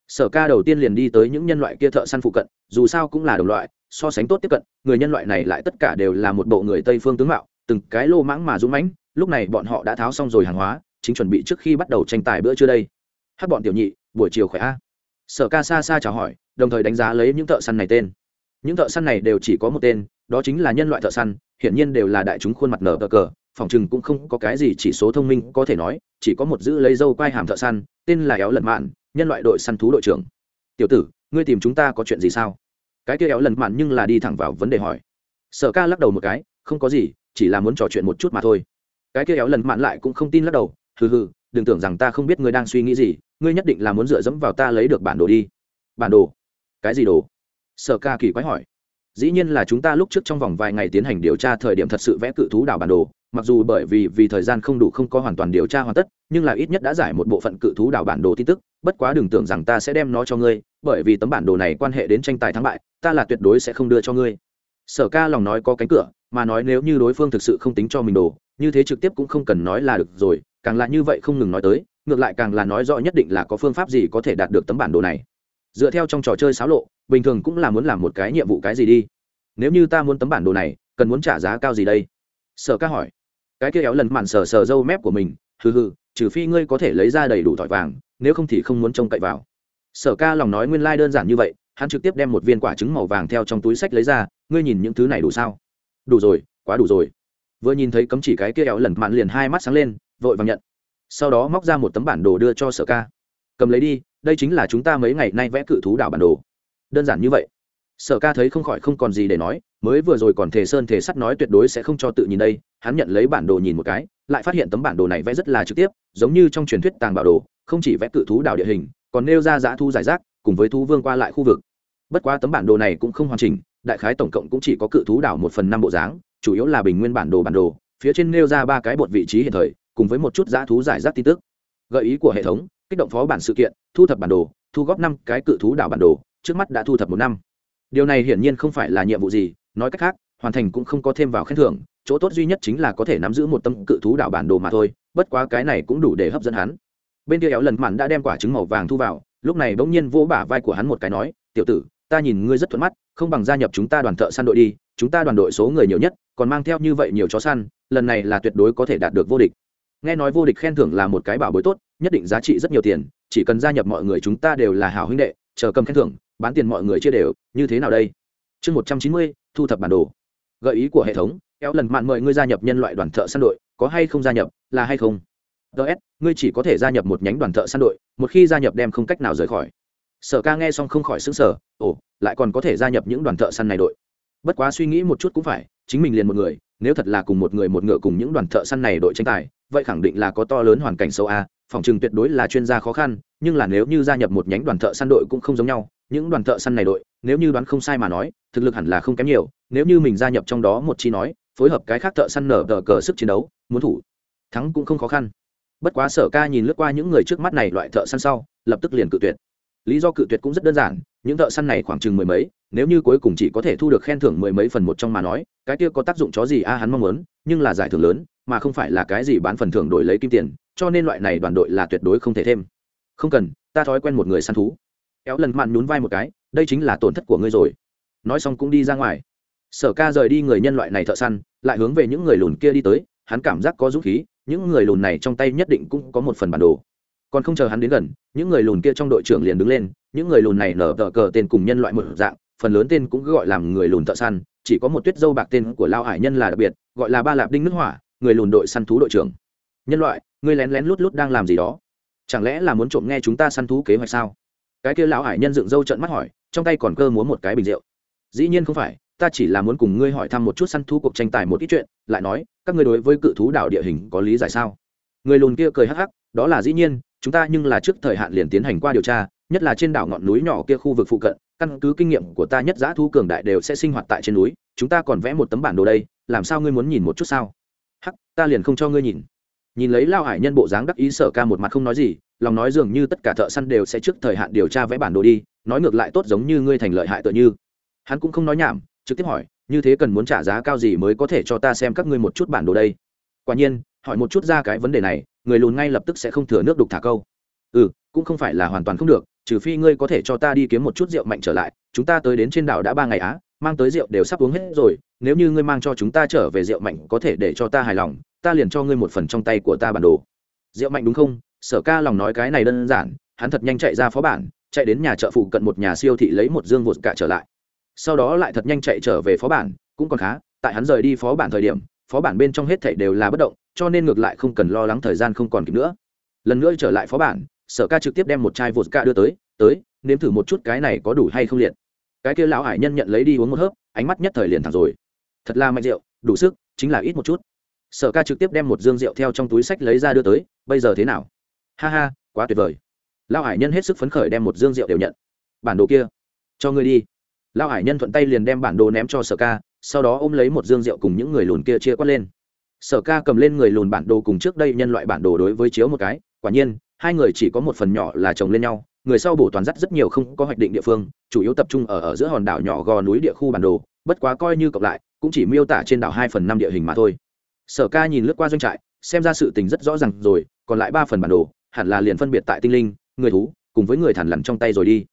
Sở ca đầu tiên liền đi tới những nhân loại kia thợ săn phụ cận, dù sao cũng là đồng loại, so sánh tốt tiếp cận, người nhân loại này lại tất cả đều là một bộ người tây phương tướng mạo, từng cái lô mãng mà dũng mãnh, lúc này bọn họ đã tháo xong rồi hàng hóa, chính chuẩn bị trước khi bắt đầu tranh tài bữa trưa đây. Hát bọn tiểu nhị, buổi chiều khỏe a. Sở ca xa xa chào hỏi, đồng thời đánh giá lấy những thợ săn này tên. Những thợ săn này đều chỉ có một tên, đó chính là nhân loại thợ săn, hiển nhiên đều là đại chúng khuôn mặt nở cờ cờ phòng chừng cũng không có cái gì chỉ số thông minh có thể nói, chỉ có một giữ lấy dâu quai hàm thợ săn, tên là éo lần mạn, nhân loại đội săn thú đội trưởng. Tiểu tử, ngươi tìm chúng ta có chuyện gì sao? Cái kia éo lần mạn nhưng là đi thẳng vào vấn đề hỏi. Sở ca lắc đầu một cái, không có gì, chỉ là muốn trò chuyện một chút mà thôi. Cái kia éo lần mạn lại cũng không tin lắc đầu, hừ hừ, đừng tưởng rằng ta không biết ngươi đang suy nghĩ gì, ngươi nhất định là muốn dựa dẫm vào ta lấy được bản đồ đi. Bản đồ? Cái gì đồ? Sở ca kỳ quái hỏi. Dĩ nhiên là chúng ta lúc trước trong vòng vài ngày tiến hành điều tra thời điểm thật sự vẽ cự thú đảo bản đồ mặc dù bởi vì vì thời gian không đủ không có hoàn toàn điều tra hoàn tất, nhưng là ít nhất đã giải một bộ phận cự thú đảo bản đồ tin tức, bất quá đừng tưởng rằng ta sẽ đem nó cho ngươi, bởi vì tấm bản đồ này quan hệ đến tranh tài thắng bại, ta là tuyệt đối sẽ không đưa cho ngươi. Sở ca lòng nói có cánh cửa, mà nói nếu như đối phương thực sự không tính cho mình đồ, như thế trực tiếp cũng không cần nói là được rồi, càng là như vậy không ngừng nói tới, ngược lại càng là nói rõ nhất định là có phương pháp gì có thể đạt được tấm bản đồ này. Dựa theo trong trò chơi xáo lộ, bình thường cũng là muốn làm một cái nhiệm vụ cái gì đi. Nếu như ta muốn tấm bản đồ này, cần muốn trả giá cao gì đây? Sở ca hỏi cái kia éo lần mạn sờ sờ râu mép của mình, hừ hừ, trừ phi ngươi có thể lấy ra đầy đủ thỏi vàng, nếu không thì không muốn trông cậy vào. Sở ca lòng nói nguyên lai、like、đơn giản như vậy, hắn trực tiếp đem một viên quả trứng màu vàng theo trong túi sách lấy ra, ngươi nhìn những thứ này đủ sao? Đủ rồi, quá đủ rồi. Vừa nhìn thấy cấm chỉ cái kia éo lần mạn liền hai mắt sáng lên, vội vàng nhận. Sau đó móc ra một tấm bản đồ đưa cho sở ca. Cầm lấy đi, đây chính là chúng ta mấy ngày nay vẽ cự thú đảo bản đồ. Đơn giản như vậy sở ca thấy không khỏi không còn gì để nói, mới vừa rồi còn thề sơn thề sắt nói tuyệt đối sẽ không cho tự nhìn đây, hắn nhận lấy bản đồ nhìn một cái, lại phát hiện tấm bản đồ này vẽ rất là trực tiếp, giống như trong truyền thuyết tàng bảo đồ, không chỉ vẽ cự thú đảo địa hình, còn nêu ra dã thu giải rác, cùng với thú vương qua lại khu vực. Bất quá tấm bản đồ này cũng không hoàn chỉnh, đại khái tổng cộng cũng chỉ có cự thú đảo một phần năm bộ dáng, chủ yếu là bình nguyên bản đồ bản đồ, phía trên nêu ra ba cái bột vị trí hiện thời, cùng với một chút dã thú giải rác tin tức. Gợi ý của hệ thống, kích động phó bản sự kiện, thu thập bản đồ, thu góp năm cái cự thú đảo bản đồ, trước mắt đã thu thập một năm điều này hiển nhiên không phải là nhiệm vụ gì, nói cách khác, hoàn thành cũng không có thêm vào khen thưởng, chỗ tốt duy nhất chính là có thể nắm giữ một tâm cự thú đảo bản đồ mà thôi, bất quá cái này cũng đủ để hấp dẫn hắn. Bên kia éo lần mặn đã đem quả trứng màu vàng thu vào, lúc này bỗng nhiên vỗ bả vai của hắn một cái nói, tiểu tử, ta nhìn ngươi rất thuận mắt, không bằng gia nhập chúng ta đoàn thợ săn đội đi, chúng ta đoàn đội số người nhiều nhất, còn mang theo như vậy nhiều chó săn, lần này là tuyệt đối có thể đạt được vô địch. Nghe nói vô địch khen thưởng là một cái bảo bối tốt, nhất định giá trị rất nhiều tiền, chỉ cần gia nhập mọi người chúng ta đều là hảo huynh đệ, chờ cầm khen thưởng bán tiền mọi người chia đều, như thế nào đây? Chương một trăm chín mươi, thu thập bản đồ. Gợi ý của hệ thống, kéo lần mạn mời ngươi gia nhập nhân loại đoàn thợ săn đội, có hay không gia nhập, là hay không? Ts ngươi chỉ có thể gia nhập một nhánh đoàn thợ săn đội, một khi gia nhập đem không cách nào rời khỏi. Sở ca nghe xong không khỏi xứng sở ồ, lại còn có thể gia nhập những đoàn thợ săn này đội. Bất quá suy nghĩ một chút cũng phải, chính mình liền một người, nếu thật là cùng một người một ngựa cùng những đoàn thợ săn này đội tranh tài, vậy khẳng định là có to lớn hoàn cảnh sâu a, phòng chừng tuyệt đối là chuyên gia khó khăn, nhưng là nếu như gia nhập một nhánh đoàn thợ săn đội cũng không giống nhau những đoàn thợ săn này đội, nếu như đoán không sai mà nói, thực lực hẳn là không kém nhiều, nếu như mình gia nhập trong đó một chi nói, phối hợp cái khác thợ săn nở tờ cờ sức chiến đấu, muốn thủ, thắng cũng không khó khăn. Bất quá sở ca nhìn lướt qua những người trước mắt này loại thợ săn sau, lập tức liền cự tuyệt. Lý do cự tuyệt cũng rất đơn giản, những thợ săn này khoảng chừng mười mấy, nếu như cuối cùng chỉ có thể thu được khen thưởng mười mấy phần một trong mà nói, cái kia có tác dụng chó gì a à, hắn mong muốn, nhưng là giải thưởng lớn, mà không phải là cái gì bán phần thưởng đổi lấy kim tiền, cho nên loại này đoàn đội là tuyệt đối không thể thêm. Không cần, ta thói quen một người săn thú. Éo lần mạn nhún vai một cái, đây chính là tổn thất của ngươi rồi. Nói xong cũng đi ra ngoài. Sở ca rời đi người nhân loại này thợ săn, lại hướng về những người lùn kia đi tới, hắn cảm giác có dũng khí, những người lùn này trong tay nhất định cũng có một phần bản đồ. Còn không chờ hắn đến gần, những người lùn kia trong đội trưởng liền đứng lên, những người lùn này nở tờ cờ tên cùng nhân loại một dạng, phần lớn tên cũng gọi làm người lùn thợ săn, chỉ có một tuyết dâu bạc tên của lao hải nhân là đặc biệt, gọi là ba lạp đinh nước hỏa, người lùn đội săn thú đội trưởng. Nhân loại, ngươi lén lén lút lút đang làm gì đó? Chẳng lẽ là muốn trộm nghe chúng ta săn thú kế hoạch sao? Cái kia lão hải nhân dựng râu trợn mắt hỏi, trong tay còn cơ múa một cái bình rượu. Dĩ nhiên không phải, ta chỉ là muốn cùng ngươi hỏi thăm một chút săn thú cuộc tranh tài một ít chuyện, lại nói, các ngươi đối với cự thú đảo địa hình có lý giải sao? Người lùn kia cười hắc hắc, đó là dĩ nhiên, chúng ta nhưng là trước thời hạn liền tiến hành qua điều tra, nhất là trên đảo ngọn núi nhỏ kia khu vực phụ cận, căn cứ kinh nghiệm của ta nhất giã thu cường đại đều sẽ sinh hoạt tại trên núi, chúng ta còn vẽ một tấm bản đồ đây, làm sao ngươi muốn nhìn một chút sao? Hắc, ta liền không cho ngươi nhìn nhìn lấy lao hải nhân bộ dáng đắc ý sở ca một mặt không nói gì, lòng nói dường như tất cả thợ săn đều sẽ trước thời hạn điều tra vẽ bản đồ đi, nói ngược lại tốt giống như ngươi thành lợi hại tựa như. Hắn cũng không nói nhảm, trực tiếp hỏi, như thế cần muốn trả giá cao gì mới có thể cho ta xem các ngươi một chút bản đồ đây? Quả nhiên, hỏi một chút ra cái vấn đề này, người lùn ngay lập tức sẽ không thừa nước đục thả câu. Ừ cũng không phải là hoàn toàn không được, trừ phi ngươi có thể cho ta đi kiếm một chút rượu mạnh trở lại, chúng ta tới đến trên đảo đã ba ngày á, mang tới rượu đều sắp uống hết rồi, nếu như ngươi mang cho chúng ta trở về rượu mạnh có thể để cho ta hài lòng ta liền cho ngươi một phần trong tay của ta bản đồ. Rượu mạnh đúng không? Sở ca lòng nói cái này đơn giản, hắn thật nhanh chạy ra phó bản, chạy đến nhà chợ phụ cận một nhà siêu thị lấy một dương vột cả trở lại. Sau đó lại thật nhanh chạy trở về phó bản, cũng còn khá, tại hắn rời đi phó bản thời điểm, phó bản bên trong hết thảy đều là bất động, cho nên ngược lại không cần lo lắng thời gian không còn kịp nữa. Lần nữa trở lại phó bản, sở ca trực tiếp đem một chai vột ca đưa tới tới, nếm thử một chút cái này có đủ hay không liệt. Cái kia lão hải nhân nhận lấy đi uống một hớp, ánh mắt nhất thời liền thẳng rồi. Thật là mạnh rượu, đủ sức, chính là ít một chút sở ca trực tiếp đem một dương rượu theo trong túi sách lấy ra đưa tới, bây giờ thế nào? Ha ha, quá tuyệt vời. Lão hải nhân hết sức phấn khởi đem một dương rượu đều nhận. Bản đồ kia, cho ngươi đi. Lão hải nhân thuận tay liền đem bản đồ ném cho sở ca, sau đó ôm lấy một dương rượu cùng những người lùn kia chia quát lên. Sở ca cầm lên người lùn bản đồ cùng trước đây nhân loại bản đồ đối với chiếu một cái, quả nhiên, hai người chỉ có một phần nhỏ là chồng lên nhau, người sau bổ toàn dắt rất nhiều không có hoạch định địa phương, chủ yếu tập trung ở ở giữa hòn đảo nhỏ gò núi địa khu bản đồ, bất quá coi như cộng lại, cũng chỉ miêu tả trên đảo hai phần năm địa hình mà thôi sở ca nhìn lướt qua doanh trại, xem ra sự tình rất rõ ràng rồi, còn lại ba phần bản đồ, hẳn là liền phân biệt tại tinh linh, người thú, cùng với người thản lằn trong tay rồi đi.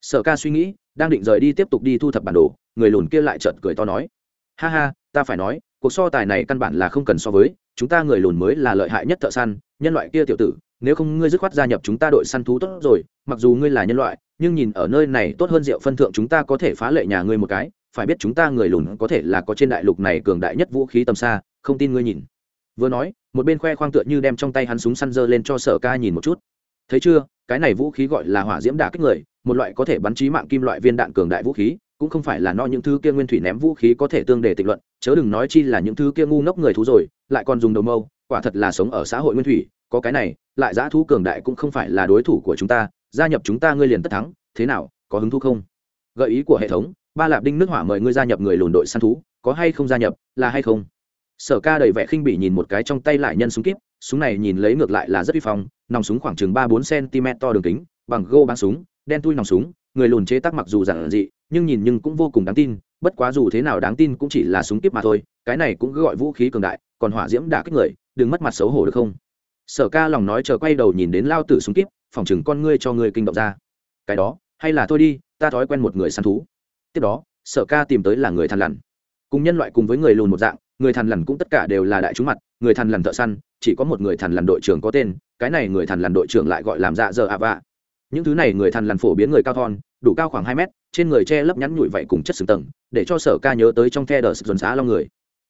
Sở ca suy nghĩ, đang định rời đi tiếp tục đi thu thập bản đồ, người lùn kia lại chợt cười to nói, ha ha, ta phải nói, cuộc so tài này căn bản là không cần so với, chúng ta người lùn mới là lợi hại nhất thợ săn, nhân loại kia tiểu tử, nếu không ngươi dứt khoát gia nhập chúng ta đội săn thú tốt rồi, mặc dù ngươi là nhân loại, nhưng nhìn ở nơi này tốt hơn rượu phân thượng chúng ta có thể phá lệ nhà ngươi một cái, phải biết chúng ta người lùn có thể là có trên đại lục này cường đại nhất vũ khí tầm xa không tin ngươi nhìn. Vừa nói, một bên khoe khoang tựa như đem trong tay hắn súng săn dơ lên cho sở ca nhìn một chút. Thấy chưa, cái này vũ khí gọi là hỏa diễm đả kích người, một loại có thể bắn trí mạng kim loại viên đạn cường đại vũ khí, cũng không phải là no những thứ kia nguyên thủy ném vũ khí có thể tương đề tịch luận, chớ đừng nói chi là những thứ kia ngu ngốc người thú rồi, lại còn dùng đầu mâu, quả thật là sống ở xã hội nguyên thủy, có cái này, lại giã thú cường đại cũng không phải là đối thủ của chúng ta, gia nhập chúng ta ngươi liền tất thắng, thế nào, có hứng thú không? Gợi ý của hệ thống, ba lạp đinh nước hỏa mời ngươi gia nhập người lùn đội săn thú, có hay không gia nhập, là hay không? Sở ca đầy vẻ khinh bỉ nhìn một cái trong tay lại nhân súng kíp, súng này nhìn lấy ngược lại là rất vi phong, nòng súng khoảng chừng ba bốn cm to đường kính, bằng gô bắn súng, đen tui nòng súng, người lùn chế tác mặc dù giản dị, nhưng nhìn nhưng cũng vô cùng đáng tin, bất quá dù thế nào đáng tin cũng chỉ là súng kíp mà thôi, cái này cũng gọi vũ khí cường đại, còn hỏa diễm đả kích người, đừng mất mặt xấu hổ được không? Sở ca lòng nói chờ quay đầu nhìn đến lao tử súng kíp, phòng chừng con ngươi cho ngươi kinh động ra. Cái đó, hay là thôi đi, ta thói quen một người săn thú. Tiếp đó, sở ca tìm tới là người thằn lằn. Cùng nhân loại cùng với người lùn một dạng người thằn lằn cũng tất cả đều là đại chúng mặt, người thằn lằn thợ săn, chỉ có một người thằn lằn đội trưởng có tên, cái này người thằn lằn đội trưởng lại gọi làm dạ dơ ạ vạ. Những thứ này người thằn lằn phổ biến người cao thon, đủ cao khoảng hai mét, trên người che lấp nhắn nhụi vậy cùng chất xứng tầng, để cho sở ca nhớ tới trong the đờ dồn xá lo người.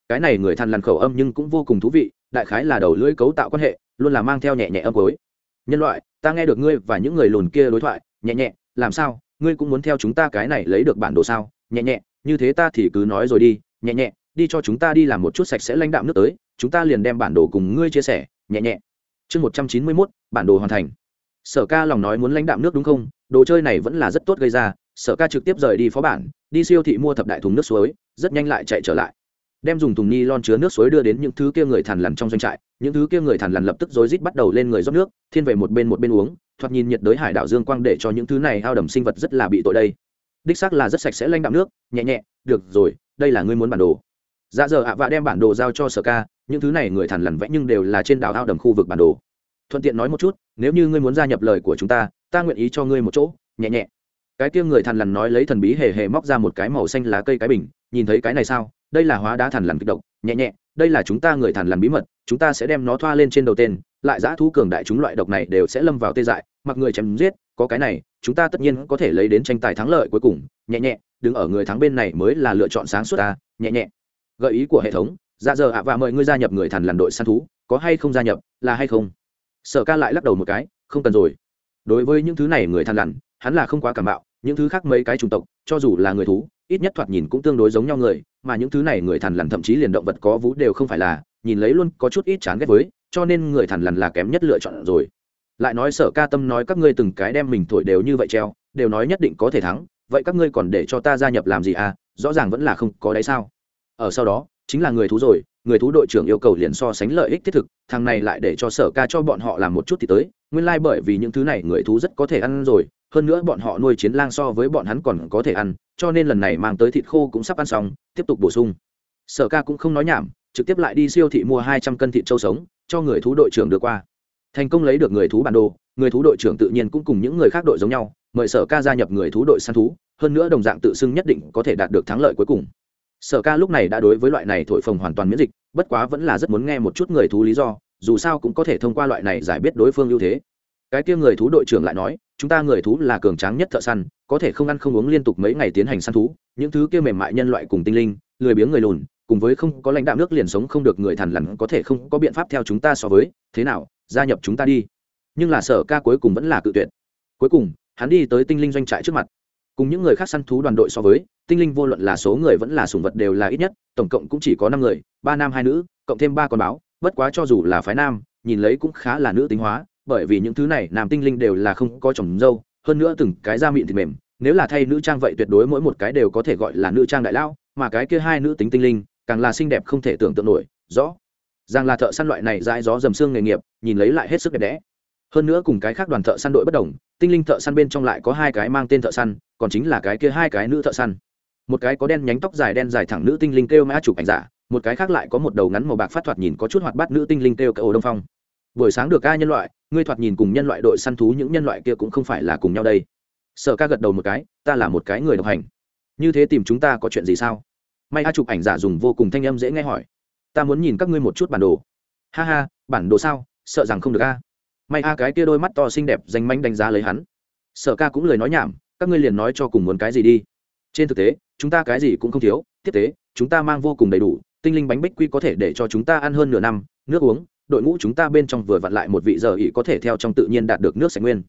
Cái này người thằn lằn khẩu âm nhưng cũng vô cùng thú vị, đại khái là đầu lưỡi cấu tạo quan hệ, luôn là mang theo nhẹ nhẹ âm cối. Nhân loại, ta nghe được ngươi và những người lùn kia đối thoại, nhẹ nhẹ, làm sao? Ngươi cũng muốn theo chúng ta cái này lấy được bản đồ sao? Nhẹ nhẹ, như thế ta thì cứ nói rồi đi, nhẹ nhẹ đi cho chúng ta đi làm một chút sạch sẽ lãnh đạm nước tới, chúng ta liền đem bản đồ cùng ngươi chia sẻ, nhẹ nhẹ. Chương một trăm chín mươi mốt, bản đồ hoàn thành. Sở ca lòng nói muốn lãnh đạm nước đúng không? Đồ chơi này vẫn là rất tốt gây ra, sở ca trực tiếp rời đi phó bản, đi siêu thị mua thập đại thùng nước suối, rất nhanh lại chạy trở lại. Đem dùng thùng ni lon chứa nước suối đưa đến những thứ kia người thằn lằn trong doanh trại, những thứ kia người thằn lằn lập tức rối rít bắt đầu lên người rót nước, thiên về một bên một bên uống, thoạt nhìn nhiệt đới hải đảo dương quang để cho những thứ này ao đầm sinh vật rất là bị tội đây. Đích xác là rất sạch sẽ lanh đạm nước, nhẹ nhẹ, được rồi, đây là ngươi muốn bản đồ dạ giờ ạ vạ đem bản đồ giao cho sở ca, những thứ này người thằn lằn vẽ nhưng đều là trên đảo ao đầm khu vực bản đồ. Thuận tiện nói một chút, nếu như ngươi muốn gia nhập lời của chúng ta ta nguyện ý cho ngươi một chỗ, nhẹ nhẹ. Cái kia người thằn lằn nói lấy thần bí hề hề móc ra một cái màu xanh lá cây cái bình, nhìn thấy cái này sao? Đây là hóa đá thằn lằn kịch độc. Nhẹ nhẹ, đây là chúng ta người thằn lằn bí mật, chúng ta sẽ đem nó thoa lên trên đầu tên, lại giã thú cường đại chúng loại độc này đều sẽ lâm vào tê dại, mặc người chém giết, có cái này, chúng ta tất nhiên có thể lấy đến tranh tài thắng lợi cuối cùng. Nhẹ nhẹ, đứng ở người thắng bên này mới là lựa chọn sáng suốt ta. Nhẹ nhẹ gợi ý của hệ thống dạ giờ ạ và mời ngươi gia nhập người thằn lằn đội săn thú, có hay không gia nhập, là hay không? Sở ca lại lắc đầu một cái, không cần rồi. Đối với những thứ này người thằn lằn, hắn là không quá cảm bạo những thứ khác mấy cái chủng tộc, cho dù là người thú, ít nhất thoạt nhìn cũng tương đối giống nhau người, mà những thứ này người thằn lằn thậm chí liền động vật có vú đều không phải là, nhìn lấy luôn có chút ít chán ghét với, cho nên người thằn lằn là kém nhất lựa chọn rồi. Lại nói sở ca tâm nói các ngươi từng cái đem mình thổi đều như vậy treo, đều nói nhất định có thể thắng, vậy các ngươi còn để cho ta gia nhập làm gì à? Rõ ràng vẫn là không có đấy sao ở sau đó, chính là người thú rồi, người thú đội trưởng yêu cầu liền so sánh lợi ích thiết thực, thằng này lại để cho sở ca cho bọn họ làm một chút thì tới, nguyên lai、like、bởi vì những thứ này người thú rất có thể ăn rồi, hơn nữa bọn họ nuôi chiến lang so với bọn hắn còn có thể ăn, cho nên lần này mang tới thịt khô cũng sắp ăn xong, tiếp tục bổ sung. Sở ca cũng không nói nhảm, trực tiếp lại đi siêu thị mua hai trăm cân thịt trâu sống, cho người thú đội trưởng đưa qua. Thành công lấy được người thú bản đồ, người thú đội trưởng tự nhiên cũng cùng những người khác đội giống nhau, mời sở ca gia nhập người thú đội săn thú, hơn nữa đồng dạng tự xưng nhất định có thể đạt được thắng lợi cuối cùng sở ca lúc này đã đối với loại này thổi phồng hoàn toàn miễn dịch, bất quá vẫn là rất muốn nghe một chút người thú lý do, dù sao cũng có thể thông qua loại này giải biết đối phương ưu thế. Cái kia người thú đội trưởng lại nói, chúng ta người thú là cường tráng nhất thợ săn, có thể không ăn không uống liên tục mấy ngày tiến hành săn thú, những thứ kia mềm mại nhân loại cùng tinh linh, lười biếng người lùn, cùng với không có lãnh đạo nước liền sống không được người thằn lằn có thể không có biện pháp theo chúng ta so với, thế nào, gia nhập chúng ta đi. Nhưng là sở ca cuối cùng vẫn là cự tuyệt. Cuối cùng, hắn đi tới tinh linh doanh trại trước mặt cùng những người khác săn thú đoàn đội so với, tinh linh vô luận là số người vẫn là sùng vật đều là ít nhất, tổng cộng cũng chỉ có năm người, ba nam hai nữ, cộng thêm ba con báo, bất quá cho dù là phái nam, nhìn lấy cũng khá là nữ tính hóa, bởi vì những thứ này nam tinh linh đều là không có chồng dâu, hơn nữa từng cái da mịn thịt mềm, nếu là thay nữ trang vậy tuyệt đối mỗi một cái đều có thể gọi là nữ trang đại lao mà cái kia hai nữ tính tinh linh, càng là xinh đẹp không thể tưởng tượng nổi, rõ. Rằng là thợ săn loại này dãi gió dầm xương nghề nghiệp, nhìn lấy lại hết sức đẹp đẽ hơn nữa cùng cái khác đoàn thợ săn đội bất đồng, tinh linh thợ săn bên trong lại có hai cái mang tên thợ săn, còn chính là cái kia hai cái nữ thợ săn. Một cái có đen nhánh tóc dài đen dài thẳng nữ tinh linh kêu mã chụp ảnh giả, một cái khác lại có một đầu ngắn màu bạc phát thoạt nhìn có chút hoạt bát nữ tinh linh kêu cậu đông phong. Buổi sáng được ca nhân loại, ngươi thoạt nhìn cùng nhân loại đội săn thú những nhân loại kia cũng không phải là cùng nhau đây. Sở ca gật đầu một cái, ta là một cái người độc hành. Như thế tìm chúng ta có chuyện gì sao? May a chụp ảnh giả dùng vô cùng thanh âm dễ nghe hỏi. Ta muốn nhìn các ngươi một chút bản đồ. Ha ha, bản đồ sao? Sợ rằng không được a may a cái kia đôi mắt to xinh đẹp danh manh đánh giá lấy hắn. Sở ca cũng lời nói nhảm, các ngươi liền nói cho cùng muốn cái gì đi. Trên thực tế, chúng ta cái gì cũng không thiếu. Tiếp tế, chúng ta mang vô cùng đầy đủ, tinh linh bánh bích quy có thể để cho chúng ta ăn hơn nửa năm, nước uống, đội ngũ chúng ta bên trong vừa vặn lại một vị giờ ỉ có thể theo trong tự nhiên đạt được nước sạch nguyên.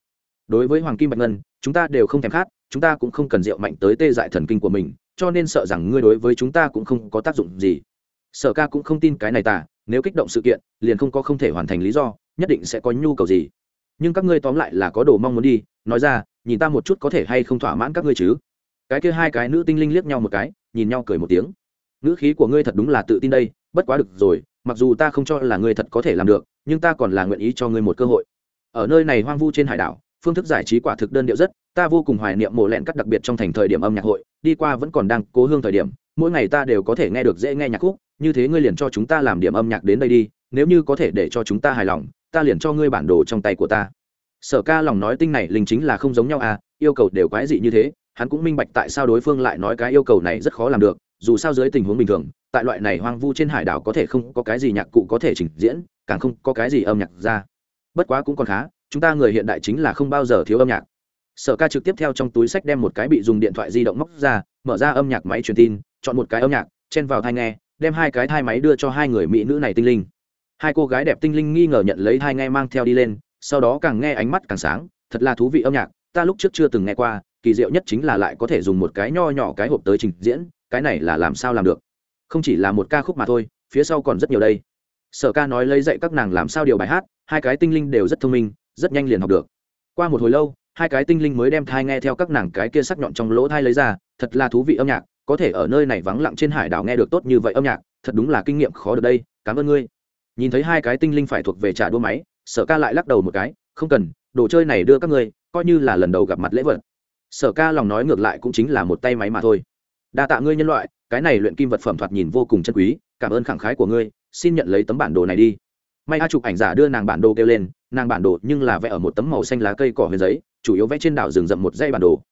Đối với hoàng kim bạch ngân, chúng ta đều không thèm khát, chúng ta cũng không cần rượu mạnh tới tê dại thần kinh của mình, cho nên sợ rằng ngươi đối với chúng ta cũng không có tác dụng gì. Sở ca cũng không tin cái này tả nếu kích động sự kiện, liền không có không thể hoàn thành lý do nhất định sẽ có nhu cầu gì. Nhưng các ngươi tóm lại là có đồ mong muốn đi, nói ra, nhìn ta một chút có thể hay không thỏa mãn các ngươi chứ? Cái kia hai cái nữ tinh linh liếc nhau một cái, nhìn nhau cười một tiếng. Ngữ khí của ngươi thật đúng là tự tin đây, bất quá được rồi, mặc dù ta không cho là ngươi thật có thể làm được, nhưng ta còn là nguyện ý cho ngươi một cơ hội. Ở nơi này hoang vu trên hải đảo, phương thức giải trí quả thực đơn điệu rất, ta vô cùng hoài niệm mổ lẹn cắt đặc biệt trong thành thời điểm âm nhạc hội, đi qua vẫn còn đang cố hương thời điểm, mỗi ngày ta đều có thể nghe được dễ nghe nhạc khúc, như thế ngươi liền cho chúng ta làm điểm âm nhạc đến đây đi, nếu như có thể để cho chúng ta hài lòng ta liền cho ngươi bản đồ trong tay của ta. Sở ca lòng nói tinh này linh chính là không giống nhau à yêu cầu đều quái dị như thế, hắn cũng minh bạch tại sao đối phương lại nói cái yêu cầu này rất khó làm được, dù sao dưới tình huống bình thường, tại loại này hoang vu trên hải đảo có thể không có cái gì nhạc cụ có thể trình diễn, càng không có cái gì âm nhạc ra. Bất quá cũng còn khá, chúng ta người hiện đại chính là không bao giờ thiếu âm nhạc. Sở ca trực tiếp theo trong túi sách đem một cái bị dùng điện thoại di động móc ra, mở ra âm nhạc máy truyền tin, chọn một cái âm nhạc, chen vào thai nghe, đem hai cái thai máy đưa cho hai người mỹ nữ này tinh linh hai cô gái đẹp tinh linh nghi ngờ nhận lấy thai nghe mang theo đi lên, sau đó càng nghe ánh mắt càng sáng, thật là thú vị âm nhạc, ta lúc trước chưa từng nghe qua, kỳ diệu nhất chính là lại có thể dùng một cái nho nhỏ cái hộp tới trình diễn, cái này là làm sao làm được? Không chỉ là một ca khúc mà thôi, phía sau còn rất nhiều đây. Sở ca nói lấy dạy các nàng làm sao điều bài hát, hai cái tinh linh đều rất thông minh, rất nhanh liền học được. Qua một hồi lâu, hai cái tinh linh mới đem thai nghe theo các nàng cái kia sắc nhọn trong lỗ thai lấy ra, thật là thú vị âm nhạc, có thể ở nơi này vắng lặng trên hải đảo nghe được tốt như vậy âm nhạc, thật đúng là kinh nghiệm khó được đây, cảm ơn ngươi nhìn thấy hai cái tinh linh phải thuộc về trả đua máy, sở ca lại lắc đầu một cái, không cần, đồ chơi này đưa các ngươi, coi như là lần đầu gặp mặt lễ vật. Sở ca lòng nói ngược lại cũng chính là một tay máy mà thôi. Đa tạ ngươi nhân loại, cái này luyện kim vật phẩm thoạt nhìn vô cùng chân quý, cảm ơn khẳng khái của ngươi, xin nhận lấy tấm bản đồ này đi. May a chụp ảnh giả đưa nàng bản đồ kêu lên, nàng bản đồ nhưng là vẽ ở một tấm màu xanh lá cây cỏ huyền giấy, chủ yếu vẽ trên đảo rừng rậm một dây bản đồ.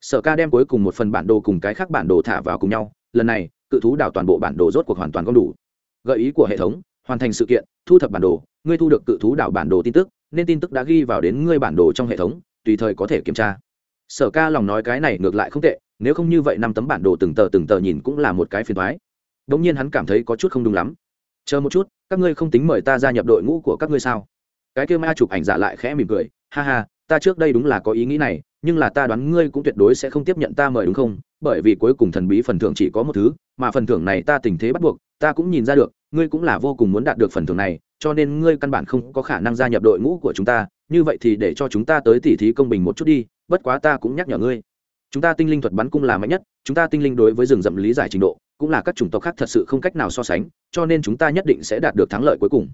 Sở ca đem cuối cùng một phần bản đồ cùng cái khác bản đồ thả vào cùng nhau, lần này, cự thú đảo toàn bộ bản đồ rốt cuộc hoàn toàn có đủ. Gợi ý của hệ thống hoàn thành sự kiện, thu thập bản đồ, ngươi thu được cự thú đảo bản đồ tin tức, nên tin tức đã ghi vào đến ngươi bản đồ trong hệ thống, tùy thời có thể kiểm tra. Sở ca lòng nói cái này ngược lại không tệ, nếu không như vậy năm tấm bản đồ từng tờ từng tờ nhìn cũng là một cái phiền thoái đ ỗ n g nhiên hắn cảm thấy có chút không đúng lắm. Chờ một chút, các ngươi không tính mời ta gia nhập đội ngũ của các ngươi sao? Cái kêu ma chụp ảnh giả lại khẽ mỉm cười, ha ha, ta trước đây đúng là có ý nghĩ này, nhưng là ta đoán ngươi cũng tuyệt đối sẽ không tiếp nhận ta mời đúng không? Bởi vì cuối cùng thần bí phần thưởng chỉ có một thứ, mà phần thưởng này ta tình thế bắt buộc, ta cũng nhìn ra được ngươi cũng là vô cùng muốn đạt được phần thưởng này, cho nên ngươi căn bản không có khả năng gia nhập đội ngũ của chúng ta, như vậy thì để cho chúng ta tới tỉ thí công bình một chút đi, bất quá ta cũng nhắc nhở ngươi. Chúng ta tinh linh thuật bắn cung là mạnh nhất, chúng ta tinh linh đối với rừng rậm lý giải trình độ, cũng là các chủng tộc khác thật sự không cách nào so sánh, cho nên chúng ta nhất định sẽ đạt được thắng lợi cuối cùng.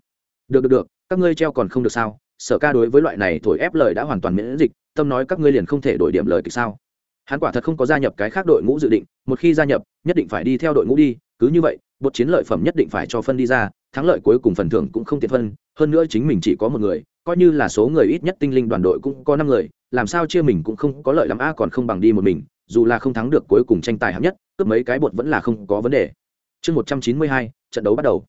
Được được được, các ngươi treo còn không được sao? Sở ca đối với loại này thổi ép lời đã hoàn toàn miễn dịch, tâm nói các ngươi liền không thể đổi điểm lời kịch sao? Hắn quả thật không có gia nhập cái khác đội ngũ dự định, một khi gia nhập, nhất định phải đi theo đội ngũ đi cứ như vậy, bột chiến lợi phẩm nhất định phải cho phân đi ra, thắng lợi cuối cùng phần thưởng cũng không tiện phân, hơn nữa chính mình chỉ có một người, coi như là số người ít nhất tinh linh đoàn đội cũng có năm người, làm sao chia mình cũng không có lợi lắm, a, còn không bằng đi một mình, dù là không thắng được cuối cùng tranh tài hạng nhất, cướp mấy cái bột vẫn là không có vấn đề. Chương một trăm chín mươi hai, trận đấu bắt đầu.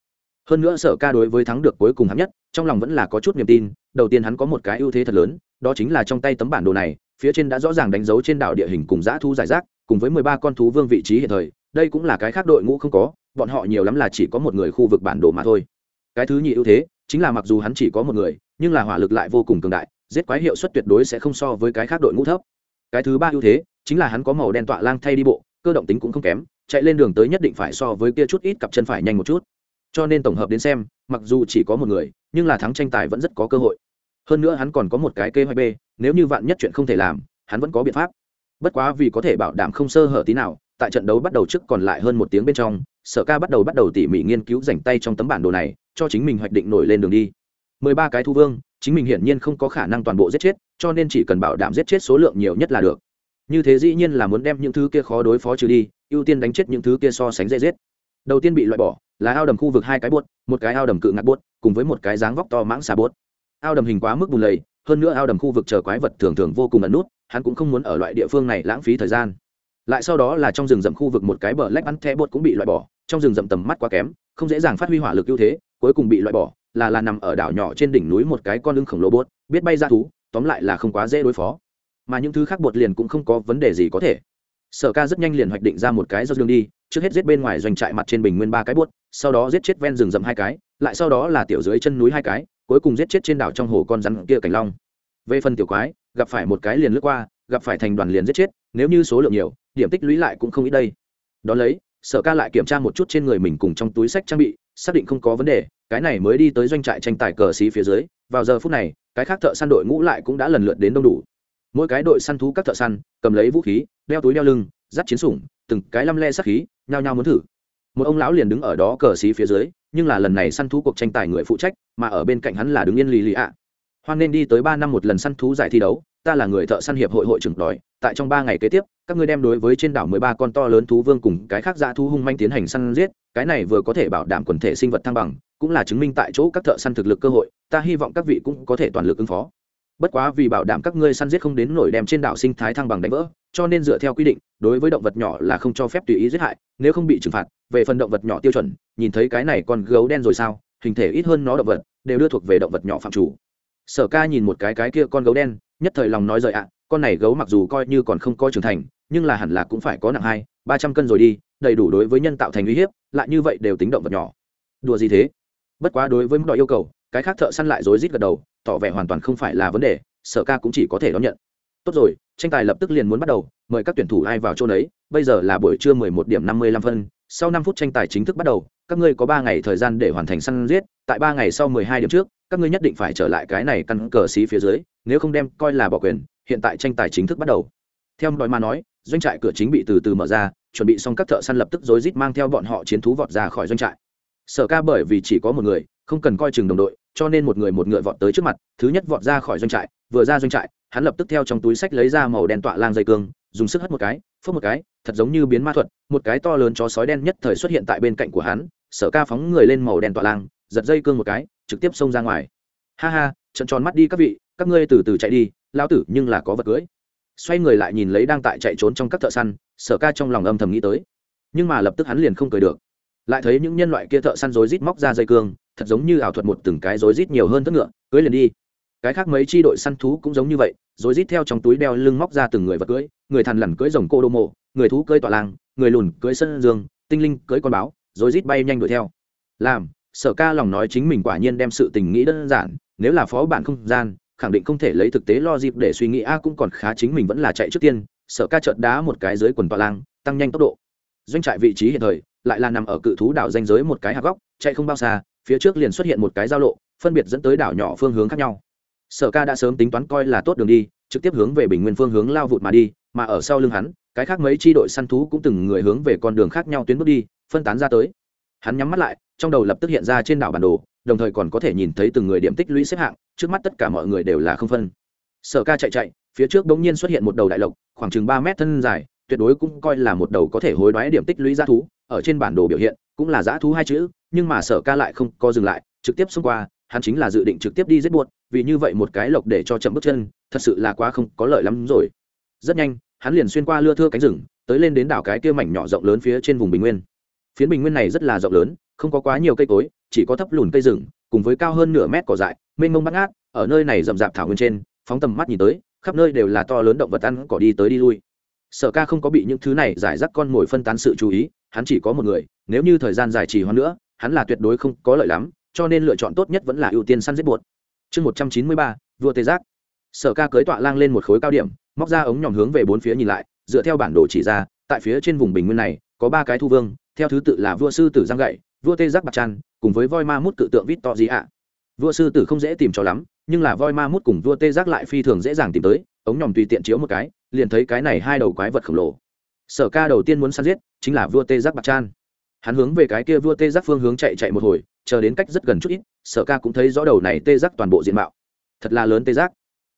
Hơn nữa sở ca đối với thắng được cuối cùng hạng nhất, trong lòng vẫn là có chút niềm tin, đầu tiên hắn có một cái ưu thế thật lớn, đó chính là trong tay tấm bản đồ này, phía trên đã rõ ràng đánh dấu trên đảo địa hình cùng dã thu giải rác, cùng với mười ba con thú vương vị trí hiện thời đây cũng là cái khác đội ngũ không có, bọn họ nhiều lắm là chỉ có một người khu vực bản đồ mà thôi. Cái thứ nhì ưu thế, chính là mặc dù hắn chỉ có một người, nhưng là hỏa lực lại vô cùng cường đại, giết quái hiệu suất tuyệt đối sẽ không so với cái khác đội ngũ thấp. Cái thứ ba ưu thế, chính là hắn có màu đen tọa lang thay đi bộ, cơ động tính cũng không kém, chạy lên đường tới nhất định phải so với kia chút ít cặp chân phải nhanh một chút. Cho nên tổng hợp đến xem, mặc dù chỉ có một người, nhưng là thắng tranh tài vẫn rất có cơ hội. Hơn nữa hắn còn có một cái kế hoạch b, nếu như vạn nhất chuyện không thể làm, hắn vẫn có biện pháp. Bất quá vì có thể bảo đảm không sơ hở tí nào tại trận đấu bắt đầu trước còn lại hơn một tiếng bên trong, sở ca bắt đầu bắt đầu tỉ mỉ nghiên cứu dành tay trong tấm bản đồ này, cho chính mình hoạch định nổi lên đường đi. Mười ba cái thu vương, chính mình hiển nhiên không có khả năng toàn bộ giết chết, cho nên chỉ cần bảo đảm giết chết số lượng nhiều nhất là được. Như thế dĩ nhiên là muốn đem những thứ kia khó đối phó trừ đi, ưu tiên đánh chết những thứ kia so sánh dễ giết. Đầu tiên bị loại bỏ, là ao đầm khu vực hai cái buốt, một cái ao đầm cự ngạc buốt, cùng với một cái dáng vóc to mãng xà buốt. Ao đầm hình quá mức bùn lầy, hơn nữa ao đầm khu vực chờ quái vật thường thường vô cùng ẩn nút, hắn cũng không muốn ở loại địa phương này lãng phí thời gian lại sau đó là trong rừng rậm khu vực một cái bờ lách ăn thẻ bột cũng bị loại bỏ, trong rừng rậm tầm mắt quá kém, không dễ dàng phát huy hỏa lực ưu thế, cuối cùng bị loại bỏ, là là nằm ở đảo nhỏ trên đỉnh núi một cái con lưng khổng lồ bốt biết bay ra thú, tóm lại là không quá dễ đối phó. Mà những thứ khác bột liền cũng không có vấn đề gì có thể. Sở ca rất nhanh liền hoạch định ra một cái do dương đi, trước hết giết bên ngoài doanh trại mặt trên bình nguyên ba cái bốt sau đó giết chết ven rừng rậm hai cái, lại sau đó là tiểu dưới chân núi hai cái, cuối cùng giết chết trên đảo trong hồ con rắn kia cảnh long. Về phần tiểu quái, gặp phải một cái liền lướt qua, gặp phải thành đoàn liền giết chết, nếu như số lượng nhiều điểm tích lũy lại cũng không ít đây. Đ ó lấy, sở ca lại kiểm tra một chút trên người mình cùng trong túi sách trang bị, xác định không có vấn đề, cái này mới đi tới doanh trại tranh tài cờ xí phía dưới, vào giờ phút này, cái khác thợ săn đội ngũ lại cũng đã lần lượt đến đông đủ. Mỗi cái đội săn thú các thợ săn, cầm lấy vũ khí, đeo túi đeo lưng, dắt chiến sủng, từng cái lăm le sắc khí, nhao nhao muốn thử. Một ông lão liền đứng ở đó cờ xí phía dưới, nhưng là lần này săn thú cuộc tranh tài người phụ trách, mà ở bên cạnh hắn là đứng yên lì lì ạ. Hoan nên đi tới ba năm một lần săn thú giải thi đấu ta là người thợ săn hiệp hội hội trưởng đòi, tại trong ba ngày kế tiếp, các ngươi đem đối với trên đảo mười ba con to lớn thú vương cùng cái khác dã thú hung manh tiến hành săn giết, cái này vừa có thể bảo đảm quần thể sinh vật thăng bằng, cũng là chứng minh tại chỗ các thợ săn thực lực cơ hội, ta hy vọng các vị cũng có thể toàn lực ứng phó. Bất quá vì bảo đảm các ngươi săn giết không đến nổi đem trên đảo sinh thái thăng bằng đánh vỡ, cho nên dựa theo quy định, đối với động vật nhỏ là không cho phép tùy ý giết hại, nếu không bị trừng phạt, về phần động vật nhỏ tiêu chuẩn, nhìn thấy cái này con gấu đen rồi sao, hình thể ít hơn nó động vật, đều đưa thuộc về động vật nhỏ phạm chủ. Sở ca nhìn một cái cái kia con gấu đen nhất thời lòng nói rời ạ, con này gấu mặc dù coi như còn không coi trưởng thành, nhưng là hẳn là cũng phải có nặng hai, ba trăm cân rồi đi, đầy đủ đối với nhân tạo thành uy hiếp, lại như vậy đều tính động vật nhỏ. Đùa gì thế? Bất quá đối với mức độ yêu cầu, cái khác thợ săn lại rối rít gật đầu, tỏ vẻ hoàn toàn không phải là vấn đề, sở ca cũng chỉ có thể đón nhận. Tốt rồi, tranh tài lập tức liền muốn bắt đầu, mời các tuyển thủ ai vào chỗ đấy bây giờ là buổi trưa mười một điểm năm mươi lăm phân, sau năm phút tranh tài chính thức bắt đầu, các ngươi có ba ngày thời gian để hoàn thành săn giết, tại ba ngày sau mười hai điểm trước các ngươi nhất định phải trở lại cái này căn cờ xí phía dưới, nếu không đem coi là bỏ quyền, hiện tại tranh tài chính thức bắt đầu. Theo đòi mà nói, doanh trại cửa chính bị từ từ mở ra, chuẩn bị xong các thợ săn lập tức rối rít mang theo bọn họ chiến thú vọt ra khỏi doanh trại. Sở ca bởi vì chỉ có một người, không cần coi chừng đồng đội, cho nên một người một ngựa vọt tới trước mặt, thứ nhất vọt ra khỏi doanh trại, vừa ra doanh trại, hắn lập tức theo trong túi sách lấy ra màu đen tọa lang dây cương, dùng sức hất một cái phớt một cái, thật giống như biến ma thuật, một cái to lớn chó sói đen nhất thời xuất hiện tại bên cạnh của hắn, sở ca phóng người lên màu đen tọa lang, giật dây cương một cái trực tiếp xông ra ngoài. Ha ha, trận tròn mắt đi các vị, các ngươi từ từ chạy đi lao tử nhưng là có vật cưới. Xoay người lại nhìn lấy đang tại chạy trốn trong các thợ săn, sở ca trong lòng âm thầm nghĩ tới. Nhưng mà lập tức hắn liền không cười được. Lại thấy những nhân loại kia thợ săn rối rít móc ra dây cương, thật giống như ảo thuật một từng cái rối rít nhiều hơn tất ngựa, cưới liền đi. Cái khác mấy chi đội săn thú cũng giống như vậy, rối rít theo trong túi đeo lưng móc ra từng người vật cưới, người thằn lằn cưới rồng cô đô mộ người thú cưới tọa làng người lùn cưới sân dương, tinh linh cưới con báo, rối rít bay nhanh đuổi theo. Làm sở ca lòng nói chính mình quả nhiên đem sự tình nghĩ đơn giản, nếu là phó bản không gian, khẳng định không thể lấy thực tế lo dịp để suy nghĩ, a, cũng còn khá chính mình vẫn là chạy trước tiên. Sở ca trợt đá một cái dưới quần tọa lang, tăng nhanh tốc độ. Doanh trại vị trí hiện thời, lại là nằm ở cự thú đảo danh giới một cái hạc góc, chạy không bao xa, phía trước liền xuất hiện một cái giao lộ, phân biệt dẫn tới đảo nhỏ phương hướng khác nhau. Sở ca đã sớm tính toán coi là tốt đường đi, trực tiếp hướng về bình nguyên phương hướng lao vụt mà đi, mà ở sau lưng hắn, cái khác mấy tri đội săn thú cũng từng người hướng về con đường khác nhau tuyến bước đi, phân tán ra tới. Hắn nhắm mắt lại trong đầu lập tức hiện ra trên đảo bản đồ, đồng thời còn có thể nhìn thấy từng người điểm tích lũy xếp hạng, trước mắt tất cả mọi người đều là không phân. Sở ca chạy chạy, phía trước bỗng nhiên xuất hiện một đầu đại lộc, khoảng chừng ba mét thân dài, tuyệt đối cũng coi là một đầu có thể hối đoái điểm tích lũy g thú, ở trên bản đồ biểu hiện, cũng là g thú hai chữ, nhưng mà sở ca lại không co dừng lại, trực tiếp xông qua, hắn chính là dự định trực tiếp đi giết buột vì như vậy một cái lộc để cho chậm bước chân, thật sự là quá không có lợi lắm rồi. Rất nhanh, hắn liền xuyên qua lưa thưa cánh rừng, tới lên đến đảo cái kia mảnh nhỏ rộng lớn phía trên vùng bình nguyên. Phiến bình nguyên này rất là rộng lớn không có quá nhiều cây cối, chỉ có thấp lùn cây rừng, cùng với cao hơn nửa mét cỏ dại, mênh mông bắt ngát, ở nơi này rậm rạp thảo nguyên trên, phóng tầm mắt nhìn tới, khắp nơi đều là to lớn động vật ăn cỏ đi tới đi lui. Sở ca không có bị những thứ này giải rác con mồi phân tán sự chú ý, hắn chỉ có một người, nếu như thời gian dài trì hoãn nữa, hắn là tuyệt đối không có lợi lắm, cho nên lựa chọn tốt nhất vẫn là ưu tiên săn giết buột chương một trăm chín mươi ba, vua tê giác. Sở ca cưới tọa lang lên một khối cao điểm, móc ra ống nhỏm hướng về bốn phía nhìn lại, dựa theo bản đồ chỉ ra, tại phía trên vùng bình nguyên này, có ba cái thu vương, theo thứ tự là vua sư tử giang gậy vua tê giác bạc trăn cùng với voi ma mút cự tượng vít to gì ạ. Vua sư tử không dễ tìm cho lắm, nhưng là voi ma mút cùng vua tê giác lại phi thường dễ dàng tìm tới, ống nhòm tùy tiện chiếu một cái, liền thấy cái này hai đầu quái vật khổng lồ. Sở ca đầu tiên muốn săn giết, chính là vua tê giác bạc trăn hắn hướng về cái kia vua tê giác phương hướng chạy chạy một hồi, chờ đến cách rất gần chút ít, sở ca cũng thấy rõ đầu này tê giác toàn bộ diện mạo. Thật là lớn tê giác.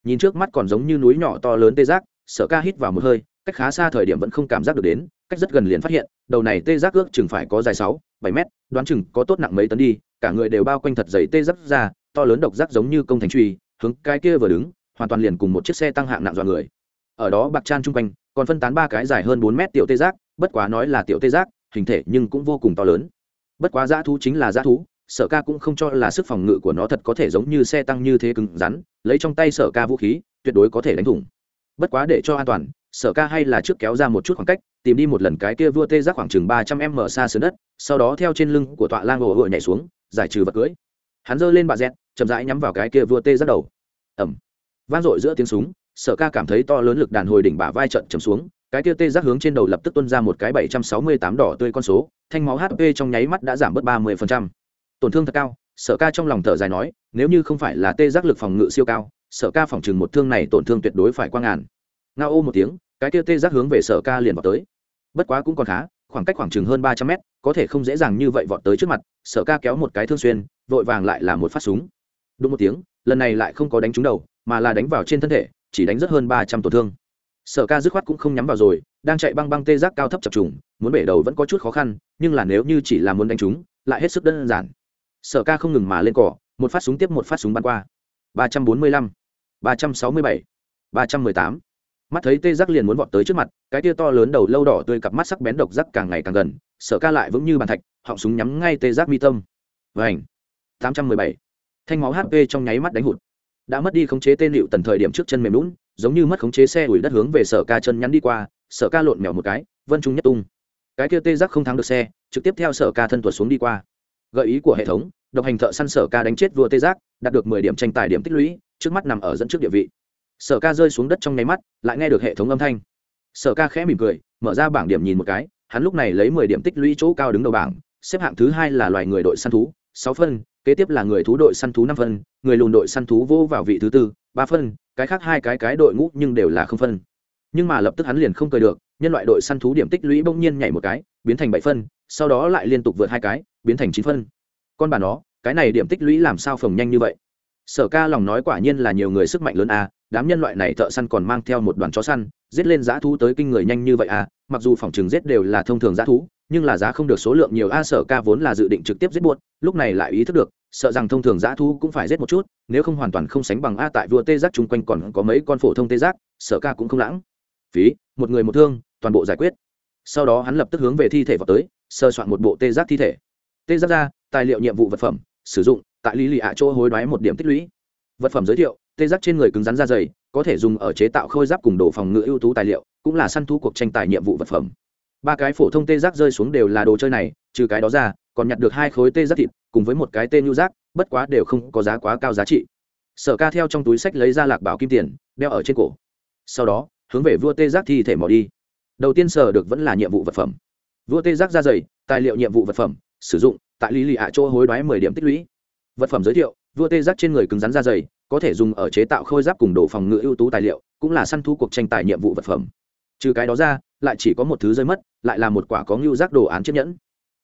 Nhìn trước mắt còn giống như núi nhỏ to lớn tê giác, sở ca hít vào một hơi, cách khá xa thời điểm vẫn không cảm giác được đến, cách rất gần liền phát hiện, đầu này tê giác ước chừng phải có dài sáu bảy mét, đoán chừng có tốt nặng mấy tấn đi, cả người đều bao quanh thật dày tê giác ra, to lớn độc giác giống như công thành truy, hướng cái kia vừa đứng, hoàn toàn liền cùng một chiếc xe tăng hạng nặng dọa người. Ở đó bạc trang chung quanh, còn phân tán ba cái dài hơn bốn mét tiểu tê giác, bất quá nói là tiểu tê giác, hình thể nhưng cũng vô cùng to lớn. Bất quá dã thú chính là dã thú, sở ca cũng không cho là sức phòng ngự của nó thật có thể giống như xe tăng như thế cứng rắn, lấy trong tay sở ca vũ khí, tuyệt đối có thể đánh thủng. Bất quá để cho an toàn, sở ca hay là trước kéo ra một chút khoảng cách tìm đi một lần cái kia vua tê giác khoảng chừng ba trăm m xa sườn đất, sau đó theo trên lưng của tọa lang ồ ựa nhảy xuống, giải trừ vật cưới. Hắn giơ lên bà dẹt, chậm rãi nhắm vào cái kia vua tê giác đầu. Ẩm vang dội giữa tiếng súng, sở ca cảm thấy to lớn lực đàn hồi đỉnh bả vai trận chầm xuống, cái kia tê giác hướng trên đầu lập tức tuân ra một cái bảy trăm sáu mươi tám đỏ tươi con số, thanh máu hp trong nháy mắt đã giảm bớt ba mươi tổn thương thật cao, sở ca trong lòng thở dài nói, nếu như không phải là tê giác lực phòng ngự siêu cao, sở ca phòng chừng một thương này tổn thương tuyệt đối phải quang ngàn. Nga ô một tiếng cái kia tê giác hướng về sở ca liền vào tới. Bất quá cũng còn khá, khoảng cách khoảng chừng hơn ba trăm mét, có thể không dễ dàng như vậy vọt tới trước mặt, sở ca kéo một cái thương xuyên, vội vàng lại là một phát súng. Đúng một tiếng, lần này lại không có đánh trúng đầu, mà là đánh vào trên thân thể, chỉ đánh rất hơn ba trăm tổn thương. Sở ca dứt khoát cũng không nhắm vào rồi, đang chạy băng băng tê giác cao thấp chập trùng, muốn bể đầu vẫn có chút khó khăn, nhưng là nếu như chỉ là muốn đánh trúng, lại hết sức đơn giản. Sở ca không ngừng mà lên cỏ, một phát súng tiếp một phát súng bắn qua. Ba trăm bốn mươi lăm, ba trăm sáu mươi bảy, ba trăm mười tám mắt thấy tê giác liền muốn vọt tới trước mặt, cái tia to lớn đầu lâu đỏ tươi cặp mắt sắc bén độc giác càng ngày càng gần, sở ca lại vững như bàn thạch, họng súng nhắm ngay tê giác mi tâm. Vảnh tám trăm mười bảy. Thanh máu hp trong nháy mắt đánh hụt. Đã mất đi khống chế tên liệu tần thời điểm trước chân mềm lún, giống như mất khống chế xe ủi đất hướng về sở ca chân nhắn đi qua, sở ca lộn mèo một cái, vân trung nhất tung. Cái kia tê giác không thắng được xe, trực tiếp theo sở ca thân tuột xuống đi qua. Gợi ý của hệ thống, độc hành thợ săn sở ca đánh chết vua tê giác, đạt được mười điểm tranh tài điểm tích lũy, trước mắt nằm ở dẫn trước địa vị sở ca rơi xuống đất trong nháy mắt, lại nghe được hệ thống âm thanh. Sở ca khẽ mỉm cười, mở ra bảng điểm nhìn một cái, hắn lúc này lấy mười điểm tích lũy chỗ cao đứng đầu bảng, xếp hạng thứ hai là loài người đội săn thú, sáu phân, kế tiếp là người thú đội săn thú năm phân, người lùn đội săn thú vô vào vị thứ tư, ba phân, cái khác hai cái cái đội ngũ nhưng đều là không phân. Nhưng mà lập tức hắn liền không cười được, nhân loại đội săn thú điểm tích lũy bỗng nhiên nhảy một cái, biến thành bảy phân, sau đó lại liên tục vượt hai cái, biến thành chín phân. Con bà nó, cái này điểm tích lũy làm sao phồng nhanh như vậy? Sở ca lòng nói quả nhiên là nhiều người sức mạnh lớn a đám nhân loại này thợ săn còn mang theo một đoàn chó săn, giết lên giá thú tới kinh người nhanh như vậy à mặc dù phòng trường giết đều là thông thường giá thú, nhưng là giá không được số lượng nhiều a, sở ca vốn là dự định trực tiếp giết buốt lúc này lại ý thức được, sợ rằng thông thường giá thú cũng phải giết một chút, nếu không hoàn toàn không sánh bằng a, tại vua tê giác chung quanh còn có mấy con phổ thông tê giác, sở ca cũng không lãng. Phí, một người một thương, toàn bộ giải quyết. Sau đó hắn lập tức hướng về thi thể vào tới, sơ soạn một bộ tê giác thi thể. Tê giác ra, tài liệu nhiệm vụ vật phẩm, sử dụng, tại lý lì ạ chỗ hối đoái một điểm tích lũy. Vật phẩm giới thiệu tê giác trên người cứng rắn da dày, có thể dùng ở chế tạo khôi giáp cùng đồ phòng ngự ưu tú tài liệu, cũng là săn thú cuộc tranh tài nhiệm vụ vật phẩm. Ba cái phổ thông tê giác rơi xuống đều là đồ chơi này, trừ cái đó ra, còn nhặt được hai khối tê giác thịt, cùng với một cái tên nhu giác, bất quá đều không có giá quá cao giá trị. Sở ca theo trong túi sách lấy ra lạc bảo kim tiền, đeo ở trên cổ. Sau đó, hướng về vua tê giác thi thể mò đi. Đầu tiên sở được vẫn là nhiệm vụ vật phẩm. Vua tê giác da dày, tài liệu nhiệm vụ vật phẩm, sử dụng, tại lý lì ạ chỗ hối đoái mười điểm tích lũy. Vật phẩm giới thiệu, vua tê giác trên người cứng rắn da dày có thể dùng ở chế tạo khôi giáp cùng đồ phòng ngự ưu tú tài liệu, cũng là săn thu cuộc tranh tài nhiệm vụ vật phẩm. Trừ cái đó ra, lại chỉ có một thứ rơi mất, lại là một quả có ngưu giác đồ án chiếc nhẫn.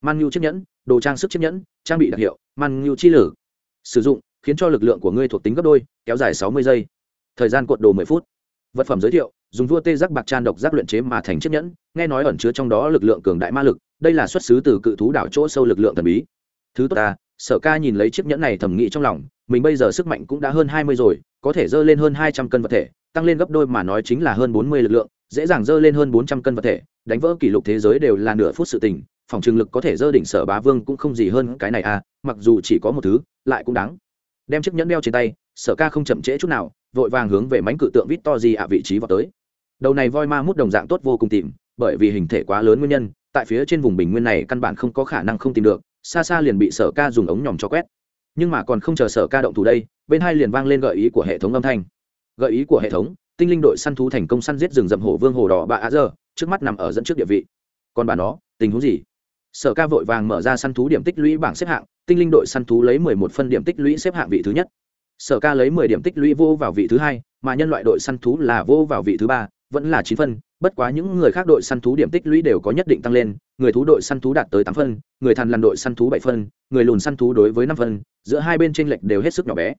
Man ngưu chiếc nhẫn, đồ trang sức chiếc nhẫn, trang bị đặc hiệu, man ngưu chi lử. Sử dụng, khiến cho lực lượng của ngươi thuộc tính gấp đôi, kéo dài sáu mươi giây. Thời gian cuộn đồ mười phút. Vật phẩm giới thiệu, dùng vua tê giác bạc tràn độc giác luyện chế mà thành chiếc nhẫn, nghe nói ẩn chứa trong đó lực lượng cường đại ma lực, đây là xuất xứ từ cự thú đảo chỗ sâu lực lượng thần bí. Thứ tốt ta sở ca nhìn lấy chiếc nhẫn này thầm nghĩ trong lòng, mình bây giờ sức mạnh cũng đã hơn hai mươi rồi, có thể dơ lên hơn hai trăm cân vật thể, tăng lên gấp đôi mà nói chính là hơn bốn mươi lực lượng, dễ dàng dơ lên hơn bốn trăm cân vật thể, đánh vỡ kỷ lục thế giới đều là nửa phút sự tình, phòng trường lực có thể dơ đỉnh sở bá vương cũng không gì hơn cái này à mặc dù chỉ có một thứ, lại cũng đáng. Đem chiếc nhẫn đeo trên tay, sở ca không chậm trễ chút nào, vội vàng hướng về mánh cự tượng vít to gì ạ vị trí vào tới. Đầu này voi ma mút đồng dạng tốt vô cùng tìm, bởi vì hình thể quá lớn nguyên nhân, tại phía trên vùng bình nguyên này căn bản không có khả năng không tìm được xa xa liền bị sở ca dùng ống nhòm cho quét. Nhưng mà còn không chờ sở ca động thủ đây, bên hai liền vang lên gợi ý của hệ thống âm thanh. Gợi ý của hệ thống, tinh linh đội săn thú thành công săn giết rừng rậm hổ vương hồ đỏ bạ á giờ trước mắt nằm ở dẫn trước địa vị. Còn bà nó, tình huống gì? Sở ca vội vàng mở ra săn thú điểm tích lũy bảng xếp hạng, tinh linh đội săn thú lấy mười một phân điểm tích lũy xếp hạng vị thứ nhất. Sở ca lấy mười điểm tích lũy vô vào vị thứ hai, mà nhân loại đội săn thú là vô vào vị thứ ba, vẫn là chín phân bất quá những người khác đội săn thú điểm tích lũy đều có nhất định tăng lên, người thú đội săn thú đạt tới tám phân, người thằn lằn đội săn thú bảy phân, người lùn săn thú đối với năm phân, giữa hai bên tranh lệch đều hết sức nhỏ bé.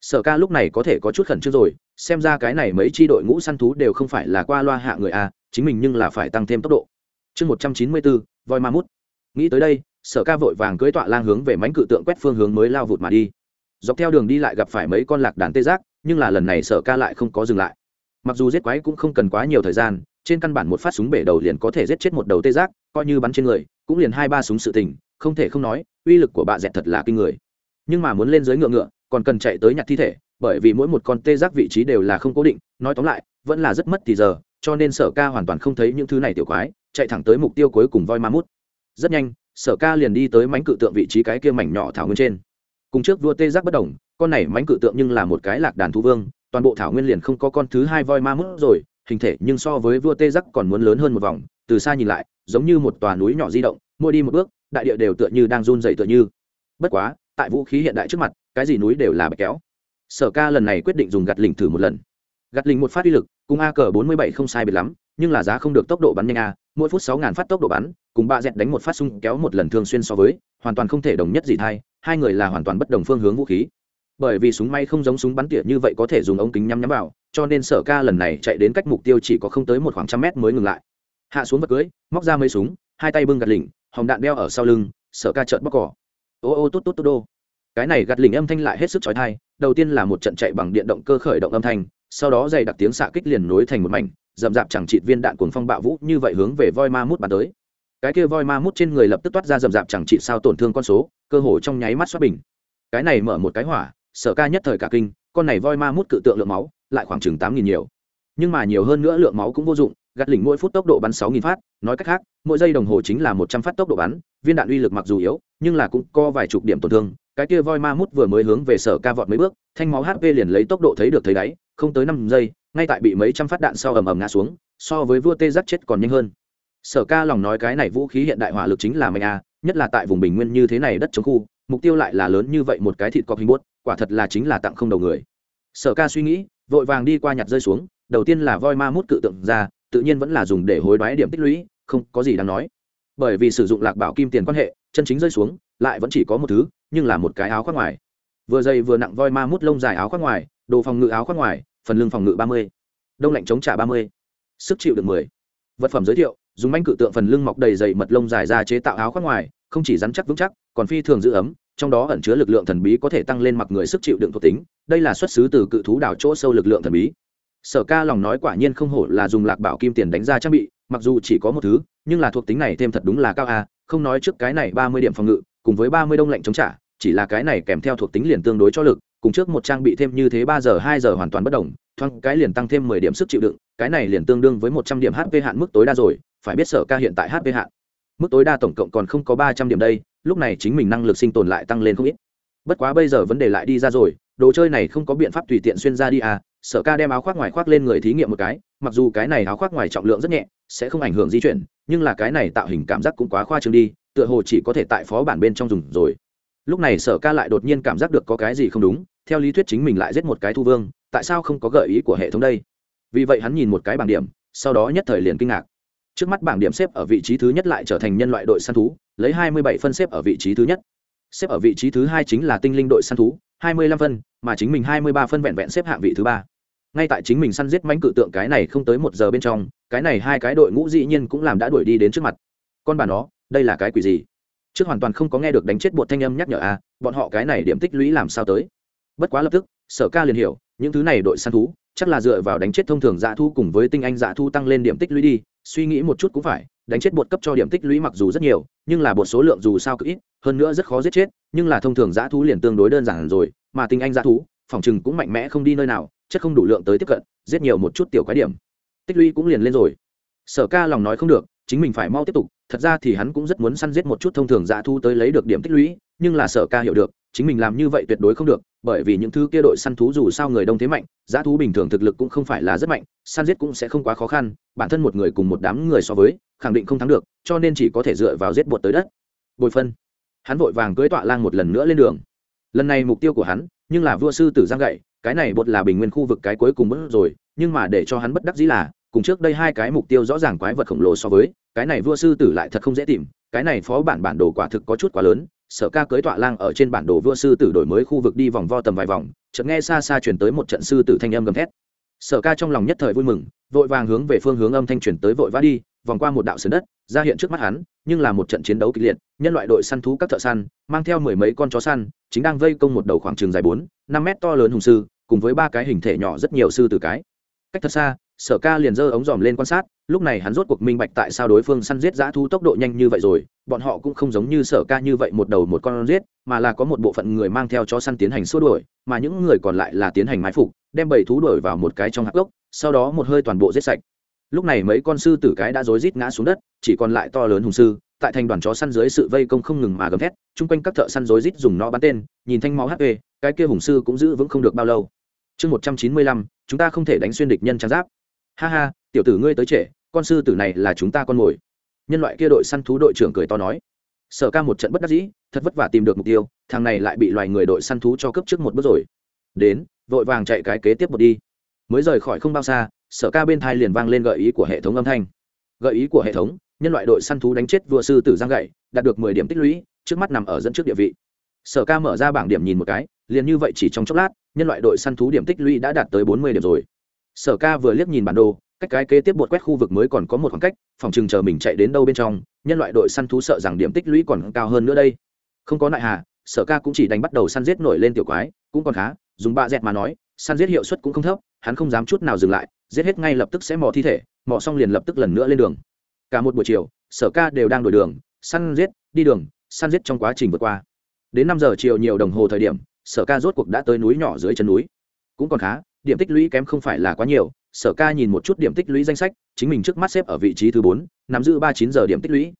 Sở ca lúc này có thể có chút khẩn trương rồi, xem ra cái này mấy tri đội ngũ săn thú đều không phải là qua loa hạ người a, chính mình nhưng là phải tăng thêm tốc độ. Chương một trăm chín mươi bốn, voi ma mút. Nghĩ tới đây, sở ca vội vàng cưới tọa lang hướng về mánh cự tượng quét phương hướng mới lao vụt mà đi. Dọc theo đường đi lại gặp phải mấy con lạc đàn tê giác, nhưng là lần này sở ca lại không có dừng lại. Mặc dù giết quái cũng không cần quá nhiều thời gian trên căn bản một phát súng bể đầu liền có thể giết chết một đầu tê giác, coi như bắn trên người, cũng liền hai ba súng sự tình, không thể không nói, uy lực của bà dẹt thật là kinh người. Nhưng mà muốn lên dưới ngựa ngựa, còn cần chạy tới nhặt thi thể, bởi vì mỗi một con tê giác vị trí đều là không cố định, nói tóm lại, vẫn là rất mất thì giờ, cho nên sở ca hoàn toàn không thấy những thứ này tiểu quái, chạy thẳng tới mục tiêu cuối cùng voi ma mút. Rất nhanh, sở ca liền đi tới mánh cự tượng vị trí cái kia mảnh nhỏ thảo nguyên trên. Cùng trước vua tê giác bất đồng, con này mánh cự tượng nhưng là một cái lạc đàn thú vương, toàn bộ thảo nguyên liền không có con thứ hai voi ma mút rồi hình thể nhưng so với vua tê giác còn muốn lớn hơn một vòng, từ xa nhìn lại, giống như một tòa núi nhỏ di động, mỗi đi một bước, đại địa đều tựa như đang run dày tựa như. Bất quá, tại vũ khí hiện đại trước mặt, cái gì núi đều là bạch kéo. Sở ca lần này quyết định dùng gạt lình thử một lần. Gạt lình một phát uy lực, cùng a cờ bốn mươi bảy không sai biệt lắm, nhưng là giá không được tốc độ bắn nhanh a, mỗi phút sáu ngàn phát tốc độ bắn, cùng ba dẹt đánh một phát sung kéo một lần thường xuyên so với, hoàn toàn không thể đồng nhất gì thay, hai người là hoàn toàn bất đồng phương hướng vũ khí. Bởi vì súng may không giống súng bắn tỉa như vậy có thể dùng ống kính nhắm nhắm vào cho nên sở ca lần này chạy đến cách mục tiêu chỉ có không tới một khoảng trăm mét mới ngừng lại. Hạ xuống vật cưới, móc ra mấy súng, hai tay bưng gạt lỉnh hòng đạn đeo ở sau lưng, sở ca trợn bóc cỏ. Ô ô tốt tốt tốt đô. Cái này gạt lỉnh âm thanh lại hết sức trói thai đầu tiên là một trận chạy bằng điện động cơ khởi động âm thanh, sau đó dày đặc tiếng xạ kích liền nối thành một mảnh rậm rạp chẳng chịt viên đạn cuồng phong bạo vũ như vậy hướng về voi ma mút bắn tới. Cái kia voi ma mút trên người lập tức toát ra rậm rạp chẳng chịt sao tổn thương con số, cơ hồ trong nháy mắt xoát bình. Cái này mở một cái hỏa, sở ca nhất thời cả kinh, con này voi ma mút cự tượng lượng máu lại khoảng chừng tám nghìn nhiều. Nhưng mà nhiều hơn nữa lượng máu cũng vô dụng, gạt lỉnh mỗi phút tốc độ bắn sáu nghìn phát, nói cách khác, mỗi giây đồng hồ chính là một trăm phát tốc độ bắn, viên đạn uy lực mặc dù yếu, nhưng là cũng có vài chục điểm tổn thương. Cái kia voi ma mút vừa mới hướng về sở ca vọt mấy bước, thanh máu hp liền lấy tốc độ thấy được thấy đáy, không tới năm giây, ngay tại bị mấy trăm phát đạn sau ầm ầm ngã xuống, so với vua tê giác chết còn nhanh hơn. Sở ca lòng nói cái này vũ khí hiện đại hỏa lực chính là mạnh a, nhất là tại vùng bình nguyên như thế này đất chống khu, mục tiêu lại là lớn như vậy một cái thịt cọc hình bút, quả thật là chính là tặng không đầu người. Sở ca suy nghĩ vội vàng đi qua nhặt rơi xuống, đầu tiên là voi ma mút cự tượng ra, tự nhiên vẫn là dùng để hối đoái điểm tích lũy, không có gì đáng nói. Bởi vì sử dụng lạc bảo kim tiền quan hệ, chân chính rơi xuống, lại vẫn chỉ có một thứ, nhưng là một cái áo khoác ngoài. Vừa dày vừa nặng voi ma mút lông dài áo khoác ngoài, đồ phòng ngự áo khoác ngoài, phần lưng phòng ngự ba mươi, đông lạnh chống trả ba mươi, sức chịu được mười. Vật phẩm giới thiệu dùng manh cự tượng phần lưng mọc đầy dày mật lông dài ra chế tạo áo khoác ngoài, không chỉ rắn chắc vững chắc, còn phi thường giữ ấm, trong đó ẩn chứa lực lượng thần bí có thể tăng lên mặc người sức chịu đựng thuộc tính, đây là xuất xứ từ cự thú đảo chỗ sâu lực lượng thần bí. Sở ca lòng nói quả nhiên không hổ là dùng lạc bảo kim tiền đánh ra trang bị, mặc dù chỉ có một thứ, nhưng là thuộc tính này thêm thật đúng là cao a, không nói trước cái này ba mươi điểm phòng ngự, cùng với ba mươi đông lạnh chống trả, chỉ là cái này kèm theo thuộc tính liền tương đối cho lực, cùng trước một trang bị thêm như thế ba giờ, hai giờ hoàn toàn bất đồng, thoáng cái liền tăng thêm mười điểm sức chịu đựng, cái này liền tương đương với một trăm điểm hp hạn mức tối đa rồi phải biết sở ca hiện tại hp hạn. Mức tối đa tổng cộng còn không có ba trăm điểm đây, lúc này chính mình năng lực sinh tồn lại tăng lên không ít. Bất quá bây giờ vấn đề lại đi ra rồi, đồ chơi này không có biện pháp tùy tiện xuyên ra đi à sở ca đem áo khoác ngoài khoác lên người thí nghiệm một cái, mặc dù cái này áo khoác ngoài trọng lượng rất nhẹ, sẽ không ảnh hưởng di chuyển, nhưng là cái này tạo hình cảm giác cũng quá khoa trương đi, tựa hồ chỉ có thể tại phó bản bên trong dùng rồi. Lúc này sở ca lại đột nhiên cảm giác được có cái gì không đúng, theo lý thuyết chính mình lại giết một cái thu vương, tại sao không có gợi ý của hệ thống đây? Vì vậy hắn nhìn một cái bảng điểm, sau đó nhất thời liền kinh ngạc trước mắt bảng điểm xếp ở vị trí thứ nhất lại trở thành nhân loại đội săn thú lấy hai mươi bảy phân xếp ở vị trí thứ nhất. Xếp ở vị trí thứ hai chính là tinh linh đội săn thú hai mươi lăm phân mà chính mình hai mươi ba phân vẹn vẹn xếp hạng vị thứ ba. Ngay tại chính mình săn giết mánh cự tượng cái này không tới một giờ bên trong cái này hai cái đội ngũ dĩ nhiên cũng làm đã đuổi đi đến trước mặt. Con bà nó đây là cái quỷ gì? Trước hoàn toàn không có nghe được đánh chết bột thanh âm nhắc nhở a à, bọn họ cái này điểm tích lũy làm sao tới? Bất quá lập tức sở ca liền hiểu những thứ này đội săn thú chắc là dựa vào đánh chết thông thường dạ thu cùng với tinh anh dạ thu tăng lên điểm tích lũy đi suy nghĩ một chút cũng phải, đánh chết bột cấp cho điểm tích lũy mặc dù rất nhiều, nhưng là bột số lượng dù sao cực ít, hơn nữa rất khó giết chết, nhưng là thông thường dã thú liền tương đối đơn giản rồi, mà tinh anh dã thú, phòng chừng cũng mạnh mẽ không đi nơi nào chất không đủ lượng tới tiếp cận, giết nhiều một chút tiểu quái điểm. Tích lũy cũng liền lên rồi. Sở ca lòng nói không được, chính mình phải mau tiếp tục, thật ra thì hắn cũng rất muốn săn giết một chút thông thường dã thú tới lấy được điểm tích lũy, nhưng là sở ca hiểu được chính mình làm như vậy tuyệt đối không được, bởi vì những thứ kia đội săn thú dù sao người đông thế mạnh dã thú bình thường thực lực cũng không phải là rất mạnh, săn giết cũng sẽ không quá khó khăn, bản thân một người cùng một đám người so với, khẳng định không thắng được, cho nên chỉ có thể dựa vào giết bột tới đất. Bồi phân. Hắn vội vàng cưới tọa lang một lần nữa lên đường. Lần này mục tiêu của hắn, nhưng là vua sư tử giang gậy, cái này bột là bình nguyên khu vực cái cuối cùng bớt rồi, nhưng mà để cho hắn bất đắc dĩ là, cùng trước đây hai cái mục tiêu rõ ràng quái vật khổng lồ so với, cái này vua sư tử lại thật không dễ tìm, cái này phó bản bản đồ quả thực có chút quá lớn sở ca cưới tọa lang ở trên bản đồ vua sư tử đổi mới khu vực đi vòng vo tầm vài vòng, chợt nghe xa xa chuyển tới một trận sư tử thanh âm gầm thét. Sở ca trong lòng nhất thời vui mừng, vội vàng hướng về phương hướng âm thanh chuyển tới vội vã đi, vòng qua một đạo sườn đất, ra hiện trước mắt hắn, nhưng là một trận chiến đấu kịch liệt, nhân loại đội săn thú các thợ săn, mang theo mười mấy con chó săn, chính đang vây công một đầu khoảng trường dài bốn năm mét to lớn hùng sư, cùng với ba cái hình thể nhỏ rất nhiều sư tử cái. Cách thật xa sở ca liền giơ ống dòm lên quan sát, lúc này hắn rốt cuộc minh bạch tại sao đối phương săn giết dã thu tốc độ nhanh như vậy rồi, bọn họ cũng không giống như sở ca như vậy một đầu một con giết, mà là có một bộ phận người mang theo chó săn tiến hành xua đuổi, mà những người còn lại là tiến hành mái phục, đem bầy thú đuổi vào một cái trong hạc gốc, sau đó một hơi toàn bộ giết sạch. Lúc này mấy con sư tử cái đã rối rít ngã xuống đất, chỉ còn lại to lớn hùng sư, tại thành đoàn chó săn dưới sự vây công không ngừng mà gầm thét, chung quanh các thợ săn rối rít dùng nó bắn tên, nhìn thanh máu hp cái kia hùng sư cũng giữ vững không được bao lâu. Chương một trăm chín mươi lăm, chúng ta không thể đánh xuyên địch nhân trang giáp ha ha, tiểu tử ngươi tới trễ, con sư tử này là chúng ta con mồi. Nhân loại kia đội săn thú đội trưởng cười to nói. Sở ca một trận bất đắc dĩ, thật vất vả tìm được mục tiêu, thằng này lại bị loài người đội săn thú cho cấp trước một bước rồi. Đến, vội vàng chạy cái kế tiếp một đi. Mới rời khỏi không bao xa, sở ca bên thai liền vang lên gợi ý của hệ thống âm thanh. Gợi ý của hệ thống, nhân loại đội săn thú đánh chết vua sư tử giang gậy, đạt được mười điểm tích lũy, trước mắt nằm ở dẫn trước địa vị. Sở ca mở ra bảng điểm nhìn một cái, liền như vậy chỉ trong chốc lát, nhân loại đội săn thú điểm tích lũy đã đạt tới bốn mươi điểm rồi sở ca vừa liếc nhìn bản đồ, cách cái kế tiếp bột quét khu vực mới còn có một khoảng cách, phòng chừng chờ mình chạy đến đâu bên trong, nhân loại đội săn thú sợ rằng điểm tích lũy còn cao hơn nữa đây. Không có nại hà, sở ca cũng chỉ đánh bắt đầu săn giết nổi lên tiểu quái, cũng còn khá, dùng ba dẹt mà nói, săn giết hiệu suất cũng không thấp, hắn không dám chút nào dừng lại, giết hết ngay lập tức sẽ mò thi thể, mò xong liền lập tức lần nữa lên đường. Cả một buổi chiều, sở ca đều đang đổi đường, săn giết, đi đường, săn giết trong quá trình vượt qua. Đến năm giờ chiều nhiều đồng hồ thời điểm, sở ca rốt cuộc đã tới núi nhỏ dưới chân núi. Cũng còn khá điểm tích lũy kém không phải là quá nhiều, sở ca nhìn một chút điểm tích lũy danh sách, chính mình trước mắt xếp ở vị trí thứ bốn, nắm giữ ba chín giờ điểm tích lũy.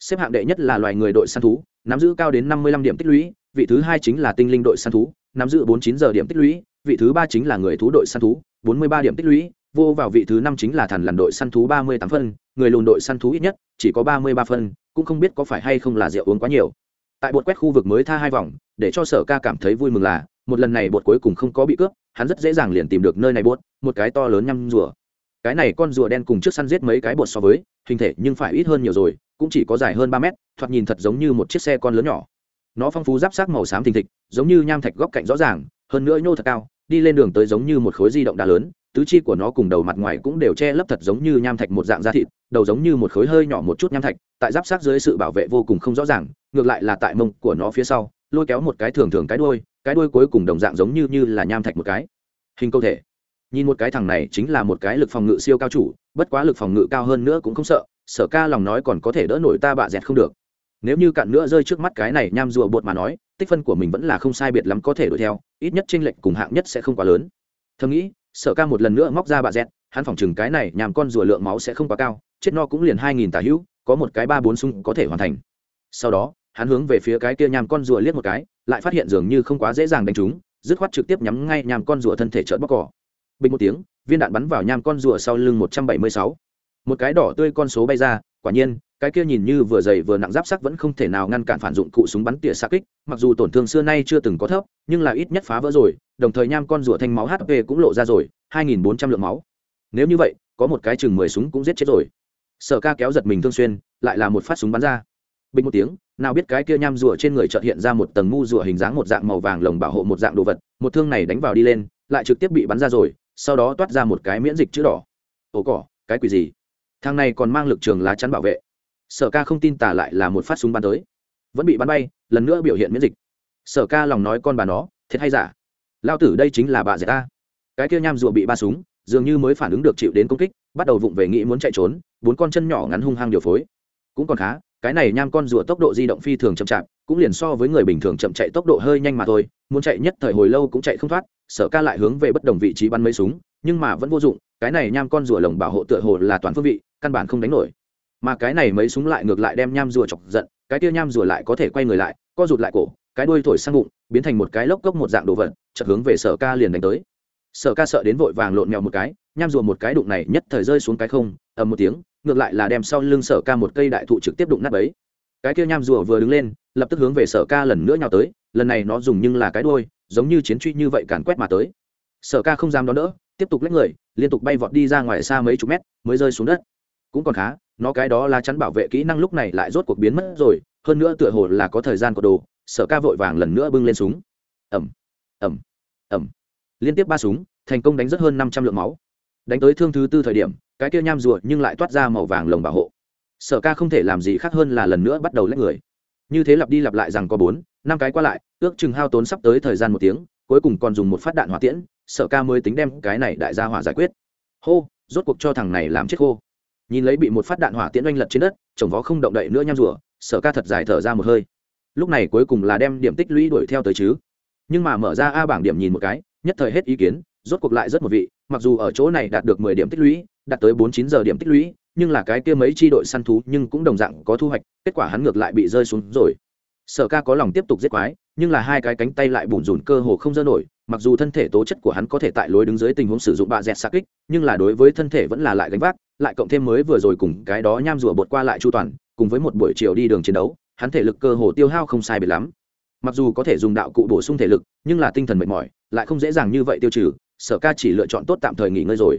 Xếp hạng đệ nhất là loài người đội săn thú, nắm giữ cao đến năm mươi lăm điểm tích lũy, vị thứ hai chính là tinh linh đội săn thú, nắm giữ bốn chín giờ điểm tích lũy, vị thứ ba chính là người thú đội săn thú, bốn mươi ba điểm tích lũy, vô vào vị thứ năm chính là thần lằn đội săn thú ba mươi tám phân, người lùn đội săn thú ít nhất chỉ có ba mươi ba phân, cũng không biết có phải hay không là rượu uống quá nhiều. Tại bột quét khu vực mới tha hai vòng, để cho sở ca cảm thấy vui mừng là một lần này bột cuối cùng không có bị cướp, hắn rất dễ dàng liền tìm được nơi này bột, một cái to lớn nhăm rùa. Cái này con rùa đen cùng trước săn giết mấy cái bột so với, hình thể nhưng phải ít hơn nhiều rồi, cũng chỉ có dài hơn ba mét, thoạt nhìn thật giống như một chiếc xe con lớn nhỏ. Nó phong phú giáp sát màu xám thình thịch, giống như nham thạch góc cạnh rõ ràng, hơn nữa nhô thật cao, đi lên đường tới giống như một khối di động đá lớn, tứ chi của nó cùng đầu mặt ngoài cũng đều che lấp thật giống như nham thạch một dạng da thịt, đầu giống như một khối hơi nhỏ một chút nham thạch, tại giáp sát dưới sự bảo vệ vô cùng không rõ ràng, ngược lại là tại mông của nó phía sau, lôi kéo một cái thường thường cái đuôi cái đuôi cuối cùng đồng dạng giống như như là nham thạch một cái. Hình câu thể. Nhìn một cái thằng này chính là một cái lực phòng ngự siêu cao chủ, bất quá lực phòng ngự cao hơn nữa cũng không sợ, sở ca lòng nói còn có thể đỡ nổi ta bạ dẹt không được. Nếu như cạn nữa rơi trước mắt cái này nham rùa bột mà nói, tích phân của mình vẫn là không sai biệt lắm có thể đuổi theo, ít nhất tranh lệch cùng hạng nhất sẽ không quá lớn. Thầm nghĩ, sở ca một lần nữa móc ra bạ dẹt, hắn phỏng chừng cái này nhằm con rùa lượng máu sẽ không quá cao, chết no cũng liền hai nghìn tà hữu, có một cái ba bốn sung có thể hoàn thành. Sau đó hắn hướng về phía cái kia nhằm con rùa liếc một cái, lại phát hiện dường như không quá dễ dàng đánh trúng dứt khoát trực tiếp nhắm ngay nhằm con rùa thân thể trợn bóc cỏ. Bình một tiếng, viên đạn bắn vào nham con rùa sau lưng một trăm bảy mươi sáu. Một cái đỏ tươi con số bay ra, quả nhiên, cái kia nhìn như vừa dày vừa nặng giáp sắc vẫn không thể nào ngăn cản phản dụng cụ súng bắn tỉa xa kích, mặc dù tổn thương xưa nay chưa từng có thấp, nhưng là ít nhất phá vỡ rồi, đồng thời nham con rùa thanh máu hp cũng lộ ra rồi, hai nghìn bốn trăm lượng máu. Nếu như vậy, có một cái chừng mười súng cũng giết chết rồi. Sở ca kéo giật mình thương xuyên, lại là một phát súng bắn ra. Bình một tiếng nào biết cái kia nham rùa trên người chợt hiện ra một tầng mu rùa hình dáng một dạng màu vàng lồng bảo hộ một dạng đồ vật, một thương này đánh vào đi lên, lại trực tiếp bị bắn ra rồi, sau đó toát ra một cái miễn dịch chữ đỏ. Ồ cỏ, cái quỷ gì? Thằng này còn mang lực trường lá chắn bảo vệ. Sở ca không tin tả lại là một phát súng bắn tới. Vẫn bị bắn bay, lần nữa biểu hiện miễn dịch. Sở ca lòng nói con bà nó, thiệt hay giả? Lao tử đây chính là bà dạy ta. Cái kia nham rùa bị ba súng, dường như mới phản ứng được chịu đến công kích, bắt đầu vụng về nghĩ muốn chạy trốn, bốn con chân nhỏ ngắn hung hăng điều phối. Cũng còn khá cái này nham con rùa tốc độ di động phi thường chậm chạp, cũng liền so với người bình thường chậm chạy tốc độ hơi nhanh mà thôi, muốn chạy nhất thời hồi lâu cũng chạy không thoát, sở ca lại hướng về bất đồng vị trí bắn mấy súng, nhưng mà vẫn vô dụng, cái này nham con rùa lồng bảo hộ tựa hồ là toàn phương vị, căn bản không đánh nổi. Mà cái này mấy súng lại ngược lại đem nham rùa chọc giận, cái tia nham rùa lại có thể quay người lại, co rụt lại cổ, cái đuôi thổi sang bụng, biến thành một cái lốc cốc một dạng đồ vật, chợt hướng về sở ca liền đánh tới. Sở ca sợ đến vội vàng lộn mèo một cái, nham rùa một cái đụng này nhất thời rơi xuống cái không, ầm một tiếng ngược lại là đem sau lưng sở ca một cây đại thụ trực tiếp đụng nát ấy cái kia nham rùa vừa đứng lên, lập tức hướng về sở ca lần nữa nhào tới, lần này nó dùng nhưng là cái đuôi, giống như chiến truy như vậy càn quét mà tới. Sở ca không dám đón đỡ, tiếp tục lấy người, liên tục bay vọt đi ra ngoài xa mấy chục mét, mới rơi xuống đất. Cũng còn khá, nó cái đó là chắn bảo vệ kỹ năng lúc này lại rốt cuộc biến mất rồi, hơn nữa tựa hồ là có thời gian của đồ, sở ca vội vàng lần nữa bưng lên súng. Ẩm ẩm ẩm liên tiếp ba súng, thành công đánh rất hơn năm trăm lượng máu. Đánh tới thương thứ tư thời điểm cái kia nham rùa nhưng lại toát ra màu vàng lồng bảo hộ. Sở ca không thể làm gì khác hơn là lần nữa bắt đầu lấy người. Như thế lặp đi lặp lại rằng có bốn, năm cái qua lại, ước chừng hao tốn sắp tới thời gian một tiếng, cuối cùng còn dùng một phát đạn hỏa tiễn, sở ca mới tính đem cái này đại gia hỏa giải quyết. Hô, rốt cuộc cho thằng này làm chết khô. Nhìn lấy bị một phát đạn hỏa tiễn oanh lật trên đất, chồng vó không động đậy nữa nham rùa, sở ca thật dài thở ra một hơi. Lúc này cuối cùng là đem điểm tích lũy đuổi theo tới chứ. Nhưng mà mở ra a bảng điểm nhìn một cái, nhất thời hết ý kiến, rốt cuộc lại rất một vị mặc dù ở chỗ này đạt được mười điểm tích lũy, đạt tới bốn chín giờ điểm tích lũy, nhưng là cái kia mấy chi đội săn thú nhưng cũng đồng dạng có thu hoạch, kết quả hắn ngược lại bị rơi xuống rồi. Sở ca có lòng tiếp tục giết quái, nhưng là hai cái cánh tay lại bùn rùn cơ hồ không dơ nổi, mặc dù thân thể tố chất của hắn có thể tại lối đứng dưới tình huống sử dụng bạ dẹt xa kích, nhưng là đối với thân thể vẫn là lại gánh vác, lại cộng thêm mới vừa rồi cùng cái đó nham rùa bột qua lại chu toàn, cùng với một buổi chiều đi đường chiến đấu, hắn thể lực cơ hồ tiêu hao không sai biệt lắm. Mặc dù có thể dùng đạo cụ bổ sung thể lực, nhưng là tinh thần mệt mỏi, lại không dễ dàng như vậy tiêu trừ sở ca chỉ lựa chọn tốt tạm thời nghỉ ngơi rồi.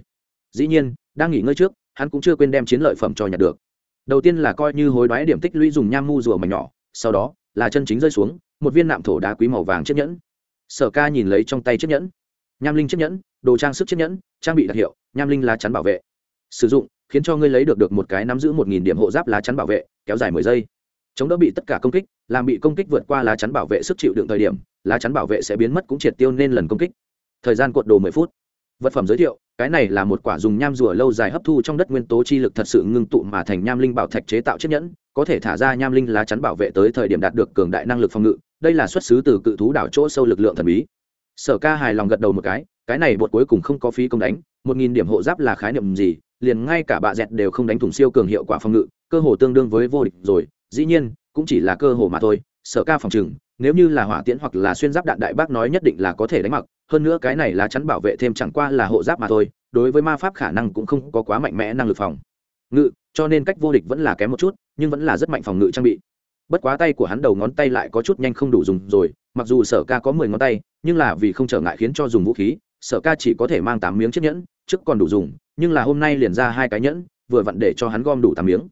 Dĩ nhiên, đang nghỉ ngơi trước, hắn cũng chưa quên đem chiến lợi phẩm cho nhặt được. Đầu tiên là coi như hối đoái điểm tích lũy dùng nham mu rùa mảnh nhỏ, sau đó là chân chính rơi xuống, một viên nạm thổ đá quý màu vàng chiếc nhẫn. Sở ca nhìn lấy trong tay chiếc nhẫn. Nham linh chiếc nhẫn, đồ trang sức chiếc nhẫn, trang bị đặc hiệu, nham linh lá chắn bảo vệ. Sử dụng, khiến cho ngươi lấy được được một cái nắm giữ một nghìn điểm hộ giáp lá chắn bảo vệ, kéo dài mười giây. Chống đỡ bị tất cả công kích, làm bị công kích vượt qua lá chắn bảo vệ sức chịu đựng thời điểm, lá chắn bảo vệ sẽ biến mất cũng triệt tiêu nên lần công kích thời gian cuộn đồ mười phút. Vật phẩm giới thiệu, cái này là một quả dùng nham rùa lâu dài hấp thu trong đất nguyên tố chi lực thật sự ngưng tụ mà thành nham linh bảo thạch chế tạo chiếc nhẫn, có thể thả ra nham linh lá chắn bảo vệ tới thời điểm đạt được cường đại năng lực phòng ngự. Đây là xuất xứ từ cự thú đảo chỗ sâu lực lượng thần bí. Sở ca hài lòng gật đầu một cái cái này bột cuối cùng không có phí công đánh, một nghìn điểm hộ giáp là khái niệm gì, liền ngay cả bạ dẹt đều không đánh thủng siêu cường hiệu quả phòng ngự, cơ hồ tương đương với vô địch rồi, dĩ nhiên, cũng chỉ là cơ hồ mà thôi. Sở ca phòng chừng nếu như là hỏa tiễn hoặc là xuyên giáp đạn đại bác nói nhất định là có thể đánh mặc hơn nữa cái này là chắn bảo vệ thêm chẳng qua là hộ giáp mà thôi, đối với ma pháp khả năng cũng không có quá mạnh mẽ năng lực phòng. Ngự, cho nên cách vô địch vẫn là kém một chút, nhưng vẫn là rất mạnh phòng ngự trang bị. Bất quá tay của hắn đầu ngón tay lại có chút nhanh không đủ dùng rồi, mặc dù sở ca có mười ngón tay, nhưng là vì không trở ngại khiến cho dùng vũ khí, sở ca chỉ có thể mang tám miếng chiếc nhẫn, trước còn đủ dùng, nhưng là hôm nay liền ra hai cái nhẫn, vừa vặn để cho hắn gom đủ tám miếng.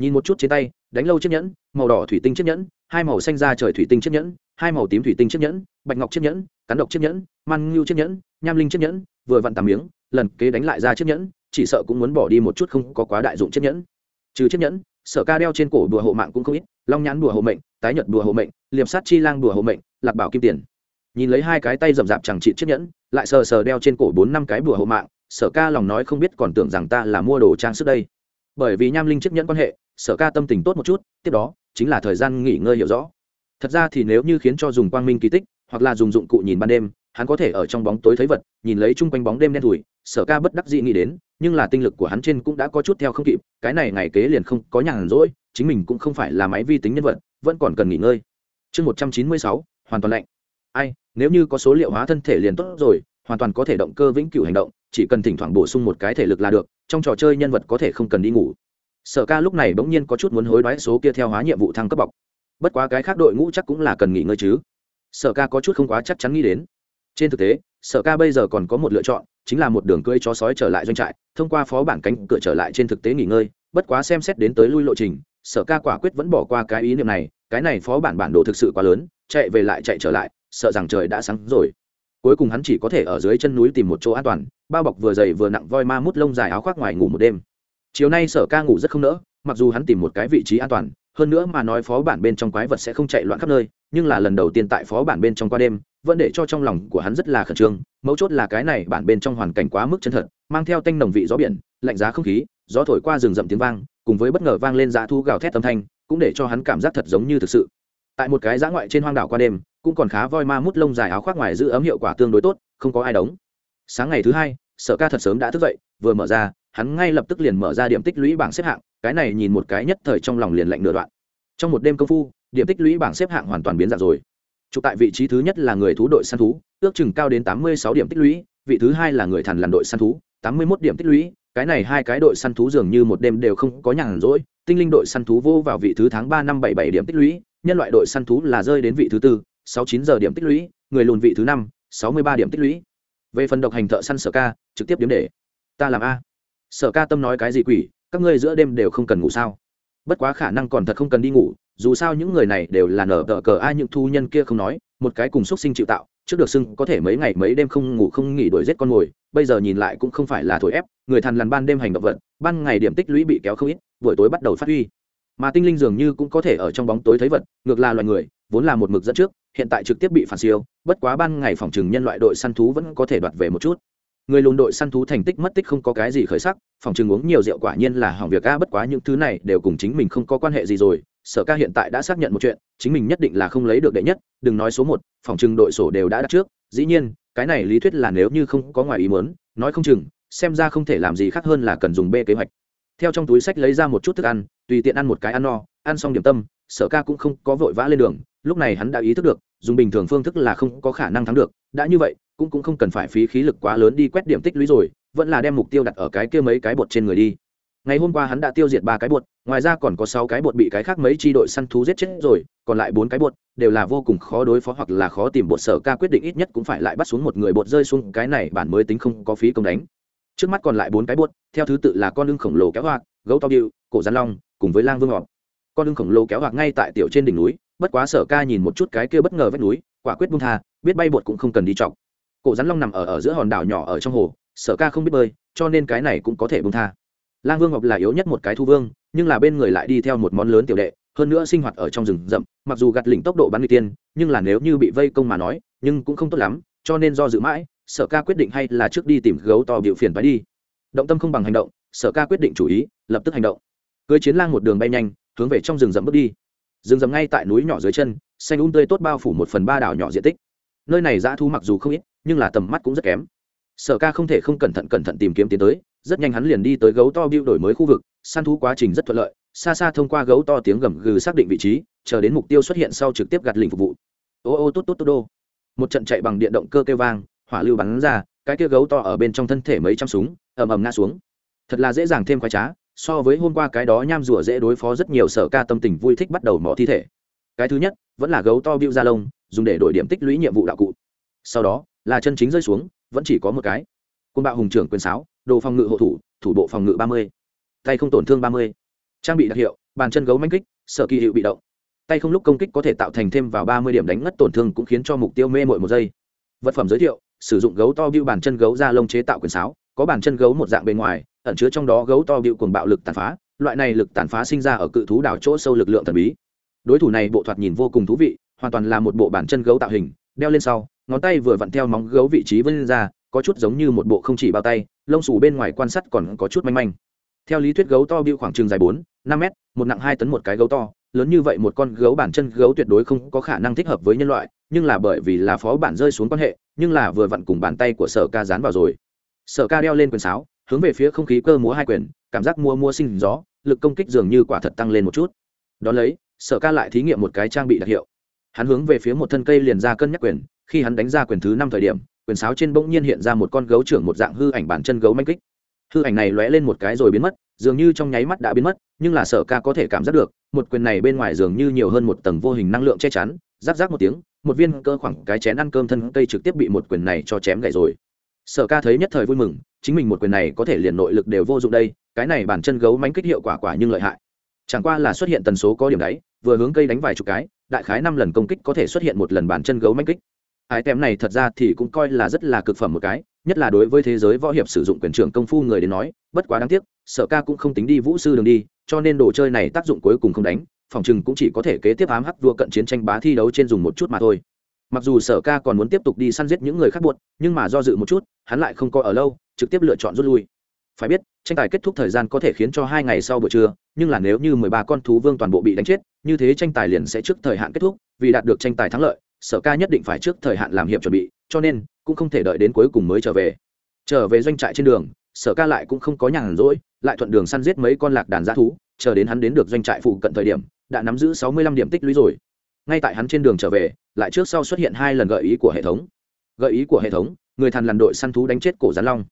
Nhìn một chút trên tay, đánh lâu chiếc nhẫn, màu đỏ thủy tinh chiếc nhẫn, hai màu xanh da trời thủy tinh chiếc nhẫn, hai màu tím thủy tinh chiếc nhẫn, bạch ngọc chiếc nhẫn cắn độc chiếc nhẫn man ngưu chiếc nhẫn, nham linh chiếc nhẫn, vừa vặn tám miếng, lần kế đánh lại ra chiếc nhẫn, chỉ sợ cũng muốn bỏ đi một chút không có quá đại dụng chiếc nhẫn. Trừ chiếc nhẫn, sở ca đeo trên cổ đùa hộ mạng cũng không ít, long nhãn đùa hộ mệnh, tái nhật đùa hộ mệnh, liệp sát chi lang đùa hộ mệnh, lạc bảo kim tiền. Nhìn lấy hai cái tay rậm rạp chẳng trị chiếc nhẫn, lại sờ sờ đeo trên cổ bốn năm cái đùa hộ mạng, sở ca lòng nói không biết còn tưởng rằng ta là mua đồ trang sức đây. Bởi vì nham linh chiếc nhẫn quan hệ, sở ca tâm tình tốt một chút, tiếp đó, chính là thời gian nghỉ ngơi hiểu rõ. Thật ra thì nếu như khiến cho dùng quang minh kỳ tích hoặc là dùng dụng cụ nhìn ban đêm, hắn có thể ở trong bóng tối thấy vật, nhìn lấy chung quanh bóng đêm đen thùi sở ca bất đắc dĩ nghĩ đến, nhưng là tinh lực của hắn trên cũng đã có chút theo không kịp, cái này ngày kế liền không có nhàn rỗi, chính mình cũng không phải là máy vi tính nhân vật, vẫn còn cần nghỉ ngơi. Chương một trăm chín mươi sáu, hoàn toàn lạnh. Ai, nếu như có số liệu hóa thân thể liền tốt rồi, hoàn toàn có thể động cơ vĩnh cửu hành động, chỉ cần thỉnh thoảng bổ sung một cái thể lực là được, trong trò chơi nhân vật có thể không cần đi ngủ. Sở ca lúc này bỗng nhiên có chút muốn hối đoái số kia theo hóa nhiệm vụ thăng cấp bọc. Bất quá cái khác đội ngũ chắc cũng là cần nghỉ ngơi chứ sở ca có chút không quá chắc chắn nghĩ đến. Trên thực tế, sở ca bây giờ còn có một lựa chọn, chính là một đường cưỡi chó sói trở lại doanh trại, thông qua phó bản cánh cửa trở lại trên thực tế nghỉ ngơi, bất quá xem xét đến tới lui lộ trình, sở ca quả quyết vẫn bỏ qua cái ý niệm này, cái này phó bản bản đồ thực sự quá lớn, chạy về lại chạy trở lại, sợ rằng trời đã sáng rồi. Cuối cùng hắn chỉ có thể ở dưới chân núi tìm một chỗ an toàn, bao bọc vừa dày vừa nặng voi ma mút lông dài áo khoác ngoài ngủ một đêm. Chiều nay sở ca ngủ rất không nỡ, mặc dù hắn tìm một cái vị trí an toàn, hơn nữa mà nói phó bản bên trong quái vật sẽ không chạy loạn khắp nơi nhưng là lần đầu tiên tại phó bản bên trong qua đêm, vẫn để cho trong lòng của hắn rất là khẩn trương, mấu chốt là cái này bản bên trong hoàn cảnh quá mức chân thật, mang theo tanh nồng vị gió biển, lạnh giá không khí, gió thổi qua rừng rậm tiếng vang, cùng với bất ngờ vang lên dã thu gào thét âm thanh, cũng để cho hắn cảm giác thật giống như thực sự. Tại một cái dã ngoại trên hoang đảo qua đêm, cũng còn khá voi ma mút lông dài áo khoác ngoài giữ ấm hiệu quả tương đối tốt, không có ai đóng. Sáng ngày thứ hai, sở ca thật sớm đã thức dậy, vừa mở ra, hắn ngay lập tức liền mở ra điểm tích lũy bảng xếp hạng, cái này nhìn một cái nhất thời trong lòng liền lạnh nửa đoạn. Trong một đêm công phu điểm tích lũy bảng xếp hạng hoàn toàn biến dạng rồi. Chụp tại vị trí thứ nhất là người thú đội săn thú, ước chừng cao đến tám mươi sáu điểm tích lũy, vị thứ hai là người thần làn đội săn thú, tám mươi mốt điểm tích lũy, cái này hai cái đội săn thú dường như một đêm đều không có nhàn rỗi, tinh linh đội săn thú vô vào vị thứ tháng ba năm bảy bảy điểm tích lũy, nhân loại đội săn thú là rơi đến vị thứ tư, sáu chín giờ điểm tích lũy, người lùn vị thứ năm, sáu mươi ba điểm tích lũy. Về phần độc hành thợ săn sở ca, trực tiếp điểm để ta làm a. Sở ca tâm nói cái gì quỷ, các ngươi giữa đêm đều không cần ngủ sao? Bất quá khả năng còn thật không cần đi ngủ dù sao những người này đều là nở tờ cờ, ai những thu nhân kia không nói, một cái cùng xúc sinh chịu tạo, trước được xưng có thể mấy ngày mấy đêm không ngủ, không nghỉ đuổi giết con mồi, bây giờ nhìn lại cũng không phải là thổi ép, người thằn lằn ban đêm hành động vật, ban ngày điểm tích lũy bị kéo không ít, buổi tối bắt đầu phát huy. Mà tinh linh dường như cũng có thể ở trong bóng tối thấy vật, ngược là loài người, vốn là một mực dẫn trước, hiện tại trực tiếp bị phản siêu, bất quá ban ngày phòng trừng nhân loại đội săn thú vẫn có thể đoạt về một chút. Người lùn đội săn thú thành tích mất tích không có cái gì khởi sắc, phòng trừng uống nhiều rượu quả nhiên là hỏng việc a, bất quá những thứ này đều cùng chính mình không có quan hệ gì rồi sở ca hiện tại đã xác nhận một chuyện, chính mình nhất định là không lấy được đệ nhất, đừng nói số một, phòng chừng đội sổ đều đã đặt trước. Dĩ nhiên, cái này lý thuyết là nếu như không có ngoài ý muốn, nói không chừng, xem ra không thể làm gì khác hơn là cần dùng b kế hoạch. Theo trong túi sách lấy ra một chút thức ăn, tùy tiện ăn một cái ăn no, ăn xong điểm tâm, sở ca cũng không có vội vã lên đường. Lúc này hắn đã ý thức được, dùng bình thường phương thức là không có khả năng thắng được. Đã như vậy, cũng cũng không cần phải phí khí lực quá lớn đi quét điểm tích lũy rồi, vẫn là đem mục tiêu đặt ở cái kia mấy cái bột trên người đi ngày hôm qua hắn đã tiêu diệt ba cái bột, ngoài ra còn có sáu cái bột bị cái khác mấy tri đội săn thú giết chết rồi, còn lại bốn cái bột đều là vô cùng khó đối phó hoặc là khó tìm bột sở ca quyết định ít nhất cũng phải lại bắt xuống một người bột rơi xuống. Cái này bản mới tính không có phí công đánh. Trước mắt còn lại bốn cái bột, theo thứ tự là con lưng khổng lồ kéo hoạt gấu to điệu, cổ rắn long, cùng với lang vương ngọt con lưng khổng lồ kéo hoạt ngay tại tiểu trên đỉnh núi, bất quá sở ca nhìn một chút cái kia bất ngờ vách núi, quả quyết bung tha, biết bay bột cũng không cần đi chọc. Cổ rắn long nằm ở ở giữa hòn đảo nhỏ ở trong hồ, sở ca không biết bơi, cho nên cái này cũng có thể bung tha lang vương ngọc là yếu nhất một cái thu vương, nhưng là bên người lại đi theo một món lớn tiểu đệ, hơn nữa sinh hoạt ở trong rừng rậm, mặc dù gạt lỉnh tốc độ bắn người tiên, nhưng là nếu như bị vây công mà nói, nhưng cũng không tốt lắm, cho nên do dự mãi, sở ca quyết định hay là trước đi tìm gấu to biểu phiền phải đi. Động tâm không bằng hành động, sở ca quyết định chủ ý, lập tức hành động. Cưới chiến lang một đường bay nhanh, hướng về trong rừng rậm bước đi. Rừng rậm ngay tại núi nhỏ dưới chân, xanh um tươi tốt bao phủ một phần ba đảo nhỏ diện tích. Nơi này dã thu mặc dù không ít, nhưng là tầm mắt cũng rất kém. Sở ca không thể không cẩn thận cẩn thận tìm kiếm tiến tới rất nhanh hắn liền đi tới gấu to biêu đổi mới khu vực, săn thú quá trình rất thuận lợi, xa xa thông qua gấu to tiếng gầm gừ xác định vị trí, chờ đến mục tiêu xuất hiện sau trực tiếp gạt lình phục vụ. Ô ô tốt tốt tốt đô. Một trận chạy bằng điện động cơ kêu vang, hỏa lưu bắn ra, cái kia gấu to ở bên trong thân thể mấy trăm súng, ầm ầm ngã xuống. Thật là dễ dàng thêm khoái trá, so với hôm qua cái đó nham rủa dễ đối phó rất nhiều sở ca tâm tình vui thích bắt đầu mỏ thi thể. Cái thứ nhất, vẫn là gấu to bưu ra lông, dùng để đổi điểm tích lũy nhiệm vụ đạo cụ. Sau đó, là chân chính rơi xuống, vẫn chỉ có một cái. Côn bạo hùng trưởng quyền sáo đồ phòng ngự hộ thủ thủ bộ phòng ngự ba mươi, tay không tổn thương ba mươi. Trang bị đặc hiệu, bàn chân gấu manh kích, sở kỳ hiệu bị động. Tay không lúc công kích có thể tạo thành thêm vào ba mươi điểm đánh ngất tổn thương cũng khiến cho mục tiêu mê mội một giây. Vật phẩm giới thiệu, sử dụng gấu to bưu bàn chân gấu da lông chế tạo quyền sáo, có bàn chân gấu một dạng bề ngoài, ẩn chứa trong đó gấu to bưu cùng bạo lực tàn phá, loại này lực tàn phá sinh ra ở cự thú đảo chỗ sâu lực lượng thần bí. Đối thủ này bộ thoạt nhìn vô cùng thú vị, hoàn toàn là một bộ bàn chân gấu tạo hình, đeo lên sau, ngón tay vừa vặn theo móng gấu vị trí vân ra có chút giống như một bộ không chỉ bao tay, lông xù bên ngoài quan sát còn có chút manh manh. Theo lý thuyết gấu to bưu khoảng chừng dài bốn, năm mét, một nặng hai tấn một cái gấu to, lớn như vậy một con gấu bản chân gấu tuyệt đối không có khả năng thích hợp với nhân loại, nhưng là bởi vì là phó bản rơi xuống quan hệ, nhưng là vừa vặn cùng bàn tay của sở ca dán vào rồi. Sở ca đeo lên quyền sáo, hướng về phía không khí cơ múa hai quyền, cảm giác mua mua sinh gió, lực công kích dường như quả thật tăng lên một chút. Đón lấy, sở ca lại thí nghiệm một cái trang bị đặc hiệu. Hắn hướng về phía một thân cây liền ra cân nhắc quyền, khi hắn đánh ra quyền thứ năm thời điểm quyền sáo trên bỗng nhiên hiện ra một con gấu trưởng một dạng hư ảnh bản chân gấu manh kích. Hư ảnh này lóe lên một cái rồi biến mất, dường như trong nháy mắt đã biến mất, nhưng là sở ca có thể cảm giác được, một quyền này bên ngoài dường như nhiều hơn một tầng vô hình năng lượng che chắn giáp giáp một tiếng, một viên cơ khoảng cái chén ăn cơm thân cây trực tiếp bị một quyền này cho chém gãy rồi. Sở ca thấy nhất thời vui mừng, chính mình một quyền này có thể liền nội lực đều vô dụng đây, cái này bản chân gấu mánh kích hiệu quả quả nhưng lợi hại. Chẳng qua là xuất hiện tần số có điểm đấy vừa hướng cây đánh vài chục cái, đại khái năm lần công kích có thể xuất hiện một lần bản chân gấu mánh kích ái tem này thật ra thì cũng coi là rất là cực phẩm một cái, nhất là đối với thế giới võ hiệp sử dụng quyền trưởng công phu người đến nói, bất quá đáng tiếc, sở ca cũng không tính đi vũ sư đường đi, cho nên đồ chơi này tác dụng cuối cùng không đánh, phòng chừng cũng chỉ có thể kế tiếp ám hắc vua cận chiến tranh bá thi đấu trên dùng một chút mà thôi. Mặc dù sở ca còn muốn tiếp tục đi săn giết những người khác buộc, nhưng mà do dự một chút, hắn lại không coi ở lâu, trực tiếp lựa chọn rút lui. Phải biết, tranh tài kết thúc thời gian có thể khiến cho hai ngày sau buổi trưa, nhưng là nếu như mười ba con thú vương toàn bộ bị đánh chết, như thế tranh tài liền sẽ trước thời hạn kết thúc, vì đạt được tranh tài thắng lợi sở ca nhất định phải trước thời hạn làm hiệp chuẩn bị, cho nên cũng không thể đợi đến cuối cùng mới trở về. Trở về doanh trại trên đường, sở ca lại cũng không có nhàn rỗi, lại thuận đường săn giết mấy con lạc đàn g thú, chờ đến hắn đến được doanh trại phụ cận thời điểm, đã nắm giữ sáu mươi lăm điểm tích lũy rồi. Ngay tại hắn trên đường trở về, lại trước sau xuất hiện hai lần gợi ý của hệ thống. Gợi ý của hệ thống, người thằn lằn đội săn thú đánh chết cổ gián long.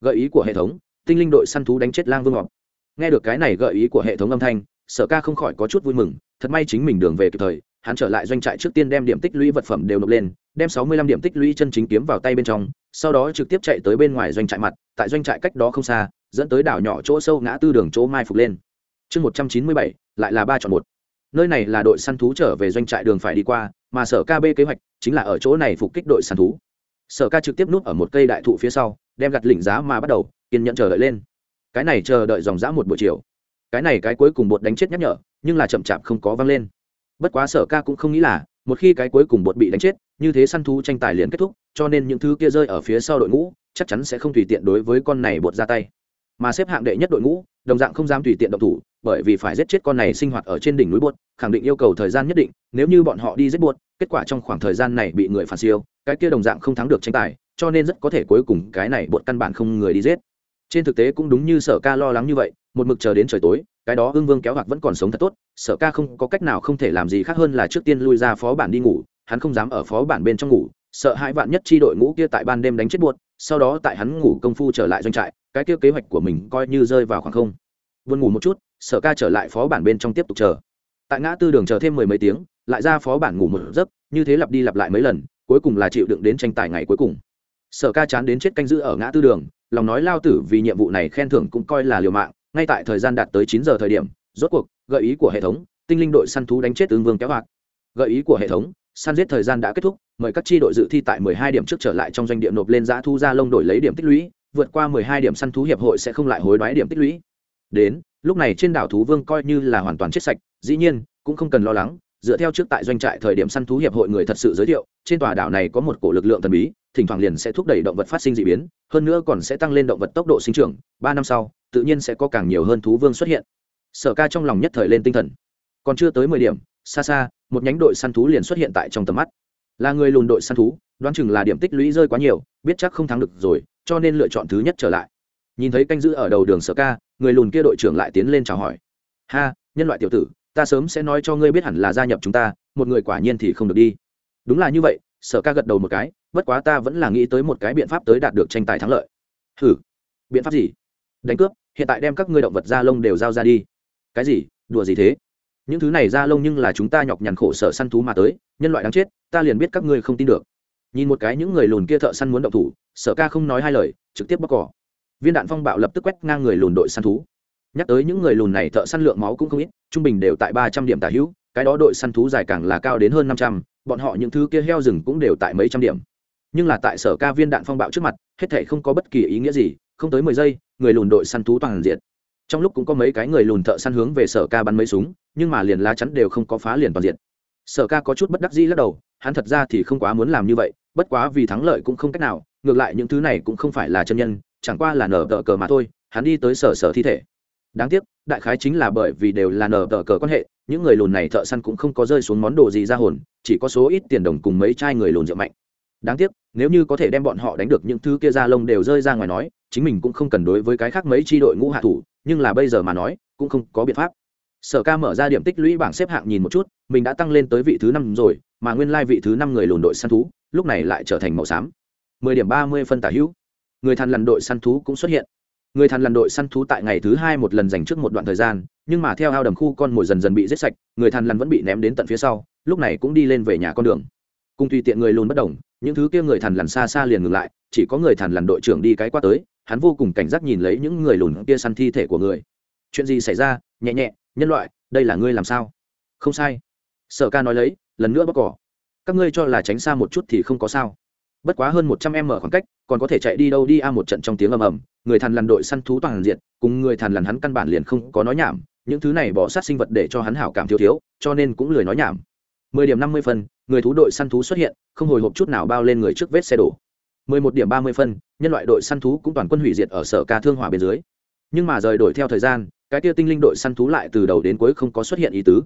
Gợi ý của hệ thống, tinh linh đội săn thú đánh chết lang vương ngọc. Nghe được cái này gợi ý của hệ thống âm thanh, sở ca không khỏi có chút vui mừng, thật may chính mình đường về kịp thời hắn trở lại doanh trại trước tiên đem điểm tích lũy vật phẩm đều nộp lên, đem sáu mươi lăm điểm tích lũy chân chính kiếm vào tay bên trong, sau đó trực tiếp chạy tới bên ngoài doanh trại mặt, tại doanh trại cách đó không xa, dẫn tới đảo nhỏ chỗ sâu ngã tư đường chỗ mai phục lên. Chương một trăm chín mươi bảy, lại là ba chọn một. Nơi này là đội săn thú trở về doanh trại đường phải đi qua, mà sở kb kế hoạch chính là ở chỗ này phục kích đội săn thú. Sở ca trực tiếp núp ở một cây đại thụ phía sau, đem gặt lỉnh giá mà bắt đầu, kiên nhẫn chờ đợi lên. Cái này chờ đợi dòng dã một buổi chiều. Cái này cái cuối cùng bột đánh chết nhắc nhở, nhưng là chậm chạp không có văng lên bất quá sở ca cũng không nghĩ là, một khi cái cuối cùng bột bị đánh chết, như thế săn thú tranh tài liền kết thúc, cho nên những thứ kia rơi ở phía sau đội ngũ, chắc chắn sẽ không tùy tiện đối với con này bột ra tay. Mà xếp hạng đệ nhất đội ngũ, đồng dạng không dám tùy tiện động thủ, bởi vì phải giết chết con này sinh hoạt ở trên đỉnh núi buốt khẳng định yêu cầu thời gian nhất định, nếu như bọn họ đi giết buốt kết quả trong khoảng thời gian này bị người phản siêu, cái kia đồng dạng không thắng được tranh tài, cho nên rất có thể cuối cùng cái này buốt căn bản không người đi giết. Trên thực tế cũng đúng như sở ca lo lắng như vậy, một mực chờ đến trời tối cái đó ưng vương kéo hoặc vẫn còn sống thật tốt, sở ca không có cách nào không thể làm gì khác hơn là trước tiên lui ra phó bản đi ngủ, hắn không dám ở phó bản bên trong ngủ, sợ hai vạn nhất chi đội ngũ kia tại ban đêm đánh chết buốt sau đó tại hắn ngủ công phu trở lại doanh trại, cái kia kế hoạch của mình coi như rơi vào khoảng không. Vươn ngủ một chút, sở ca trở lại phó bản bên trong tiếp tục chờ. Tại ngã tư đường chờ thêm mười mấy tiếng, lại ra phó bản ngủ một giấc, như thế lặp đi lặp lại mấy lần, cuối cùng là chịu đựng đến tranh tài ngày cuối cùng. Sở ca chán đến chết canh giữ ở ngã tư đường, lòng nói lao tử vì nhiệm vụ này khen thưởng cũng coi là liều mạng ngay tại thời gian đạt tới chín giờ thời điểm, rốt cuộc, gợi ý của hệ thống, tinh linh đội săn thú đánh chết ứng vương kéo hoạt. Gợi ý của hệ thống, săn giết thời gian đã kết thúc, mời các tri đội dự thi tại 12 điểm trước trở lại trong doanh địa nộp lên giá thu ra lông đổi lấy điểm tích lũy, vượt qua 12 điểm săn thú hiệp hội sẽ không lại hối đoái điểm tích lũy. Đến, lúc này trên đảo thú vương coi như là hoàn toàn chết sạch, dĩ nhiên, cũng không cần lo lắng, dựa theo trước tại doanh trại thời điểm săn thú hiệp hội người thật sự giới thiệu, trên tòa đảo này có một cổ lực lượng thần bí, thỉnh thoảng liền sẽ thúc đẩy động vật phát sinh d ị biến, hơn nữa còn sẽ tăng lên động vật tốc độ sinh trưởng, ba năm sau tự nhiên sẽ có càng nhiều hơn thú vương xuất hiện. Sở ca trong lòng nhất thời lên tinh thần. Còn chưa tới mười điểm, xa xa, một nhánh đội săn thú liền xuất hiện tại trong tầm mắt. Là người lùn đội săn thú, đoán chừng là điểm tích lũy rơi quá nhiều, biết chắc không thắng được rồi, cho nên lựa chọn thứ nhất trở lại. Nhìn thấy canh giữ ở đầu đường sở ca, người lùn kia đội trưởng lại tiến lên chào hỏi. Ha, nhân loại tiểu tử, ta sớm sẽ nói cho ngươi biết hẳn là gia nhập chúng ta, một người quả nhiên thì không được đi. Đúng là như vậy, sở ca gật đầu một cái, bất quá ta vẫn là nghĩ tới một cái biện pháp tới đạt được tranh tài thắng lợi. Hử? Biện pháp gì? Đánh cướp, hiện tại đem các ngươi động vật da lông đều giao ra đi. Cái gì? Đùa gì thế? Những thứ này da lông nhưng là chúng ta nhọc nhằn khổ sở săn thú mà tới, nhân loại đáng chết, ta liền biết các ngươi không tin được. Nhìn một cái những người lùn kia thợ săn muốn động thủ, sở ca không nói hai lời, trực tiếp bóc cỏ. Viên đạn phong bạo lập tức quét ngang người lùn đội săn thú. Nhắc tới những người lùn này, thợ săn lượng máu cũng không ít, trung bình đều tại ba trăm điểm tả hữu, cái đó đội săn thú dài càng là cao đến hơn năm trăm, bọn họ những thứ kia heo rừng cũng đều tại mấy trăm điểm. Nhưng là tại sở ca viên đạn phong bạo trước mặt, hết thể không có bất kỳ ý nghĩa gì, không tới mười giây người lùn đội săn thú toàn diện. Trong lúc cũng có mấy cái người lùn thợ săn hướng về sở ca bắn mấy súng, nhưng mà liền lá chắn đều không có phá liền toàn diện. Sở ca có chút bất đắc dĩ lắc đầu, hắn thật ra thì không quá muốn làm như vậy, bất quá vì thắng lợi cũng không cách nào, ngược lại những thứ này cũng không phải là chân nhân, chẳng qua là nở tờ cờ mà thôi, hắn đi tới sở sở thi thể. Đáng tiếc, đại khái chính là bởi vì đều là nở tờ cờ quan hệ, những người lùn này thợ săn cũng không có rơi xuống món đồ gì ra hồn, chỉ có số ít tiền đồng cùng mấy chai người lùn rượu mạnh. Đáng tiếc, nếu như có thể đem bọn họ đánh được những thứ kia ra lông đều rơi ra ngoài nói chính mình cũng không cần đối với cái khác mấy tri đội ngũ hạ thủ, nhưng là bây giờ mà nói, cũng không có biện pháp. Sở ca mở ra điểm tích lũy bảng xếp hạng nhìn một chút, mình đã tăng lên tới vị thứ năm rồi, mà nguyên lai vị thứ năm người lùn đội săn thú, lúc này lại trở thành màu xám. Mười điểm ba mươi phân tả hữu. Người thằn lằn đội săn thú cũng xuất hiện. Người thằn lằn đội săn thú tại ngày thứ hai một lần dành trước một đoạn thời gian, nhưng mà theo ao đầm khu con mồi dần dần bị giết sạch, người thằn lằn vẫn bị ném đến tận phía sau, lúc này cũng đi lên về nhà con đường. Cùng tùy tiện người lùn bất đồng, những thứ kia người thằn lằn xa xa liền ngừng lại, chỉ có người thằn lằn đội trưởng đi cái qua tới hắn vô cùng cảnh giác nhìn lấy những người lùn kia săn thi thể của người. Chuyện gì xảy ra? Nhẹ nhẹ, nhân loại, đây là ngươi làm sao? Không sai. Sở ca nói lấy, lần nữa bóc cỏ. Các ngươi cho là tránh xa một chút thì không có sao. Bất quá hơn một trăm em mở khoảng cách, còn có thể chạy đi đâu đi a một trận trong tiếng ầm ầm. Người thằn lằn đội săn thú toàn diện, cùng người thằn lằn hắn căn bản liền không có nói nhảm. Những thứ này bỏ sát sinh vật để cho hắn hảo cảm thiếu thiếu, cho nên cũng lười nói nhảm. Mười điểm năm mươi phần, người thú đội săn thú xuất hiện, không hồi hộp chút nào bao lên người trước vết xe đổ mười một điểm ba mươi phân, nhân loại đội săn thú cũng toàn quân hủy diệt ở sở ca thương hỏa bên dưới. Nhưng mà rời đổi theo thời gian, cái tia tinh linh đội săn thú lại từ đầu đến cuối không có xuất hiện ý tứ.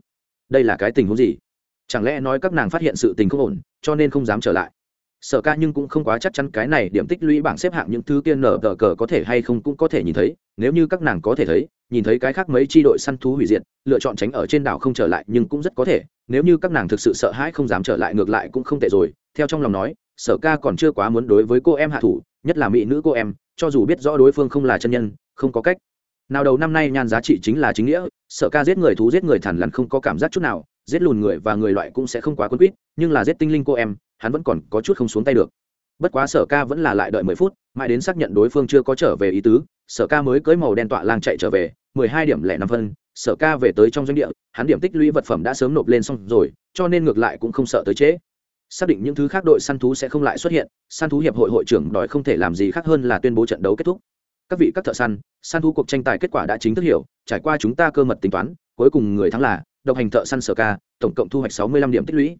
Đây là cái tình huống gì? Chẳng lẽ nói các nàng phát hiện sự tình không ổn, cho nên không dám trở lại? Sở ca nhưng cũng không quá chắc chắn cái này điểm tích lũy bảng xếp hạng những thứ kia nở tờ cờ có thể hay không cũng có thể nhìn thấy. Nếu như các nàng có thể thấy, nhìn thấy cái khác mấy chi đội săn thú hủy diệt, lựa chọn tránh ở trên đảo không trở lại nhưng cũng rất có thể. Nếu như các nàng thực sự sợ hãi không dám trở lại ngược lại cũng không tệ rồi, theo trong lòng nói sở ca còn chưa quá muốn đối với cô em hạ thủ, nhất là mỹ nữ cô em, cho dù biết rõ đối phương không là chân nhân, không có cách. Nào đầu năm nay nhan giá trị chính là chính nghĩa, sở ca giết người thú giết người thản lằn không có cảm giác chút nào, giết lùn người và người loại cũng sẽ không quá quân quýt, nhưng là giết tinh linh cô em, hắn vẫn còn có chút không xuống tay được. Bất quá sở ca vẫn là lại đợi mười phút, mãi đến xác nhận đối phương chưa có trở về ý tứ, sở ca mới cưới màu đen tọa lang chạy trở về, mười hai điểm lẻ năm phân, sở ca về tới trong doanh địa, hắn điểm tích lũy vật phẩm đã sớm nộp lên xong rồi, cho nên ngược lại cũng không sợ tới trễ xác định những thứ khác đội săn thú sẽ không lại xuất hiện, săn thú hiệp hội hội trưởng đòi không thể làm gì khác hơn là tuyên bố trận đấu kết thúc. Các vị các thợ săn săn thú cuộc tranh tài kết quả đã chính thức hiểu, trải qua chúng ta cơ mật tính toán, cuối cùng người thắng là độc hành thợ săn sở ca, tổng cộng thu hoạch sáu mươi lăm điểm tích lũy.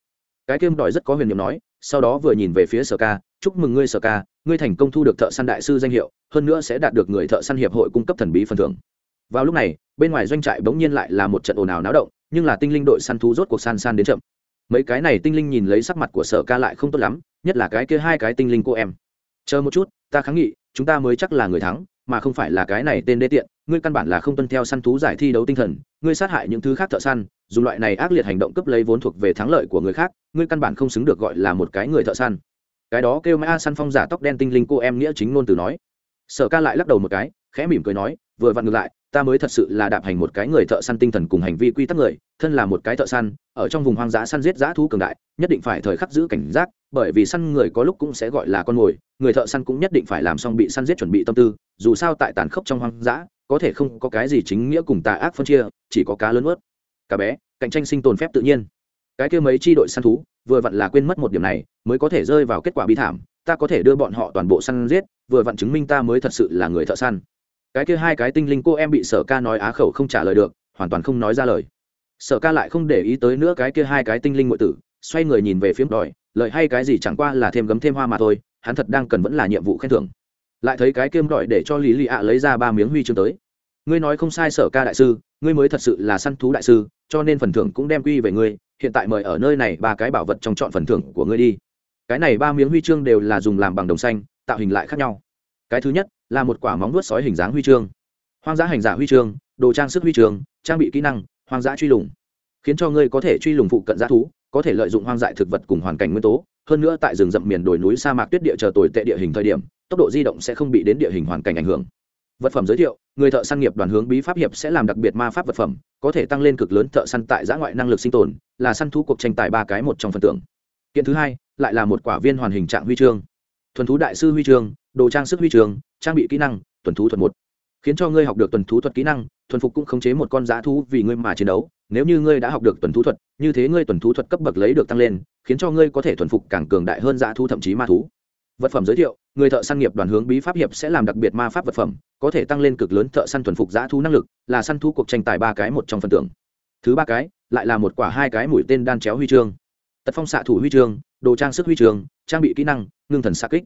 Cái kiêm đòi rất có huyền nhiệm nói, sau đó vừa nhìn về phía sở ca, chúc mừng ngươi sở ca, ngươi thành công thu được thợ săn đại sư danh hiệu, hơn nữa sẽ đạt được người thợ săn hiệp hội cung cấp thần bí phần thưởng. Vào lúc này, bên ngoài doanh trại bỗng nhiên lại là một trận ồn ào náo động, nhưng là tinh linh đội săn thú rốt cuộc san san đến chậm mấy cái này tinh linh nhìn lấy sắc mặt của sở ca lại không tốt lắm, nhất là cái kia hai cái tinh linh cô em. Chờ một chút, ta kháng nghị, chúng ta mới chắc là người thắng, mà không phải là cái này tên đê tiện, ngươi căn bản là không tuân theo săn thú giải thi đấu tinh thần, ngươi sát hại những thứ khác thợ săn, dùng loại này ác liệt hành động cấp lấy vốn thuộc về thắng lợi của người khác, ngươi căn bản không xứng được gọi là một cái người thợ săn. Cái đó kêu mã săn phong giả tóc đen tinh linh cô em nghĩa chính ngôn từ nói. Sở ca lại lắc đầu một cái, khẽ mỉm cười nói, vừa vặn ngược lại ta mới thật sự là đạp hành một cái người thợ săn tinh thần cùng hành vi quy tắc người, thân là một cái thợ săn, ở trong vùng hoang dã săn giết dã thú cường đại, nhất định phải thời khắc giữ cảnh giác, bởi vì săn người có lúc cũng sẽ gọi là con mồi, người thợ săn cũng nhất định phải làm xong bị săn giết chuẩn bị tâm tư, dù sao tại tàn khốc trong hoang dã, có thể không có cái gì chính nghĩa cùng tà ác phân chia, chỉ có cá lớn ướt cá bé, cạnh tranh sinh tồn phép tự nhiên. Cái kia mấy chi đội săn thú, vừa vặn là quên mất một điểm này, mới có thể rơi vào kết quả bi thảm, ta có thể đưa bọn họ toàn bộ săn giết, vừa vặn chứng minh ta mới thật sự là người thợ săn cái kia hai cái tinh linh cô em bị sở ca nói á khẩu không trả lời được, hoàn toàn không nói ra lời. Sở ca lại không để ý tới nữa cái kia hai cái tinh linh ngụy tử, xoay người nhìn về phía đòi, lợi hay cái gì chẳng qua là thêm gấm thêm hoa mà thôi, hắn thật đang cần vẫn là nhiệm vụ khen thưởng. Lại thấy cái kiêm đòi để cho lý lì ạ lấy ra ba miếng huy chương tới. Ngươi nói không sai sở ca đại sư, ngươi mới thật sự là săn thú đại sư, cho nên phần thưởng cũng đem quy về ngươi, hiện tại mời ở nơi này ba cái bảo vật trong chọn phần thưởng của ngươi đi. Cái này ba miếng huy chương đều là dùng làm bằng đồng xanh, tạo hình lại khác nhau. Cái thứ nhất là một quả móng vuốt sói hình dáng huy chương. Hoang dã hành giả huy chương, đồ trang sức huy chương, trang bị kỹ năng, hoang dã truy lùng. Khiến cho ngươi có thể truy lùng phụ cận dã thú, có thể lợi dụng hoang dại thực vật cùng hoàn cảnh nguyên tố. Hơn nữa tại rừng rậm miền đồi núi sa mạc tuyết địa chờ tồi tệ địa hình thời điểm, tốc độ di động sẽ không bị đến địa hình hoàn cảnh ảnh hưởng. Vật phẩm giới thiệu, người thợ săn nghiệp đoàn hướng bí pháp hiệp sẽ làm đặc biệt ma pháp vật phẩm, có thể tăng lên cực lớn thợ săn tại giã ngoại năng lực sinh tồn, là săn thú cuộc tranh tài ba cái một trong phần tưởng kiện thứ hai, lại là một quả viên hoàn hình trạng huy chương. Thuần thú đại sư huy chương đồ trang sức huy trường, trang bị kỹ năng tuần thú thuật một. Khiến cho ngươi học được tuần thú thuật kỹ năng thuần phục cũng khống chế một con dã thú vì ngươi mà chiến đấu. Nếu như ngươi đã học được tuần thú thuật như thế ngươi tuần thú thuật cấp bậc lấy được tăng lên khiến cho ngươi có thể thuần phục càng cường đại hơn dã thú thậm chí ma thú. Vật phẩm giới thiệu người thợ săn nghiệp đoàn hướng bí pháp hiệp sẽ làm đặc biệt ma pháp vật phẩm có thể tăng lên cực lớn thợ săn thuần phục dã thú năng lực là săn thú cuộc tranh tài ba cái một trong phần tưởng thứ ba cái lại là một quả hai cái mũi tên đan chéo huy chương. Tật phong xạ thủ huy chương đồ trang sức huy chương trang bị kỹ năng ngưng thần xạ kích.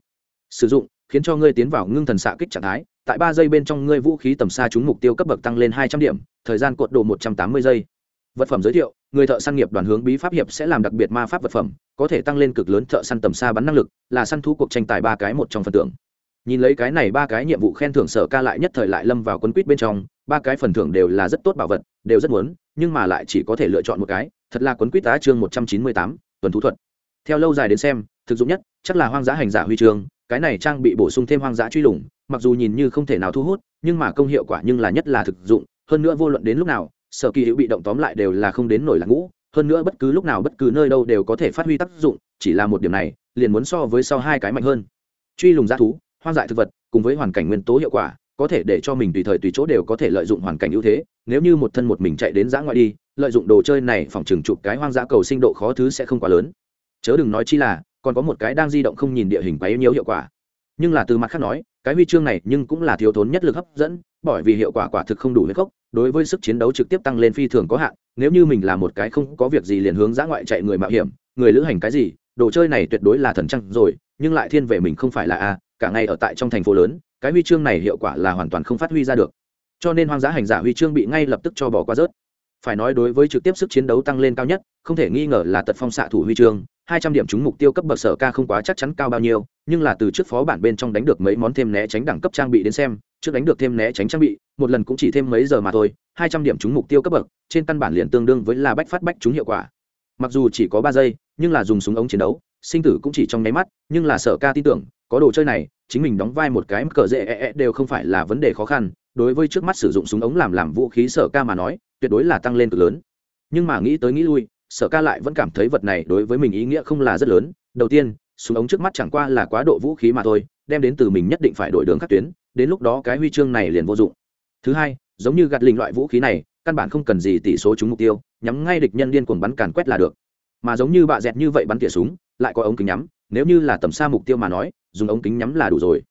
Sử dụng khiến cho ngươi tiến vào ngưng thần xạ kích trạng thái, tại ba giây bên trong ngươi vũ khí tầm xa trúng mục tiêu cấp bậc tăng lên hai trăm điểm, thời gian cột độ một trăm tám mươi giây. Vật phẩm giới thiệu, người thợ săn nghiệp đoàn hướng bí pháp hiệp sẽ làm đặc biệt ma pháp vật phẩm, có thể tăng lên cực lớn thợ săn tầm xa bắn năng lực, là săn thú cuộc tranh tài ba cái một trong phần thưởng. Nhìn lấy cái này ba cái nhiệm vụ khen thưởng sở ca lại nhất thời lại lâm vào quân quýt bên trong, ba cái phần thưởng đều là rất tốt bảo vật, đều rất muốn, nhưng mà lại chỉ có thể lựa chọn một cái, thật là quấn quýt tá chương một trăm chín mươi tám, tuần thú thuật. Theo lâu dài đến xem, thực dụng nhất chắc là hoang dã hành giả huy chương cái này trang bị bổ sung thêm hoang dã truy lùng, mặc dù nhìn như không thể nào thu hút, nhưng mà công hiệu quả nhưng là nhất là thực dụng, hơn nữa vô luận đến lúc nào, sở kỳ hữu bị động tóm lại đều là không đến nổi là ngũ, hơn nữa bất cứ lúc nào bất cứ nơi đâu đều có thể phát huy tác dụng, chỉ là một điểm này, liền muốn so với sau hai cái mạnh hơn. Truy lùng g thú, hoang dại thực vật, cùng với hoàn cảnh nguyên tố hiệu quả, có thể để cho mình tùy thời tùy chỗ đều có thể lợi dụng hoàn cảnh ưu thế, nếu như một thân một mình chạy đến giã ngoại đi, lợi dụng đồ chơi này phòng trừng chụp cái hoang dã cầu sinh độ khó thứ sẽ không quá lớn. Chớ đừng nói chi là còn có một cái đang di động không nhìn địa hình quá yếu nhiều hiệu quả. Nhưng là từ mặt khác nói, cái huy chương này nhưng cũng là thiếu thốn nhất lực hấp dẫn, bởi vì hiệu quả quả thực không đủ huyết cốc đối với sức chiến đấu trực tiếp tăng lên phi thường có hạn, nếu như mình là một cái không có việc gì liền hướng ra ngoại chạy người mạo hiểm, người lữ hành cái gì, đồ chơi này tuyệt đối là thần trăng rồi, nhưng lại thiên về mình không phải là a, cả ngày ở tại trong thành phố lớn, cái huy chương này hiệu quả là hoàn toàn không phát huy ra được. Cho nên hoang dã hành giả huy chương bị ngay lập tức cho bỏ qua rớt. Phải nói đối với trực tiếp sức chiến đấu tăng lên cao nhất, không thể nghi ngờ là tật phong xạ thủ huy chương hai trăm điểm trúng mục tiêu cấp bậc sở ca không quá chắc chắn cao bao nhiêu, nhưng là từ trước phó bản bên trong đánh được mấy món thêm né tránh đẳng cấp trang bị đến xem, trước đánh được thêm né tránh trang bị, một lần cũng chỉ thêm mấy giờ mà thôi, hai trăm điểm trúng mục tiêu cấp bậc, trên căn bản liền tương đương với là bách phát bách trúng hiệu quả. Mặc dù chỉ có ba giây, nhưng là dùng súng ống chiến đấu, sinh tử cũng chỉ trong nháy mắt, nhưng là sở ca tin tưởng, có đồ chơi này, chính mình đóng vai một cái cờ dễ e e đều không phải là vấn đề khó khăn, đối với trước mắt sử dụng súng ống làm làm vũ khí sở ca mà nói, tuyệt đối là tăng lên cực lớn. Nhưng mà nghĩ tới nghĩ lui sở ca lại vẫn cảm thấy vật này đối với mình ý nghĩa không là rất lớn. Đầu tiên, súng ống trước mắt chẳng qua là quá độ vũ khí mà thôi, đem đến từ mình nhất định phải đổi đường các tuyến, đến lúc đó cái huy chương này liền vô dụng. Thứ hai, giống như gạt lình loại vũ khí này, căn bản không cần gì tỷ số trúng mục tiêu, nhắm ngay địch nhân điên cuồng bắn càn quét là được. Mà giống như bạ dẹt như vậy bắn tỉa súng, lại có ống kính nhắm, nếu như là tầm xa mục tiêu mà nói, dùng ống kính nhắm là đủ rồi.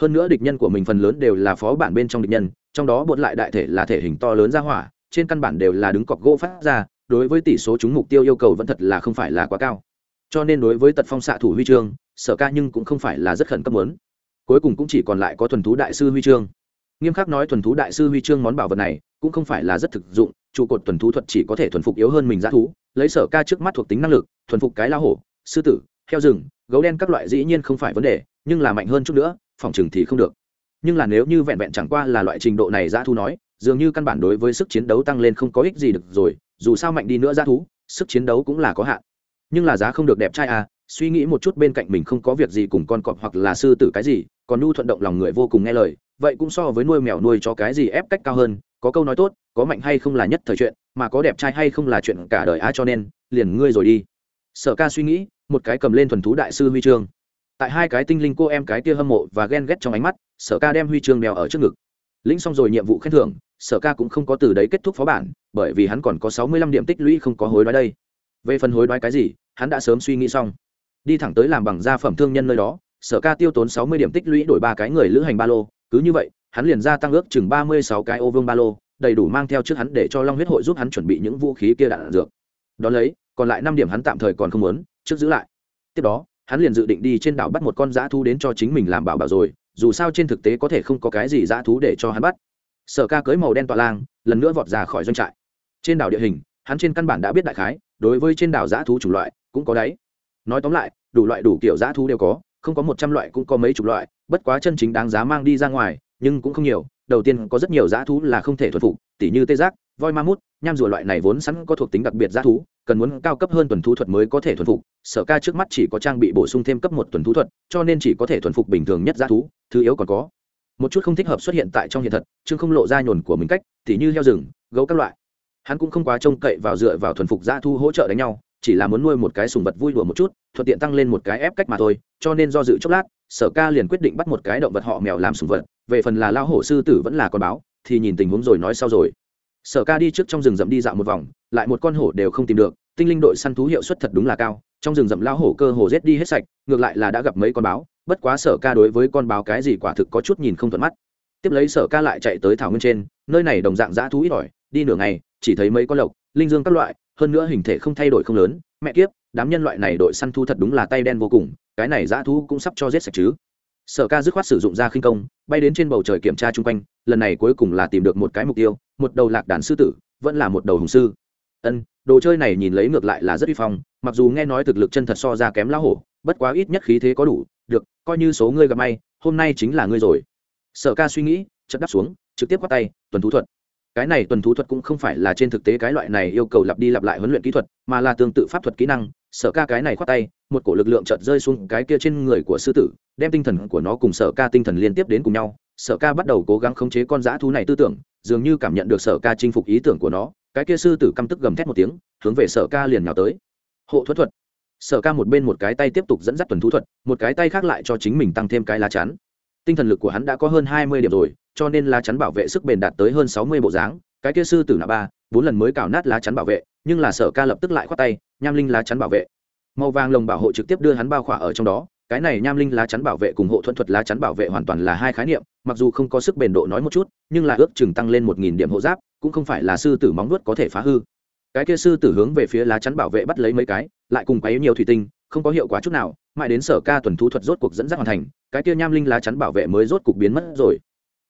Hơn nữa địch nhân của mình phần lớn đều là phó bản bên trong địch nhân, trong đó bột lại đại thể là thể hình to lớn ra hỏa, trên căn bản đều là đứng cọc gỗ phát ra đối với tỷ số chúng mục tiêu yêu cầu vẫn thật là không phải là quá cao. Cho nên đối với tật phong xạ thủ huy chương, sở ca nhưng cũng không phải là rất khẩn cấp muốn. Cuối cùng cũng chỉ còn lại có thuần thú đại sư huy chương. Nghiêm khắc nói thuần thú đại sư huy chương món bảo vật này cũng không phải là rất thực dụng, trụ cột thuần thú thuật chỉ có thể thuần phục yếu hơn mình g thú, lấy sở ca trước mắt thuộc tính năng lực, thuần phục cái la hổ, sư tử, heo rừng, gấu đen các loại dĩ nhiên không phải vấn đề, nhưng là mạnh hơn chút nữa, phòng chừng thì không được. Nhưng là nếu như vẹn vẹn chẳng qua là loại trình độ này g thú nói, dường như căn bản đối với sức chiến đấu tăng lên không có ích gì được rồi dù sao mạnh đi nữa ra thú, sức chiến đấu cũng là có hạn. Nhưng là giá không được đẹp trai à suy nghĩ một chút bên cạnh mình không có việc gì cùng con cọp hoặc là sư tử cái gì, còn nhu thuận động lòng người vô cùng nghe lời, vậy cũng so với nuôi mèo nuôi cho cái gì ép cách cao hơn, có câu nói tốt, có mạnh hay không là nhất thời chuyện, mà có đẹp trai hay không là chuyện cả đời ai cho nên, liền ngươi rồi đi. Sở ca suy nghĩ, một cái cầm lên thuần thú đại sư huy chương. Tại hai cái tinh linh cô em cái kia hâm mộ và ghen ghét trong ánh mắt, sở ca đem huy chương đeo ở trước ngực lĩnh xong rồi nhiệm vụ khen thưởng, sở ca cũng không có từ đấy kết thúc phó bản, bởi vì hắn còn có sáu mươi lăm điểm tích lũy không có hối đoái đây. Về phần hối đoái cái gì, hắn đã sớm suy nghĩ xong. Đi thẳng tới làm bằng gia phẩm thương nhân nơi đó, sở ca tiêu tốn sáu mươi điểm tích lũy đổi ba cái người lữ hành ba lô. Cứ như vậy, hắn liền ra tăng ước chừng ba mươi sáu cái ô vương ba lô, đầy đủ mang theo trước hắn để cho long huyết hội giúp hắn chuẩn bị những vũ khí kia đạn dược. Đ ó lấy, còn lại năm điểm hắn tạm thời còn không muốn, trước giữ lại. Tiếp đó, hắn liền dự định đi trên đảo bắt một con dã thu đến cho chính mình làm bảo bảo rồi dù sao trên thực tế có thể không có cái gì dã thú để cho hắn bắt. Sở ca cưới màu đen tọa lang, lần nữa vọt ra khỏi doanh trại. Trên đảo địa hình, hắn trên căn bản đã biết đại khái, đối với trên đảo dã thú chủng loại, cũng có đấy. Nói tóm lại, đủ loại đủ kiểu dã thú đều có, không có một trăm loại cũng có mấy chục loại, bất quá chân chính đáng giá mang đi ra ngoài, nhưng cũng không nhiều. Đầu tiên có rất nhiều dã thú là không thể thuần phục, tỉ như tê giác, voi ma mút, nham rùa loại này vốn sẵn có thuộc tính đặc biệt dã thú, cần muốn cao cấp hơn tuần thú thuật mới có thể thuần phục. Sở ca trước mắt chỉ có trang bị bổ sung thêm cấp một tuần thú thuật, cho nên chỉ có thể thuần phục bình thường nhất dã thú thứ yếu còn có. Một chút không thích hợp xuất hiện tại trong hiện thật chứ không lộ ra nhồn của mình cách, tỉ như heo rừng, gấu các loại. Hắn cũng không quá trông cậy vào dựa vào thuần phục gia thu hỗ trợ đánh nhau, chỉ là muốn nuôi một cái sùng vật vui đùa một chút, thuận tiện tăng lên một cái ép cách mà thôi, cho nên do dự chốc lát, sở ca liền quyết định bắt một cái động vật họ mèo làm sùng vật, về phần là lao hổ sư tử vẫn là con báo, thì nhìn tình huống rồi nói sau rồi. Sở ca đi trước trong rừng rậm đi dạo một vòng, lại một con hổ đều không tìm được, tinh linh đội săn thú hiệu suất thật đúng là cao, trong rừng rậm lao hổ cơ hồ rết đi hết sạch, ngược lại là đã gặp mấy con báo bất quá sở ca đối với con báo cái gì quả thực có chút nhìn không thuận mắt. Tiếp lấy sở ca lại chạy tới thảo nguyên trên, nơi này đồng dạng dã thú ít ỏi, đi nửa ngày, chỉ thấy mấy con lộc, linh dương các loại, hơn nữa hình thể không thay đổi không lớn, mẹ kiếp, đám nhân loại này đội săn thu thật đúng là tay đen vô cùng, cái này dã thú cũng sắp cho giết sạch chứ. Sở ca dứt khoát sử dụng ra khinh công, bay đến trên bầu trời kiểm tra chung quanh, lần này cuối cùng là tìm được một cái mục tiêu, một đầu lạc đàn sư tử, vẫn là một đầu hùng sư. Ân, đồ chơi này nhìn lấy ngược lại là rất uy phong, mặc dù nghe nói thực lực chân thật so ra kém lão hổ bất quá ít nhất khí thế có đủ, được, coi như số ngươi gặp may, hôm nay chính là ngươi rồi. Sở ca suy nghĩ chất đắp xuống, trực tiếp quát tay, tuần thú thuật. Cái này tuần thú thuật cũng không phải là trên thực tế cái loại này yêu cầu lặp đi lặp lại huấn luyện kỹ thuật, mà là tương tự pháp thuật kỹ năng. Sở ca cái này khoát tay, một cổ lực lượng chợt rơi xuống cái kia trên người của sư tử, đem tinh thần của nó cùng sở ca tinh thần liên tiếp đến cùng nhau. Sở ca bắt đầu cố gắng khống chế con dã thú này tư tưởng, dường như cảm nhận được sở ca chinh phục ý tưởng của nó. Cái kia sư tử căm tức gầm thét một tiếng, hướng về sở ca liền nhào tới. Hộ thuật thuật sở ca một bên một cái tay tiếp tục dẫn dắt tuần thú thuật, một cái tay khác lại cho chính mình tăng thêm cái lá chắn. Tinh thần lực của hắn đã có hơn hai mươi điểm rồi, cho nên lá chắn bảo vệ sức bền đạt tới hơn sáu mươi bộ dáng. Cái kia sư tử nạ ba, bốn lần mới cào nát lá chắn bảo vệ, nhưng là sở ca lập tức lại khoát tay, nham linh lá chắn bảo vệ. Màu vàng lồng bảo hộ trực tiếp đưa hắn bao khỏa ở trong đó, cái này nham linh lá chắn bảo vệ cùng hộ thuận thuật lá chắn bảo vệ hoàn toàn là hai khái niệm, mặc dù không có sức bền độ nói một chút, nhưng là ước chừng tăng lên một nghìn điểm hộ giáp, cũng không phải là sư tử móng nuốt có thể phá hư cái kia sư tử hướng về phía lá chắn bảo vệ bắt lấy mấy cái, lại cùng quấy nhiều thủy tinh, không có hiệu quả chút nào, mãi đến sở ca tuần thú thuật rốt cuộc dẫn dắt hoàn thành, cái kia nham linh lá chắn bảo vệ mới rốt cuộc biến mất rồi.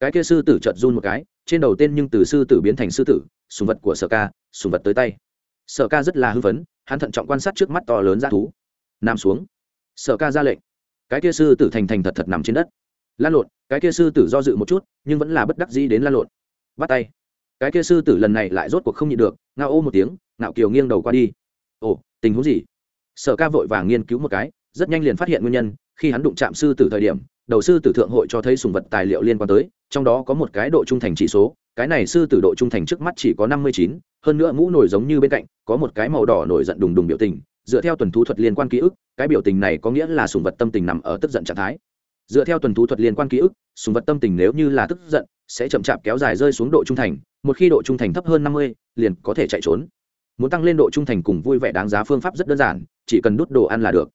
Cái kia sư tử chợt run một cái, trên đầu tên nhưng từ sư tử biến thành sư tử, sùng vật của sở ca, sùng vật tới tay. Sở ca rất là hư vấn hắn thận trọng quan sát trước mắt to lớn ra thú. Nằm xuống. Sở ca ra lệnh. Cái kia sư tử thành thành thật thật nằm trên đất. Lan lộn, cái kia sư tử do dự một chút, nhưng vẫn là bất đắc dĩ đến lan lộn. Bắt tay. Cái kia sư tử lần này lại rốt cuộc không nhịn được ngao ô một tiếng, ngạo kiều nghiêng đầu qua đi. Ồ, tình huống gì? Sở ca vội vàng nghiên cứu một cái, rất nhanh liền phát hiện nguyên nhân, khi hắn đụng chạm sư tử thời điểm, đầu sư tử thượng hội cho thấy sùng vật tài liệu liên quan tới, trong đó có một cái độ trung thành chỉ số, cái này sư tử độ trung thành trước mắt chỉ có năm mươi chín, hơn nữa mũ nổi giống như bên cạnh, có một cái màu đỏ nổi giận đùng đùng biểu tình, dựa theo tuần thú thuật liên quan ký ức, cái biểu tình này có nghĩa là sùng vật tâm tình nằm ở tức giận trạng thái. Dựa theo tuần thú thuật liên quan ký ức, sùng vật tâm tình nếu như là tức giận, sẽ chậm chạp kéo dài rơi xuống độ trung thành một khi độ trung thành thấp hơn năm mươi, liền có thể chạy trốn. Muốn tăng lên độ trung thành cùng vui vẻ đáng giá phương pháp rất đơn giản, chỉ cần đút đồ ăn là được.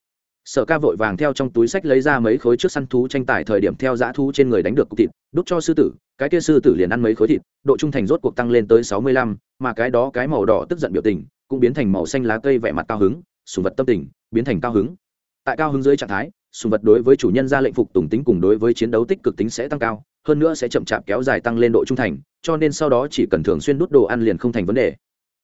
Sở ca vội vàng theo trong túi sách lấy ra mấy khối trước săn thú tranh tài thời điểm theo dã thú trên người đánh được cục thịt, đút cho sư tử, cái kia sư tử liền ăn mấy khối thịt, độ trung thành rốt cuộc tăng lên tới sáu mươi lăm, mà cái đó cái màu đỏ tức giận biểu tình, cũng biến thành màu xanh lá cây vẻ mặt cao hứng, sùng vật tâm tình, biến thành cao hứng. Tại cao hứng dưới trạng thái, sùng vật đối với chủ nhân ra lệnh phục tùng tính cùng đối với chiến đấu tích cực tính sẽ tăng cao, hơn nữa sẽ chậm chạp kéo dài tăng lên độ trung thành cho nên sau đó chỉ cần thường xuyên đút đồ ăn liền không thành vấn đề.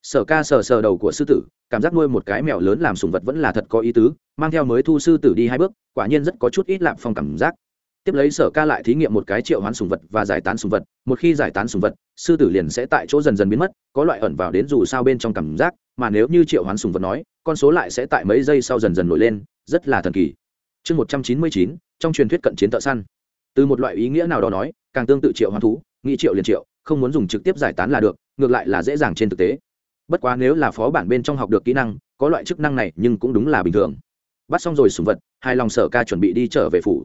Sở ca sờ sờ đầu của sư tử, cảm giác nuôi một cái mèo lớn làm sùng vật vẫn là thật có ý tứ, mang theo mới thu sư tử đi hai bước, quả nhiên rất có chút ít lạm phong cảm giác. Tiếp lấy sở ca lại thí nghiệm một cái triệu hoán sùng vật và giải tán sùng vật, một khi giải tán sùng vật, sư tử liền sẽ tại chỗ dần dần biến mất, có loại ẩn vào đến dù sao bên trong cảm giác, mà nếu như triệu hoán sùng vật nói, con số lại sẽ tại mấy giây sau dần dần nổi lên, rất là thần kỳ. Chương một trăm chín mươi chín, trong truyền thuyết cận chiến thợ săn. Từ một loại ý nghĩa nào đó nói, càng tương tự triệu hoán thú, nghĩ triệu liền triệu không muốn dùng trực tiếp giải tán là được, ngược lại là dễ dàng trên thực tế. Bất quá nếu là phó bản bên trong học được kỹ năng, có loại chức năng này nhưng cũng đúng là bình thường. Bắt xong rồi sùng vật hai lòng sở ca chuẩn bị đi trở về phủ.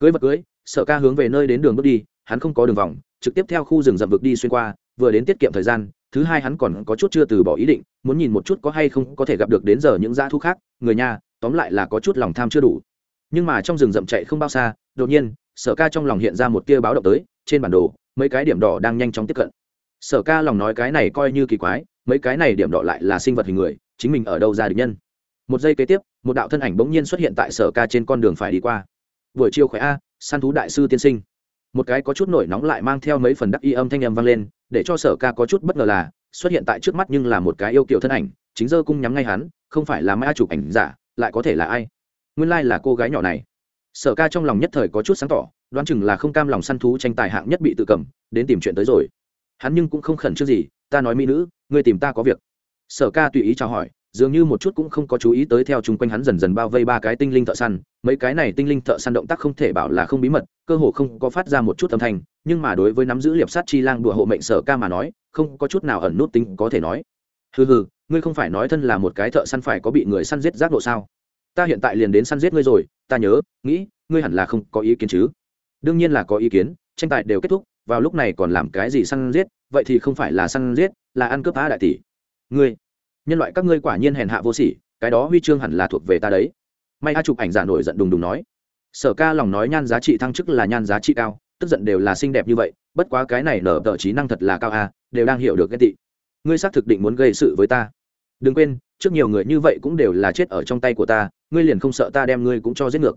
Cưới vật cưới, sở ca hướng về nơi đến đường bước đi, hắn không có đường vòng, trực tiếp theo khu rừng rậm vực đi xuyên qua, vừa đến tiết kiệm thời gian, thứ hai hắn còn có chút chưa từ bỏ ý định, muốn nhìn một chút có hay không có thể gặp được đến giờ những dã thu khác, người nhà, tóm lại là có chút lòng tham chưa đủ. Nhưng mà trong rừng rậm chạy không bao xa, đột nhiên, sở ca trong lòng hiện ra một tia báo động tới, trên bản đồ mấy cái điểm đỏ đang nhanh chóng tiếp cận. Sở ca lòng nói cái này coi như kỳ quái, mấy cái này điểm đỏ lại là sinh vật hình người, chính mình ở đâu ra được nhân? Một giây kế tiếp, một đạo thân ảnh bỗng nhiên xuất hiện tại sở ca trên con đường phải đi qua. Buổi chiều khỏe a, săn thú đại sư tiên sinh. Một cái có chút nổi nóng lại mang theo mấy phần đắc y âm thanh âm vang lên, để cho sở ca có chút bất ngờ là, xuất hiện tại trước mắt nhưng là một cái yêu kiểu thân ảnh, chính dơ cung nhắm ngay hắn, không phải là mai chụp ảnh giả, lại có thể là ai? Nguyên lai là cô gái nhỏ này sở ca trong lòng nhất thời có chút sáng tỏ, đoán chừng là không cam lòng săn thú tranh tài hạng nhất bị tự cầm, đến tìm chuyện tới rồi. Hắn nhưng cũng không khẩn trương gì, ta nói mỹ nữ, ngươi tìm ta có việc. Sở ca tùy ý chào hỏi, dường như một chút cũng không có chú ý tới theo chung quanh hắn dần dần bao vây ba cái tinh linh thợ săn, mấy cái này tinh linh thợ săn động tác không thể bảo là không bí mật, cơ hồ không có phát ra một chút âm thanh, nhưng mà đối với nắm giữ liệp sát chi lang đùa hộ mệnh sở ca mà nói, không có chút nào ẩn nút tính có thể nói. Hừ hừ, ngươi không phải nói thân là một cái thợ săn phải có bị người săn giết giác độ sao? Ta hiện tại liền đến săn giết ngươi rồi, ta nhớ, nghĩ, ngươi hẳn là không có ý kiến chứ. Đương nhiên là có ý kiến, tranh tài đều kết thúc, vào lúc này còn làm cái gì săn giết, vậy thì không phải là săn giết, là ăn cướp phá đại tỷ. Ngươi, nhân loại các ngươi quả nhiên hèn hạ vô sỉ, cái đó huy chương hẳn là thuộc về ta đấy. May a chụp ảnh giả nổi giận đùng đùng nói. Sở ca lòng nói nhan giá trị thăng chức là nhan giá trị cao, tức giận đều là xinh đẹp như vậy, bất quá cái này nở tờ trí năng thật là cao a, đều đang hiểu được cái tị. Ngươi xác thực định muốn gây sự với ta. Đừng quên trước nhiều người như vậy cũng đều là chết ở trong tay của ta, ngươi liền không sợ ta đem ngươi cũng cho giết ngược.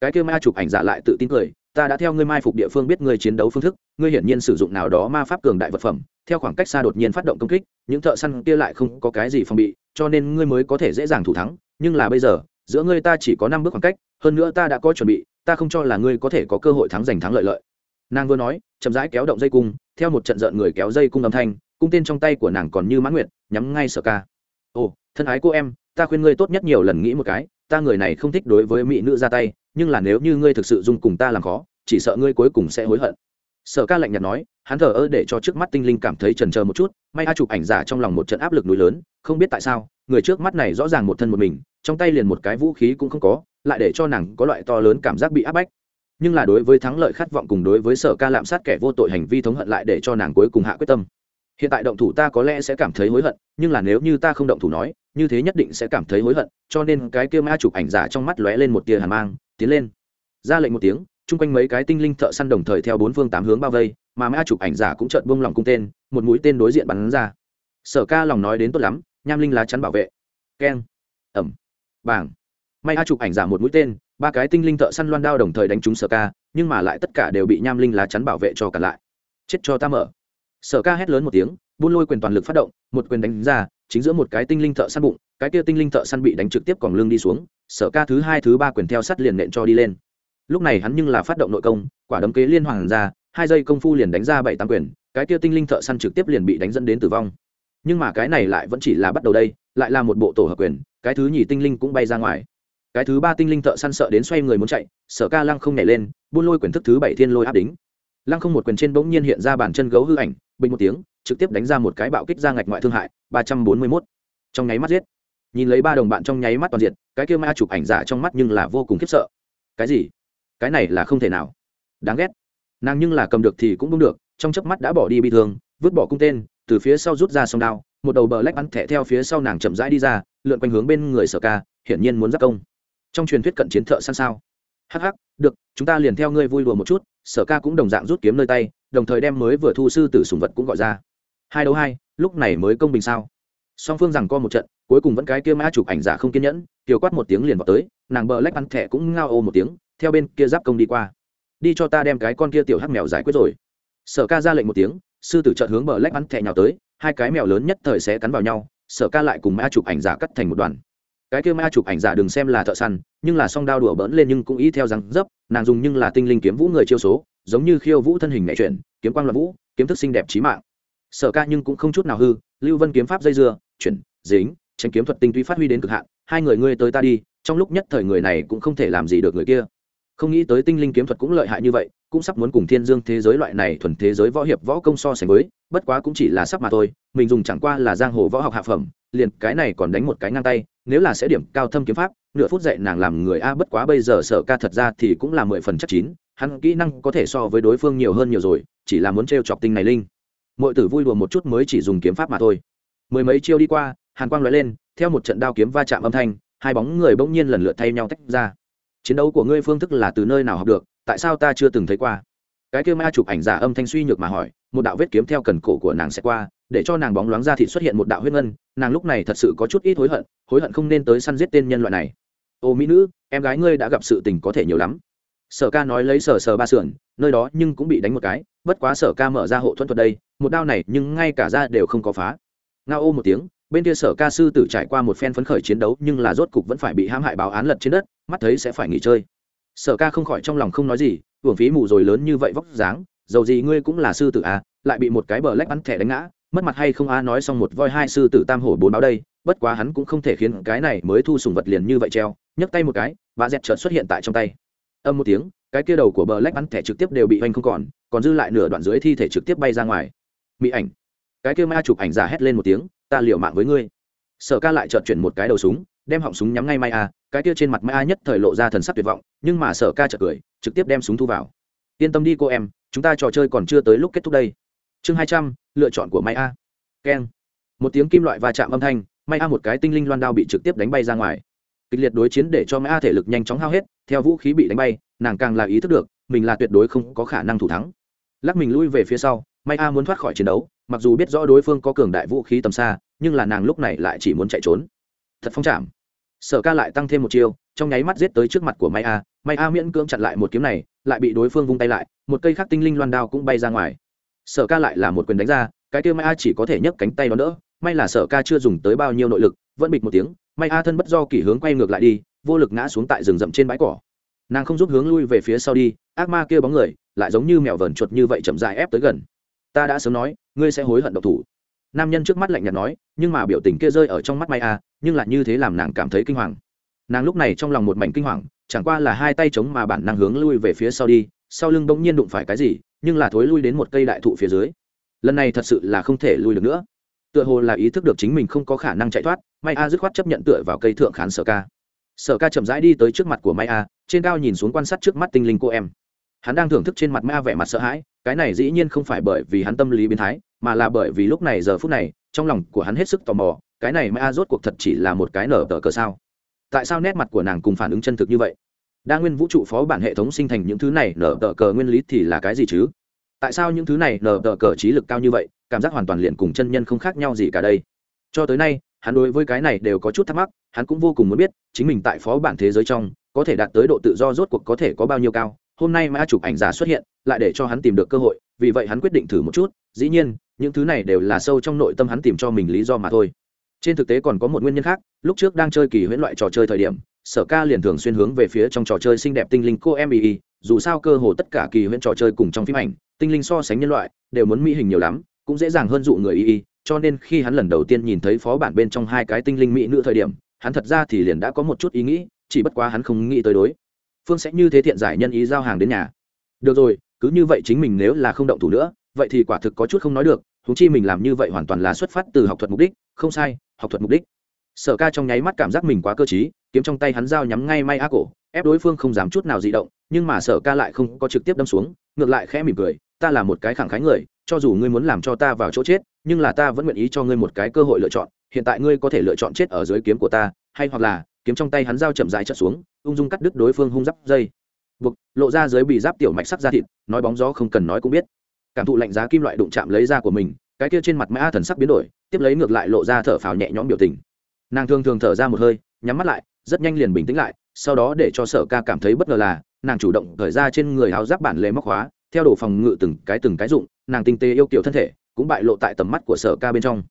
Cái kia ma chụp ảnh giả lại tự tin cười, ta đã theo ngươi mai phục địa phương biết ngươi chiến đấu phương thức, ngươi hiển nhiên sử dụng nào đó ma pháp cường đại vật phẩm, theo khoảng cách xa đột nhiên phát động công kích, những thợ săn kia lại không có cái gì phòng bị, cho nên ngươi mới có thể dễ dàng thủ thắng, nhưng là bây giờ, giữa ngươi ta chỉ có năm bước khoảng cách, hơn nữa ta đã có chuẩn bị, ta không cho là ngươi có thể có cơ hội thắng giành thắng lợi lợi. Nàng vừa nói, chậm rãi kéo động dây cung, theo một trận rợn người kéo dây cung âm thanh, cung tên trong tay của nàng còn như mãn nguyệt, nhắm ngay sở ca ồ, thân ái cô em, ta khuyên ngươi tốt nhất nhiều lần nghĩ một cái, ta người này không thích đối với mỹ nữ ra tay, nhưng là nếu như ngươi thực sự dung cùng ta làm khó, chỉ sợ ngươi cuối cùng sẽ hối hận. Sở ca lạnh nhạt nói, hắn thờ ơ để cho trước mắt tinh linh cảm thấy trần trờ một chút, may a chụp ảnh giả trong lòng một trận áp lực núi lớn, không biết tại sao, người trước mắt này rõ ràng một thân một mình, trong tay liền một cái vũ khí cũng không có, lại để cho nàng có loại to lớn cảm giác bị áp bách. Nhưng là đối với thắng lợi khát vọng cùng đối với sở ca lạm sát kẻ vô tội hành vi thống hận lại để cho nàng cuối cùng hạ quyết tâm hiện tại động thủ ta có lẽ sẽ cảm thấy hối hận, nhưng là nếu như ta không động thủ nói, như thế nhất định sẽ cảm thấy hối hận, cho nên cái kia ma chụp ảnh giả trong mắt lóe lên một tia hàn mang, tiến lên. Ra lệnh một tiếng, chung quanh mấy cái tinh linh thợ săn đồng thời theo bốn phương tám hướng bao vây, mà ma chụp ảnh giả cũng chợt buông lòng cung tên, một mũi tên đối diện bắn ra. Sở ca lòng nói đến tốt lắm, nham linh lá chắn bảo vệ. Keng. Ẩm. Bảng may a chụp ảnh giả một mũi tên, ba cái tinh linh thợ săn loan đao đồng thời đánh trúng sở ca, nhưng mà lại tất cả đều bị nham linh lá chắn bảo vệ cho cả lại. Chết cho ta mở sở ca hét lớn một tiếng, buôn lôi quyền toàn lực phát động, một quyền đánh ra, chính giữa một cái tinh linh thợ săn bụng, cái kia tinh linh thợ săn bị đánh trực tiếp còn lưng đi xuống, sở ca thứ hai, thứ ba quyền theo sắt liền nện cho đi lên. Lúc này hắn nhưng là phát động nội công, quả đấm kế liên hoàn ra, hai giây công phu liền đánh ra bảy tám quyền, cái kia tinh linh thợ săn trực tiếp liền bị đánh dẫn đến tử vong. Nhưng mà cái này lại vẫn chỉ là bắt đầu đây, lại là một bộ tổ hợp quyền, cái thứ nhì tinh linh cũng bay ra ngoài. Cái thứ ba tinh linh thợ săn sợ đến xoay người muốn chạy, sở ca lăng không nhảy lên, buôn lôi quyền thức thứ bảy thiên lôi áp đính lăng không một quyền trên bỗng nhiên hiện ra bàn chân gấu hư ảnh, bình một tiếng, trực tiếp đánh ra một cái bạo kích ra ngạch ngoại thương hại, ba trăm bốn mươi mốt. Trong nháy mắt giết. Nhìn lấy ba đồng bạn trong nháy mắt toàn diện, cái kia ma chụp ảnh giả trong mắt nhưng là vô cùng khiếp sợ. Cái gì? Cái này là không thể nào. Đáng ghét. Nàng nhưng là cầm được thì cũng đúng được, trong chớp mắt đã bỏ đi bị thương, vứt bỏ cung tên, từ phía sau rút ra sông đao, một đầu bờ lách bắn thẻ theo phía sau nàng chậm rãi đi ra, lượn quanh hướng bên người sở ca, hiển nhiên muốn giác công. Trong truyền thuyết cận chiến thợ săn sao? Hắc hắc, được, chúng ta liền theo ngươi vui đùa một chút sở ca cũng đồng dạng rút kiếm nơi tay, đồng thời đem mới vừa thu sư tử sùng vật cũng gọi ra. Hai đấu hai, lúc này mới công bình sao? Song phương rằng co một trận, cuối cùng vẫn cái kia mã chụp ảnh giả không kiên nhẫn, kiều quát một tiếng liền vào tới, nàng bờ lách ăn thẻ cũng ngao ô một tiếng, theo bên kia giáp công đi qua. Đi cho ta đem cái con kia tiểu hắc mèo giải quyết rồi. Sở ca ra lệnh một tiếng, sư tử trợt hướng bờ lách ăn thẻ nhào tới, hai cái mèo lớn nhất thời sẽ cắn vào nhau, sở ca lại cùng mã chụp ảnh giả cắt thành một đoàn cái kia ma chụp ảnh giả đừng xem là thợ săn, nhưng là song đao đùa bỡn lên nhưng cũng ý theo rằng dấp, nàng dùng nhưng là tinh linh kiếm vũ người chiêu số, giống như khiêu vũ thân hình nghệ chuyển, kiếm quang loạn vũ, kiếm thức xinh đẹp trí mạng. Sở ca nhưng cũng không chút nào hư, lưu vân kiếm pháp dây dưa, chuyển, dính tránh kiếm thuật tinh túy phát huy đến cực hạn, hai người ngươi tới ta đi, trong lúc nhất thời người này cũng không thể làm gì được người kia. Không nghĩ tới tinh linh kiếm thuật cũng lợi hại như vậy, cũng sắp muốn cùng thiên dương thế giới loại này thuần thế giới võ hiệp võ công so sánh với, bất quá cũng chỉ là sắp mà thôi, mình dùng chẳng qua là giang hồ võ học hạ phẩm, liền cái này còn đánh một cái ngang tay nếu là sẽ điểm cao thâm kiếm pháp, nửa phút dạy nàng làm người a, bất quá bây giờ sở ca thật ra thì cũng là mười phần chắc chín, hắn kỹ năng có thể so với đối phương nhiều hơn nhiều rồi, chỉ là muốn t chọc tinh này linh. Mọi tử vui đùa một chút mới chỉ dùng kiếm pháp mà thôi. Mười mấy chiêu đi qua, hàn quang loại lên, theo một trận đao kiếm va chạm âm thanh, hai bóng người bỗng nhiên lần lượt thay nhau tách ra. Chiến đấu của ngươi phương thức là từ nơi nào học được, tại sao ta chưa từng thấy qua? Cái kia ma chụp ảnh giả âm thanh suy nhược mà hỏi, một đạo vết kiếm theo cần cổ của nàng sẽ qua, để cho nàng bóng loáng ra thịt xuất hiện một đạo huyết ngân, nàng lúc này thật sự có chút ít hối hận hối hận không nên tới săn giết tên nhân loại này. Ô, mỹ nữ, em gái ngươi đã gặp sự tình có thể nhiều lắm. Sở ca nói lấy sở sở ba sườn, nơi đó nhưng cũng bị đánh một cái, bất quá sở ca mở ra hộ thuẫn thuật đây, một đao này nhưng ngay cả ra đều không có phá. Nga ô một tiếng, bên kia sở ca sư tử trải qua một phen phấn khởi chiến đấu nhưng là rốt cục vẫn phải bị hãm hại báo án lật trên đất, mắt thấy sẽ phải nghỉ chơi. Sở ca không khỏi trong lòng không nói gì, hưởng phí mù rồi lớn như vậy vóc dáng, dầu gì ngươi cũng là sư tử à lại bị một cái bờ lách bắn thẻ đánh ngã, mất mặt hay không a nói xong một voi hai sư tử tam hổ bốn báo đây bất quá hắn cũng không thể khiến cái này mới thu sùng vật liền như vậy treo, nhấc tay một cái và dẹt trợt xuất hiện tại trong tay. Âm một tiếng, cái kia đầu của bờ lách bắn thẻ trực tiếp đều bị hoành không còn còn dư lại nửa đoạn dưới thi thể trực tiếp bay ra ngoài. Mỹ ảnh. Cái kia ma chụp ảnh giả hét lên một tiếng, ta liều mạng với ngươi. Sở ca lại chợt chuyển một cái đầu súng, đem họng súng nhắm ngay mai a, cái kia trên mặt mai a nhất thời lộ ra thần sắc tuyệt vọng, nhưng mà sở ca chợt cười, trực tiếp đem súng thu vào. Yên tâm đi cô em, chúng ta trò chơi còn chưa tới lúc kết thúc đây. Chương hai trăm, lựa chọn của mai a. Keng. Một tiếng kim loại va chạm âm thanh may a một cái tinh linh loan đao bị trực tiếp đánh bay ra ngoài. Kịch liệt đối chiến để cho may a thể lực nhanh chóng hao hết, theo vũ khí bị đánh bay, nàng càng là ý thức được, mình là tuyệt đối không có khả năng thủ thắng. Lắc mình lui về phía sau may a muốn thoát khỏi chiến đấu, mặc dù biết rõ đối phương có cường đại vũ khí tầm xa, nhưng là nàng lúc này lại chỉ muốn chạy trốn. Thật phong chạm sở ca lại tăng thêm một chiêu, trong nháy mắt giết tới trước mặt của may a may a miễn cưỡng chặn lại một kiếm này, lại bị đối phương vung tay lại, một cây khác tinh linh loan đao cũng bay ra ngoài. Sở ca lại là một quyền đánh ra, cái kia mai a chỉ có thể nhấc cánh tay đó đỡ may là sở ca chưa dùng tới bao nhiêu nội lực, vẫn bịch một tiếng, may a thân bất do kỷ hướng quay ngược lại đi, vô lực ngã xuống tại rừng rậm trên bãi cỏ. Nàng không giúp hướng lui về phía sau đi, ác ma kia bóng người, lại giống như mèo vờn chuột như vậy chậm dài ép tới gần. Ta đã sớm nói, ngươi sẽ hối hận độc thủ. Nam nhân trước mắt lạnh nhạt nói, nhưng mà biểu tình kia rơi ở trong mắt may a nhưng lại như thế làm nàng cảm thấy kinh hoàng. Nàng lúc này trong lòng một mảnh kinh hoàng, chẳng qua là hai tay chống mà bản năng hướng lui về phía sau đi, sau lưng bỗng nhiên đụng phải cái gì, nhưng là thối lui đến một cây đại thụ phía dưới. Lần này thật sự là không thể lui được nữa tựa hồ là ý thức được chính mình không có khả năng chạy thoát may a dứt khoát chấp nhận tựa vào cây thượng khán sở ca. Sở ca chậm rãi đi tới trước mặt của may a, trên cao nhìn xuống quan sát trước mắt tinh linh cô em. Hắn đang thưởng thức trên mặt ma vẻ mặt sợ hãi, cái này dĩ nhiên không phải bởi vì hắn tâm lý biến thái, mà là bởi vì lúc này giờ phút này, trong lòng của hắn hết sức tò mò, cái này ma rốt cuộc thật chỉ là một cái nở tờ cờ sao? Tại sao nét mặt của nàng cùng phản ứng chân thực như vậy? Đa nguyên vũ trụ phó bản hệ thống sinh thành những thứ này nở tờ cờ nguyên lý thì là cái gì chứ? Tại sao những thứ này nở tờ cờ trí lực cao như vậy cảm giác hoàn toàn liền cùng chân nhân không khác nhau gì cả đây. Cho tới nay, hắn đối với cái này đều có chút thắc mắc, hắn cũng vô cùng muốn biết, chính mình tại phó bản thế giới trong, có thể đạt tới độ tự do rốt cuộc có thể có bao nhiêu cao, hôm nay mã chụp ảnh giả xuất hiện, lại để cho hắn tìm được cơ hội, vì vậy hắn quyết định thử một chút, dĩ nhiên, những thứ này đều là sâu trong nội tâm hắn tìm cho mình lý do mà thôi. Trên thực tế còn có một nguyên nhân khác, lúc trước đang chơi kỳ huyễn loại trò chơi thời điểm, sở ca liền thường xuyên hướng về phía trong trò chơi xinh đẹp tinh linh cô em y dù sao cơ hồ tất cả kỳ huyễn trò chơi cùng trong phim ảnh, tinh linh so sánh nhân loại, đều muốn mỹ hình nhiều lắm cũng dễ dàng hơn dụ người y y, cho nên khi hắn lần đầu tiên nhìn thấy phó bản bên trong hai cái tinh linh mỹ nữ thời điểm, hắn thật ra thì liền đã có một chút ý nghĩ, chỉ bất quá hắn không nghĩ tới đối. Phương sẽ như thế thiện giải nhân ý giao hàng đến nhà. Được rồi, cứ như vậy chính mình nếu là không động thủ nữa, vậy thì quả thực có chút không nói được thú chi mình làm như vậy hoàn toàn là xuất phát từ học thuật mục đích, không sai, học thuật mục đích. Sở ca trong nháy mắt cảm giác mình quá cơ t kiếm trong tay hắn dao nhắm ngay may á cổ, ép đối phương không dám chút nào di động, nhưng mà sở ca lại không có trực tiếp đâm xuống, ngược lại khẽ mỉm cười ta là một cái khẳng khái người, cho dù ngươi muốn làm cho ta vào chỗ chết, nhưng là ta vẫn nguyện ý cho ngươi một cái cơ hội lựa chọn. Hiện tại ngươi có thể lựa chọn chết ở dưới kiếm của ta, hay hoặc là, kiếm trong tay hắn dao chậm dài chợt xuống, ung dung cắt đứt đối phương hung giáp dây. Buộc, lộ ra dưới bị giáp tiểu mạch sắc da thịt, nói bóng gió không cần nói cũng biết. Cảm thụ lạnh giá kim loại đụng chạm lấy ra của mình, cái kia trên mặt mã thần sắc biến đổi, tiếp lấy ngược lại lộ ra thở phào nhẹ nhõm biểu tình. Nàng thường thường thở ra một hơi, nhắm mắt lại, rất nhanh liền bình tĩnh lại, sau đó để cho sở ca cảm thấy bất ngờ là, nàng chủ động thời ra trên người áo giáp bản lề móc hóa theo đồ phòng ngự từng cái từng cái dụng, nàng tinh tế yêu kiểu thân thể, cũng bại lộ tại tầm mắt của sở ca bên trong.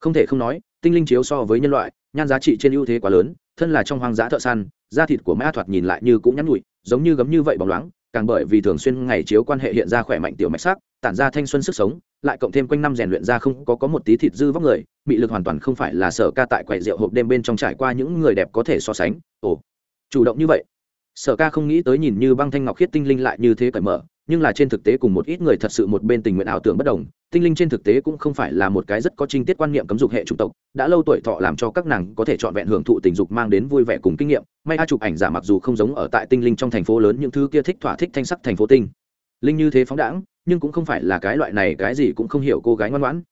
Không thể không nói, tinh linh chiếu so với nhân loại, nhan giá trị trên ưu thế quá lớn, thân là trong hoang dã thợ săn, da thịt của mã thoạt nhìn lại như cũng nhắn nhụi giống như gấm như vậy bóng loáng, càng bởi vì thường xuyên ngày chiếu quan hệ hiện ra khỏe mạnh tiểu mạch sắc, tản ra thanh xuân sức sống, lại cộng thêm quanh năm rèn luyện ra không có có một tí thịt dư vóc người bị lực hoàn toàn không phải là sở ca tại quầy rượu hộp đêm bên trong trải qua những người đẹp có thể so sánh. Ồ, chủ động như vậy. Sở ca không nghĩ tới nhìn như băng thanh ngọc khiết tinh linh lại như thế cởi mở nhưng là trên thực tế cùng một ít người thật sự một bên tình nguyện ảo tưởng bất đồng, tinh linh trên thực tế cũng không phải là một cái rất có trinh tiết quan niệm cấm dục hệ chủng tộc, đã lâu tuổi thọ làm cho các nàng có thể trọn vẹn hưởng thụ tình dục mang đến vui vẻ cùng kinh nghiệm. May a chụp ảnh giả mặc dù không giống ở tại tinh linh trong thành phố lớn những thứ kia thích thỏa thích thanh sắc thành phố tinh. Linh như thế phóng đãng, nhưng cũng không phải là cái loại này, cái gì cũng không hiểu cô gái ngoan ngoãn.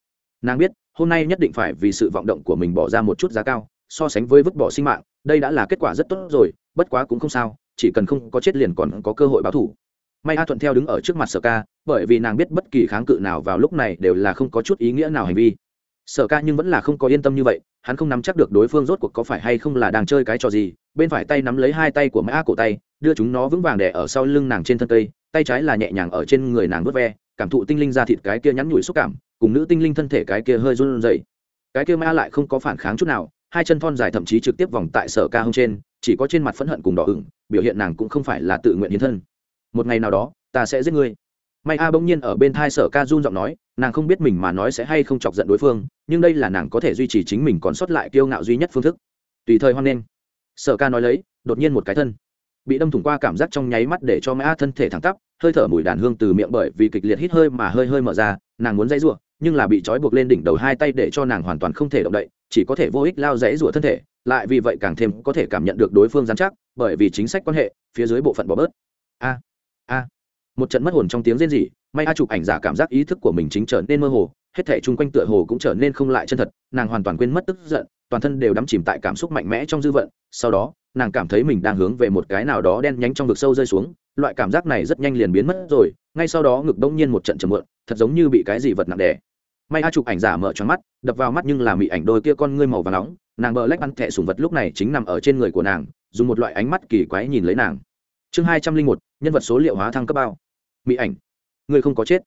Nàng biết, hôm nay nhất định phải vì sự vọng động của mình bỏ ra một chút giá cao, so sánh với vứt bỏ sinh mạng, đây đã là kết quả rất tốt rồi, bất quá cũng không sao, chỉ cần không có chết liền còn có cơ hội báo thủ may a thuận theo đứng ở trước mặt sở ca, bởi vì nàng biết bất kỳ kháng cự nào vào lúc này đều là không có chút ý nghĩa nào hành vi. Sở ca nhưng vẫn là không có yên tâm như vậy, hắn không nắm chắc được đối phương rốt cuộc có phải hay không là đang chơi cái trò gì, bên phải tay nắm lấy hai tay của mã cổ tay, đưa chúng nó vững vàng đẻ ở sau lưng nàng trên thân cây, tay trái là nhẹ nhàng ở trên người nàng vớt ve, cảm thụ tinh linh ra thịt cái kia nhắn nhủi xúc cảm, cùng nữ tinh linh thân thể cái kia hơi run rẩy. Cái kia mã lại không có phản kháng chút nào, hai chân thon dài thậm chí trực tiếp vòng tại sở ca hông trên, chỉ có trên mặt phẫn hận cùng đỏ ửng, biểu hiện nàng cũng không phải là tự nguyện hiến thân một ngày nào đó, ta sẽ giết ngươi. May a bỗng nhiên ở bên thai sở ca run giọng nói, nàng không biết mình mà nói sẽ hay không chọc giận đối phương, nhưng đây là nàng có thể duy trì chính mình còn sót lại kiêu ngạo duy nhất phương thức. Tùy thời hoan nghênh. Sở ca nói lấy, đột nhiên một cái thân. Bị đâm thủng qua cảm giác trong nháy mắt để cho mã thân thể thẳng tắp, hơi thở mùi đàn hương từ miệng bởi vì kịch liệt hít hơi mà hơi hơi mở ra, nàng muốn dãy rủa, nhưng là bị trói buộc lên đỉnh đầu hai tay để cho nàng hoàn toàn không thể động đậy, chỉ có thể vô ích lao dãy rủa thân thể, lại vì vậy càng thêm có thể cảm nhận được đối phương giám chắc, bởi vì chính sách quan hệ, phía dưới bộ phận bỏ bớt. A a. Một trận mất hồn trong tiếng rên rỉ, may a chụp ảnh giả cảm giác ý thức của mình chính trở nên mơ hồ, hết thể chung quanh tựa hồ cũng trở nên không lại chân thật, nàng hoàn toàn quên mất tức giận, toàn thân đều đắm chìm tại cảm xúc mạnh mẽ trong dư vận, sau đó, nàng cảm thấy mình đang hướng về một cái nào đó đen nhánh trong vực sâu rơi xuống, loại cảm giác này rất nhanh liền biến mất rồi, ngay sau đó ngực đông nhiên một trận trầm mượn thật giống như bị cái gì vật nặng đè. May a chụp ảnh giả mở choáng mắt, đập vào mắt nhưng là mị ảnh đôi kia con ngươi màu và nóng, nàng bờ lách ăn thẹ sùng vật lúc này chính nằm ở trên người của nàng, dùng một loại ánh mắt kỳ quái nhìn lấy nàng. Chương hai trăm linh một nhân vật số liệu hóa thăng cấp bao. Mỹ ảnh. Người không có chết.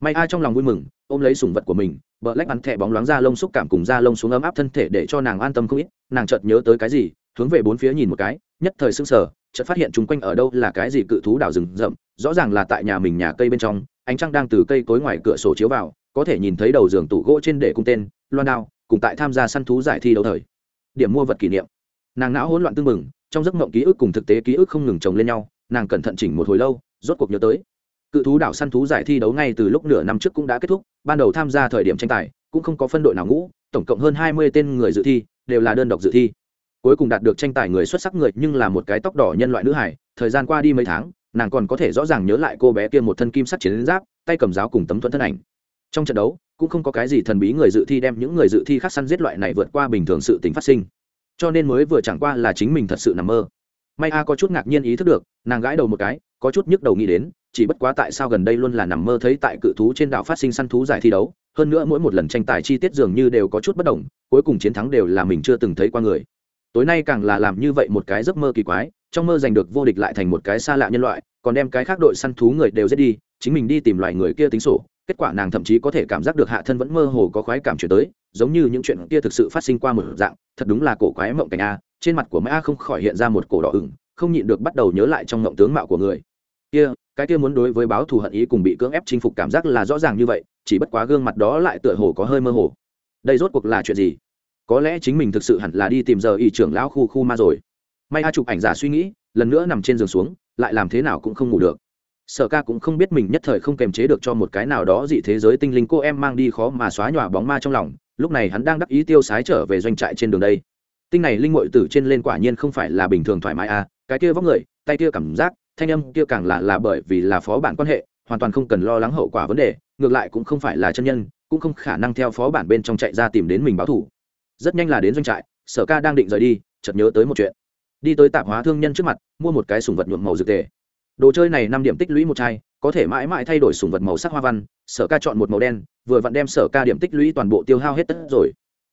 May a trong lòng vui mừng, ôm lấy sủng vật của mình bờ lách bắn thẻ bóng loáng da lông xúc cảm cùng da lông xuống ấm áp thân thể để cho nàng an tâm không ít, nàng chợt nhớ tới cái gì, hướng về bốn phía nhìn một cái, nhất thời sững sờ, chợt phát hiện chung quanh ở đâu là cái gì cự thú đảo rừng rậm, rõ ràng là tại nhà mình nhà cây bên trong, ánh trăng đang từ cây cối ngoài cửa sổ chiếu vào, có thể nhìn thấy đầu giường tủ gỗ trên để cung tên, loan đao, cùng tại tham gia săn thú giải thi đấu thời. Điểm mua vật kỷ niệm. Nàng não hỗn loạn tương mừng trong giấc mộng ký ức cùng thực tế ký ức không ngừng chồng lên nhau nàng cẩn thận chỉnh một hồi lâu, rốt cuộc nhớ tới. Cự thú đảo săn thú giải thi đấu ngay từ lúc nửa năm trước cũng đã kết thúc, ban đầu tham gia thời điểm tranh tài, cũng không có phân đội nào ngũ, tổng cộng hơn hai mươi tên người dự thi, đều là đơn độc dự thi. Cuối cùng đạt được tranh tài người xuất sắc người nhưng là một cái tóc đỏ nhân loại nữ hải, thời gian qua đi mấy tháng, nàng còn có thể rõ ràng nhớ lại cô bé kia một thân kim sắc chiến giáp, tay cầm giáo cùng tấm thuẫn thân ảnh. Trong trận đấu, cũng không có cái gì thần bí người dự thi đem những người dự thi khác săn giết loại này vượt qua bình thường sự tính phát sinh. Cho nên mới vừa chẳng qua là chính mình thật sự nằm mơ may a có chút ngạc nhiên ý thức được, nàng gãi đầu một cái, có chút nhức đầu nghĩ đến, chỉ bất quá tại sao gần đây luôn là nằm mơ thấy tại cự thú trên đảo phát sinh săn thú giải thi đấu, hơn nữa mỗi một lần tranh tài chi tiết dường như đều có chút bất đồng, cuối cùng chiến thắng đều là mình chưa từng thấy qua người. Tối nay càng là làm như vậy một cái giấc mơ kỳ quái, trong mơ giành được vô địch lại thành một cái xa lạ nhân loại, còn đem cái khác đội săn thú người đều giết đi, chính mình đi tìm loài người kia tính sổ, kết quả nàng thậm chí có thể cảm giác được hạ thân vẫn mơ hồ có khoái cảm chuyển tới, giống như những chuyện kia thực sự phát sinh qua một dạng, thật đúng là cổ quái mộng cảnh a trên mặt của mã không khỏi hiện ra một cổ đỏ ửng, không nhịn được bắt đầu nhớ lại trong ngộng tướng mạo của người. Kia, cái kia muốn đối với báo thù hận ý cùng bị cưỡng ép chinh phục cảm giác là rõ ràng như vậy, chỉ bất quá gương mặt đó lại tựa hồ có hơi mơ hồ. Đây rốt cuộc là chuyện gì? Có lẽ chính mình thực sự hẳn là đi tìm giờ y trưởng lão khu khu ma rồi. May a chụp ảnh giả suy nghĩ, lần nữa nằm trên giường xuống, lại làm thế nào cũng không ngủ được. Sở ca cũng không biết mình nhất thời không kềm chế được cho một cái nào đó dị thế giới tinh linh cô em mang đi khó mà xóa nhòa bóng ma trong lòng, lúc này hắn đang đắc ý tiêu sái trở về doanh trại trên đường đây tinh này linh mội tử trên lên quả nhiên không phải là bình thường thoải mái à cái kia vóc người, tay kia cảm giác, thanh âm kia càng là là bởi vì là phó bản quan hệ, hoàn toàn không cần lo lắng hậu quả vấn đề, ngược lại cũng không phải là chân nhân, cũng không khả năng theo phó bản bên trong chạy ra tìm đến mình báo thủ. Rất nhanh là đến doanh trại, sở ca đang định rời đi, chợt nhớ tới một chuyện. Đi tới tạp hóa thương nhân trước mặt, mua một cái sùng vật nhuộm màu dược tề. Đồ chơi này năm điểm tích lũy một chai, có thể mãi mãi thay đổi sùng vật màu sắc hoa văn, sở ca chọn một màu đen, vừa vặn đem sở ca điểm tích lũy toàn bộ tiêu hao hết tất rồi.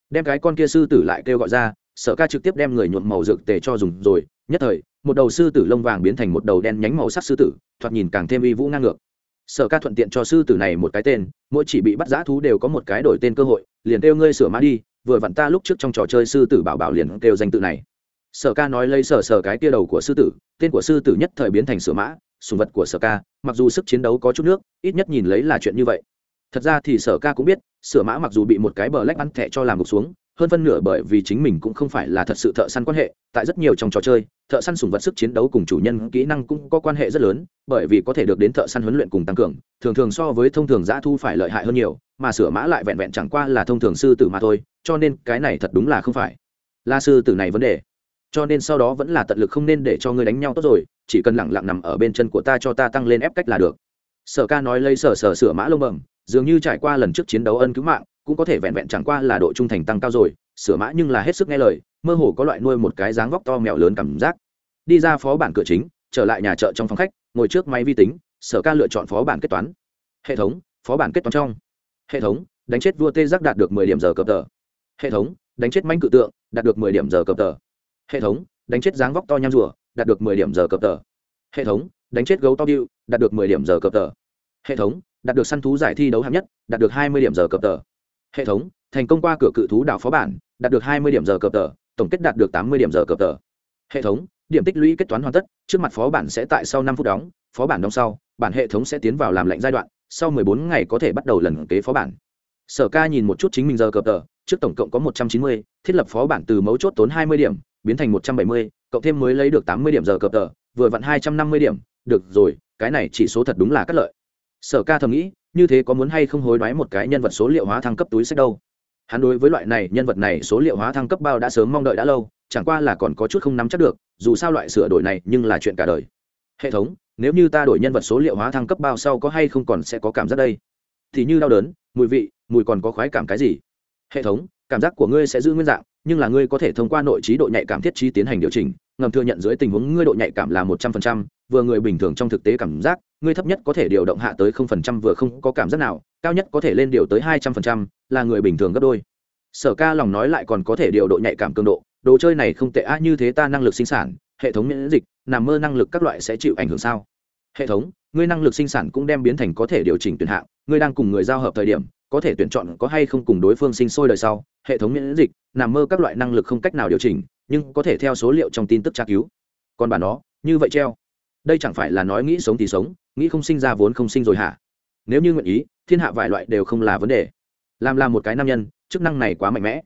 Đem cái con kia sư tử lại kêu gọi ra sở ca trực tiếp đem người nhuộm màu dược tề cho dùng rồi. Nhất thời, một đầu sư tử lông vàng biến thành một đầu đen nhánh màu sắc sư tử, thoạt nhìn càng thêm uy vũ ngang ngược. Sở ca thuận tiện cho sư tử này một cái tên, mỗi chỉ bị bắt giã thú đều có một cái đổi tên cơ hội, liền kêu ngươi sửa mã đi, vừa vặn ta lúc trước trong trò chơi sư tử bảo bảo liền kêu danh tự này. Sở ca nói lấy sở sở cái tia đầu của sư tử, tên của sư tử nhất thời biến thành sửa mã sùng vật của sở ca, mặc dù sức chiến đấu có chút nước, ít nhất nhìn lấy là chuyện như vậy. Thật ra thì sở ca cũng biết, sửa mã mặc dù bị một cái bờ lách ăn thẻ cho làm gục xuống hơn phân nửa bởi vì chính mình cũng không phải là thật sự thợ săn quan hệ, tại rất nhiều trong trò chơi, thợ săn sùng vật sức chiến đấu cùng chủ nhân kỹ năng cũng có quan hệ rất lớn, bởi vì có thể được đến thợ săn huấn luyện cùng tăng cường, thường thường so với thông thường giã thu phải lợi hại hơn nhiều, mà sửa mã lại vẹn vẹn chẳng qua là thông thường sư tử mà thôi, cho nên cái này thật đúng là không phải là sư tử này vấn đề. Cho nên sau đó vẫn là tận lực không nên để cho ngươi đánh nhau tốt rồi, chỉ cần lẳng lặng nằm ở bên chân của ta cho ta tăng lên ép cách là được. Sở ca nói lấy sở sở sửa mã lông bẩm, dường như trải qua lần trước chiến đấu ân cứu mạng cũng có thể vẹn vẹn chẳng qua là độ trung thành tăng cao rồi, sửa mã nhưng là hết sức nghe lời, mơ hồ có loại nuôi một cái dáng vóc to mèo lớn cảm giác. Đi ra phó bản cửa chính, trở lại nhà chợ trong phòng khách, ngồi trước máy vi tính, sở ca lựa chọn phó bản kết toán. Hệ thống, phó bản kết toán trong. Hệ thống, đánh chết vua tê giác đạt được mười điểm giờ cập tờ. Hệ thống, đánh chết manh cự tượng, đạt được mười điểm giờ cập tờ. Hệ thống, đánh chết dáng vóc to nham rùa, đạt được mười điểm giờ cập tờ. Hệ thống, đánh chết gấu to điệu, đạt được mười điểm giờ cập tờ. Hệ thống, đạt được săn thú giải thi đấu hạng nhất, đạt được hai mươi điểm giờ cập tờ hệ thống, thành công qua cửa cự thú đảo phó bản, đạt được hai mươi điểm giờ cờ tờ, tổng kết đạt được tám mươi điểm giờ cờ tờ. Hệ thống, điểm tích lũy kết toán hoàn tất, trước mặt phó bản sẽ tại sau năm phút đóng, phó bản đóng sau, bản hệ thống sẽ tiến vào làm lệnh giai đoạn, sau mười bốn ngày có thể bắt đầu lần kế phó bản. Sở ca nhìn một chút chính mình giờ cờ tờ, trước tổng cộng có một trăm chín mươi, thiết lập phó bản từ mấu chốt tốn hai mươi điểm, biến thành một trăm bảy mươi, cộng thêm mới lấy được tám mươi điểm giờ cờ tờ, vừa vặn hai trăm năm mươi điểm, được rồi, cái này chỉ số thật đúng là cắt lợi. Sở ca thầm nghĩ như thế có muốn hay không hối đoái một cái nhân vật số liệu hóa thăng cấp túi sách đâu? Hắn đối với loại này nhân vật này số liệu hóa thăng cấp bao đã sớm mong đợi đã lâu, chẳng qua là còn có chút không nắm chắc được, dù sao loại sửa đổi này nhưng là chuyện cả đời. Hệ thống, nếu như ta đổi nhân vật số liệu hóa thăng cấp bao sau có hay không còn sẽ có cảm giác đây? Thì như đau đớn, mùi vị, mùi còn có khoái cảm cái gì? Hệ thống, cảm giác của ngươi sẽ giữ nguyên dạng, nhưng là ngươi có thể thông qua nội trí độ nhạy cảm thiết trí tiến hành điều chỉnh, ngầm thừa nhận dưới tình huống ngươi độ nhạy cảm là một trăm phần trăm, vừa người bình thường trong thực tế cảm giác ngươi thấp nhất có thể điều động hạ tới không phần trăm vừa không có cảm giác nào, cao nhất có thể lên điều tới hai trăm phần trăm, là người bình thường gấp đôi. Sở ca lòng nói lại còn có thể điều độ nhạy cảm cường độ, đồ chơi này không tệ á, như thế ta năng lực sinh sản, hệ thống miễn dịch, nằm mơ năng lực các loại sẽ chịu ảnh hưởng sao? Hệ thống, ngươi năng lực sinh sản cũng đem biến thành có thể điều chỉnh tuyển hạng, ngươi đang cùng người giao hợp thời điểm, có thể tuyển chọn có hay không cùng đối phương sinh sôi đời sau, hệ thống miễn dịch, nằm mơ các loại năng lực không cách nào điều chỉnh, nhưng có thể theo số liệu trong tin tức tra cứu. Còn bản nó, như vậy treo. Đây chẳng phải là nói nghĩ sống thì sống nghĩ không sinh ra vốn không sinh rồi hả? Nếu như nguyện ý, thiên hạ vài loại đều không là vấn đề. Làm là một cái nam nhân, chức năng này quá mạnh mẽ.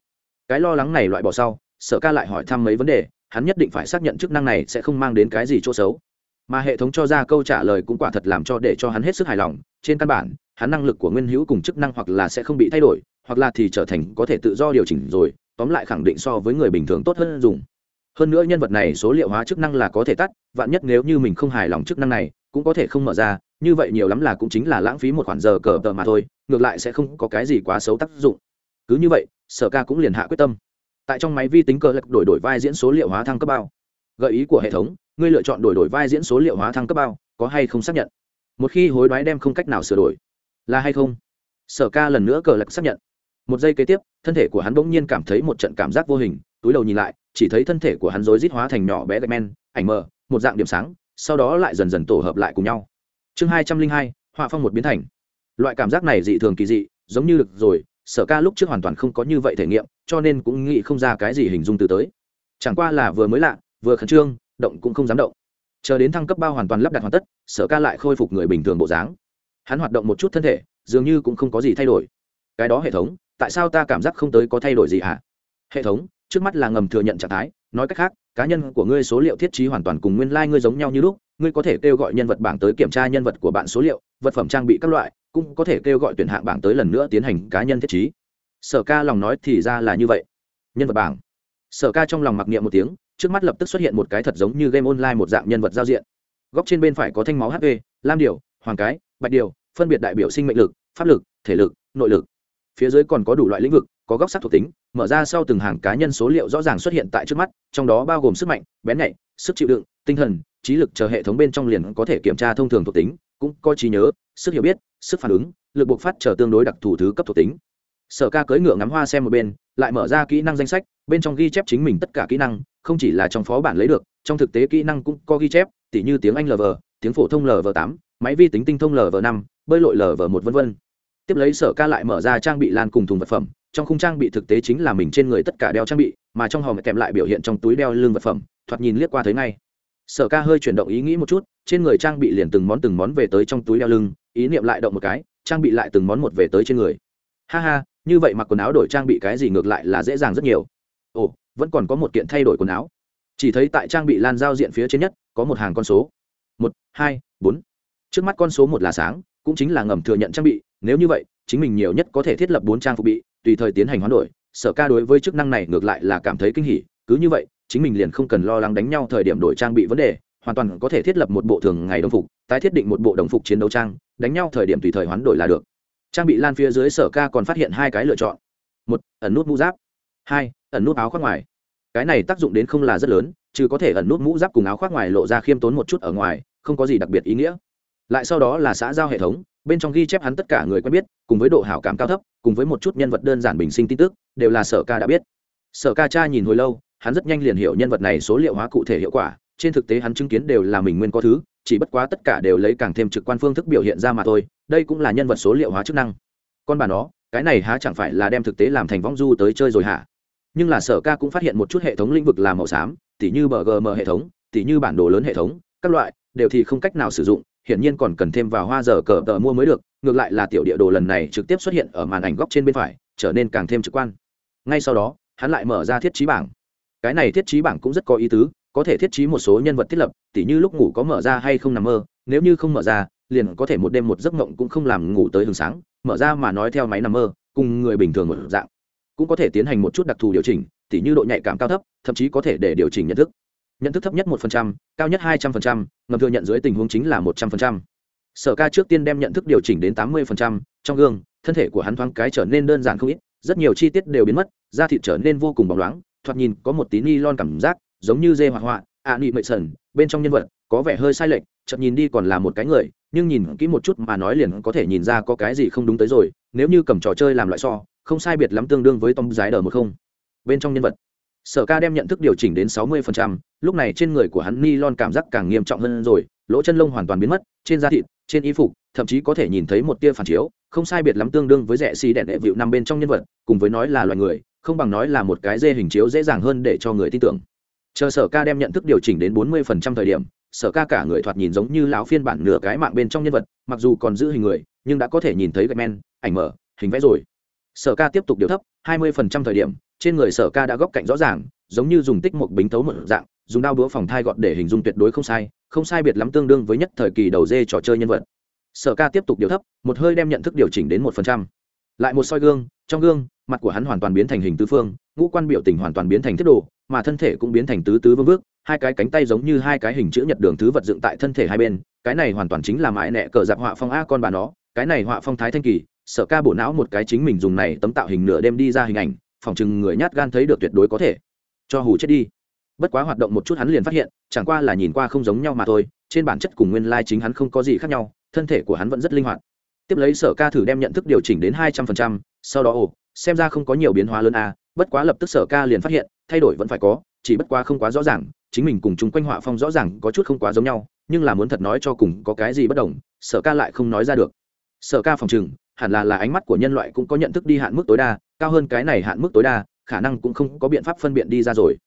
Cái lo lắng này loại bỏ sau, sở ca lại hỏi thăm mấy vấn đề, hắn nhất định phải xác nhận chức năng này sẽ không mang đến cái gì chỗ xấu. Mà hệ thống cho ra câu trả lời cũng quả thật làm cho để cho hắn hết sức hài lòng, trên căn bản, hắn năng lực của nguyên hữu cùng chức năng hoặc là sẽ không bị thay đổi, hoặc là thì trở thành có thể tự do điều chỉnh rồi, tóm lại khẳng định so với người bình thường tốt hơn dùng hơn nữa nhân vật này số liệu hóa chức năng là có thể tắt, vạn nhất nếu như mình không hài lòng chức năng này, cũng có thể không mở ra, như vậy nhiều lắm là cũng chính là lãng phí một khoản giờ cờ tờ mà thôi, ngược lại sẽ không có cái gì quá xấu tác dụng. Cứ như vậy, sở ca cũng liền hạ quyết tâm. Tại trong máy vi tính cờ lật đổi đổi vai diễn số liệu hóa thăng cấp bao. Gợi ý của hệ thống, ngươi lựa chọn đổi đổi vai diễn số liệu hóa thăng cấp bao, có hay không xác nhận? Một khi hối đoái đem không cách nào sửa đổi, là hay không? Sở ca lần nữa cờ lật xác nhận. Một giây kế tiếp, thân thể của hắn bỗng nhiên cảm thấy một trận cảm giác vô hình, túi đầu nhìn lại chỉ thấy thân thể của hắn rối rít hóa thành nhỏ bé gạch men, ảnh mờ, một dạng điểm sáng, sau đó lại dần dần tổ hợp lại cùng nhau. Chương hai trăm linh hai, họa phong một biến thành. Loại cảm giác này dị thường kỳ dị, giống như được rồi, sở ca lúc trước hoàn toàn không có như vậy thể nghiệm, cho nên cũng nghĩ không ra cái gì hình dung từ tới. Chẳng qua là vừa mới lạ, vừa khẩn trương, động cũng không dám động. Chờ đến thăng cấp bao hoàn toàn lắp đặt hoàn tất, sở ca lại khôi phục người bình thường bộ dáng. Hắn hoạt động một chút thân thể, dường như cũng không có gì thay đổi. Cái đó hệ thống, tại sao ta cảm giác không tới có thay đổi gì hả? Hệ thống trước mắt là ngầm thừa nhận trạng thái, nói cách khác, cá nhân của ngươi số liệu thiết trí hoàn toàn cùng nguyên lai、like、ngươi giống nhau như lúc, ngươi có thể kêu gọi nhân vật bảng tới kiểm tra nhân vật của bạn số liệu, vật phẩm trang bị các loại, cũng có thể kêu gọi tuyển hạng bảng tới lần nữa tiến hành cá nhân thiết trí. Sở ca lòng nói thì ra là như vậy. Nhân vật bảng. Sở ca trong lòng mặc niệm một tiếng, trước mắt lập tức xuất hiện một cái thật giống như game online một dạng nhân vật giao diện. Góc trên bên phải có thanh máu hp lam điều, hoàng cái, bạch điều, phân biệt đại biểu sinh mệnh lực, pháp lực, thể lực, nội lực. Phía dưới còn có đủ loại lĩnh vực có góc sắc thuộc tính, mở ra sau từng hàng cá nhân số liệu rõ ràng xuất hiện tại trước mắt, trong đó bao gồm sức mạnh, bén nhạy, sức chịu đựng, tinh thần, trí lực chờ hệ thống bên trong liền có thể kiểm tra thông thường thuộc tính, cũng có trí nhớ, sức hiểu biết, sức phản ứng, lực buộc phát chờ tương đối đặc thù thứ cấp thuộc tính. Sở ca cưỡi ngựa ngắm hoa xem một bên, lại mở ra kỹ năng danh sách, bên trong ghi chép chính mình tất cả kỹ năng, không chỉ là trong phó bản lấy được, trong thực tế kỹ năng cũng có ghi chép, tỉ như tiếng anh lv tiếng phổ thông lv tám, máy vi tính tinh thông lv năm, bơi lội lv một v v tiếp lấy sở ca lại mở ra trang bị lan cùng thùng vật phẩm, trong khung trang bị thực tế chính là mình trên người tất cả đeo trang bị, mà trong hòm kèm lại biểu hiện trong túi đeo lương vật phẩm, thoạt nhìn liếc qua thấy ngay. Sở ca hơi chuyển động ý nghĩ một chút, trên người trang bị liền từng món từng món về tới trong túi đeo lưng, ý niệm lại động một cái, trang bị lại từng món một về tới trên người. Ha ha, như vậy mặc quần áo đổi trang bị cái gì ngược lại là dễ dàng rất nhiều. Ồ, vẫn còn có một kiện thay đổi quần áo. Chỉ thấy tại trang bị lan giao diện phía trên nhất, có một hàng con số. Một, hai, bốn. Trước mắt con số một là sáng, cũng chính là ngầm thừa nhận trang bị nếu như vậy, chính mình nhiều nhất có thể thiết lập bốn trang phục bị, tùy thời tiến hành hoán đổi, sở ca đối với chức năng này ngược lại là cảm thấy kinh hỉ, cứ như vậy, chính mình liền không cần lo lắng đánh nhau thời điểm đổi trang bị vấn đề, hoàn toàn có thể thiết lập một bộ thường ngày đồng phục, tái thiết định một bộ đồng phục chiến đấu trang, đánh nhau thời điểm tùy thời hoán đổi là được. Trang bị lan phía dưới sở ca còn phát hiện hai cái lựa chọn. Một, ẩn nút mũ giáp. Hai, ẩn nút áo khoác ngoài. Cái này tác dụng đến không là rất lớn chứ có thể ẩn nút mũ giáp cùng áo khoác ngoài lộ ra khiêm tốn một chút ở ngoài, không có gì đặc biệt ý nghĩa. Lại sau đó là xã giao hệ thống bên trong ghi chép hắn tất cả người quen biết, cùng với độ hảo cảm cao thấp, cùng với một chút nhân vật đơn giản bình sinh tin tức, đều là sở ca đã biết. Sở ca cha nhìn hồi lâu, hắn rất nhanh liền hiểu nhân vật này số liệu hóa cụ thể hiệu quả, trên thực tế hắn chứng kiến đều là mình nguyên có thứ, chỉ bất quá tất cả đều lấy càng thêm trực quan phương thức biểu hiện ra mà thôi, đây cũng là nhân vật số liệu hóa chức năng. Con bà nó, cái này há chẳng phải là đem thực tế làm thành vong du tới chơi rồi hả? Nhưng là sở ca cũng phát hiện một chút hệ thống lĩnh vực làm màu xám, tỉ như bgm hệ thống, tỉ như bản đồ lớn hệ thống, các loại, đều thì không cách nào sử dụng hiển nhiên còn cần thêm vào hoa giờ cờ tờ mua mới được, ngược lại là tiểu địa đồ lần này trực tiếp xuất hiện ở màn ảnh góc trên bên phải, trở nên càng thêm trực quan. Ngay sau đó, hắn lại mở ra thiết trí bảng. Cái này thiết trí bảng cũng rất có ý tứ, có thể thiết trí một số nhân vật thiết lập, tỉ như lúc ngủ có mở ra hay không nằm mơ, nếu như không mở ra, liền có thể một đêm một giấc mộng cũng không làm ngủ tới hừng sáng, mở ra mà nói theo máy nằm mơ, cùng người bình thường một dạng. Cũng có thể tiến hành một chút đặc thù điều chỉnh, tỉ như độ nhạy cảm cao thấp, thậm chí có thể để điều chỉnh nhận thức nhận thức thấp nhất một phần trăm, cao nhất hai trăm phần trăm, ngầm thừa nhận dưới tình huống chính là một trăm phần trăm. Sở ca trước tiên đem nhận thức điều chỉnh đến tám mươi phần trăm, trong gương, thân thể của hắn thoáng cái trở nên đơn giản không ít, rất nhiều chi tiết đều biến mất, da thịt trở nên vô cùng bóng loáng, thoạt nhìn có một tí ni lon cảm giác, giống như dê hoạt họa ạ nị mệ sần, bên trong nhân vật, có vẻ hơi sai lệch, chợt nhìn đi còn là một cái người, nhưng nhìn kỹ một chút mà nói liền có thể nhìn ra có cái gì không đúng tới rồi, nếu như cầm trò chơi làm loại so, không sai biệt lắm tương đương với tông giái đờ một không. Bên trong nhân vật, sở ca đem nhận thức điều chỉnh đến sáu mươi lúc này trên người của hắn ni lon cảm giác càng nghiêm trọng hơn rồi, lỗ chân lông hoàn toàn biến mất, trên da thịt, trên y phục, thậm chí có thể nhìn thấy một tia phản chiếu, không sai biệt lắm tương đương với rẻ xì đẹn đệ vịu nằm bên trong nhân vật, cùng với nói là loài người, không bằng nói là một cái dê hình chiếu dễ dàng hơn để cho người tin tưởng. Chờ sở ca đem nhận thức điều chỉnh đến bốn mươi phần trăm thời điểm, sở ca cả người thoạt nhìn giống như lão phiên bản nửa cái mạng bên trong nhân vật, mặc dù còn giữ hình người, nhưng đã có thể nhìn thấy gạch men, ảnh mở, hình vẽ rồi. Sở ca tiếp tục điều thấp, hai mươi phần trăm thời điểm, trên người sở ca đã góc cạnh rõ ràng, giống như dùng tích một bính thấu một dạng dùng đao búa phòng thai gọn để hình dung tuyệt đối không sai không sai biệt lắm tương đương với nhất thời kỳ đầu dê trò chơi nhân vật. Sở ca tiếp tục điều thấp, một hơi đem nhận thức điều chỉnh đến một phần trăm. Lại một soi gương, trong gương, mặt của hắn hoàn toàn biến thành hình tứ phương, ngũ quan biểu tình hoàn toàn biến thành thiết đồ, mà thân thể cũng biến thành tứ tứ vương vước, hai cái cánh tay giống như hai cái hình chữ nhật đường thứ vật dựng tại thân thể hai bên, cái này hoàn toàn chính là mãi nẹ cờ dạp họa phong a con bà nó, cái này họa phong thái thanh kỳ, sở ca bổ não một cái chính mình dùng này tấm tạo hình nửa đêm đi ra hình ảnh, phòng chừng người nhát gan thấy được tuyệt đối có thể. Cho hù chết đi bất quá hoạt động một chút hắn liền phát hiện, chẳng qua là nhìn qua không giống nhau mà thôi, trên bản chất cùng nguyên lai chính hắn không có gì khác nhau, thân thể của hắn vẫn rất linh hoạt. Tiếp lấy sở ca thử đem nhận thức điều chỉnh đến hai trăm phần trăm, sau đó, ồ, xem ra không có nhiều biến hóa lớn a bất quá lập tức sở ca liền phát hiện, thay đổi vẫn phải có, chỉ bất quá không quá rõ ràng, chính mình cùng chúng quanh họa phong rõ ràng có chút không quá giống nhau, nhưng là muốn thật nói cho cùng có cái gì bất đồng, sở ca lại không nói ra được. Sở ca phòng chừng hẳn là là ánh mắt của nhân loại cũng có nhận thức đi hạn mức tối đa, cao hơn cái này hạn mức tối đa, khả năng cũng không có biện pháp phân biệt đi ra rồi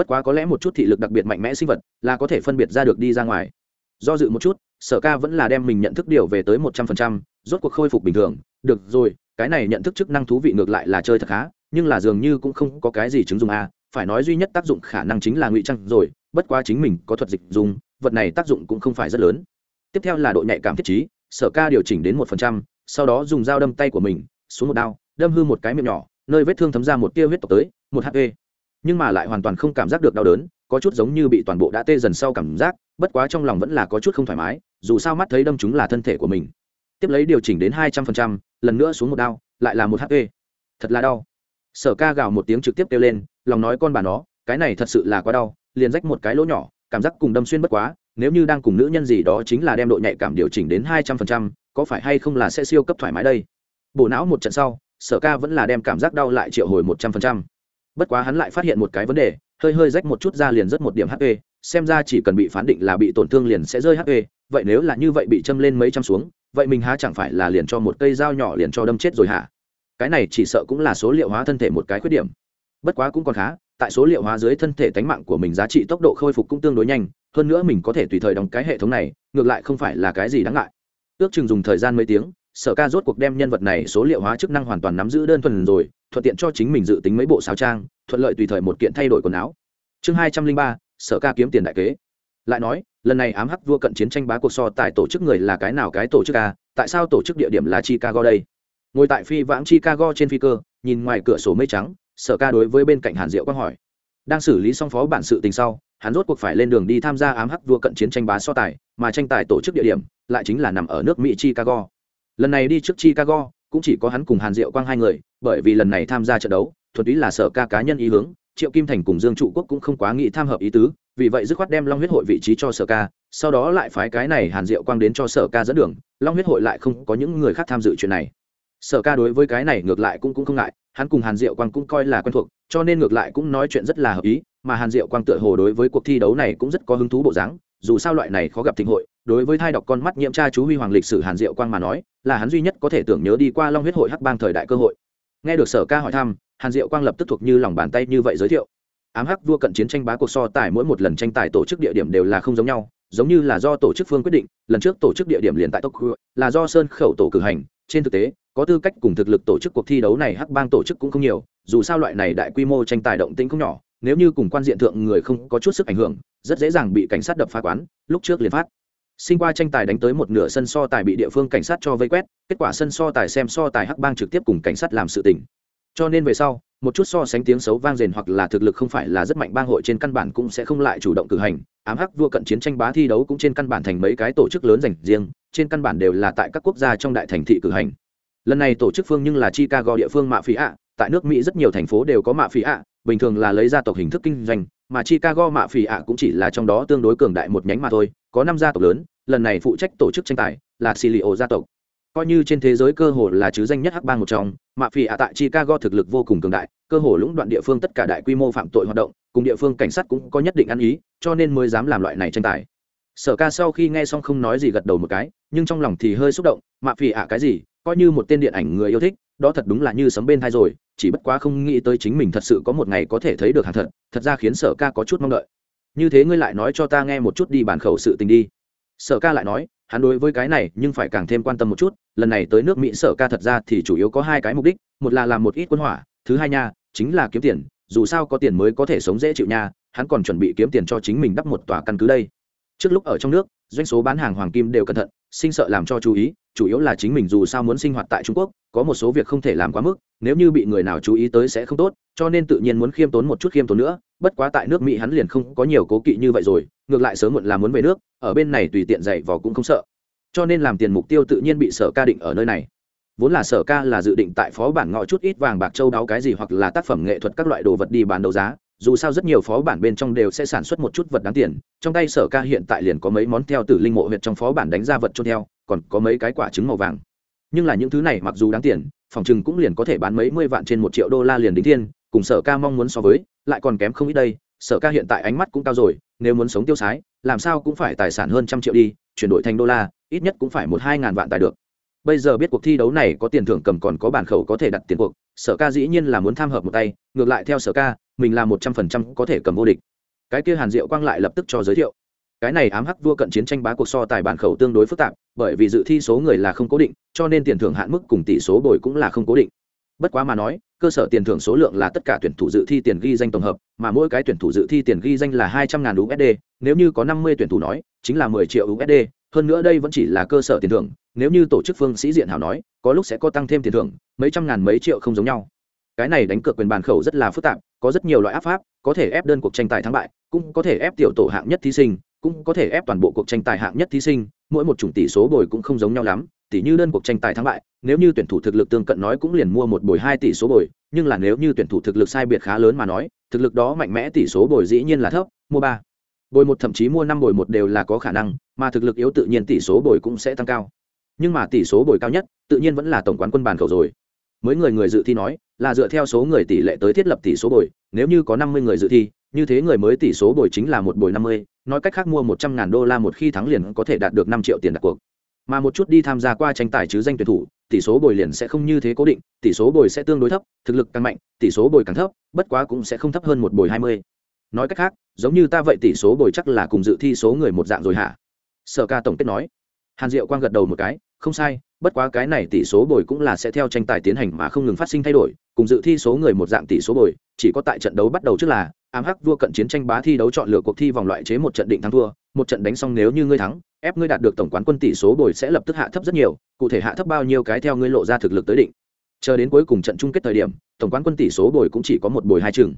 bất quá có lẽ một chút thị lực đặc biệt mạnh mẽ sinh vật là có thể phân biệt ra được đi ra ngoài. Do dự một chút, sở ca vẫn là đem mình nhận thức điều về tới một trăm phần trăm, rốt cuộc khôi phục bình thường. Được rồi, cái này nhận thức chức năng thú vị ngược lại là chơi thật khá, nhưng là dường như cũng không có cái gì chứng dùng a à. phải nói duy nhất tác dụng khả năng chính là ngụy trăng rồi, bất quá chính mình có thuật dịch dùng, vật này tác dụng cũng không phải rất lớn. Tiếp theo là độ nhạy cảm thiết trí, sở ca điều chỉnh đến một phần trăm, sau đó dùng dao đâm tay của mình, xuống một đao, đâm hư một cái miệng nhỏ, nơi vết thương thấm ra một tia huyết tộc tới, một hp nhưng mà lại hoàn toàn không cảm giác được đau đớn, có chút giống như bị toàn bộ đã tê dần sau cảm giác, bất quá trong lòng vẫn là có chút không thoải mái, dù sao mắt thấy đâm chúng là thân thể của mình. Tiếp lấy điều chỉnh đến hai trăm phần trăm, lần nữa xuống một đao, lại là một hp thật là đau. Sở ca gào một tiếng trực tiếp kêu lên, lòng nói con bà nó, cái này thật sự là quá đau, liền rách một cái lỗ nhỏ, cảm giác cùng đâm xuyên bất quá, nếu như đang cùng nữ nhân gì đó chính là đem độ nhạy cảm điều chỉnh đến hai trăm phần trăm, có phải hay không là sẽ siêu cấp thoải mái đây? Bộ não một trận sau, sở ca vẫn là đem cảm giác đau lại triệu hồi một trăm phần trăm bất quá hắn lại phát hiện một cái vấn đề, hơi hơi rách một chút ra liền rất một điểm hp xem ra chỉ cần bị phán định là bị tổn thương liền sẽ rơi hp vậy nếu là như vậy bị châm lên mấy trăm xuống, vậy mình há chẳng phải là liền cho một cây dao nhỏ liền cho đâm chết rồi hả? Cái này chỉ sợ cũng là số liệu hóa thân thể một cái khuyết điểm. Bất quá cũng còn khá, tại số liệu hóa dưới thân thể tánh mạng của mình giá trị tốc độ khôi phục cũng tương đối nhanh, hơn nữa mình có thể tùy thời đóng cái hệ thống này, ngược lại không phải là cái gì đáng ngại. Ước chừng dùng thời gian mấy tiếng, sở ca rốt cuộc đem nhân vật này số liệu hóa chức năng hoàn toàn nắm giữ đơn thuần rồi thuận tiện cho chính mình dự tính mấy bộ sáo trang, thuận lợi tùy thời một kiện thay đổi quần áo. Chương hai trăm linh ba, sở ca kiếm tiền đại kế. Lại nói, lần này ám hắc vua cận chiến tranh bá cuộc so tài tổ chức người là cái nào cái tổ chức a tại sao tổ chức địa điểm là chicago đây? Ngồi tại phi vãng chicago trên phi cơ, nhìn ngoài cửa sổ mây trắng, sở ca đối với bên cạnh hàn diệu quang hỏi. Đang xử lý xong phó bản sự tình sau, hắn rốt cuộc phải lên đường đi tham gia ám hắc vua cận chiến tranh bá so tài, mà tranh tài tổ chức địa điểm lại chính là nằm ở nước mỹ chicago. Lần này đi trước chicago cũng chỉ có hắn cùng hàn diệu quang hai người, bởi vì lần này tham gia trận đấu thuật ý là sở ca cá nhân ý hướng, triệu kim thành cùng dương trụ quốc cũng không quá nghĩ tham hợp ý tứ, vì vậy dứt khoát đem long huyết hội vị trí cho sở ca, sau đó lại phái cái này hàn diệu quang đến cho sở ca dẫn đường, long huyết hội lại không có những người khác tham dự chuyện này. Sở ca đối với cái này ngược lại cũng cũng không ngại, hắn cùng hàn diệu quang cũng coi là quen thuộc, cho nên ngược lại cũng nói chuyện rất là hợp ý, mà hàn diệu quang tựa hồ đối với cuộc thi đấu này cũng rất có hứng thú bộ dáng, dù sao loại này khó gặp thịnh hội đối với thai đọc con mắt nhiễm tra chú huy hoàng lịch sử hàn diệu quang mà nói, là hắn duy nhất có thể tưởng nhớ đi qua long huyết hội hắc bang thời đại cơ hội. Nghe được sở ca hỏi thăm, hàn diệu quang lập tức thuộc như lòng bàn tay như vậy giới thiệu. Ám hắc vua cận chiến tranh bá cuộc so tài mỗi một lần tranh tài tổ chức địa điểm đều là không giống nhau, giống như là do tổ chức phương quyết định, lần trước tổ chức địa điểm liền tại tokyo, là do sơn khẩu tổ cử hành. Trên thực tế, có tư cách cùng thực lực tổ chức cuộc thi đấu này hắc bang tổ chức cũng không nhiều, dù sao loại này đại quy mô tranh tài động tĩnh không nhỏ, nếu như cùng quan diện thượng người không có chút sức ảnh hưởng, rất dễ dàng bị cảnh sát đập phá quán, lúc trước liền phát sinh qua tranh tài đánh tới một nửa sân so tài bị địa phương cảnh sát cho vây quét, kết quả sân so tài xem so tài hắc bang trực tiếp cùng cảnh sát làm sự tình. Cho nên về sau, một chút so sánh tiếng xấu vang rền hoặc là thực lực không phải là rất mạnh bang hội trên căn bản cũng sẽ không lại chủ động cử hành. Ám hắc vua cận chiến tranh bá thi đấu cũng trên căn bản thành mấy cái tổ chức lớn dành riêng, trên căn bản đều là tại các quốc gia trong đại thành thị cử hành. Lần này tổ chức phương nhưng là chicago địa phương mạ phí ạ, tại nước mỹ rất nhiều thành phố đều có mạ phí ạ, bình thường là lấy gia tộc hình thức kinh doanh, mà chicago mạ phí ạ cũng chỉ là trong đó tương đối cường đại một nhánh mà thôi, có năm gia tộc lớn lần này phụ trách tổ chức tranh tài là silio gia tộc. Coi như trên thế giới cơ hồ là chứ danh nhất hắc bang một trong mạ phỉ ạ tại chicago thực lực vô cùng cường đại, cơ hồ lũng đoạn địa phương tất cả đại quy mô phạm tội hoạt động, cùng địa phương cảnh sát cũng có nhất định ăn ý, cho nên mới dám làm loại này tranh tài. Sở ca sau khi nghe xong không nói gì gật đầu một cái, nhưng trong lòng thì hơi xúc động, mạ phỉ ạ, cái gì? Coi như một tên điện ảnh người yêu thích, đó thật đúng là như sấm bên thai rồi, chỉ bất quá không nghĩ tới chính mình thật sự có một ngày có thể thấy được hàng thật thật ra khiến sở ca có chút mong đợi. Như thế ngươi lại nói cho ta nghe một chút đi bản khẩu sự tình đi sở ca lại nói, hắn đối với cái này nhưng phải càng thêm quan tâm một chút, lần này tới nước mỹ sở ca thật ra thì chủ yếu có hai cái mục đích, một là làm một ít quân hỏa, thứ hai nha, chính là kiếm tiền, dù sao có tiền mới có thể sống dễ chịu nha, hắn còn chuẩn bị kiếm tiền cho chính mình đắp một tòa căn cứ đây. Trước lúc ở trong nước, doanh số bán hàng hoàng kim đều cẩn thận, sinh sợ làm cho chú ý chủ yếu là chính mình dù sao muốn sinh hoạt tại trung quốc, có một số việc không thể làm quá mức, nếu như bị người nào chú ý tới sẽ không tốt, cho nên tự nhiên muốn khiêm tốn một chút khiêm tốn nữa, bất quá tại nước mỹ hắn liền không có nhiều cố kỵ như vậy rồi, ngược lại sớm muộn là muốn về nước, ở bên này tùy tiện dạy vò cũng không sợ. Cho nên làm tiền mục tiêu tự nhiên bị sở ca định ở nơi này. Vốn là sở ca là dự định tại phó bản ngọ chút ít vàng bạc châu đáo cái gì hoặc là tác phẩm nghệ thuật các loại đồ vật đi bán đấu giá, dù sao rất nhiều phó bản bên trong đều sẽ sản xuất một chút vật đáng tiền, trong tay sở ca hiện tại liền có mấy món theo từ linh mộ huyệt trong phó bản đánh ra vật cho theo còn có mấy cái quả trứng màu vàng. Nhưng là những thứ này mặc dù đáng tiền, phòng chừng cũng liền có thể bán mấy mươi vạn trên một triệu đô la liền đính thiên, cùng sở ca mong muốn so với, lại còn kém không ít đây, sở ca hiện tại ánh mắt cũng cao rồi, nếu muốn sống tiêu sái, làm sao cũng phải tài sản hơn trăm triệu đi, chuyển đổi thành đô la, ít nhất cũng phải một hai ngàn vạn tài được. Bây giờ biết cuộc thi đấu này có tiền thưởng cầm còn có bản khẩu có thể đặt tiền cuộc, sở ca dĩ nhiên là muốn tham hợp một tay, ngược lại theo sở ca, mình là một trăm phần trăm có thể cầm vô địch. Cái kia hàn diệu quang lại lập tức cho giới thiệu cái này ám hắc vua cận chiến tranh bá cuộc so tài bản khẩu tương đối phức tạp, bởi vì dự thi số người là không cố định, cho nên tiền thưởng hạn mức cùng tỷ số bồi cũng là không cố định. Bất quá mà nói, cơ sở tiền thưởng số lượng là tất cả tuyển thủ dự thi tiền ghi danh tổng hợp, mà mỗi cái tuyển thủ dự thi tiền ghi danh là hai trăm ngàn usd nếu như có năm mươi tuyển thủ nói, chính là mười triệu usd hơn nữa đây vẫn chỉ là cơ sở tiền thưởng, nếu như tổ chức phương sĩ diện hảo nói, có lúc sẽ có tăng thêm tiền thưởng, mấy trăm ngàn mấy triệu không giống nhau. Cái này đánh cược quyền bàn khẩu rất là phức tạp, có rất nhiều loại áp pháp, có thể ép đơn cuộc tranh tài thắng bại, cũng có thể ép tiểu tổ hạng nhất thí sinh cũng có thể ép toàn bộ cuộc tranh tài hạng nhất thí sinh, mỗi một chủng tỷ số bồi cũng không giống nhau lắm, tỷ như đơn cuộc tranh tài thắng bại, nếu như tuyển thủ thực lực tương cận nói cũng liền mua một bồi hai tỷ số bồi, nhưng là nếu như tuyển thủ thực lực sai biệt khá lớn mà nói, thực lực đó mạnh mẽ tỷ số bồi dĩ nhiên là thấp, mua ba. Bồi một thậm chí mua năm bồi một đều là có khả năng, mà thực lực yếu tự nhiên tỷ số bồi cũng sẽ tăng cao. Nhưng mà tỷ số bồi cao nhất, tự nhiên vẫn là tổng quán quân bàn khẩu rồi. Mới người người dự thi nói, là dựa theo số người tỷ lệ tới thiết lập tỷ số bồi, nếu như có năm mươi người dự thi, như thế người mới tỷ số bồi chính là một bồi năm mươi nói cách khác mua một trăm ngàn đô la một khi thắng liền có thể đạt được năm triệu tiền đặt cuộc. Mà một chút đi tham gia qua tranh tài chứ danh tuyển thủ, tỷ số bồi liền sẽ không như thế cố định, tỷ số bồi sẽ tương đối thấp, thực lực càng mạnh, tỷ số bồi càng thấp, bất quá cũng sẽ không thấp hơn một bồi hai mươi. Nói cách khác, giống như ta vậy tỷ số bồi chắc là cùng dự thi số người một dạng rồi hả? Sở ca tổng kết nói. Hàn diệu quang gật đầu một cái, không sai, bất quá cái này tỷ số bồi cũng là sẽ theo tranh tài tiến hành mà không ngừng phát sinh thay đổi, cùng dự thi số người một dạng tỷ số bồi, chỉ có tại trận đấu bắt đầu trước là ám hắc vua cận chiến tranh bá thi đấu chọn lựa cuộc thi vòng loại chế một trận định thắng thua, một trận đánh xong nếu như ngươi thắng, ép ngươi đạt được tổng quán quân tỷ số bồi sẽ lập tức hạ thấp rất nhiều, cụ thể hạ thấp bao nhiêu cái theo ngươi lộ ra thực lực tới định. Chờ đến cuối cùng trận chung kết thời điểm, tổng quán quân tỷ số bồi cũng chỉ có một bồi hai chừng.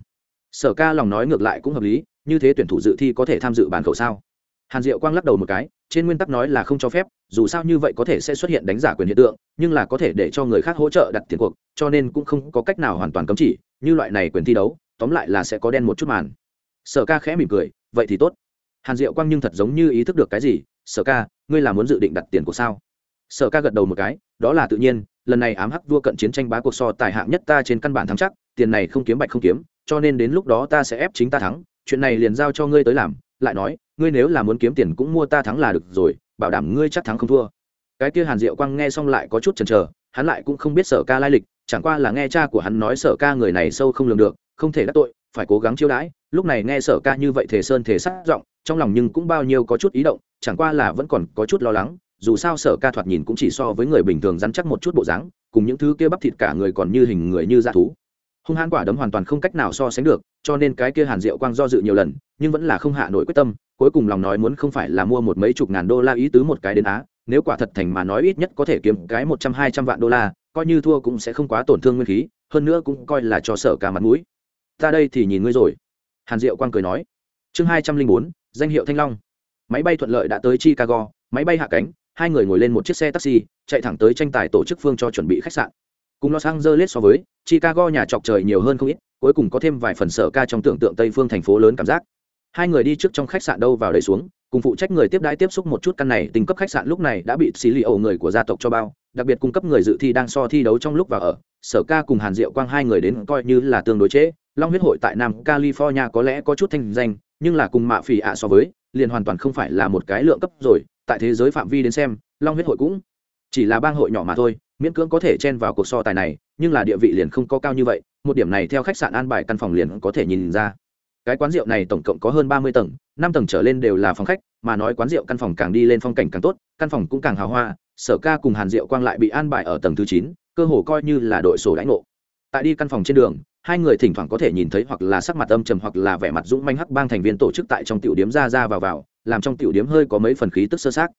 Sở ca lòng nói ngược lại cũng hợp lý, như thế tuyển thủ dự thi có thể tham dự bàn khẩu sao? Hàn diệu quang lắc đầu một cái, trên nguyên tắc nói là không cho phép, dù sao như vậy có thể sẽ xuất hiện đánh giả quyền hiện tượng, nhưng là có thể để cho người khác hỗ trợ đặt tiền cuộc, cho nên cũng không có cách nào hoàn toàn cấm chỉ, như loại này quyền thi đấu tóm lại là sẽ có đen một chút màn. Sở ca khẽ mỉm cười, vậy thì tốt. Hàn diệu quang nhưng thật giống như ý thức được cái gì, sở ca, ngươi là muốn dự định đặt tiền của sao? Sở ca gật đầu một cái, đó là tự nhiên, lần này ám hắc vua cận chiến tranh bá cuộc so tài hạng nhất ta trên căn bản thắng chắc, tiền này không kiếm bạch không kiếm, cho nên đến lúc đó ta sẽ ép chính ta thắng, chuyện này liền giao cho ngươi tới làm. Lại nói, ngươi nếu là muốn kiếm tiền cũng mua ta thắng là được rồi, bảo đảm ngươi chắc thắng không thua. Cái kia hàn diệu quang nghe xong lại có chút chần chờ, hắn lại cũng không biết sở ca lai lịch, chẳng qua là nghe cha của hắn nói sở ca người này sâu không lường được không thể đắc tội, phải cố gắng chiêu đãi. Lúc này nghe sở ca như vậy thể sơn thể sát giọng, trong lòng nhưng cũng bao nhiêu có chút ý động, chẳng qua là vẫn còn có chút lo lắng. Dù sao sở ca thoạt nhìn cũng chỉ so với người bình thường rắn chắc một chút bộ dáng, cùng những thứ kia bắp thịt cả người còn như hình người như dạ thú. Hung hãn quả đấm hoàn toàn không cách nào so sánh được, cho nên cái kia hàn diệu quang do dự nhiều lần, nhưng vẫn là không hạ nổi quyết tâm, cuối cùng lòng nói muốn không phải là mua một mấy chục ngàn đô la ý tứ một cái đến á, nếu quả thật thành mà nói ít nhất có thể kiếm cái một trăm, hai trăm vạn đô la, coi như thua cũng sẽ không quá tổn thương nguyên khí, hơn nữa cũng coi là cho sở ca mặt mũi ta đây thì nhìn ngươi rồi. Hàn diệu quang cười nói. Chương hai trăm linh bốn, danh hiệu thanh long. Máy bay thuận lợi đã tới chicago, máy bay hạ cánh, hai người ngồi lên một chiếc xe taxi, chạy thẳng tới tranh tài tổ chức phương cho chuẩn bị khách sạn. Cùng los angeles so với, chicago nhà trọc trời nhiều hơn không ít, cuối cùng có thêm vài phần sở ca trong tưởng tượng tây phương thành phố lớn cảm giác. Hai người đi trước trong khách sạn đâu vào đầy xuống, cùng phụ trách người tiếp đãi tiếp xúc một chút căn này, tình cấp khách sạn lúc này đã bị xí lì ẩu người của gia tộc cho bao, đặc biệt cung cấp người dự thi đang so thi đấu trong lúc vào ở sở ca cùng hàn diệu quang hai người đến coi như là tương đối chế. long huyết hội tại nam california có lẽ có chút thanh danh, nhưng là cùng mạ phỉ ạ so với, liền hoàn toàn không phải là một cái lượng cấp rồi. Tại thế giới phạm vi đến xem, long huyết hội cũng chỉ là bang hội nhỏ mà thôi, miễn cưỡng có thể chen vào cuộc so tài này, nhưng là địa vị liền không có cao như vậy. Một điểm này theo khách sạn an bài căn phòng liền có thể nhìn ra. Cái quán rượu này tổng cộng có hơn ba mươi tầng, năm tầng trở lên đều là phòng khách, mà nói quán rượu căn phòng càng đi lên phong cảnh càng tốt, căn phòng cũng càng hào hoa. Sở ca cùng hàn rượu quang lại bị an bài ở tầng thứ chín cơ hồ coi như là đội sổ đãi ngộ. Tại đi căn phòng trên đường, hai người thỉnh thoảng có thể nhìn thấy hoặc là sắc mặt âm trầm hoặc là vẻ mặt dũng manh hắc bang thành viên tổ chức tại trong tiểu điếm ra ra vào vào, làm trong tiểu điếm hơi có mấy phần khí tức sơ sát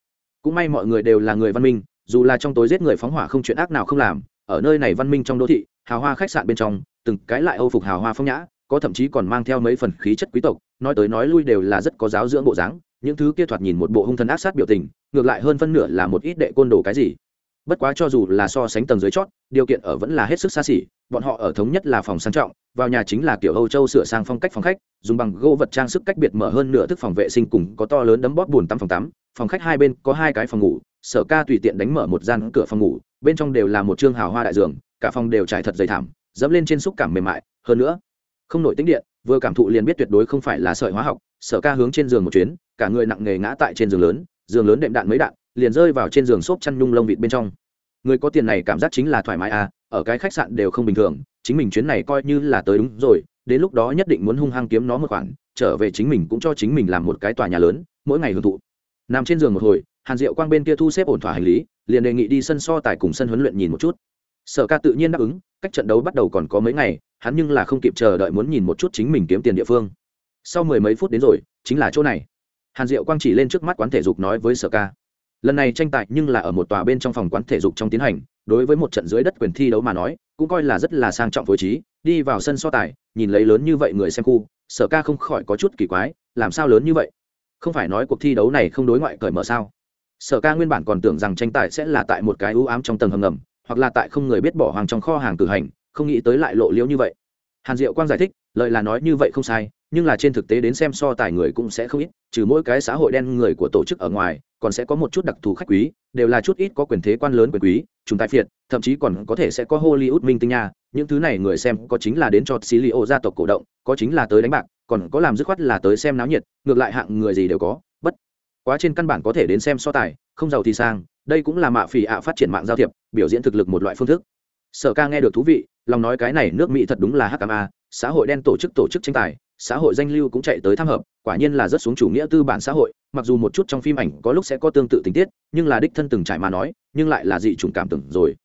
cũng may mọi người đều là người văn minh, dù là trong tối giết người phóng hỏa không chuyện ác nào không làm, ở nơi này văn minh trong đô thị, hào hoa khách sạn bên trong, từng cái lại âu phục hào hoa phong nhã, có thậm chí còn mang theo mấy phần khí chất quý tộc, nói tới nói lui đều là rất có giáo dưỡng bộ dáng, những thứ kia thoạt nhìn một bộ hung thần ác sát biểu tình, ngược lại hơn phân nửa là một ít đệ côn đồ cái gì bất quá cho dù là so sánh tầng dưới chót, điều kiện ở vẫn là hết sức xa xỉ, bọn họ ở thống nhất là phòng sang trọng, vào nhà chính là kiểu âu châu sửa sang phong cách phòng khách, dùng bằng gỗ vật trang sức cách biệt mở hơn nửa thức phòng vệ sinh cùng có to lớn đấm bóp bùn tắm phòng tắm, phòng khách hai bên có hai cái phòng ngủ, sở ca tùy tiện đánh mở một gian cửa phòng ngủ, bên trong đều là một chương hào hoa đại giường, cả phòng đều trải thật dày thảm, dẫm lên trên xúc cảm mềm mại, hơn nữa, không nổi tính điện, vừa cảm thụ liền biết tuyệt đối không phải là sợi hóa học, sở ca hướng trên giường một chuyến, cả người nặng nề ngã tại trên giường lớn giường lớn đệm đạn mấy đạn liền rơi vào trên giường xốp chăn nhung lông vịt bên trong. Người có tiền này cảm giác chính là thoải mái à ở cái khách sạn đều không bình thường, chính mình chuyến này coi như là tới đúng rồi, đến lúc đó nhất định muốn hung hăng kiếm nó một khoản, trở về chính mình cũng cho chính mình làm một cái tòa nhà lớn, mỗi ngày hưởng thụ. Nằm trên giường một hồi, hàn diệu quang bên kia thu xếp ổn thỏa hành lý, liền đề nghị đi sân so tài cùng sân huấn luyện nhìn một chút. Sở ca tự nhiên đáp ứng, cách trận đấu bắt đầu còn có mấy ngày, hắn nhưng là không kịp chờ đợi muốn nhìn một chút chính mình kiếm tiền địa phương. Sau mười mấy phút đến rồi, chính là chỗ này. Hàn diệu quang chỉ lên trước mắt quán thể dục nói với sở ca lần này tranh tài nhưng là ở một tòa bên trong phòng quán thể dục trong tiến hành, đối với một trận dưới đất quyền thi đấu mà nói, cũng coi là rất là sang trọng phối trí, đi vào sân so tài, nhìn lấy lớn như vậy người xem khu, sở ca không khỏi có chút kỳ quái, làm sao lớn như vậy? Không phải nói cuộc thi đấu này không đối ngoại cởi mở sao? Sở ca nguyên bản còn tưởng rằng tranh tài sẽ là tại một cái ưu ám trong tầng hầm ngầm, hoặc là tại không người biết bỏ hoàng trong kho hàng cử hành, không nghĩ tới lại lộ liễu như vậy. Hàn diệu quang giải thích lợi là nói như vậy không sai, nhưng là trên thực tế đến xem so tài người cũng sẽ không ít, trừ mỗi cái xã hội đen người của tổ chức ở ngoài, còn sẽ có một chút đặc thù khách quý, đều là chút ít có quyền thế quan lớn quyền quý, chúng tài phiệt, thậm chí còn có thể sẽ có hollywood minh tinh nha, những thứ này người xem có chính là đến cho xí li ô gia tộc cổ động, có chính là tới đánh bạc, còn có làm dứt khoát là tới xem náo nhiệt, ngược lại hạng người gì đều có, bất quá trên căn bản có thể đến xem so tài, không giàu thì sang, đây cũng là mạ phỉ ạ phát triển mạng giao thiệp, biểu diễn thực lực một loại phương thức sở ca nghe được thú vị, lòng nói cái này nước mỹ thật đúng là hkma xã hội đen tổ chức tổ chức tranh tài, xã hội danh lưu cũng chạy tới tham hợp, quả nhiên là rất xuống chủ nghĩa tư bản xã hội, mặc dù một chút trong phim ảnh có lúc sẽ có tương tự tình tiết, nhưng là đích thân từng trải mà nói, nhưng lại là dị chủng cảm tưởng rồi.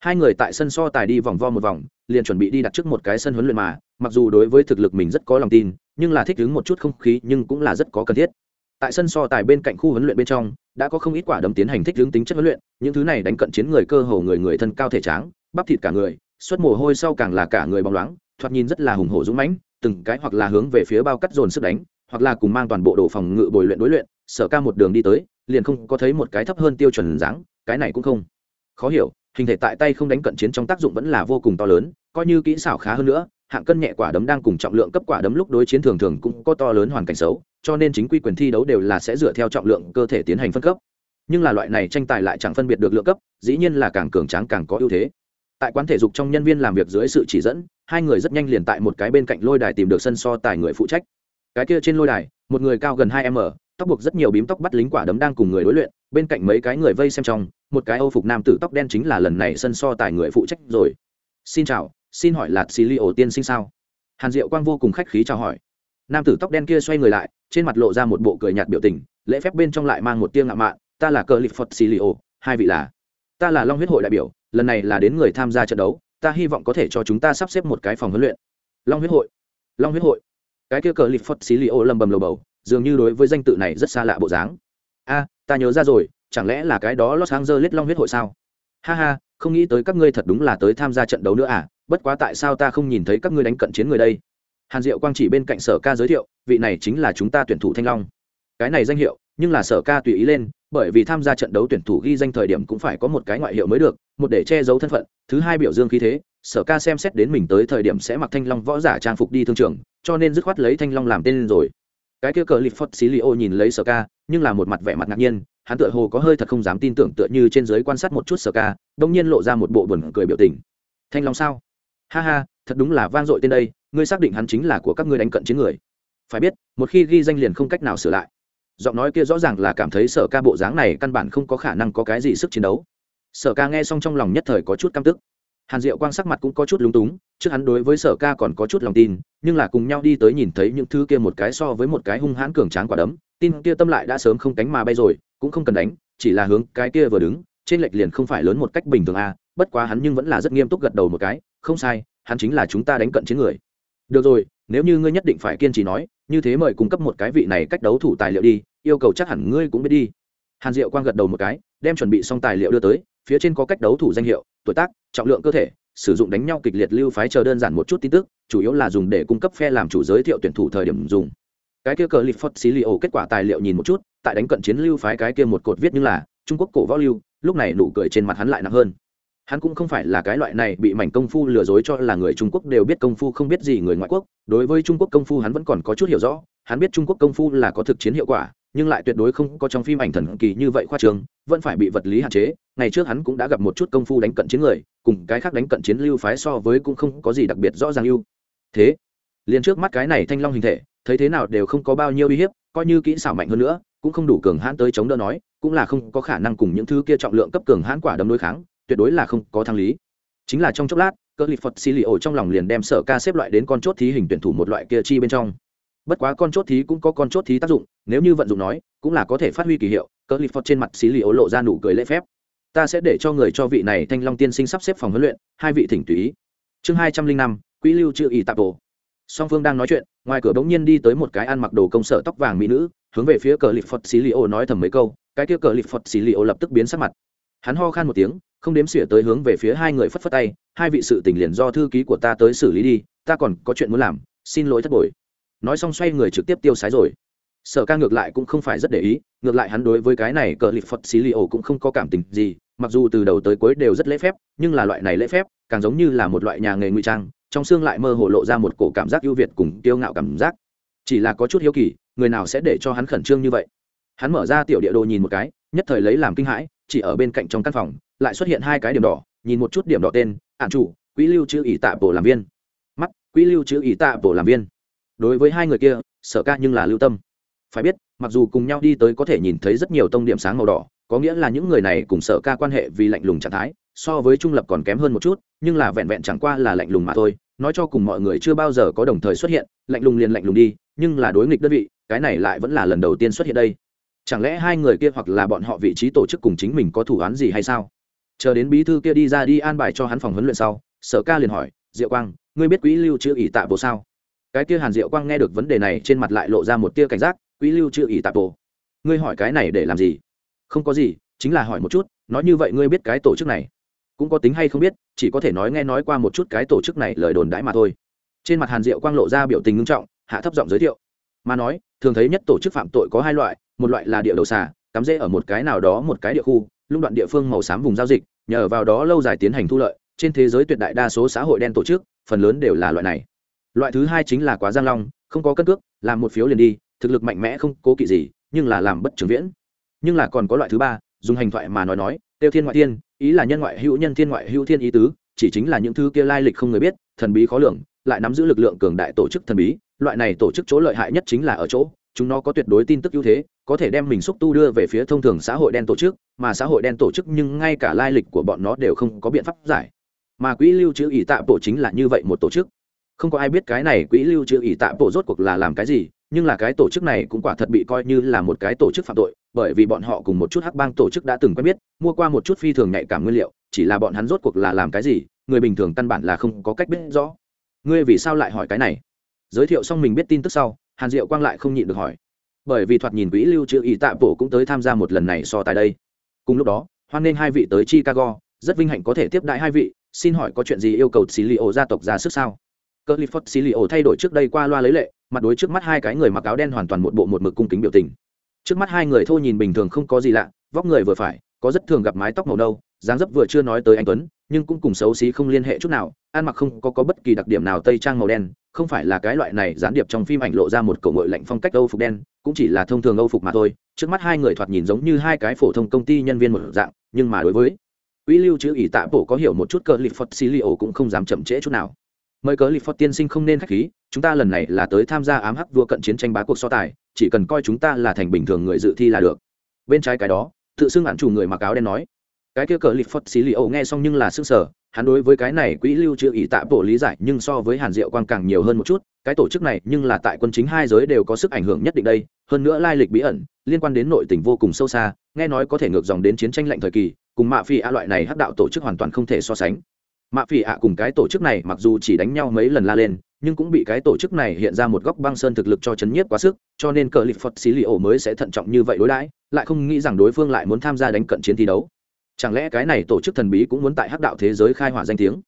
Hai người tại sân so tài đi vòng vo một vòng, liền chuẩn bị đi đặt trước một cái sân huấn luyện mà, mặc dù đối với thực lực mình rất có lòng tin, nhưng là thích ứng một chút không khí nhưng cũng là rất có cần thiết. Tại sân so tài bên cạnh khu huấn luyện bên trong, đã có không ít quả đấm tiến hành thích ứng tính chất huấn luyện, những thứ này đánh cận chiến người cơ hồ người người thân cao thể tráng bắp thịt cả người xuất mồ hôi sau càng là cả người bóng loáng, thoạt nhìn rất là hùng hổ dũng mãnh, từng cái hoặc là hướng về phía bao cắt dồn sức đánh, hoặc là cùng mang toàn bộ đồ phòng ngự bồi luyện đối luyện, sở ca một đường đi tới, liền không có thấy một cái thấp hơn tiêu chuẩn dáng, cái này cũng không khó hiểu, hình thể tại tay không đánh cận chiến trong tác dụng vẫn là vô cùng to lớn, coi như kỹ xảo khá hơn nữa, hạng cân nhẹ quả đấm đang cùng trọng lượng cấp quả đấm lúc đối chiến thường thường cũng có to lớn hoàn cảnh xấu, cho nên chính quy quyền thi đấu đều là sẽ dựa theo trọng lượng cơ thể tiến hành phân cấp. Nhưng là loại này tranh tài lại chẳng phân biệt được lượng cấp, dĩ nhiên là càng cường tráng càng có ưu thế tại quán thể dục trong nhân viên làm việc dưới sự chỉ dẫn, hai người rất nhanh liền tại một cái bên cạnh lôi đài tìm được sân so tài người phụ trách. Cái kia trên lôi đài, một người cao gần hai m, tóc buộc rất nhiều bím tóc bắt lính quả đấm đang cùng người đối luyện, bên cạnh mấy cái người vây xem trong, một cái âu phục nam tử tóc đen chính là lần này sân so tài người phụ trách rồi. Xin chào, xin hỏi là xì li ổ tiên sinh sao? Hàn diệu quang vô cùng khách khí chào hỏi. Nam tử tóc đen kia xoay người lại, trên mặt lộ ra một bộ cười nhạt biểu tình, lễ phép bên trong lại mang một tiếng ngạo mạn, ta là cờ lip phật xì li ổ hai vị là, ta là long huyết hội đại biểu lần này là đến người tham gia trận đấu, ta hy vọng có thể cho chúng ta sắp xếp một cái phòng huấn luyện. Long huyết hội. Long huyết hội. Cái kia cờ lip phật xí li ô lầm bầm lầu bầu, dường như đối với danh tự này rất xa lạ bộ dáng. A, ta nhớ ra rồi, chẳng lẽ là cái đó los angeles long huyết hội sao? Ha ha, không nghĩ tới các ngươi thật đúng là tới tham gia trận đấu nữa à bất quá tại sao ta không nhìn thấy các ngươi đánh cận chiến người đây? Hàn diệu quang chỉ bên cạnh sở ca giới thiệu, vị này chính là chúng ta tuyển thủ thanh long. Cái này danh hiệu, nhưng là sở ca tùy ý lên bởi vì tham gia trận đấu tuyển thủ ghi danh thời điểm cũng phải có một cái ngoại hiệu mới được, một để che giấu thân phận, thứ hai biểu dương khí thế, sở ca xem xét đến mình tới thời điểm sẽ mặc thanh long võ giả trang phục đi thương trường, cho nên dứt khoát lấy thanh long làm tên rồi. Cái kia cờ lip phật xí li ô nhìn lấy sở ca, nhưng là một mặt vẻ mặt ngạc nhiên, hắn tựa hồ có hơi thật không dám tin tưởng tựa như trên giới quan sát một chút sở ca, đông nhiên lộ ra một bộ buồn cười biểu tình. Thanh long sao? Ha ha, thật đúng là vang dội tên đây, ngươi xác định hắn chính là của các ngươi đánh cận chiến người. Phải biết, một khi ghi danh liền không cách nào sửa lại giọng nói kia rõ ràng là cảm thấy sở ca bộ dáng này căn bản không có khả năng có cái gì sức chiến đấu sở ca nghe xong trong lòng nhất thời có chút căm tức hàn diệu quang sắc mặt cũng có chút lúng túng, trước hắn đối với sở ca còn có chút lòng tin, nhưng là cùng nhau đi tới nhìn thấy những thứ kia một cái so với một cái hung hãn cường tráng quả đấm, tin kia tâm lại đã sớm không cánh mà bay rồi, cũng không cần đánh, chỉ là hướng cái kia vừa đứng, trên lệch liền không phải lớn một cách bình thường à? bất quá hắn nhưng vẫn là rất nghiêm túc gật đầu một cái, không sai, hắn chính là chúng ta đánh cận chiến người được rồi, nếu như ngươi nhất định phải kiên trì nói, như thế mời cung cấp một cái vị này cách đấu thủ tài liệu đi yêu cầu chắc hẳn ngươi cũng biết đi. Hàn diệu quang gật đầu một cái, đem chuẩn bị xong tài liệu đưa tới, phía trên có cách đấu thủ danh hiệu, tuổi tác, trọng lượng cơ thể, sử dụng đánh nhau kịch liệt lưu phái chờ đơn giản một chút tin tức, chủ yếu là dùng để cung cấp phe làm chủ giới thiệu tuyển thủ thời điểm dùng. Cái kia cờ lip phật xí li kết quả tài liệu nhìn một chút, tại đánh cận chiến lưu phái cái kia một cột viết như là, trung quốc cổ võ lưu, lúc này nụ cười trên mặt hắn lại nặng hơn. Hắn cũng không phải là cái loại này bị mảnh công phu lừa dối cho là người trung quốc đều biết công phu không biết gì người ngoại quốc, đối với trung quốc công phu hắn vẫn còn có chút hiểu rõ, hắn biết trung quốc công phu là có thực chiến hiệu quả nhưng lại tuyệt đối không có trong phim ảnh thần kỳ như vậy khoa trường, vẫn phải bị vật lý hạn chế. Ngày trước hắn cũng đã gặp một chút công phu đánh cận chiến người, cùng cái khác đánh cận chiến lưu phái so với cũng không có gì đặc biệt rõ ràng ưu. Thế, liền trước mắt cái này thanh long hình thể, thấy thế nào đều không có bao nhiêu uy hiếp, coi như kỹ xảo mạnh hơn nữa, cũng không đủ cường hãn tới chống đỡ nói, cũng là không có khả năng cùng những thứ kia trọng lượng cấp cường hãn quả đấm đối kháng, tuyệt đối là không có thăng lý. Chính là trong chốc lát cơ lip phật xì lì ổ trong lòng liền đem sở ca xếp loại đến con chốt thí hình tuyển thủ một loại kia chi bên trong bất quá con chốt thí cũng có con chốt thí tác dụng, nếu như vận dụng nói, cũng là có thể phát huy kỳ hiệu, cỡ lip phật trên mặt xí lì ổ lộ ra nụ cười lễ phép. Ta sẽ để cho người cho vị này thanh long tiên sinh sắp xếp phòng huấn luyện, hai vị thỉnh tùy ý. Chương hai trăm linh năm, quỹ lưu trự ý tạp đồ. Song phương đang nói chuyện, ngoài cửa bỗng nhiên đi tới một cái ăn mặc đồ công sở tóc vàng mỹ nữ, hướng về phía cờ lip phật xí lì ô nói thầm mấy câu, cái kia cờ lip phật xí lì ô lập tức biến sắc mặt. Hắn ho khan một tiếng, không đếm xỉa tới hướng về phía hai người phất phất tay, hai vị sự tình liền do thư ký của ta tới xử lý đi, ta còn có chuyện muốn làm, xin lỗi thất bội nói xong xoay người trực tiếp tiêu sái rồi. Sở ca ngược lại cũng không phải rất để ý, ngược lại hắn đối với cái này cờ lip phật xì li ổ cũng không có cảm tình gì, mặc dù từ đầu tới cuối đều rất lễ phép, nhưng là loại này lễ phép, càng giống như là một loại nhà nghề ngụy trang, trong xương lại mơ hồ lộ ra một cổ cảm giác ưu việt cùng tiêu ngạo cảm giác. Chỉ là có chút hiếu kỳ, người nào sẽ để cho hắn khẩn trương như vậy? Hắn mở ra tiểu địa đồ nhìn một cái, nhất thời lấy làm kinh hãi, chỉ ở bên cạnh trong căn phòng, lại xuất hiện hai cái điểm đỏ, nhìn một chút điểm đỏ tên ạn chủ, quỹ lưu chữ ỷ tạ bổ làm viên. Mắt, quỹ lưu chữ ỷ tạ bổ làm viên đối với hai người kia, sở ca nhưng là lưu tâm. Phải biết, mặc dù cùng nhau đi tới có thể nhìn thấy rất nhiều tông điểm sáng màu đỏ, có nghĩa là những người này cùng sở ca quan hệ vì lạnh lùng trạng thái, so với trung lập còn kém hơn một chút, nhưng là vẹn vẹn chẳng qua là lạnh lùng mà thôi, nói cho cùng mọi người chưa bao giờ có đồng thời xuất hiện, lạnh lùng liền lạnh lùng đi, nhưng là đối nghịch đơn vị, cái này lại vẫn là lần đầu tiên xuất hiện đây. Chẳng lẽ hai người kia hoặc là bọn họ vị trí tổ chức cùng chính mình có thủ án gì hay sao? Chờ đến bí thư kia đi ra đi an bài cho hắn phòng huấn luyện sau, sở ca liền hỏi, diệu quang, ngươi biết quỹ lưu trữ ỷ tạ bộ sao? Cái kia hàn diệu quang nghe được vấn đề này trên mặt lại lộ ra một tia cảnh giác quỹ lưu chưa ỷ tạp tổ. Ngươi hỏi cái này để làm gì? Không có gì, chính là hỏi một chút, nói như vậy ngươi biết cái tổ chức này. Cũng có tính hay không biết, chỉ có thể nói nghe nói qua một chút cái tổ chức này lời đồn đãi mà thôi. Trên mặt hàn diệu quang lộ ra biểu tình ngưng trọng, hạ thấp giọng giới thiệu. Mà nói, thường thấy nhất tổ chức phạm tội có hai loại, một loại là địa đầu xà, cắm rễ ở một cái nào đó một cái địa khu, lũng đoạn địa phương màu xám vùng giao dịch, nhờ vào đó lâu dài tiến hành thu lợi, trên thế giới tuyệt đại đa số xã hội đen tổ chức, phần lớn đều là loại này loại thứ hai chính là quá giang long, không có cân cước, làm một phiếu liền đi, thực lực mạnh mẽ không cố kỵ gì, nhưng là làm bất trường viễn. Nhưng là còn có loại thứ ba, dùng hành thoại mà nói nói, tiêu thiên ngoại thiên, ý là nhân ngoại hữu nhân thiên ngoại hữu thiên ý tứ, chỉ chính là những thứ kia lai lịch không người biết, thần bí khó lường, lại nắm giữ lực lượng cường đại tổ chức thần bí, loại này tổ chức chỗ lợi hại nhất chính là ở chỗ, chúng nó có tuyệt đối tin tức ưu thế, có thể đem mình xúc tu đưa về phía thông thường xã hội đen tổ chức, mà xã hội đen tổ chức nhưng ngay cả lai lịch của bọn nó đều không có biện pháp giải. Mà quỹ lưu trữ ỷ tạ bộ chính là như vậy một tổ chức không có ai biết cái này quỹ lưu trữ ỷ tạ bộ rốt cuộc là làm cái gì, nhưng là cái tổ chức này cũng quả thật bị coi như là một cái tổ chức phạm tội, bởi vì bọn họ cùng một chút hắc bang tổ chức đã từng quen biết, mua qua một chút phi thường nhạy cảm nguyên liệu, chỉ là bọn hắn rốt cuộc là làm cái gì, người bình thường căn bản là không có cách biết rõ. Ngươi vì sao lại hỏi cái này? Giới thiệu xong mình biết tin tức sau, hàn diệu quang lại không nhịn được hỏi. Bởi vì thoạt nhìn quỹ lưu trữ ỷ tạ bộ cũng tới tham gia một lần này so tài đây. Cùng lúc đó, hoan nghênh hai vị tới chicago, rất vinh hạnh có thể tiếp đãi hai vị, xin hỏi có chuyện gì yêu cầu xí li ô gia tộc ra sức sao? Clifford xì lì ổ thay đổi trước đây qua loa lấy lệ mặt đối trước mắt hai cái người mặc áo đen hoàn toàn một bộ một mực cung kính biểu tình. Trước mắt hai người thô nhìn bình thường không có gì lạ vóc người vừa phải có rất thường gặp mái tóc màu nâu dáng dấp vừa chưa nói tới anh tuấn nhưng cũng cùng xấu xí không liên hệ chút nào ăn mặc không có, có bất kỳ đặc điểm nào tây trang màu đen không phải là cái loại này gián điệp trong phim ảnh lộ ra một cổ ngội lạnh phong cách âu phục đen cũng chỉ là thông thường âu phục mà thôi trước mắt hai người thoạt nhìn giống như hai cái phổ thông công ty nhân viên một dạng nhưng mà đối với Uy lưu chữ ỷ tạ bổ có hiểu một chút cờ lip phật xì li cũng không dám chậm trễ chút nào mời cớ lip phật tiên sinh không nên k h á c h khí, chúng ta lần này là tới tham gia ám hắc vua cận chiến tranh bá cuộc so tài, chỉ cần coi chúng ta là thành bình thường người dự thi là được. Bên trái cái đó, tự xưng hạn chủ người mặc áo đen nói. Cái kia cờ lip phật xí li âu nghe xong nhưng là s ư sở hắn đối với cái này quỹ lưu trữ ý tạ bộ lý giải nhưng so với hàn diệu quang càng nhiều hơn một chút, cái tổ chức này nhưng là tại quân chính hai giới đều có sức ảnh hưởng nhất định đây, hơn nữa lai lịch bí ẩn, liên quan đến nội tình vô cùng sâu xa, nghe nói có thể ngược dòng đến chiến tranh lạnh thời kỳ, cùng mạ phi A loại này hắc đạo tổ chức hoàn toàn không thể so sánh mạ phỉ ạ cùng cái tổ chức này mặc dù chỉ đánh nhau mấy lần la lên, nhưng cũng bị cái tổ chức này hiện ra một góc băng sơn thực lực cho chấn nhiếp quá sức, cho nên cờ lip phật xí li ổ mới sẽ thận trọng như vậy đối đãi, lại không nghĩ rằng đối phương lại muốn tham gia đánh cận chiến thi đấu. Chẳng lẽ cái này tổ chức thần bí cũng muốn tại hắc đạo thế giới khai hỏa danh tiếng?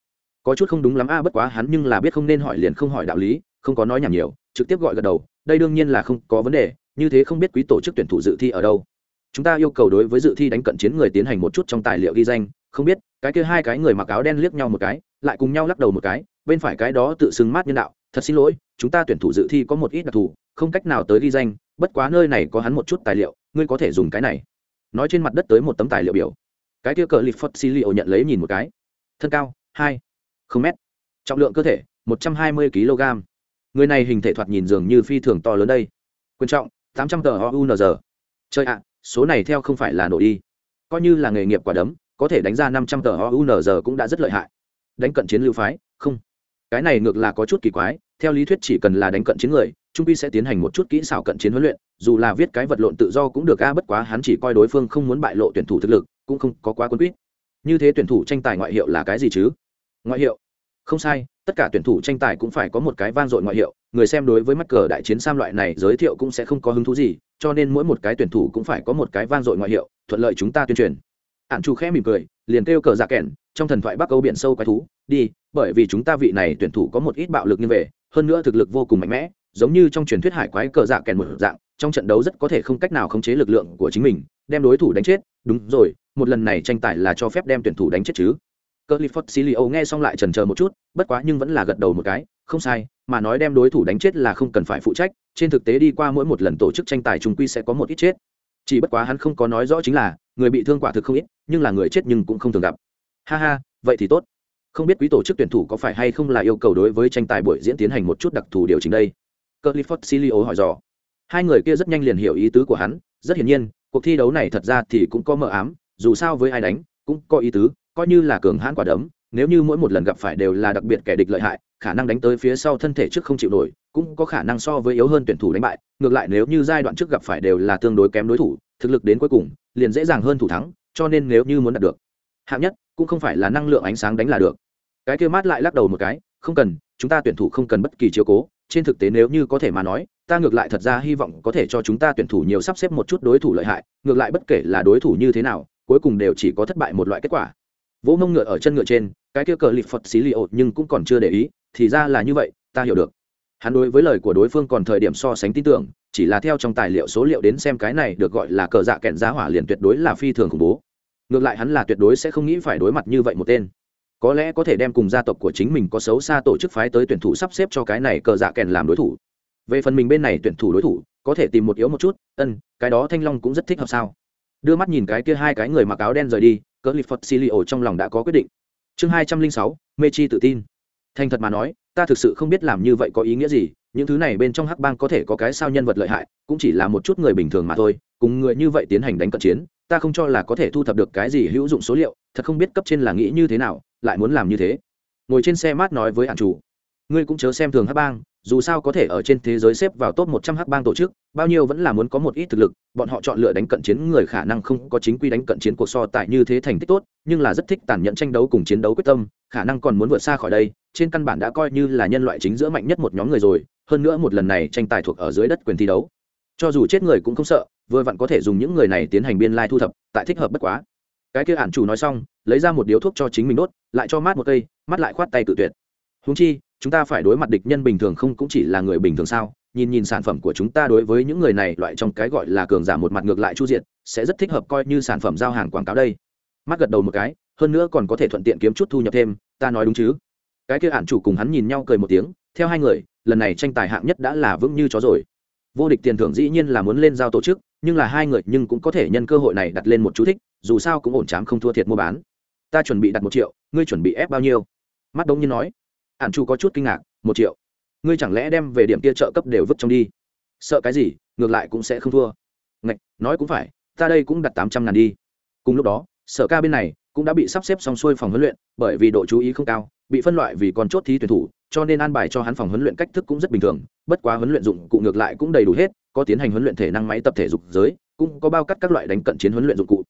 Có chút không đúng lắm a, bất quá hắn nhưng là biết không nên hỏi liền không hỏi đạo lý, không có nói nhảm nhiều, trực tiếp gọi gật đầu, đây đương nhiên là không có vấn đề, như thế không biết quý tổ chức tuyển thủ dự thi ở đâu. Chúng ta yêu cầu đối với dự thi đánh cận chiến người tiến hành một chút trong tài liệu ghi danh không biết, cái kia hai cái người mặc áo đen liếc nhau một cái, lại cùng nhau lắc đầu một cái, bên phải cái đó tự xưng mát nhân đạo, thật xin lỗi, chúng ta tuyển thủ dự thi có một ít đặc thù, không cách nào tới ghi danh, bất quá nơi này có hắn một chút tài liệu, ngươi có thể dùng cái này. Nói trên mặt đất tới một tấm tài liệu biểu. Cái kia cờ lip phật xì liệu nhận lấy nhìn một cái. Thân cao, hai, không mét. Trọng lượng cơ thể, một trăm hai mươi kg. Người này hình thể thoạt nhìn dường như phi thường to lớn đây. Quan trọng, tám trăm tờ ounz chơi ạ, số này theo không phải là nổ đi. Coi như là nghề nghiệp quả đấm có thể đánh ra năm trăm tờ ounz cũng đã rất lợi hại. Đánh cận chiến lưu phái, không. Cái này ngược là có chút kỳ quái, theo lý thuyết chỉ cần là đánh cận chiến người, trung pi sẽ tiến hành một chút kỹ xảo cận chiến huấn luyện, dù là viết cái vật lộn tự do cũng được, a, bất quá hắn chỉ coi đối phương không muốn bại lộ tuyển thủ thực lực, cũng không có quá quân quýt. Như thế tuyển thủ tranh tài ngoại hiệu là cái gì chứ? Ngoại hiệu? Không sai, tất cả tuyển thủ tranh tài cũng phải có một cái vang dội ngoại hiệu, người xem đối với mắt cờ đại chiến sam loại này giới thiệu cũng sẽ không có hứng thú gì, cho nên mỗi một cái tuyển thủ cũng phải có một cái vang dội ngoại hiệu, thuận lợi chúng ta tuyên truyền ạn chu khẽ mỉm cười, liền kêu cờ dạ kèn trong thần thoại bắc âu biển sâu quái thú, đi, bởi vì chúng ta vị này tuyển thủ có một ít bạo lực như vậy, hơn nữa thực lực vô cùng mạnh mẽ, giống như trong truyền thuyết hải quái cờ dạ kèn một dạng, trong trận đấu rất có thể không cách nào khống chế lực lượng của chính mình, đem đối thủ đánh chết. Đúng rồi, một lần này tranh tài là cho phép đem tuyển thủ đánh chết chứ? Clifford silio nghe xong lại trần chờ một chút, bất quá nhưng vẫn là gật đầu một cái, không sai, mà nói đem đối thủ đánh chết là không cần phải phụ trách, trên thực tế đi qua mỗi một lần tổ chức tranh tài trung quy sẽ có một ít chết. Chỉ bất quá hắn không có nói rõ chính là người bị thương quả thực không ít, nhưng là người chết nhưng cũng không thường gặp. Ha ha, vậy thì tốt. Không biết quý tổ chức tuyển thủ có phải hay không là yêu cầu đối với tranh tài buổi diễn tiến hành một chút đặc thù điều chỉnh đây? Clifford silio hỏi dò. Hai người kia rất nhanh liền hiểu ý tứ của hắn, rất hiển nhiên, cuộc thi đấu này thật ra thì cũng có mờ ám, dù sao với ai đánh, cũng có ý tứ, coi như là cường hãn quả đấm nếu như mỗi một lần gặp phải đều là đặc biệt kẻ địch lợi hại, khả năng đánh tới phía sau thân thể trước không chịu nổi, cũng có khả năng so với yếu hơn tuyển thủ đánh bại. Ngược lại nếu như giai đoạn trước gặp phải đều là tương đối kém đối thủ, thực lực đến cuối cùng, liền dễ dàng hơn thủ thắng, cho nên nếu như muốn đạt được, hạng nhất cũng không phải là năng lượng ánh sáng đánh là được. Cái kia mát lại lắc đầu một cái, không cần, chúng ta tuyển thủ không cần bất kỳ chiếu cố, trên thực tế nếu như có thể mà nói, ta ngược lại thật ra hy vọng có thể cho chúng ta tuyển thủ nhiều sắp xếp một chút đối thủ lợi hại, ngược lại bất kể là đối thủ như thế nào, cuối cùng đều chỉ có thất bại một loại kết quả vỗ mông ngựa ở chân ngựa trên, cái kia cờ lịp phật xí li ổ nhưng cũng còn chưa để ý, thì ra là như vậy, ta hiểu được. Hắn đối với lời của đối phương còn thời điểm so sánh tin tưởng, chỉ là theo trong tài liệu số liệu đến xem cái này được gọi là cờ dạ kẹn giá hỏa liền tuyệt đối là phi thường khủng bố. Ngược lại hắn là tuyệt đối sẽ không nghĩ phải đối mặt như vậy một tên. Có lẽ có thể đem cùng gia tộc của chính mình có xấu xa tổ chức phái tới tuyển thủ sắp xếp cho cái này cờ dạ kèn làm đối thủ. Về phần mình bên này tuyển thủ đối thủ, có thể tìm một yếu một chút, ân, cái đó thanh long cũng rất thích hợp sao? Đưa mắt nhìn cái kia hai cái người mặc áo đen rời đi, cỡ lip phật silio trong lòng đã có quyết định. Chương hai trăm linh sáu, mê chi tự tin. Thành thật mà nói, ta thực sự không biết làm như vậy có ý nghĩa gì, những thứ này bên trong hắc bang có thể có cái sao nhân vật lợi hại, cũng chỉ là một chút người bình thường mà thôi, cùng người như vậy tiến hành đánh cận chiến, ta không cho là có thể thu thập được cái gì hữu dụng số liệu, thật không biết cấp trên là nghĩ như thế nào, lại muốn làm như thế. Ngồi trên xe mát nói với hạn chủ. Ngươi cũng chớ xem thường hắc bang dù sao có thể ở trên thế giới xếp vào top một trăm hắc bang tổ chức, bao nhiêu vẫn là muốn có một ít thực lực, bọn họ chọn lựa đánh cận chiến người khả năng không có chính quy đánh cận chiến cuộc so tại như thế thành tích tốt, nhưng là rất thích tàn nhẫn tranh đấu cùng chiến đấu quyết tâm, khả năng còn muốn vượt xa khỏi đây, trên căn bản đã coi như là nhân loại chính giữa mạnh nhất một nhóm người rồi, hơn nữa một lần này tranh tài thuộc ở dưới đất quyền thi đấu. Cho dù chết người cũng không sợ, vừa vặn có thể dùng những người này tiến hành biên lai thu thập, tại thích hợp bất quá. Cái kia ản chủ nói xong, lấy ra một điếu thuốc cho chính mình đốt, lại cho mát một cây mắt lại khoát tay tự tuyệt. Huống chi chúng ta phải đối mặt địch nhân bình thường không cũng chỉ là người bình thường sao? Nhìn nhìn sản phẩm của chúng ta đối với những người này, loại trong cái gọi là cường giả một mặt ngược lại chu diện sẽ rất thích hợp coi như sản phẩm giao hàng quảng cáo đây. Mắt gật đầu một cái, hơn nữa còn có thể thuận tiện kiếm chút thu nhập thêm, ta nói đúng chứ? Cái kia ản chủ cùng hắn nhìn nhau cười một tiếng, theo hai người, lần này tranh tài hạng nhất đã là vững như chó rồi. Vô địch tiền thưởng dĩ nhiên là muốn lên giao tổ chức, nhưng là hai người nhưng cũng có thể nhân cơ hội này đặt lên một chú thích, dù sao cũng ổn chám không thua thiệt mua bán. Ta chuẩn bị đặt một triệu, ngươi chuẩn bị ép bao nhiêu? Mắt đông như nói ản chu có chút kinh ngạc, một triệu? Ngươi chẳng lẽ đem về điểm kia trợ cấp đều vứt trong đi? Sợ cái gì, ngược lại cũng sẽ không thua. Ngạch, nói cũng phải, ta đây cũng đặt tám trăm ngàn đi. Cùng lúc đó, sở ca bên này cũng đã bị sắp xếp xong xuôi phòng huấn luyện, bởi vì độ chú ý không cao, bị phân loại vì còn chốt thí tuyển thủ, cho nên an bài cho hắn phòng huấn luyện cách thức cũng rất bình thường, bất quá huấn luyện dụng cụ ngược lại cũng đầy đủ hết, có tiến hành huấn luyện thể năng máy tập thể dục giới, cũng có bao cắt các loại đánh cận chiến huấn luyện dụng cụ.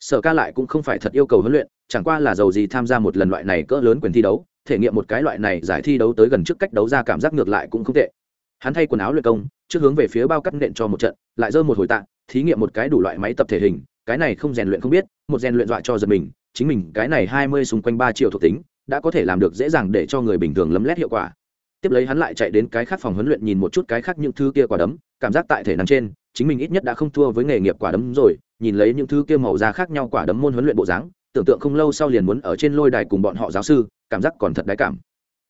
Sở ca lại cũng không phải thật yêu cầu huấn luyện, chẳng qua là giàu gì tham gia một lần loại này cỡ lớn quyền thi đấu thể nghiệm một cái loại này giải thi đấu tới gần trước cách đấu ra cảm giác ngược lại cũng không tệ. Hắn thay quần áo luyện công, trước hướng về phía bao cắt nện cho một trận, lại dơ một hồi tạ, thí nghiệm một cái đủ loại máy tập thể hình, cái này không rèn luyện không biết, một rèn luyện dọa cho giật mình, chính mình cái này hai mươi xung quanh ba triệu thuộc tính, đã có thể làm được dễ dàng để cho người bình thường lấm lét hiệu quả. Tiếp lấy hắn lại chạy đến cái khác phòng huấn luyện nhìn một chút cái khác những thứ kia quả đấm, cảm giác tại thể năng trên, chính mình ít nhất đã không thua với nghề nghiệp quả đấm rồi, nhìn lấy những thứ kia màu da khác nhau quả đấm môn huấn luyện bộ dáng, tưởng tượng không lâu sau liền muốn ở trên lôi đài cùng bọn họ giáo sư cảm giác còn thật đáy cảm.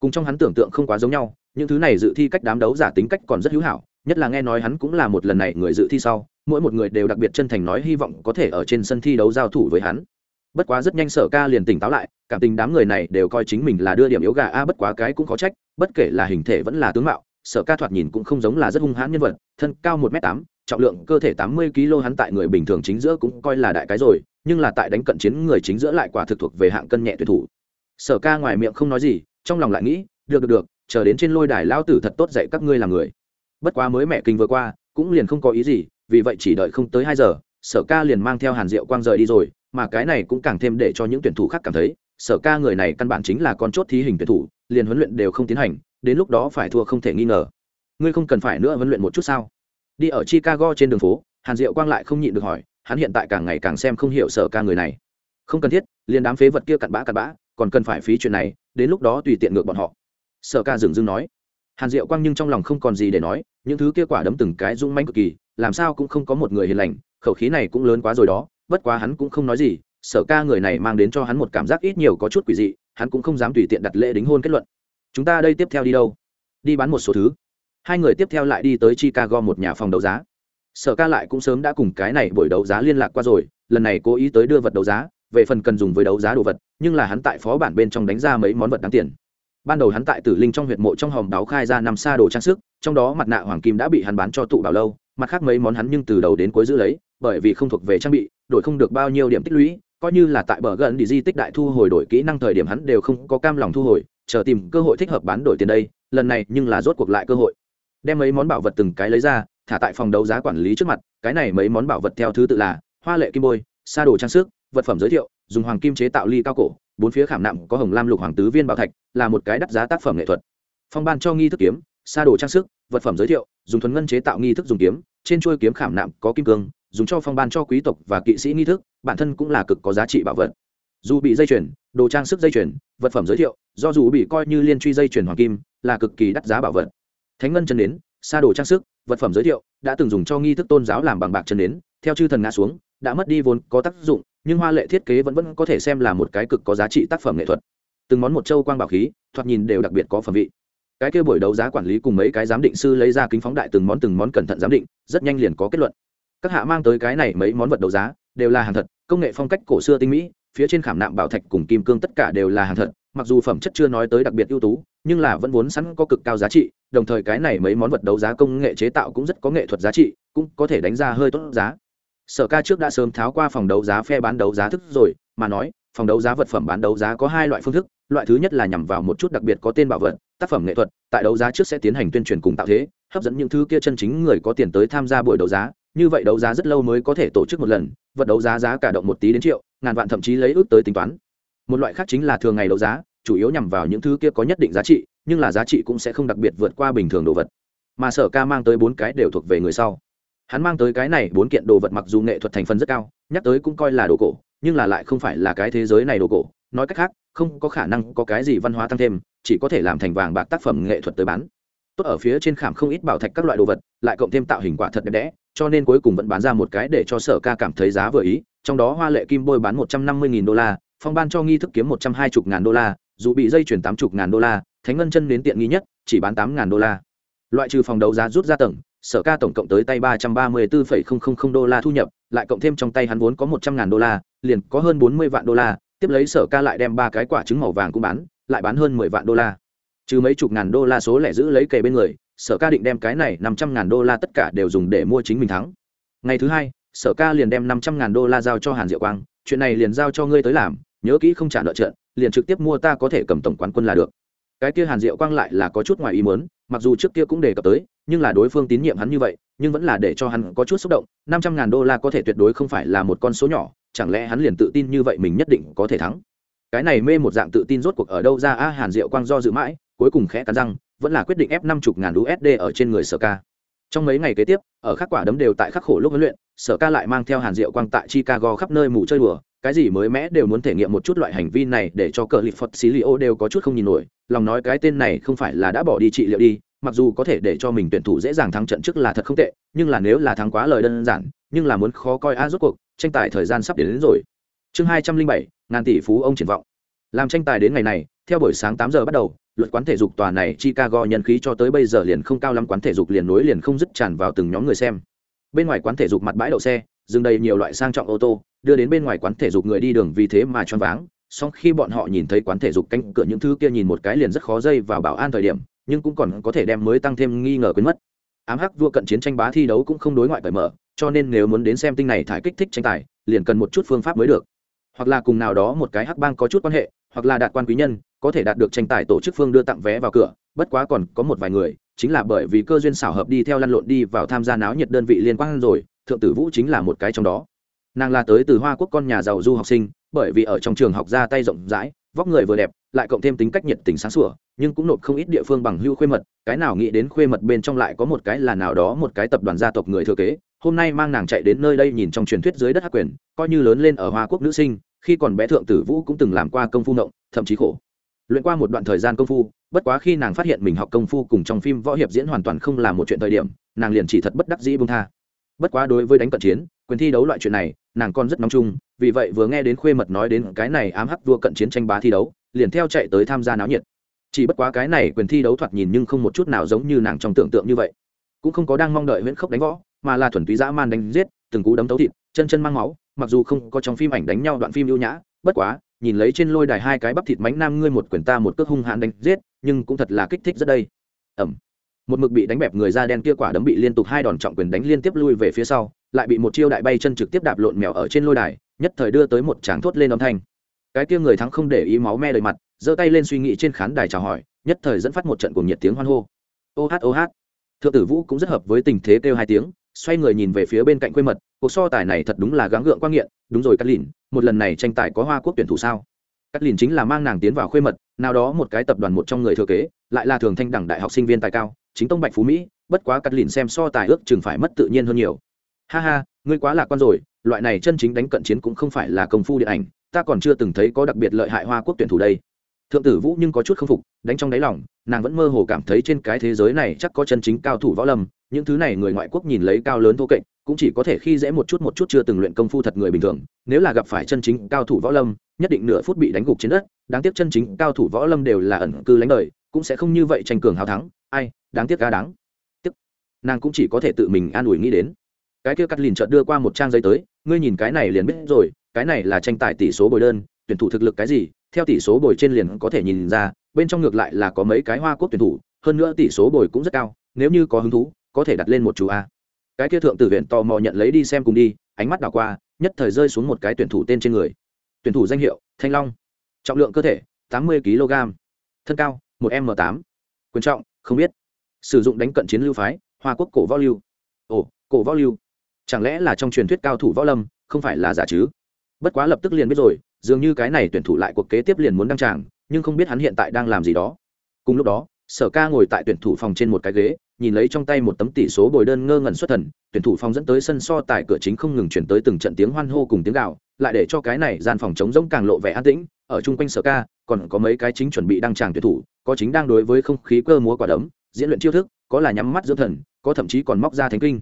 Cùng trong hắn tưởng tượng không quá giống nhau, những thứ này dự thi cách đám đấu giả tính cách còn rất hữu hảo, nhất là nghe nói hắn cũng là một lần này người dự thi sau, mỗi một người đều đặc biệt chân thành nói hy vọng có thể ở trên sân thi đấu giao thủ với hắn. Bất quá rất nhanh sở ca liền tỉnh táo lại, cảm tình đám người này đều coi chính mình là đưa điểm yếu gà, a, bất quá cái cũng khó trách, bất kể là hình thể vẫn là tướng mạo, sở ca thoạt nhìn cũng không giống là rất hung hãn nhân vật, thân cao một m tám, trọng lượng cơ thể tám mươi kg hắn tại người bình thường chính giữa cũng coi là đại cái rồi, nhưng là tại đánh cận chiến người chính giữa lại quả thực thuộc về hạng cân nhẹ tuyệt thủ sở ca ngoài miệng không nói gì, trong lòng lại nghĩ, được được được, chờ đến trên lôi đài lao tử thật tốt dạy các ngươi làm người. Bất quá mới mẹ kinh vừa qua, cũng liền không có ý gì, vì vậy chỉ đợi không tới hai giờ, sở ca liền mang theo hàn diệu quang rời đi rồi, mà cái này cũng càng thêm để cho những tuyển thủ khác cảm thấy, sở ca người này căn bản chính là con chốt thí hình tuyển thủ, liền huấn luyện đều không tiến hành, đến lúc đó phải thua không thể nghi ngờ. Ngươi không cần phải nữa huấn luyện một chút sao? Đi ở chicago trên đường phố, hàn diệu quang lại không nhịn được hỏi, hắn hiện tại càng ngày càng xem không hiểu sở ca người này. Không cần thiết, liền đám phế vật kia cặn bã cặn bã còn cần phải phí chuyện này, đến lúc đó tùy tiện ngược bọn họ. Sở ca dừng dưng nói. Hàn diệu quang nhưng trong lòng không còn gì để nói, những thứ kia quả đấm từng cái rung manh cực kỳ, làm sao cũng không có một người hiền lành, khẩu khí này cũng lớn quá rồi đó, bất quá hắn cũng không nói gì, sở ca người này mang đến cho hắn một cảm giác ít nhiều có chút quỷ dị, hắn cũng không dám tùy tiện đặt lễ đính hôn kết luận. Chúng ta đây tiếp theo đi đâu? Đi bán một số thứ. Hai người tiếp theo lại đi tới chicago một nhà phòng đấu giá. Sở ca lại cũng sớm đã cùng cái này buổi đấu giá liên lạc qua rồi, lần này cố ý tới đưa vật đấu giá về phần cần dùng với đấu giá đồ vật, nhưng là hắn tại phó bản bên trong đánh ra mấy món vật đáng tiền. Ban đầu hắn tại tử linh trong huyệt mộ trong hòm đáo khai ra năm xa đồ trang sức, trong đó mặt nạ hoàng kim đã bị hắn bán cho tụ bảo lâu, mặt khác mấy món hắn nhưng từ đầu đến cuối giữ lấy, bởi vì không thuộc về trang bị, đổi không được bao nhiêu điểm tích lũy, coi như là tại bờ gần đi di tích đại thu hồi đổi kỹ năng thời điểm hắn đều không có cam lòng thu hồi, chờ tìm cơ hội thích hợp bán đổi tiền đây, lần này nhưng là rốt cuộc lại cơ hội. Đem mấy món bảo vật từng cái lấy ra, thả tại phòng đấu giá quản lý trước mặt, cái này mấy món bảo vật theo thứ tự là hoa lệ kim bôi, sa đồ trang sức vật phẩm giới thiệu, dùng hoàng kim chế tạo ly cao cổ, bốn phía khảm nặng có hồng lam lục hoàng tứ viên bảo thạch, là một cái đắt giá tác phẩm nghệ thuật. Phong ban cho nghi thức kiếm, sa đồ trang sức, vật phẩm giới thiệu, dùng thuần ngân chế tạo nghi thức dùng kiếm, trên chuôi kiếm khảm nặng có kim cương, dùng cho phong ban cho quý tộc và kỵ sĩ nghi thức, bản thân cũng là cực có giá trị bảo vật. Dù bị dây chuyền, đồ trang sức dây chuyền, vật phẩm giới thiệu, do dù bị coi như liên truy dây chuyền hoàng kim, là cực kỳ đắt giá bảo vật. Thánh ngân chân đến sa đồ trang sức, vật phẩm giới thiệu, đã từng dùng cho nghi thức tôn giáo làm bằng bạc chân đến theo chư thần ngã xuống đã mất đi vốn có tác dụng, nhưng hoa lệ thiết kế vẫn vẫn có thể xem là một cái cực có giá trị tác phẩm nghệ thuật. Từng món một châu quang bảo khí, thoạt nhìn đều đặc biệt có phẩm vị. Cái kia buổi đấu giá quản lý cùng mấy cái giám định sư lấy ra kính phóng đại từng món từng món cẩn thận giám định, rất nhanh liền có kết luận. Các hạ mang tới cái này mấy món vật đấu giá, đều là hàng thật, công nghệ phong cách cổ xưa tinh mỹ, phía trên khảm nạm bảo thạch cùng kim cương tất cả đều là hàng thật, mặc dù phẩm chất chưa nói tới đặc biệt ưu tú, nhưng là vẫn vốn sẵn có cực cao giá trị, đồng thời cái này mấy món vật đấu giá công nghệ chế tạo cũng rất có nghệ thuật giá trị, cũng có thể đánh ra hơi tốt giá sở ca trước đã sớm tháo qua phòng đấu giá phe bán đấu giá thức rồi, mà nói, phòng đấu giá vật phẩm bán đấu giá có hai loại phương thức, loại thứ nhất là nhằm vào một chút đặc biệt có tên bảo vật, tác phẩm nghệ thuật, tại đấu giá trước sẽ tiến hành tuyên truyền cùng tạo thế, hấp dẫn những thứ kia chân chính người có tiền tới tham gia buổi đấu giá, như vậy đấu giá rất lâu mới có thể tổ chức một lần, vật đấu giá giá cả động một tí đến triệu, ngàn vạn thậm chí lấy ước tới tính toán. Một loại khác chính là thường ngày đấu giá, chủ yếu nhằm vào những thứ kia có nhất định giá trị, nhưng là giá trị cũng sẽ không đặc biệt vượt qua bình thường đồ vật. Mà sở ca mang tới bốn cái đều thuộc về người sau hắn mang tới cái này bốn kiện đồ vật mặc dù nghệ thuật thành phần rất cao, nhắc tới cũng coi là đồ cổ, nhưng là lại không phải là cái thế giới này đồ cổ. Nói cách khác, không có khả năng có cái gì văn hóa tăng thêm, chỉ có thể làm thành vàng bạc tác phẩm nghệ thuật tới bán. Tốt ở phía trên khảm không ít bảo thạch các loại đồ vật, lại cộng thêm tạo hình quả thật đẹp đẽ, cho nên cuối cùng vẫn bán ra một cái để cho sở ca cảm thấy giá vừa ý, trong đó hoa lệ kim bôi bán một trăm năm mươi nghìn đô la, phong ban cho nghi thức kiếm một trăm hai mươi ngàn đô la, dù bị dây chuyển tám mươi ngàn đô la, thánh ngân chân đến tiện nghi nhất, chỉ bán tám ngàn đô la. Loại trừ phòng đấu giá rút ra tầng sở ca tổng cộng tới tay ba trăm ba mươi bốn đô la thu nhập, lại cộng thêm trong tay hắn vốn có một trăm ngàn đô la, liền có hơn bốn mươi vạn đô la, tiếp lấy sở ca lại đem ba cái quả trứng màu vàng cũng bán, lại bán hơn mười vạn đô la. Trừ mấy chục ngàn đô la số lẻ giữ lấy kề bên người, sở ca định đem cái này năm trăm ngàn đô la tất cả đều dùng để mua chính mình thắng. Ngày thứ hai, sở ca liền đem năm trăm ngàn đô la giao cho hàn diệu quang, chuyện này liền giao cho ngươi tới làm, nhớ kỹ không trả nợ trận, liền trực tiếp mua ta có thể cầm tổng quán quân là được. Cái kia hàn diệu quang lại là có chút ngoài ý muốn, mặc dù trước kia cũng đề cập tới nhưng là đối phương tín nhiệm hắn như vậy, nhưng vẫn là để cho hắn có chút xúc động, năm trăm ngàn đô la có thể tuyệt đối không phải là một con số nhỏ, chẳng lẽ hắn liền tự tin như vậy mình nhất định có thể thắng? Cái này mê một dạng tự tin rốt cuộc ở đâu ra? A, hàn diệu quang do dự mãi, cuối cùng khẽ cắn răng, vẫn là quyết định ép năm chục ngàn usd ở trên người sở ca. Trong mấy ngày kế tiếp, ở khắc quả đấm đều tại khắc khổ lúc huấn luyện, sở ca lại mang theo hàn diệu quang tại chicago khắp nơi mù chơi đùa, cái gì mới mẽ đều muốn thể nghiệm một chút loại hành vi này để cho cờ lip phật xí li ô đều có chút không nhìn nổi, lòng nói cái tên này không phải là đã bỏ đi trị liệu đi mặc dù có thể để cho mình tuyển thủ dễ dàng thắng trận trước là thật không tệ nhưng là nếu là thắng quá lời đơn giản nhưng là muốn khó coi a rốt cuộc tranh tài thời gian sắp đến, đến rồi. Chương hai trăm linh bảy ngàn tỷ phú ông triển vọng. Làm tranh tài đến ngày này theo buổi sáng tám giờ bắt đầu luật quán thể dục tòa này chicago nhân khí cho tới bây giờ liền không cao lắm quán thể dục liền nối liền không dứt tràn vào từng nhóm người xem. Bên ngoài quán thể dục mặt bãi đậu xe dừng đầy nhiều loại sang trọng ô tô đưa đến bên ngoài quán thể dục người đi đường vì thế mà choáng váng song khi bọn họ nhìn thấy quán thể dục cánh cửa những thứ kia nhìn một cái liền rất khó dây vào bảo an thời điểm nhưng cũng còn có thể đem mới tăng thêm nghi ngờ quên mất. Ám hắc vua cận chiến tranh bá thi đấu cũng không đối ngoại cởi mở, cho nên nếu muốn đến xem tinh này thải kích thích tranh tài, liền cần một chút phương pháp mới được. Hoặc là cùng nào đó một cái hắc bang có chút quan hệ, hoặc là đạt quan quý nhân, có thể đạt được tranh tài tổ chức phương đưa tặng vé vào cửa, bất quá còn có một vài người, chính là bởi vì cơ duyên xảo hợp đi theo lăn lộn đi vào tham gia náo nhiệt đơn vị liên quan rồi, thượng tử vũ chính là một cái trong đó. Nàng là tới từ hoa quốc con nhà giàu du học sinh, bởi vì ở trong trường học ra tay rộng rãi vóc người vừa đẹp, lại cộng thêm tính cách nhiệt tình sáng sủa, nhưng cũng nộp không ít địa phương bằng hưu khuê mật, cái nào nghĩ đến khuê mật bên trong lại có một cái là nào đó một cái tập đoàn gia tộc người thừa kế, hôm nay mang nàng chạy đến nơi đây nhìn trong truyền thuyết dưới đất hắc quyền, coi như lớn lên ở hoa quốc nữ sinh, khi còn bé thượng tử vũ cũng từng làm qua công phu ngộng, thậm chí khổ. Luyện qua một đoạn thời gian công phu, bất quá khi nàng phát hiện mình học công phu cùng trong phim võ hiệp diễn hoàn toàn không là một chuyện thời điểm, nàng liền chỉ thật bất đắc dĩ bông tha. Bất quá đối với đánh cận chiến, quyền thi đấu loại chuyện này nàng còn rất nóng chung, vì vậy vừa nghe đến khuê mật nói đến cái này ám hắc vua cận chiến tranh bá thi đấu, liền theo chạy tới tham gia náo nhiệt. Chỉ bất quá cái này quyền thi đấu thoạt nhìn nhưng không một chút nào giống như nàng trong tưởng tượng như vậy. Cũng không có đang mong đợi huyễn khốc đánh võ, mà là thuần túy dã man đánh giết, từng cú đấm tấu thịt, chân chân mang máu, mặc dù không có trong phim ảnh đánh nhau đoạn phim ưu nhã, bất quá, nhìn lấy trên lôi đài hai cái bắp thịt mánh nam ngươi một quyền ta một cước hung hãn đánh giết, nhưng cũng thật là kích thích rất đây. Ẩm một mực bị đánh bẹp người da đen kia quả đấm bị liên tục hai đòn trọng quyền đánh liên tiếp lui về phía sau, lại bị một chiêu đại bay chân trực tiếp đạp lộn mèo ở trên lôi đài, nhất thời đưa tới một tràng thốt lên âm thanh. Cái kia người thắng không để ý máu me đầy mặt, giơ tay lên suy nghĩ trên khán đài chào hỏi, nhất thời dẫn phát một trận cuồng nhiệt tiếng hoan hô. Ô hát ô hát. Thượng tử vũ cũng rất hợp với tình thế kêu hai tiếng, xoay người nhìn về phía bên cạnh quê mật cuộc so tài này thật đúng là gắng gượng quan nghiện, đúng rồi cắt lìn, một lần này tranh tài có hoa quốc tuyển thủ sao? Cắt lìn chính là mang nàng tiến vào khuê mật nào đó một cái tập đoàn một trong người thừa kế, lại là thường thanh đẳng đại học sinh viên tài cao chính tông bạch phú mỹ, bất quá cắt lìn xem so tài ước chừng phải mất tự nhiên hơn nhiều. Ha ha, ngươi quá lạc quan rồi, loại này chân chính đánh cận chiến cũng không phải là công phu điện ảnh, ta còn chưa từng thấy có đặc biệt lợi hại hoa quốc tuyển thủ đây. Thượng tử vũ nhưng có chút k phục, đánh trong đáy lòng, nàng vẫn mơ hồ cảm thấy trên cái thế giới này chắc có chân chính cao thủ võ lâm, những thứ này người ngoại quốc nhìn lấy cao lớn thô kệch, cũng chỉ có thể khi dễ một chút một chút chưa từng luyện công phu thật người bình thường, nếu là gặp phải chân chính cao thủ võ lâm, nhất định nửa phút bị đánh gục trên đất, đáng tiếc chân chính cao thủ võ lâm đều là ẩn cư lánh đời cũng sẽ không như vậy tranh cường hào thắng. Ai, đáng tiếc ca đáng. Tiếc. Nàng cũng chỉ có thể tự mình an ủi nghĩ đến. Cái kia cắt lìn chợt đưa qua một trang giấy tới, ngươi nhìn cái này liền biết rồi, cái này là tranh tài tỷ số bồi đơn, tuyển thủ thực lực cái gì, theo tỷ số bồi trên liền có thể nhìn ra, bên trong ngược lại là có mấy cái hoa quốc tuyển thủ, hơn nữa tỷ số bồi cũng rất cao, nếu như có hứng thú, có thể đặt lên một chú a. Cái kia thượng tử viện tò mò nhận lấy đi xem cùng đi, ánh mắt đảo qua, nhất thời rơi xuống một cái tuyển thủ tên trên người. Tuyển thủ danh hiệu, thanh long. Trọng lượng cơ thể, tám mươi kg thân cao một m tám. Quyền trọng, không biết. Sử dụng đánh cận chiến lưu phái, hoa quốc cổ võ lưu. Ồ, cổ võ lưu. Chẳng lẽ là trong truyền thuyết cao thủ võ lâm, không phải là giả chứ? Bất quá lập tức liền biết rồi, dường như cái này tuyển thủ lại cuộc kế tiếp liền muốn đăng tràng, nhưng không biết hắn hiện tại đang làm gì đó. Cùng lúc đó, sở ca ngồi tại tuyển thủ phòng trên một cái ghế, nhìn lấy trong tay một tấm tỷ số bồi đơn ngơ ngẩn xuất thần, tuyển thủ phòng dẫn tới sân so tại cửa chính không ngừng chuyển tới từng trận tiếng hoan hô cùng tiếng gạo lại để cho cái này gian phòng chống rỗng càng lộ vẻ an tĩnh, ở chung quanh sở ca, còn có mấy cái chính chuẩn bị đăng tràng tuyển thủ có chính đang đối với không khí cơ múa quả đấm, diễn luyện chiêu thức, có là nhắm mắt dưỡng thần, có thậm chí còn móc ra thánh kinh.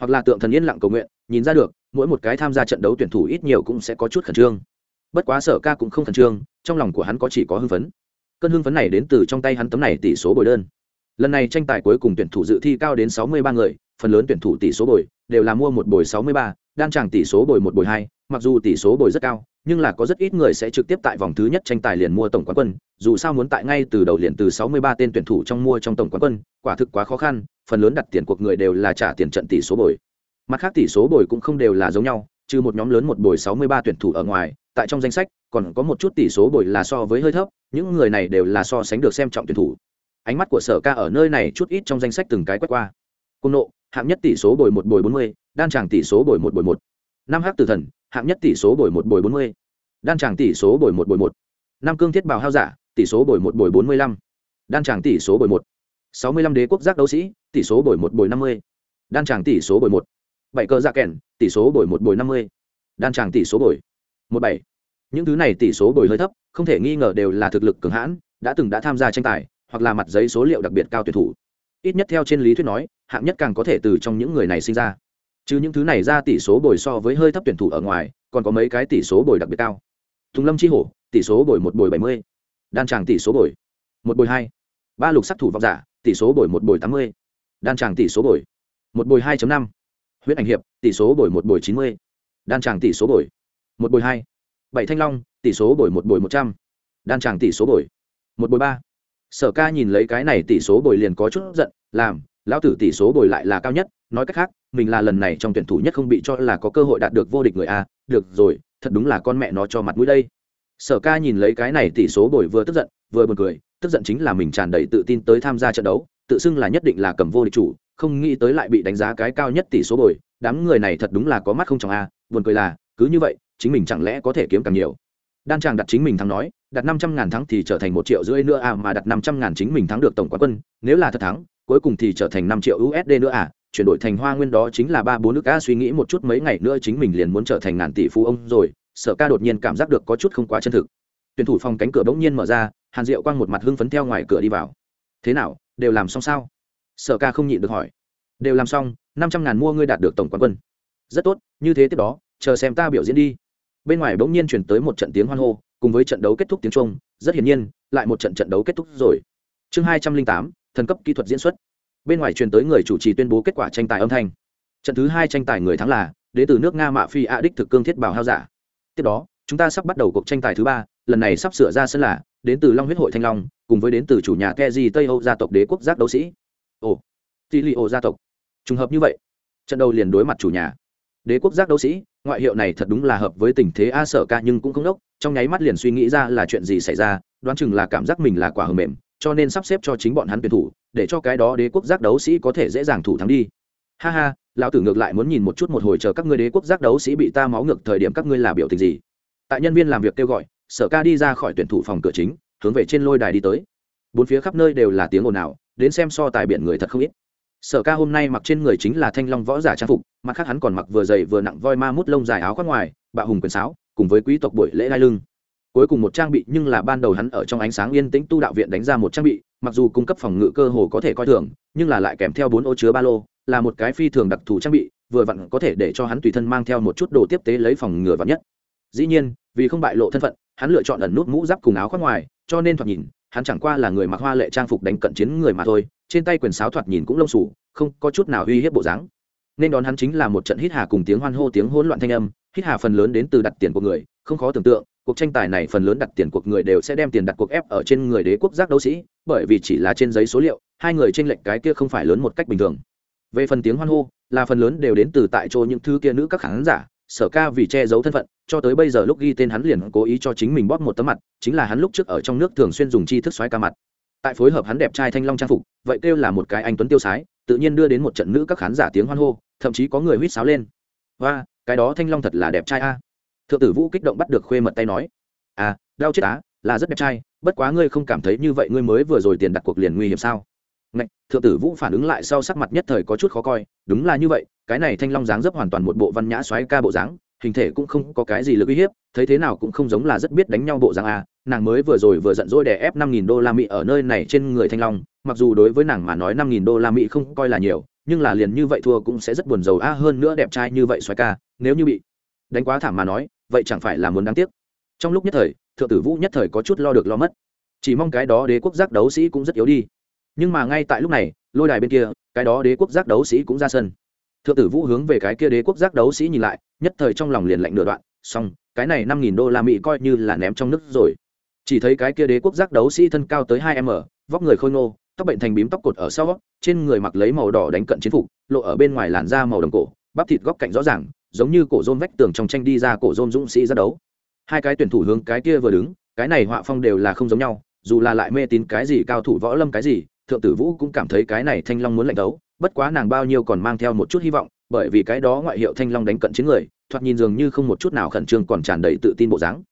Hoặc là tượng thần yên lặng cầu nguyện, nhìn ra được, mỗi một cái tham gia trận đấu tuyển thủ ít nhiều cũng sẽ có chút khẩn trương. Bất quá sở ca cũng không khẩn trương, trong lòng của hắn có chỉ có hưng phấn. Cơn hưng phấn này đến từ trong tay hắn tấm này tỷ số bồi đơn. Lần này tranh tài cuối cùng tuyển thủ dự thi cao đến sáu mươi ba người, phần lớn tuyển thủ tỷ số bồi đều là mua một bồi sáu mươi ba, đan tràng tỷ số bồi một bồi hai, mặc dù tỷ số bồi rất cao nhưng là có rất ít người sẽ trực tiếp tại vòng thứ nhất tranh tài liền mua tổng quán quân, dù sao muốn tại ngay từ đầu liền từ sáu mươi ba tên tuyển thủ trong mua trong tổng quán quân, quả thực quá khó khăn, phần lớn đặt tiền cuộc người đều là trả tiền trận tỷ số bồi. Mặt khác tỷ số bồi cũng không đều là giống nhau, trừ một nhóm lớn một bồi sáu mươi ba tuyển thủ ở ngoài, tại trong danh sách, còn có một chút tỷ số bồi là so với hơi thấp, những người này đều là so sánh được xem trọng tuyển thủ. Ánh mắt của sở ca ở nơi này chút ít trong danh sách từng cái quét qua. Cung nộ, hạng nhất tỷ số bồi một bồi bốn mươi, đan tràng tỷ số bồi một bồi một năm hắc tử thần, hạng nhất tỷ số bồi một bồi bốn mươi. Đan tràng tỷ số bồi một bồi một. Năm cương thiết bào hao giả, tỷ số bồi một bồi bốn mươi lăm. Đan tràng tỷ số bồi một. Sáu mươi lăm đế quốc giác đấu sĩ, tỷ số bồi một bồi năm mươi. Đan tràng tỷ số bồi một. Bảy cơ dạ kèn, tỷ số bồi một bồi năm mươi. Đan tràng tỷ số bồi một bảy. Những thứ này tỷ số bồi hơi thấp, không thể nghi ngờ đều là thực lực cường hãn, đã từng đã tham gia tranh tài, hoặc là mặt giấy số liệu đặc biệt cao tuyển thủ. Ít nhất theo trên lý thuyết nói, hạng nhất càng có thể từ trong những người này sinh ra chứ những thứ này ra tỷ số bồi so với hơi thấp tuyển thủ ở ngoài còn có mấy cái tỷ số bồi đặc biệt cao thùng lâm chi hổ tỷ số bồi một bồi bảy mươi đan tràng tỷ số bồi một bồi hai ba lục sắc thủ vọng giả tỷ số bồi một bồi tám mươi đan tràng tỷ số bồi một bồi hai năm huyết ảnh hiệp tỷ số bồi một bồi chín mươi đan tràng tỷ số bồi một bồi hai bảy thanh long tỷ số bồi một bồi một trăm đan tràng tỷ số bồi một bồi ba sở ca nhìn lấy cái này tỷ số bồi liền có chút giận làm lão tử tỷ số bồi lại là cao nhất nói cách khác, mình là lần này trong tuyển thủ nhất không bị cho là có cơ hội đạt được vô địch người a, được rồi, thật đúng là con mẹ nó cho mặt mũi đây. Sở ca nhìn lấy cái này tỷ số bồi vừa tức giận, vừa buồn cười, tức giận chính là mình tràn đầy tự tin tới tham gia trận đấu, tự xưng là nhất định là cầm vô địch chủ, không nghĩ tới lại bị đánh giá cái cao nhất tỷ số bồi, đám người này thật đúng là có mắt không chồng a, buồn cười là, cứ như vậy, chính mình chẳng lẽ có thể kiếm càng nhiều. Đan chàng đặt chính mình thắng nói, đặt năm trăm ngàn thắng thì trở thành một triệu rưỡi nữa à mà đặt năm trăm ngàn chính mình thắng được tổng quán quân, nếu là thật thắng, cuối cùng thì trở thành năm triệu usd nữa à chuyển đổi thành hoa nguyên đó chính là ba bốn nước ca suy nghĩ một chút mấy ngày nữa chính mình liền muốn trở thành ngàn tỷ phú ông rồi, sở ca đột nhiên cảm giác được có chút không quá chân thực. Tuyển thủ phòng cánh cửa bỗng nhiên mở ra, hàn diệu quang một mặt hưng phấn theo ngoài cửa đi vào. Thế nào, đều làm xong sao? Sở ca không nhịn được hỏi. Đều làm xong, năm trăm ngàn mua ngươi đạt được tổng quán quân. Rất tốt, như thế tiếp đó, chờ xem ta biểu diễn đi. Bên ngoài bỗng nhiên chuyển tới một trận tiếng hoan hô, cùng với trận đấu kết thúc tiếng trung rất hiển nhiên, lại một trận trận đấu kết thúc rồi. Chương hai trăm linh tám, thần cấp kỹ thuật diễn xuất bên ngoài truyền tới người chủ trì tuyên bố kết quả tranh tài âm thanh. Trận thứ hai tranh tài người thắng là đến từ nước nga mạ phi a đích thực cương thiết bảo hao giả. Tiếp đó, chúng ta sắp bắt đầu cuộc tranh tài thứ ba, lần này sắp sửa ra sân là đến từ long huyết hội thanh long, cùng với đến từ chủ nhà keji tây âu gia tộc đế quốc giác đấu sĩ. Ồ tỷ li ô gia tộc. Trùng hợp như vậy, trận đầu liền đối mặt chủ nhà đế quốc giác đấu sĩ, ngoại hiệu này thật đúng là hợp với tình thế a sở ca nhưng cũng không đốc, trong nháy mắt liền suy nghĩ ra là chuyện gì xảy ra, đoán chừng là cảm giác mình là quả hờ mềm cho nên sắp xếp cho chính bọn hắn tuyển thủ, để cho cái đó đế quốc giác đấu sĩ có thể dễ dàng thủ thắng đi. Ha ha, lão tử ngược lại muốn nhìn một chút một hồi chờ các ngươi đế quốc giác đấu sĩ bị ta máu ngược thời điểm các ngươi là biểu tình gì. Tại nhân viên làm việc kêu gọi, sở ca đi ra khỏi tuyển thủ phòng cửa chính, hướng về trên lôi đài đi tới. Bốn phía khắp nơi đều là tiếng ồn ào, đến xem so tài biển người thật không ít. Sở ca hôm nay mặc trên người chính là thanh long võ giả trang phục, mặt khác hắn còn mặc vừa dày vừa nặng voi ma mút lông dài áo khoác ngoài, bạo hùng quyền sáo, cùng với quý tộc buổi lễ lai lưng cuối cùng một trang bị, nhưng là ban đầu hắn ở trong ánh sáng yên tĩnh tu đạo viện đánh ra một trang bị, mặc dù cung cấp phòng ngự cơ hồ có thể coi thường, nhưng là lại kèm theo bốn ô chứa ba lô, là một cái phi thường đặc thù trang bị, vừa vặn có thể để cho hắn tùy thân mang theo một chút đồ tiếp tế lấy phòng ngừa vặn nhất. Dĩ nhiên, vì không bại lộ thân phận, hắn lựa chọn ẩn nút mũ giáp cùng áo khoác ngoài, cho nên thoạt nhìn, hắn chẳng qua là người mặc hoa lệ trang phục đánh cận chiến người mà thôi, trên tay quyền sáo thoạt nhìn cũng lông sủ không có chút nào uy hiếp bộ dáng. Nên đón hắn chính là một trận hít hà cùng tiếng hoan hô, tiếng hỗn loạn thanh âm, hít hà phần lớn đến từ đặt tiền của người, không khó tưởng tượng cuộc tranh tài này phần lớn đặt tiền cuộc người đều sẽ đem tiền đặt cuộc ép ở trên người đế quốc giác đấu sĩ, bởi vì chỉ là trên giấy số liệu, hai người tranh lệch cái kia không phải lớn một cách bình thường. Về phần tiếng hoan hô, là phần lớn đều đến từ tại chỗ những thứ kia nữ các khán giả, sở ca vì che giấu thân phận, cho tới bây giờ lúc ghi tên hắn liền cố ý cho chính mình bóp một tấm mặt, chính là hắn lúc trước ở trong nước thường xuyên dùng chi thức xoáy ca mặt. Tại phối hợp hắn đẹp trai thanh long trang phục, vậy kêu là một cái anh tuấn tiêu sái, tự nhiên đưa đến một trận nữ các khán giả tiếng hoan hô, thậm chí có người huýt sáo lên. Và cái đó thanh long thật là đẹp trai a thượng tử vũ kích động bắt được khuê mật tay nói à đau chết á là rất đẹp trai bất quá ngươi không cảm thấy như vậy ngươi mới vừa rồi tiền đặt cuộc liền nguy hiểm sao Ngạch, thượng tử vũ phản ứng lại sau sắc mặt nhất thời có chút khó coi đúng là như vậy cái này thanh long dáng dấp hoàn toàn một bộ văn nhã xoáy ca bộ dáng hình thể cũng không có cái gì lực uy hiếp thấy thế nào cũng không giống là rất biết đánh nhau bộ dáng à, nàng mới vừa rồi vừa giận dỗi đè ép năm nghìn đô la mỹ ở nơi này trên người thanh long mặc dù đối với nàng mà nói năm nghìn đô la mỹ không coi là nhiều nhưng là liền như vậy thua cũng sẽ rất buồn rầu a à hơn nữa đẹp trai như vậy xoáy ca nếu như bị đánh quá thảm mà nói vậy chẳng phải là muốn đáng tiếc. Trong lúc nhất thời, thượng tử vũ nhất thời có chút lo được lo mất. Chỉ mong cái đó đế quốc giác đấu sĩ cũng rất yếu đi. Nhưng mà ngay tại lúc này, lôi đài bên kia, cái đó đế quốc giác đấu sĩ cũng ra sân. Thượng tử vũ hướng về cái kia đế quốc giác đấu sĩ nhìn lại, nhất thời trong lòng liền lạnh nửa đoạn, xong, cái này năm nghìn đô la mỹ coi như là ném trong nước rồi. Chỉ thấy cái kia đế quốc giác đấu sĩ thân cao tới hai m, vóc người khôi ngô, tóc bệnh thành bím tóc cột ở sau, trên người mặc lấy màu đỏ đánh cận chiến phục, lộ ở bên ngoài làn da màu đồng cổ, bắp thịt góc cạnh rõ ràng giống như cổ rôn vách tường trong tranh đi ra cổ rôn dũng sĩ ra đấu. Hai cái tuyển thủ hướng cái kia vừa đứng, cái này họa phong đều là không giống nhau, dù là lại mê tín cái gì, cao thủ võ lâm cái gì, thượng tử vũ cũng cảm thấy cái này thanh long muốn lạnh đấu, bất quá nàng bao nhiêu còn mang theo một chút hy vọng, bởi vì cái đó ngoại hiệu thanh long đánh cận chiến người, thoạt nhìn dường như không một chút nào khẩn trương còn tràn đầy tự tin bộ dáng.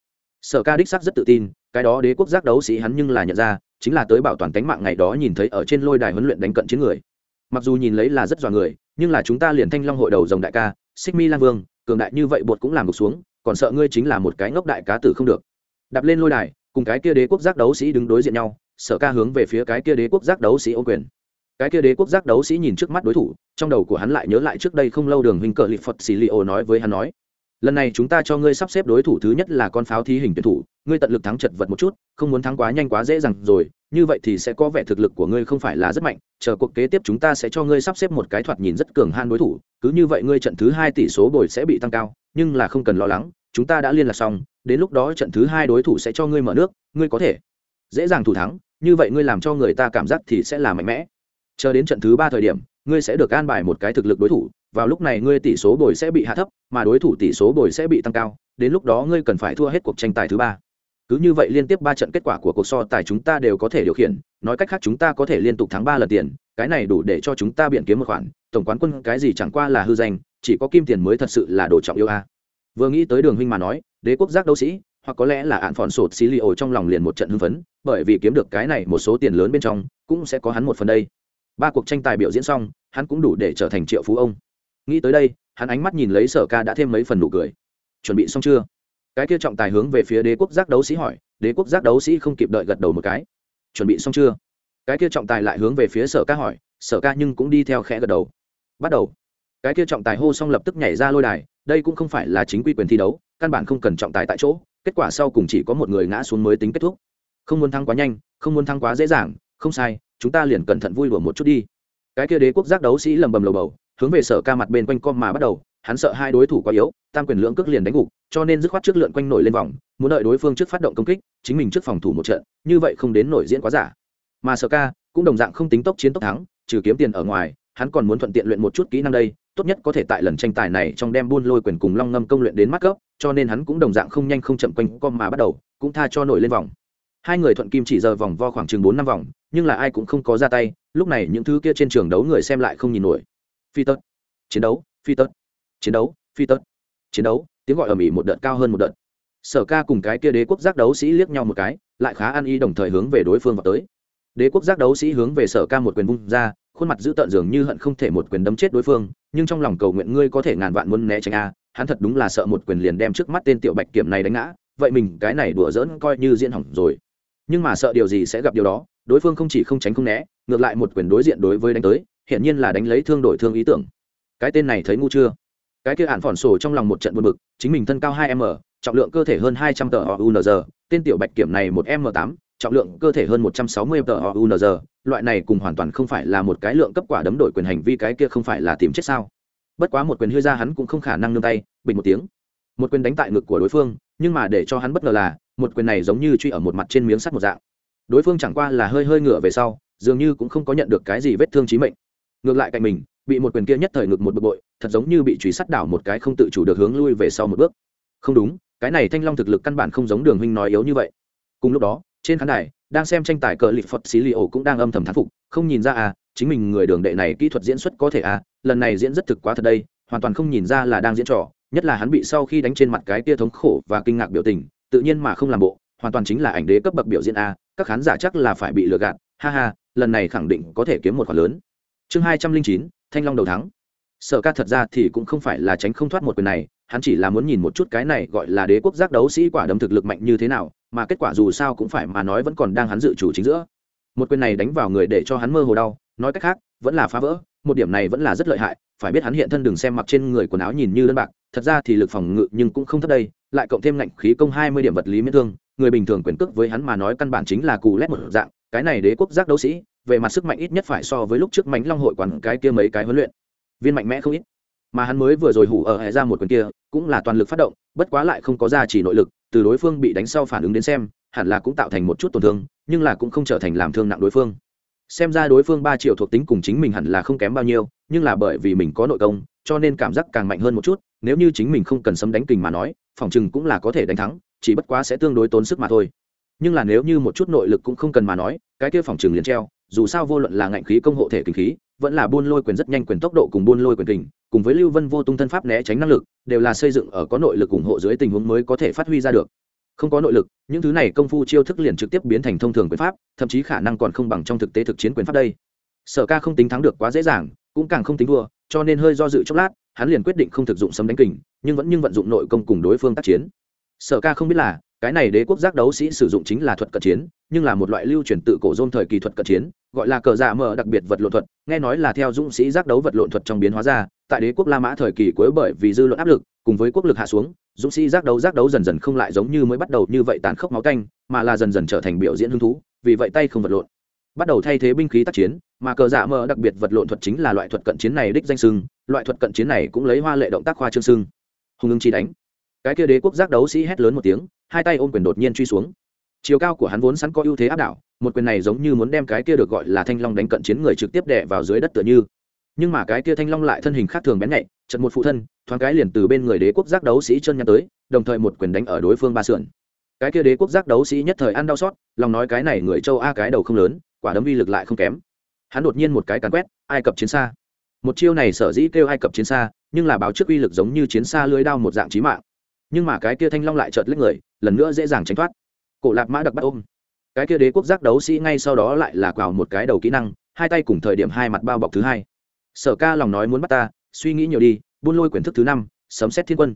Sở ca đích sắc rất tự tin, cái đó đế quốc giác đấu sĩ hắn nhưng là nhận ra, chính là tới bảo toàn tánh mạng ngày đó nhìn thấy ở trên lôi đài huấn luyện đánh cận chiến người. Mặc dù nhìn lấy là rất dọa người, nhưng là chúng ta liền thanh long hội đầu dòng đại ca xích mi lan vương, cường đại như vậy bột cũng làm ngục xuống, còn sợ ngươi chính là một cái ngốc đại cá tử không được. Đạp lên lôi đài, cùng cái kia đế quốc giác đấu sĩ đứng đối diện nhau, sở ca hướng về phía cái kia đế quốc giác đấu sĩ ô quyền. Cái kia đế quốc giác đấu sĩ nhìn trước mắt đối thủ, trong đầu của hắn lại nhớ lại trước đây không lâu đường hình cờ lịp phật xì li ô nói với hắn nói, lần này chúng ta cho ngươi sắp xếp đối thủ thứ nhất là con pháo thí hình tuyển thủ ngươi tận lực thắng chật vật một chút, không muốn thắng quá nhanh quá dễ dàng rồi, như vậy thì sẽ có vẻ thực lực của ngươi không phải là rất mạnh, chờ cuộc kế tiếp chúng ta sẽ cho ngươi sắp xếp một cái thoạt nhìn rất cường han đối thủ, cứ như vậy ngươi trận thứ hai tỷ số bồi sẽ bị tăng cao, nhưng là không cần lo lắng, chúng ta đã liên lạc xong, đến lúc đó trận thứ hai đối thủ sẽ cho ngươi mở nước, ngươi có thể dễ dàng thủ thắng, như vậy ngươi làm cho người ta cảm giác thì sẽ là mạnh mẽ. Chờ đến trận thứ ba thời điểm, ngươi sẽ được an bài một cái thực lực đối thủ, vào lúc này ngươi tỷ số bồi sẽ bị hạ thấp, mà đối thủ tỷ số bồi sẽ bị tăng cao, đến lúc đó ngươi cần phải thua hết cuộc tranh tài thứ ba cứ như vậy liên tiếp ba trận kết quả của cuộc so tài chúng ta đều có thể điều khiển, nói cách khác chúng ta có thể liên tục thắng ba lần tiền, cái này đủ để cho chúng ta biện kiếm một khoản, tổng quán quân cái gì chẳng qua là hư danh, chỉ có kim tiền mới thật sự là đồ trọng yêu a. Vừa nghĩ tới đường huynh mà nói, đế quốc giác đấu sĩ, hoặc có lẽ là ạn phòn sột xí li ổ trong lòng liền một trận hưng phấn, bởi vì kiếm được cái này một số tiền lớn bên trong, cũng sẽ có hắn một phần đây. Ba cuộc tranh tài biểu diễn xong, hắn cũng đủ để trở thành triệu phú ông. Nghĩ tới đây, hắn ánh mắt nhìn lấy sở ca đã thêm mấy phần nụ cười. Chuẩn bị xong chưa? Cái kia trọng tài hướng về phía đế quốc giác đấu sĩ hỏi, đế quốc giác đấu sĩ không kịp đợi gật đầu một cái. Chuẩn bị xong chưa? Cái kia trọng tài lại hướng về phía sở ca hỏi, sở ca nhưng cũng đi theo khẽ gật đầu. Bắt đầu. Cái kia trọng tài hô xong lập tức nhảy ra lôi đài, đây cũng không phải là chính quy quyền thi đấu, căn bản không cần trọng tài tại chỗ, kết quả sau cùng chỉ có một người ngã xuống mới tính kết thúc. Không muốn thắng quá nhanh, không muốn thắng quá dễ dàng, không sai, chúng ta liền cẩn thận vui đùa một chút đi. Cái kia đế quốc giác đấu sĩ lầm bầm lầu bầu, hướng về sở ca mặt bên quanh com mà bắt đầu hắn sợ hai đối thủ quá yếu, tam quyền lưỡng cước liền đánh gục, cho nên dứt khoát trước lượn quanh nổi lên vòng, muốn đợi đối phương trước phát động công kích, chính mình trước phòng thủ một trận, như vậy không đến nổi diễn quá giả. Mà sở ca cũng đồng dạng không tính tốc chiến tốc thắng, trừ kiếm tiền ở ngoài, hắn còn muốn thuận tiện luyện một chút kỹ năng đây, tốt nhất có thể tại lần tranh tài này trong đem buôn lôi quyền cùng long ngâm công luyện đến mắt cấp, cho nên hắn cũng đồng dạng không nhanh không chậm quanh com mà bắt đầu, cũng tha cho nổi lên vòng. Hai người thuận kim chỉ giờ vòng vo khoảng chừng bốn năm vòng, nhưng là ai cũng không có ra tay, lúc này những thứ kia trên trường đấu người xem lại không nhìn nổi. Phi tớt chiến đấu, phi tớt chiến đấu, phi tớt. Chiến đấu, tiếng gọi ở mỹ một đợt cao hơn một đợt. Sở ca cùng cái kia đế quốc giác đấu sĩ liếc nhau một cái, lại khá ăn ý đồng thời hướng về đối phương vào tới. Đế quốc giác đấu sĩ hướng về sở ca một quyền vung ra, khuôn mặt giữ tợn dường như hận không thể một quyền đấm chết đối phương, nhưng trong lòng cầu nguyện ngươi có thể ngàn vạn muốn né tránh a, hắn thật đúng là sợ một quyền liền đem trước mắt tên tiểu bạch kiểm này đánh ngã, vậy mình cái này đùa giỡn coi như diễn hỏng rồi. Nhưng mà sợ điều gì sẽ gặp điều đó, đối phương không chỉ không tránh không né, ngược lại một quyền đối diện đối với đánh tới, hiển nhiên là đánh lấy thương đổi thương ý tưởng. Cái tên này thấy ngu chưa? Cái kia ạn phỏn sổ trong lòng một trận buồn bực, chính mình thân cao hai m, trọng lượng cơ thể hơn hai trăm tờ ounz tên tiểu bạch kiểm này một m tám, trọng lượng cơ thể hơn một trăm sáu mươi tờ ounz loại này cùng hoàn toàn không phải là một cái lượng cấp quả đấm đổi quyền hành vi cái kia không phải là tìm chết sao? Bất quá một quyền hư ra hắn cũng không khả năng nương tay, bình một tiếng. Một quyền đánh tại ngực của đối phương, nhưng mà để cho hắn bất ngờ là, một quyền này giống như truy ở một mặt trên miếng sắt một dạng. Đối phương chẳng qua là hơi hơi ngửa về sau, dường như cũng không có nhận được cái gì vết thương chí mệnh ngược lại cạnh mình, bị một quyền kia nhất thời ngực một bực bội, thật giống như bị truy sát đảo một cái không tự chủ được hướng lui về sau một bước. Không đúng, cái này thanh long thực lực căn bản không giống đường huynh nói yếu như vậy. Cùng lúc đó, trên khán đài, đang xem tranh tài cờ lịp phật xí li ổ cũng đang âm thầm thán phục, không nhìn ra à chính mình người đường đệ này kỹ thuật diễn xuất có thể à lần này diễn rất thực quá thật đây, hoàn toàn không nhìn ra là đang diễn trò, nhất là hắn bị sau khi đánh trên mặt cái kia thống khổ và kinh ngạc biểu tình, tự nhiên mà không làm bộ, hoàn toàn chính là ảnh đế cấp bậc biểu diễn a các khán giả chắc là phải bị lừa gạt, ha ha, lần này khẳng định có thể kiếm một khoản lớn chương hai trăm linh chín, thanh long đầu thắng. Sở ca thật ra thì cũng không phải là tránh không thoát một quyền này, hắn chỉ là muốn nhìn một chút cái này gọi là đế quốc giác đấu sĩ quả đấm thực lực mạnh như thế nào, mà kết quả dù sao cũng phải mà nói vẫn còn đang hắn dự chủ chính giữa. Một quyền này đánh vào người để cho hắn mơ hồ đau, nói cách khác, vẫn là phá vỡ, một điểm này vẫn là rất lợi hại, phải biết hắn hiện thân đừng xem mặc trên người quần áo nhìn như đơn bạc, thật ra thì lực phòng ngự nhưng cũng không thấp đây, lại cộng thêm lạnh khí công hai mươi điểm vật lý miễn thương, người bình thường quyền cước với hắn mà nói căn bản chính là cù lét một dạng, cái này đế quốc giác đấu sĩ về mặt sức mạnh ít nhất phải so với lúc trước mánh long hội quán cái kia mấy cái huấn luyện. Viên mạnh mẽ không ít. Mà hắn mới vừa rồi hủ ở hệ ra một quyền kia, cũng là toàn lực phát động, bất quá lại không có ra chỉ nội lực, từ đối phương bị đánh sau phản ứng đến xem, hẳn là cũng tạo thành một chút tổn thương, nhưng là cũng không trở thành làm thương nặng đối phương. Xem ra đối phương ba triệu thuộc tính cùng chính mình hẳn là không kém bao nhiêu, nhưng là bởi vì mình có nội công, cho nên cảm giác càng mạnh hơn một chút, nếu như chính mình không cần sấm đánh kình mà nói, phòng chừng cũng là có thể đánh thắng, chỉ bất quá sẽ tương đối tốn sức mà thôi nhưng là nếu như một chút nội lực cũng không cần mà nói, cái kia phòng trường liền treo, dù sao vô luận là ngạnh khí công hộ thể kinh khí, vẫn là buôn lôi quyền rất nhanh quyền tốc độ cùng buôn lôi quyền kình, cùng với lưu vân vô tung thân pháp né tránh năng lực, đều là xây dựng ở có nội lực ủng hộ dưới tình huống mới có thể phát huy ra được. Không có nội lực, những thứ này công phu chiêu thức liền trực tiếp biến thành thông thường quyền pháp, thậm chí khả năng còn không bằng trong thực tế thực chiến quyền pháp đây. Sở ca không tính thắng được quá dễ dàng, cũng càng không tính thua, cho nên hơi do dự chốc lát, hắn liền quyết định không thực dụng sấm đánh kình, nhưng vẫn nhưng vận dụng nội công cùng đối phương tác chiến. Sở ca không biết là cái này đế quốc giác đấu sĩ sử dụng chính là thuật cận chiến, nhưng là một loại lưu truyền tự cổ dôn thời kỳ thuật cận chiến, gọi là cờ dạ mở đặc biệt vật lộn thuật, nghe nói là theo dũng sĩ giác đấu vật lộn thuật trong biến hóa ra, tại đế quốc la mã thời kỳ cuối bởi vì dư luận áp lực, cùng với quốc lực hạ xuống, dũng sĩ giác đấu giác đấu dần dần không lại giống như mới bắt đầu như vậy tàn khốc máu canh mà là dần dần trở thành biểu diễn hứng thú, vì vậy tay không vật lộn. Bắt đầu thay thế binh khí tác chiến, mà cờ dạ mờ đặc biệt vật lộn thuật chính là loại thuật cận chiến này đích danh sưng loại thuật cận chiến này cũng lấy hoa lệ động tác khoa trương sưng hùng ưng chi đánh cái kia đế quốc giác đấu sĩ hét lớn một tiếng, hai tay ôm quyền đột nhiên truy xuống. Chiều cao của hắn vốn sẵn có ưu thế áp đảo, một quyền này giống như muốn đem cái kia được gọi là thanh long đánh cận chiến người trực tiếp đè vào dưới đất tựa như. Nhưng mà cái kia thanh long lại thân hình khác thường bén nhạy, chật một phụ thân, thoáng cái liền từ bên người đế quốc giác đấu sĩ chân nhăn tới, đồng thời một quyền đánh ở đối phương ba sườn. Cái kia đế quốc giác đấu sĩ nhất thời ăn đau xót, lòng nói cái này người châu a cái đầu không lớn, quả đấm vi lực lại không kém. Hắn đột nhiên một cái càn quét, ai cập chiến xa. Một chiêu này sở dĩ kêu ai cập chiến xa, nhưng là báo trước uy lực giống như chiến xa lưới đao một dạng trí mạng nhưng mà cái kia thanh long lại chợt lấy người, lần nữa dễ dàng tránh thoát. Cổ lạc mã đặc bắt ôm. Cái kia đế quốc giác đấu sĩ ngay sau đó lại là quào một cái đầu kỹ năng, hai tay cùng thời điểm hai mặt bao bọc thứ hai. Sở ca lòng nói muốn bắt ta, suy nghĩ nhiều đi, buôn lôi quyển thức thứ năm, sấm xét thiên quân.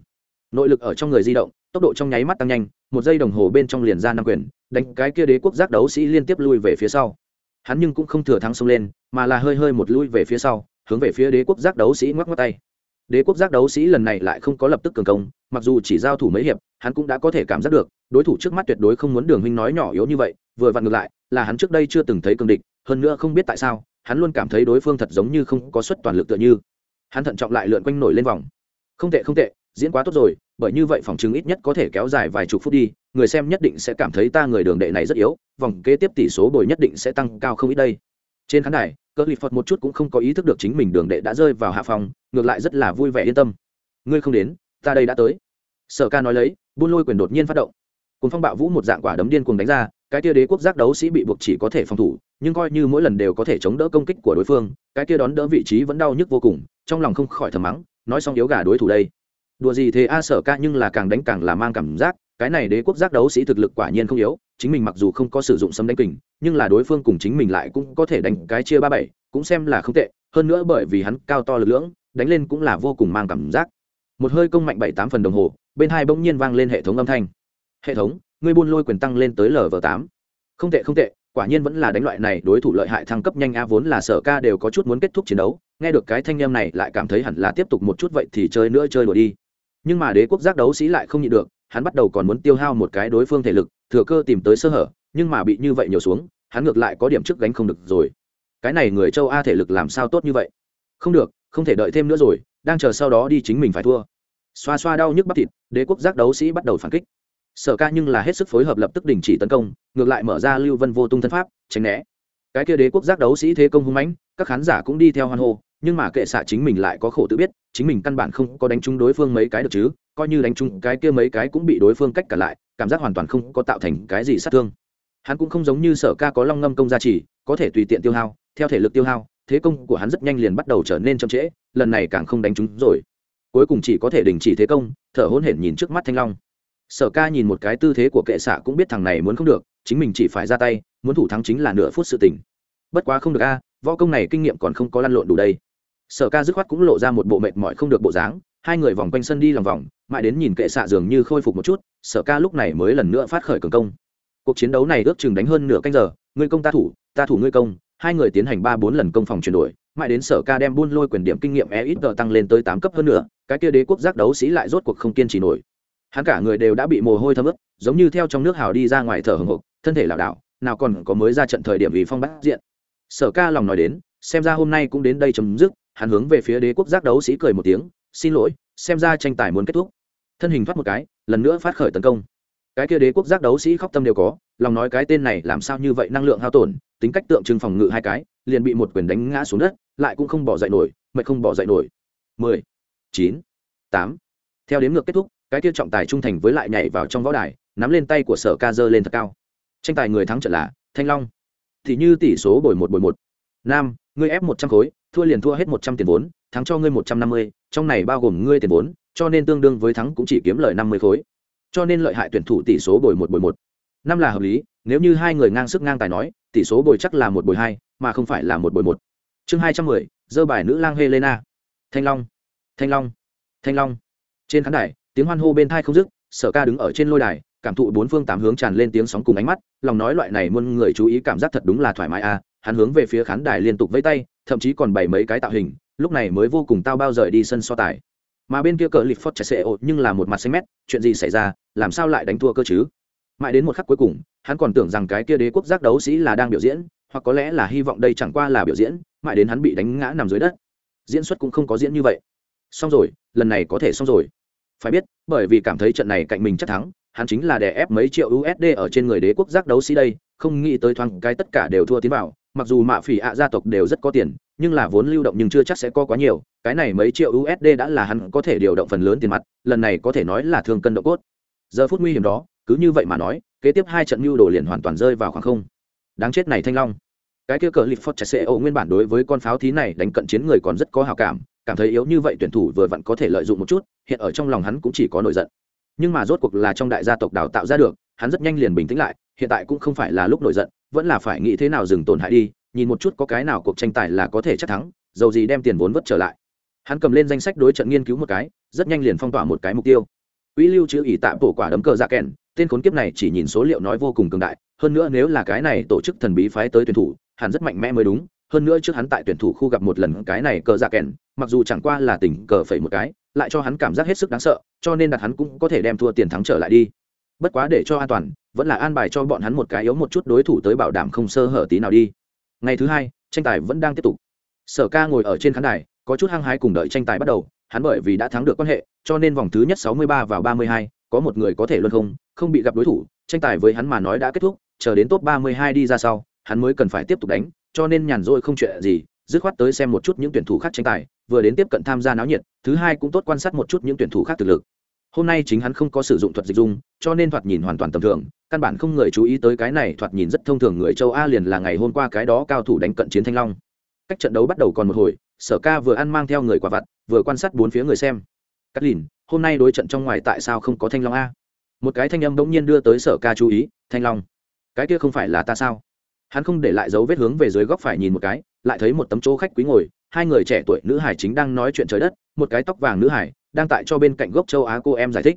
Nội lực ở trong người di động, tốc độ trong nháy mắt tăng nhanh, một giây đồng hồ bên trong liền ra năm quyền, đánh cái kia đế quốc giác đấu sĩ liên tiếp lui về phía sau. Hắn nhưng cũng không thừa thắng xông lên, mà là hơi hơi một lui về phía sau, hướng về phía đế quốc giác đấu sĩ ngoắc ngoắc tay đế quốc giác đấu sĩ lần này lại không có lập tức cường công, mặc dù chỉ giao thủ mấy hiệp, hắn cũng đã có thể cảm giác được, đối thủ trước mắt tuyệt đối không muốn đường huynh nói nhỏ yếu như vậy, vừa vặn ngược lại, là hắn trước đây chưa từng thấy cường địch, hơn nữa không biết tại sao, hắn luôn cảm thấy đối phương thật giống như không có suất toàn lực tựa như. Hắn thận trọng lại lượn quanh nổi lên vòng. Không tệ không tệ, diễn quá tốt rồi, bởi như vậy phòng chứng ít nhất có thể kéo dài vài chục phút đi, người xem nhất định sẽ cảm thấy ta người đường đệ này rất yếu, vòng kế tiếp tỷ số bồi nhất định sẽ tăng cao không ít đây. Trên khán đài cơ lì phật một chút cũng không có ý thức được chính mình đường đệ đã rơi vào hạ phòng, ngược lại rất là vui vẻ yên tâm. Ngươi không đến, ta đây đã tới. Sở ca nói lấy, buôn lôi quyền đột nhiên phát động. Cùng phong bạo vũ một dạng quả đấm điên cuồng đánh ra, cái tia đế quốc giác đấu sĩ bị buộc chỉ có thể phòng thủ, nhưng coi như mỗi lần đều có thể chống đỡ công kích của đối phương, cái tia đón đỡ vị trí vẫn đau nhức vô cùng, trong lòng không khỏi thầm mắng, nói xong yếu gà đối thủ đây. Đùa gì thế a, sở ca nhưng là càng đánh càng là mang cảm giác, cái này đế quốc giác đấu sĩ thực lực quả nhiên không yếu, chính mình mặc dù không có sử dụng sấm đánh kình nhưng là đối phương cùng chính mình lại cũng có thể đánh cái chia ba bảy, cũng xem là không tệ, hơn nữa bởi vì hắn cao to lực lưỡng, đánh lên cũng là vô cùng mang cảm giác. Một hơi công mạnh bảy tám phần đồng hồ, bên hai bỗng nhiên vang lên hệ thống âm thanh. Hệ thống, ngươi buôn lôi quyền tăng lên tới lv tám. Không tệ không tệ, quả nhiên vẫn là đánh loại này, đối thủ lợi hại thăng cấp nhanh a vốn là sở ca đều có chút muốn kết thúc chiến đấu, nghe được cái thanh em này lại cảm thấy hẳn là tiếp tục một chút vậy thì chơi nữa chơi đùa đi. Nhưng mà đế quốc giác đấu sĩ lại không nhịn được, hắn bắt đầu còn muốn tiêu hao một cái đối phương thể lực, thừa cơ tìm tới sơ hở nhưng mà bị như vậy nhiều xuống, hắn ngược lại có điểm trước gánh không được rồi. Cái này người châu a thể lực làm sao tốt như vậy? Không được, không thể đợi thêm nữa rồi, đang chờ sau đó đi chính mình phải thua. Xoa xoa đau nhức bắp thịt, đế quốc giác đấu sĩ bắt đầu phản kích. Sở ca nhưng là hết sức phối hợp lập tức đình chỉ tấn công, ngược lại mở ra lưu vân vô tung thân pháp, tránh né. Cái kia đế quốc giác đấu sĩ thế công hung mãnh, các khán giả cũng đi theo hoan hô, nhưng mà kệ xạ chính mình lại có khổ tự biết, chính mình căn bản không có đánh trúng đối phương mấy cái được chứ, coi như đánh trúng cái kia mấy cái cũng bị đối phương cách cả lại, cảm giác hoàn toàn không có tạo thành cái gì sát thương hắn cũng không giống như sở ca có long ngâm công gia trì, có thể tùy tiện tiêu hao, theo thể lực tiêu hao, thế công của hắn rất nhanh liền bắt đầu trở nên chậm trễ, lần này càng không đánh trúng rồi. Cuối cùng chỉ có thể đình chỉ thế công, thở hôn hển nhìn trước mắt thanh long. Sở ca nhìn một cái tư thế của kệ xạ cũng biết thằng này muốn không được, chính mình chỉ phải ra tay, muốn thủ thắng chính là nửa phút sự tình. Bất quá không được a à, võ công này kinh nghiệm còn không có lăn lộn đủ đây. Sở ca dứt khoát cũng lộ ra một bộ mệt mỏi không được bộ dáng, hai người vòng quanh sân đi lòng vòng, mãi đến nhìn kệ xạ dường như khôi phục một chút, sở ca lúc này mới lần nữa phát khởi cường công cuộc chiến đấu này ước chừng đánh hơn nửa canh giờ, ngươi công ta thủ ta thủ ngươi công, hai người tiến hành ba bốn lần công phòng chuyển đổi, mãi đến sở ca đem buôn lôi quyền điểm kinh nghiệm e ít tăng lên tới tám cấp hơn nữa, cái kia đế quốc giác đấu sĩ lại rốt cuộc không kiên trì nổi. Hắn cả người đều đã bị mồ hôi thấm ướt, giống như theo trong nước hào đi ra ngoài thở hồng hộc, thân thể lảo đảo, nào còn có mới ra trận thời điểm vì phong bắt diện. Sở ca lòng nói đến, xem ra hôm nay cũng đến đây chấm dứt, hắn hướng về phía đế quốc giác đấu sĩ cười một tiếng, xin lỗi, xem ra tranh tài muốn kết thúc. Thân hình thoát một cái, lần nữa phát khởi tấn công cái kia đế quốc giác đấu sĩ khóc tâm đều có, lòng nói cái tên này làm sao như vậy năng lượng hao tổn, tính cách tượng trưng phòng ngự hai cái, liền bị một quyền đánh ngã xuống đất, lại cũng không bỏ dậy nổi, mệt không bỏ dậy nổi. Mười, chín, tám. Theo đếm ngược kết thúc, cái kia trọng tài trung thành với lại nhảy vào trong võ đài, nắm lên tay của sở ca dơ lên thật cao. Tranh tài người thắng trận là thanh long. Thì như tỷ số bồi một bồi một. Nam, ngươi ép một trăm khối, thua liền thua hết một trăm tiền vốn, thắng cho ngươi một trăm năm mươi, trong này bao gồm ngươi tiền vốn, cho nên tương đương với thắng cũng chỉ kiếm lời năm mươi khối cho nên lợi hại tuyển thủ tỷ số bồi một bồi một. Năm là hợp lý, nếu như hai người ngang sức ngang tài nói, tỷ số bồi chắc là một bồi hai, mà không phải là một bồi một. Chương hai trăm mười, dơ bài nữ lang helena. Thanh long thanh long thanh long. Trên khán đài, tiếng hoan hô bên thai không dứt, sở ca đứng ở trên lôi đài, cảm thụ bốn phương tám hướng tràn lên tiếng sóng cùng ánh mắt, lòng nói loại này muôn người chú ý cảm giác thật đúng là thoải mái à hắn hướng về phía khán đài liên tục vẫy tay, thậm chí còn bày mấy cái tạo hình, lúc này mới vô cùng tao bao rời đi sân so tài mà bên kia cờ lip phật chạy xe ột nhưng là một mặt xanh mét, chuyện gì xảy ra, làm sao lại đánh thua cơ chứ? Mãi đến một khắc cuối cùng, hắn còn tưởng rằng cái kia đế quốc giác đấu sĩ là đang biểu diễn, hoặc có lẽ là hy vọng đây chẳng qua là biểu diễn, mãi đến hắn bị đánh ngã nằm dưới đất. Diễn xuất cũng không có diễn như vậy. Xong rồi, lần này có thể xong rồi. Phải biết, bởi vì cảm thấy trận này cạnh mình chắc thắng, hắn chính là đè ép mấy triệu usd ở trên người đế quốc giác đấu sĩ đây, không nghĩ tới thoáng cái tất cả đều thua tiến vào, mặc dù mạ phỉ ạ gia tộc đều rất có tiền nhưng là vốn lưu động nhưng chưa chắc sẽ có quá nhiều, cái này mấy triệu usd đã là hắn có thể điều động phần lớn tiền mặt, lần này có thể nói là thương cân độ cốt. Giờ phút nguy hiểm đó, cứ như vậy mà nói, kế tiếp hai trận mưu đồ liền hoàn toàn rơi vào khoảng không. Đáng chết này thanh long. Cái kia cờ lip phật chặt xe nguyên bản đối với con pháo thí này đánh cận chiến người còn rất có hào cảm cảm thấy yếu như vậy tuyển thủ vừa vặn có thể lợi dụng một chút, hiện ở trong lòng hắn cũng chỉ có nổi giận. Nhưng mà rốt cuộc là trong đại gia tộc đào tạo ra được, hắn rất nhanh liền bình tĩnh lại, hiện tại cũng không phải là lúc nổi giận, vẫn là phải nghĩ thế nào dừng tổn hại đi nhìn một chút có cái nào cuộc tranh tài là có thể chắc thắng, dầu gì đem tiền vốn vất trở lại. Hắn cầm lên danh sách đối trận nghiên cứu một cái, rất nhanh liền phong tỏa một cái mục tiêu. Quỹ lưu trữ ỷ tạm bổ quả đấm cờ ra kèn, tên khốn kiếp này chỉ nhìn số liệu nói vô cùng cường đại, hơn nữa nếu là cái này tổ chức thần bí phái tới tuyển thủ hắn rất mạnh mẽ mới đúng, hơn nữa trước hắn tại tuyển thủ khu gặp một lần cái này cờ ra kèn, mặc dù chẳng qua là tỉnh cờ phẩy một cái, lại cho hắn cảm giác hết sức đáng sợ, cho nên đặt hắn cũng có thể đem thua tiền thắng trở lại đi. Bất quá để cho an toàn, vẫn là an bài cho bọn hắn một cái yếu một chút đối thủ tới bảo đảm không sơ hở tí nào đi ngày thứ hai tranh tài vẫn đang tiếp tục. Sở ca ngồi ở trên khán đài có chút hăng hái cùng đợi tranh tài bắt đầu hắn bởi vì đã thắng được quan hệ cho nên vòng thứ nhất 63 vào 32, có một người có thể luân không không bị gặp đối thủ tranh tài với hắn mà nói đã kết thúc chờ đến top 32 đi ra sau hắn mới cần phải tiếp tục đánh cho nên nhàn rỗi không chuyện gì dứt khoát tới xem một chút những tuyển thủ khác tranh tài vừa đến tiếp cận tham gia náo nhiệt thứ hai cũng tốt quan sát một chút những tuyển thủ khác thực lực hôm nay chính hắn không có sử dụng thuật dịch dung, cho nên thoạt nhìn hoàn toàn tầm thường, căn bản không người chú ý tới cái này thoạt nhìn rất thông thường người châu a liền là ngày hôm qua cái đó cao thủ đánh cận chiến thanh long. Cách trận đấu bắt đầu còn một hồi, sở ca vừa ăn mang theo người quả vặt, vừa quan sát bốn phía người xem. Cắt lìn, hôm nay đối trận trong ngoài tại sao không có thanh long a? Một cái thanh âm bỗng nhiên đưa tới sở ca chú ý, thanh long, cái kia không phải là ta sao? Hắn không để lại dấu vết hướng về dưới góc phải nhìn một cái, lại thấy một tấm chỗ khách quý ngồi, hai người trẻ tuổi nữ hải chính đang nói chuyện trời đất, một cái tóc vàng nữ hải đang tại cho bên cạnh gốc châu á cô em giải thích.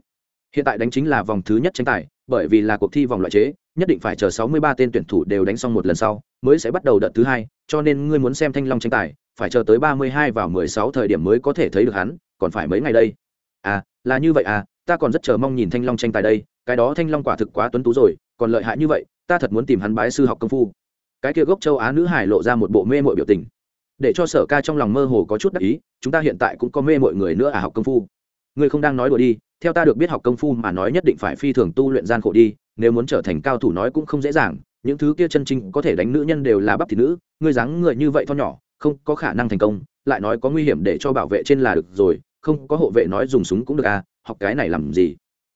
Hiện tại đánh chính là vòng thứ nhất tranh tài, bởi vì là cuộc thi vòng loại chế, nhất định phải chờ 63 tên tuyển thủ đều đánh xong một lần sau, mới sẽ bắt đầu đợt thứ hai, cho nên ngươi muốn xem thanh long tranh tài, phải chờ tới 32 vào 16 thời điểm mới có thể thấy được hắn, còn phải mấy ngày đây. À là như vậy à ta còn rất chờ mong nhìn thanh long tranh tài đây, cái đó thanh long quả thực quá tuấn tú rồi, còn lợi hại như vậy, ta thật muốn tìm hắn bái sư học công phu. Cái kia gốc châu á nữ hải lộ ra một bộ mê muội biểu tình để cho sở ca trong lòng mơ hồ có chút đắc ý, chúng ta hiện tại cũng có mê mọi người nữa à học công phu. Ngươi không đang nói đùa đi, theo ta được biết học công phu mà nói nhất định phải phi thường tu luyện gian khổ đi, nếu muốn trở thành cao thủ nói cũng không dễ dàng, những thứ kia chân chính có thể đánh nữ nhân đều là bắp thị nữ, ngươi dáng người như vậy tho nhỏ, không có khả năng thành công, lại nói có nguy hiểm để cho bảo vệ trên là được rồi, không có hộ vệ nói dùng súng cũng được à học cái này làm gì?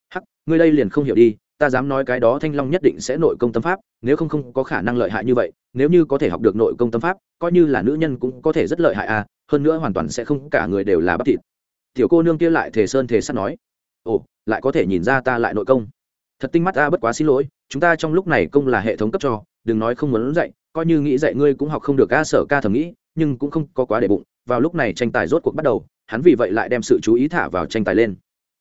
Hắc, ngươi đây liền không hiểu đi ta dám nói cái đó thanh long nhất định sẽ nội công tâm pháp, nếu không không có khả năng lợi hại như vậy, nếu như có thể học được nội công tâm pháp, coi như là nữ nhân cũng có thể rất lợi hại à hơn nữa hoàn toàn sẽ không cả người đều là bắp thịt. Tiểu cô nương kia lại thề sơn thề sắt nói, ồ, lại có thể nhìn ra ta lại nội công. Thật tinh mắt ta, bất quá xin lỗi, chúng ta trong lúc này công là hệ thống cấp cho, đừng nói không muốn dạy, coi như nghĩ dạy ngươi cũng học không được ca sở ca thầm nghĩ, nhưng cũng không có quá để bụng, vào lúc này tranh tài rốt cuộc bắt đầu, hắn vì vậy lại đem sự chú ý thả vào tranh tài lên.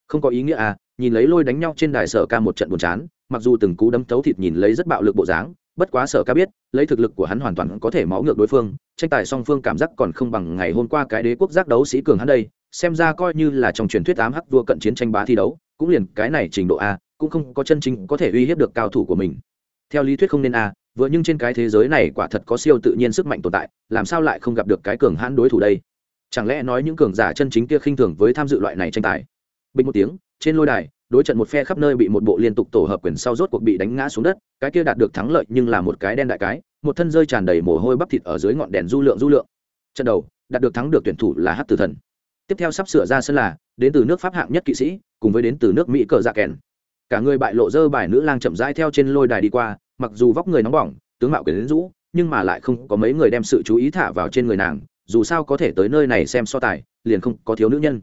Không có ý nghĩa à nhìn lấy lôi đánh nhau trên đài sở ca một trận buồn chán, mặc dù từng cú đấm thấu thịt nhìn lấy rất bạo lực bộ dáng, bất quá sở ca biết, lấy thực lực của hắn hoàn toàn có thể máu ngược đối phương, tranh tài song phương cảm giác còn không bằng ngày hôm qua cái đế quốc giác đấu sĩ cường hắn đây, xem ra coi như là trong truyền thuyết ám hắc vua cận chiến tranh bá thi đấu, cũng liền cái này trình độ a, cũng không có chân chính có thể uy hiếp được cao thủ của mình. Theo lý thuyết không nên a, vừa nhưng trên cái thế giới này quả thật có siêu tự nhiên sức mạnh tồn tại, làm sao lại không gặp được cái cường hãn đối thủ đây? Chẳng lẽ nói những cường giả chân chính kia khinh thường với tham dự loại này tranh tài? Bình một tiếng trên lôi đài, đối trận một phe khắp nơi bị một bộ liên tục tổ hợp quyền sau rốt cuộc bị đánh ngã xuống đất, cái kia đạt được thắng lợi nhưng là một cái đen đại cái, một thân rơi tràn đầy mồ hôi bắp thịt ở dưới ngọn đèn du lượng du lượng. Trận đầu, đạt được thắng được tuyển thủ là hát tử thần. Tiếp theo sắp sửa ra sân là, đến từ nước pháp hạng nhất kỵ sĩ, cùng với đến từ nước mỹ cờ dạ kèn. Cả người bại lộ dơ bài nữ lang chậm rãi theo trên lôi đài đi qua, mặc dù vóc người nóng bỏng, tướng mạo quyển rũ, nhưng mà lại không có mấy người đem sự chú ý thả vào trên người nàng, dù sao có thể tới nơi này xem so tài, liền không có thiếu nữ nhân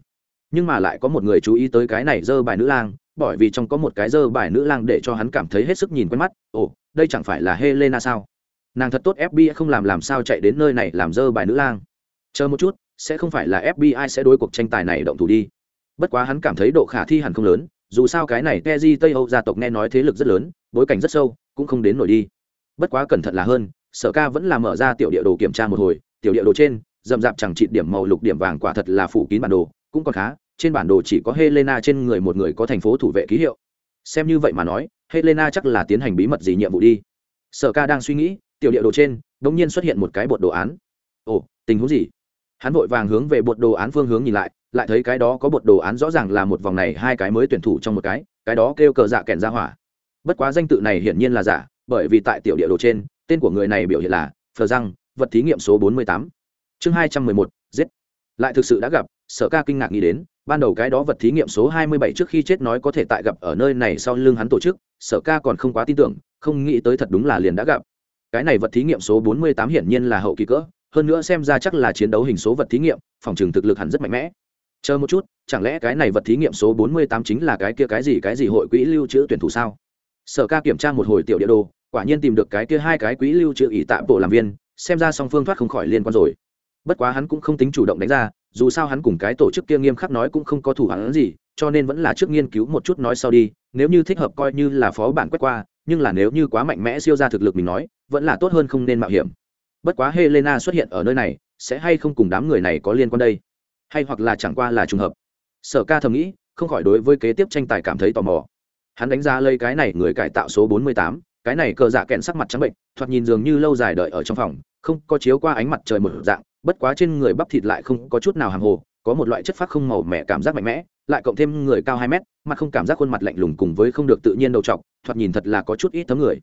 nhưng mà lại có một người chú ý tới cái này dơ bài nữ lang, bởi vì trong có một cái dơ bài nữ lang để cho hắn cảm thấy hết sức nhìn quen mắt, ồ, đây chẳng phải là helena sao? Nàng thật tốt fbi không làm làm sao chạy đến nơi này làm dơ bài nữ lang. Chờ một chút, sẽ không phải là fbi sẽ đối cuộc tranh tài này động thủ đi. Bất quá hắn cảm thấy độ khả thi hẳn không lớn, dù sao cái này teji tây âu gia tộc nghe nói thế lực rất lớn, bối cảnh rất sâu, cũng không đến nổi đi. Bất quá cẩn thận là hơn, sở ca vẫn là mở ra tiểu địa đồ kiểm tra một hồi, tiểu địa đồ trên, rậm rạp chẳng trị điểm màu lục điểm vàng quả thật là phủ kín bản đồ, cũng còn khá trên bản đồ chỉ có helena trên người một người có thành phố thủ vệ ký hiệu. Xem như vậy mà nói, helena chắc là tiến hành bí mật gì nhiệm vụ đi. Sở ca đang suy nghĩ, tiểu địa đồ trên đ ỗ n g nhiên xuất hiện một cái bột đồ án. Ồ, tình huống gì? Hắn vội vàng hướng về bột đồ án phương hướng nhìn lại lại thấy cái đó có bột đồ án rõ ràng là một vòng này, hai cái mới tuyển thủ trong một cái cái đó kêu cờ dạ kèn ra hỏa. Bất quá danh tự này hiển nhiên là giả, bởi vì tại tiểu địa đồ trên, tên của người này biểu hiện là phờ răng, vật thí nghiệm số bốn mươi tám. Chương hai trăm mười một, giết. Lại thực sự đã gặp, sở ca kinh ngạc nghĩ đến ban đầu cái đó vật thí nghiệm số 27 trước khi chết nói có thể tại gặp ở nơi này sau lưng hắn tổ chức, sở ca còn không quá tin tưởng, không nghĩ tới thật đúng là liền đã gặp. Cái này vật thí nghiệm số 48 hiển nhiên là hậu kỳ cỡ, hơn nữa xem ra chắc là chiến đấu hình số vật thí nghiệm, phòng trường thực lực hẳn rất mạnh mẽ. Chờ một chút, chẳng lẽ cái này vật thí nghiệm số 48 chính là cái kia cái gì cái gì hội quỹ lưu trữ tuyển thủ sao? Sở ca kiểm tra một hồi tiểu địa đồ, quả nhiên tìm được cái kia hai cái quỹ lưu trữ ỷ tạm bộ làm viên, xem ra song phương thoát không khỏi liên quan rồi. Bất quá hắn cũng không tính chủ động đánh ra dù sao hắn cùng cái tổ chức kia nghiêm khắc nói cũng không có thủ hắn gì cho nên vẫn là trước nghiên cứu một chút nói sau đi nếu như thích hợp coi như là phó bản quét qua nhưng là nếu như quá mạnh mẽ siêu ra thực lực mình nói vẫn là tốt hơn không nên mạo hiểm. Bất quá helena xuất hiện ở nơi này sẽ hay không cùng đám người này có liên quan đây? Hay hoặc là chẳng qua là trùng hợp? Sở ca thầm nghĩ không khỏi đối với kế tiếp tranh tài cảm thấy tò mò. Hắn đánh giá lây cái này người cải tạo số 48, cái này cờ dạ kẹn sắc mặt trắng bệnh thoạt nhìn dường như lâu dài đợi ở trong phòng không có chiếu qua ánh mặt trời một dạng bất quá trên người bắp thịt lại không có chút nào hàng hồ, có một loại chất phát không màu mẻ cảm giác mạnh mẽ, lại cộng thêm người cao hai mét mặt không cảm giác khuôn mặt lạnh lùng cùng với không được tự nhiên đầu trọc, thoạt nhìn thật là có chút ít thấm người.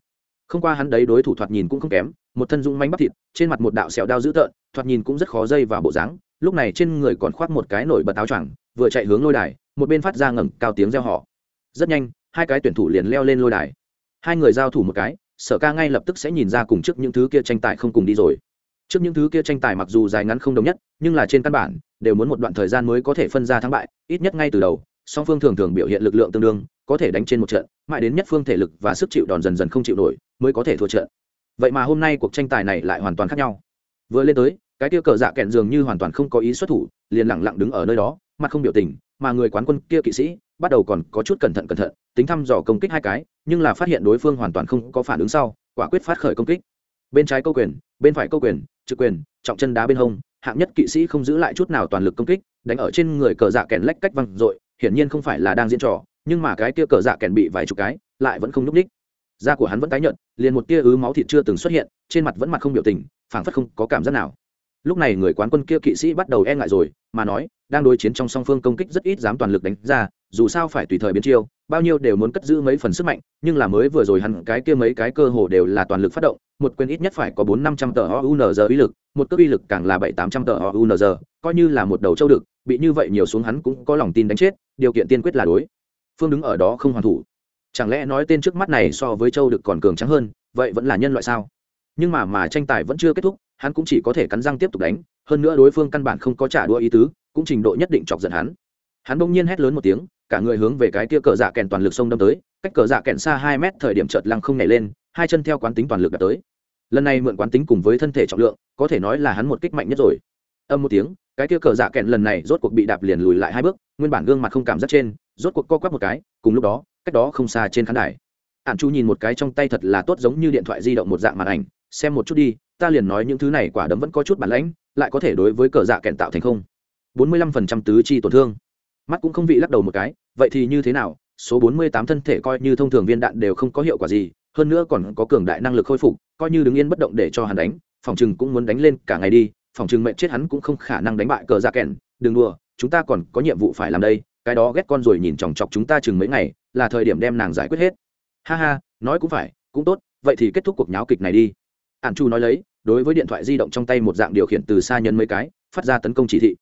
Không qua hắn đấy đối thủ thoạt nhìn cũng không kém, một thân dũng manh bắp thịt, trên mặt một đạo sẹo đao dữ tợn, thoạt nhìn cũng rất khó dây vào bộ dáng, lúc này trên người còn khoác một cái nổi bật áo choàng, vừa chạy hướng lôi đài, một bên phát ra ngẩng cao tiếng reo họ rất nhanh, hai cái tuyển thủ liền leo lên lôi đài. Hai người giao thủ một cái, sở ca ngay lập tức sẽ nhìn ra cùng trước những thứ kia tranh tài không cùng đi rồi trước những thứ kia tranh tài mặc dù dài ngắn không đồng nhất, nhưng là trên căn bản, đều muốn một đoạn thời gian mới có thể phân ra thắng bại, ít nhất ngay từ đầu, song phương thường thường biểu hiện lực lượng tương đương, có thể đánh trên một trận, mãi đến nhất phương thể lực và sức chịu đòn dần dần không chịu nổi, mới có thể thua trận. Vậy mà hôm nay cuộc tranh tài này lại hoàn toàn khác nhau. Vừa lên tới, cái kia cờ dạ kẹn dường như hoàn toàn không có ý xuất thủ, liền lẳng lặng đứng ở nơi đó, mặt không biểu tình, mà người quán quân kia kỵ sĩ bắt đầu còn có chút cẩn thận cẩn thận, tính thăm dò công kích hai cái, nhưng là phát hiện đối phương hoàn toàn không có phản ứng sau, quả quyết phát khởi công kích bên trái câu quyền, bên phải câu quyền, trực quyền, trọng chân đá bên hông, hạng nhất kỵ sĩ không giữ lại chút nào toàn lực công kích, đánh ở trên người cờ dạ kèn lách cách văng r hiển nhiên không phải là đang diễn trò, nhưng mà cái kia cờ dạ kèn bị vài chục cái, lại vẫn không nhúc ních da của hắn vẫn tái nhợt, liền một tia ứ máu thịt chưa từng xuất hiện, trên mặt vẫn mặt không biểu tình, phảng phất không có cảm giác nào. Lúc này người quán quân kia kỵ sĩ bắt đầu e ngại rồi mà nói, đang đối chiến trong song phương công kích rất ít dám toàn lực đánh ra, dù sao phải tùy thời biến chiêu, bao nhiêu đều muốn cất giữ mấy phần sức mạnh, nhưng là mới vừa rồi hẳn cái kia mấy cái cơ hồ đều là toàn lực phát động, một quyền ít nhất phải có bốn năm trăm tờ ounz uy lực, một cước uy lực càng là bảy tám trăm tờ ounz coi như là một đầu châu đực, bị như vậy nhiều xuống hắn cũng có lòng tin đánh chết, điều kiện tiên quyết là đối. Phương đứng ở đó không hoàn thủ. Chẳng lẽ nói tên trước mắt này so với châu đực còn cường trắng hơn, vậy vẫn là nhân loại sao? Nhưng mà mà tranh tài vẫn chưa kết thúc hắn cũng chỉ có thể cắn răng tiếp tục đánh, hơn nữa đối phương căn bản không có trả đũa ý tứ, cũng trình độ nhất định chọc giận hắn. Hắn bỗng nhiên hét lớn một tiếng, cả người hướng về cái tia cờ dạ kèn toàn lực sông đâm tới, cách cờ dạ kèn xa hai mét thời điểm chợt lăng không nhảy lên, hai chân theo quán tính toàn lực đã tới. Lần này mượn quán tính cùng với thân thể trọng lượng, có thể nói là hắn một kích mạnh nhất rồi. Âm một tiếng, cái tia cờ dạ kèn lần này rốt cuộc bị đạp liền lùi lại hai bước, nguyên bản gương mặt không cảm giác trên, rốt cuộc co quắp một cái, cùng lúc đó, cách đó không xa trên khán đài. Ạn chu nhìn một cái trong tay thật là tốt giống như điện thoại di động một dạng màn ảnh, xem một chút đi ta liền nói những thứ này quả đấm vẫn có chút bản lãnh, lại có thể đối với cờ dạ kèn tạo thành không. Bốn mươi lăm phần trăm tứ chi tổn thương. Mắt cũng không vị lắc đầu một cái, vậy thì như thế nào? Số bốn mươi tám thân thể coi như thông thường viên đạn đều không có hiệu quả gì, hơn nữa còn có cường đại năng lực khôi phục, coi như đứng yên bất động để cho hắn đánh, phòng chừng cũng muốn đánh lên cả ngày đi, phòng chừng mệnh chết hắn cũng không khả năng đánh bại cờ dạ kèn đừng đùa, chúng ta còn có nhiệm vụ phải làm đây, cái đó ghét con rồi nhìn chòng chọc chúng ta chừng mấy ngày, là thời điểm đem nàng giải quyết hết. Ha ha, nói cũng phải, cũng tốt, vậy thì kết thúc cuộc nháo kịch này đi. Ản chu nói lấy đối với điện thoại di động trong tay một dạng điều khiển từ xa nhân mấy cái, phát ra tấn công chỉ thị.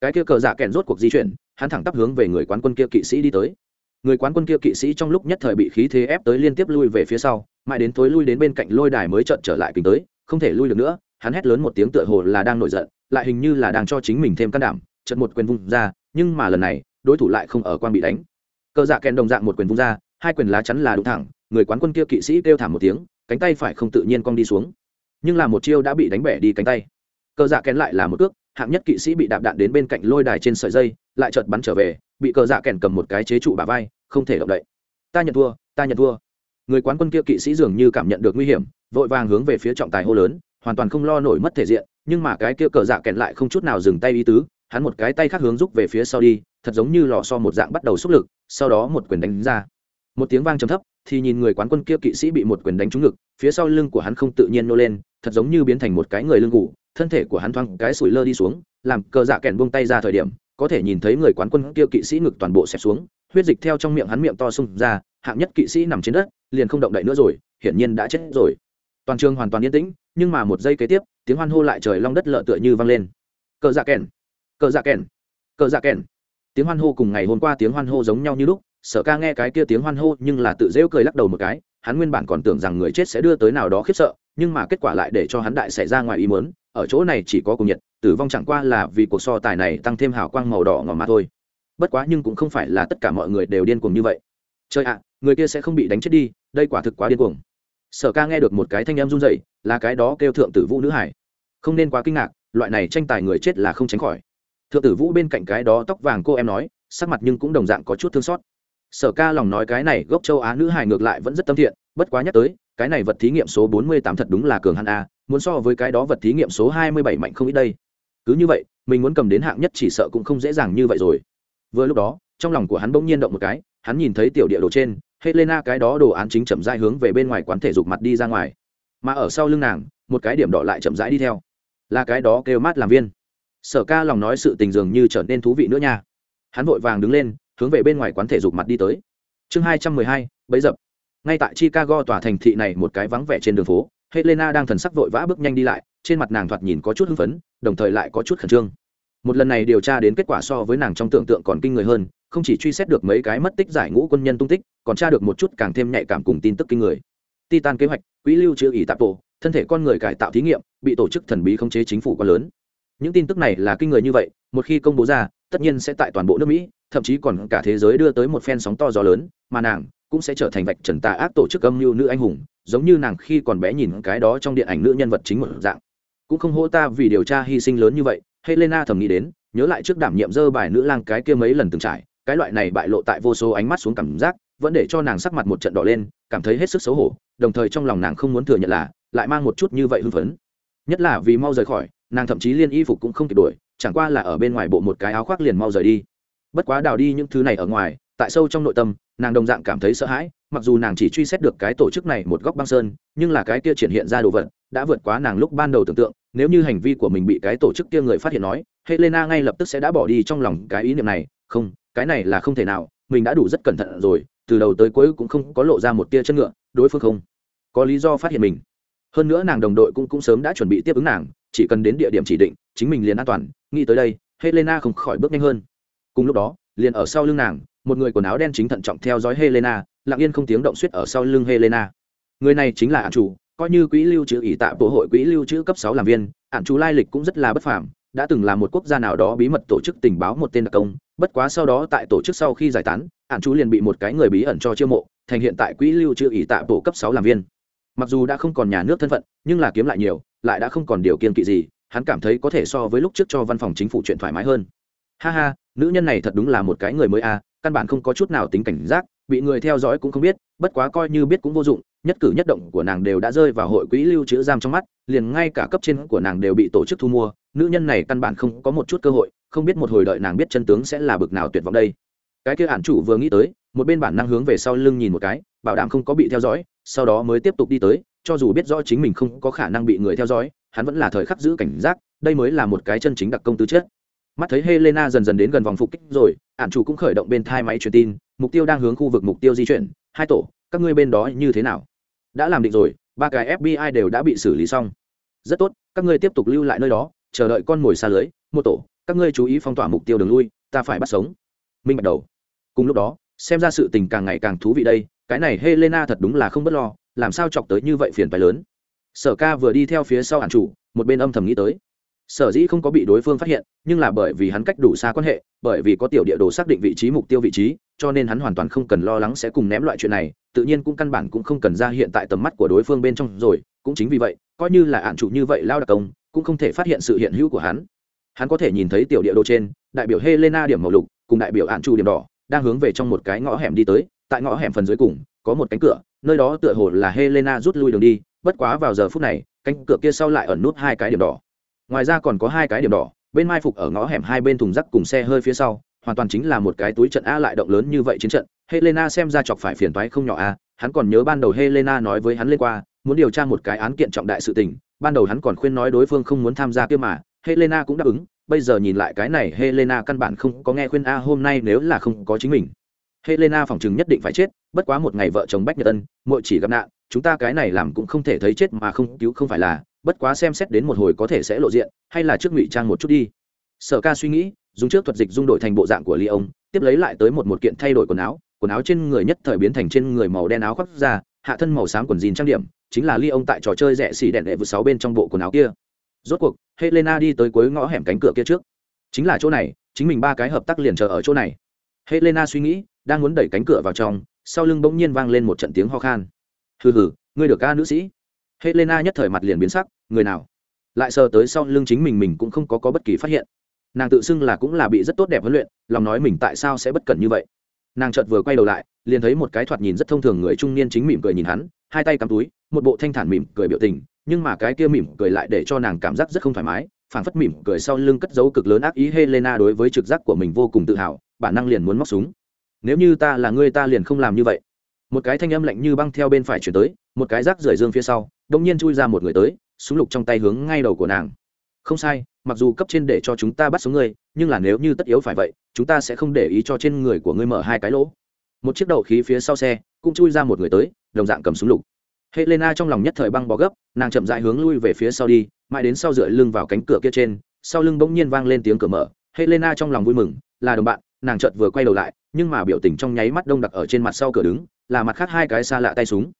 Cái kia cờ dạ kèn rốt cuộc di chuyển, hắn thẳng tắp hướng về người quán quân kia kỵ sĩ đi tới. Người quán quân kia kỵ sĩ trong lúc nhất thời bị khí thế ép tới liên tiếp lui về phía sau, mãi đến tối lui đến bên cạnh lôi đài mới trận trở lại kính tới, không thể lui được nữa, hắn hét lớn một tiếng tựa hồ là đang nổi giận, lại hình như là đang cho chính mình thêm can đảm trận một quyền vung ra, nhưng mà lần này, đối thủ lại không ở quan bị đánh. Cờ dạ kèn đồng dạng một quyền vung ra, hai quyền lá chắn là đúng thẳng, người quán quân kia kỵ sĩ kêu thảm một tiếng, cánh tay phải không tự nhiên cong đi xuống nhưng là một chiêu đã bị đánh bẻ đi cánh tay. Cờ dạ kén lại là một cước, hạng nhất kỵ sĩ bị đạp đạn đến bên cạnh lôi đài trên sợi dây, lại chợt bắn trở về, bị cờ dạ kèn cầm một cái chế trụ bà vai, không thể động đậy. Ta nhận thua, ta nhận thua. Người quán quân kia kỵ sĩ dường như cảm nhận được nguy hiểm, vội vàng hướng về phía trọng tài hô lớn, hoàn toàn không lo nổi mất thể diện, nhưng mà cái kia cờ dạ kèn lại không chút nào dừng tay ý tứ, hắn một cái tay khác hướng rút về phía sau đi, thật giống như lò so một dạng bắt đầu xúc lực, sau đó một quyền đánh ra. Một tiếng vang trầm thấp thì nhìn người quán quân kia kỵ sĩ bị một quyền đánh trúng ngực, phía sau lưng của hắn không tự nhiên nô lên, thật giống như biến thành một cái người lưng ngủ thân thể của hắn thoáng cái sủi lơ đi xuống, làm cờ dạ kèn buông tay ra thời điểm, có thể nhìn thấy người quán quân kia kỵ sĩ ngực toàn bộ xẹp xuống, huyết dịch theo trong miệng hắn miệng to sung ra, hạng nhất kỵ sĩ nằm trên đất, liền không động đậy nữa rồi, hiển nhiên đã chết rồi. Toàn trường hoàn toàn yên tĩnh, nhưng mà một giây kế tiếp, tiếng hoan hô lại trời long đất lợ tựa như vang lên. Cờ dạ kèn, cờ dạ kèn, cờ dạ kèn. Tiếng hoan hô cùng ngày hôm qua tiếng hoan hô giống nhau như lúc sở ca nghe cái kia tiếng hoan hô nhưng là tự rêu cười lắc đầu một cái, hắn nguyên bản còn tưởng rằng người chết sẽ đưa tới nào đó khiếp sợ, nhưng mà kết quả lại để cho hắn đại xảy ra ngoài ý muốn, ở chỗ này chỉ có cùng nhiệt, tử vong chẳng qua là vì cuộc so tài này tăng thêm hào quang màu đỏ ngỏ mà thôi. Bất quá nhưng cũng không phải là tất cả mọi người đều điên cuồng như vậy. Chơi ạ, người kia sẽ không bị đánh chết đi, đây quả thực quá điên cuồng. Sở ca nghe được một cái thanh em run dậy là cái đó kêu thượng tử vũ nữ hải. Không nên quá kinh ngạc, loại này tranh tài người chết là không tránh khỏi. Thượng tử vũ bên cạnh cái đó tóc vàng cô em nói, sắc mặt nhưng cũng đồng dạng có chút thương xót sở ca lòng nói cái này gốc châu á nữ hài ngược lại vẫn rất tâm thiện, bất quá nhắc tới, cái này vật thí nghiệm số bốn mươi tám thật đúng là cường hắn a, muốn so với cái đó vật thí nghiệm số hai mươi bảy mạnh không ít đây. Cứ như vậy, mình muốn cầm đến hạng nhất chỉ sợ cũng không dễ dàng như vậy rồi. Vừa lúc đó, trong lòng của hắn bỗng nhiên động một cái, hắn nhìn thấy tiểu địa đồ trên, helena cái đó đồ án chính chậm rãi hướng về bên ngoài quán thể dục mặt đi ra ngoài. Mà ở sau lưng nàng, một cái điểm đỏ lại chậm rãi đi theo. Là cái đó kêu mát làm viên. Sở ca lòng nói sự tình dường như trở nên thú vị nữa nha. Hắn vội vàng đứng lên hướng về bên ngoài quán thể dục mặt đi tới. Chương hai trăm mười hai, bấy dập. Ngay tại chicago tòa thành thị này một cái vắng vẻ trên đường phố, helena đang thần sắc vội vã bước nhanh đi lại, trên mặt nàng thoạt nhìn có chút hưng phấn, đồng thời lại có chút khẩn trương. Một lần này điều tra đến kết quả so với nàng trong tưởng tượng còn kinh người hơn, không chỉ truy xét được mấy cái mất tích giải ngũ quân nhân tung tích, còn tra được một chút càng thêm nhạy cảm cùng tin tức kinh người. Titan kế hoạch, quỹ lưu trữ ỷ tạp tổ, thân thể con người cải tạo thí nghiệm, bị tổ chức thần bí khống chế chính phủ quá lớn. Những tin tức này là kinh người như vậy, một khi công bố ra, tất nhiên sẽ tại toàn bộ nước mỹ thậm chí còn cả thế giới đưa tới một phen sóng to gió lớn, mà nàng cũng sẽ trở thành vạch trần tà ác tổ chức âm mưu nữ anh hùng, giống như nàng khi còn bé nhìn cái đó trong điện ảnh nữ nhân vật chính một dạng. Cũng không hô ta vì điều tra hy sinh lớn như vậy, helena thầm nghĩ đến, nhớ lại trước đảm nhiệm dơ bài nữ lang cái kia mấy lần từng trải, cái loại này bại lộ tại vô số ánh mắt xuống cảm giác, vẫn để cho nàng sắc mặt một trận đỏ lên, cảm thấy hết sức xấu hổ, đồng thời trong lòng nàng không muốn thừa nhận là, lại mang một chút như vậy hưng phấn. Nhất là vì mau rời khỏi, nàng thậm chí liên y phục cũng không kịp đuổi chẳng qua là ở bên ngoài bộ một cái áo khoác liền mau rời đi bất quá đào đi những thứ này ở ngoài, tại sâu trong nội tâm, nàng đồng dạng cảm thấy sợ hãi, mặc dù nàng chỉ truy xét được cái tổ chức này một góc băng sơn, nhưng là cái kia triển hiện ra đồ vật, đã vượt quá nàng lúc ban đầu tưởng tượng, nếu như hành vi của mình bị cái tổ chức kia người phát hiện nói, helena ngay lập tức sẽ đã bỏ đi trong lòng cái ý niệm này. Không, cái này là không thể nào, mình đã đủ rất cẩn thận rồi, từ đầu tới cuối cũng không có lộ ra một tia chân ngựa, đối phương không có lý do phát hiện mình. Hơn nữa nàng đồng đội cũng cũng sớm đã chuẩn bị tiếp ứng nàng, chỉ cần đến địa điểm chỉ định, chính mình liền an toàn, nghĩ tới đây, helena không khỏi bước nhanh hơn cùng lúc đó, liền ở sau lưng nàng, một người quần áo đen chính thận trọng theo dõi helena, lặng yên không tiếng động suýt ở sau lưng helena. Người này chính là ạn chủ, coi như quỹ lưu trữ ỷ tạ bộ hội quỹ lưu trữ cấp sáu làm viên, ạn chủ lai lịch cũng rất là bất phàm, đã từng là một quốc gia nào đó bí mật tổ chức tình báo một tên đặc công, bất quá sau đó tại tổ chức sau khi giải tán, ạn chủ liền bị một cái người bí ẩn cho chiêu mộ, thành hiện tại quỹ lưu trữ ỷ tạ bộ cấp sáu làm viên. Mặc dù đã không còn nhà nước thân phận, nhưng là kiếm lại nhiều, lại đã không còn điều kiện kỵ gì, hắn cảm thấy có thể so với lúc trước cho văn phòng chính phủ chuyện thoải mái hơn ha ha, nữ nhân này thật đúng là một cái người mới a căn bản không có chút nào tính cảnh giác, bị người theo dõi cũng không biết, bất quá coi như biết cũng vô dụng, nhất cử nhất động của nàng đều đã rơi vào hội quỹ lưu trữ giam trong mắt, liền ngay cả cấp trên của nàng đều bị tổ chức thu mua, nữ nhân này căn bản không có một chút cơ hội, không biết một hồi đợi nàng biết chân tướng sẽ là bực nào tuyệt vọng đây. Cái kia ản chủ vừa nghĩ tới, một bên bản năng hướng về sau lưng nhìn một cái, bảo đảm không có bị theo dõi, sau đó mới tiếp tục đi tới, cho dù biết rõ chính mình không có khả năng bị người theo dõi, hắn vẫn là thời khắc giữ cảnh giác, đây mới là một cái chân chính đặc công tư chất mắt thấy helena dần dần đến gần vòng phục kích rồi ạn chủ cũng khởi động bên thai máy truyền tin, mục tiêu đang hướng khu vực mục tiêu di chuyển. Hai tổ, các ngươi bên đó như thế nào? Đã làm định rồi, ba cái fbi đều đã bị xử lý xong. Rất tốt, các ngươi tiếp tục lưu lại nơi đó, chờ đợi con mồi xa lưới. Một tổ, các ngươi chú ý phong tỏa mục tiêu đường lui, ta phải bắt sống. Minh bạch đầu. Cùng lúc đó, xem ra sự tình càng ngày càng thú vị đây, cái này helena thật đúng là không b ấ t lo, làm sao chọc tới như vậy phiền phái lớn. Sở ca vừa đi theo phía sau ạn chủ, một bên âm thầm nghĩ tới sở dĩ không có bị đối phương phát hiện, nhưng là bởi vì hắn cách đủ xa quan hệ, bởi vì có tiểu địa đồ xác định vị trí mục tiêu vị trí, cho nên hắn hoàn toàn không cần lo lắng sẽ cùng ném loại chuyện này, tự nhiên cũng căn bản cũng không cần ra hiện tại tầm mắt của đối phương bên trong rồi, cũng chính vì vậy, coi như là ạn chủ như vậy lao đặc công, cũng không thể phát hiện sự hiện hữu của hắn. Hắn có thể nhìn thấy tiểu địa đồ trên, đại biểu helena điểm màu lục, cùng đại biểu ạn chủ điểm đỏ, đang hướng về trong một cái ngõ hẻm đi tới, tại ngõ hẻm phần dưới cùng, có một cánh cửa, nơi đó tựa hồ là helena rút lui đường đi, bất quá vào giờ phút này, cánh cửa kia sau lại ẩn nút hai cái điểm đỏ ngoài ra còn có hai cái điểm đỏ, bên mai phục ở ngõ hẻm hai bên thùng rác cùng xe hơi phía sau, hoàn toàn chính là một cái túi trận a lại động lớn như vậy chiến trận, helena xem ra chọc phải phiền toái không nhỏ a, hắn còn nhớ ban đầu helena nói với hắn lên qua, muốn điều tra một cái án kiện trọng đại sự tình, ban đầu hắn còn khuyên nói đối phương không muốn tham gia kia mà, helena cũng đáp ứng, bây giờ nhìn lại cái này helena căn bản không có nghe khuyên a hôm nay nếu là không có chính mình. Helena phỏng chừng nhất định phải chết, bất quá một ngày vợ chồng bách nhật ân, muội chỉ gặp nạn chúng ta cái này làm cũng không thể thấy chết mà không cứu không phải là, bất quá xem xét đến một hồi có thể sẽ lộ diện, hay là trước ngụy trang một chút đi. Sở ca suy nghĩ, dùng trước thuật dịch dung đổi thành bộ dạng của ly ông, tiếp lấy lại tới một một kiện thay đổi quần áo quần áo trên người nhất thời biến thành trên người màu đen áo khoác ra hạ thân màu xám quần jean trang điểm, chính là ly ông tại trò chơi rẻ xỉ đèn đệ vượt sáu bên trong bộ quần áo kia. Rốt cuộc, helena đi tới cuối ngõ hẻm cánh cửa kia trước. Chính là chỗ này, chính mình ba cái hợp tác liền chờ ở chỗ này. Helena suy nghĩ, đang muốn đẩy cánh cửa vào trong, sau lưng bỗng nhiên vang lên một trận tiếng ho khan hừ hừ ngươi được ca nữ sĩ. Helena nhất thời mặt liền biến sắc người nào? Lại sờ tới sau lưng chính mình mình cũng không có, có bất kỳ phát hiện. Nàng tự xưng là cũng là bị rất tốt đẹp huấn luyện lòng nói mình tại sao sẽ bất cẩn như vậy? Nàng chợt vừa quay đầu lại liền thấy một cái thoạt nhìn rất thông thường người trung niên chính mỉm cười nhìn hắn hai tay cắm túi một bộ thanh thản mỉm cười biểu tình nhưng mà cái kia mỉm cười lại để cho nàng cảm giác rất không thoải mái phảng phất mỉm cười sau lưng cất dấu cực lớn ác ý helena đối với trực giác của mình vô cùng tự hào bản năng liền muốn móc súng. Nếu như ta là ngươi ta liền không làm như vậy một cái thanh âm lạnh như băng theo bên phải chuyển tới, một cái rác rời dương phía sau đông nhiên chui ra một người tới, súng lục trong tay hướng ngay đầu của nàng. Không sai, mặc dù cấp trên để cho chúng ta bắt sống ngươi, nhưng là nếu như tất yếu phải vậy, chúng ta sẽ không để ý cho trên người của ngươi mở hai cái lỗ. Một chiếc đậu khí phía sau xe, cũng chui ra một người tới, đồng dạng cầm súng lục. Helena trong lòng nhất thời băng bó gấp, nàng chậm dại hướng lui về phía sau đi, mãi đến sau dựa lưng vào cánh cửa kia trên, sau lưng bỗng nhiên vang lên tiếng cửa mở. Helena trong lòng vui mừng, là đồng bạn, nàng chợt vừa quay đầu lại, nhưng mà biểu tình trong nháy mắt đông đặc ở trên mặt sau cửa đứng là mặt khác hai cái xa lạ tay súng.